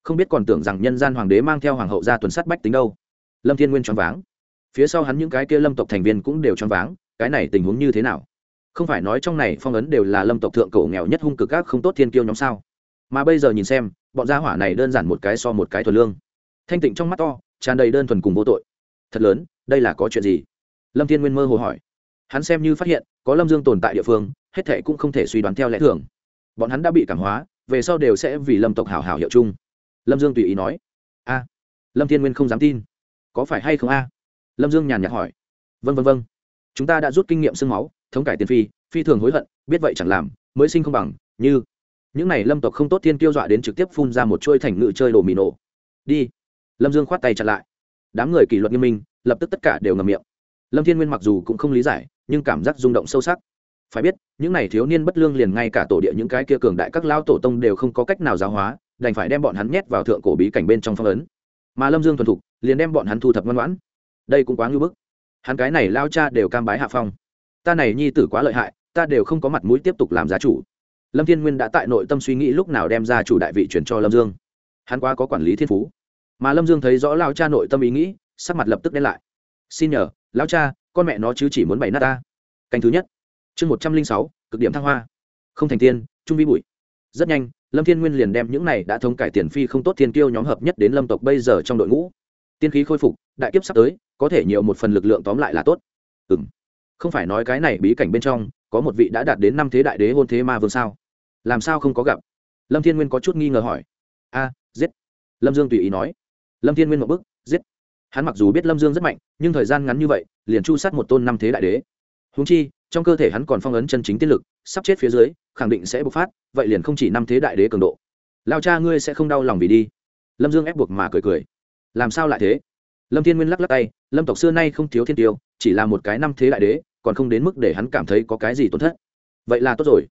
Không biết còn tưởng rằng nhân gian hoàng đế mang theo hoàng hậu ra tuần sát bách tính đâu. Lâm thiên nguyên choáng váng. Phía sau hắn những cái kia lâm tộc thành viên cũng đều choáng váng, cái này tình huống như thế nào? Không phải nói trong này phong ấn đều là lâm tộc thượng cổ nghèo nhất hung cực các không tốt thiên kiêu nhóm sao? Mà bây giờ nhìn xem, bọn gia hỏa này đơn giản một cái so một cái thuần lương. Thanh tịnh trong mắt to, tràn đầy đơn thuần cùng vô tội. Thật lớn, đây là có chuyện gì? Lâm thiên nguyên mơ hồ hỏi. Hắn xem như phát hiện có lâm dương tồn tại địa phương hết thệ cũng không thể suy đoán theo lẽ thường. Bọn hắn đã bị cảm hóa về sau đều sẽ vì lâm tộc hảo hảo hiệu chung. Lâm dương tùy ý nói. A lâm thiên nguyên không dám tin. Có phải hay không a? Lâm dương nhàn nhạt hỏi. Vâng vâng vâng, chúng ta đã rút kinh nghiệm sương máu thống cải tiền phi phi thường hối hận biết vậy chẳng làm mới sinh không bằng như. Những này lâm tộc không tốt thiên kêu dọa đến trực tiếp phun ra một chuôi thành ngự chơi đồ mì nổ. Đi. Lâm dương khoát tay chặt lại. Đám người kỷ luật nghiêm minh lập tức tất cả đều ngầm miệng lâm thiên nguyên mặc dù cũng không lý giải, nhưng cảm giác rung động sâu sắc. Phải biết, những n à y thiếu niên bất lương liền ngay cả tổ địa những cái kia cường đại các lao tổ tông đều không có cách nào giáo hóa, đành phải đem bọn hắn nhét vào thượng cổ bí cảnh bên trong phong ấn. Mà lâm dương thuần thục, liền đem bọn hắn thu thập ngoan ngoãn. Đây cũng quá ngưỡng bức. Hắn cái này lao cha đều cam bái hạ phong. Ta này nhi tử quá lợi hại, ta đều không có mặt mũi tiếp tục làm giá chủ. Lâm thiên nguyên đã tại nội tâm suy nghĩ lúc nào đem ra chủ đại vị chuyển cho lâm dương. Hắn quá có quản lý thiên phú. Mà lâm dương thấy rõ lao cha nội tâm ý nghĩ, sắc mặt lập tức đen lại. Xin nhờ lão cha, con mẹ nó chứ chỉ muốn bày nát ta. Canh thứ nhất. Chương một trăm linh sáu, cực điểm thăng hoa. Không thành tiên, trung vi bụi. Rất nhanh, lâm thiên nguyên liền đem những này đã thống cải tiền phi không tốt thiên kiêu nhóm hợp nhất đến lâm tộc bây giờ trong đội ngũ. Tiên khí khôi phục, đại kiếp sắp tới, có thể nhiều một phần lực lượng tóm lại là tốt. Ừ m không phải nói cái này bí cảnh bên trong, có một vị đã đạt đến năm thế đại đế hôn thế ma vương sao? Làm sao không có gặp? Lâm thiên nguyên có chút nghi ngờ hỏi. A, giết. Lâm dương tùy ý nói. Lâm thiên nguyên một bức giết hắn mặc dù biết lâm dương rất mạnh, nhưng thời gian ngắn như vậy, liền chu sát một tôn năm thế đại đế. Húng chi, trong cơ thể hắn còn phong ấn chân chính tiết lực, sắp chết phía dưới, khẳng định sẽ bộc phát, vậy liền không chỉ năm thế đại đế cường độ. Lao cha ngươi sẽ không đau lòng vì đi. Lâm dương ép buộc mà cười cười. Làm sao lại thế? Lâm thiên nguyên lắc lắc tay, lâm tộc xưa nay không thiếu thiên tiêu, chỉ là một cái năm thế đại đế, còn không đến mức để hắn cảm thấy có cái gì tổn thất. Vậy là tốt rồi.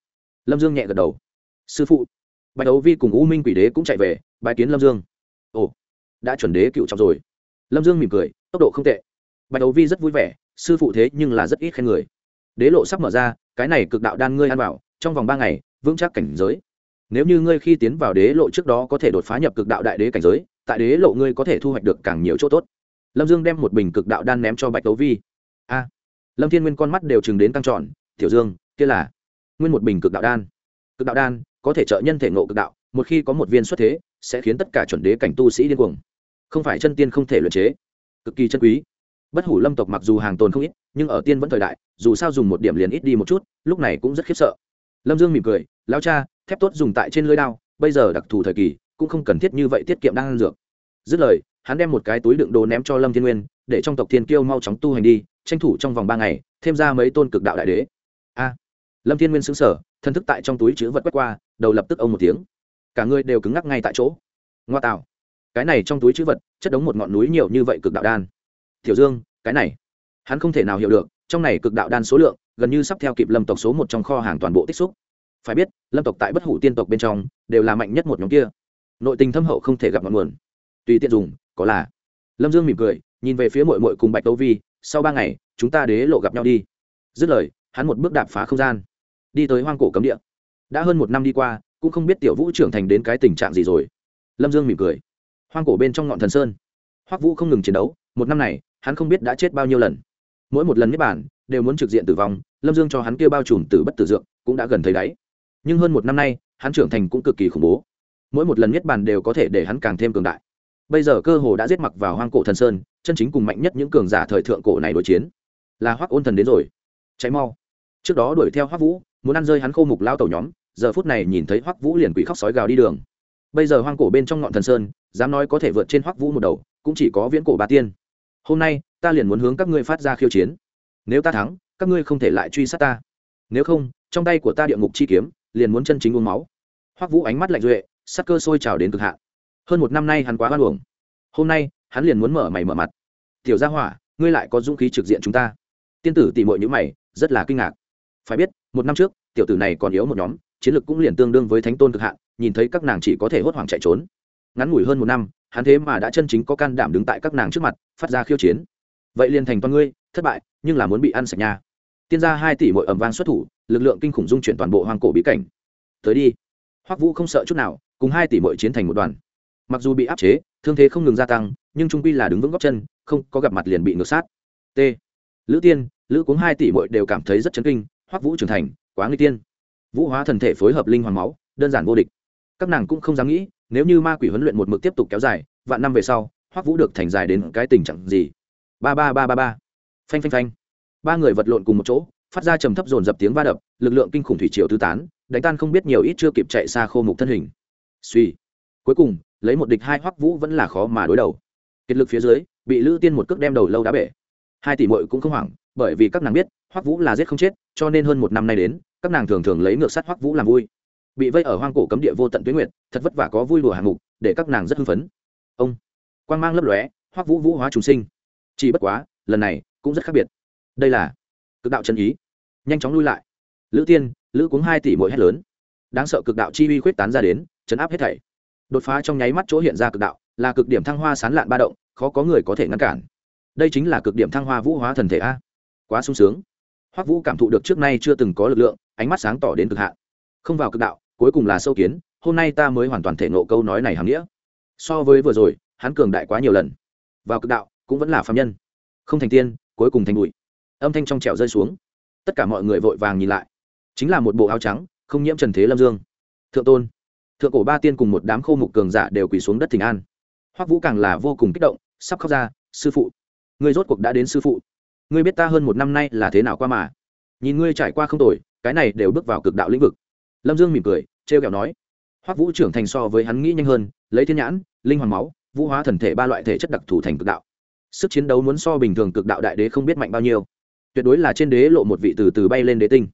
Lâm dương nhẹ gật đầu. Sư phụ, bạch đấu vi cùng u minh quỷ đế cũng chạy về bãi kiến lâm dương. Ồ, đã chuẩn đế cựu trọng rồi lâm dương mỉm cười tốc độ không tệ. Bạch đấu vi rất vui vẻ sư phụ thế nhưng là rất ít khen người. Đế lộ sắp mở ra cái này cực đạo đan ngươi ăn vào, trong vòng ba ngày vững chắc cảnh giới. Nếu như ngươi khi tiến vào đế lộ trước đó có thể đột phá nhập cực đạo đại đế cảnh giới tại đế lộ ngươi có thể thu hoạch được càng nhiều chỗ tốt. Lâm dương đem một bình cực đạo đan ném cho bạch đấu vi. A! Lâm thiên nguyên con mắt đều chừng đến căng tròn tiểu dương kia là nguyên một bình cực đạo đan. Cực đạo đan có thể trợ nhân thể ngộ cực đạo một khi có một viên xuất thế sẽ khiến tất cả chuẩn đế cảnh tu sĩ điên cuồng không phải chân tiên không thể luyện chế. Cực kỳ chân quý. Bất hủ lâm tộc mặc dù hàng tồn không ít, nhưng ở tiên vẫn thời đại, dù sao dùng một điểm liền ít đi một chút, lúc này cũng rất khiếp sợ. Lâm dương mỉm cười lao cha, thép tốt dùng tại trên lưới đao, bây giờ đặc thù thời kỳ, cũng không cần thiết như vậy tiết kiệm đang ăn dược. Dứt lời, hắn đem một cái túi đựng đồ ném cho lâm thiên nguyên, để trong tộc thiên kiêu mau chóng tu hành đi, tranh thủ trong vòng ba ngày, thêm ra mấy tôn cực đạo đại đế. A! Lâm thiên nguyên xứng sở thân thức tại trong túi chữ vật quét qua, đầu lập tức ông một tiếng. Cả người đều cứng ngắc ngay tại chỗ. Ngoa tạo cái này trong túi chữ vật, chất đống một ngọn núi nhiều như vậy cực đạo đan. Tiểu dương, cái này, hắn không thể nào hiểu được, trong này cực đạo đan số lượng, gần như sắp theo kịp lâm tộc số một trong kho hàng toàn bộ tích xúc. Phải biết, lâm tộc tại bất hủ tiên tộc bên trong, đều là mạnh nhất một nhóm kia. Nội tình thâm hậu không thể gặp ngọn nguồn. Tùy tiện dùng, có là. Lâm dương mỉm cười, nhìn về phía mội mội cùng bạch tâu vi, sau ba ngày, chúng ta đế lộ gặp nhau đi. Dứt lời, hắn một bước đạp phá không gian, đi tới hoang cổ cấm địa. Đã hơn một năm đi qua, cũng không biết tiểu vũ trưởng thành đến cái tình trạng gì rồi. Lâm dương mỉm cười hoang cổ bên trong ngọn thần sơn. Hoắc vũ không ngừng chiến đấu, một năm này, hắn không biết đã chết bao nhiêu lần. Mỗi một lần niết bản đều muốn trực diện tử vong, lâm dương cho hắn kêu bao trùm từ bất tử dượng cũng đã gần thấy đáy. Nhưng hơn một năm nay, hắn trưởng thành cũng cực kỳ khủng bố. Mỗi một lần niết bàn đều có thể để hắn càng thêm cường đại. Bây giờ cơ hồ đã giết mặc vào hoang cổ thần sơn, chân chính cùng mạnh nhất những cường giả thời thượng cổ này đối chiến. Là hoắc ôn thần đến rồi. Cháy mau. Trước đó đuổi theo hoắc vũ, muốn ăn rơi hắn khô mục lao tẩu nhóm, giờ phút này nhìn thấy hoắc vũ liền quỷ khóc sói gào đi đường. Bây giờ hoang cổ bên trong ngọn thần sơn dám nói có thể vượt trên hoắc vũ một đầu, cũng chỉ có viễn cổ bà tiên. Hôm nay, ta liền muốn hướng các ngươi phát ra khiêu chiến. Nếu ta thắng, các ngươi không thể lại truy sát ta. Nếu không, trong tay của ta địa ngục chi kiếm, liền muốn chân chính uống máu. Hoắc vũ ánh mắt lạnh duệ, sắc cơ sôi trào đến cực hạn. Hơn một năm nay hắn quá hoan uổng. Hôm nay, hắn liền muốn mở mày mở mặt. Tiểu gia hỏa, ngươi lại có dũng khí trực diện chúng ta. Tiên tử tỉ mội những mày, rất là kinh ngạc. Phải biết, một năm trước, tiểu tử này còn yếu một nhóm, chiến lược cũng liền tương đương với thánh tôn cực hạn, nhìn thấy các nàng chỉ có thể hốt hoảng chạy trốn ngắn ngủi hơn một năm, hắn thế mà đã chân chính có can đảm đứng tại các nàng trước mặt, phát ra khiêu chiến. Vậy liền thành toàn ngươi, thất bại, nhưng là muốn bị ăn sạch nha. Tiên gia hai tỷ mỗi ẩm vang xuất thủ, lực lượng kinh khủng dung chuyển toàn bộ hoang cổ bí cảnh. Tới đi. Hoắc vũ không sợ chút nào, cùng hai tỷ mỗi chiến thành một đoàn. Mặc dù bị áp chế, thương thế không ngừng gia tăng, nhưng trung quy là đứng vững góc chân, không có gặp mặt liền bị ngược sát. T. Lữ tiên, lữ cuống hai tỷ mỗi đều cảm thấy rất chấn kinh, hoắc vũ trưởng thành, quá nguy tiên. Vũ hóa thần thể phối hợp linh hoàng máu, đơn giản vô địch. Các nàng cũng không dám nghĩ nếu như ma quỷ huấn luyện một mực tiếp tục kéo dài, vạn năm về sau, hoắc vũ được thành dài đến cái tình trạng gì? Ba ba ba ba ba. Phanh phanh phanh. Ba người vật lộn cùng một chỗ, phát ra trầm thấp dồn dập tiếng va đập, lực lượng kinh khủng thủy triều tứ tán, đánh tan không biết nhiều ít chưa kịp chạy xa khô mục thân hình. Suy. Cuối cùng, lấy một địch hai hoắc vũ vẫn là khó mà đối đầu. Kiệt lực phía dưới, bị lữ tiên một cước đem đầu lâu đá bể. Hai tỷ muội cũng không hoảng, bởi vì các nàng biết, hoắc vũ là giết không chết, cho nên hơn một năm nay đến, các nàng thường thường lấy ngược sát hoắc vũ làm vui bị vây ở hoang cổ cấm địa vô tận tuyến nguyệt, thật vất vả có vui đùa hạng mục, để các nàng rất hưng phấn. Ông, quang mang lấp lóe hoắc vũ vũ hóa trùng sinh. Chỉ bất quá, lần này cũng rất khác biệt. Đây là cực đạo chân ý. Nhanh chóng lui lại. Lữ tiên, lữ cuống hai tỷ mỗi hét lớn. Đáng sợ cực đạo chi uy khuyết tán ra đến, chấn áp hết thảy. Đột phá trong nháy mắt chỗ hiện ra cực đạo, là cực điểm thăng hoa sán lạn ba động, khó có người có thể ngăn cản. Đây chính là cực điểm thăng hoa vũ hóa thần thể a. Quá sung sướng. Hoắc vũ cảm thụ được trước nay chưa từng có lực lượng, ánh mắt sáng tỏ đến cực hạn. Không vào cực đạo cuối cùng là sâu kiến, hôm nay ta mới hoàn toàn thể nộ câu nói này hàm nghĩa. So với vừa rồi, hắn cường đại quá nhiều lần. Vào cực đạo, cũng vẫn là phạm nhân. Không thành tiên, cuối cùng thành bụi. Âm thanh trong trẻo rơi xuống. Tất cả mọi người vội vàng nhìn lại. Chính là một bộ áo trắng, không nhiễm trần thế lâm dương. Thượng tôn, thượng cổ ba tiên cùng một đám khô mục cường giả đều quỳ xuống đất thỉnh an. Hoắc vũ càng là vô cùng kích động, sắp khóc ra, sư phụ, ngươi rốt cuộc đã đến sư phụ. Ngươi biết ta hơn một năm nay là thế nào qua mà? Nhìn ngươi trải qua không tồi, cái này đều bước vào cực đạo lĩnh vực. Lâm dương mỉm cười trêu kẹo nói, hoắc vũ trưởng thành so với hắn nghĩ nhanh hơn, lấy thiên nhãn, linh hoàng máu, vũ hóa thần thể ba loại thể chất đặc thù thành cực đạo. Sức chiến đấu muốn so bình thường cực đạo đại đế không biết mạnh bao nhiêu. Tuyệt đối là trên đế lộ một vị từ từ bay lên đế tinh.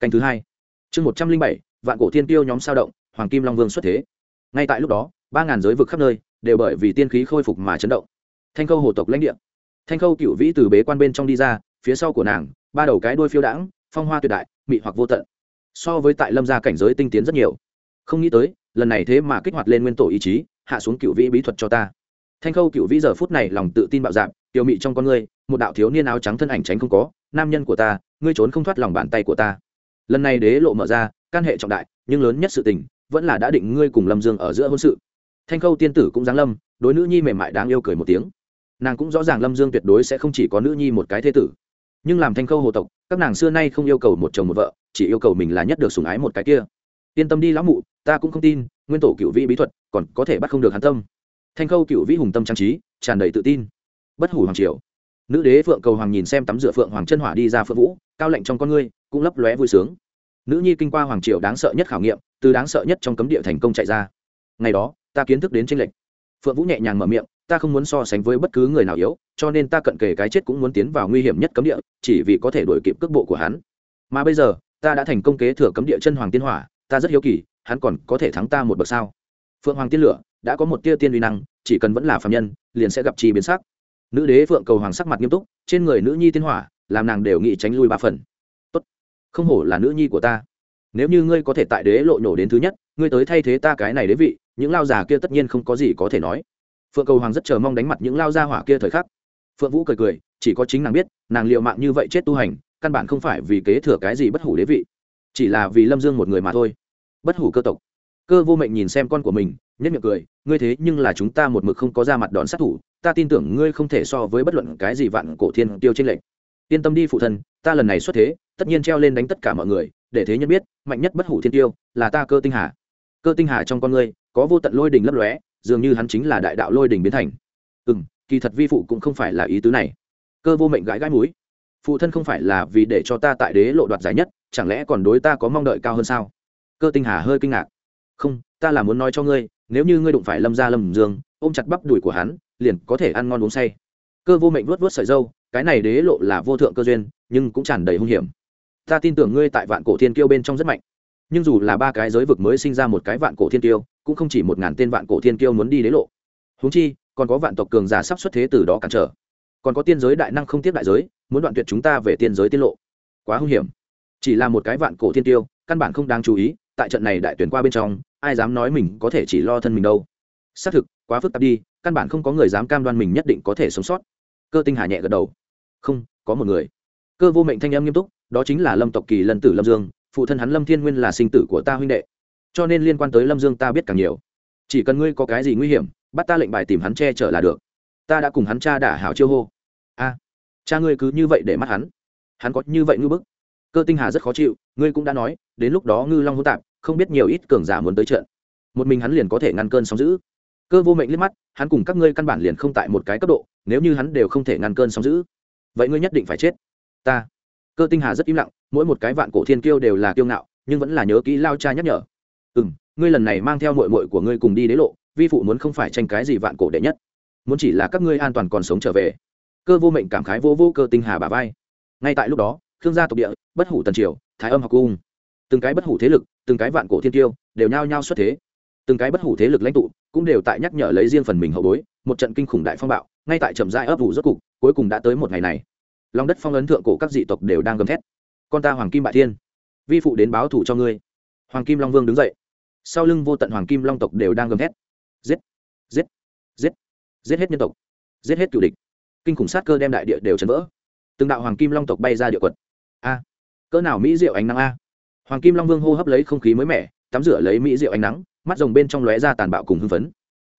Canh thứ hai. Chương một trăm linh bảy, vạn cổ thiên tiêu nhóm sao động, hoàng kim long vương xuất thế. Ngay tại lúc đó, ba ngàn giới vực khắp nơi đều bởi vì tiên khí khôi phục mà chấn động. Thanh khâu hồ tộc lãnh địa. Thanh khâu cựu vĩ từ bế quan bên trong đi ra, phía sau của nàng, ba đầu cái đuôi phiêu đãng, phong hoa tuyệt đại, mị hoặc vô tận so với tại lâm gia cảnh giới tinh tiến rất nhiều. Không nghĩ tới lần này thế mà kích hoạt lên nguyên tổ ý chí hạ xuống cựu vĩ bí thuật cho ta. Thanh khâu cựu vĩ giờ phút này lòng tự tin bạo dạn, tiểu mị trong con ngươi một đạo thiếu niên áo trắng thân ảnh tránh không có nam nhân của ta ngươi trốn không thoát lòng bàn tay của ta. Lần này đế lộ mở ra căn hệ trọng đại nhưng lớn nhất sự tình vẫn là đã định ngươi cùng lâm dương ở giữa hôn sự. Thanh khâu tiên tử cũng giáng lâm đối nữ nhi mềm mại đáng yêu cười một tiếng. Nàng cũng rõ ràng lâm dương tuyệt đối sẽ không chỉ có nữ nhi một cái thế tử. Nhưng làm thanh khâu hồ tộc các nàng xưa nay không yêu cầu một chồng một vợ chỉ yêu cầu mình là nhất được sủng ái một cái kia. Yên tâm đi lão mụ, ta cũng không tin, nguyên tổ cựu vĩ bí thuật còn có thể bắt không được hắn tâm. Thanh khâu cựu vĩ hùng tâm trang trí, tràn đầy tự tin. Bất hủ hoàng triều. Nữ đế phượng cầu hoàng nhìn xem tắm rửa phượng hoàng chân hỏa đi ra phượng vũ, cao lệnh trong con ngươi, cũng lấp lóe vui sướng. Nữ nhi kinh qua hoàng triều đáng sợ nhất khảo nghiệm, từ đáng sợ nhất trong cấm địa thành công chạy ra. Ngày đó, ta kiến thức đến tranh lệch. Phượng vũ nhẹ nhàng mở miệng, ta không muốn so sánh với bất cứ người nào yếu, cho nên ta cận kề cái chết cũng muốn tiến vào nguy hiểm nhất cấm địa, chỉ vì có thể đổi kịp cước bộ của hắn. Mà bây giờ ta đã thành công kế thừa cấm địa chân hoàng tiên hỏa, ta rất hiếu kỳ, hắn còn có thể thắng ta một bậc sao? Phượng hoàng tiên lửa, đã có một tia tiên uy năng, chỉ cần vẫn là phạm nhân, liền sẽ gặp chi biến sắc. Nữ đế phượng cầu hoàng sắc mặt nghiêm túc, trên người nữ nhi tiên hỏa, làm nàng đều nghĩ tránh lui ba phần. Tốt, không hổ là nữ nhi của ta. Nếu như ngươi có thể tại đế lộ nhổ đến thứ nhất, ngươi tới thay thế ta cái này đế vị, những lao già kia tất nhiên không có gì có thể nói. Phượng cầu hoàng rất chờ mong đánh mặt những lao gia hỏa kia thời khắc. Phượng vũ cười cười, chỉ có chính nàng biết, nàng liệu mạng như vậy chết tu hành căn bản không phải vì kế thừa cái gì bất hủ đế vị, chỉ là vì lâm dương một người mà thôi. Bất hủ cơ tộc. Cơ vô mệnh nhìn xem con của mình nhất miệng cười, ngươi thế nhưng là chúng ta một mực không có ra mặt đón sát thủ, ta tin tưởng ngươi không thể so với bất luận cái gì vạn cổ thiên tiêu trên lệnh yên tâm đi phụ thân, ta lần này xuất thế, tất nhiên treo lên đánh tất cả mọi người, để thế nhân biết, mạnh nhất bất hủ thiên tiêu là ta cơ tinh hà. Cơ tinh hà trong con ngươi, có vô tận lôi đình lấp lóe, dường như hắn chính là đại đạo lôi đình biến thành. Ừ m kỳ thật vi phụ cũng không phải là ý tứ này. Cơ vô mệnh gãi gãi múi phụ thân không phải là vì để cho ta tại đế lộ đoạt giải nhất, chẳng lẽ còn đối ta có mong đợi cao hơn sao? Cơ tinh hà hơi kinh ngạc. Không, ta là muốn nói cho ngươi, nếu như ngươi đụng phải lâm gia lâm dương, ôm chặt bắp đùi của hắn, liền có thể ăn ngon uống say. Cơ vô mệnh vuốt vuốt sợi dâu, cái này đế lộ là vô thượng cơ duyên, nhưng cũng tràn đầy hung hiểm. Ta tin tưởng ngươi tại vạn cổ thiên kiêu bên trong rất mạnh. Nhưng dù là ba cái giới vực mới sinh ra một cái vạn cổ thiên kiêu, cũng không chỉ một ngàn tên vạn cổ thiên kiêu muốn đi đế lộ. Húng chi, còn có vạn tộc cường giả sắp xuất thế từ đó cản trở. Còn có tiên giới đại năng không tiếp đại giới muốn đoạn tuyệt chúng ta về tiên giới tiết lộ. Quá hung hiểm. Chỉ là một cái vạn cổ thiên tiêu, căn bản không đáng chú ý, tại trận này đại tuyển qua bên trong, ai dám nói mình có thể chỉ lo thân mình đâu. Xác thực, quá phức tạp đi, căn bản không có người dám cam đoan mình nhất định có thể sống sót. Cơ tinh hà nhẹ gật đầu. Không, có một người. Cơ vô mệnh thanh âm nghiêm túc, đó chính là lâm tộc kỳ lân tử lâm dương, phụ thân hắn lâm thiên nguyên là sinh tử của ta huynh đệ. Cho nên liên quan tới lâm dương ta biết càng nhiều. Chỉ cần ngươi có cái gì nguy hiểm, bắt ta lệnh bài tìm hắn che chở là được. Ta đã cùng hắn cha đả hảo chiêu hô. A cha ngươi cứ như vậy để mắt hắn. Hắn có như vậy ngư bức. Cơ tinh hà rất khó chịu, ngươi cũng đã nói, đến lúc đó ngư long hỗn tạp, không biết nhiều ít cường giả muốn tới trận. Một mình hắn liền có thể ngăn cơn sóng giữ cơ vô mệnh liếc mắt, hắn cùng các ngươi căn bản liền không tại một cái cấp độ, nếu như hắn đều không thể ngăn cơn sóng giữ vậy ngươi nhất định phải chết. Ta. Cơ tinh hà rất im lặng, mỗi một cái vạn cổ thiên kiêu đều là kiêu ngạo, nhưng vẫn là nhớ kỹ lao cha nhắc nhở. Ừ m ngươi lần này mang theo mội mội của ngươi cùng đi đế lộ, vi phụ muốn không phải tranh cái gì vạn cổ đệ nhất. Muốn chỉ là các ngươi an toàn còn sống trở về cơ vô mệnh cảm khái vô vô cơ tinh hà bà vai. Ngay tại lúc đó, khương gia tộc địa, bất hủ tần triều, thái âm học cung. Từng cái bất hủ thế lực, từng cái vạn cổ thiên tiêu đều nhao nhao xuất thế. Từng cái bất hủ thế lực lãnh tụ, cũng đều tại nhắc nhở lấy riêng phần mình hậu bối, một trận kinh khủng đại phong bạo, ngay tại trầm giai ấp ủ rốt cục, cuối cùng đã tới một ngày này. Lòng đất phong ấn thượng cổ các dị tộc đều đang gầm thét. Con ta hoàng kim bại thiên, vi phụ đến báo thủ cho ngươi. Hoàng kim long vương đứng dậy. Sau lưng vô tận hoàng kim long tộc đều đang gầm thét. Giết giết giết giết hết nhân tộc. Giết hết cựu địch kinh khủng sát cơ đem đại địa đều chấn vỡ. Từng đạo hoàng kim long tộc bay ra địa quật. A, cỡ nào mỹ diệu ánh nắng a. Hoàng kim long vương hô hấp lấy không khí mới mẻ, tắm rửa lấy mỹ diệu ánh nắng, mắt rồng bên trong lóe ra tàn bạo cùng hưng phấn.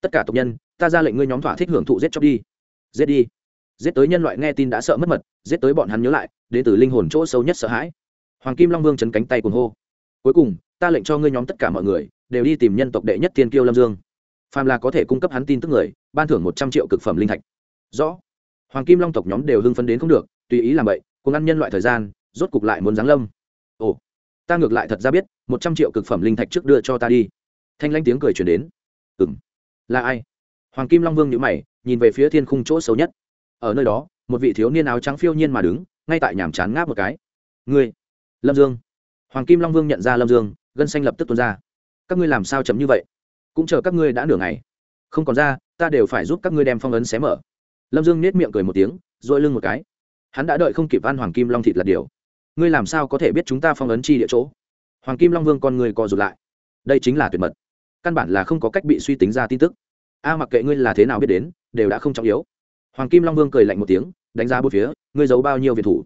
Tất cả tộc nhân, ta ra lệnh ngươi nhóm thỏa thích hưởng thụ giết chóc đi. Giết đi. Giết tới nhân loại nghe tin đã sợ mất mật, giết tới bọn hắn nhớ lại đến từ linh hồn chỗ sâu nhất sợ hãi. Hoàng kim long vương chấn cánh tay cùng hô. Cuối cùng, ta lệnh cho ngươi nhóm tất cả mọi người, đều đi tìm nhân tộc đệ nhất tiên kiêu lâm dương. Phàm là có thể cung cấp hắn tin tức người, ban thưởng một trăm triệu cực phẩm linh thạch. Rõ hoàng kim long tộc nhóm đều hưng phấn đến không được, tùy ý làm vậy cùng ăn nhân loại thời gian, rốt cục lại muốn giáng lâm. Ồ, ta ngược lại thật ra biết, một trăm triệu cực phẩm linh thạch trước đưa cho ta đi. Thanh lanh tiếng cười chuyển đến. Ừ m là ai? Hoàng kim long vương nhữ mày, nhìn về phía thiên khung chỗ xấu nhất. Ở nơi đó, một vị thiếu niên áo trắng phiêu nhiên mà đứng, ngay tại nhàm chán ngáp một cái. Ngươi, lâm dương. Hoàng kim long vương nhận ra lâm dương, gân xanh lập tức tuôn ra. Các ngươi làm sao chấm như vậy? Cũng chờ các ngươi đã nửa ngày. Không còn ra, ta đều phải giúp các ngươi đem phong ấn xé mở lâm dương nết miệng cười một tiếng dội lưng một cái. Hắn đã đợi không kịp ăn hoàng kim long thịt là điều. Ngươi làm sao có thể biết chúng ta phong ấn chi địa chỗ? Hoàng kim long vương con người co rụt lại. Đây chính là tuyệt mật. Căn bản là không có cách bị suy tính ra tin tức. A, mặc kệ ngươi là thế nào biết đến, đều đã không trọng yếu. Hoàng kim long vương cười lạnh một tiếng, đánh giá n phía, ngươi giấu bao nhiêu việt thủ?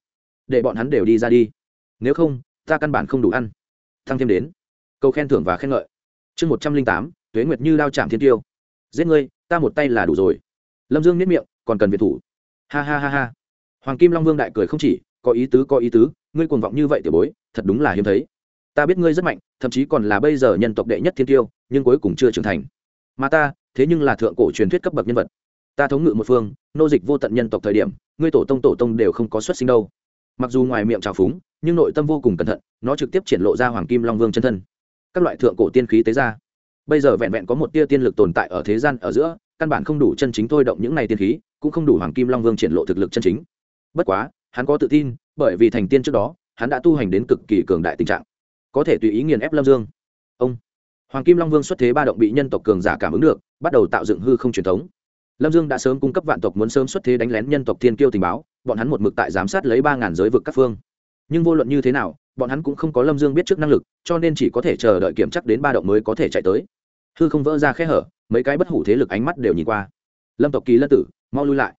Để bọn hắn đều đi ra đi. Nếu không, ta căn bản không đủ ăn. Thăng thêm đến. Câu khen thưởng và khen ngợi. Chương một trăm linh tám, tuế nguyệt như lao chạm thiên tiêu. Giết ngươi, ta một tay là đủ rồi. Lâm dương nếp miệng còn cần việt thủ. Ha ha ha ha. Hoàng kim long vương đại cười không chỉ, có ý tứ, có ý tứ, ngươi cuồng vọng như vậy tiểu bối, thật đúng là hiếm thấy. Ta biết ngươi rất mạnh, thậm chí còn là bây giờ nhân tộc đệ nhất thiên tiêu, nhưng cuối cùng chưa trưởng thành. Mà ta, thế nhưng là thượng cổ truyền thuyết cấp bậc nhân vật. Ta thống ngự một phương, nô dịch vô tận nhân tộc thời điểm, ngươi tổ tông tổ tông đều không có xuất sinh đâu. Mặc dù ngoài miệng trào phúng, nhưng nội tâm vô cùng cẩn thận, nó trực tiếp triển lộ ra hoàng kim long vương chân thân. Các loại thượng cổ tiên khí tế ra. Bây giờ vẹn vẹn có một tia tiên lực tồn tại ở thế gian ở giữa, căn bản không đủ chân chính thôi động những này tiên khí cũng không đủ hoàng kim long vương triển lộ thực lực chân chính. Bất quá, hắn có tự tin, bởi vì thành tiên trước đó, hắn đã tu hành đến cực kỳ cường đại tình trạng. Có thể tùy ý nghiền ép lâm dương. Ông. Hoàng kim long vương xuất thế ba động bị nhân tộc cường giả cảm ứng được, bắt đầu tạo dựng hư không truyền thống. Lâm dương đã sớm cung cấp vạn tộc muốn sớm xuất thế đánh lén nhân tộc thiên kiêu tình báo, bọn hắn một mực tại giám sát lấy ba ngàn giới vực các phương. Nhưng vô luận như thế nào, bọn hắn cũng không có lâm dương biết trước năng lực, cho nên chỉ có thể chờ đợi kiểm chắc đến ba động mới có thể chạy tới. Hư không vỡ ra khe hở, mấy cái bất hủ thế lực ánh mắt đều nhìn qua. Lâm tộc kỳ lân tử mau lui lại.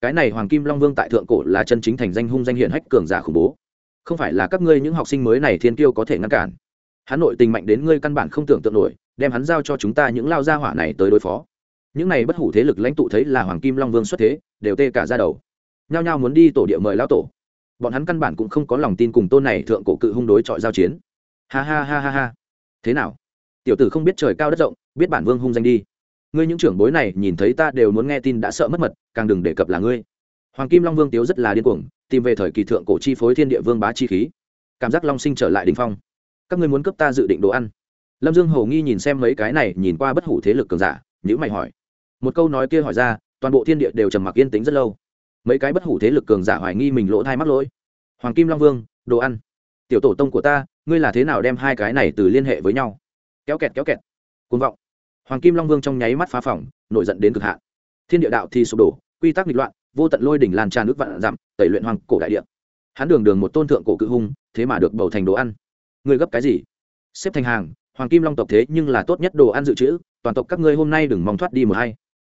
Cái này hoàng kim long vương tại thượng cổ là chân chính thành danh hung danh hiển hách cường giả khủng bố. Không phải là các ngươi những học sinh mới này thiên kiêu có thể ngăn cản. Hắn nội tình mạnh đến ngươi căn bản không tưởng tượng nổi, đem hắn giao cho chúng ta những lao gia hỏa này tới đối phó. Những này bất hủ thế lực lãnh tụ thấy là hoàng kim long vương xuất thế, đều tê cả ra đầu. Nhao nhao muốn đi tổ địa mời lao tổ. Bọn hắn căn bản cũng không có lòng tin cùng tôn này thượng cổ cự hung đối chọi giao chiến. Ha ha ha ha ha. Thế nào? Tiểu tử không biết trời cao đất rộng, biết bản vương hung danh đi ngươi những trưởng bối này nhìn thấy ta đều muốn nghe tin đã sợ mất mật, càng đừng đề cập là ngươi. Hoàng kim long vương tiếu rất là điên cuồng, tìm về thời kỳ thượng cổ chi phối thiên địa vương bá chi khí. Cảm giác long sinh trở lại đình phong. Các ngươi muốn cấp ta dự định đồ ăn. Lâm dương hầu nghi nhìn xem mấy cái này, nhìn qua bất hủ thế lực cường giả nhữ mày hỏi. Một câu nói kia hỏi ra, toàn bộ thiên địa đều trầm mặc yên tĩnh rất lâu. Mấy cái bất hủ thế lực cường giả hoài nghi mình lỗ thai mắc lỗi. Hoàng kim long vương, đồ ăn. Tiểu tổ tông của ta, ngươi là thế nào đem hai cái này từ liên hệ với nhau? Kéo kẹt kéo kẹt. Côn vọng hoàng kim long vương trong nháy mắt phá phòng, nổi giận đến cực hạn. Thiên địa đạo thì sụp đổ, quy tắc nghịch loạn, vô tận lôi đỉnh lan tràn nước vạn dặm, tẩy luyện hoàng cổ đại địa. Hắn đường đường một tôn thượng cổ cự hung, thế mà được bầu thành đồ ăn. Ngươi gấp cái gì? Xếp thành hàng, hoàng kim long tộc thế nhưng là tốt nhất đồ ăn dự trữ, toàn tộc các ngươi hôm nay đừng mong thoát đi một hay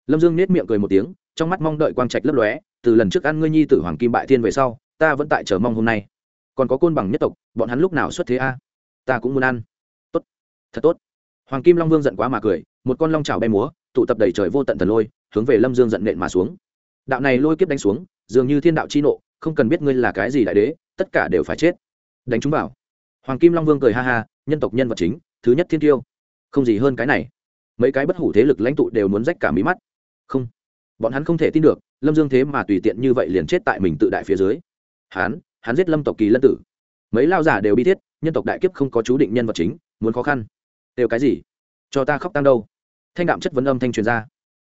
lâm dương nết miệng cười một tiếng, trong mắt mong đợi quang trạch lấp lóe, từ lần trước ăn ngươi nhi tử hoàng kim bại thiên về sau, ta vẫn tại chờ mong hôm nay. Còn có côn bằng nhất tộc, bọn hắn lúc nào xuất thế a? Ta cũng muốn ăn. Tốt, thật tốt hoàng kim long vương giận quá mà cười, một con long trào bay múa, tụ tập đầy trời vô tận thần lôi, hướng về lâm dương giận nện mà xuống. Đạo này lôi kiếp đánh xuống, dường như thiên đạo chi nộ, không cần biết ngươi là cái gì đại đế, tất cả đều phải chết. Đánh chúng vào. Hoàng kim long vương cười ha ha, nhân tộc nhân vật chính, thứ nhất thiên tiêu. Không gì hơn cái này. Mấy cái bất hủ thế lực lãnh tụ đều muốn rách cả mí mắt. Không. Bọn hắn không thể tin được, lâm dương thế mà tùy tiện như vậy liền chết tại mình tự đại phía dưới. Hắn hắn giết lâm tộc kỳ lân tử. Mấy lao giả đều bi thiết, nhân tộc đại kiếp không có chú định nhân vật chính, muốn khó khăn đều cái gì? Cho ta khóc tăng đâu? Thanh đạm chất vấn âm thanh truyền ra.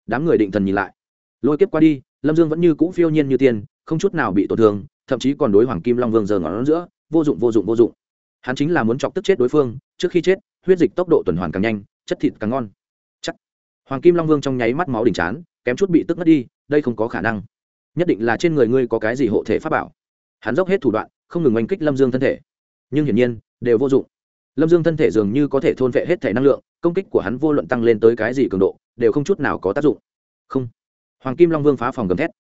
Đám người định thần nhìn lại. Lôi kiếp qua đi lâm dương vẫn như cũ phiêu nhiên như tiên, không chút nào bị tổn thương thậm chí còn đối hoàng kim long vương giờ ngón giữa vô dụng vô dụng vô dụng. Hắn chính là muốn chọc tức chết đối phương trước khi chết huyết dịch tốc độ tuần hoàn càng nhanh chất thịt càng ngon. Chắc. Hoàng kim long vương trong nháy mắt máu đỉnh chán kém chút bị tức mất đi đây không có khả năng. Nhất định là trên người ngươi có cái gì hộ thể pháp bảo. Hắn dốc hết thủ đoạn không ngừng oanh kích lâm dương thân thể. Nhưng hiển nhiên đều vô dụng lâm dương thân thể dường như có thể thôn vệ hết thể năng lượng, công kích của hắn vô luận tăng lên tới cái gì cường độ, đều không chút nào có tác dụng. Không. Hoàng kim long vương phá phòng gầm thét.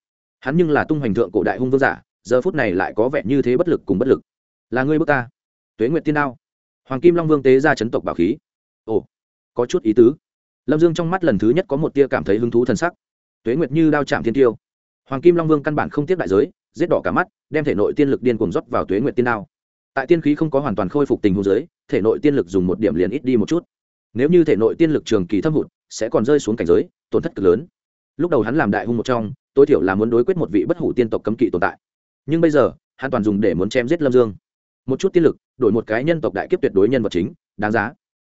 Hắn nhưng là tung hoành thượng cổ đại hung vương giả, giờ phút này lại có vẻ như thế bất lực cùng bất lực. Là ngươi bước ta. Tuế nguyệt tiên đao. Hoàng kim long vương tế ra chấn tộc bảo khí. Ồ, có chút ý tứ. Lâm dương trong mắt lần thứ nhất có một tia cảm thấy hứng thú t sắc. Tuế nguyệt như đao chạm thiên tiêu. Hoàng kim long vương căn bản không tiếp đại giới, giết đỏ cả mắt, đem thể nội tiên lực điên cuồng rót vào tuế nguyệt tiên đao. Tại tiên khí không có hoàn toàn khôi phục tình huống giới thể nội tiên lực dùng một điểm liền ít đi một chút. Nếu như thể nội tiên lực trường kỳ thâm hụt, sẽ còn rơi xuống cảnh giới, tổn thất cực lớn. Lúc đầu hắn làm đại hung một trong, tối thiểu là muốn đối quyết một vị bất hủ tiên tộc cấm kỵ tồn tại. Nhưng bây giờ, hắn toàn dùng để muốn chém giết lâm dương. Một chút tiên lực, đổi một cái nhân tộc đại kiếp tuyệt đối nhân vật chính, đáng giá.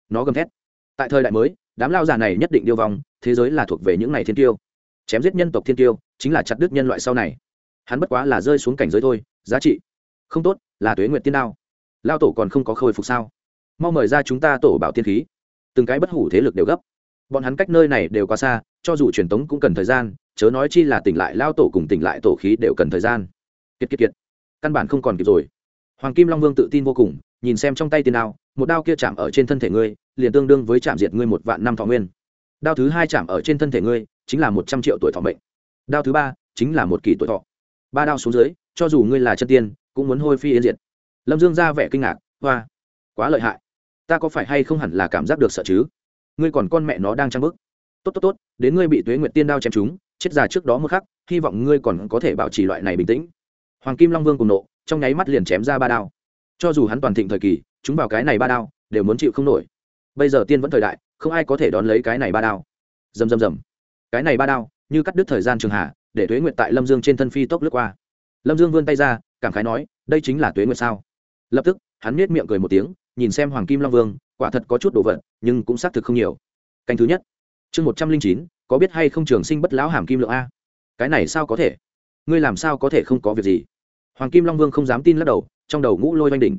Nó gầm thét. Tại thời đại mới, đám lao già này nhất định điêu vong, thế giới là thuộc về những này thiên tiêu. Chém giết nhân tộc thiên tiêu, chính là chặt đứt nhân loại sau này. Hắn bất quá là rơi xuống cảnh giới thôi, giá trị không tốt, là tuế nguyệt tiên đao. Lao tổ còn không có khôi phục sao? Mau mời ra chúng ta tổ bảo tiên khí. Từng cái bất hủ thế lực đều gấp. Bọn hắn cách nơi này đều quá xa, cho dù truyền tống cũng cần thời gian, chớ nói chi là tỉnh lại lao tổ cùng tỉnh lại tổ khí đều cần thời gian. Kiệt kiệt kiệt. Căn bản không còn kịp rồi. Hoàng kim long vương tự tin vô cùng, nhìn xem trong tay tiền đao, một đao kia chạm ở trên thân thể ngươi, liền tương đương với chạm diệt ngươi một vạn năm thọ nguyên. Đao thứ hai chạm ở trên thân thể ngươi, chính là một trăm triệu tuổi thọ mệnh. Đao thứ ba, chính là một kỳ tuổi thọ. Ba đao xuống dưới, cho dù ngươi là chân tiên, cũng muốn hôi phi yên diệt. Lâm dương ra vẻ kinh ngạc, hoa, quá lợi hại ta có phải hay không hẳn là cảm giác được sợ chứ? Ngươi còn con mẹ nó đang trăng bức tốt tốt tốt, đến ngươi bị tuế nguyệt tiên đao chém chúng chết già trước đó một khắc, hy vọng ngươi còn có thể bảo trì loại này bình tĩnh. Hoàng kim long vương cùng nộ, trong nháy mắt liền chém ra ba đao. Cho dù hắn toàn thịnh thời kỳ, chúng vào cái này ba đao, đều muốn chịu không nổi. Bây giờ tiên vẫn thời đại, không ai có thể đón lấy cái này ba đao. Dầm dầm dầm cái này ba đao, như cắt đứt thời gian trường hạ, để tuế nguyệt tại lâm dương trên thân phi tốc lướt qua. Lâm dương vươn tay ra, cảm khái nói, đây chính là tuế nguyệt sao? Lập tức, hắn miết miệng cười một tiếng nhìn xem hoàng kim long vương, quả thật có chút đồ vật, nhưng cũng xác thực không nhiều. Canh thứ nhất. Chương một trăm linh chín, có biết hay không trường sinh bất lão hàm kim lượng a? Cái này sao có thể? Ngươi làm sao có thể không có việc gì? Hoàng kim long vương không dám tin lắc đầu, trong đầu ngũ lôi oanh đỉnh.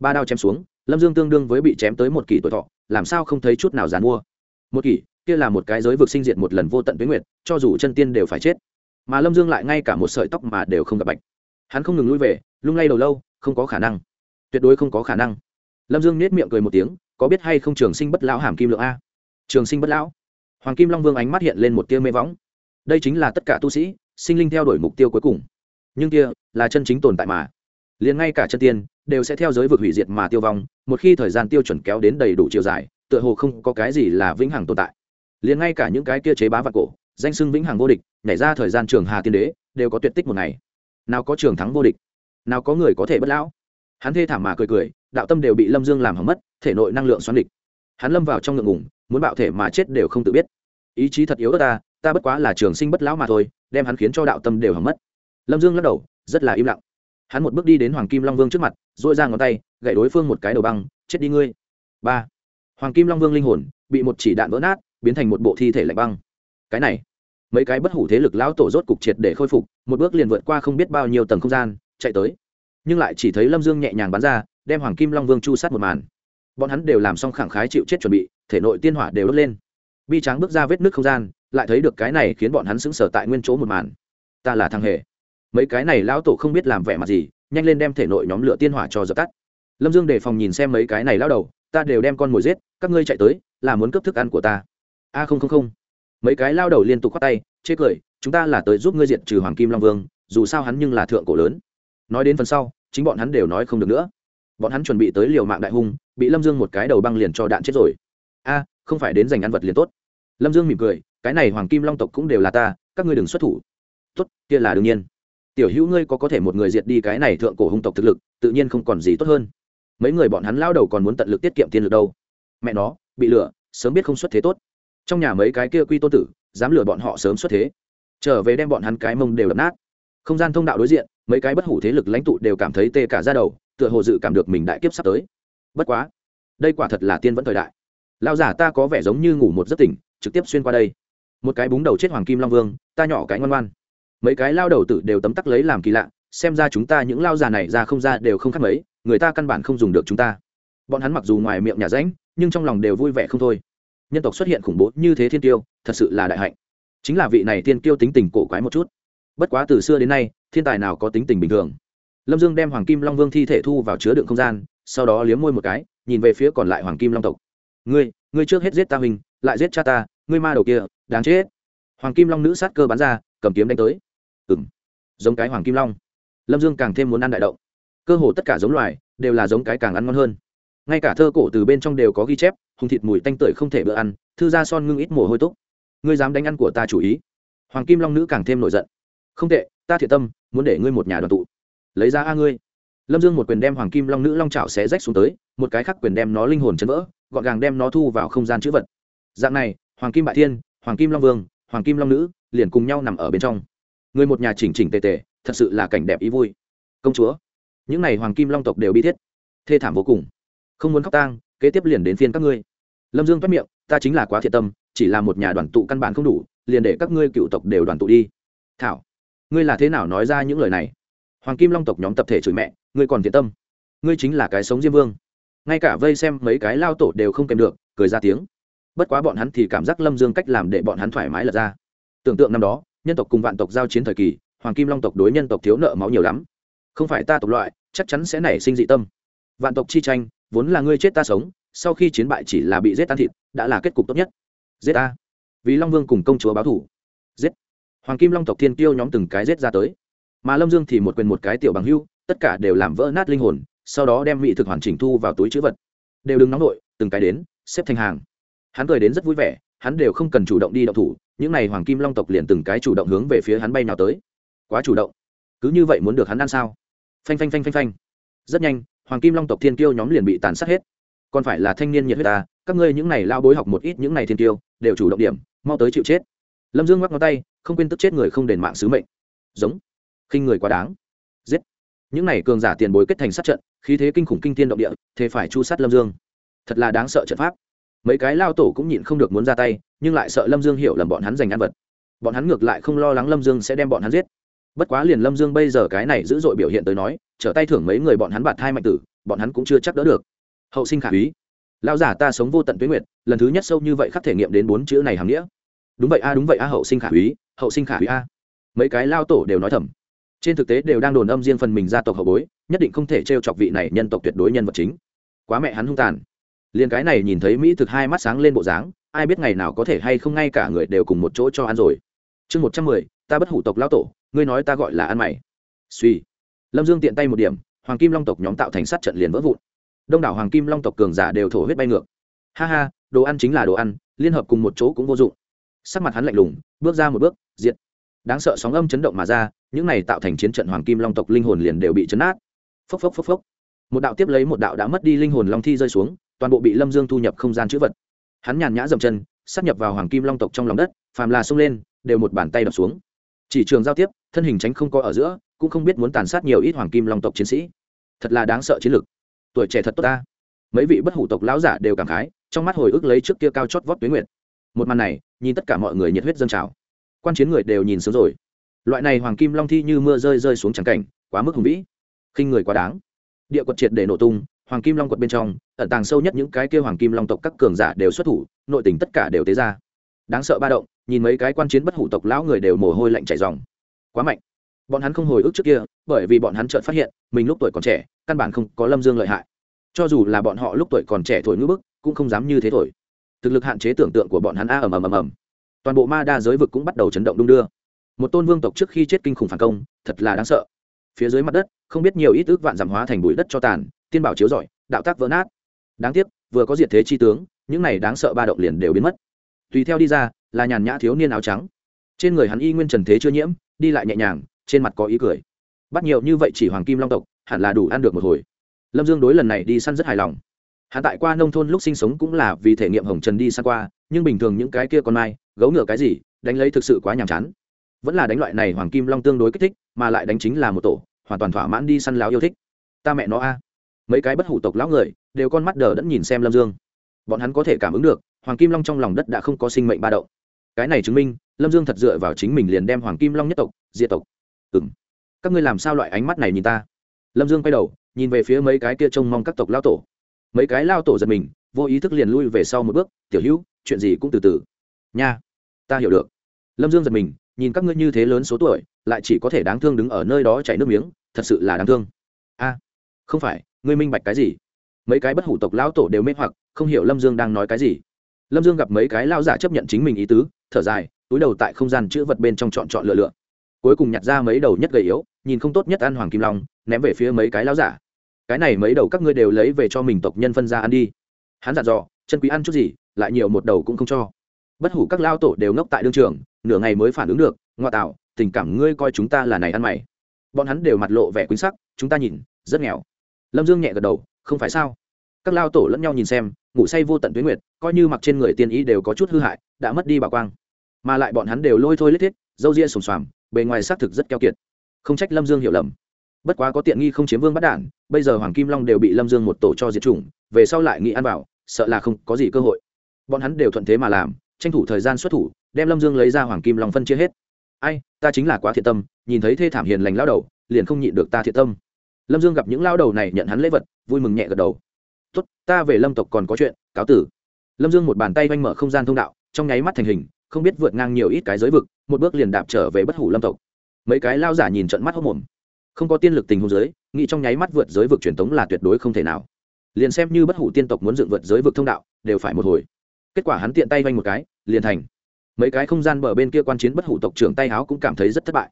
Ba đao chém xuống, lâm dương tương đương với bị chém tới một kỷ tuổi thọ, làm sao không thấy chút nào dàn mua? Một kỷ, kia là một cái giới vực sinh diệt một lần vô tận với nguyệt, cho dù chân tiên đều phải chết. Mà lâm dương lại ngay cả một sợi tóc mà đều không gặp bạch. Hắn không ngừng lui về, lung lay đầu lâu, không có khả năng. Tuyệt đối không có khả năng lâm dương nết miệng cười một tiếng, có biết hay không trường sinh bất lão hàm kim lượng a? Trường sinh bất lão? Hoàng kim long vương ánh mắt hiện lên một tia mê võng. Đây chính là tất cả tu sĩ, sinh linh theo đuổi mục tiêu cuối cùng. Nhưng kia là chân chính tồn tại mà. Liền ngay cả chân tiên đều sẽ theo giới vực hủy diệt mà tiêu vong, một khi thời gian tiêu chuẩn kéo đến đầy đủ chiều dài, tựa hồ không có cái gì là vĩnh hằng tồn tại. Liền ngay cả những cái kia chế bá vạn cổ, danh sưng vĩnh hằng vô địch, nhảy ra thời gian trường hà tiên đế, đều có tuyệt tích một ngày. Nào có trường thắng vô địch, nào có người có thể bất lão. Hắn thê thảm mà cười cười đạo tâm đều bị lâm dương làm hỏng mất, thể nội năng lượng xoắn địch. Hắn lâm vào trong ngượng ngủng muốn bạo thể mà chết đều không tự biết. Ý chí thật yếu ớt ta ta bất quá là trường sinh bất lão mà thôi, đem hắn khiến cho đạo tâm đều hỏng mất. Lâm dương lắc đầu, rất là im lặng. Hắn một bước đi đến hoàng kim long vương trước mặt dội ra ngón tay, gậy đối phương một cái đầu băng, chết đi ngươi. Ba. Hoàng kim long vương linh hồn bị một chỉ đạn vỡ nát, biến thành một bộ thi thể lạnh băng. Cái này, mấy cái bất hủ thế lực lão tổ rốt cục triệt để khôi phục, một bước liền vượt qua không biết bao nhiêu tầng không gian, chạy tới. Nhưng lại chỉ thấy lâm dương nhẹ nhàng bắn ra đem hoàng kim long vương chu sát một màn. Bọn hắn đều làm xong khẳng khái chịu chết chuẩn bị, thể nội tiên hỏa đều đốt lên. Bi tráng bước ra vết nước không gian, lại thấy được cái này khiến bọn hắn sững sờ tại nguyên chỗ một màn. Ta là thằng hề. Mấy cái này lão tổ không biết làm vẻ mặt gì, nhanh lên đem thể nội nhóm lửa tiên hỏa cho dập tắt. Lâm dương đề phòng nhìn xem mấy cái này lao đầu, ta đều đem con mồi giết, các ngươi chạy tới, là muốn cướp thức ăn của ta. A không không không. Mấy cái lao đầu liên tục khoác tay, chê cười, chúng ta là tới giúp ngươi diệt trừ hoàng kim long vương, dù sao hắn nhưng là thượng cổ lớn. Nói đến phần sau, chính bọn hắn đều nói không được nữa bọn hắn chuẩn bị tới liều mạng đại hung, bị lâm dương một cái đầu băng liền cho đạn chết rồi. A, không phải đến giành ăn vật liền tốt. Lâm dương mỉm cười, cái này hoàng kim long tộc cũng đều là ta, các ngươi đừng xuất thủ. Tốt, kia là đương nhiên. Tiểu hữu ngươi có có thể một người diệt đi cái này thượng cổ hung tộc thực lực, tự nhiên không còn gì tốt hơn. Mấy người bọn hắn lao đầu còn muốn tận lực tiết kiệm tiền lực đâu. Mẹ nó, bị lừa sớm biết không xuất thế tốt. Trong nhà mấy cái kia quy tôn tử, dám lừa bọn họ sớm xuất thế. Trở về đem bọn hắn cái mông đều đập nát. Không gian thông đạo đối diện, mấy cái bất hủ thế lực lãnh tụ đều cảm thấy tê cả ra đầu tựa hồ dự cảm được mình đại kiếp sắp tới. Bất quá, đây quả thật là tiên vẫn thời đại. Lao giả ta có vẻ giống như ngủ một giấc tỉnh, trực tiếp xuyên qua đây. Một cái búng đầu chết hoàng kim long vương, ta nhỏ cái ngoan ngoan. Mấy cái lao đầu tử đều tấm tắc lấy làm kỳ lạ, xem ra chúng ta những lao già này ra không ra đều không khác mấy, người ta căn bản không dùng được chúng ta. Bọn hắn mặc dù ngoài miệng nhà ránh, nhưng trong lòng đều vui vẻ không thôi. Nhân tộc xuất hiện khủng bố như thế thiên tiêu, thật sự là đại hạnh. Chính là vị này thiên tiêu tính tình cổ quái một chút. Bất quá từ xưa đến nay, thiên tài nào có tính tình bình thường? Lâm dương đem hoàng kim long vương thi thể thu vào chứa đựng không gian, sau đó liếm môi một cái, nhìn về phía còn lại hoàng kim long tộc. Ngươi ngươi trước hết giết ta mình lại giết cha ta, ngươi ma đầu kia, đáng chết. Hoàng kim long nữ sát cơ bắn ra, cầm kiếm đánh tới. Ừ m giống cái hoàng kim long. Lâm dương càng thêm muốn ăn đại động. Cơ hồ tất cả giống loài đều là giống cái càng ăn ngon hơn. Ngay cả thơ cổ từ bên trong đều có ghi chép hùng thịt mùi tanh tưởi không thể bữa ăn, thư gia son ngưng ít mồ hôi túc. Ngươi dám đánh ăn của ta chủ ý? Hoàng kim long nữ càng thêm nổi giận. Không tệ, ta thiệt tâm, muốn để ngươi một nhà đoàn tụ lấy ra a ngươi. Lâm dương một quyền đem hoàng kim long nữ long trào xé rách xuống tới, một cái khác quyền đem nó linh hồn chấn vỡ, gọn gàng đem nó thu vào không gian chữ vật. Dạng này, hoàng kim bại thiên, hoàng kim long vương, hoàng kim long nữ liền cùng nhau nằm ở bên trong. Người một nhà chỉnh chỉnh tề tề, thật sự là cảnh đẹp ý vui. Công chúa, những n à y hoàng kim long tộc đều bi thiết. Thê thảm vô cùng. Không muốn khóc tang, kế tiếp liền đến phiên các ngươi. Lâm dương toát miệng, ta chính là quá thiện tâm, chỉ là một nhà đoàn tụ căn bản không đủ, liền để các ngươi cựu tộc đều đoàn tụ đi. Thảo, ngươi là thế nào nói ra những lời này? Hoàng kim long tộc nhóm tập thể chửi mẹ, ngươi còn thiện tâm. Ngươi chính là cái sống diêm vương. Ngay cả vây xem mấy cái lao tổ đều không kèm được, cười ra tiếng. Bất quá bọn hắn thì cảm giác lâm dương cách làm để bọn hắn thoải mái lật ra. Tưởng tượng năm đó, nhân tộc cùng vạn tộc giao chiến thời kỳ, hoàng kim long tộc đối nhân tộc thiếu nợ máu nhiều lắm. Không phải ta tộc loại, chắc chắn sẽ nảy sinh dị tâm. Vạn tộc chi tranh, vốn là ngươi chết ta sống, sau khi chiến bại chỉ là bị giết tan thịt, đã là kết cục tốt nhất. Giết ta. Vì long vương cùng công chúa báo thủ. Giết. Hoàng kim long tộc thiên tiêu nhóm từng cái giết ra tới mà lâm dương thì một quyền một cái tiểu bằng hưu, tất cả đều làm vỡ nát linh hồn, sau đó đem mỹ thực hoàn chỉnh thu vào túi chữ vật. Đều đừng nóng nổi từng cái đến, xếp thành hàng. Hắn cười đến rất vui vẻ, hắn đều không cần chủ động đi động thủ, những n à y hoàng kim long tộc liền từng cái chủ động hướng về phía hắn bay nào tới. Quá chủ động. Cứ như vậy muốn được hắn ăn sao? Phanh phanh phanh phanh phanh. Rất nhanh, hoàng kim long tộc thiên kiêu nhóm liền bị tàn sát hết. Còn phải là thanh niên nhiệt huyết ta, các ngươi những n à y lao bối học một ít những n à y thiên kiêu, đều chủ động điểm, mau tới chịu chết. Lâm dương ngoắc ngón tay, không quên tức chết người không đền mạng sứ mệnh. Giống khinh người quá đáng. Giết. Những này cường giả tiền bối kết thành sát trận, khí thế kinh khủng kinh tiên động địa, thế phải chu sát lâm dương. Thật là đáng sợ trận pháp. Mấy cái lao tổ cũng nhịn không được muốn ra tay, nhưng lại sợ lâm dương hiểu lầm bọn hắn giành ăn vật. Bọn hắn ngược lại không lo lắng lâm dương sẽ đem bọn hắn giết. Bất quá liền lâm dương bây giờ cái này dữ dội biểu hiện tới nói, trở tay thưởng mấy người bọn hắn bạt hai mạnh tử, bọn hắn cũng chưa chắc đỡ được. Hậu sinh khả úy. Lão giả ta sống vô tận tuyến nguyệt, lần thứ nhất sâu như vậy khắc thể nghiệm đến bốn chữ này hàm nghĩa. Đúng vậy a, đúng vậy a, hậu sinh khả úy, hậu sinh khả úy a. Mấy cái lao tổ đều nói thầm trên thực tế đều đang đồn âm riêng phần mình gia tộc hậu bối, nhất định không thể t r e o chọc vị này nhân tộc tuyệt đối nhân vật chính. Quá mẹ hắn hung tàn. Liền cái này nhìn thấy mỹ thực hai mắt sáng lên bộ dáng, ai biết ngày nào có thể hay không ngay cả người đều cùng một chỗ cho ăn rồi. Chương một trăm mười, ta bất hủ tộc lao tổ, ngươi nói ta gọi là ăn mày. Suy. Lâm dương tiện tay một điểm, hoàng kim long tộc nhóm tạo thành sát trận liền vỡ vụn. Đông đảo hoàng kim long tộc cường giả đều thổ huyết bay ngược. Ha ha, đồ ăn chính là đồ ăn, liên hợp cùng một chỗ cũng vô dụng. Sắc mặt hắn lạnh lùng, bước ra một bước diện đáng sợ sóng âm chấn động mà ra những này tạo thành chiến trận hoàng kim long tộc linh hồn liền đều bị chấn át phốc phốc phốc phốc. Một đạo tiếp lấy một đạo đã mất đi linh hồn long thi rơi xuống, toàn bộ bị lâm dương thu nhập không gian chữ vật. Hắn nhàn nhã dậm chân, sắp nhập vào hoàng kim long tộc trong lòng đất, phàm là xông lên, đều một bàn tay đập xuống. Chỉ trường giao tiếp, thân hình tránh không có ở giữa, cũng không biết muốn tàn sát nhiều ít hoàng kim long tộc chiến sĩ. Thật là đáng sợ chiến lực. Tuổi trẻ thật tốt ta. Mấy vị bất hủ tộc lão giả đều cảm khái, trong mắt hồi ức lấy trước kia cao chót vót tuyến nguyện một màn này, nhìn tất cả mọi người nhiệt huyết dâng trào. Quan chiến người đều nhìn sớm rồi loại này hoàng kim long thi như mưa rơi rơi xuống trắng cảnh, quá mức hùng vĩ. Khinh người quá đáng. Địa quật triệt để nổ tung, hoàng kim long quật bên trong, ẩn tàng sâu nhất những cái kia hoàng kim long tộc các cường giả đều xuất thủ, nội tình tất cả đều tế ra. Đáng sợ ba động, nhìn mấy cái quan chiến bất hủ tộc lão người đều mồ hôi lạnh chảy dòng quá mạnh. Bọn hắn không hồi ức trước kia, bởi vì bọn hắn chợt phát hiện, mình lúc tuổi còn trẻ, căn bản không có lâm dương lợi hại. Cho dù là bọn họ lúc tuổi còn trẻ thổi ngữ bức, cũng không dám như thế thổi. Thực lực hạn chế tưởng tượng của bọn hắn a ầm ầm ầm ầm. Toàn bộ ma đa giới vực cũng bắt đầu chấn động đung đưa một tôn vương tộc trước khi chết kinh khủng phản công thật là đáng sợ. Phía dưới mặt đất không biết nhiều ít ước vạn giảm hóa thành bụi đất cho tàn tiên bảo chiếu giỏi, đạo tác vỡ nát. Đáng tiếc vừa có diệt thế chi tướng những này đáng sợ ba động liền đều biến mất. Tùy theo đi ra là nhàn nhã thiếu niên áo trắng. Trên người hắn y nguyên trần thế chưa nhiễm đi lại nhẹ nhàng trên mặt có ý cười. Bắt nhiều như vậy chỉ hoàng kim long tộc hẳn là đủ ăn được một hồi. Lâm dương đối lần này đi săn rất hài lòng. Hắn tại qua nông thôn lúc sinh sống cũng là vì thể nghiệm hồng trần đi săn qua nhưng bình thường những cái kia còn mai gấu ngựa cái gì đánh lấy thực sự quá nhàm chán vẫn là đánh loại này hoàng kim long tương đối kích thích, mà lại đánh chính là một tổ, hoàn toàn thỏa mãn đi săn láo yêu thích. Ta mẹ nó a. Mấy cái bất hủ tộc lão người, đều con mắt đờ đẫn nhìn xem lâm dương. Bọn hắn có thể cảm ứng được, hoàng kim long trong lòng đất đã không có sinh mệnh ba đậu cái này chứng minh, lâm dương thật dựa vào chính mình liền đem hoàng kim long nhất tộc, diệt tộc. Ừ m các ngươi làm sao loại ánh mắt này nhìn ta? Lâm dương quay đầu, nhìn về phía mấy cái kia trông mong các tộc lao tổ. Mấy cái lao tổ giật mình, vô ý thức liền lui về sau một bước, tiểu hữu, chuyện gì cũng từ từ. Nha, ta hiểu được. Lâm dương giật mình nhìn các ngươi như thế lớn số tuổi, lại chỉ có thể đáng thương đứng ở nơi đó chảy nước miếng, thật sự là đáng thương. A, không phải, ngươi minh bạch cái gì? Mấy cái bất hủ tộc lão tổ đều mê hoặc, không hiểu lâm dương đang nói cái gì. Lâm dương gặp mấy cái lao giả chấp nhận chính mình ý tứ, thở dài, túi đầu tại không gian chữ vật bên trong chọn chọn lựa lựa. Cuối cùng nhặt ra mấy đầu nhất gầy yếu, nhìn không tốt nhất ăn hoàng kim long, ném về phía mấy cái lao giả. Cái này mấy đầu các ngươi đều lấy về cho mình tộc nhân phân ra ăn đi. Hắn dặn dò, chân quý ăn chút gì, lại nhiều một đầu cũng không cho. Bất hủ các lao tổ đều ngốc tại đương trường nửa ngày mới phản ứng được, ngoa tạo, tình cảm ngươi coi chúng ta là này ăn mày. Bọn hắn đều mặt lộ vẻ quyến sắc, chúng ta nhìn, rất nghèo. Lâm dương nhẹ gật đầu, không phải sao? Các lao tổ lẫn nhau nhìn xem, ngủ say vô tận tuyến nguyệt, coi như mặc trên người tiên ý đều có chút hư hại, đã mất đi bảo quang. Mà lại bọn hắn đều lôi thôi lết thiết dâu ria sùng xoàm, bề ngoài xác thực rất keo kiệt. Không trách lâm dương hiểu lầm. Bất quá có tiện nghi không chiếm vương bắt đản, bây giờ hoàng kim long đều bị lâm dương một tổ cho diệt chủng, về sau lại nghĩ ăn bảo sợ là không có gì cơ hội. Bọn hắn đều thuận thế mà làm tranh thủ thời gian xuất thủ, đem lâm dương lấy ra hoàng kim long phân chia hết. Ai, ta chính là quá thiện tâm, nhìn thấy thê thảm hiền lành lao đầu, liền không nhịn được ta thiện tâm. Lâm dương gặp những lao đầu này nhận hắn lễ vật, vui mừng nhẹ gật đầu. Tốt, ta về lâm tộc còn có chuyện, cáo tử. Lâm dương một bàn tay vanh mở không gian thông đạo, trong nháy mắt thành hình, không biết vượt ngang nhiều ít cái giới vực, một bước liền đạp trở về bất hủ lâm tộc. Mấy cái lao giả nhìn trận mắt hốc mồm. Không có tiên lực tình hôn giới, nghĩ trong nháy mắt vượt giới vực truyền thống là tuyệt đối không thể nào. Liền xem như bất hủ tiên tộc muốn dựng vượt giới vực thông đạo, đều phải một hồi kết quả hắn tiện tay vanh một cái, liền thành. Mấy cái không gian bờ bên kia quan chiến bất hủ tộc trưởng tay háo cũng cảm thấy rất thất bại.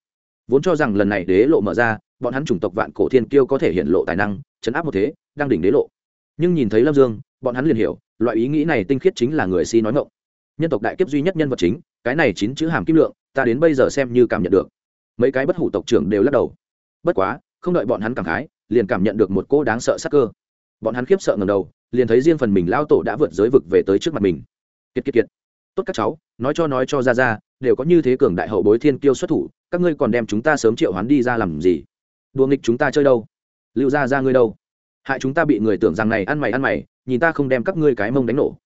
Vốn cho rằng lần này đế lộ mở ra, bọn hắn chủng tộc vạn cổ thiên kiêu có thể hiện lộ tài năng, chấn áp một thế, đang đỉnh đế lộ. Nhưng nhìn thấy lâm dương, bọn hắn liền hiểu, loại ý nghĩ này tinh khiết chính là người si nói ngộng nhân tộc đại kiếp duy nhất nhân vật chính, cái này chín chữ hàm kim lượng, ta đến bây giờ xem như cảm nhận được. Mấy cái bất hủ tộc trưởng đều lắc đầu. Bất quá, không đợi bọn hắn cảm khái, liền cảm nhận được một cô đáng sợ sắc cơ. Bọn hắn khiếp sợ ngầm đầu liền thấy riêng phần mình lao tổ đã vượt giới vực về tới trước mặt mình. Kiệt kiệt kiệt. Tốt các cháu, nói cho nói cho ra ra, đều có như thế cường đại hậu bối thiên kiêu xuất thủ, các ngươi còn đem chúng ta sớm triệu hoán đi ra làm gì? Đùa nghịch chúng ta chơi đâu? Lưu ra ra ngươi đâu? Hại chúng ta bị người tưởng rằng này ăn mày ăn mày, nhìn ta không đem các ngươi cái mông đánh nổ.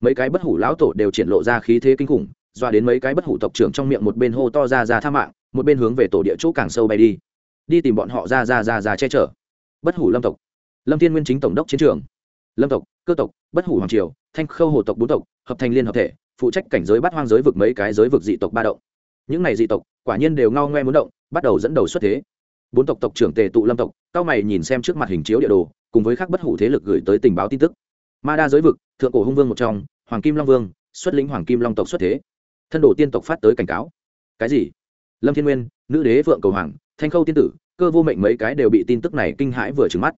Mấy cái bất hủ lão tổ đều triển lộ ra khí thế kinh khủng doa đến mấy cái bất hủ tộc trưởng trong miệng một bên hô to ra ra tha mạng, một bên hướng về tổ địa chỗ càng sâu bay đi. Đi tìm bọn họ ra ra ra ra che chở. Bất hủ lâm tộc. Lâm thiên nguyên chính tổng đốc chiến trường lâm tộc, cơ tộc, bất hủ hoàng triều, thanh khâu hồ tộc bốn tộc, hợp thành liên hợp thể, phụ trách cảnh giới bắt hoang giới vực mấy cái giới vực dị tộc ba động. Những này dị tộc, quả nhiên đều ngao ngoe muốn động, bắt đầu dẫn đầu xuất thế. Bốn tộc tộc trưởng tề tụ lâm tộc, cao mày nhìn xem trước mặt hình chiếu địa đồ, cùng với các bất hủ thế lực gửi tới tình báo tin tức. Ma đa giới vực, thượng cổ hung vương một trong, hoàng kim long vương, xuất lĩnh hoàng kim long tộc xuất thế. Thân đồ tiên tộc phát tới cảnh cáo. Cái gì? Lâm thiên nguyên, nữ đế vượng cầu hoàng, thanh khâu tiên tử, cơ vô mệnh mấy cái đều bị tin tức này kinh hãi vừa trừng mắt.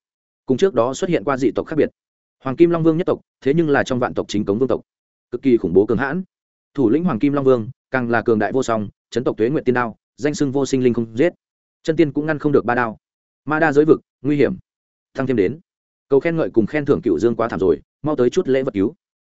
Cùng trước đó xuất hiện qua dị tộc khác biệt hoàng kim long vương nhất tộc, thế nhưng là trong vạn tộc chính cống vương tộc. Cực kỳ khủng bố cường hãn. Thủ lĩnh hoàng kim long vương, càng là cường đại vô song, chấn tộc tuế nguyện tiên đao, danh sưng vô sinh linh không giết. Chân tiên cũng ngăn không được ba đao. Ma đa giới vực, nguy hiểm. Thăng thêm đến. Cầu khen ngợi cùng khen thưởng cựu dương quá thảm rồi, mau tới chút lễ vật cứu.